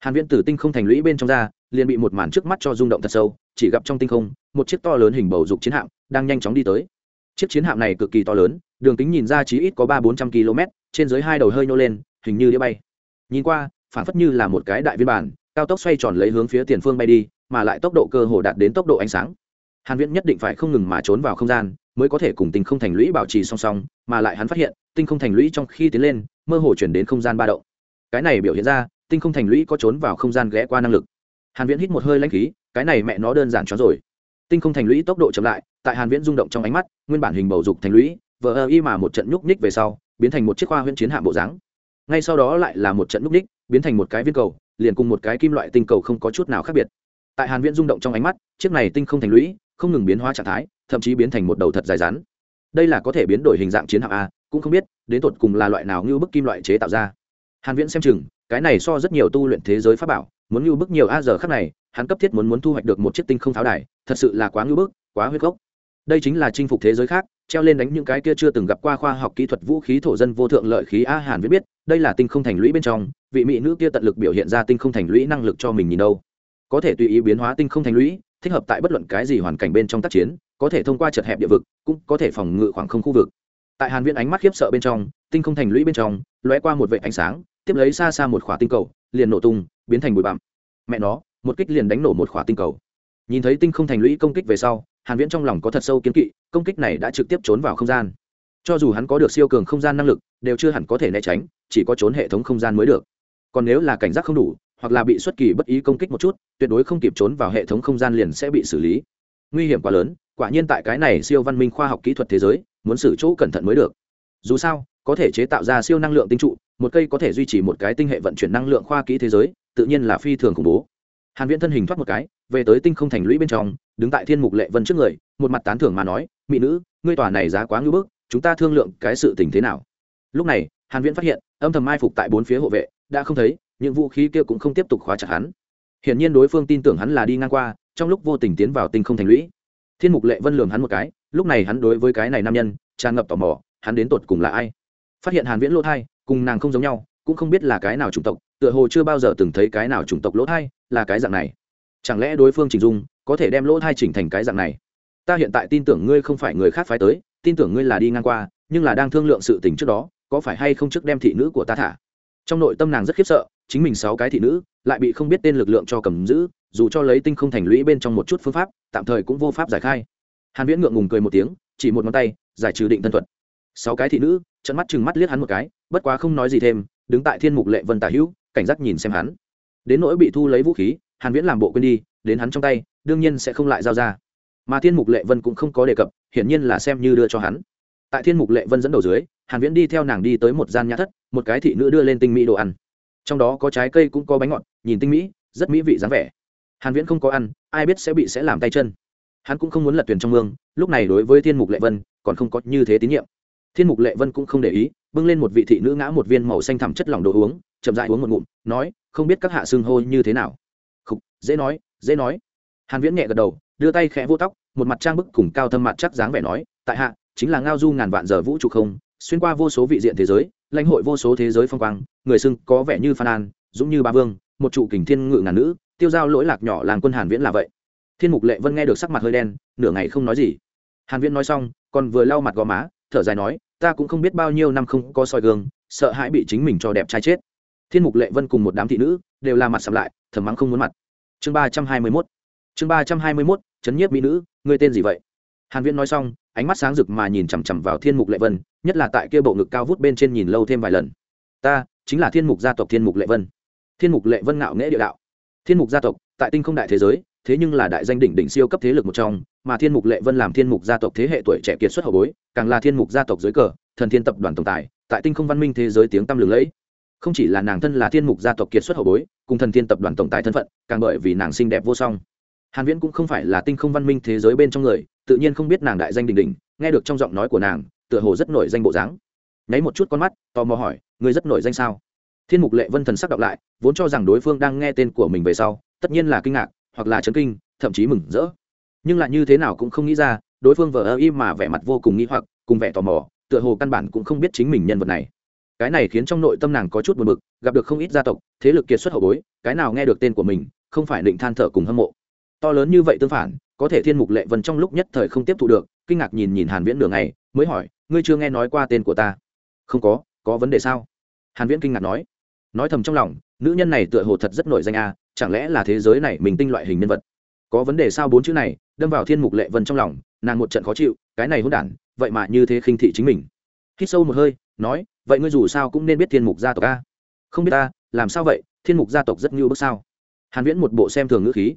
Hàn viễn tử tinh không thành lũy bên trong ra, liền bị một màn trước mắt cho rung động thật sâu, chỉ gặp trong tinh không, một chiếc to lớn hình bầu dục chiến hạm đang nhanh chóng đi tới. Chiếc chiến hạm này cực kỳ to lớn, đường kính nhìn ra chí ít có ba bốn trăm km trên dưới hai đầu hơi nhô lên, hình như đĩa bay. Nhìn qua, phản phất như là một cái đại viên bản cao tốc xoay tròn lấy hướng phía tiền phương bay đi, mà lại tốc độ cơ hồ đạt đến tốc độ ánh sáng. Hàn viễn nhất định phải không ngừng mà trốn vào không gian mới có thể cùng tinh không thành lũy bảo trì song song, mà lại hắn phát hiện, tinh không thành lũy trong khi tiến lên, mơ hồ chuyển đến không gian ba động. Cái này biểu hiện ra, tinh không thành lũy có trốn vào không gian ghé qua năng lực. Hàn viễn hít một hơi lãnh khí, cái này mẹ nó đơn giản cho rồi. Tinh không thành lũy tốc độ chậm lại, tại hàn viễn rung động trong ánh mắt, nguyên bản hình bầu dục thành lũy, vờ ơ y mà một trận nhúc nhích về sau, biến thành một chiếc khoa huyễn chiến hạm bộ dáng. Ngay sau đó lại là một trận nhúc nhích, biến thành một cái viên cầu, liền cùng một cái kim loại tinh cầu không có chút nào khác biệt. Tại hàn viễn rung động trong ánh mắt, chiếc này tinh không thành lũy không ngừng biến hóa trạng thái, thậm chí biến thành một đầu thật dài rắn. Đây là có thể biến đổi hình dạng chiến hạm a, cũng không biết, đến tột cùng là loại nào như bức kim loại chế tạo ra. Hàn viễn xem chừng, cái này so rất nhiều tu luyện thế giới pháp bảo, muốn như bức nhiều a giờ khắc này, hắn cấp thiết muốn muốn thu hoạch được một chiếc tinh không tháo đài, thật sự là quá như bức, quá huyết gốc. Đây chính là chinh phục thế giới khác, treo lên đánh những cái kia chưa từng gặp qua khoa học kỹ thuật vũ khí thổ dân vô thượng lợi khí a hàn viễn biết, đây là tinh không thành lũy bên trong, vị mỹ nữ kia tận lực biểu hiện ra tinh không thành lũy năng lực cho mình nhìn đâu. Có thể tùy ý biến hóa tinh không thành lũy thích hợp tại bất luận cái gì hoàn cảnh bên trong tác chiến, có thể thông qua chật hẹp địa vực, cũng có thể phòng ngự khoảng không khu vực. Tại hàn viễn ánh mắt khiếp sợ bên trong, tinh không thành lũy bên trong, lóe qua một vệ ánh sáng, tiếp lấy xa xa một khỏa tinh cầu, liền nổ tung, biến thành bụi bặm. Mẹ nó, một kích liền đánh nổ một khỏa tinh cầu. Nhìn thấy tinh không thành lũy công kích về sau, hàn viễn trong lòng có thật sâu kiến kỵ, công kích này đã trực tiếp trốn vào không gian. Cho dù hắn có được siêu cường không gian năng lực, đều chưa hẳn có thể né tránh, chỉ có trốn hệ thống không gian mới được. Còn nếu là cảnh giác không đủ hoặc là bị xuất kỳ bất ý công kích một chút, tuyệt đối không kịp trốn vào hệ thống không gian liền sẽ bị xử lý. Nguy hiểm quá lớn, quả nhiên tại cái này siêu văn minh khoa học kỹ thuật thế giới, muốn xử chỗ cẩn thận mới được. Dù sao, có thể chế tạo ra siêu năng lượng tinh trụ, một cây có thể duy trì một cái tinh hệ vận chuyển năng lượng khoa kỹ thế giới, tự nhiên là phi thường khủng bố. Hàn viễn thân hình thoát một cái, về tới tinh không thành lũy bên trong, đứng tại thiên mục lệ vân trước người, một mặt tán thưởng mà nói, mỹ nữ, ngươi tòa này giá quá ngưỡng bức, chúng ta thương lượng cái sự tình thế nào? Lúc này, hàn viễn phát hiện, âm thầm mai phục tại bốn phía hộ vệ, đã không thấy những vũ khí kia cũng không tiếp tục khóa chặt hắn. Hiển nhiên đối phương tin tưởng hắn là đi ngang qua, trong lúc vô tình tiến vào tinh không thành lũy. Thiên mục lệ vân lường hắn một cái, lúc này hắn đối với cái này nam nhân, tràn ngập tò mò, hắn đến tột cùng là ai? Phát hiện hàn viễn lỗ thai, cùng nàng không giống nhau, cũng không biết là cái nào chủng tộc, tựa hồ chưa bao giờ từng thấy cái nào chủng tộc lỗ thai là cái dạng này. Chẳng lẽ đối phương chỉnh dung, có thể đem lỗ thai chỉnh thành cái dạng này? Ta hiện tại tin tưởng ngươi không phải người khác phái tới, tin tưởng ngươi là đi ngang qua, nhưng là đang thương lượng sự tình trước đó, có phải hay không trước đem thị nữ của ta thả? Trong nội tâm nàng rất khiếp sợ, chính mình sáu cái thị nữ, lại bị không biết tên lực lượng cho cầm giữ, dù cho lấy tinh không thành lũy bên trong một chút phương pháp, tạm thời cũng vô pháp giải khai. Hàn viễn ngượng ngùng cười một tiếng, chỉ một ngón tay, giải trừ định thân thuật. Sáu cái thị nữ trận mắt chừng mắt liếc hắn một cái, bất quá không nói gì thêm, đứng tại thiên mục lệ vân tả hữu, cảnh giác nhìn xem hắn. Đến nỗi bị thu lấy vũ khí, hàn viễn làm bộ quên đi, đến hắn trong tay, đương nhiên sẽ không lại giao ra. Mà thiên mục lệ vân cũng không có đề cập, hiển nhiên là xem như đưa cho hắn tại thiên mục lệ vân dẫn đầu dưới hàn viễn đi theo nàng đi tới một gian nhà thất một cái thị nữ đưa lên tinh mỹ đồ ăn. Trong đó có trái cây cũng có bánh ngọt nhìn tinh mỹ rất mỹ vị dáng vẻ. Hàn viễn không có ăn ai biết sẽ bị sẽ làm tay chân. Hắn cũng không muốn lật thuyền trong mương lúc này đối với thiên mục lệ vân còn không có như thế tín nhiệm. Thiên mục lệ vân cũng không để ý bưng lên một vị thị nữ ngã một viên màu xanh thẳm chất lỏng đồ uống chậm rãi uống một ngụm nói không biết các hạ xương hô như thế nào. Khục, dễ nói dễ nói. Hàn viễn nhẹ gật đầu đưa tay khẽ vô tóc một mặt trang bức cùng cao thâm mặt chắc dáng vẻ nói tại hạ chính là ngao du ngàn vạn giờ vũ trụ không, xuyên qua vô số vị diện thế giới, lãnh hội vô số thế giới phong quang, người xưng có vẻ như phan an, dũng như ba vương, một trụ kình thiên ngự ngàn nữ, tiêu giao lỗi lạc nhỏ làng quân hàn viễn là vậy. Thiên mục lệ vân nghe được sắc mặt hơi đen, nửa ngày không nói gì. Hàn viễn nói xong, còn vừa lau mặt gò má, thở dài nói, ta cũng không biết bao nhiêu năm không có soi gương, sợ hãi bị chính mình cho đẹp trai chết. Thiên mục lệ vân cùng một đám thị nữ đều la mặt sầm lại, thầm mắng không muốn mặt. Chương ba trăm hai mươi mốt. Chương ba trăm hai mươi mốt, chấn nhiếp mỹ nữ, người tên gì vậy? Hàn viễn nói xong ánh mắt sáng rực mà nhìn chằm chằm vào thiên mục lệ vân, nhất là tại kia bộ ngực cao vút bên trên nhìn lâu thêm vài lần. Ta, chính là thiên mục gia tộc thiên mục lệ vân. Thiên mục lệ vân ngạo nghễ địa đạo. Thiên mục gia tộc, tại tinh không đại thế giới, thế nhưng là đại danh đỉnh đỉnh siêu cấp thế lực một trong, mà thiên mục lệ vân làm thiên mục gia tộc thế hệ tuổi trẻ kiệt xuất hậu bối, càng là thiên mục gia tộc dưới cờ, thần thiên tập đoàn tổng tài, tại tinh không văn minh thế giới tiếng tăm lừng lẫy. Không chỉ là nàng thân là thiên mục gia tộc kiệt xuất hậu bối, cùng thần thiên tập đoàn tổng tài thân phận, càng bởi vì nàng xinh đẹp vô song hàn viễn cũng không phải là tinh không văn minh thế giới bên trong người, tự nhiên không biết nàng đại danh đỉnh đỉnh nghe được trong giọng nói của nàng, tựa hồ rất nổi danh bộ dáng. Nháy một chút con mắt, tò mò hỏi người rất nổi danh sao? Thiên mục lệ vân thần sắc đọc lại, vốn cho rằng đối phương đang nghe tên của mình về sau, tất nhiên là kinh ngạc, hoặc là chấn kinh, thậm chí mừng rỡ. Nhưng lại như thế nào cũng không nghĩ ra, đối phương vờ ơ im mà vẻ mặt vô cùng nghĩ hoặc, cùng vẻ tò mò, tựa hồ căn bản cũng không biết chính mình nhân vật này. Cái này khiến trong nội tâm nàng có chút buồn bực, gặp được không ít gia tộc, thế lực kiệt xuất hậu bối, cái nào nghe được tên của mình, không phải định than thở cùng hâm mộ to lớn như vậy tương phản, có thể thiên mục lệ vân trong lúc nhất thời không tiếp thu được, kinh ngạc nhìn nhìn hàn viễn đường này mới hỏi, ngươi chưa nghe nói qua tên của ta? Không có có vấn đề sao? Hàn viễn kinh ngạc nói. Nói thầm trong lòng, nữ nhân này tựa hồ thật rất nổi danh a, chẳng lẽ là thế giới này mình tinh loại hình nhân vật? Có vấn đề sao bốn chữ này, đâm vào thiên mục lệ vân trong lòng, nàng một trận khó chịu, cái này hỗn đản, vậy mà như thế khinh thị chính mình. Hít sâu một hơi, nói, vậy ngươi dù sao cũng nên biết thiên mục gia tộc a. Không biết ta, làm sao vậy? Thiên mục gia tộc rất như bước sao? Hàn viễn một bộ xem thường ngữ khí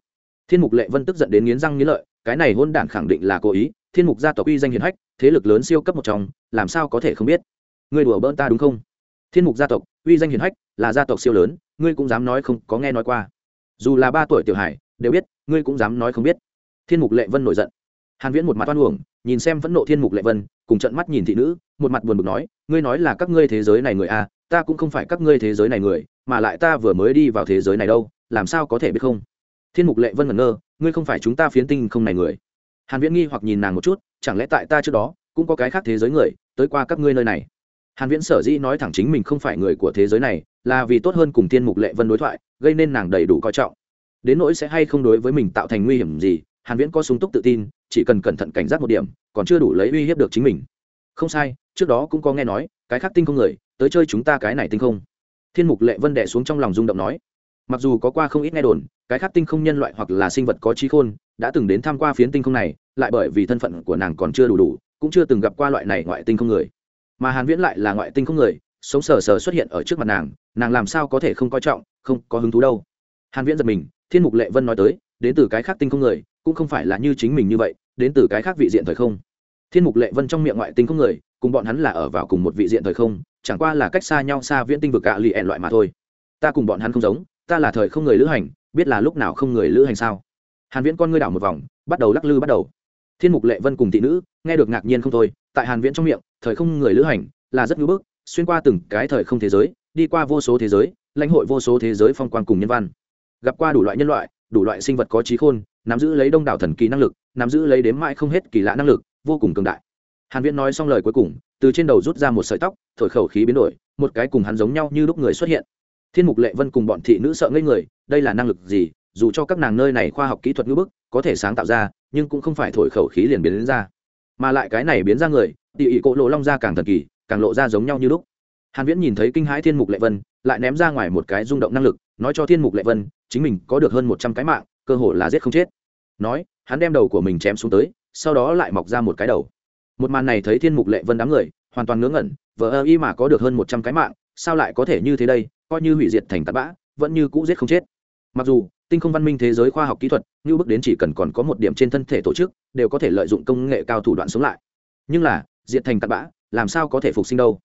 thiên mục lệ vân tức giận đến nghiến răng nghiến lợi cái này hôn đản khẳng định là cố ý thiên mục gia tộc uy danh hiển hách thế lực lớn siêu cấp một trong làm sao có thể không biết? Ngươi đùa bỡn ta đúng không? Thiên mục gia tộc uy danh hiển hách là gia tộc siêu lớn ngươi cũng dám nói không có nghe nói qua. Dù là ba tuổi tiểu hải đều biết ngươi cũng dám nói không biết. Thiên mục lệ vân nổi giận. Hàn viễn một mặt oan uổng nhìn xem vẫn nộ thiên mục lệ vân cùng trận mắt nhìn thị nữ một mặt buồn bực nói ngươi nói là các ngươi thế giới này người a à, ta cũng không phải các ngươi thế giới này người mà lại ta vừa mới đi vào thế giới này đâu làm sao có thể biết không? Thiên mục lệ vân ngẩn ngơ, ngươi không phải chúng ta phiến tinh không này người. Hàn viễn nghi hoặc nhìn nàng một chút, chẳng lẽ tại ta trước đó, cũng có cái khác thế giới người, tới qua các ngươi nơi này? Hàn viễn sở dĩ nói thẳng chính mình không phải người của thế giới này, là vì tốt hơn cùng thiên mục lệ vân đối thoại, gây nên nàng đầy đủ coi trọng. Đến nỗi sẽ hay không đối với mình tạo thành nguy hiểm gì, hàn viễn có sung túc tự tin, chỉ cần cẩn thận cảnh giác một điểm, còn chưa đủ lấy uy hiếp được chính mình. Không sai, trước đó cũng có nghe nói, cái khác tinh không người, tới chơi chúng ta cái này tinh không. Thiên mục lệ vân đè xuống trong lòng rung động nói mặc dù có qua không ít nghe đồn, cái khác tinh không nhân loại hoặc là sinh vật có trí khôn đã từng đến tham qua phiến tinh không này, lại bởi vì thân phận của nàng còn chưa đủ đủ, cũng chưa từng gặp qua loại này ngoại tinh không người. Mà hàn viễn lại là ngoại tinh không người, sống sờ sờ xuất hiện ở trước mặt nàng nàng làm sao có thể không coi trọng, không có hứng thú đâu. Hàn viễn giật mình, thiên mục lệ vân nói tới, đến từ cái khác tinh không người, cũng không phải là như chính mình như vậy, đến từ cái khác vị diện thời không. Thiên mục lệ vân trong miệng ngoại tinh không người, cùng bọn hắn là ở vào cùng một vị diện thời không, chẳng qua là cách xa nhau xa viễn tinh vực cạ lì ẹn loại mà thôi. Ta cùng bọn hắn không giống ta là thời không người lữ hành, biết là lúc nào không người lữ hành sao? Hàn viễn con ngươi đảo một vòng, bắt đầu lắc lư bắt đầu. Thiên mục lệ vân cùng thị nữ, nghe được ngạc nhiên không thôi, tại hàn viễn trong miệng, thời không người lữ hành là rất ngưỡng bức, xuyên qua từng cái thời không thế giới, đi qua vô số thế giới, lãnh hội vô số thế giới phong quang cùng nhân văn. Gặp qua đủ loại nhân loại, đủ loại sinh vật có trí khôn, nắm giữ lấy đông đảo thần kỳ năng lực, nắm giữ lấy đếm mãi không hết kỳ lạ năng lực, vô cùng cường đại. Hàn viễn nói xong lời cuối cùng, từ trên đầu rút ra một sợi tóc, thổi khẩu khí biến đổi, một cái cùng hắn giống nhau như lúc người xuất hiện thiên mục lệ vân cùng bọn thị nữ sợ ngây người, đây là năng lực gì, dù cho các nàng nơi này khoa học kỹ thuật ngữ bức, có thể sáng tạo ra, nhưng cũng không phải thổi khẩu khí liền biến đến ra. Mà lại cái này biến ra người, tỉ ỉ cỗ lộ long ra càng thần kỳ, càng lộ ra giống nhau như lúc. Hàn viễn nhìn thấy kinh hãi thiên mục lệ vân, lại ném ra ngoài một cái rung động năng lực, nói cho thiên mục lệ vân, chính mình có được hơn một trăm cái mạng, cơ hội là giết không chết. Nói, hắn đem đầu của mình chém xuống tới, sau đó lại mọc ra một cái đầu. Một màn này thấy thiên mục lệ vân đám người, hoàn toàn ngớ ngẩn vợ ơ y mà có được hơn một trăm cái mạng, sao lại có thể như thế đây? Coi như hủy diệt thành tạt bã, vẫn như cũ giết không chết. Mặc dù, tinh không văn minh thế giới khoa học kỹ thuật, như bước đến chỉ cần còn có một điểm trên thân thể tổ chức, đều có thể lợi dụng công nghệ cao thủ đoạn sống lại. Nhưng là, diệt thành tạt bã, làm sao có thể phục sinh đâu?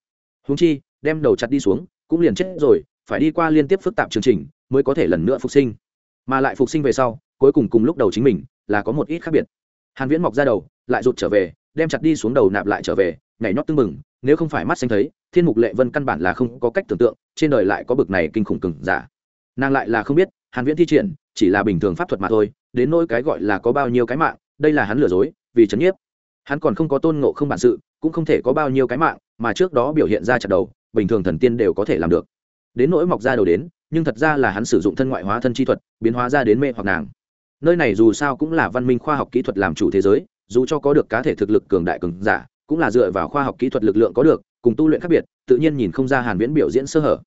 Húng chi, đem đầu chặt đi xuống, cũng liền chết rồi, phải đi qua liên tiếp phức tạp chương trình mới có thể lần nữa phục sinh. Mà lại phục sinh về sau, cuối cùng cùng lúc đầu chính mình, là có một ít khác biệt. Hàn viễn mọc ra đầu, lại rụt trở về, đem chặt đi xuống đầu nạp lại trở về nhảy nhót tưng mừng nếu không phải mắt xanh thấy, thiên mục lệ vân căn bản là không có cách tưởng tượng, trên đời lại có bực này kinh khủng cừng giả. Nàng lại là không biết, hàn viễn thi triển, chỉ là bình thường pháp thuật mà thôi, đến nỗi cái gọi là có bao nhiêu cái mạng, đây là hắn lừa dối, vì chấn nhiếp. Hắn còn không có tôn ngộ không bản sự, cũng không thể có bao nhiêu cái mạng, mà trước đó biểu hiện ra chặt đầu, bình thường thần tiên đều có thể làm được. Đến nỗi mọc ra đầu đến, nhưng thật ra là hắn sử dụng thân ngoại hóa thân chi thuật, biến hóa ra đến mê hoặc nàng. Nơi này dù sao cũng là văn minh khoa học kỹ thuật làm chủ thế giới, dù cho có được cá thể thực lực cường đại cường giả cũng là dựa vào khoa học kỹ thuật lực lượng có được, cùng tu luyện khác biệt, tự nhiên nhìn không ra hàn viễn biểu diễn sơ hở.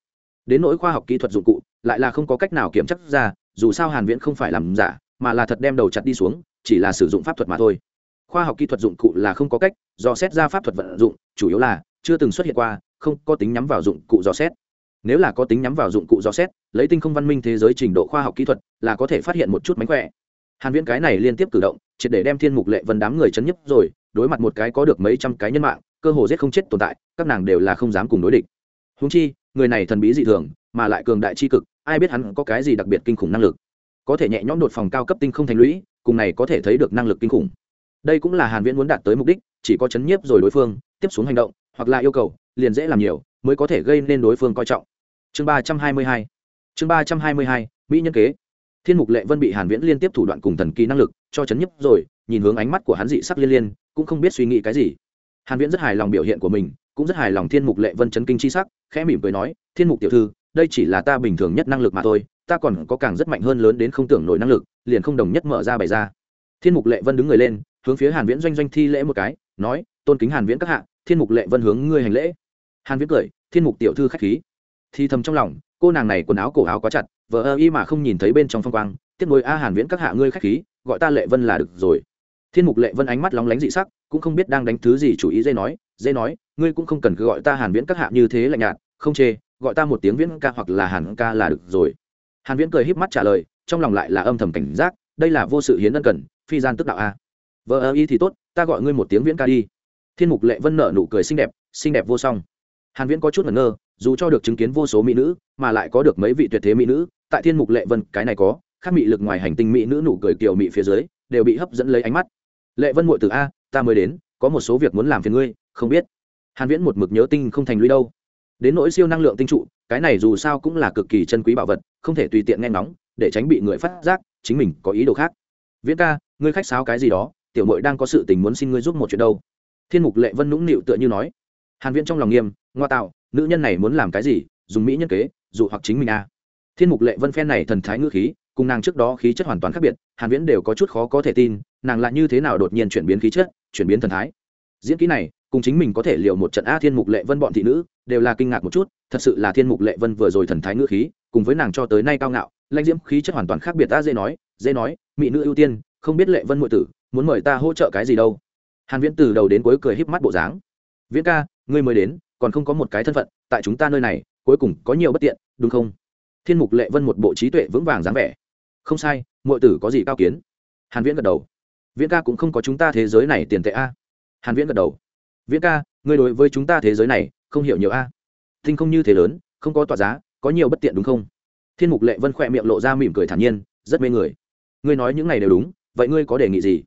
Đến nỗi khoa học kỹ thuật dụng cụ, lại là không có cách nào kiểm chắc ra, dù sao hàn viễn không phải làm giả, mà là thật đem đầu chặt đi xuống, chỉ là sử dụng pháp thuật mà thôi. Khoa học kỹ thuật dụng cụ là không có cách, do xét ra pháp thuật vận dụng, chủ yếu là, chưa từng xuất hiện qua, không có tính nhắm vào dụng cụ dò xét. Nếu là có tính nhắm vào dụng cụ dò xét, lấy tinh không văn minh thế giới trình độ khoa học kỹ thuật, là có thể phát hiện một chút mánh khỏe. Hàn viễn cái này liên tiếp cử động, triệt để đem thiên mục lệ vân đám người chấn nhấp rồi đối mặt một cái có được mấy trăm cái nhân mạng, cơ hồ giết không chết tồn tại, các nàng đều là không dám cùng đối địch. Huống chi, người này thần bí dị thường, mà lại cường đại chi cực, ai biết hắn có cái gì đặc biệt kinh khủng năng lực. Có thể nhẹ nhõm đột phòng cao cấp tinh không thành lũy, cùng này có thể thấy được năng lực kinh khủng. Đây cũng là hàn viễn muốn đạt tới mục đích, chỉ có chấn nhiếp rồi đối phương, tiếp xuống hành động, hoặc là yêu cầu, liền dễ làm nhiều, mới có thể gây nên đối phương coi trọng. Chương 322 chương 322 mỹ nhân kế. Thiên mục lệ vân bị hàn viễn liên tiếp thủ đoạn cùng thần kỳ năng lực cho chấn nhấp rồi, nhìn hướng ánh mắt của hắn dị sắc liên liên cũng không biết suy nghĩ cái gì. Hàn viễn rất hài lòng biểu hiện của mình, cũng rất hài lòng thiên mục lệ vân chấn kinh chi sắc, khẽ mỉm cười nói, thiên mục tiểu thư, đây chỉ là ta bình thường nhất năng lực mà thôi, ta còn có càng rất mạnh hơn lớn đến không tưởng nổi năng lực, liền không đồng nhất mở ra bày ra. Thiên mục lệ vân đứng người lên, hướng phía hàn viễn doanh doanh thi lễ một cái, nói, tôn kính hàn viễn các hạ, thiên mục lệ vân hướng ngươi hành lễ. Hàn viễn cười, thiên mục tiểu thư khách khí. Thì thầm trong lòng, cô nàng này quần áo cổ áo quá chặt vợ ơ y mà không nhìn thấy bên trong phong quang, tiếc nuối a hàn viễn các hạ ngươi khách khí, gọi ta lệ vân là được rồi thiên mục lệ vân ánh mắt lóng lánh dị sắc, cũng không biết đang đánh thứ gì chủ ý dây nói dây nói, ngươi cũng không cần cứ gọi ta hàn viễn các hạ như thế lạnh nhạt, không chê, gọi ta một tiếng viễn ca hoặc là hàn ca là được rồi. Hàn viễn cười híp mắt trả lời, trong lòng lại là âm thầm cảnh giác, đây là vô sự hiến ân cần, phi gian tức đạo a. Vợ ơ y thì tốt, ta gọi ngươi một tiếng viễn ca đi. Thiên mục lệ vân nở nụ cười xinh đẹp xinh đẹp vô song. Hàn viễn có chút ngẩn ngơ, dù cho được chứng kiến vô số mỹ nữ, mà lại có được mấy vị tuyệt thế mỹ nữ, tại thiên mục lệ vân, cái này có, khác mỹ lực ngoài hành tinh mỹ nữ nụ cười kiểu mỹ phía dưới, đều bị hấp dẫn lấy ánh mắt lệ vân muội từ a, ta mới đến, có một số việc muốn làm phiền ngươi, không biết. Hàn viễn một mực nhớ tinh không thành lũy đâu. Đến nỗi siêu năng lượng tinh trụ, cái này dù sao cũng là cực kỳ chân quý bảo vật, không thể tùy tiện nghe nóng để tránh bị người phát giác, chính mình có ý đồ khác. Viễn ca, ngươi khách sáo cái gì đó, tiểu muội đang có sự tình muốn xin ngươi giúp một chuyện đâu. Thiên mục lệ vân nũng nịu tựa như nói. Hàn viễn trong lòng nghiêm, ngoa tạo, nữ nhân này muốn làm cái gì, dùng mỹ nhân kế, dụ hoặc chính mình a. Thiên mục lệ vân phen này thần thái ngữ khí, cùng nàng trước đó khí chất hoàn toàn khác biệt, hàn viễn đều có chút khó có thể tin nàng lại như thế nào đột nhiên chuyển biến khí chất, chuyển biến thần thái. Diễn kỹ này, cùng chính mình có thể liệu một trận a thiên mục lệ vân bọn thị nữ, đều là kinh ngạc một chút, thật sự là thiên mục lệ vân vừa rồi thần thái ngữ khí, cùng với nàng cho tới nay cao ngạo, lãnh diễm khí chất hoàn toàn khác biệt ta dễ nói dễ nói, mỹ nữ ưu tiên, không biết lệ vân muội tử, muốn mời ta hỗ trợ cái gì đâu. Hàn viễn từ đầu đến cuối cười híp mắt bộ dáng. Viễn ca, ngươi mới đến, còn không có một cái thân phận, tại chúng ta nơi này, cuối cùng có nhiều bất tiện, đúng không? Thiên mục lệ vân một bộ trí tuệ vững vàng dáng vẻ. Không sai ngụy tử có gì cao kiến. Hàn viễn gật đầu viễn ca cũng không có chúng ta thế giới này tiền tệ a. Hàn viễn gật đầu. Viễn ca, ngươi đối với chúng ta thế giới này, không hiểu nhiều a. Tinh không như thế lớn, không có tỏa giá, có nhiều bất tiện đúng không? Thiên mục lệ vân khỏe miệng lộ ra mỉm cười thản nhiên, rất mê người. Ngươi nói những này đều đúng, vậy ngươi có đề nghị gì?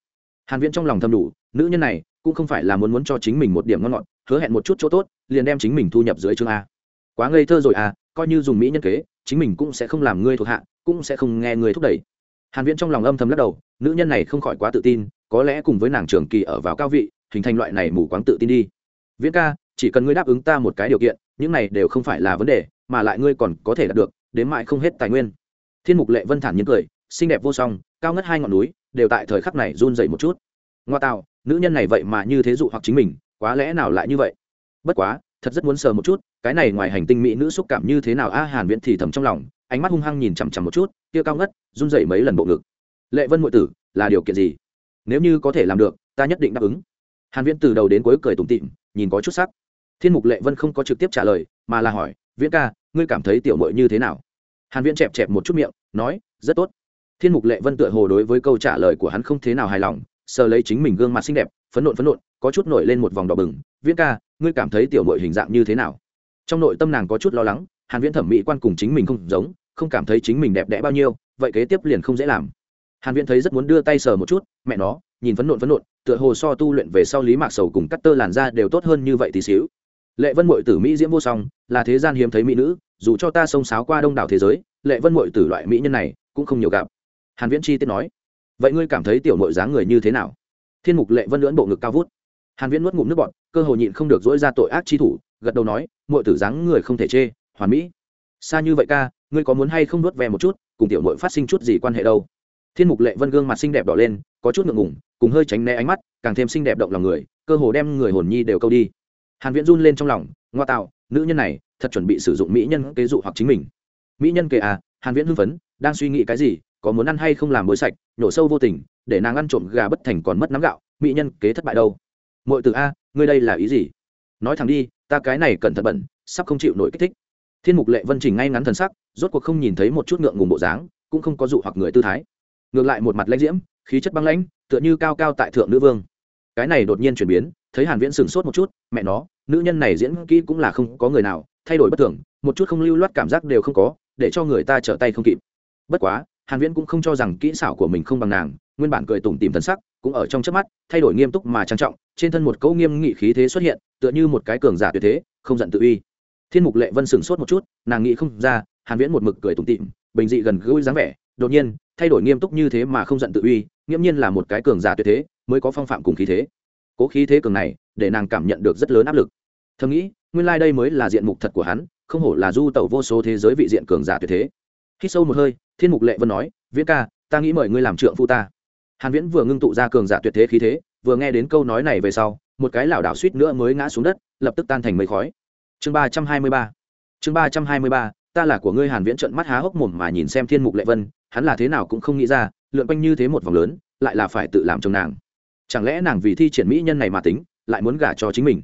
Hàn viễn trong lòng thầm đủ, nữ nhân này cũng không phải là muốn muốn cho chính mình một điểm ngon ngọt, hứa hẹn một chút chỗ tốt, liền đem chính mình thu nhập dưới chương a. Quá ngây thơ rồi à coi như dùng mỹ nhân kế, chính mình cũng sẽ không làm ngươi thuộc hạ, cũng sẽ không nghe ngươi thúc đẩy hàn viễn trong lòng âm thầm lắc đầu, nữ nhân này không khỏi quá tự tin, có lẽ cùng với nàng trường kỳ ở vào cao vị, hình thành loại này mù quáng tự tin đi. Viễn ca, chỉ cần ngươi đáp ứng ta một cái điều kiện, những này đều không phải là vấn đề, mà lại ngươi còn có thể đạt được, đến mãi không hết tài nguyên. Thiên mục lệ vân thản nhiên cười, xinh đẹp vô song, cao ngất hai ngọn núi, đều tại thời khắc này run dậy một chút. Ngoa tạo, nữ nhân này vậy mà như thế dụ hoặc chính mình, quá lẽ nào lại như vậy? Bất quá, thật rất muốn sờ một chút, cái này ngoài hành tinh mỹ nữ xúc cảm như thế nào? A, hàn viễn thì thầm trong lòng ánh mắt hung hăng nhìn chằm chằm một chút, kia cao ngất, run rẩy mấy lần bộ ngực. Lệ vân ngụy tử, là điều kiện gì? Nếu như có thể làm được, ta nhất định đáp ứng. Hàn viễn từ đầu đến cuối cười tủm tỉm, nhìn có chút sắc. Thiên mục lệ vân không có trực tiếp trả lời, mà là hỏi, viễn ca, ngươi cảm thấy tiểu muội như thế nào? Hàn viễn chẹp chẹp một chút miệng, nói, rất tốt. Thiên mục lệ vân tựa hồ đối với câu trả lời của hắn không thế nào hài lòng, sờ lấy chính mình gương mặt xinh đẹp, phấn nộn phấn nộn, có chút nổi lên một vòng đỏ bừng. Viễn ca, ngươi cảm thấy tiểu mội hình dạng như thế nào? Trong nội tâm nàng có chút lo lắng, hàn viễn thẩm mỹ quan cùng chính mình không giống không cảm thấy chính mình đẹp đẽ bao nhiêu, vậy kế tiếp liền không dễ làm. Hàn viễn thấy rất muốn đưa tay sờ một chút, mẹ nó, nhìn phấn nộn phấn nộn, tựa hồ so tu luyện về sau lý mạc sầu cùng cắt tơ làn da đều tốt hơn như vậy tí xíu. Lệ vân mội tử mỹ diễm vô song, là thế gian hiếm thấy mỹ nữ, dù cho ta sông sáo qua đông đảo thế giới, lệ vân mội tử loại mỹ nhân này, cũng không nhiều gặp. Hàn viễn chi tiết nói, vậy ngươi cảm thấy tiểu mội dáng người như thế nào? Thiên mục lệ vân lưỡn bộ ngực cao vút. Hàn viễn nuốt ngụm nước bọt, cơ hồ nhịn không được dỗi ra tội ác chi thủ, gật đầu nói, muội tử dáng người không thể chê, hoàn mỹ. Xa như vậy ca ngươi có muốn hay không nuốt ve một chút, cùng tiểu muội phát sinh chút gì quan hệ đâu? Thiên mục lệ vân gương mặt xinh đẹp đỏ lên, có chút ngượng ngùng, cùng hơi tránh né ánh mắt, càng thêm xinh đẹp động lòng người, cơ hồ đem người hồn nhi đều câu đi. Hàn viễn run lên trong lòng, ngoa tạo, nữ nhân này, thật chuẩn bị sử dụng mỹ nhân kế dụ hoặc chính mình. Mỹ nhân kế à hàn viễn hưng phấn, đang suy nghĩ cái gì, có muốn ăn hay không làm bối sạch, nhổ sâu vô tình, để nàng ăn trộm gà bất thành còn mất nắm gạo, mỹ nhân kế thất bại đâu? Muội từ a, ngươi đây là ý gì? Nói thẳng đi, ta cái này cẩn thận bẩn sắp không chịu nổi kích thích thiên mục lệ vân chỉnh ngay ngắn thần sắc, rốt cuộc không nhìn thấy một chút ngượng ngùng bộ dáng, cũng không có dụ hoặc người tư thái. Ngược lại một mặt lãnh diễm, khí chất băng lãnh, tựa như cao cao tại thượng nữ vương. Cái này đột nhiên chuyển biến, thấy hàn viễn sừng sốt một chút, mẹ nó, nữ nhân này diễn kỹ cũng là không có người nào, thay đổi bất thường, một chút không lưu loát cảm giác đều không có, để cho người ta trở tay không kịp. Bất quá, hàn viễn cũng không cho rằng kỹ xảo của mình không bằng nàng, nguyên bản cười tủm tỉm thần sắc, cũng ở trong chớp mắt, thay đổi nghiêm túc mà trang trọng, trên thân một câu nghiêm nghị khí thế xuất hiện, tựa như một cái cường giả tuyệt thế, không giận tự uy thiên mục lệ vân sừng sốt một chút, nàng nghĩ không ra, hàn viễn một mực cười tủm tỉm, bình dị gần gũi dáng vẻ, đột nhiên, thay đổi nghiêm túc như thế mà không giận tự uy, nghiễm nhiên là một cái cường giả tuyệt thế, mới có phong phạm cùng khí thế. Cố khí thế cường này, để nàng cảm nhận được rất lớn áp lực. Thầm nghĩ, nguyên lai đây mới là diện mục thật của hắn, không hổ là du tẩu vô số thế giới vị diện cường giả tuyệt thế. Khi sâu một hơi, thiên mục lệ vân nói, viễn ca, ta nghĩ mời ngươi làm trượng phu ta. Hàn viễn vừa ngưng tụ ra cường giả tuyệt thế khí thế, vừa nghe đến câu nói này về sau, một cái lảo đảo suýt nữa mới ngã xuống đất, lập tức tan thành mây khói chương ba trăm hai mươi ba. Chương ba trăm hai mươi ba, ta là của ngươi hàn viễn trợn mắt há hốc mồm mà nhìn xem thiên mục lệ vân, hắn là thế nào cũng không nghĩ ra, lượn quanh như thế một vòng lớn, lại là phải tự làm chồng nàng. Chẳng lẽ nàng vì thi triển mỹ nhân này mà tính, lại muốn gả cho chính mình?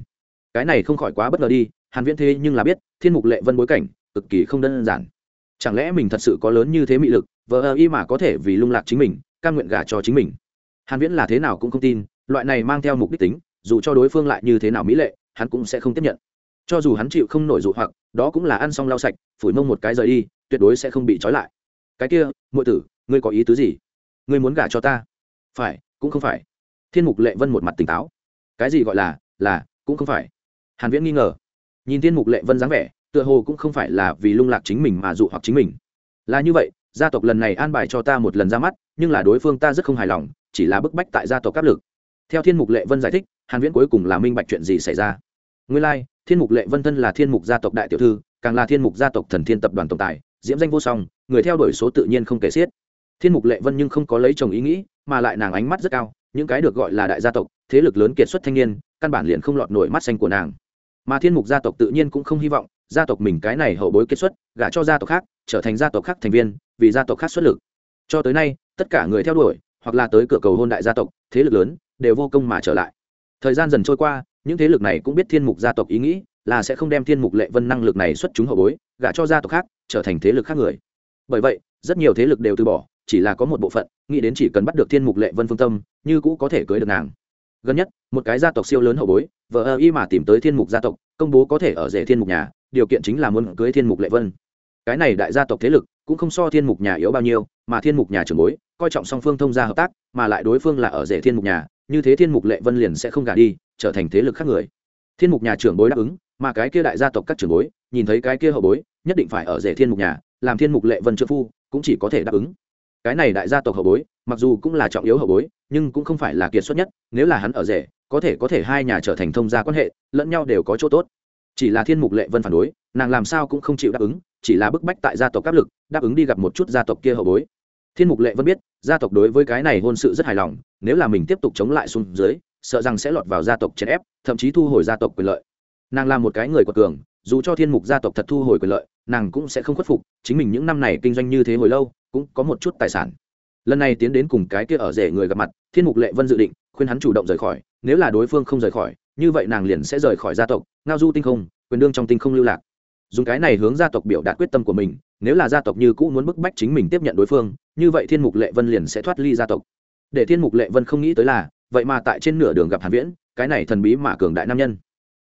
Cái này không khỏi quá bất ngờ đi, hàn viễn thế nhưng là biết, thiên mục lệ vân bối cảnh, cực kỳ không đơn giản. Chẳng lẽ mình thật sự có lớn như thế mị lực vợ ơ y mà có thể vì lung lạc chính mình căn nguyện gả cho chính mình? Hàn viễn là thế nào cũng không tin, loại này mang theo mục đích tính, dù cho đối phương lại như thế nào mỹ lệ, hắn cũng sẽ không tiếp nhận cho dù hắn chịu không nổi dụ hoặc đó cũng là ăn xong lau sạch phủi mông một cái rời đi tuyệt đối sẽ không bị trói lại. Cái kia muội tử ngươi có ý tứ gì? Ngươi muốn gả cho ta? Phải cũng không phải. Thiên mục lệ vân một mặt tỉnh táo. Cái gì gọi là là cũng không phải. Hàn viễn nghi ngờ. Nhìn thiên mục lệ vân dáng vẻ tựa hồ cũng không phải là vì lung lạc chính mình mà dụ hoặc chính mình. Là như vậy gia tộc lần này an bài cho ta một lần ra mắt nhưng là đối phương ta rất không hài lòng chỉ là bức bách tại gia tộc áp lực. Theo thiên mục lệ vân giải thích hàn viễn cuối cùng là minh bạch chuyện gì xảy ra. Nguyên lai like, thiên mục lệ vân thân là thiên mục gia tộc đại tiểu thư, càng là thiên mục gia tộc thần thiên tập đoàn tổng tài, diễm danh vô song, người theo đuổi số tự nhiên không kể xiết. Thiên mục lệ vân nhưng không có lấy chồng ý nghĩ, mà lại nàng ánh mắt rất cao, những cái được gọi là đại gia tộc, thế lực lớn kiệt xuất thanh niên, căn bản liền không lọt nổi mắt xanh của nàng. Mà thiên mục gia tộc tự nhiên cũng không hy vọng, gia tộc mình cái này hậu bối kiệt xuất, gả cho gia tộc khác, trở thành gia tộc khác thành viên, vì gia tộc khác xuất lực. Cho tới nay, tất cả người theo đuổi, hoặc là tới cửa cầu hôn đại gia tộc, thế lực lớn, đều vô công mà trở lại. Thời gian dần trôi qua những thế lực này cũng biết thiên mục gia tộc ý nghĩ là sẽ không đem thiên mục lệ vân năng lực này xuất chúng hậu bối gả cho gia tộc khác trở thành thế lực khác người bởi vậy rất nhiều thế lực đều từ bỏ chỉ là có một bộ phận nghĩ đến chỉ cần bắt được thiên mục lệ vân phương tâm như cũ có thể cưới được nàng gần nhất một cái gia tộc siêu lớn hậu bối vợ ơ y mà tìm tới thiên mục gia tộc công bố có thể ở rể thiên mục nhà điều kiện chính là muốn cưới thiên mục lệ vân cái này đại gia tộc thế lực cũng không so thiên mục nhà yếu bao nhiêu mà thiên mục nhà trưởng bối coi trọng song phương thông gia hợp tác mà lại đối phương là ở rể thiên mục nhà như thế thiên mục lệ vân liền sẽ không gả đi trở thành thế lực khác người. Thiên mục nhà trưởng bối đáp ứng, mà cái kia đại gia tộc các trưởng bối, nhìn thấy cái kia hậu bối, nhất định phải ở rể thiên mục nhà, làm thiên mục lệ vân trợ phu, cũng chỉ có thể đáp ứng. Cái này đại gia tộc hậu bối, mặc dù cũng là trọng yếu hậu bối, nhưng cũng không phải là kiệt xuất nhất, nếu là hắn ở rể, có thể có thể hai nhà trở thành thông gia quan hệ, lẫn nhau đều có chỗ tốt. Chỉ là thiên mục lệ vân phản đối, nàng làm sao cũng không chịu đáp ứng, chỉ là bức bách tại gia tộc áp lực, đáp ứng đi gặp một chút gia tộc kia hậu bối. Thiên mục lệ vân biết, gia tộc đối với cái này hôn sự rất hài lòng, nếu là mình tiếp tục chống lại xuống dưới sợ rằng sẽ lọt vào gia tộc chèn ép, thậm chí thu hồi gia tộc quyền lợi. Nàng là một cái người quật cường, dù cho thiên mục gia tộc thật thu hồi quyền lợi, nàng cũng sẽ không khuất phục, chính mình những năm này kinh doanh như thế hồi lâu, cũng có một chút tài sản. Lần này tiến đến cùng cái kia ở rể người gặp mặt, thiên mục lệ vân dự định, khuyên hắn chủ động rời khỏi, nếu là đối phương không rời khỏi, như vậy nàng liền sẽ rời khỏi gia tộc, ngao du tinh không, quyền đương trong tinh không lưu lạc. Dùng cái này hướng gia tộc biểu đạt quyết tâm của mình, nếu là gia tộc như cũ muốn bức bách chính mình tiếp nhận đối phương, như vậy thiên mục lệ vân liền sẽ thoát ly gia tộc. Để thiên mục lệ vân không nghĩ tới là vậy mà tại trên nửa đường gặp hàn viễn, cái này thần bí mà cường đại nam nhân.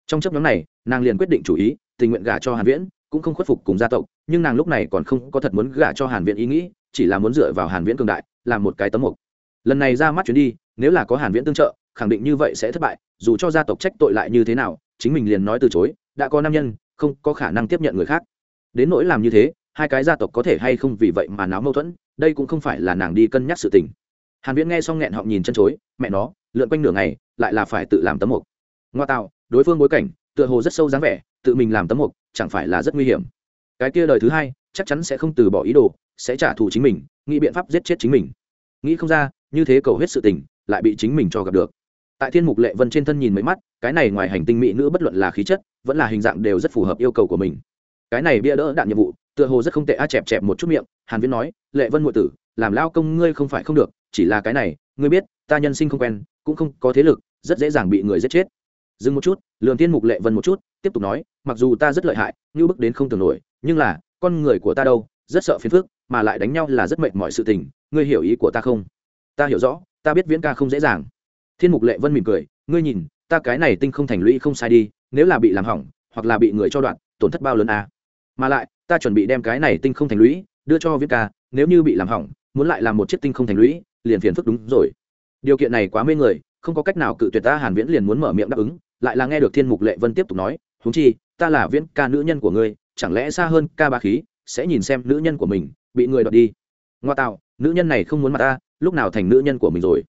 Trong chấp nhóm này, nàng liền quyết định chủ ý, tình nguyện gả cho hàn viễn, cũng không khuất phục cùng gia tộc, nhưng nàng lúc này còn không có thật muốn gả cho hàn viễn ý nghĩ, chỉ là muốn dựa vào hàn viễn cường đại, làm một cái tấm mục. Lần này ra mắt chuyến đi, nếu là có hàn viễn tương trợ, khẳng định như vậy sẽ thất bại, dù cho gia tộc trách tội lại như thế nào, chính mình liền nói từ chối, đã có nam nhân, không có khả năng tiếp nhận người khác. Đến nỗi làm như thế, hai cái gia tộc có thể hay không vì vậy mà náo mâu thuẫn, đây cũng không phải là nàng đi cân nhắc sự tình hàn viễn nghe xong nghẹn họng nhìn chân chối, mẹ nó, lượn quanh nửa ngày, lại là phải tự làm tấm mục ngoa tạo, đối phương bối cảnh, tựa hồ rất sâu dáng vẻ, tự mình làm tấm mục chẳng phải là rất nguy hiểm. Cái kia đời thứ hai, chắc chắn sẽ không từ bỏ ý đồ, sẽ trả thù chính mình, nghĩ biện pháp giết chết chính mình. Nghĩ không ra, như thế cầu hết sự tình, lại bị chính mình cho gặp được. Tại thiên mục lệ vân trên thân nhìn mấy mắt, cái này ngoài hành tinh mỹ nữ bất luận là khí chất, vẫn là hình dạng đều rất phù hợp yêu cầu của mình. Cái này bia đỡ đạn nhiệm vụ, tựa hồ rất không tệ, a, chẹp chẹp một chút miệng, hàn viễn nói, lệ vân ngụy tử, làm lao công ngươi không phải không được chỉ là cái này, ngươi biết, ta nhân sinh không quen, cũng không có thế lực, rất dễ dàng bị người giết chết. Dừng một chút, lường thiên mục lệ vân một chút, tiếp tục nói, mặc dù ta rất lợi hại, như bước đến không tưởng nổi, nhưng là, con người của ta đâu, rất sợ phiền phức, mà lại đánh nhau là rất mệt mọi sự tình, ngươi hiểu ý của ta không? Ta hiểu rõ, ta biết viễn ca không dễ dàng. Thiên mục lệ vân mỉm cười, ngươi nhìn, ta cái này tinh không thành lũy không sai đi, nếu là bị làm hỏng, hoặc là bị người cho đoạn, tổn thất bao lớn à. mà lại, ta chuẩn bị đem cái này tinh không thành lũy đưa cho viễn ca, nếu như bị làm hỏng, muốn lại làm một chiếc tinh không thành lũy liền phiền phức đúng rồi. Điều kiện này quá mê người, không có cách nào cự tuyệt ta, hàn viễn liền muốn mở miệng đáp ứng, lại là nghe được thiên mục lệ vân tiếp tục nói, huống chi, ta là viễn ca nữ nhân của ngươi, chẳng lẽ xa hơn ca ba khí, sẽ nhìn xem nữ nhân của mình, bị người đoạt đi? Ngoa tạo, nữ nhân này không muốn mặt ta, lúc nào thành nữ nhân của mình rồi?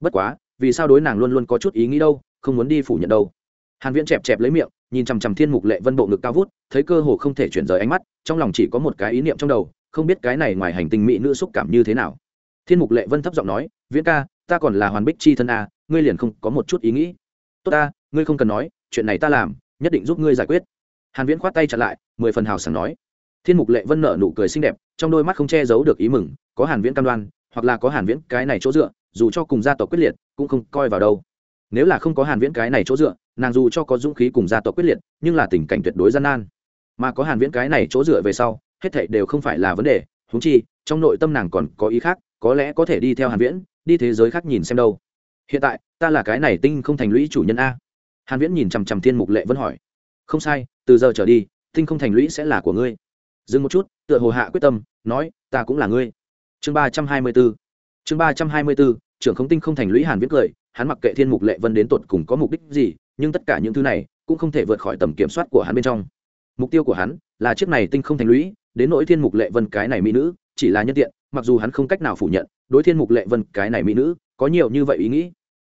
Bất quá, vì sao đối nàng luôn luôn có chút ý nghĩ đâu, không muốn đi phủ nhận đâu? Hàn viễn chẹp chẹp lấy miệng, nhìn chằm chằm thiên mục lệ vân bộ ngực cao vút, thấy cơ hồ không thể chuyển rời ánh mắt, trong lòng chỉ có một cái ý niệm trong đầu, không biết cái này ngoài hành tinh mỹ nữ xúc cảm như thế nào thiên mục lệ vân thấp giọng nói, viễn ca, ta còn là hoàn bích chi thân a, ngươi liền không có một chút ý nghĩ. Tốt ta, ngươi không cần nói, chuyện này ta làm, nhất định giúp ngươi giải quyết. Hàn viễn khoát tay chặn lại, mười phần hào sảng nói. Thiên mục lệ vân nở nụ cười xinh đẹp, trong đôi mắt không che giấu được ý mừng, có hàn viễn cam đoan, hoặc là có hàn viễn cái này chỗ dựa, dù cho cùng gia tộc quyết liệt, cũng không coi vào đâu. Nếu là không có hàn viễn cái này chỗ dựa, nàng dù cho có dũng khí cùng gia tộc quyết liệt, nhưng là tình cảnh tuyệt đối gian nan. Mà có hàn viễn cái này chỗ dựa về sau, hết thảy đều không phải là vấn đề, huống chi, trong nội tâm nàng còn có ý khác có lẽ có thể đi theo hàn viễn, đi thế giới khác nhìn xem đâu. Hiện tại, ta là cái này tinh không thành lũy chủ nhân a. Hàn viễn nhìn chằm chằm thiên mục lệ vẫn hỏi. Không sai, từ giờ trở đi, tinh không thành lũy sẽ là của ngươi. Dừng một chút, tựa hồ hạ quyết tâm, nói, ta cũng là ngươi. Chương ba trăm hai mươi 324 chương ba trăm hai mươi 324 trưởng không tinh không thành lũy hàn viễn cười, hắn mặc kệ thiên mục lệ vân đến tột cùng có mục đích gì, nhưng tất cả những thứ này cũng không thể vượt khỏi tầm kiểm soát của hắn bên trong. Mục tiêu của hắn là chiếc này tinh không thành lũy, đến nỗi thiên mục lệ vân cái này mỹ nữ chỉ là nhân tiện, mặc dù hắn không cách nào phủ nhận, đối thiên mục lệ vân cái này mỹ nữ, có nhiều như vậy ý nghĩ.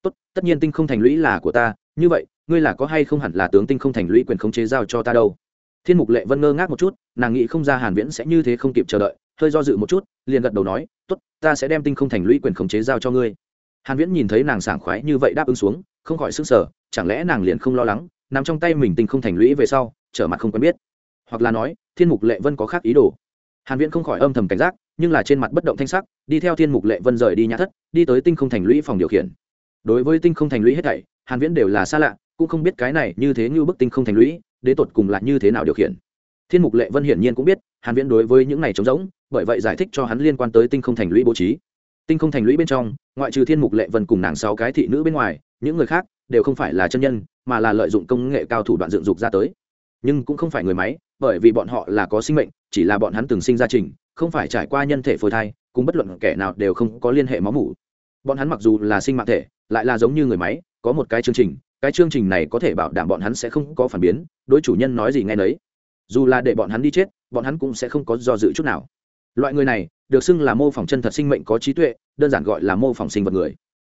Tốt, tất nhiên tinh không thành lũy là của ta, như vậy, ngươi là có hay không hẳn là tướng tinh không thành lũy quyền khống chế giao cho ta đâu? Thiên mục lệ vân ngơ ngác một chút, nàng nghĩ không ra hàn viễn sẽ như thế không kịp chờ đợi, hơi do dự một chút, liền gật đầu nói, tốt, ta sẽ đem tinh không thành lũy quyền khống chế giao cho ngươi. Hàn viễn nhìn thấy nàng sảng khoái như vậy đáp ứng xuống, không khỏi sững sờ, chẳng lẽ nàng liền không lo lắng, nằm trong tay mình tinh không thành lũy về sau, trở mặt không quen biết. Hoặc là nói, thiên mục lệ vân có khác ý đồ hàn viễn không khỏi âm thầm cảnh giác, nhưng là trên mặt bất động thanh sắc, đi theo thiên mục lệ vân rời đi nhã thất, đi tới tinh không thành lũy phòng điều khiển. Đối với tinh không thành lũy hết thảy, hàn viễn đều là xa lạ, cũng không biết cái này như thế như bức tinh không thành lũy đế tột cùng là như thế nào điều khiển. Thiên mục lệ vân hiển nhiên cũng biết, hàn viễn đối với những này trống rỗng, bởi vậy giải thích cho hắn liên quan tới tinh không thành lũy bố trí. Tinh không thành lũy bên trong, ngoại trừ thiên mục lệ vân cùng nàng sáu cái thị nữ bên ngoài, những người khác đều không phải là chân nhân, mà là lợi dụng công nghệ cao thủ đoạn dựng dục ra tới nhưng cũng không phải người máy, bởi vì bọn họ là có sinh mệnh, chỉ là bọn hắn từng sinh ra trình, không phải trải qua nhân thể phôi thai, cùng bất luận kẻ nào đều không có liên hệ máu mủ. Bọn hắn mặc dù là sinh mạng thể, lại là giống như người máy, có một cái chương trình, cái chương trình này có thể bảo đảm bọn hắn sẽ không có phản biến, đối chủ nhân nói gì nghe nấy. Dù là để bọn hắn đi chết, bọn hắn cũng sẽ không có do dự chút nào. Loại người này, được xưng là mô phỏng chân thật sinh mệnh có trí tuệ, đơn giản gọi là mô phỏng sinh vật người.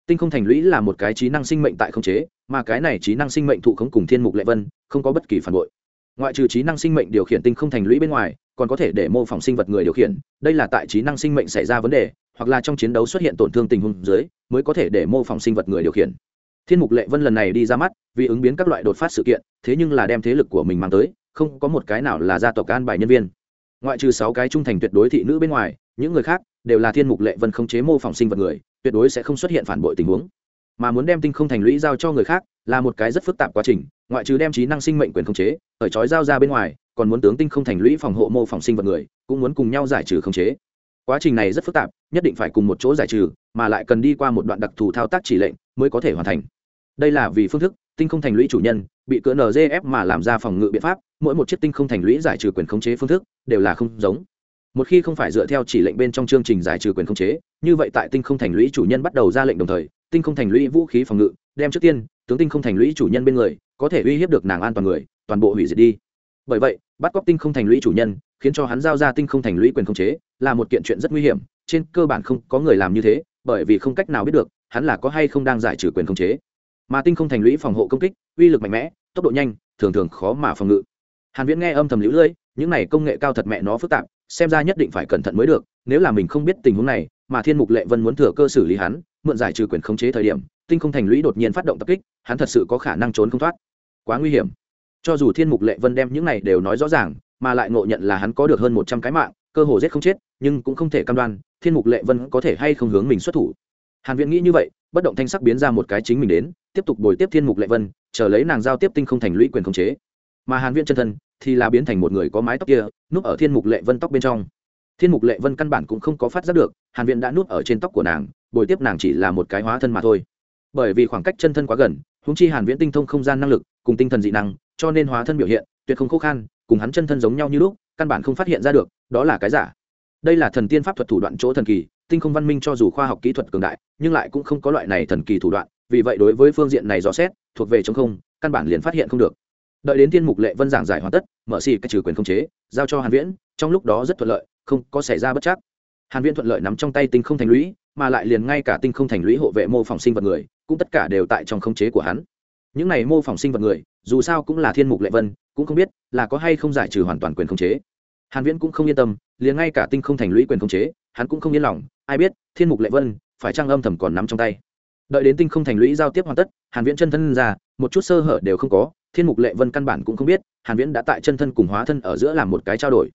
Tinh không thành lũy là một cái trí năng sinh mệnh tại không chế, mà cái này trí năng sinh mệnh thụ không cùng thiên mục lệ vân, không có bất kỳ phản bội ngoại trừ trí năng sinh mệnh điều khiển tinh không thành lũy bên ngoài, còn có thể để mô phỏng sinh vật người điều khiển. Đây là tại trí năng sinh mệnh xảy ra vấn đề, hoặc là trong chiến đấu xuất hiện tổn thương tình huống dưới, mới có thể để mô phỏng sinh vật người điều khiển. Thiên mục lệ vân lần này đi ra mắt, vì ứng biến các loại đột phát sự kiện, thế nhưng là đem thế lực của mình mang tới, không có một cái nào là gia tộc an bài nhân viên. Ngoại trừ sáu cái trung thành tuyệt đối thị nữ bên ngoài, những người khác đều là thiên mục lệ vân không chế mô phỏng sinh vật người, tuyệt đối sẽ không xuất hiện phản bội tình huống mà muốn đem tinh không thành lũy giao cho người khác là một cái rất phức tạp quá trình, ngoại trừ đem trí năng sinh mệnh quyền khống chế ở trói giao ra bên ngoài, còn muốn tướng tinh không thành lũy phòng hộ mô phòng sinh vật người, cũng muốn cùng nhau giải trừ khống chế. Quá trình này rất phức tạp, nhất định phải cùng một chỗ giải trừ, mà lại cần đi qua một đoạn đặc thù thao tác chỉ lệnh mới có thể hoàn thành. Đây là vì phương thức, tinh không thành lũy chủ nhân, bị cỡ nzf mà làm ra phòng ngự biện pháp, mỗi một chiếc tinh không thành lũy giải trừ quyền khống chế phương thức đều là không giống. Một khi không phải dựa theo chỉ lệnh bên trong chương trình giải trừ quyền khống chế, như vậy tại tinh không thành lũy chủ nhân bắt đầu ra lệnh đồng thời tinh không thành lũy vũ khí phòng ngự, đem trước tiên, tướng tinh không thành lũy chủ nhân bên người, có thể uy hiếp được nàng an toàn người, toàn bộ hủy diệt đi. Bởi vậy, bắt cóc tinh không thành lũy chủ nhân, khiến cho hắn giao ra tinh không thành lũy quyền khống chế, là một kiện chuyện rất nguy hiểm, trên cơ bản không có người làm như thế, bởi vì không cách nào biết được, hắn là có hay không đang giải trừ quyền khống chế. Mà tinh không thành lũy phòng hộ công kích, uy lực mạnh mẽ, tốc độ nhanh, thường thường khó mà phòng ngự. Hàn viễn nghe âm thầm lũ lưỡi những này công nghệ cao thật mẹ nó phức tạp, xem ra nhất định phải cẩn thận mới được, nếu là mình không biết tình huống này, mà thiên mục lệ vân muốn thừa cơ xử lý hắn mượn giải trừ quyền khống chế thời điểm, tinh không thành lũy đột nhiên phát động tập kích, hắn thật sự có khả năng trốn không thoát. Quá nguy hiểm. Cho dù thiên mục lệ vân đem những này đều nói rõ ràng, mà lại ngộ nhận là hắn có được hơn một trăm cái mạng, cơ hồ giết không chết, nhưng cũng không thể cam đoan, thiên mục lệ vân có thể hay không hướng mình xuất thủ. Hàn viễn nghĩ như vậy, bất động thanh sắc biến ra một cái chính mình đến, tiếp tục bồi tiếp thiên mục lệ vân, chờ lấy nàng giao tiếp tinh không thành lũy quyền khống chế. Mà hàn viễn chân thân thì là biến thành một người có mái tóc kia, núp ở thiên mục lệ vân tóc bên trong. Thiên mục lệ vân căn bản cũng không có phát giác được, hàn viễn đã núp ở trên tóc của nàng bồi tiếp nàng chỉ là một cái hóa thân mà thôi. Bởi vì khoảng cách chân thân quá gần húng chi hàn viễn tinh thông không gian năng lực, cùng tinh thần dị năng, cho nên hóa thân biểu hiện tuyệt không khó khăn cùng hắn chân thân giống nhau như lúc, căn bản không phát hiện ra được, đó là cái giả. Đây là thần tiên pháp thuật thủ đoạn chỗ thần kỳ, tinh không văn minh cho dù khoa học kỹ thuật cường đại, nhưng lại cũng không có loại này thần kỳ thủ đoạn, vì vậy đối với phương diện này dò xét, thuộc về chống không, căn bản liền phát hiện không được. Đợi đến tiên mục lệ vân giảng giải hoàn tất, mở xì cách trừ quyền không chế, giao cho hàn viễn, trong lúc đó rất thuận lợi, không có xảy ra bất chắc. Hàn viễn thuận lợi nắm trong tay tinh không thành lũy mà lại liền ngay cả tinh không thành lũy hộ vệ mô phỏng sinh vật người, cũng tất cả đều tại trong không chế của hắn. Những này mô phỏng sinh vật người, dù sao cũng là thiên mục lệ vân, cũng không biết là có hay không giải trừ hoàn toàn quyền không chế. Hàn viễn cũng không yên tâm, liền ngay cả tinh không thành lũy quyền không chế, hắn cũng không yên lòng, ai biết, thiên mục lệ vân, phải trang âm thầm còn nắm trong tay. Đợi đến tinh không thành lũy giao tiếp hoàn tất, hàn viễn chân thân ra, một chút sơ hở đều không có, thiên mục lệ vân căn bản cũng không biết, hàn viễn đã tại chân thân cùng hóa thân ở giữa làm một cái trao đổi.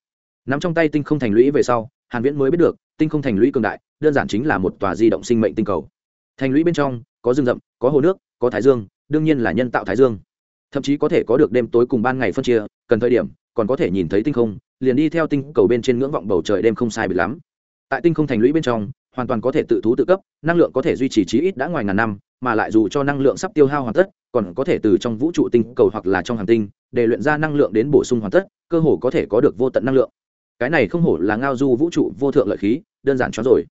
Nắm trong tay tinh không thành lũy về sau hàn viễn mới biết được, tinh không thành lũy cường đại, đơn giản chính là một tòa di động sinh mệnh tinh cầu. Thành lũy bên trong, có rừng rậm, có hồ nước, có thái dương, đương nhiên là nhân tạo thái dương. Thậm chí có thể có được đêm tối cùng ban ngày phân chia, cần thời điểm, còn có thể nhìn thấy tinh không, liền đi theo tinh cầu bên trên ngưỡng vọng bầu trời đêm không sai biệt lắm. Tại tinh không thành lũy bên trong, hoàn toàn có thể tự thú tự cấp, năng lượng có thể duy trì chí ít đã ngoài ngàn năm, mà lại dù cho năng lượng sắp tiêu hao hoàn tất, còn có thể từ trong vũ trụ tinh cầu hoặc là trong hành tinh, để luyện ra năng lượng đến bổ sung hoàn tất, cơ hồ có thể có được vô tận năng lượng cái này không hổ là ngao du vũ trụ vô thượng lợi khí, đơn giản cho rồi.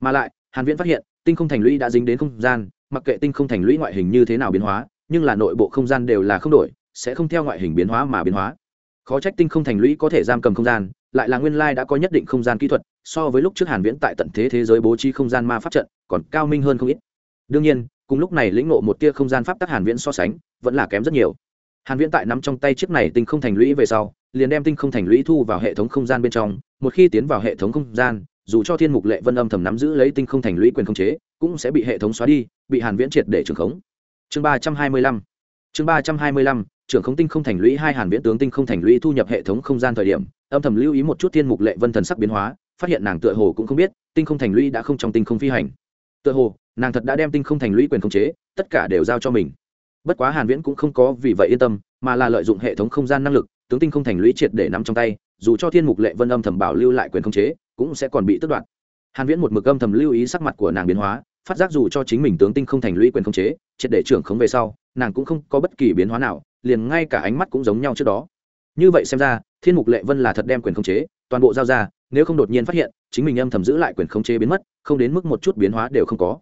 Mà lại, hàn viễn phát hiện, tinh không thành lũy đã dính đến không gian, mặc kệ tinh không thành lũy ngoại hình như thế nào biến hóa, nhưng là nội bộ không gian đều là không đổi, sẽ không theo ngoại hình biến hóa mà biến hóa. Khó trách tinh không thành lũy có thể giam cầm không gian, lại là nguyên lai đã có nhất định không gian kỹ thuật, so với lúc trước hàn viễn tại tận thế thế giới bố trí không gian ma pháp trận, còn cao minh hơn không ít. Đương nhiên, cùng lúc này lĩnh ngộ một tia không gian pháp tắc hàn viễn so sánh, vẫn là kém rất nhiều. Hàn viễn tại nắm trong tay chiếc này tinh không thành lũy về sau liền đem tinh không thành lũy thu vào hệ thống không gian bên trong, một khi tiến vào hệ thống không gian, dù cho thiên mục lệ vân âm thầm nắm giữ lấy tinh không thành lũy quyền không chế, cũng sẽ bị hệ thống xóa đi, bị hàn viễn triệt để trưởng khống. Chương 325 chương 325 trưởng khống tinh không thành lũy hai hàn viễn tướng tinh không thành lũy thu nhập hệ thống không gian thời điểm, âm thầm lưu ý một chút thiên mục lệ vân thần sắc biến hóa, phát hiện nàng tựa hồ cũng không biết, tinh không thành lũy đã không trong tinh không phi hành. Tựa hồ, nàng thật đã đem tinh không thành lũy quyền khống chế, tất cả đều giao cho mình. Bất quá hàn viễn cũng không có vì vậy yên tâm, mà là lợi dụng hệ thống không gian năng lực tướng tinh không thành lũy triệt để nắm trong tay, dù cho thiên mục lệ vân âm thầm bảo lưu lại quyền khống chế, cũng sẽ còn bị tước đoạt. Hàn viễn một mực âm thầm lưu ý sắc mặt của nàng biến hóa, phát giác dù cho chính mình tướng tinh không thành lũy quyền khống chế, triệt để trưởng khống về sau, nàng cũng không có bất kỳ biến hóa nào, liền ngay cả ánh mắt cũng giống nhau trước đó. Như vậy xem ra, thiên mục lệ vân là thật đem quyền khống chế, toàn bộ giao ra, nếu không đột nhiên phát hiện, chính mình âm thầm giữ lại quyền khống chế biến mất, không đến mức một chút biến hóa đều không có.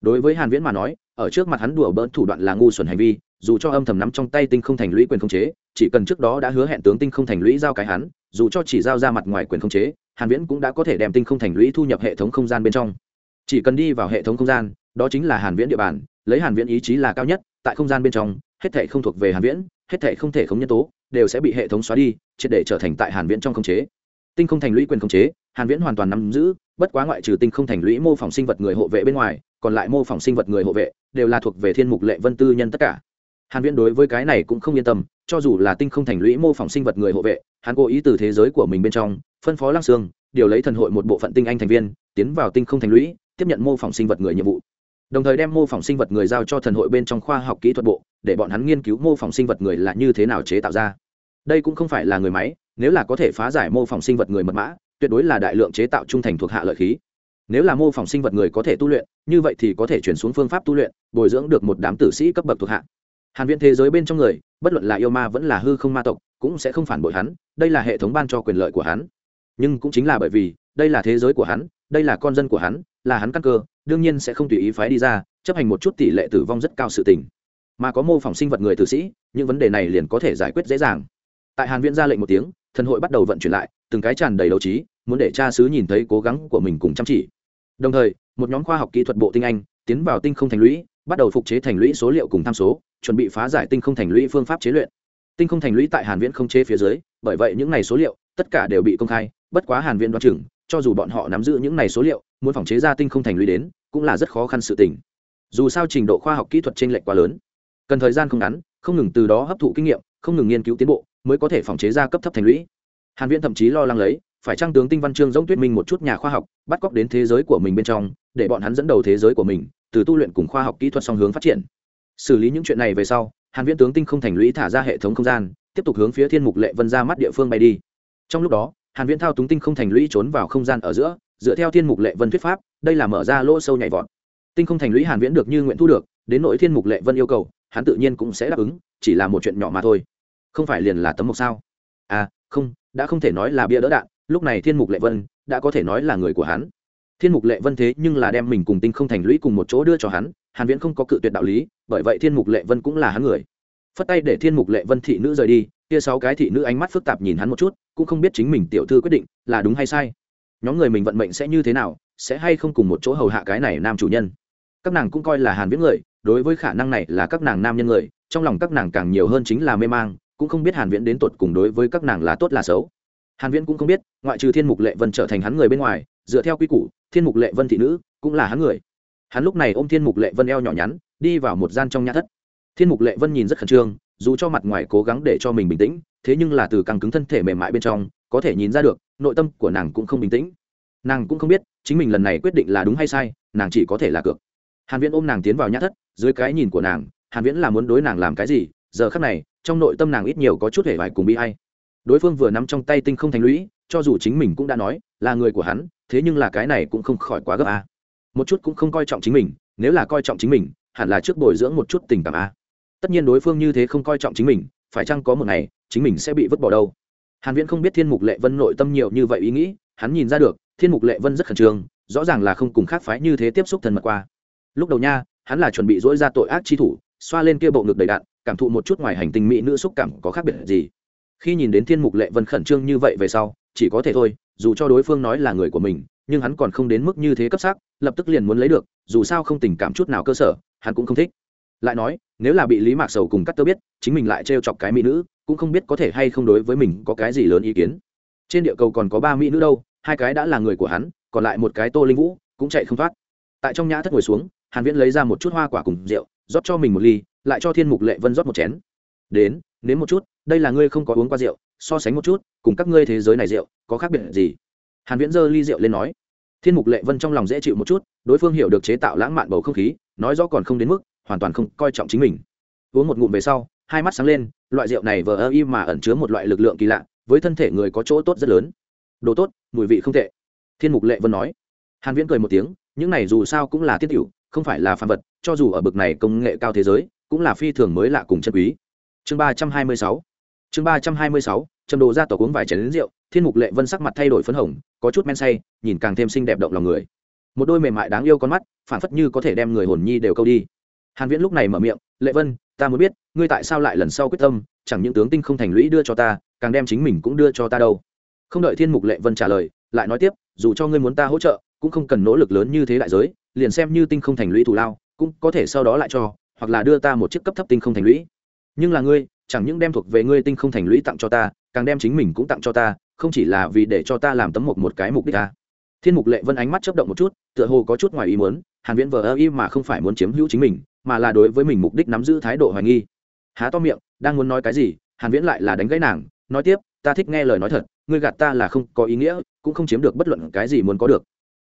Đối với hàn viễn mà nói, ở trước mặt hắn đùa bỡn thủ đoạn là ngu xuẩn hành vi dù cho âm thầm nắm trong tay tinh không thành lũy quyền khống chế, chỉ cần trước đó đã hứa hẹn tướng tinh không thành lũy giao cái hắn, dù cho chỉ giao ra mặt ngoài quyền khống chế, hàn viễn cũng đã có thể đem tinh không thành lũy thu nhập hệ thống không gian bên trong. Chỉ cần đi vào hệ thống không gian, đó chính là hàn viễn địa bàn, lấy hàn viễn ý chí là cao nhất, tại không gian bên trong, hết thảy không thuộc về hàn viễn, hết thảy không thể không nhân tố, đều sẽ bị hệ thống xóa đi, triệt để trở thành tại hàn viễn trong khống chế. Tinh không thành lũy quyền khống chế, hàn viễn hoàn toàn nắm giữ, bất quá ngoại trừ tinh không thành lũy mô phỏng sinh vật người hộ vệ bên ngoài, còn lại mô phỏng sinh vật người hộ vệ, đều là thuộc về thiên mục lệ vân tư nhân tất cả hàn viễn đối với cái này cũng không yên tâm, cho dù là tinh không thành lũy mô phỏng sinh vật người hộ vệ, hắn cố ý từ thế giới của mình bên trong, phân phó lăng xương điều lấy thần hội một bộ phận tinh anh thành viên, tiến vào tinh không thành lũy, tiếp nhận mô phỏng sinh vật người nhiệm vụ. Đồng thời đem mô phỏng sinh vật người giao cho thần hội bên trong khoa học kỹ thuật bộ, để bọn hắn nghiên cứu mô phỏng sinh vật người là như thế nào chế tạo ra. Đây cũng không phải là người máy, nếu là có thể phá giải mô phỏng sinh vật người mật mã, tuyệt đối là đại lượng chế tạo trung thành thuộc hạ lợi khí. Nếu là mô phỏng sinh vật người có thể tu luyện, như vậy thì có thể chuyển xuống phương pháp tu luyện, bồi dưỡng được một đám tử sĩ cấp bậc thuộc hạ hàn viễn thế giới bên trong người, bất luận là yêu ma vẫn là hư không ma tộc, cũng sẽ không phản bội hắn, đây là hệ thống ban cho quyền lợi của hắn. Nhưng cũng chính là bởi vì, đây là thế giới của hắn, đây là con dân của hắn, là hắn căn cơ, đương nhiên sẽ không tùy ý phái đi ra, chấp hành một chút tỷ lệ tử vong rất cao sự tình. Mà có mô phỏng sinh vật người tử sĩ, những vấn đề này liền có thể giải quyết dễ dàng. Tại hàn viễn ra lệnh một tiếng, thần hội bắt đầu vận chuyển lại, từng cái tràn đầy đấu trí, muốn để cha sứ nhìn thấy cố gắng của mình cùng chăm chỉ. Đồng thời, một nhóm khoa học kỹ thuật bộ tinh anh tiến vào tinh không thành lũy bắt đầu phục chế thành lũy số liệu cùng tham số, chuẩn bị phá giải tinh không thành lũy phương pháp chế luyện. Tinh không thành lũy tại hàn viễn không chế phía dưới, bởi vậy những này số liệu, tất cả đều bị công khai, bất quá hàn viễn đoán chừng, cho dù bọn họ nắm giữ những này số liệu, muốn phòng chế ra tinh không thành lũy đến, cũng là rất khó khăn sự tình. Dù sao trình độ khoa học kỹ thuật trên lệch quá lớn. Cần thời gian không ngắn, không ngừng từ đó hấp thụ kinh nghiệm, không ngừng nghiên cứu tiến bộ, mới có thể phòng chế ra cấp thấp thành lũy. Hàn viễn thậm chí lo lắng lấy, phải trang tướng tinh văn chương giống tuyết minh một chút nhà khoa học, bắt cóc đến thế giới của mình bên trong, để bọn hắn dẫn đầu thế giới của mình từ tu luyện cùng khoa học kỹ thuật song hướng phát triển. Xử lý những chuyện này về sau, hàn viễn tướng tinh không thành lũy thả ra hệ thống không gian, tiếp tục hướng phía thiên mục lệ vân ra mắt địa phương bay đi. Trong lúc đó, hàn viễn thao túng tinh không thành lũy trốn vào không gian ở giữa, dựa theo thiên mục lệ vân thuyết pháp, đây là mở ra lỗ sâu nhảy vọt. Tinh không thành lũy hàn viễn được như nguyện thu được, đến nội thiên mục lệ vân yêu cầu, hắn tự nhiên cũng sẽ đáp ứng, chỉ là một chuyện nhỏ mà thôi. Không phải liền là tấm mộc sao? À không, đã không thể nói là bia đỡ đạn, lúc này thiên mục lệ vân đã có thể nói là người của hắn thiên mục lệ vân thế nhưng là đem mình cùng tinh không thành lũy cùng một chỗ đưa cho hắn, hàn viễn không có cự tuyệt đạo lý, bởi vậy thiên mục lệ vân cũng là hắn người. Phất tay để thiên mục lệ vân thị nữ rời đi, kia sáu cái thị nữ ánh mắt phức tạp nhìn hắn một chút, cũng không biết chính mình tiểu thư quyết định là đúng hay sai. Nhóm người mình vận mệnh sẽ như thế nào, sẽ hay không cùng một chỗ hầu hạ cái này nam chủ nhân. Các nàng cũng coi là hàn viễn người, đối với khả năng này là các nàng nam nhân người, trong lòng các nàng càng nhiều hơn chính là mê mang, cũng không biết hàn viễn đến tột cùng đối với các nàng là tốt là xấu. Hàn viễn cũng không biết, ngoại trừ thiên mục lệ vân trở thành hắn người bên ngoài, dựa theo quy củ thiên mục lệ vân thị nữ cũng là hắn người. Hắn lúc này ôm thiên mục lệ vân eo nhỏ nhắn, đi vào một gian trong nhà thất. Thiên mục lệ vân nhìn rất khẩn trương, dù cho mặt ngoài cố gắng để cho mình bình tĩnh, thế nhưng là từ càng cứng thân thể mềm mại bên trong, có thể nhìn ra được, nội tâm của nàng cũng không bình tĩnh. Nàng cũng không biết, chính mình lần này quyết định là đúng hay sai, nàng chỉ có thể là cược. Hàn viễn ôm nàng tiến vào nhã thất, dưới cái nhìn của nàng, hàn viễn là muốn đối nàng làm cái gì, giờ khắc này, trong nội tâm nàng ít nhiều có chút hề vải cùng bi hay đối phương vừa nắm trong tay tinh không thành lũy, cho dù chính mình cũng đã nói là người của hắn, thế nhưng là cái này cũng không khỏi quá gấp a. Một chút cũng không coi trọng chính mình, nếu là coi trọng chính mình, hẳn là trước bồi dưỡng một chút tình cảm a. Tất nhiên đối phương như thế không coi trọng chính mình, phải chăng có một ngày, chính mình sẽ bị vứt bỏ đâu? Hàn viễn không biết thiên mục lệ vân nội tâm nhiều như vậy ý nghĩ, hắn nhìn ra được, thiên mục lệ vân rất khẩn trương, rõ ràng là không cùng khác phái như thế tiếp xúc thân mật qua. Lúc đầu nha, hắn là chuẩn bị dỗi ra tội ác chi thủ, xoa lên kia bộ ngực đầy đạn, cảm thụ một chút ngoài hành tinh mỹ nữ xúc cảm có khác biệt gì. Khi nhìn đến thiên mục lệ vân khẩn trương như vậy về sau chỉ có thể thôi, dù cho đối phương nói là người của mình, nhưng hắn còn không đến mức như thế cấp sắc, lập tức liền muốn lấy được, dù sao không tình cảm chút nào cơ sở, hắn cũng không thích. Lại nói, nếu là bị lý mạc sầu cùng cắt tơ biết, chính mình lại trêu chọc cái mỹ nữ, cũng không biết có thể hay không đối với mình có cái gì lớn ý kiến. Trên địa cầu còn có ba mỹ nữ đâu, hai cái đã là người của hắn, còn lại một cái tô linh vũ, cũng chạy không thoát. Tại trong nhã thất ngồi xuống, hàn viễn lấy ra một chút hoa quả cùng rượu, rót cho mình một ly, lại cho thiên mục lệ vân rót một chén. Đến, nếm một chút, đây là ngươi không có uống qua rượu so sánh một chút, cùng các ngươi thế giới này rượu có khác biệt gì? Hàn viễn giơ ly rượu lên nói. Thiên mục lệ vân trong lòng dễ chịu một chút, đối phương hiểu được chế tạo lãng mạn bầu không khí, nói rõ còn không đến mức, hoàn toàn không coi trọng chính mình. Uống một ngụm về sau, hai mắt sáng lên, loại rượu này vờ ơ y mà ẩn chứa một loại lực lượng kỳ lạ, với thân thể người có chỗ tốt rất lớn. Đồ tốt, mùi vị không tệ. Thiên mục lệ vân nói. Hàn viễn cười một tiếng, những này dù sao cũng là tiết tiểu không phải là phàm vật, cho dù ở bực này công nghệ cao thế giới, cũng là phi thường mới lạ cùng chân quý. Chương ba trăm hai mươi sáu chương ba trăm hai mươi sáu trầm đồ ra tổ uống vài chén lính rượu, thiên mục lệ vân sắc mặt thay đổi phấn hồng, có chút men say, nhìn càng thêm xinh đẹp động lòng người. Một đôi mềm mại đáng yêu con mắt phản phất như có thể đem người hồn nhi đều câu đi. Hàn viễn lúc này mở miệng, lệ vân, ta muốn biết, ngươi tại sao lại lần sau quyết tâm, chẳng những tướng tinh không thành lũy đưa cho ta, càng đem chính mình cũng đưa cho ta đâu? Không đợi thiên mục lệ vân trả lời, lại nói tiếp, dù cho ngươi muốn ta hỗ trợ, cũng không cần nỗ lực lớn như thế đại giới, liền xem như tinh không thành lũy thù lao, cũng có thể sau đó lại cho, hoặc là đưa ta một chiếc cấp thấp tinh không thành lũy. Nhưng là ngươi chẳng những đem thuộc về ngươi tinh không thành lũy tặng cho ta, càng đem chính mình cũng tặng cho ta, không chỉ là vì để cho ta làm tấm một một cái mục đích ta. Thiên mục lệ vân ánh mắt chớp động một chút, tựa hồ có chút ngoài ý muốn, hàn viễn vờ ơ y mà không phải muốn chiếm hữu chính mình, mà là đối với mình mục đích nắm giữ thái độ hoài nghi. Há to miệng, đang muốn nói cái gì, hàn viễn lại là đánh gãy nàng, nói tiếp, ta thích nghe lời nói thật, ngươi gạt ta là không có ý nghĩa, cũng không chiếm được bất luận cái gì muốn có được.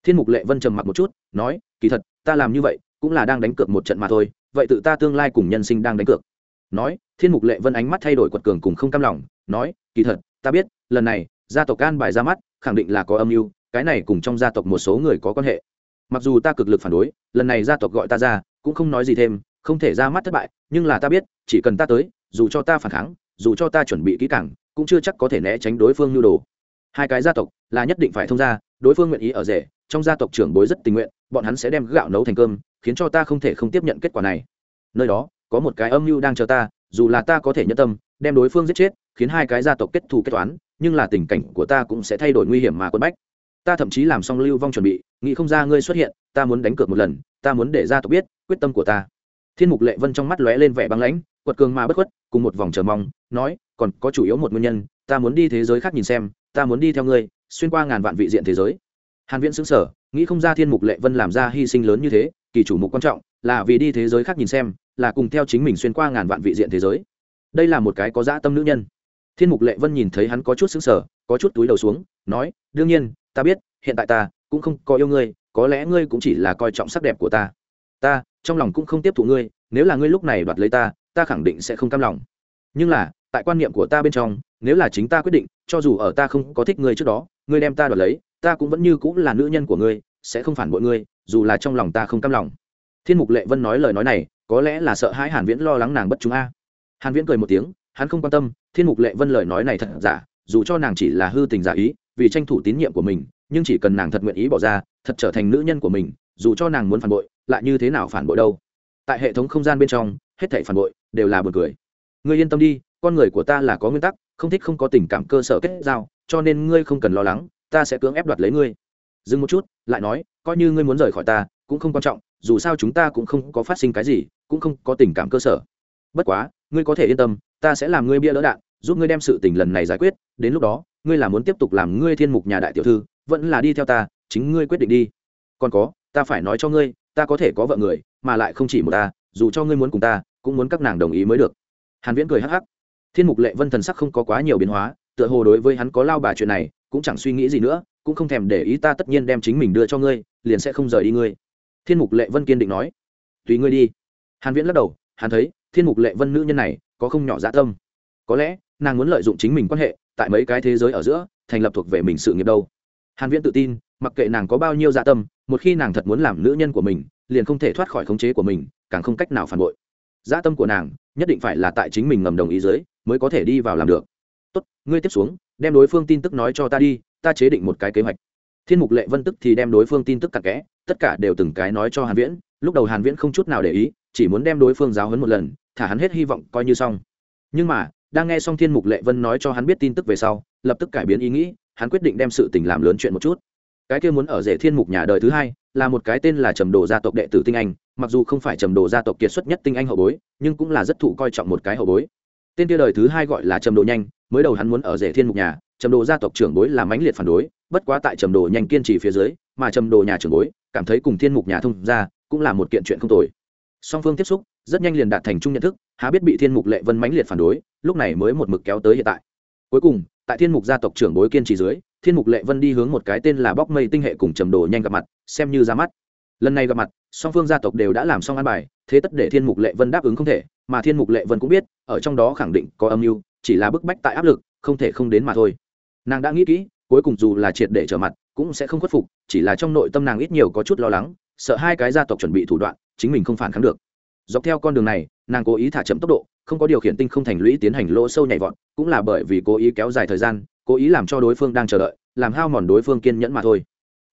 Thiên mục lệ vân trầm mặc một chút, nói, kỳ thật, ta làm như vậy, cũng là đang đánh cược một trận mà thôi, vậy tự ta tương lai cùng nhân sinh đang đánh cược nói, thiên mục lệ vân ánh mắt thay đổi quật cường cùng không cam lòng, nói, kỳ thật, ta biết, lần này, gia tộc can bài ra mắt, khẳng định là có âm mưu, cái này cùng trong gia tộc một số người có quan hệ. Mặc dù ta cực lực phản đối, lần này gia tộc gọi ta ra, cũng không nói gì thêm, không thể ra mắt thất bại, nhưng là ta biết, chỉ cần ta tới, dù cho ta phản kháng, dù cho ta chuẩn bị kỹ càng, cũng chưa chắc có thể né tránh đối phương nhu đồ. Hai cái gia tộc là nhất định phải thông ra đối phương nguyện ý ở rể, trong gia tộc trưởng bối rất tình nguyện, bọn hắn sẽ đem gạo nấu thành cơm, khiến cho ta không thể không tiếp nhận kết quả này. Nơi đó có một cái âm mưu đang chờ ta, dù là ta có thể nhân tâm, đem đối phương giết chết, khiến hai cái gia tộc kết thù kết toán, nhưng là tình cảnh của ta cũng sẽ thay đổi nguy hiểm mà quân bách. Ta thậm chí làm xong lưu vong chuẩn bị, nghĩ không ra ngươi xuất hiện, ta muốn đánh cược một lần, ta muốn để gia tộc biết quyết tâm của ta. Thiên mục lệ vân trong mắt lóe lên vẻ băng lãnh, quật cường mà bất khuất, cùng một vòng chờ mong, nói, còn có chủ yếu một nguyên nhân, ta muốn đi thế giới khác nhìn xem, ta muốn đi theo ngươi, xuyên qua ngàn vạn vị diện thế giới. Hàn viễn sững sở nghĩ không ra thiên mục lệ vân làm ra hy sinh lớn như thế, kỳ chủ mục quan trọng, là vì đi thế giới khác nhìn xem là cùng theo chính mình xuyên qua ngàn vạn vị diện thế giới. Đây là một cái có dã tâm nữ nhân. Thiên mục lệ vân nhìn thấy hắn có chút xứng sở có chút túi đầu xuống, nói, đương nhiên, ta biết, hiện tại ta cũng không có yêu ngươi, có lẽ ngươi cũng chỉ là coi trọng sắc đẹp của ta. Ta, trong lòng cũng không tiếp thụ ngươi, nếu là ngươi lúc này đoạt lấy ta ta khẳng định sẽ không cam lòng. Nhưng là, tại quan niệm của ta bên trong, nếu là chính ta quyết định, cho dù ở ta không có thích ngươi trước đó, ngươi đem ta đoạt lấy, ta cũng vẫn như cũng là nữ nhân của ngươi, sẽ không phản bội ngươi, dù là trong lòng ta không cam lòng thiên mục lệ vân nói lời nói này, có lẽ là sợ hãi hàn viễn lo lắng nàng bất chúng a. Hàn viễn cười một tiếng, hắn không quan tâm, thiên mục lệ vân lời nói này thật giả, dù cho nàng chỉ là hư tình giả ý, vì tranh thủ tín nhiệm của mình, nhưng chỉ cần nàng thật nguyện ý bỏ ra, thật trở thành nữ nhân của mình, dù cho nàng muốn phản bội, lại như thế nào phản bội đâu. Tại hệ thống không gian bên trong, hết thảy phản bội đều là buồn cười. Ngươi yên tâm đi, con người của ta là có nguyên tắc, không thích không có tình cảm cơ sở kết giao, cho nên ngươi không cần lo lắng, ta sẽ cưỡng ép đoạt lấy ngươi. Dừng một chút, lại nói, coi như ngươi muốn rời khỏi ta cũng không quan trọng, dù sao chúng ta cũng không có phát sinh cái gì, cũng không có tình cảm cơ sở. Bất quá, ngươi có thể yên tâm, ta sẽ làm ngươi bia đỡ đạn, giúp ngươi đem sự tình lần này giải quyết, đến lúc đó, ngươi là muốn tiếp tục làm ngươi thiên mục nhà đại tiểu thư, vẫn là đi theo ta, chính ngươi quyết định đi. Còn có, ta phải nói cho ngươi, ta có thể có vợ người, mà lại không chỉ một ta, dù cho ngươi muốn cùng ta, cũng muốn các nàng đồng ý mới được. Hàn viễn cười hắc hắc. Thiên mục lệ vân thần sắc không có quá nhiều biến hóa, tựa hồ đối với hắn có lao bà chuyện này, cũng chẳng suy nghĩ gì nữa, cũng không thèm để ý ta tất nhiên đem chính mình đưa cho ngươi, liền sẽ không rời đi ngươi thiên mục lệ vân kiên định nói. Tùy ngươi đi. Hàn viễn lắc đầu, hắn thấy, thiên mục lệ vân nữ nhân này, có không nhỏ dạ tâm. Có lẽ, nàng muốn lợi dụng chính mình quan hệ, tại mấy cái thế giới ở giữa, thành lập thuộc về mình sự nghiệp đâu. Hàn viễn tự tin, mặc kệ nàng có bao nhiêu dạ tâm, một khi nàng thật muốn làm nữ nhân của mình, liền không thể thoát khỏi khống chế của mình, càng không cách nào phản bội. Dạ tâm của nàng, nhất định phải là tại chính mình ngầm đồng ý dưới, mới có thể đi vào làm được. Tốt, ngươi tiếp xuống, đem đối phương tin tức nói cho ta đi, ta chế định một cái kế hoạch thiên mục lệ vân tức thì đem đối phương tin tức cặn kẽ, tất cả đều từng cái nói cho hàn viễn. Lúc đầu hàn viễn không chút nào để ý, chỉ muốn đem đối phương giáo huấn một lần, thả hắn hết hy vọng coi như xong. Nhưng mà, đang nghe xong thiên mục lệ vân nói cho hắn biết tin tức về sau, lập tức cải biến ý nghĩ, hắn quyết định đem sự tình làm lớn chuyện một chút. Cái kia muốn ở rể thiên mục nhà đời thứ hai, là một cái tên là trầm đồ gia tộc đệ tử tinh anh, mặc dù không phải trầm đồ gia tộc kiệt xuất nhất tinh anh hậu bối, nhưng cũng là rất thụ coi trọng một cái hậu bối. Tên kia đời thứ hai gọi là trầm đồ nhanh, mới đầu hắn muốn ở rể thiên mục nhà, trầm đồ gia tộc trưởng bối là mãnh liệt phản đối bất quá tại trầm đồ nhanh kiên trì phía dưới, mà trầm đồ nhà trưởng bối, cảm thấy cùng thiên mục nhà thông ra cũng là một kiện chuyện không tồi. Song phương tiếp xúc, rất nhanh liền đạt thành chung nhận thức, há biết bị thiên mục lệ vân mãnh liệt phản đối, lúc này mới một mực kéo tới hiện tại. Cuối cùng, tại thiên mục gia tộc trưởng bối kiên trì dưới, thiên mục lệ vân đi hướng một cái tên là bóc mây tinh hệ cùng trầm đồ nhanh gặp mặt, xem như ra mắt. Lần này gặp mặt, song phương gia tộc đều đã làm xong an bài, thế tất để thiên mục lệ vân đáp ứng không thể, mà thiên mục lệ vân cũng biết, ở trong đó khẳng định có âm mưu, chỉ là bức bách tại áp lực, không thể không đến mà thôi. Nàng đã nghĩ kỹ cuối cùng dù là triệt để trở mặt, cũng sẽ không khuất phục, chỉ là trong nội tâm nàng ít nhiều có chút lo lắng, sợ hai cái gia tộc chuẩn bị thủ đoạn, chính mình không phản kháng được. Dọc theo con đường này, nàng cố ý thả chậm tốc độ, không có điều khiển tinh không thành lũy tiến hành lỗ sâu nhảy vọt, cũng là bởi vì cố ý kéo dài thời gian, cố ý làm cho đối phương đang chờ đợi, làm hao mòn đối phương kiên nhẫn mà thôi.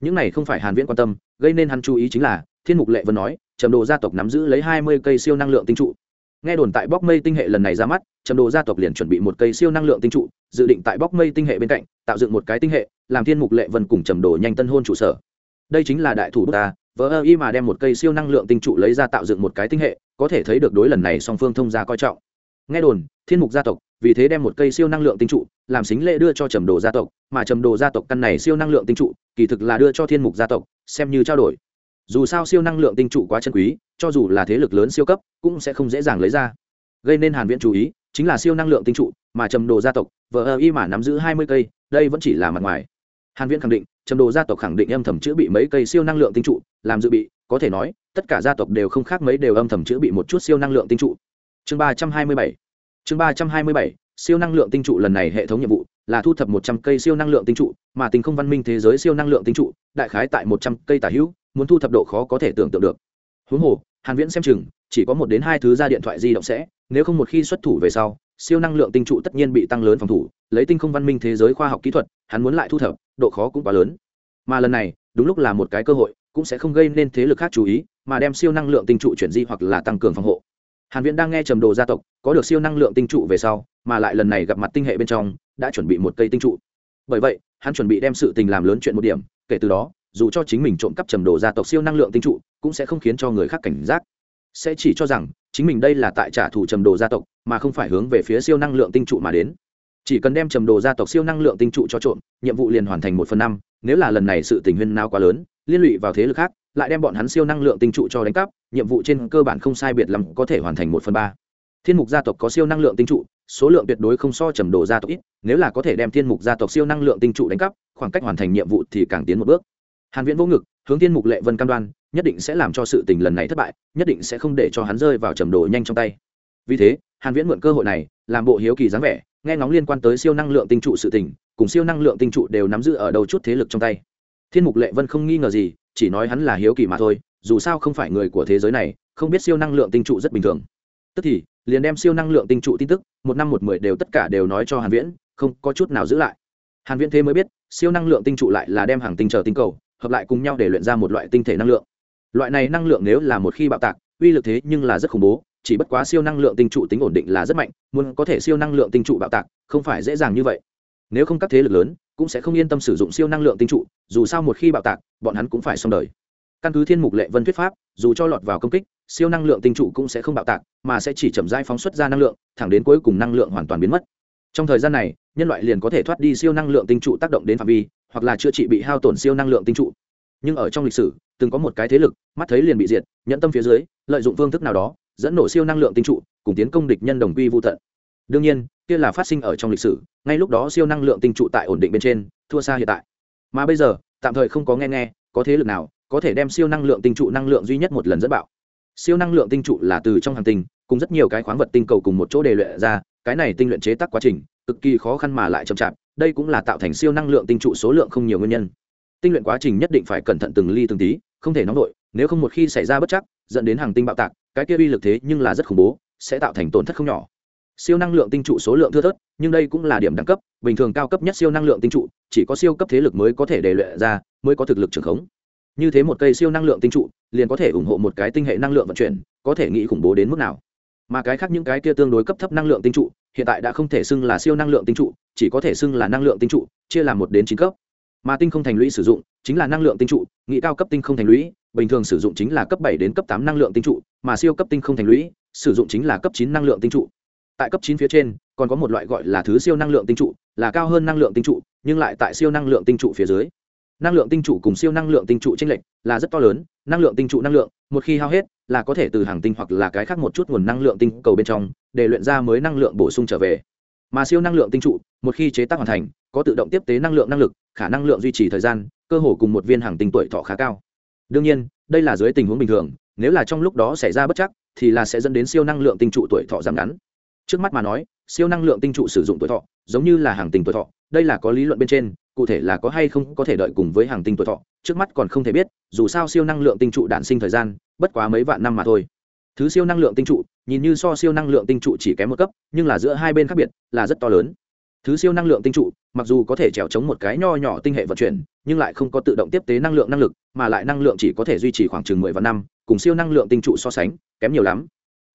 Những này không phải hàn viễn quan tâm, gây nên hắn chú ý chính là, thiên mục lệ vân nói, trầm đồ gia tộc nắm giữ lấy 20 cây siêu năng lượng tinh trụ nghe đồn tại bóc mây tinh hệ lần này ra mắt, trầm đồ gia tộc liền chuẩn bị một cây siêu năng lượng tinh trụ, dự định tại bóc mây tinh hệ bên cạnh, tạo dựng một cái tinh hệ, làm thiên mục lệ vân cùng trầm đồ nhanh tân hôn trụ sở. Đây chính là đại thủ ta vỡ ơ y mà đem một cây siêu năng lượng tinh trụ lấy ra tạo dựng một cái tinh hệ, có thể thấy được đối lần này song phương thông gia coi trọng. Nghe đồn, thiên mục gia tộc vì thế đem một cây siêu năng lượng tinh trụ làm xính lễ đưa cho trầm đồ gia tộc, mà trầm đồ gia tộc căn này siêu năng lượng tinh trụ kỳ thực là đưa cho thiên mục gia tộc, xem như trao đổi dù sao siêu năng lượng tinh trụ quá chân quý, cho dù là thế lực lớn siêu cấp, cũng sẽ không dễ dàng lấy ra. Gây nên hàn viễn chú ý, chính là siêu năng lượng tinh trụ mà trầm đồ gia tộc vợ ơ y mà nắm giữ 20 cây, đây vẫn chỉ là mặt ngoài. Hàn viễn khẳng định, trầm đồ gia tộc khẳng định âm thầm chữa bị mấy cây siêu năng lượng tinh trụ, làm dự bị, có thể nói, tất cả gia tộc đều không khác mấy đều âm thầm chữa bị một chút siêu năng lượng tinh trụ. Chương 327 chương 327 siêu năng lượng tinh trụ lần này hệ thống nhiệm vụ là thu thập 100 cây siêu năng lượng tinh trụ, mà tình không văn minh thế giới siêu năng lượng tinh trụ, đại khái tại 100 cây tả hữu muốn thu thập độ khó có thể tưởng tượng được. Huống hồ, hàn viễn xem chừng, chỉ có một đến hai thứ ra điện thoại di động sẽ, nếu không một khi xuất thủ về sau, siêu năng lượng tinh trụ tất nhiên bị tăng lớn phòng thủ, lấy tinh không văn minh thế giới khoa học kỹ thuật, hắn muốn lại thu thập, độ khó cũng quá lớn. Mà lần này, đúng lúc là một cái cơ hội, cũng sẽ không gây nên thế lực khác chú ý, mà đem siêu năng lượng tinh trụ chuyển di hoặc là tăng cường phòng hộ. Hàn viễn đang nghe trầm đồ gia tộc, có được siêu năng lượng tinh trụ về sau, mà lại lần này gặp mặt tinh hệ bên trong, đã chuẩn bị một cây tinh trụ. Bởi vậy, hắn chuẩn bị đem sự tình làm lớn chuyện một điểm, kể từ đó dù cho chính mình trộm cắp trầm đồ gia tộc siêu năng lượng tinh trụ, cũng sẽ không khiến cho người khác cảnh giác. Sẽ chỉ cho rằng, chính mình đây là tại trả thù trầm đồ gia tộc, mà không phải hướng về phía siêu năng lượng tinh trụ mà đến. Chỉ cần đem trầm đồ gia tộc siêu năng lượng tinh trụ cho trộm, nhiệm vụ liền hoàn thành một phần năm, nếu là lần này sự tình huyên nào quá lớn, liên lụy vào thế lực khác, lại đem bọn hắn siêu năng lượng tinh trụ cho đánh cắp, nhiệm vụ trên cơ bản không sai biệt lắm có thể hoàn thành một phần ba. Thiên mục gia tộc có siêu năng lượng tinh trụ, số lượng tuyệt đối không so trầm đồ gia tộc ít, nếu là có thể đem thiên mục gia tộc siêu năng lượng tinh trụ đánh cắp, khoảng cách hoàn thành nhiệm vụ thì càng tiến một bước hàn viễn vô ngực, hướng thiên mục lệ vân cam đoan, nhất định sẽ làm cho sự tình lần này thất bại, nhất định sẽ không để cho hắn rơi vào trầm đồ nhanh trong tay. Vì thế, hàn viễn mượn cơ hội này, làm bộ hiếu kỳ dáng vẻ, nghe ngóng liên quan tới siêu năng lượng tinh trụ sự tình, cùng siêu năng lượng tinh trụ đều nắm giữ ở đầu chút thế lực trong tay. Thiên mục lệ vân không nghi ngờ gì, chỉ nói hắn là hiếu kỳ mà thôi, dù sao không phải người của thế giới này, không biết siêu năng lượng tinh trụ rất bình thường. Tức thì, liền đem siêu năng lượng tinh trụ tin tức, một năm một mười đều tất cả đều nói cho hàn viễn, không có chút nào giữ lại. Hàn viễn thế mới biết, siêu năng lượng tinh trụ lại là đem hàng tinh chờ tinh cầu hợp lại cùng nhau để luyện ra một loại tinh thể năng lượng. Loại này năng lượng nếu là một khi bạo tạc, uy lực thế nhưng là rất khủng bố, chỉ bất quá siêu năng lượng tinh trụ tính ổn định là rất mạnh, muốn có thể siêu năng lượng tinh trụ bạo tạc, không phải dễ dàng như vậy. Nếu không các thế lực lớn cũng sẽ không yên tâm sử dụng siêu năng lượng tinh trụ, dù sao một khi bạo tạc, bọn hắn cũng phải xong đời. Căn cứ thiên mục lệ vân thuyết pháp, dù cho lọt vào công kích, siêu năng lượng tinh trụ cũng sẽ không bạo tạc, mà sẽ chỉ chậm rãi phóng xuất ra năng lượng, thẳng đến cuối cùng năng lượng hoàn toàn biến mất trong thời gian này, nhân loại liền có thể thoát đi siêu năng lượng tinh trụ tác động đến phạm vi, hoặc là chữa trị bị hao tổn siêu năng lượng tinh trụ. Nhưng ở trong lịch sử, từng có một cái thế lực, mắt thấy liền bị diệt, nhẫn tâm phía dưới, lợi dụng phương thức nào đó, dẫn nổ siêu năng lượng tinh trụ, cùng tiến công địch nhân đồng quy vô tận. Đương nhiên, kia là phát sinh ở trong lịch sử, ngay lúc đó siêu năng lượng tinh trụ tại ổn định bên trên, thua xa hiện tại. Mà bây giờ, tạm thời không có nghe nghe, có thế lực nào, có thể đem siêu năng lượng tinh trụ năng lượng duy nhất một lần dẫn bạo. Siêu năng lượng tinh trụ là từ trong hàng tinh, cùng rất nhiều cái khoáng vật tinh cầu cùng một chỗ đề luyện ra cái này tinh luyện chế tác quá trình, cực kỳ khó khăn mà lại chậm chạp, đây cũng là tạo thành siêu năng lượng tinh trụ số lượng không nhiều nguyên nhân. Tinh luyện quá trình nhất định phải cẩn thận từng ly từng tí, không thể nóng đội nếu không một khi xảy ra bất chắc, dẫn đến hàng tinh bạo tạc, cái kia uy lực thế nhưng là rất khủng bố, sẽ tạo thành tổn thất không nhỏ. Siêu năng lượng tinh trụ số lượng thưa thớt, nhưng đây cũng là điểm đẳng cấp, bình thường cao cấp nhất siêu năng lượng tinh trụ, chỉ có siêu cấp thế lực mới có thể đề luyện ra, mới có thực lực trưởng khống. Như thế một cây siêu năng lượng tinh trụ, liền có thể ủng hộ một cái tinh hệ năng lượng vận chuyển, có thể nghĩ khủng bố đến mức nào mà cái khác những cái kia tương đối cấp thấp năng lượng tinh trụ, hiện tại đã không thể xưng là siêu năng lượng tinh trụ, chỉ có thể xưng là năng lượng tinh trụ, chia làm một đến chín cấp. Mà tinh không thành lũy sử dụng chính là năng lượng tinh trụ nghĩ cao cấp tinh không thành lũy, bình thường sử dụng chính là cấp bảy đến cấp tám năng lượng tinh trụ, mà siêu cấp tinh không thành lũy sử dụng chính là cấp chín năng lượng tinh trụ. Tại cấp chín phía trên, còn có một loại gọi là thứ siêu năng lượng tinh trụ, là cao hơn năng lượng tinh trụ, nhưng lại tại siêu năng lượng tinh trụ phía dưới năng lượng tinh trụ cùng siêu năng lượng tinh trụ tranh lệch là rất to lớn, năng lượng tinh trụ năng lượng, một khi hao hết là có thể từ hàng tinh hoặc là cái khác một chút nguồn năng lượng tinh cầu bên trong để luyện ra mới năng lượng bổ sung trở về. Mà siêu năng lượng tinh trụ, một khi chế tác hoàn thành, có tự động tiếp tế năng lượng năng lực, khả năng lượng duy trì thời gian, cơ hồ cùng một viên hàng tinh tuổi thọ khá cao. Đương nhiên, đây là dưới tình huống bình thường, nếu là trong lúc đó xảy ra bất chắc, thì là sẽ dẫn đến siêu năng lượng tinh trụ tuổi thọ giảm ngắn. Trước mắt mà nói, siêu năng lượng tinh trụ sử dụng tuổi thọ giống như là hàng tinh tuổi thọ, đây là có lý luận bên trên cụ thể là có hay không có thể đợi cùng với hàng tinh tuổi thọ trước mắt còn không thể biết dù sao siêu năng lượng tinh trụ đản sinh thời gian bất quá mấy vạn năm mà thôi thứ siêu năng lượng tinh trụ nhìn như so siêu năng lượng tinh trụ chỉ kém một cấp nhưng là giữa hai bên khác biệt là rất to lớn thứ siêu năng lượng tinh trụ mặc dù có thể trèo chống một cái nho nhỏ tinh hệ vận chuyển nhưng lại không có tự động tiếp tế năng lượng năng lực mà lại năng lượng chỉ có thể duy trì khoảng chừng mười vạn năm cùng siêu năng lượng tinh trụ so sánh kém nhiều lắm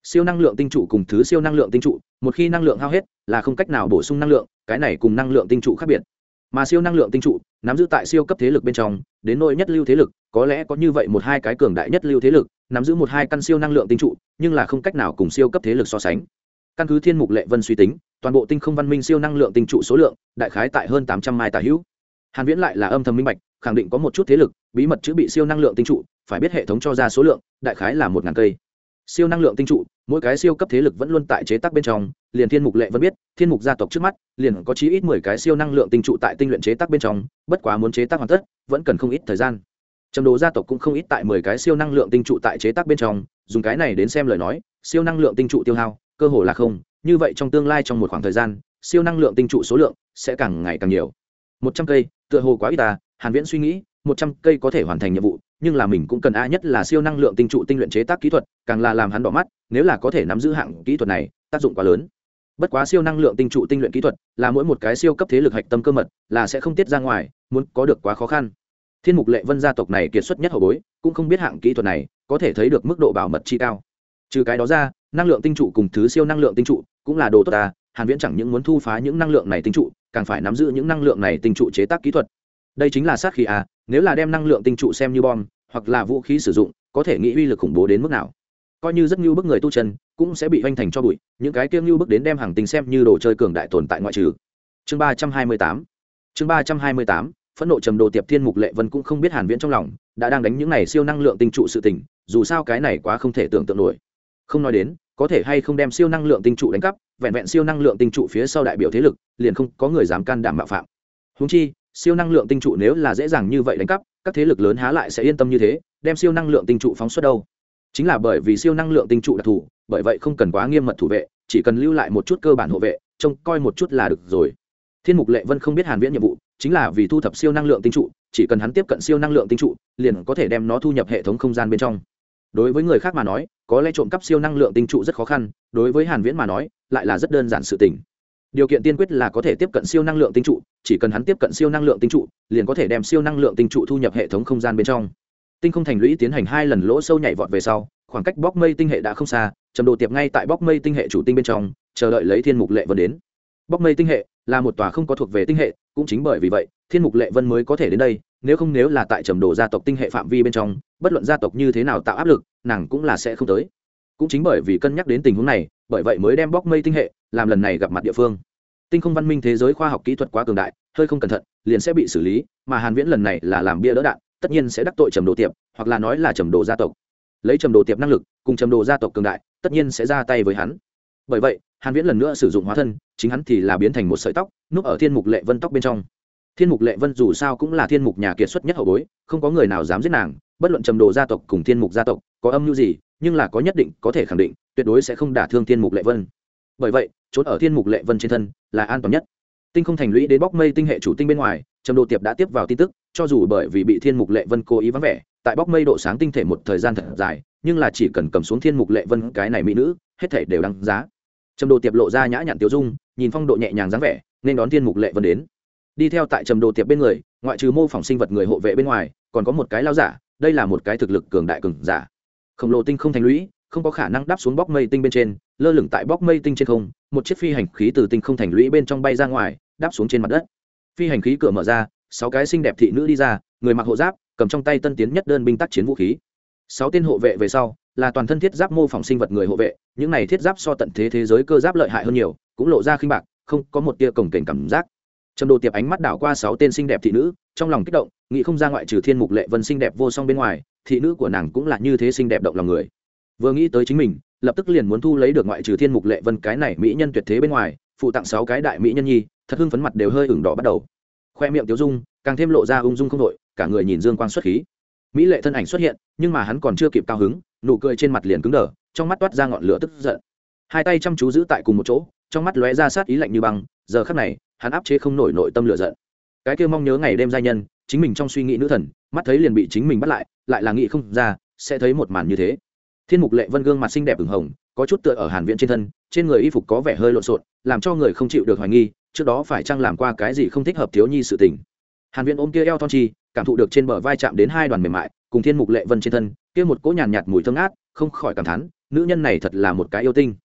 siêu năng lượng tinh trụ cùng thứ siêu năng lượng tinh trụ một khi năng lượng hao hết là không cách nào bổ sung năng lượng cái này cùng năng lượng tinh trụ khác biệt mà siêu năng lượng tinh trụ, nắm giữ tại siêu cấp thế lực bên trong, đến nỗi nhất lưu thế lực, có lẽ có như vậy một hai cái cường đại nhất lưu thế lực, nắm giữ một hai căn siêu năng lượng tinh trụ, nhưng là không cách nào cùng siêu cấp thế lực so sánh. Căn cứ thiên mục lệ vân suy tính, toàn bộ tinh không văn minh siêu năng lượng tinh trụ số lượng, đại khái tại hơn tám trăm mai tà hữu. Hàn viễn lại là âm thầm minh bạch, khẳng định có một chút thế lực, bí mật chữ bị siêu năng lượng tinh trụ, phải biết hệ thống cho ra số lượng, đại khái là một ngàn cây siêu năng lượng tinh trụ, mỗi cái siêu cấp thế lực vẫn luôn tại chế tác bên trong, liền thiên mục lệ vẫn biết, thiên mục gia tộc trước mắt, liền có chí ít mười cái siêu năng lượng tinh trụ tại tinh luyện chế tác bên trong, bất quá muốn chế tác hoàn tất, vẫn cần không ít thời gian. Trầm đồ gia tộc cũng không ít tại mười cái siêu năng lượng tinh trụ tại chế tác bên trong, dùng cái này đến xem lời nói, siêu năng lượng tinh trụ tiêu hao, cơ hồ là không, như vậy trong tương lai trong một khoảng thời gian, siêu năng lượng tinh trụ số lượng sẽ càng ngày càng nhiều. Một trăm cây, tựa hồ quá ít ta hàn viễn suy nghĩ một trăm cây có thể hoàn thành nhiệm vụ, nhưng là mình cũng cần a nhất là siêu năng lượng tinh trụ tinh luyện chế tác kỹ thuật, càng là làm hắn đỏ mắt, nếu là có thể nắm giữ hạng kỹ thuật này, tác dụng quá lớn. Bất quá siêu năng lượng tinh trụ tinh luyện kỹ thuật là mỗi một cái siêu cấp thế lực hạch tâm cơ mật, là sẽ không tiết ra ngoài, muốn có được quá khó khăn. Thiên mục lệ vân gia tộc này kiệt xuất nhất hậu bối, cũng không biết hạng kỹ thuật này có thể thấy được mức độ bảo mật chi cao. Trừ cái đó ra, năng lượng tinh trụ cùng thứ siêu năng lượng tinh trụ cũng là đồ tốt ta, hàn viễn chẳng những muốn thu phá những năng lượng này tinh trụ, càng phải nắm giữ những năng lượng này tinh trụ chế tác kỹ thuật. Đây chính là sát khí à nếu là đem năng lượng tinh trụ xem như bom, hoặc là vũ khí sử dụng, có thể nghĩ uy lực khủng bố đến mức nào. Coi như rất như bức người tu chân, cũng sẽ bị hoành thành cho bụi, những cái kiêng như bức đến đem hàng tinh xem như đồ chơi cường đại tồn tại ngoại trừ. Chương ba trăm hai mươi tám. Chương ba trăm hai mươi tám, phẫn nộ trầm đồ tiệp thiên mục lệ vân cũng không biết hàn viễn trong lòng, đã đang đánh những này siêu năng lượng tinh trụ sự tình, dù sao cái này quá không thể tưởng tượng nổi. Không nói đến, có thể hay không đem siêu năng lượng tinh trụ đánh cắp, vẹn vẹn siêu năng lượng tinh trụ phía sau đại biểu thế lực, liền không có người dám can đảm mạo phạm. Húng chi siêu năng lượng tinh trụ nếu là dễ dàng như vậy đánh cắp, các thế lực lớn há lại sẽ yên tâm như thế, đem siêu năng lượng tinh trụ phóng xuất đâu. Chính là bởi vì siêu năng lượng tinh trụ đặc thù, bởi vậy không cần quá nghiêm mật thủ vệ, chỉ cần lưu lại một chút cơ bản hộ vệ, trông coi một chút là được rồi. Thiên mục lệ vân không biết hàn viễn nhiệm vụ, chính là vì thu thập siêu năng lượng tinh trụ, chỉ cần hắn tiếp cận siêu năng lượng tinh trụ, liền có thể đem nó thu nhập hệ thống không gian bên trong. Đối với người khác mà nói, có lẽ trộm cắp siêu năng lượng tinh trụ rất khó khăn, đối với hàn viễn mà nói, lại là rất đơn giản sự tình điều kiện tiên quyết là có thể tiếp cận siêu năng lượng tinh trụ, chỉ cần hắn tiếp cận siêu năng lượng tinh trụ, liền có thể đem siêu năng lượng tinh trụ thu nhập hệ thống không gian bên trong. Tinh không thành lũy tiến hành hai lần lỗ sâu nhảy vọt về sau, khoảng cách bóc mây tinh hệ đã không xa, trầm đồ tiệp ngay tại bóc mây tinh hệ chủ tinh bên trong, chờ đợi lấy thiên mục lệ vân đến. Bóc mây tinh hệ là một tòa không có thuộc về tinh hệ, cũng chính bởi vì vậy, thiên mục lệ vân mới có thể đến đây, nếu không nếu là tại trầm đồ gia tộc tinh hệ phạm vi bên trong, bất luận gia tộc như thế nào tạo áp lực, nàng cũng là sẽ không tới. Cũng chính bởi vì cân nhắc đến tình huống này bởi vậy mới đem bóc mây tinh hệ, làm lần này gặp mặt địa phương. Tinh không văn minh thế giới khoa học kỹ thuật quá cường đại, hơi không cẩn thận, liền sẽ bị xử lý, mà hàn viễn lần này là làm bia đỡ đạn, tất nhiên sẽ đắc tội trầm đồ tiệp, hoặc là nói là trầm đồ gia tộc. Lấy trầm đồ tiệp năng lực, cùng trầm đồ gia tộc cường đại, tất nhiên sẽ ra tay với hắn. Bởi vậy, hàn viễn lần nữa sử dụng hóa thân, chính hắn thì là biến thành một sợi tóc, núp ở thiên mục lệ vân tóc bên trong. Thiên mục lệ vân dù sao cũng là thiên mục nhà kiệt xuất nhất hậu bối, không có người nào dám giết nàng, bất luận trầm đồ gia tộc cùng thiên mục gia tộc có âm mưu gì, nhưng là có nhất định có thể khẳng định tuyệt đối sẽ không đả thương thiên mục lệ vân. Bởi vậy, trốn ở thiên mục lệ vân trên thân là an toàn nhất. Tinh không thành lũy đến bóc mây tinh hệ chủ tinh bên ngoài, trầm đồ tiệp đã tiếp vào tin tức, cho dù bởi vì bị thiên mục lệ vân cố ý vắng vẻ, tại bóc mây độ sáng tinh thể một thời gian thật dài, nhưng là chỉ cần cầm xuống thiên mục lệ vân cái này mỹ nữ, hết thể đều đăng giá. Trầm đồ tiệp lộ ra nhã nhặn tiêu dung, nhìn phong độ nhẹ nhàng dáng vẻ, nên đón thiên mục lệ vân đến. Đi theo tại trầm đồ tiệp bên người, ngoại trừ mô phỏng sinh vật người hộ vệ bên ngoài, còn có một cái lao giả, đây là một cái thực lực cường đại cường giả. Khổng lồ tinh không thành lũy không có khả năng đáp xuống bóc mây tinh bên trên, lơ lửng tại bóc mây tinh trên không, một chiếc phi hành khí từ tinh không thành lũy bên trong bay ra ngoài, đáp xuống trên mặt đất. Phi hành khí cửa mở ra, sáu cái xinh đẹp thị nữ đi ra, người mặc hộ giáp, cầm trong tay tân tiến nhất đơn binh tác chiến vũ khí. Sáu tên hộ vệ về sau, là toàn thân thiết giáp mô phỏng sinh vật người hộ vệ, những này thiết giáp so tận thế thế giới cơ giáp lợi hại hơn nhiều, cũng lộ ra khinh bạc, không có một tia cổng kềnh cảm giác. Trầm đồ tiệp ánh mắt đảo qua sáu tên xinh đẹp thị nữ, trong lòng kích động, nghĩ không ra ngoại trừ thiên mục lệ vân xinh đẹp vô song bên ngoài, thị nữ của nàng cũng là như thế xinh đẹp động lòng người vừa nghĩ tới chính mình, lập tức liền muốn thu lấy được ngoại trừ thiên mục lệ vân cái này mỹ nhân tuyệt thế bên ngoài, phụ tặng sáu cái đại mỹ nhân nhi, thật hưng phấn mặt đều hơi ửng đỏ bắt đầu. Khoe miệng tiếu dung càng thêm lộ ra ung dung không đội cả người nhìn dương quang xuất khí. Mỹ lệ thân ảnh xuất hiện, nhưng mà hắn còn chưa kịp cao hứng, nụ cười trên mặt liền cứng đờ, trong mắt toát ra ngọn lửa tức giận. Hai tay chăm chú giữ tại cùng một chỗ, trong mắt lóe ra sát ý lạnh như băng, giờ khắc này, hắn áp chế không nổi nội tâm lửa giận. Cái kia mong nhớ ngày đêm giai nhân, chính mình trong suy nghĩ nữ thần, mắt thấy liền bị chính mình bắt lại lại là nghĩ không ra, sẽ thấy một màn như thế thiên mục lệ vân gương mặt xinh đẹp ửng hồng có chút tựa ở hàn viễn trên thân trên người y phục có vẻ hơi lộn xộn làm cho người không chịu được hoài nghi trước đó phải chăng làm qua cái gì không thích hợp thiếu nhi sự tình. Hàn viễn ôm kia eo thon chi cảm thụ được trên bờ vai chạm đến hai đoàn mềm mại cùng thiên mục lệ vân trên thân kia một cỗ nhàn nhạt, mùi thơm ngát không khỏi cảm thán nữ nhân này thật là một cái yêu tinh.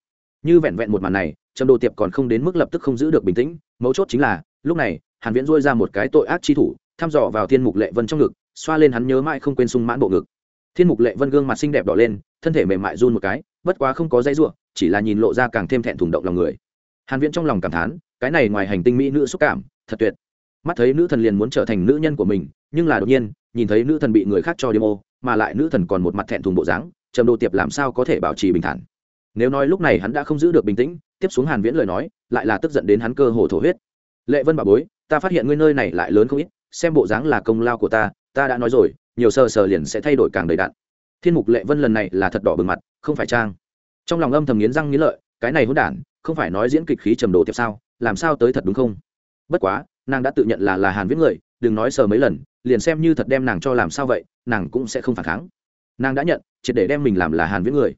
Như vẹn vẹn một màn này trầm đồ tiệp còn không đến mức lập tức không giữ được bình tĩnh mấu chốt chính là lúc này hàn viễn duỗi ra một cái tội ác chi thủ thăm dò vào thiên mục lệ vân trong ngực xoa lên hắn nhớ mãi không quên sung mãn bộ ngực. Thiên mục lệ vân gương mặt xinh đẹp đỏ lên thân thể mềm mại run một cái, bất quá không có dây ruộng chỉ là nhìn lộ ra càng thêm thẹn thùng động lòng người. Hàn viễn trong lòng cảm thán, cái này ngoài hành tinh mỹ nữ xúc cảm, thật tuyệt. Mắt thấy nữ thần liền muốn trở thành nữ nhân của mình, nhưng là đột nhiên, nhìn thấy nữ thần bị người khác cho demo mà lại nữ thần còn một mặt thẹn thùng bộ dáng, trầm đồ tiệp làm sao có thể bảo trì bình thản? Nếu nói lúc này hắn đã không giữ được bình tĩnh, tiếp xuống hàn viễn lời nói, lại là tức giận đến hắn cơ hồ thổ huyết. Lệ vân bà bối, ta phát hiện ngươi nơi này lại lớn không ít, xem bộ dáng là công lao của ta ta đã nói rồi, nhiều sờ sờ liền sẽ thay đổi càng đầy đặn thiên mục lệ vân lần này là thật đỏ bừng mặt, không phải trang. Trong lòng âm thầm nghiến răng nghiến lợi, cái này hỗn đản, không phải nói diễn kịch khí trầm đồ tiếp sao, làm sao tới thật đúng không? Bất quá, nàng đã tự nhận là là hàn viễn người, đừng nói sờ mấy lần, liền xem như thật đem nàng cho làm sao vậy, nàng cũng sẽ không phản kháng. Nàng đã nhận, triệt để đem mình làm là hàn viễn người.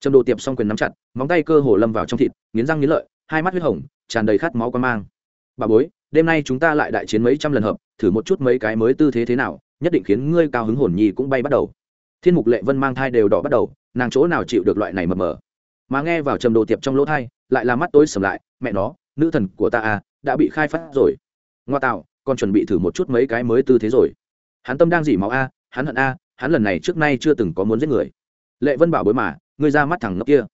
Trầm đồ tiệp xong quyền nắm chặt, móng tay cơ hồ lâm vào trong thịt, nghiến răng nghiến lợi, hai mắt huyết hồng, tràn đầy khát máu quan mang. Bà bối, đêm nay chúng ta lại đại chiến mấy trăm lần hợp, thử một chút mấy cái mới tư thế thế nào, nhất định khiến ngươi cao hứng hồn nhi cũng bay bắt đầu thiên mục lệ vân mang thai đều đỏ bắt đầu, nàng chỗ nào chịu được loại này mờ mờ? Mà nghe vào trầm đồ tiệp trong lỗ thai, lại là mắt tối sầm lại, mẹ nó, nữ thần của ta à đã bị khai phát rồi. Ngoa tạo, còn chuẩn bị thử một chút mấy cái mới tư thế rồi. Hắn tâm đang dỉ máu a, hắn hận a, hắn lần này trước nay chưa từng có muốn giết người. Lệ vân bảo bối mà, ngươi ra mắt thẳng ngốc kia.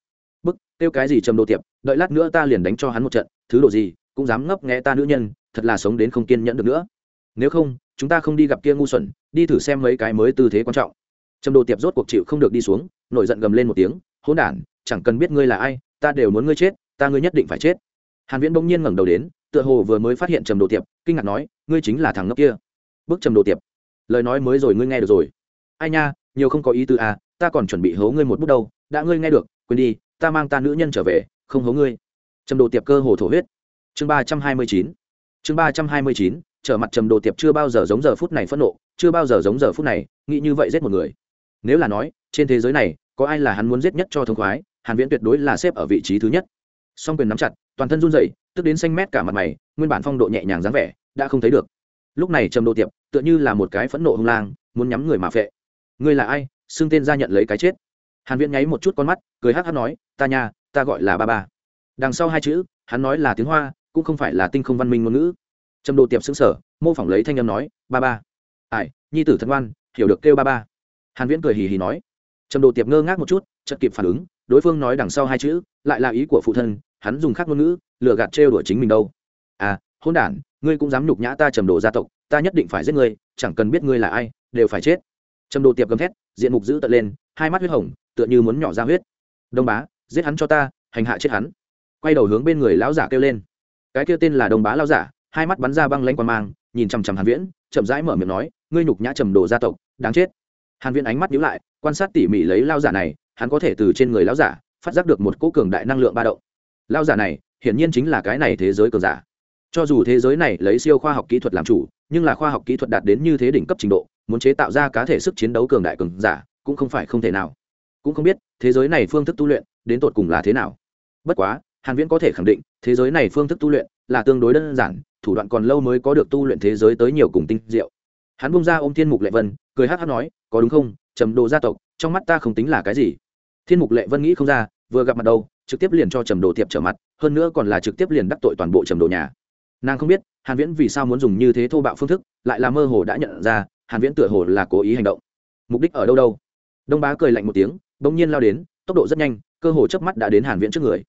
Bức, kêu cái gì trầm đồ tiệp, đợi lát nữa ta liền đánh cho hắn một trận, thứ đồ gì, cũng dám ngấp nghe ta nữ nhân, thật là sống đến không kiên nhẫn được nữa. Nếu không, chúng ta không đi gặp kia ngu xuẩn, đi thử xem mấy cái mới tư thế quan trọng trầm đồ tiệp rốt cuộc chịu không được đi xuống, nổi giận gầm lên một tiếng, hỗn đản, chẳng cần biết ngươi là ai, ta đều muốn ngươi chết, ta ngươi nhất định phải chết. Hàn viễn bỗng nhiên ngẩng đầu đến, tựa hồ vừa mới phát hiện trầm đồ tiệp, kinh ngạc nói, ngươi chính là thằng ngốc kia. Bước trầm đồ tiệp. Lời nói mới rồi ngươi nghe được rồi. Ai nha, nhiều không có ý tư à ta còn chuẩn bị hố ngươi một bút đâu, đã ngươi nghe được, quên đi, ta mang ta nữ nhân trở về, không hố ngươi. Trầm đồ tiệp cơ hồ thổ huyết. Chương ba trăm hai mươi chín. Chương ba trăm hai mươi chín, trở mặt trầm đồ tiệp chưa bao giờ giống giờ phút này phẫn nộ, chưa bao giờ giống giờ phút này, nghĩ như vậy giết một người nếu là nói, trên thế giới này, có ai là hắn muốn giết nhất cho thông khoái, hàn viễn tuyệt đối là xếp ở vị trí thứ nhất. Song quyền nắm chặt, toàn thân run rẩy, tức đến xanh mét cả mặt mày, nguyên bản phong độ nhẹ nhàng dáng vẻ, đã không thấy được. Lúc này trầm độ tiệp, tựa như là một cái phẫn nộ hung lang, muốn nhắm người mà phệ. Ngươi là ai? Xưng tên ra nhận lấy cái chết. Hàn viễn nháy một chút con mắt, cười hắc hắc nói, ta nha, ta gọi là ba ba. Đằng sau hai chữ, hắn nói là tiếng hoa, cũng không phải là tinh không văn minh ngôn ngữ. Trầm độ tiệp sững sở mô phỏng lấy thanh âm nói, ba ba. Ải nhi tử thân ngoan, hiểu được kêu ba ba hàn viễn cười hì hì nói. Trầm đồ tiệp ngơ ngác một chút, chợt kịp phản ứng, đối phương nói đằng sau hai chữ, lại là ý của phụ thân, hắn dùng khác ngôn ngữ, lừa gạt trêu đuổi chính mình đâu. À hôn đản, ngươi cũng dám nhục nhã ta trầm đồ gia tộc, ta nhất định phải giết ngươi, chẳng cần biết ngươi là ai, đều phải chết. Trầm đồ tiệp gầm thét, diện mục dữ tợn lên, hai mắt huyết hồng, tựa như muốn nhỏ ra huyết. Đông bá, giết hắn cho ta, hành hạ chết hắn. Quay đầu hướng bên người lão giả kêu lên. Cái kia tên là đông bá lão giả, hai mắt bắn ra băng lanh quan mang, nhìn chằm chằm hàn viễn, chậm rãi mở miệng nói, ngươi nhục nhã trầm đồ gia tộc, đáng chết hàn viễn ánh mắt nhíu lại, quan sát tỉ mỉ lấy lão giả này, hắn có thể từ trên người lão giả, phát giác được một cỗ cường đại năng lượng ba động. Lão giả này, hiển nhiên chính là cái này thế giới cường giả. Cho dù thế giới này lấy siêu khoa học kỹ thuật làm chủ, nhưng là khoa học kỹ thuật đạt đến như thế đỉnh cấp trình độ, muốn chế tạo ra cá thể sức chiến đấu cường đại cường giả, cũng không phải không thể nào. Cũng không biết, thế giới này phương thức tu luyện, đến tột cùng là thế nào. Bất quá, hàn viễn có thể khẳng định, thế giới này phương thức tu luyện là tương đối đơn giản, thủ đoạn còn lâu mới có được tu luyện thế giới tới nhiều cùng tinh diệu hắn bung ra ôm thiên mục lệ vân, cười hát hát nói, có đúng không? Trầm đồ gia tộc, trong mắt ta không tính là cái gì. Thiên mục lệ vân nghĩ không ra, vừa gặp mặt đâu, trực tiếp liền cho trầm đồ tiệp trở mặt, hơn nữa còn là trực tiếp liền đắc tội toàn bộ trầm đồ nhà. Nàng không biết, hàn viễn vì sao muốn dùng như thế thô bạo phương thức, lại là mơ hồ đã nhận ra, hàn viễn tựa hồ là cố ý hành động. Mục đích ở đâu đâu? Đông bá cười lạnh một tiếng, bỗng nhiên lao đến, tốc độ rất nhanh, cơ hồ chớp mắt đã đến hàn viễn trước người.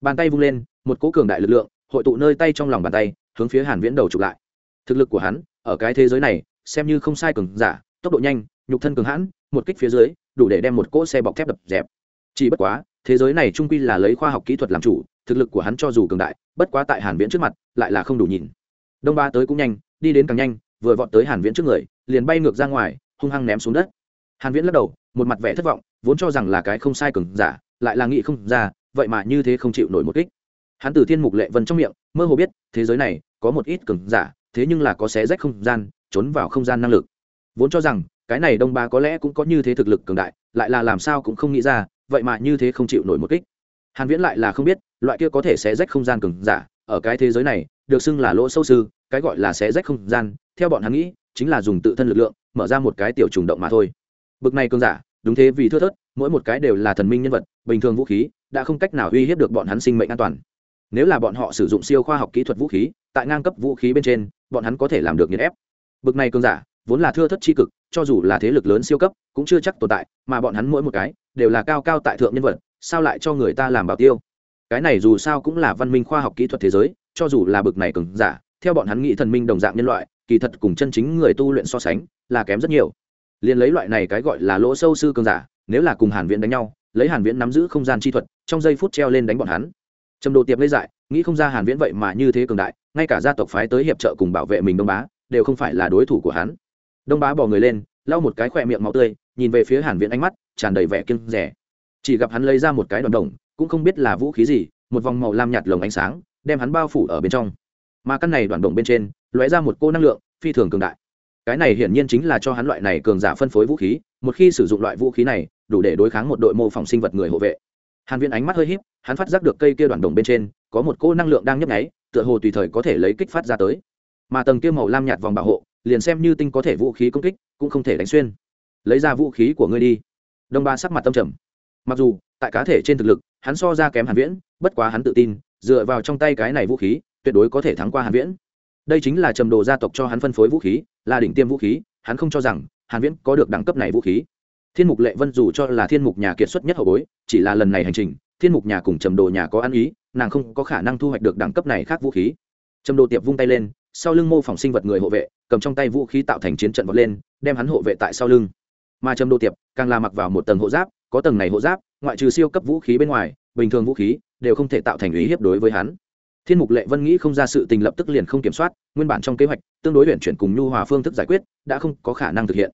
Bàn tay vung lên, một cỗ cường đại lực lượng, hội tụ nơi tay trong lòng bàn tay, hướng phía hàn viễn đầu chụp lại. Thực lực của hắn, ở cái thế giới này xem như không sai cường giả, tốc độ nhanh, nhục thân cường hãn, một kích phía dưới, đủ để đem một cỗ xe bọc thép đập dẹp. Chỉ bất quá, thế giới này trung quy là lấy khoa học kỹ thuật làm chủ, thực lực của hắn cho dù cường đại, bất quá tại hàn viễn trước mặt, lại là không đủ nhìn. Đông ba tới cũng nhanh, đi đến càng nhanh, vừa vọt tới hàn viễn trước người, liền bay ngược ra ngoài, hung hăng ném xuống đất. Hàn viễn lắc đầu, một mặt vẻ thất vọng, vốn cho rằng là cái không sai cường giả, lại là nghĩ không ra, vậy mà như thế không chịu nổi một kích. Hắn từ thiên mục lệ vân trong miệng, mơ hồ biết, thế giới này có một ít cường giả, thế nhưng là có xé rách không gian trốn vào không gian năng lực. Vốn cho rằng, cái này đông ba có lẽ cũng có như thế thực lực cường đại, lại là làm sao cũng không nghĩ ra, vậy mà như thế không chịu nổi một kích. Hàn viễn lại là không biết, loại kia có thể xé rách không gian cường giả, ở cái thế giới này, được xưng là lỗ sâu sư, cái gọi là xé rách không gian, theo bọn hắn nghĩ, chính là dùng tự thân lực lượng, mở ra một cái tiểu trùng động mà thôi. Bực này cường giả, đúng thế vì thưa thớt, mỗi một cái đều là thần minh nhân vật, bình thường vũ khí, đã không cách nào uy hiếp được bọn hắn sinh mệnh an toàn. Nếu là bọn họ sử dụng siêu khoa học kỹ thuật vũ khí, tại ngang cấp vũ khí bên trên, bọn hắn có thể làm được nghiền ép bực này cường giả, vốn là thưa thất chi cực, cho dù là thế lực lớn siêu cấp, cũng chưa chắc tồn tại, mà bọn hắn mỗi một cái, đều là cao cao tại thượng nhân vật, sao lại cho người ta làm bảo tiêu? Cái này dù sao cũng là văn minh khoa học kỹ thuật thế giới, cho dù là bực này cường giả, theo bọn hắn nghĩ thần minh đồng dạng nhân loại, kỳ thật cùng chân chính người tu luyện so sánh, là kém rất nhiều. Liền lấy loại này cái gọi là lỗ sâu sư cường giả, nếu là cùng hàn viễn đánh nhau, lấy hàn viễn nắm giữ không gian chi thuật, trong giây phút treo lên đánh bọn hắn. Trầm đồ tiệp lấy dại, nghĩ không ra hàn viễn vậy mà như thế cường đại, ngay cả gia tộc phái tới hiệp trợ cùng bảo vệ mình đông bá đều không phải là đối thủ của hắn. Đông bá bò người lên, lau một cái khỏe miệng máu tươi, nhìn về phía hàn viễn ánh mắt, tràn đầy vẻ kiêng rẻ chỉ gặp hắn lấy ra một cái đòn đồng, cũng không biết là vũ khí gì, một vòng màu lam nhạt lồng ánh sáng, đem hắn bao phủ ở bên trong. Mà căn này đoạn đồng bên trên, lóe ra một cô năng lượng, phi thường cường đại. Cái này hiển nhiên chính là cho hắn loại này cường giả phân phối vũ khí, một khi sử dụng loại vũ khí này, đủ để đối kháng một đội mô phỏng sinh vật người hộ vệ. Hàn viễn ánh mắt hơi híp, hắn phát giác được cây kia đoạn đồng bên trên, có một cô năng lượng đang nhấp nháy, tựa hồ tùy thời có thể lấy kích phát ra tới mà tầng kia màu lam nhạt vòng bảo hộ, liền xem như tinh có thể vũ khí công kích, cũng không thể đánh xuyên. Lấy ra vũ khí của ngươi đi. Đông ba sắc mặt tâm trầm. Mặc dù, tại cá thể trên thực lực, hắn so ra kém hàn viễn, bất quá hắn tự tin, dựa vào trong tay cái này vũ khí, tuyệt đối có thể thắng qua hàn viễn. Đây chính là trầm đồ gia tộc cho hắn phân phối vũ khí, là đỉnh tiêm vũ khí, hắn không cho rằng hàn viễn có được đẳng cấp này vũ khí. Thiên mục lệ vân dù cho là thiên mục nhà kiệt xuất nhất hậu bối, chỉ là lần này hành trình, thiên mục nhà cùng trầm đồ nhà có ăn ý, nàng không có khả năng thu hoạch được đẳng cấp này khác vũ khí. Trầm đồ tiệp vung tay lên sau lưng mô phỏng sinh vật người hộ vệ, cầm trong tay vũ khí tạo thành chiến trận vọt lên, đem hắn hộ vệ tại sau lưng. Mà trầm đô tiệp càng là mặc vào một tầng hộ giáp, có tầng này hộ giáp, ngoại trừ siêu cấp vũ khí bên ngoài, bình thường vũ khí đều không thể tạo thành ý hiếp đối với hắn. Thiên mục lệ vân nghĩ không ra sự tình lập tức liền không kiểm soát, nguyên bản trong kế hoạch, tương đối luyện chuyển cùng nhu hòa phương thức giải quyết, đã không có khả năng thực hiện.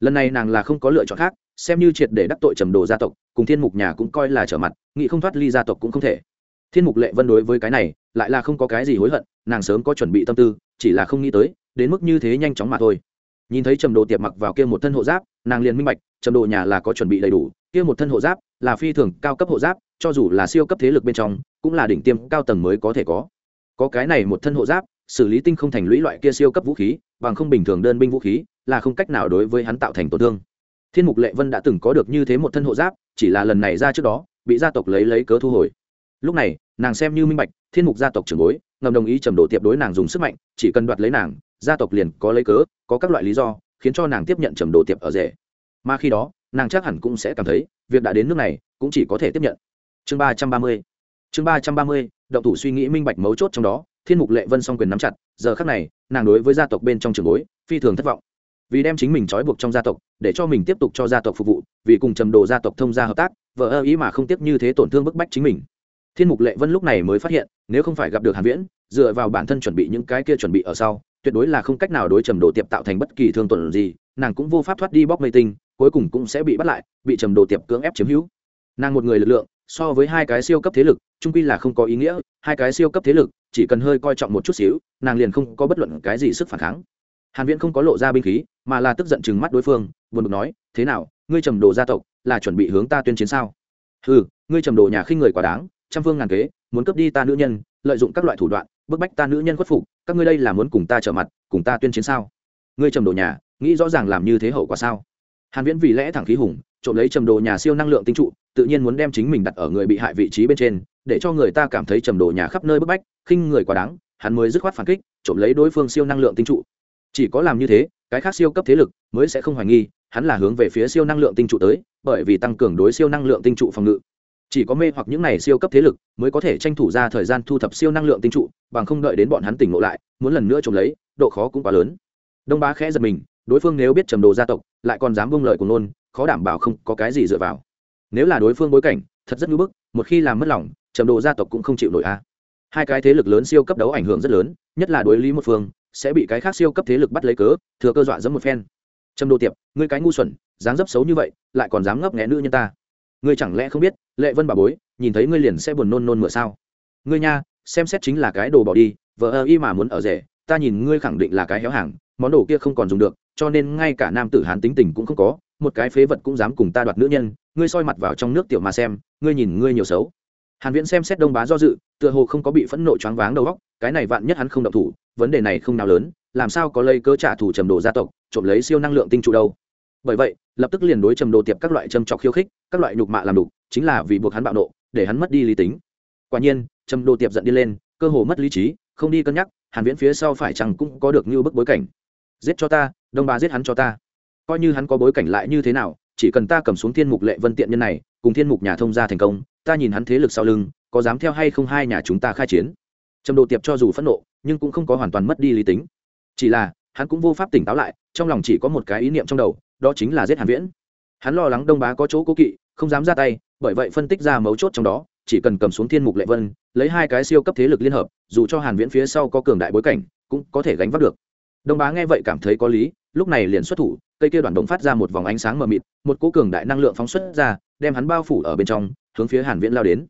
Lần này nàng là không có lựa chọn khác, xem như triệt để đắc tội trầm đồ gia tộc, cùng thiên mục nhà cũng coi là trở mặt, nghĩ không thoát ly gia tộc cũng không thể. Thiên mục lệ vân đối với cái này, lại là không có cái gì hối hận, nàng sớm có chuẩn bị tâm tư chỉ là không nghĩ tới, đến mức như thế nhanh chóng mà thôi. Nhìn thấy trầm đồ tiệp mặc vào kia một thân hộ giáp, nàng liền minh bạch, trầm đồ nhà là có chuẩn bị đầy đủ, kia một thân hộ giáp là phi thường cao cấp hộ giáp, cho dù là siêu cấp thế lực bên trong, cũng là đỉnh tiêm cao tầng mới có thể có. Có cái này một thân hộ giáp, xử lý tinh không thành lũy loại kia siêu cấp vũ khí, bằng không bình thường đơn binh vũ khí, là không cách nào đối với hắn tạo thành tổn thương. Thiên mục lệ vân đã từng có được như thế một thân hộ giáp, chỉ là lần này ra trước đó, bị gia tộc lấy lấy cớ thu hồi. Lúc này, nàng xem như minh bạch thiên mục gia tộc trưởng bối, ngầm đồng ý trầm đồ tiệp đối nàng dùng sức mạnh, chỉ cần đoạt lấy nàng, gia tộc liền có lấy cớ, có các loại lý do, khiến cho nàng tiếp nhận trầm đồ tiệp ở rể. Mà khi đó, nàng chắc hẳn cũng sẽ cảm thấy, việc đã đến nước này, cũng chỉ có thể tiếp nhận. Chương ba trăm ba mươi. Chương ba trăm ba mươi, động thủ suy nghĩ minh bạch mấu chốt trong đó, thiên mục lệ vân song quyền nắm chặt, giờ khác này, nàng đối với gia tộc bên trong trường bối, phi thường thất vọng. Vì đem chính mình trói buộc trong gia tộc, để cho mình tiếp tục cho gia tộc phục vụ, vì cùng trầm đồ gia tộc thông gia hợp tác, vợ ơ ý mà không tiếp như thế tổn thương bức bách chính mình thiên mục lệ vân lúc này mới phát hiện, nếu không phải gặp được hàn viễn, dựa vào bản thân chuẩn bị những cái kia chuẩn bị ở sau, tuyệt đối là không cách nào đối trầm đồ tiệp tạo thành bất kỳ thương tổn gì, nàng cũng vô pháp thoát đi bóc mây tinh, cuối cùng cũng sẽ bị bắt lại, bị trầm đồ tiệp cưỡng ép chiếm hữu. Nàng một người lực lượng, so với hai cái siêu cấp thế lực trung quy là không có ý nghĩa, hai cái siêu cấp thế lực, chỉ cần hơi coi trọng một chút xíu, nàng liền không có bất luận cái gì sức phản kháng. Hàn viễn không có lộ ra binh khí, mà là tức giận chừng mắt đối phương, buồn bực nói, thế nào, ngươi trầm đồ gia tộc là chuẩn bị hướng ta tuyên chiến sao? Hừ, ngươi trầm đồ nhà khinh người quá đáng trăm phương ngàn kế, muốn cướp đi ta nữ nhân, lợi dụng các loại thủ đoạn, bức bách ta nữ nhân khuất phục, các ngươi đây là muốn cùng ta trở mặt, cùng ta tuyên chiến sao? Ngươi trầm đồ nhà, nghĩ rõ ràng làm như thế hậu quả sao? Hàn viễn vì lẽ thẳng khí hùng, trộm lấy trầm đồ nhà siêu năng lượng tinh trụ, tự nhiên muốn đem chính mình đặt ở người bị hại vị trí bên trên, để cho người ta cảm thấy trầm đồ nhà khắp nơi bức bách, khinh người quá đáng, hắn mới dứt khoát phản kích, trộm lấy đối phương siêu năng lượng tinh trụ. Chỉ có làm như thế, cái khác siêu cấp thế lực mới sẽ không hoài nghi, hắn là hướng về phía siêu năng lượng tinh trụ tới, bởi vì tăng cường đối siêu năng lượng tinh trụ phòng ngự chỉ có mê hoặc những này siêu cấp thế lực mới có thể tranh thủ ra thời gian thu thập siêu năng lượng tinh trụ, bằng không đợi đến bọn hắn tỉnh ngộ lại, muốn lần nữa trộm lấy, độ khó cũng quá lớn. Đông bá khẽ giật mình, đối phương nếu biết trầm đồ gia tộc, lại còn dám bông lời của nôn, khó đảm bảo không có cái gì dựa vào. Nếu là đối phương bối cảnh, thật rất ngưỡng bức, một khi làm mất lòng, trầm đồ gia tộc cũng không chịu nổi a. Hai cái thế lực lớn siêu cấp đấu ảnh hưởng rất lớn, nhất là đối lý một phương, sẽ bị cái khác siêu cấp thế lực bắt lấy cớ, thừa cơ dọa dẫm một phen. Trầm đồ tiệp, ngươi cái ngu xuẩn, dáng dấp xấu như vậy, lại còn dám ngấp nghẽ nữ nhân ta ngươi chẳng lẽ không biết, lệ vân bà bối, nhìn thấy ngươi liền sẽ buồn nôn nôn mửa sao? Ngươi nha, xem xét chính là cái đồ bỏ đi vợ ơ y mà muốn ở rể, ta nhìn ngươi khẳng định là cái héo hàng, món đồ kia không còn dùng được, cho nên ngay cả nam tử hán tính tình cũng không có, một cái phế vật cũng dám cùng ta đoạt nữ nhân, ngươi soi mặt vào trong nước tiểu mà xem, ngươi nhìn ngươi nhiều xấu. Hàn viễn xem xét đông bá do dự, tựa hồ không có bị phẫn nộ choáng váng đầu óc, cái này vạn nhất hắn không động thủ, vấn đề này không nào lớn, làm sao có lây cơ trả thù trầm đồ gia tộc, trộm lấy siêu năng lượng tinh trụ đâu? Bởi vậy, lập tức liền đối trầm đồ tiệp các loại châm trọc khiêu khích, các loại nhục mạ làm đủ chính là vì buộc hắn bạo nộ, để hắn mất đi lý tính. Quả nhiên, trầm đồ tiệp giận đi lên, cơ hồ mất lý trí, không đi cân nhắc, hàn viễn phía sau phải chăng cũng có được như bức bối cảnh. Giết cho ta, đông bá giết hắn cho ta. Coi như hắn có bối cảnh lại như thế nào, chỉ cần ta cầm xuống thiên mục lệ vân tiện nhân này, cùng thiên mục nhà thông gia thành công, ta nhìn hắn thế lực sau lưng, có dám theo hay không hai nhà chúng ta khai chiến. Trầm đồ tiệp cho dù phẫn nộ, nhưng cũng không có hoàn toàn mất đi lý tính. Chỉ là, hắn cũng vô pháp tỉnh táo lại, trong lòng chỉ có một cái ý niệm trong đầu đó chính là giết hàn viễn. Hắn lo lắng đông bá có chỗ cố kỵ, không dám ra tay, bởi vậy phân tích ra mấu chốt trong đó, chỉ cần cầm xuống thiên mục lệ vân, lấy hai cái siêu cấp thế lực liên hợp, dù cho hàn viễn phía sau có cường đại bối cảnh, cũng có thể gánh vác được. Đông bá nghe vậy cảm thấy có lý, lúc này liền xuất thủ, cây kia đoàn đồng phát ra một vòng ánh sáng mờ mịt, một cỗ cường đại năng lượng phóng xuất ra, đem hắn bao phủ ở bên trong, hướng phía hàn viễn lao đến.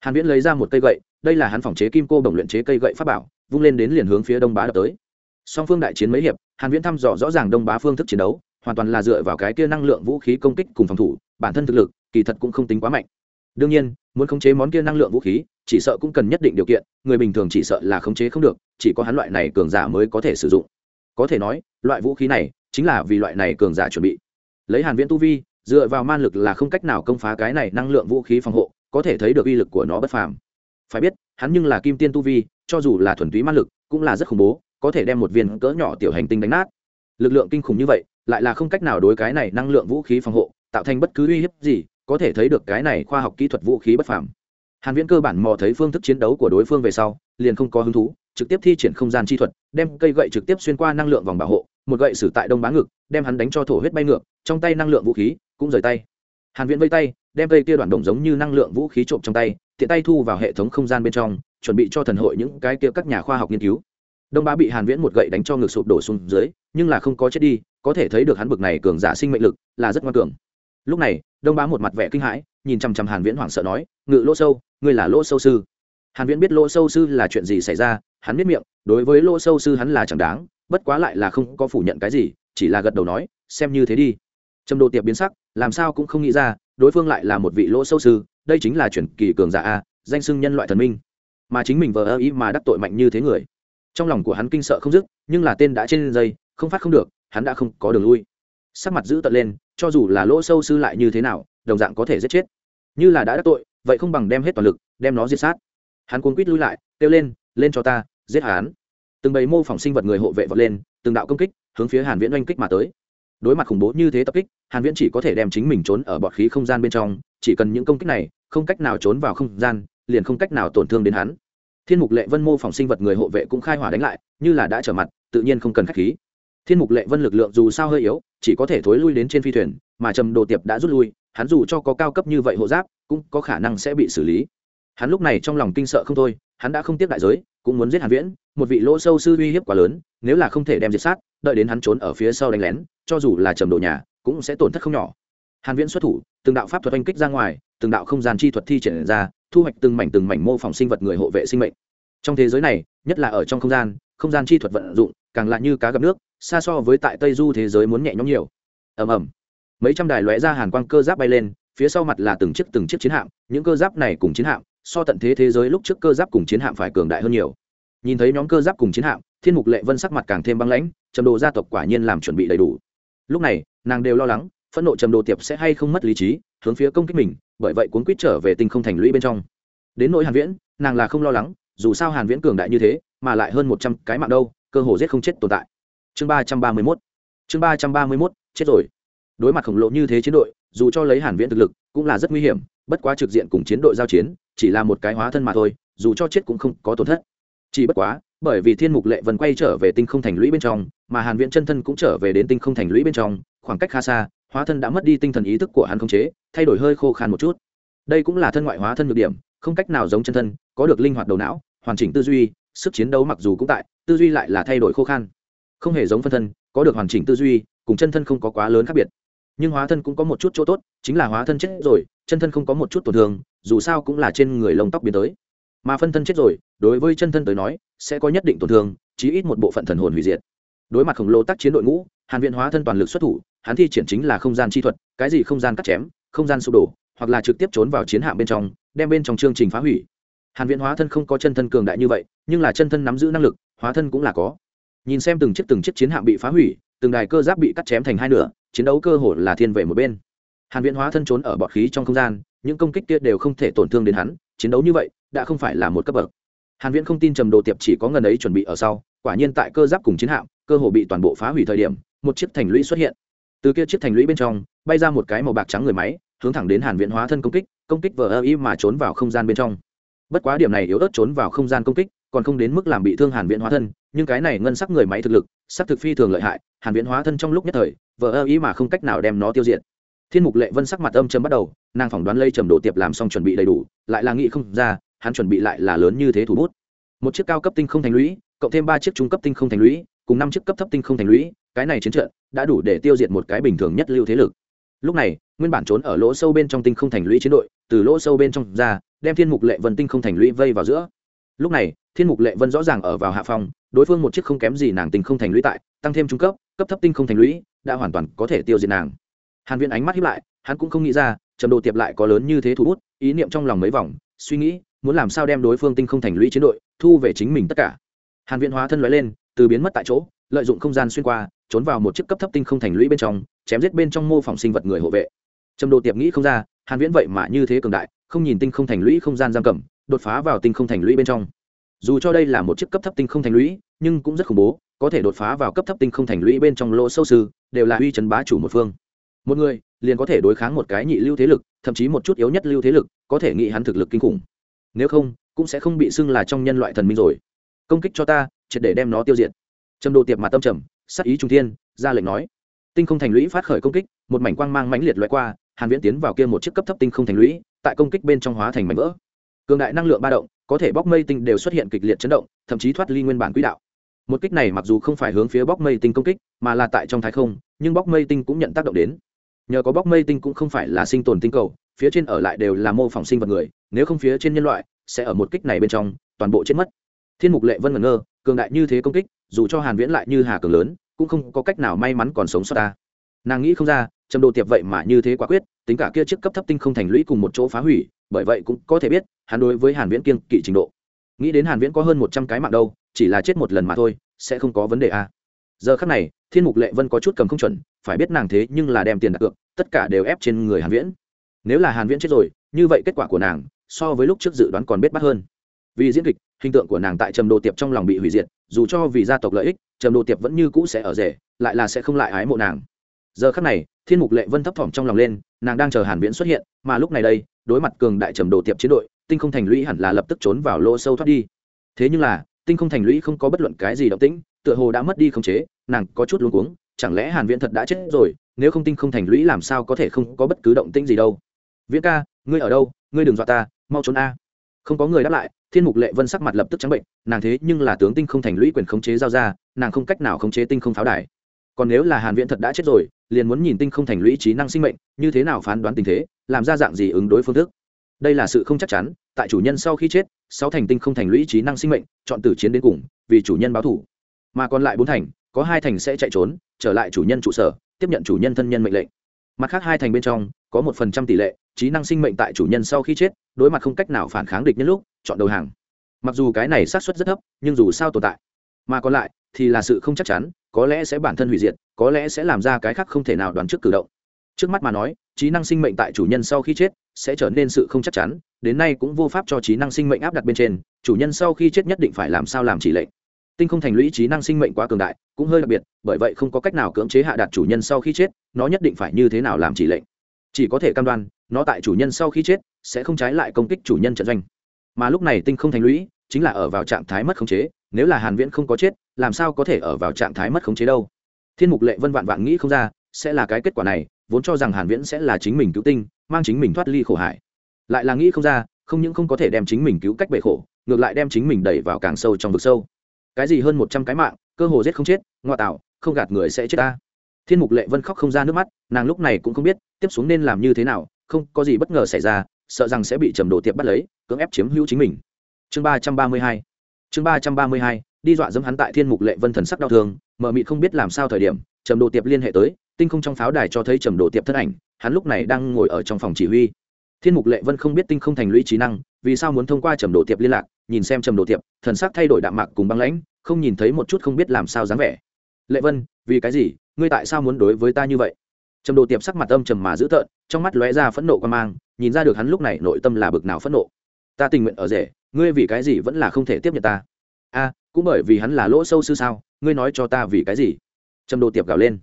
Hàn viễn lấy ra một cây gậy, đây là hắn phòng chế kim cô đồng luyện chế cây gậy pháp bảo, vung lên đến liền hướng phía đông bá đập tới. Song phương đại chiến mấy hiệp, hàn viễn thăm dò rõ ràng đông bá phương thức chiến đấu hoàn toàn là dựa vào cái kia năng lượng vũ khí công kích cùng phòng thủ, bản thân thực lực, kỳ thật cũng không tính quá mạnh. Đương nhiên, muốn khống chế món kia năng lượng vũ khí, chỉ sợ cũng cần nhất định điều kiện, người bình thường chỉ sợ là khống chế không được, chỉ có hắn loại này cường giả mới có thể sử dụng. Có thể nói, loại vũ khí này chính là vì loại này cường giả chuẩn bị. Lấy hàn viễn tu vi, dựa vào man lực là không cách nào công phá cái này năng lượng vũ khí phòng hộ, có thể thấy được uy lực của nó bất phàm. Phải biết, hắn nhưng là kim tiên tu vi, cho dù là thuần túy man lực, cũng là rất khủng bố, có thể đem một viên cỡ nhỏ tiểu hành tinh đánh nát. Lực lượng kinh khủng như vậy lại là không cách nào đối cái này năng lượng vũ khí phòng hộ, tạo thành bất cứ uy hiếp gì, có thể thấy được cái này khoa học kỹ thuật vũ khí bất phàm. Hàn viễn cơ bản mò thấy phương thức chiến đấu của đối phương về sau, liền không có hứng thú, trực tiếp thi triển không gian chi thuật, đem cây gậy trực tiếp xuyên qua năng lượng vòng bảo hộ, một gậy sử tại đông bá ngực, đem hắn đánh cho thổ huyết bay ngược, trong tay năng lượng vũ khí cũng rời tay. Hàn viễn vây tay, đem cây kia đoạn đồng giống như năng lượng vũ khí trộm trong tay, tiện tay thu vào hệ thống không gian bên trong, chuẩn bị cho thần hội những cái kia các nhà khoa học nghiên cứu. Đông bá bị hàn viễn một gậy đánh cho ngực sụp đổ xuống dưới, nhưng là không có chết đi có thể thấy được hắn bực này cường giả sinh mệnh lực, là rất ngoan cường. Lúc này, đông bá một mặt vẻ kinh hãi, nhìn chăm chăm hàn viễn hoảng sợ nói, ngự lỗ sâu, ngươi là lỗ sâu sư. Hàn viễn biết lỗ sâu sư là chuyện gì xảy ra, hắn biết miệng, đối với lỗ sâu sư hắn là chẳng đáng, bất quá lại là không có phủ nhận cái gì, chỉ là gật đầu nói, xem như thế đi. Trầm đồ tiệp biến sắc, làm sao cũng không nghĩ ra, đối phương lại là một vị lỗ sâu sư, đây chính là chuyển kỳ cường giả a, danh xưng nhân loại thần minh. Mà chính mình vờ ơ ý mà đắc tội mạnh như thế người. Trong lòng của hắn kinh sợ không dứt, nhưng là tên đã trên dây, không phát không được hắn đã không có đường lui. Sắc mặt giữ tận lên, cho dù là lỗ sâu sư lại như thế nào, đồng dạng có thể giết chết. Như là đã đắc tội, vậy không bằng đem hết toàn lực, đem nó diệt sát. Hắn cuốn quýt lui lại, kêu lên lên cho ta, giết hắn. Từng bầy mô phỏng sinh vật người hộ vệ vọt lên, từng đạo công kích, hướng phía hàn viễn oanh kích mà tới. Đối mặt khủng bố như thế tập kích, hàn viễn chỉ có thể đem chính mình trốn ở bọt khí không gian bên trong, chỉ cần những công kích này, không cách nào trốn vào không gian, liền không cách nào tổn thương đến hắn. Thiên mục lệ vân mô phỏng sinh vật người hộ vệ cũng khai hỏa đánh lại, như là đã trở mặt, tự nhiên không cần khách khí thiên mục lệ vân lực lượng dù sao hơi yếu, chỉ có thể thối lui đến trên phi thuyền, mà trầm đồ tiệp đã rút lui, hắn dù cho có cao cấp như vậy hộ giáp, cũng có khả năng sẽ bị xử lý. Hắn lúc này trong lòng kinh sợ không thôi, hắn đã không tiếc đại giới, cũng muốn giết hàn viễn, một vị lỗ sâu sư uy hiếp quá lớn, nếu là không thể đem diệt sát, đợi đến hắn trốn ở phía sau đánh lén, cho dù là trầm độ nhà, cũng sẽ tổn thất không nhỏ. Hàn viễn xuất thủ, từng đạo pháp thuật oanh kích ra ngoài, từng đạo không gian chi thuật thi triển ra, thu hoạch từng mảnh từng mảnh mô phỏng sinh vật người hộ vệ sinh mệnh. Trong thế giới này, nhất là ở trong không gian không gian chi thuật vận dụng, càng là như cá gặp nước xa so với tại tây du thế giới muốn nhẹ nhõm nhiều. Ầm ầm. Mấy trăm đài lóe ra hàn quang cơ giáp bay lên, phía sau mặt là từng chiếc từng chiếc chiến hạm, những cơ giáp này cùng chiến hạm, so tận thế thế giới lúc trước cơ giáp cùng chiến hạm phải cường đại hơn nhiều. Nhìn thấy nhóm cơ giáp cùng chiến hạm, thiên mục lệ vân sắc mặt càng thêm băng lãnh, trầm đồ gia tộc quả nhiên làm chuẩn bị đầy đủ. Lúc này, nàng đều lo lắng, phẫn nộ trầm đồ tiệp sẽ hay không mất lý trí, hướng phía công kích mình, bởi vậy cuốn quýt trở về tinh không thành lũy bên trong. Đến nỗi hàn viễn, nàng là không lo lắng, dù sao hàn viễn cường đại như thế, mà lại hơn 100 cái mạng đâu, cơ hồ giết không chết tồn tại chương 331 chương 331 chết rồi. Đối mặt khổng lồ như thế chiến đội, dù cho lấy hàn viễn thực lực, cũng là rất nguy hiểm, bất quá trực diện cùng chiến đội giao chiến, chỉ là một cái hóa thân mà thôi, dù cho chết cũng không có tổn thất. Chỉ bất quá, bởi vì thiên mục lệ vân quay trở về tinh không thành lũy bên trong, mà hàn viễn chân thân cũng trở về đến tinh không thành lũy bên trong, khoảng cách khá xa, hóa thân đã mất đi tinh thần ý thức của hắn không chế, thay đổi hơi khô khan một chút. Đây cũng là thân ngoại hóa thân nhược điểm, không cách nào giống chân thân, có được linh hoạt đầu não, hoàn chỉnh tư duy, sức chiến đấu mặc dù cũng tại, tư duy lại là thay đổi khô khan không hề giống phân thân, có được hoàn chỉnh tư duy, cùng chân thân không có quá lớn khác biệt. Nhưng hóa thân cũng có một chút chỗ tốt, chính là hóa thân chết rồi, chân thân không có một chút tổn thương, dù sao cũng là trên người lông tóc biến tới. Mà phân thân chết rồi, đối với chân thân tới nói, sẽ có nhất định tổn thương, chí ít một bộ phận thần hồn hủy diệt. Đối mặt khổng lồ tác chiến đội ngũ, hàn viện hóa thân toàn lực xuất thủ, hắn thi triển chính là không gian chi thuật, cái gì không gian cắt chém, không gian sụp đổ, hoặc là trực tiếp trốn vào chiến hạm bên trong, đem bên trong chương trình phá hủy. Hàn viện hóa thân không có chân thân cường đại như vậy, nhưng là chân thân nắm giữ năng lực, hóa thân cũng là có nhìn xem từng chiếc từng chiếc chiến hạm bị phá hủy, từng đài cơ giáp bị cắt chém thành hai nửa, chiến đấu cơ hồ là thiên về một bên. Hàn Viễn hóa thân trốn ở bọt khí trong không gian, những công kích kia đều không thể tổn thương đến hắn, chiến đấu như vậy, đã không phải là một cấp bậc. Hàn viễn không tin trầm đồ tiệp chỉ có ngần ấy chuẩn bị ở sau, quả nhiên tại cơ giáp cùng chiến hạm, cơ hồ bị toàn bộ phá hủy thời điểm, một chiếc thành lũy xuất hiện. Từ kia chiếc thành lũy bên trong, bay ra một cái màu bạc trắng người máy, hướng thẳng đến hàn viễn hóa thân công kích công kích vờ ơ ý mà trốn vào không gian bên trong. Bất quá điểm này yếu ớt trốn vào không gian công kích còn không đến mức làm bị thương hàn viễn hóa thân, nhưng cái này ngân sắc người máy thực lực sắc thực phi thường lợi hại, hàn viễn hóa thân trong lúc nhất thời, vờ ơ ý mà không cách nào đem nó tiêu diệt. Thiên mục lệ vân sắc mặt âm trầm bắt đầu, nàng phỏng đoán lây trầm đồ tiệp làm xong chuẩn bị đầy đủ, lại là nghĩ không ra, hắn chuẩn bị lại là lớn như thế thủ bút. Một chiếc cao cấp tinh không thành lũy, cộng thêm ba chiếc trung cấp tinh không thành lũy, cùng năm chiếc cấp thấp tinh không thành lũy, cái này chiến trận đã đủ để tiêu diệt một cái bình thường nhất lưu thế lực. Lúc này, nguyên bản trốn ở lỗ sâu bên trong tinh không thành lũy chiến đội, từ lỗ sâu bên trong ra, đem thiên mục lệ vân tinh không thành lũy vây vào giữa. Lúc này thiên mục lệ vân rõ ràng ở vào hạ phòng đối phương một chiếc không kém gì nàng tình không thành lũy tại, tăng thêm trung cấp cấp thấp tinh không thành lũy, đã hoàn toàn có thể tiêu diệt nàng. Hàn viễn ánh mắt hiếp lại, hắn cũng không nghĩ ra, trầm đồ tiệp lại có lớn như thế thủ bút ý niệm trong lòng mấy vòng, suy nghĩ, muốn làm sao đem đối phương tinh không thành lũy chiến đội, thu về chính mình tất cả. Hàn viễn hóa thân lóe lên, từ biến mất tại chỗ, lợi dụng không gian xuyên qua, trốn vào một chiếc cấp thấp tinh không thành lũy bên trong, chém giết bên trong mô phỏng sinh vật người hộ vệ. Trầm đồ tiệp nghĩ không ra, hàn viễn vậy mà như thế cường đại, không nhìn tinh không thành lũy không gian giam cầm, đột phá vào tinh không thành lũy bên trong dù cho đây là một chiếc cấp thấp tinh không thành lũy, nhưng cũng rất khủng bố, có thể đột phá vào cấp thấp tinh không thành lũy bên trong lỗ sâu sư, đều là uy chấn bá chủ một phương. Một người liền có thể đối kháng một cái nhị lưu thế lực, thậm chí một chút yếu nhất lưu thế lực, có thể nghĩ hắn thực lực kinh khủng. Nếu không, cũng sẽ không bị xưng là trong nhân loại thần minh rồi. Công kích cho ta, triệt để đem nó tiêu diệt. Trầm đồ tiệp mặt tâm trầm, sắc ý trung thiên, ra lệnh nói. Tinh không thành lũy phát khởi công kích, một mảnh quang mang mãnh liệt loại qua, hàn viễn tiến vào kia một chiếc cấp thấp tinh không thành lũy, tại công kích bên trong hóa thành mảnh vỡ. Cường đại năng lượng ba động có thể bóc mây tinh đều xuất hiện kịch liệt chấn động, thậm chí thoát ly nguyên bản quỹ đạo. Một kích này mặc dù không phải hướng phía bóc mây tinh công kích, mà là tại trong thái không, nhưng bóc mây tinh cũng nhận tác động đến. Nhờ có bóc mây tinh cũng không phải là sinh tồn tinh cầu, phía trên ở lại đều là mô phỏng sinh vật người, nếu không phía trên nhân loại, sẽ ở một kích này bên trong, toàn bộ chết mất. Thiên mục lệ vân ngẩn ngơ, cường đại như thế công kích, dù cho hàn viễn lại như hà cường lớn, cũng không có cách nào may mắn còn sống sót ta. Nàng nghĩ không ra, trầm đồ tiệp vậy mà như thế quả quyết, tính cả kia chiếc cấp thấp tinh không thành lũy cùng một chỗ phá hủy bởi vậy cũng có thể biết, hắn đối với hàn viễn kiên kỵ trình độ. Nghĩ đến hàn viễn có hơn 100 cái mạng đâu, chỉ là chết một lần mà thôi, sẽ không có vấn đề à. Giờ khắc này, thiên mục lệ vân có chút cầm không chuẩn, phải biết nàng thế nhưng là đem tiền đặt cược, tất cả đều ép trên người hàn viễn. Nếu là hàn viễn chết rồi, như vậy kết quả của nàng, so với lúc trước dự đoán còn biết bắt hơn. Vì diễn kịch, hình tượng của nàng tại trầm đồ tiệp trong lòng bị hủy diệt, dù cho vì gia tộc lợi ích, trầm đồ tiệp vẫn như cũ sẽ ở rể, lại là sẽ không lại ái mộ nàng. Giờ khắc này, thiên mục lệ vân thấp thỏm trong lòng lên, nàng đang chờ hàn viễn xuất hiện, mà lúc này đây đối mặt cường đại trầm đồ tiệp chiến đội, tinh không thành lũy hẳn là lập tức trốn vào lỗ sâu thoát đi. Thế nhưng là, tinh không thành lũy không có bất luận cái gì động tĩnh, tựa hồ đã mất đi khống chế, nàng có chút luống cuống, chẳng lẽ hàn viễn thật đã chết rồi, nếu không tinh không thành lũy làm sao có thể không có bất cứ động tĩnh gì đâu. Viễn ca, ngươi ở đâu? Ngươi đừng dọa ta, mau trốn a. Không có người đáp lại, thiên mục lệ vân sắc mặt lập tức trắng bệnh, nàng thế nhưng là tướng tinh không thành lũy quyền khống chế giao ra, nàng không cách nào khống chế tinh không pháo đài. Còn nếu là hàn viễn thật đã chết rồi, liền muốn nhìn tinh không thành lũy trí năng sinh mệnh, như thế nào phán đoán tình thế làm ra dạng gì ứng đối phương thức. Đây là sự không chắc chắn, tại chủ nhân sau khi chết, sáu thành tinh không thành lũy trí năng sinh mệnh, chọn tử chiến đến cùng, vì chủ nhân báo thủ. Mà còn lại bốn thành, có hai thành sẽ chạy trốn, trở lại chủ nhân trụ sở, tiếp nhận chủ nhân thân nhân mệnh lệnh. Mặt khác hai thành bên trong, có một phần trăm tỷ lệ, trí năng sinh mệnh tại chủ nhân sau khi chết, đối mặt không cách nào phản kháng địch nhân lúc, chọn đầu hàng. Mặc dù cái này xác suất rất thấp, nhưng dù sao tồn tại. Mà còn lại, thì là sự không chắc chắn, có lẽ sẽ bản thân hủy diệt, có lẽ sẽ làm ra cái khác không thể nào đoán trước cử động. Trước mắt mà nói trí năng sinh mệnh tại chủ nhân sau khi chết sẽ trở nên sự không chắc chắn, đến nay cũng vô pháp cho trí năng sinh mệnh áp đặt bên trên, chủ nhân sau khi chết nhất định phải làm sao làm chỉ lệnh. Tinh không thành lũy trí năng sinh mệnh quá cường đại, cũng hơi đặc biệt, bởi vậy không có cách nào cưỡng chế hạ đạt chủ nhân sau khi chết, nó nhất định phải như thế nào làm chỉ lệnh. Chỉ có thể cam đoan, nó tại chủ nhân sau khi chết sẽ không trái lại công kích chủ nhân trận doanh. Mà lúc này tinh không thành lũy chính là ở vào trạng thái mất khống chế, nếu là hàn viễn không có chết, làm sao có thể ở vào trạng thái mất khống chế đâu? Thiên mục lệ vân vạn vạn nghĩ không ra, sẽ là cái kết quả này vốn cho rằng hàn viễn sẽ là chính mình cứu tinh, mang chính mình thoát ly khổ hải. Lại là nghĩ không ra, không những không có thể đem chính mình cứu cách bể khổ, ngược lại đem chính mình đẩy vào càng sâu trong vực sâu. Cái gì hơn một trăm cái mạng, cơ hồ giết không chết, ngoại tạo, không gạt người sẽ chết ta. Thiên mục lệ vân khóc không ra nước mắt, nàng lúc này cũng không biết, tiếp xuống nên làm như thế nào, không, có gì bất ngờ xảy ra, sợ rằng sẽ bị trầm đồ tiệp bắt lấy, cưỡng ép chiếm hữu chính mình. Chương ba trăm ba mươi hai, chương ba trăm ba mươi hai, đi dọa dẫm hắn tại thiên mục lệ vân thần sắc đau thương mờ mịt không biết làm sao thời điểm, trầm đồ tiệp liên hệ tới tinh không trong pháo đài cho thấy trầm đồ tiệp thân ảnh, hắn lúc này đang ngồi ở trong phòng chỉ huy. Thiên mục lệ vân không biết tinh không thành lũy trí năng, vì sao muốn thông qua trầm đồ tiệp liên lạc, nhìn xem trầm đồ tiệp, thần sắc thay đổi đạm mạc cùng băng lãnh, không nhìn thấy một chút không biết làm sao dáng vẻ. Lệ vân, vì cái gì? Ngươi tại sao muốn đối với ta như vậy? Trầm đồ tiệp sắc mặt âm trầm mà dữ tợn, trong mắt lóe ra phẫn nộ quan mang, nhìn ra được hắn lúc này nội tâm là bực nào phẫn nộ. Ta tình nguyện ở rể, ngươi vì cái gì vẫn là không thể tiếp nhận ta? A, cũng bởi vì hắn là lỗ sâu sư sao, ngươi nói cho ta vì cái gì? Trầm đồ tiệp gào lên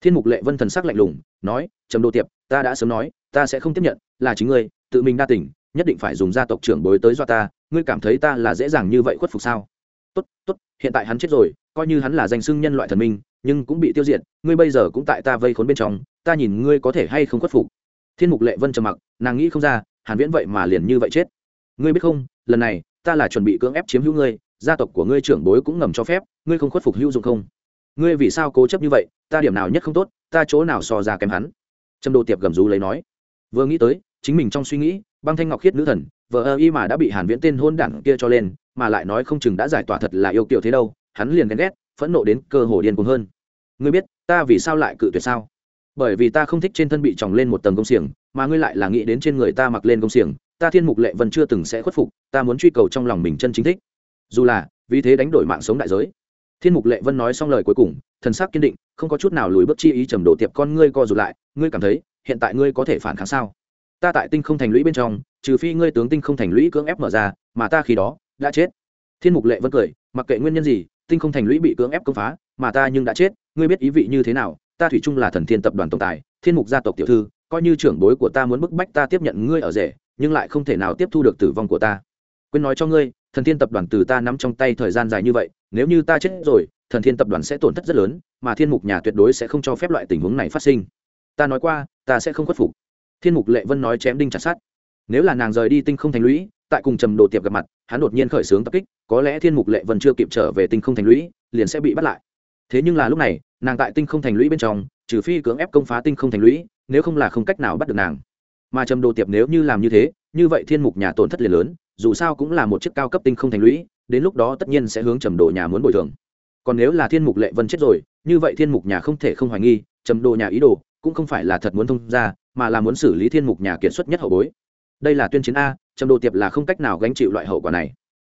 thiên mục lệ vân thần sắc lạnh lùng, nói, trầm đô tiệp, ta đã sớm nói, ta sẽ không tiếp nhận, là chính ngươi, tự mình đa tỉnh nhất định phải dùng gia tộc trưởng bối tới do ta, ngươi cảm thấy ta là dễ dàng như vậy khuất phục sao? Tốt tốt, hiện tại hắn chết rồi, coi như hắn là danh xưng nhân loại thần minh, nhưng cũng bị tiêu diệt, ngươi bây giờ cũng tại ta vây khốn bên trong, ta nhìn ngươi có thể hay không khuất phục. Thiên mục lệ vân trầm mặc, nàng nghĩ không ra, hàn viễn vậy mà liền như vậy chết. Ngươi biết không, lần này, ta là chuẩn bị cưỡng ép chiếm hữu ngươi, gia tộc của ngươi trưởng bối cũng ngầm cho phép, ngươi không khuất phục hữu dụng không? Ngươi vì sao cố chấp như vậy, ta điểm nào nhất không tốt, ta chỗ nào so ra kém hắn. Trâm Đô tiệp gầm rú lấy nói. Vừa nghĩ tới, chính mình trong suy nghĩ, băng thanh ngọc khiết nữ thần vợ ơ y mà đã bị hàn viễn tên hôn đảng kia cho lên, mà lại nói không chừng đã giải tỏa thật là yêu kiểu thế đâu, hắn liền ghen ghét, phẫn nộ đến cơ hồ điên cuồng hơn. Ngươi biết, ta vì sao lại cự tuyệt sao? Bởi vì ta không thích trên thân bị tròng lên một tầng công xiềng, mà ngươi lại là nghĩ đến trên người ta mặc lên công xiềng, ta thiên mục lệ vân chưa từng sẽ khuất phục, ta muốn truy cầu trong lòng mình chân chính thích. Dù là, vì thế đánh đổi mạng sống đại giới thiên mục lệ vân nói xong lời cuối cùng, thần sắc kiên định, không có chút nào lùi bước chi ý trầm đổ tiệp con ngươi co rụt lại, ngươi cảm thấy, hiện tại ngươi có thể phản kháng sao? Ta tại tinh không thành lũy bên trong, trừ phi ngươi tướng tinh không thành lũy cưỡng ép mở ra, mà ta khi đó đã chết. Thiên mục lệ vân cười, mặc kệ nguyên nhân gì, tinh không thành lũy bị cưỡng ép công phá, mà ta nhưng đã chết, ngươi biết ý vị như thế nào, ta thủy chung là thần thiên tập đoàn tổng tài, thiên mục gia tộc tiểu thư, coi như trưởng bối của ta muốn bức bách ta tiếp nhận ngươi ở rể, nhưng lại không thể nào tiếp thu được tử vong của ta. Quên nói cho ngươi thần thiên tập đoàn từ ta nắm trong tay thời gian dài như vậy, nếu như ta chết rồi, thần thiên tập đoàn sẽ tổn thất rất lớn, mà thiên mục nhà tuyệt đối sẽ không cho phép loại tình huống này phát sinh. Ta nói qua, ta sẽ không khuất phục. Thiên mục lệ vân nói chém đinh chặt sát nếu là nàng rời đi tinh không thành lũy, tại cùng trầm đồ tiệp gặp mặt, hắn đột nhiên khởi xướng tập kích, có lẽ thiên mục lệ vân chưa kịp trở về tinh không thành lũy, liền sẽ bị bắt lại. Thế nhưng là lúc này, nàng tại tinh không thành lũy bên trong, trừ phi cưỡng ép công phá tinh không thành lũy, nếu không là không cách nào bắt được nàng. Mà trầm đồ tiệp nếu như làm như thế, như vậy thiên mục nhà tổn thất liền lớn dù sao cũng là một chiếc cao cấp tinh không thành lũy, đến lúc đó tất nhiên sẽ hướng trầm đồ nhà muốn bồi thường. Còn nếu là thiên mục lệ vân chết rồi, như vậy thiên mục nhà không thể không hoài nghi, trầm đồ nhà ý đồ cũng không phải là thật muốn thông ra, mà là muốn xử lý thiên mục nhà kiệt xuất nhất hậu bối. Đây là tuyên chiến a, trầm đồ tiệp là không cách nào gánh chịu loại hậu quả này.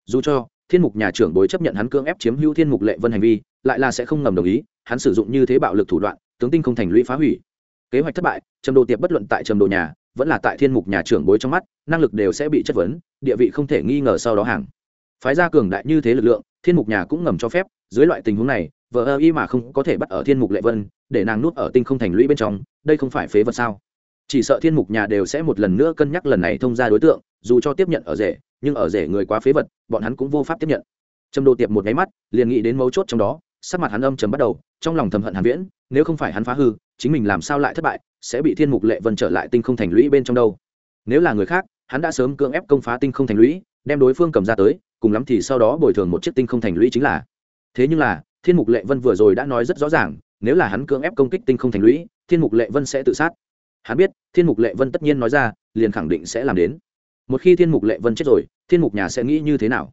Dù cho thiên mục nhà trưởng bối chấp nhận hắn cưỡng ép chiếm hữu thiên mục lệ vân hành vi, lại là sẽ không ngầm đồng ý, hắn sử dụng như thế bạo lực thủ đoạn, tướng tinh không thành lũy phá hủy. Kế hoạch thất bại, trầm đồ tiệp bất luận tại trầm đồ nhà vẫn là tại thiên mục nhà trưởng bối trong mắt, năng lực đều sẽ bị chất vấn, địa vị không thể nghi ngờ sau đó hàng. Phái gia cường đại như thế lực lượng, thiên mục nhà cũng ngầm cho phép, dưới loại tình huống này vợ ơ y mà không có thể bắt ở thiên mục lệ vân, để nàng nuốt ở tinh không thành lũy bên trong, đây không phải phế vật sao? Chỉ sợ thiên mục nhà đều sẽ một lần nữa cân nhắc lần này thông ra đối tượng, dù cho tiếp nhận ở rể, nhưng ở rể người quá phế vật, bọn hắn cũng vô pháp tiếp nhận. Trâm đồ tiệp một nháy mắt, liền nghĩ đến mấu chốt trong đó sắc mặt hắn âm trầm bắt đầu, trong lòng thầm hận hàn viễn, nếu không phải hắn phá hư, chính mình làm sao lại thất bại, sẽ bị thiên mục lệ vân trở lại tinh không thành lũy bên trong đâu. Nếu là người khác, hắn đã sớm cưỡng ép công phá tinh không thành lũy, đem đối phương cầm ra tới, cùng lắm thì sau đó bồi thường một chiếc tinh không thành lũy chính là. Thế nhưng là, thiên mục lệ vân vừa rồi đã nói rất rõ ràng, nếu là hắn cưỡng ép công kích tinh không thành lũy, thiên mục lệ vân sẽ tự sát. Hắn biết, thiên mục lệ vân tất nhiên nói ra, liền khẳng định sẽ làm đến. Một khi thiên mục lệ vân chết rồi, thiên mục nhà sẽ nghĩ như thế nào?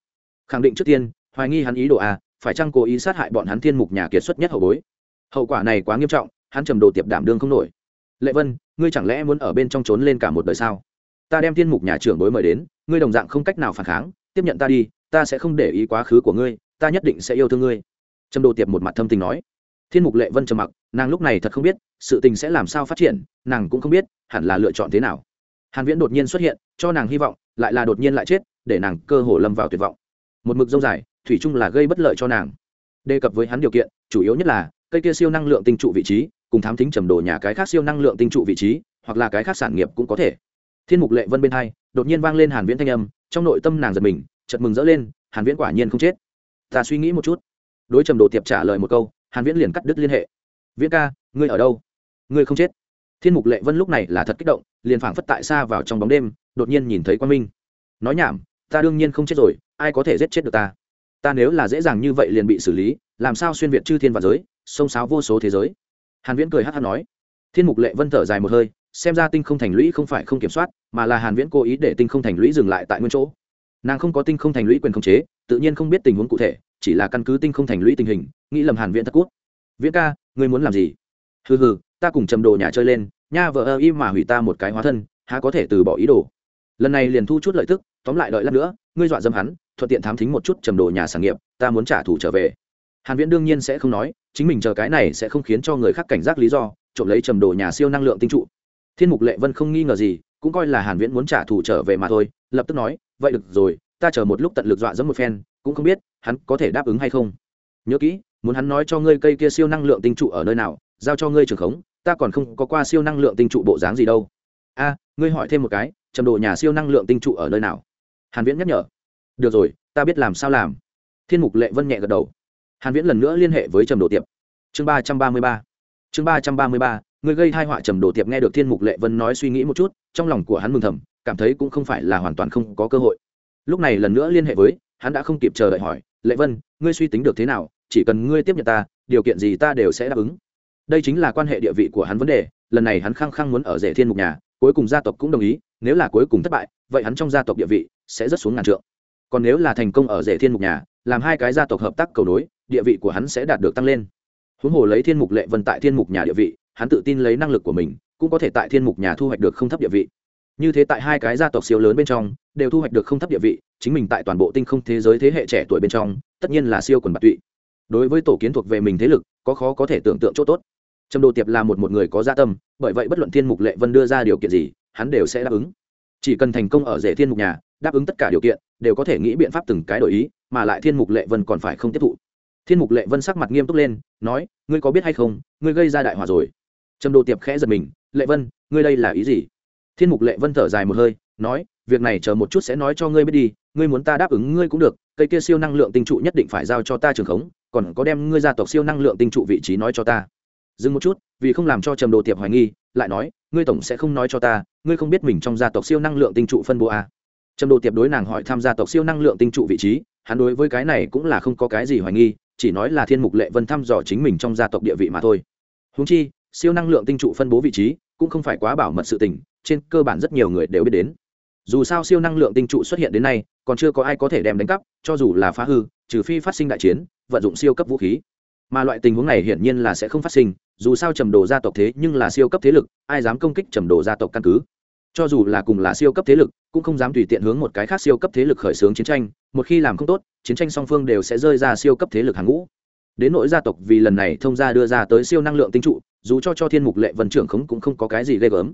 Khẳng định trước tiên, hoài nghi hắn ý đồ à? Phải chăng cố ý sát hại bọn hắn thiên mục nhà kiệt xuất nhất hậu bối? Hậu quả này quá nghiêm trọng, hắn trầm đồ tiệp đảm đương không nổi. Lệ vân, ngươi chẳng lẽ muốn ở bên trong trốn lên cả một đời sao? Ta đem thiên mục nhà trưởng bối mời đến, ngươi đồng dạng không cách nào phản kháng, tiếp nhận ta đi, ta sẽ không để ý quá khứ của ngươi, ta nhất định sẽ yêu thương ngươi. Trầm đồ tiệp một mặt thâm tình nói. Thiên mục lệ vân trầm mặc, nàng lúc này thật không biết, sự tình sẽ làm sao phát triển, nàng cũng không biết, hẳn là lựa chọn thế nào. Hàn viễn đột nhiên xuất hiện, cho nàng hy vọng, lại là đột nhiên lại chết, để nàng cơ hồ lâm vào tuyệt vọng. Một mực dâu dài thủy chung là gây bất lợi cho nàng. Đề cập với hắn điều kiện, chủ yếu nhất là, cây kia siêu năng lượng tinh trụ vị trí, cùng thám thính trầm đồ nhà cái khác siêu năng lượng tinh trụ vị trí, hoặc là cái khác sản nghiệp cũng có thể. Thiên mục lệ vân bên hai, đột nhiên vang lên hàn viễn thanh âm, trong nội tâm nàng giật mình, chợt mừng rỡ lên, hàn viễn quả nhiên không chết. Ta suy nghĩ một chút. Đối trầm đồ tiệp trả lời một câu, hàn viễn liền cắt đứt liên hệ. Viễn ca, ngươi ở đâu? Ngươi không chết. Thiên mục lệ vân lúc này là thật kích động, liền phảng phất tại xa vào trong bóng đêm, đột nhiên nhìn thấy quan minh. Nói nhảm, ta đương nhiên không chết rồi, ai có thể giết chết được ta? Ta nếu là dễ dàng như vậy liền bị xử lý, làm sao xuyên việt chư thiên và giới, sông sáo vô số thế giới? Hàn viễn cười hát hát nói. Thiên mục lệ vân thở dài một hơi, xem ra tinh không thành lũy không phải không kiểm soát, mà là hàn viễn cố ý để tinh không thành lũy dừng lại tại nguyên chỗ. Nàng không có tinh không thành lũy quyền khống chế, tự nhiên không biết tình huống cụ thể, chỉ là căn cứ tinh không thành lũy tình hình, nghĩ lầm hàn viễn thất quốc viễn ca, ngươi muốn làm gì? Hừ hừ, ta cùng trầm đồ nhà chơi lên, nha vợ ơ y mà hủy ta một cái hóa thân, há có thể từ bỏ ý đồ. Lần này liền thu chút lợi tức, tóm lại đợi lát nữa, ngươi dọa dâm hắn thuận tiện thám thính một chút trầm đồ nhà sản nghiệp, ta muốn trả thù trở về. Hàn viễn đương nhiên sẽ không nói, chính mình chờ cái này sẽ không khiến cho người khác cảnh giác lý do, trộm lấy trầm đồ nhà siêu năng lượng tinh trụ. Thiên mục lệ vân không nghi ngờ gì, cũng coi là hàn viễn muốn trả thù trở về mà thôi, lập tức nói, vậy được rồi, ta chờ một lúc tận lực dọa dẫm một phen, cũng không biết hắn có thể đáp ứng hay không. Nhớ kỹ, muốn hắn nói cho ngươi cây kia siêu năng lượng tinh trụ ở nơi nào, giao cho ngươi trường khống, ta còn không có qua siêu năng lượng tinh trụ bộ dáng gì đâu. A, ngươi hỏi thêm một cái, trầm đồ nhà siêu năng lượng tinh trụ ở nơi nào? Hàn viễn nhắc nhở được rồi, ta biết làm sao làm. Thiên mục lệ vân nhẹ gật đầu. Hàn viễn lần nữa liên hệ với trầm đồ tiệp. Chương ba trăm ba mươi ba. Chương ba trăm ba mươi ba, người gây hai họa trầm đồ tiệp nghe được thiên mục lệ vân nói suy nghĩ một chút, trong lòng của hắn mừng thầm, cảm thấy cũng không phải là hoàn toàn không có cơ hội. Lúc này lần nữa liên hệ với, hắn đã không kịp chờ đợi hỏi, lệ vân, ngươi suy tính được thế nào? Chỉ cần ngươi tiếp nhận ta, điều kiện gì ta đều sẽ đáp ứng. Đây chính là quan hệ địa vị của hắn vấn đề, lần này hắn khăng khăng muốn ở rể thiên mục nhà, cuối cùng gia tộc cũng đồng ý, nếu là cuối cùng thất bại, vậy hắn trong gia tộc địa vị sẽ rất xuống ngàn trượng còn nếu là thành công ở rể thiên mục nhà làm hai cái gia tộc hợp tác cầu nối, địa vị của hắn sẽ đạt được tăng lên. Huống hồ lấy thiên mục lệ vân tại thiên mục nhà địa vị hắn tự tin lấy năng lực của mình cũng có thể tại thiên mục nhà thu hoạch được không thấp địa vị. Như thế tại hai cái gia tộc siêu lớn bên trong đều thu hoạch được không thấp địa vị chính mình tại toàn bộ tinh không thế giới thế hệ trẻ tuổi bên trong tất nhiên là siêu quần bạc tụy. Đối với tổ kiến thuộc về mình thế lực có khó có thể tưởng tượng chỗ tốt. Trầm đồ tiệp là một một người có gia tâm bởi vậy bất luận thiên mục lệ vân đưa ra điều kiện gì hắn đều sẽ đáp ứng. Chỉ cần thành công ở rể thiên mục nhà đáp ứng tất cả điều kiện, đều có thể nghĩ biện pháp từng cái đổi ý, mà lại thiên mục lệ vân còn phải không tiếp thụ. Thiên mục lệ vân sắc mặt nghiêm túc lên, nói, ngươi có biết hay không, ngươi gây ra đại hỏa rồi? Trầm đồ tiệp khẽ giật mình, lệ vân, ngươi đây là ý gì? Thiên mục lệ vân thở dài một hơi, nói, việc này chờ một chút sẽ nói cho ngươi biết đi, ngươi muốn ta đáp ứng ngươi cũng được, cây kia siêu năng lượng tinh trụ nhất định phải giao cho ta trường khống, còn có đem ngươi gia tộc siêu năng lượng tinh trụ vị trí nói cho ta. Dừng một chút, vì không làm cho trầm đồ tiệp hoài nghi, lại nói, ngươi tổng sẽ không nói cho ta, ngươi không biết mình trong gia tộc siêu năng lượng tinh trụ phân bố à trầm đồ tiệp đối nàng hỏi tham gia tộc siêu năng lượng tinh trụ vị trí, hắn đối với cái này cũng là không có cái gì hoài nghi, chỉ nói là thiên mục lệ vân thăm dò chính mình trong gia tộc địa vị mà thôi. Húng chi, siêu năng lượng tinh trụ phân bố vị trí cũng không phải quá bảo mật sự tình, trên cơ bản rất nhiều người đều biết đến. Dù sao siêu năng lượng tinh trụ xuất hiện đến nay, còn chưa có ai có thể đem đánh cắp, cho dù là phá hư, trừ phi phát sinh đại chiến, vận dụng siêu cấp vũ khí. Mà loại tình huống này hiển nhiên là sẽ không phát sinh, dù sao trầm đồ gia tộc thế nhưng là siêu cấp thế lực, ai dám công kích trầm đồ gia tộc căn cứ? Cho dù là cùng là siêu cấp thế lực, cũng không dám tùy tiện hướng một cái khác siêu cấp thế lực khởi xướng chiến tranh, một khi làm không tốt, chiến tranh song phương đều sẽ rơi ra siêu cấp thế lực hàng ngũ. Đến nội gia tộc vì lần này thông gia đưa ra tới siêu năng lượng tinh trụ, dù cho cho thiên mục lệ vân trưởng khống cũng không có cái gì ghê gớm.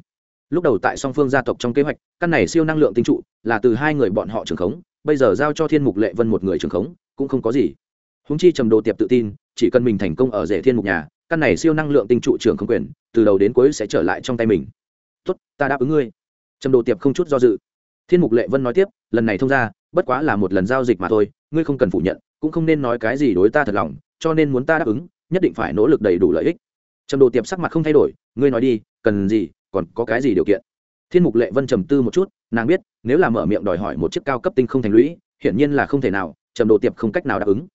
Lúc đầu tại song phương gia tộc trong kế hoạch, căn này siêu năng lượng tinh trụ là từ hai người bọn họ trưởng khống, bây giờ giao cho thiên mục lệ vân một người trưởng khống, cũng không có gì. Húng chi trầm đồ tiệp tự tin, chỉ cần mình thành công ở rể thiên mục nhà, căn này siêu năng lượng tinh trụ trưởng không quyền, từ đầu đến cuối sẽ trở lại trong tay mình. Tốt, ta đáp ứng ngươi trầm đồ tiệp không chút do dự. Thiên mục lệ vân nói tiếp, lần này thông ra, bất quá là một lần giao dịch mà thôi, ngươi không cần phủ nhận, cũng không nên nói cái gì đối ta thật lòng, cho nên muốn ta đáp ứng, nhất định phải nỗ lực đầy đủ lợi ích. Trầm đồ tiệp sắc mặt không thay đổi, ngươi nói đi, cần gì, còn có cái gì điều kiện? Thiên mục lệ vân trầm tư một chút, nàng biết, nếu là mở miệng đòi hỏi một chiếc cao cấp tinh không thành lũy, hiển nhiên là không thể nào, trầm đồ tiệp không cách nào đáp ứng.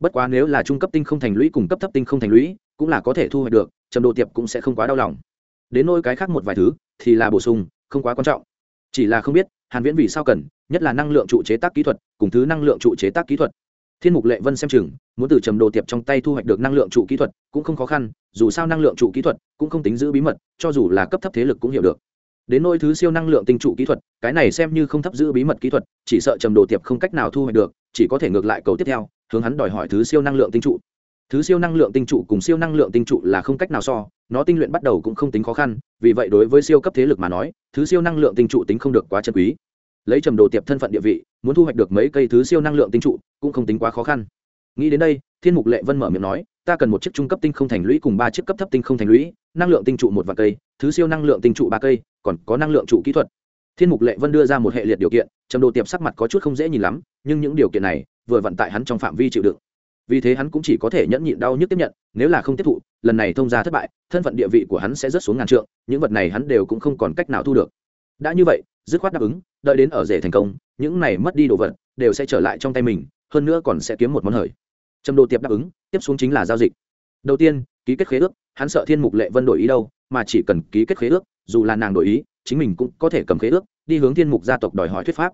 Bất quá nếu là trung cấp tinh không thành lũy cùng cấp thấp tinh không thành lũy, cũng là có thể thu hoạch được, trầm đồ tiệp cũng sẽ không quá đau lòng. Đến nôi cái khác một vài thứ, thì là bổ sung không quá quan trọng. Chỉ là không biết, hàn viễn vì sao cần, nhất là năng lượng trụ chế tác kỹ thuật, cùng thứ năng lượng trụ chế tác kỹ thuật. Thiên mục lệ vân xem chừng, muốn từ trầm đồ tiệp trong tay thu hoạch được năng lượng trụ kỹ thuật cũng không khó khăn, dù sao năng lượng trụ kỹ thuật cũng không tính giữ bí mật, cho dù là cấp thấp thế lực cũng hiểu được. Đến nôi thứ siêu năng lượng tinh trụ kỹ thuật, cái này xem như không thấp giữ bí mật kỹ thuật, chỉ sợ trầm đồ tiệp không cách nào thu hoạch được, chỉ có thể ngược lại cầu tiếp theo, hướng hắn đòi hỏi thứ siêu năng lượng tinh trụ thứ siêu năng lượng tinh trụ cùng siêu năng lượng tinh trụ là không cách nào so, nó tinh luyện bắt đầu cũng không tính khó khăn, vì vậy đối với siêu cấp thế lực mà nói, thứ siêu năng lượng tinh trụ tính không được quá chân quý. Lấy trầm đồ tiệp thân phận địa vị, muốn thu hoạch được mấy cây thứ siêu năng lượng tinh trụ cũng không tính quá khó khăn. Nghĩ đến đây, thiên mục lệ vân mở miệng nói, ta cần một chiếc trung cấp tinh không thành lũy cùng ba chiếc cấp thấp tinh không thành lũy, năng lượng tinh trụ một vạn cây, thứ siêu năng lượng tinh trụ ba cây, còn có năng lượng trụ kỹ thuật. Thiên mục lệ vân đưa ra một hệ liệt điều kiện, trầm đồ tiệp sắc mặt có chút không dễ nhìn lắm, nhưng những điều kiện này vừa vận tại hắn trong phạm vi chịu đựng vì thế hắn cũng chỉ có thể nhẫn nhịn đau nhức tiếp nhận, nếu là không tiếp thụ, lần này thông gia thất bại, thân phận địa vị của hắn sẽ rớt xuống ngàn trượng, những vật này hắn đều cũng không còn cách nào thu được. Đã như vậy, dứt khoát đáp ứng, đợi đến ở rể thành công, những này mất đi đồ vật đều sẽ trở lại trong tay mình, hơn nữa còn sẽ kiếm một món hời. Trầm đồ tiệp đáp ứng, tiếp xuống chính là giao dịch. Đầu tiên, ký kết khế ước, hắn sợ thiên mục lệ vân đổi ý đâu, mà chỉ cần ký kết khế ước, dù là nàng đổi ý, chính mình cũng có thể cầm khế ước, đi hướng thiên mục gia tộc đòi hỏi thuyết pháp.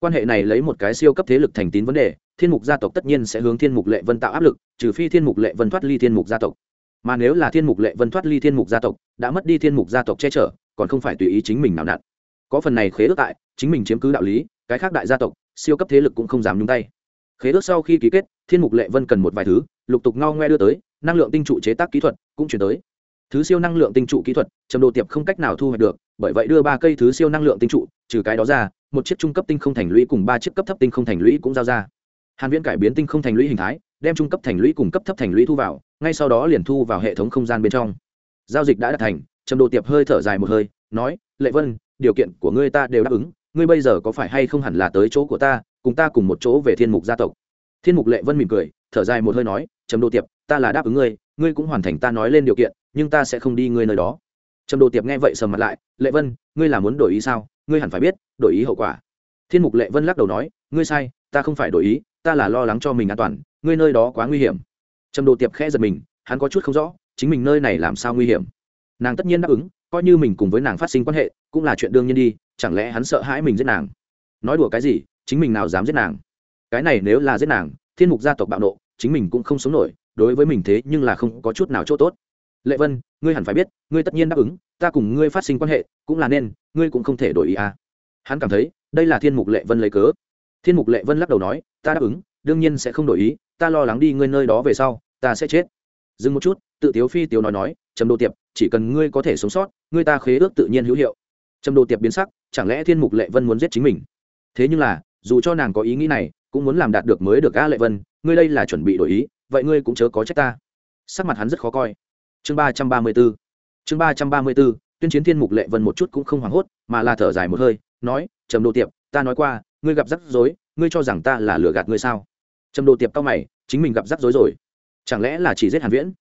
Quan hệ này lấy một cái siêu cấp thế lực thành tín vấn đề thiên mục gia tộc tất nhiên sẽ hướng thiên mục lệ vân tạo áp lực, trừ phi thiên mục lệ vân thoát ly thiên mục gia tộc. Mà nếu là thiên mục lệ vân thoát ly thiên mục gia tộc, đã mất đi thiên mục gia tộc che chở, còn không phải tùy ý chính mình nào nặn. Có phần này khế ước tại, chính mình chiếm cứ đạo lý, cái khác đại gia tộc, siêu cấp thế lực cũng không dám nhúng tay. Khế ước sau khi ký kết, thiên mục lệ vân cần một vài thứ, lục tục ngao ngoe đưa tới, năng lượng tinh trụ chế tác kỹ thuật cũng chuyển tới. Thứ siêu năng lượng tinh trụ kỹ thuật, trầm độ tiệp không cách nào thu hoạch được, bởi vậy đưa ba cây thứ siêu năng lượng tinh trụ, trừ cái đó ra, một chiếc trung cấp tinh không thành lũy cùng ba chiếc cấp thấp tinh không thành lũy cũng giao ra hàn viễn cải biến tinh không thành lũy hình thái, đem trung cấp thành lũy cùng cấp thấp thành lũy thu vào, ngay sau đó liền thu vào hệ thống không gian bên trong. Giao dịch đã đạt thành, trầm đồ tiệp hơi thở dài một hơi, nói, lệ vân, điều kiện của ngươi ta đều đáp ứng, ngươi bây giờ có phải hay không hẳn là tới chỗ của ta, cùng ta cùng một chỗ về thiên mục gia tộc? Thiên mục lệ vân mỉm cười, thở dài một hơi nói, trầm đồ tiệp, ta là đáp ứng ngươi ngươi cũng hoàn thành ta nói lên điều kiện, nhưng ta sẽ không đi ngươi nơi đó. Trầm đồ tiệp nghe vậy sầm mặt lại, lệ vân, ngươi là muốn đổi ý sao? Ngươi hẳn phải biết, đổi ý hậu quả. Thiên mục lệ vân lắc đầu nói, ngươi sai ta không phải đổi ý, ta là lo lắng cho mình an toàn, ngươi nơi đó quá nguy hiểm. Trầm đồ tiệp khẽ giật mình, hắn có chút không rõ, chính mình nơi này làm sao nguy hiểm. Nàng tất nhiên đáp ứng, coi như mình cùng với nàng phát sinh quan hệ, cũng là chuyện đương nhiên đi, chẳng lẽ hắn sợ hãi mình giết nàng? Nói đùa cái gì, chính mình nào dám giết nàng? Cái này nếu là giết nàng, thiên mục gia tộc bạo nộ, chính mình cũng không sống nổi, đối với mình thế nhưng là không có chút nào chỗ tốt. Lệ vân, ngươi hẳn phải biết, ngươi tất nhiên đáp ứng, ta cùng ngươi phát sinh quan hệ, cũng là nên, ngươi cũng không thể đổi ý à. hắn cảm thấy, đây là thiên mục lệ vân lấy cớ thiên mục lệ vân lắc đầu nói, ta đáp ứng, đương nhiên sẽ không đổi ý, ta lo lắng đi ngươi nơi đó về sau, ta sẽ chết. Dừng một chút, tự tiếu phi tiếu nói nói, trầm đồ tiệp, chỉ cần ngươi có thể sống sót, ngươi ta khế ước tự nhiên hữu hiệu. Trầm đồ tiệp biến sắc, chẳng lẽ thiên mục lệ vân muốn giết chính mình? Thế nhưng là, dù cho nàng có ý nghĩ này, cũng muốn làm đạt được mới được a lệ vân, ngươi đây là chuẩn bị đổi ý, vậy ngươi cũng chớ có trách ta. Sắc mặt hắn rất khó coi. Chương ba trăm ba mươi b ố chương ba trăm ba mươi b ố tuyên chiến thiên mục lệ vân một chút cũng không hoảng hốt, mà là thở dài một hơi, nói, trầm đồ tiệp, ta nói qua ngươi gặp rắc rối, ngươi cho rằng ta là lừa gạt ngươi sao? Trầm đồ tiệp cao mày, chính mình gặp rắc rối rồi. Chẳng lẽ là chỉ giết hàn viễn?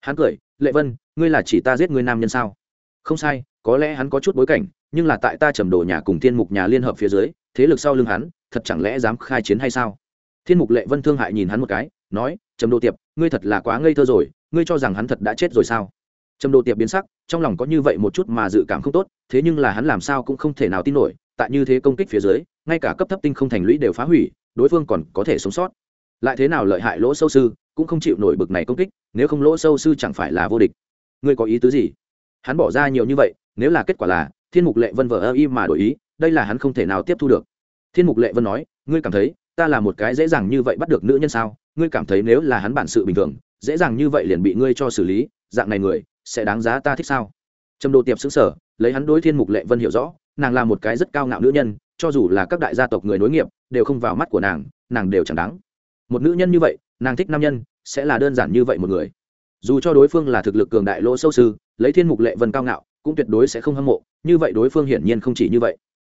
Hắn cười, lệ vân, ngươi là chỉ ta giết ngươi nam nhân sao? Không sai, có lẽ hắn có chút bối cảnh, nhưng là tại ta trầm đồ nhà cùng thiên mục nhà liên hợp phía dưới, thế lực sau lưng hắn, thật chẳng lẽ dám khai chiến hay sao? Thiên mục lệ vân thương hại nhìn hắn một cái, nói, trầm đồ tiệp, ngươi thật là quá ngây thơ rồi, ngươi cho rằng hắn thật đã chết rồi sao? Trầm đồ tiệp biến sắc, trong lòng có như vậy một chút mà dự cảm không tốt, thế nhưng là hắn làm sao cũng không thể nào tin nổi tại như thế công kích phía dưới, ngay cả cấp thấp tinh không thành lũy đều phá hủy, đối phương còn có thể sống sót. Lại thế nào lợi hại lỗ sâu sư, cũng không chịu nổi bực này công kích, nếu không lỗ sâu sư chẳng phải là vô địch. Ngươi có ý tứ gì? Hắn bỏ ra nhiều như vậy, nếu là kết quả là, thiên mục lệ vân vờ ơ y mà đổi ý, đây là hắn không thể nào tiếp thu được. Thiên mục lệ vân nói, ngươi cảm thấy, ta là một cái dễ dàng như vậy bắt được nữ nhân sao? Ngươi cảm thấy nếu là hắn bản sự bình thường, dễ dàng như vậy liền bị ngươi cho xử lý, dạng này người, sẽ đáng giá ta thích sao? Trầm đồ tiệp xứng sở lấy hắn đối thiên mục lệ vân hiểu rõ nàng là một cái rất cao ngạo nữ nhân, cho dù là các đại gia tộc người nối nghiệp, đều không vào mắt của nàng nàng đều chẳng đáng. Một nữ nhân như vậy, nàng thích nam nhân, sẽ là đơn giản như vậy một người. Dù cho đối phương là thực lực cường đại lỗ sâu sư, lấy thiên mục lệ vân cao ngạo, cũng tuyệt đối sẽ không hâm mộ, như vậy đối phương hiển nhiên không chỉ như vậy.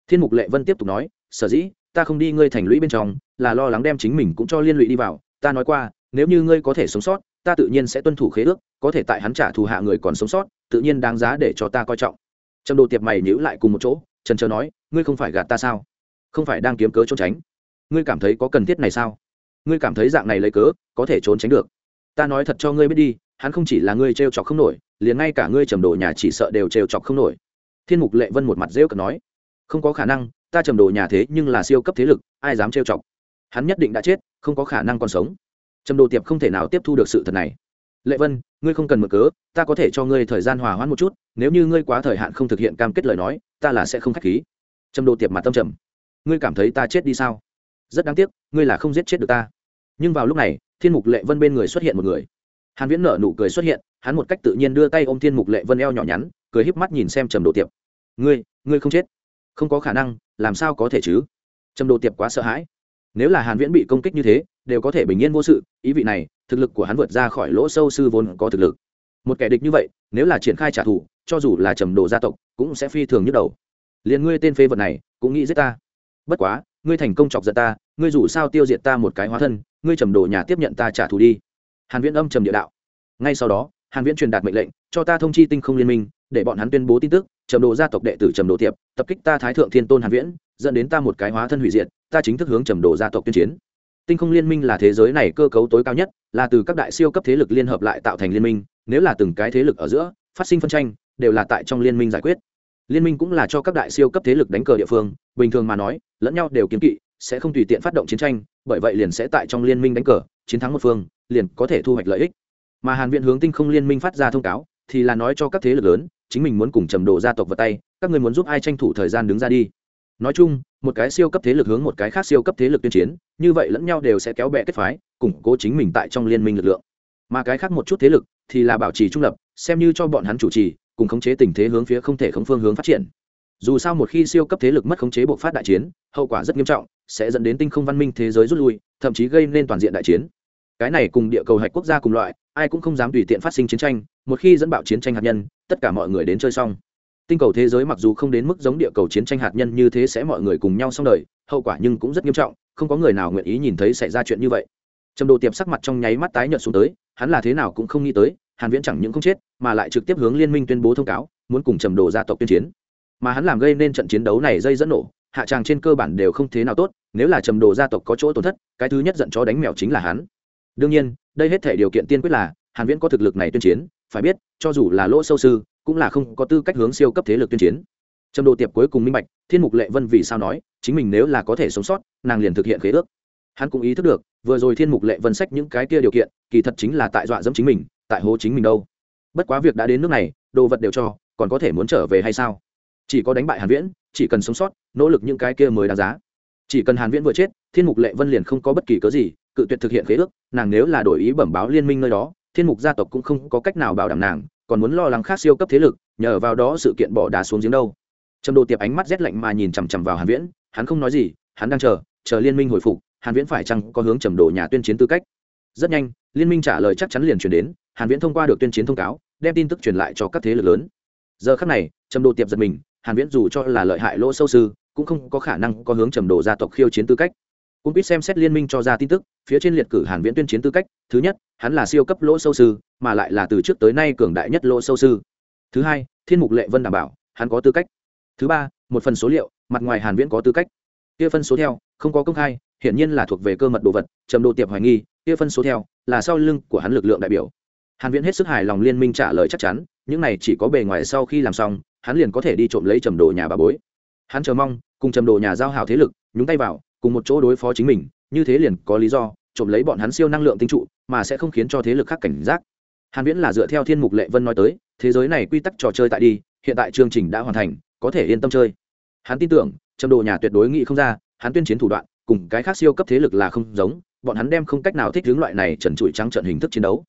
Thiên mục lệ vân tiếp tục nói, sở dĩ, ta không đi ngươi thành lũy bên trong, là lo lắng đem chính mình cũng cho liên lụy đi vào. Ta nói qua, nếu như ngươi có thể sống sót, ta tự nhiên sẽ tuân thủ khế ước, có thể tại hắn trả thù hạ người còn sống sót, tự nhiên đáng giá để cho ta coi trọng trầm đồ tiệp mày nhữ lại cùng một chỗ, trần trờ nói, ngươi không phải gạt ta sao? Không phải đang kiếm cớ trốn tránh. Ngươi cảm thấy có cần thiết này sao? Ngươi cảm thấy dạng này lấy cớ, có thể trốn tránh được. Ta nói thật cho ngươi biết đi, hắn không chỉ là ngươi trêu chọc không nổi, liền ngay cả ngươi trầm đồ nhà chỉ sợ đều trêu chọc không nổi. Thiên mục lệ vân một mặt rêu cực nói, không có khả năng, ta trầm đồ nhà thế nhưng là siêu cấp thế lực, ai dám trêu chọc? Hắn nhất định đã chết, không có khả năng còn sống. Trầm đồ tiệp không thể nào tiếp thu được sự thật này lệ vân, ngươi không cần mở cớ, ta có thể cho ngươi thời gian hòa hoãn một chút, nếu như ngươi quá thời hạn không thực hiện cam kết lời nói, ta là sẽ không k h á c h khí. Trầm đồ tiệp mặt tâm trầm. Ngươi cảm thấy ta chết đi sao? Rất đáng tiếc, ngươi là không giết chết được ta. Nhưng vào lúc này, thiên mục lệ vân bên người xuất hiện một người. Hàn viễn nở nụ cười xuất hiện, hắn một cách tự nhiên đưa tay ôm thiên mục lệ vân eo nhỏ nhắn, cười híp mắt nhìn xem trầm đồ tiệp. Ngươi ngươi không chết. Không có khả năng, làm sao có thể chứ? Trầm đồ tiệp quá sợ hãi nếu là hàn viễn bị công kích như thế, đều có thể bình yên vô sự, ý vị này, thực lực của hắn vượt ra khỏi lỗ sâu sư vốn có thực lực. Một kẻ địch như vậy, nếu là triển khai trả thù, cho dù là trầm đồ gia tộc, cũng sẽ phi thường nhức đầu. Liền ngươi tên phê vật này, cũng nghĩ giết ta. Bất quá, ngươi thành công chọc giận ta, ngươi dù sao tiêu diệt ta một cái hóa thân, ngươi trầm đồ nhà tiếp nhận ta trả thù đi. Hàn viễn âm trầm địa đạo. Ngay sau đó, hàn viễn truyền đạt mệnh lệnh, cho ta thông chi tinh không liên minh, để bọn hắn tuyên bố tin tức, trầm đồ gia tộc đệ tử trầm đồ tiệp, tập kích ta thái thượng thiên tôn hàn viễn, dẫn đến ta một cái hóa thân hủy diệt ta chính thức hướng trầm đồ gia tộc tuyên chiến. Tinh không liên minh là thế giới này cơ cấu tối cao nhất, là từ các đại siêu cấp thế lực liên hợp lại tạo thành liên minh, nếu là từng cái thế lực ở giữa, phát sinh phân tranh, đều là tại trong liên minh giải quyết. Liên minh cũng là cho các đại siêu cấp thế lực đánh cờ địa phương, bình thường mà nói, lẫn nhau đều kiếm kỵ, sẽ không tùy tiện phát động chiến tranh, bởi vậy liền sẽ tại trong liên minh đánh cờ, chiến thắng một phương, liền có thể thu hoạch lợi ích. Mà hàn viện hướng tinh không liên minh phát ra thông cáo, thì là nói cho các thế lực lớn, chính mình muốn cùng trầm đồ gia tộc vào tay, các người muốn giúp ai tranh thủ thời gian đứng ra đi nói chung, một cái siêu cấp thế lực hướng một cái khác siêu cấp thế lực tuyên chiến, như vậy lẫn nhau đều sẽ kéo bè kết phái, củng cố chính mình tại trong liên minh lực lượng. Mà cái khác một chút thế lực thì là bảo trì trung lập, xem như cho bọn hắn chủ trì, cùng khống chế tình thế hướng phía không thể khống phương hướng phát triển. Dù sao một khi siêu cấp thế lực mất khống chế bộc phát đại chiến, hậu quả rất nghiêm trọng, sẽ dẫn đến tinh không văn minh thế giới rút lui, thậm chí gây nên toàn diện đại chiến. Cái này cùng địa cầu hạch quốc gia cùng loại, ai cũng không dám tùy tiện phát sinh chiến tranh, một khi dẫn bạo chiến tranh hạt nhân, tất cả mọi người đến chơi xong tinh cầu thế giới mặc dù không đến mức giống địa cầu chiến tranh hạt nhân như thế sẽ mọi người cùng nhau xong đời, hậu quả nhưng cũng rất nghiêm trọng, không có người nào nguyện ý nhìn thấy xảy ra chuyện như vậy. Trầm đồ tiệp sắc mặt trong nháy mắt tái nhợt xuống tới, hắn là thế nào cũng không nghĩ tới, hàn viễn chẳng những không chết, mà lại trực tiếp hướng liên minh tuyên bố thông cáo, muốn cùng trầm đồ gia tộc tuyên chiến. Mà hắn làm gây nên trận chiến đấu này dây dẫn nổ, hạ tràng trên cơ bản đều không thế nào tốt, nếu là trầm đồ gia tộc có chỗ tổn thất, cái thứ nhất giận chó đánh mèo chính là hắn. Đương nhiên, đây hết thể điều kiện tiên quyết là, hàn viễn có thực lực này tuyên chiến phải biết, cho dù là lỗ sâu sư, cũng là không có tư cách hướng siêu cấp thế lực tuyên chiến. Trầm đồ tiệp cuối cùng minh bạch, thiên mục lệ vân vì sao nói, chính mình nếu là có thể sống sót, nàng liền thực hiện khế ước. Hắn cũng ý thức được, vừa rồi thiên mục lệ vân sách những cái kia điều kiện, kỳ thật chính là tại dọa dẫm chính mình, tại hố chính mình đâu. Bất quá việc đã đến nước này, đồ vật đều cho, còn có thể muốn trở về hay sao? Chỉ có đánh bại hàn viễn, chỉ cần sống sót, nỗ lực những cái kia mới đáng giá. Chỉ cần hàn viễn vừa chết, thiên mục lệ vân liền không có bất kỳ cớ gì, cự tuyệt thực hiện khế ước, nàng nếu là đổi ý bẩm báo liên minh nơi đó thiên mục gia tộc cũng không có cách nào bảo đảm nàng, còn muốn lo lắng khác siêu cấp thế lực, nhờ vào đó sự kiện bỏ đá xuống giếng đâu. Trầm đồ tiệp ánh mắt rét lạnh mà nhìn chằm chằm vào hàn viễn, hắn không nói gì, hắn đang chờ chờ liên minh hồi phục, hàn viễn phải chăng có hướng trầm đồ nhà tuyên chiến tư cách? Rất nhanh, liên minh trả lời chắc chắn liền truyền đến, hàn viễn thông qua được tuyên chiến thông cáo, đem tin tức truyền lại cho các thế lực lớn. Giờ khắc này, trầm đồ tiệp giật mình, hàn viễn dù cho là lợi hại lỗ sâu sư, cũng không có khả năng có hướng trầm đồ gia tộc khiêu chiến tư cách cũng biết xem xét liên minh cho ra tin tức, phía trên liệt cử hàn viễn tuyên chiến tư cách, thứ nhất, hắn là siêu cấp lỗ sâu sư, mà lại là từ trước tới nay cường đại nhất lỗ sâu sư. Thứ hai, thiên mục lệ vân đảm bảo, hắn có tư cách. Thứ ba, một phần số liệu, mặt ngoài hàn viễn có tư cách. Kia phân số theo, không có công khai, hiển nhiên là thuộc về cơ mật đồ vật, trầm đồ tiệp hoài nghi, kia phân số theo, là sau lưng của hắn lực lượng đại biểu. Hàn viễn hết sức hài lòng liên minh trả lời chắc chắn, những này chỉ có bề ngoài sau khi làm xong, hắn liền có thể đi trộm lấy trầm đồ nhà bà bối. Hắn chờ mong, cùng trầm đồ nhà giao hảo thế lực, nhúng tay vào cùng một chỗ đối phó chính mình, như thế liền có lý do, trộm lấy bọn hắn siêu năng lượng tinh trụ, mà sẽ không khiến cho thế lực khác cảnh giác. Hàn viễn là dựa theo thiên mục lệ vân nói tới, thế giới này quy tắc trò chơi tại đi, hiện tại chương trình đã hoàn thành, có thể yên tâm chơi. Hắn tin tưởng trầm đồ nhà tuyệt đối nghĩ không ra, hắn tuyên chiến thủ đoạn, cùng cái khác siêu cấp thế lực là không giống, bọn hắn đem không cách nào thích hướng loại này trần trụi trắng trận hình thức chiến đấu.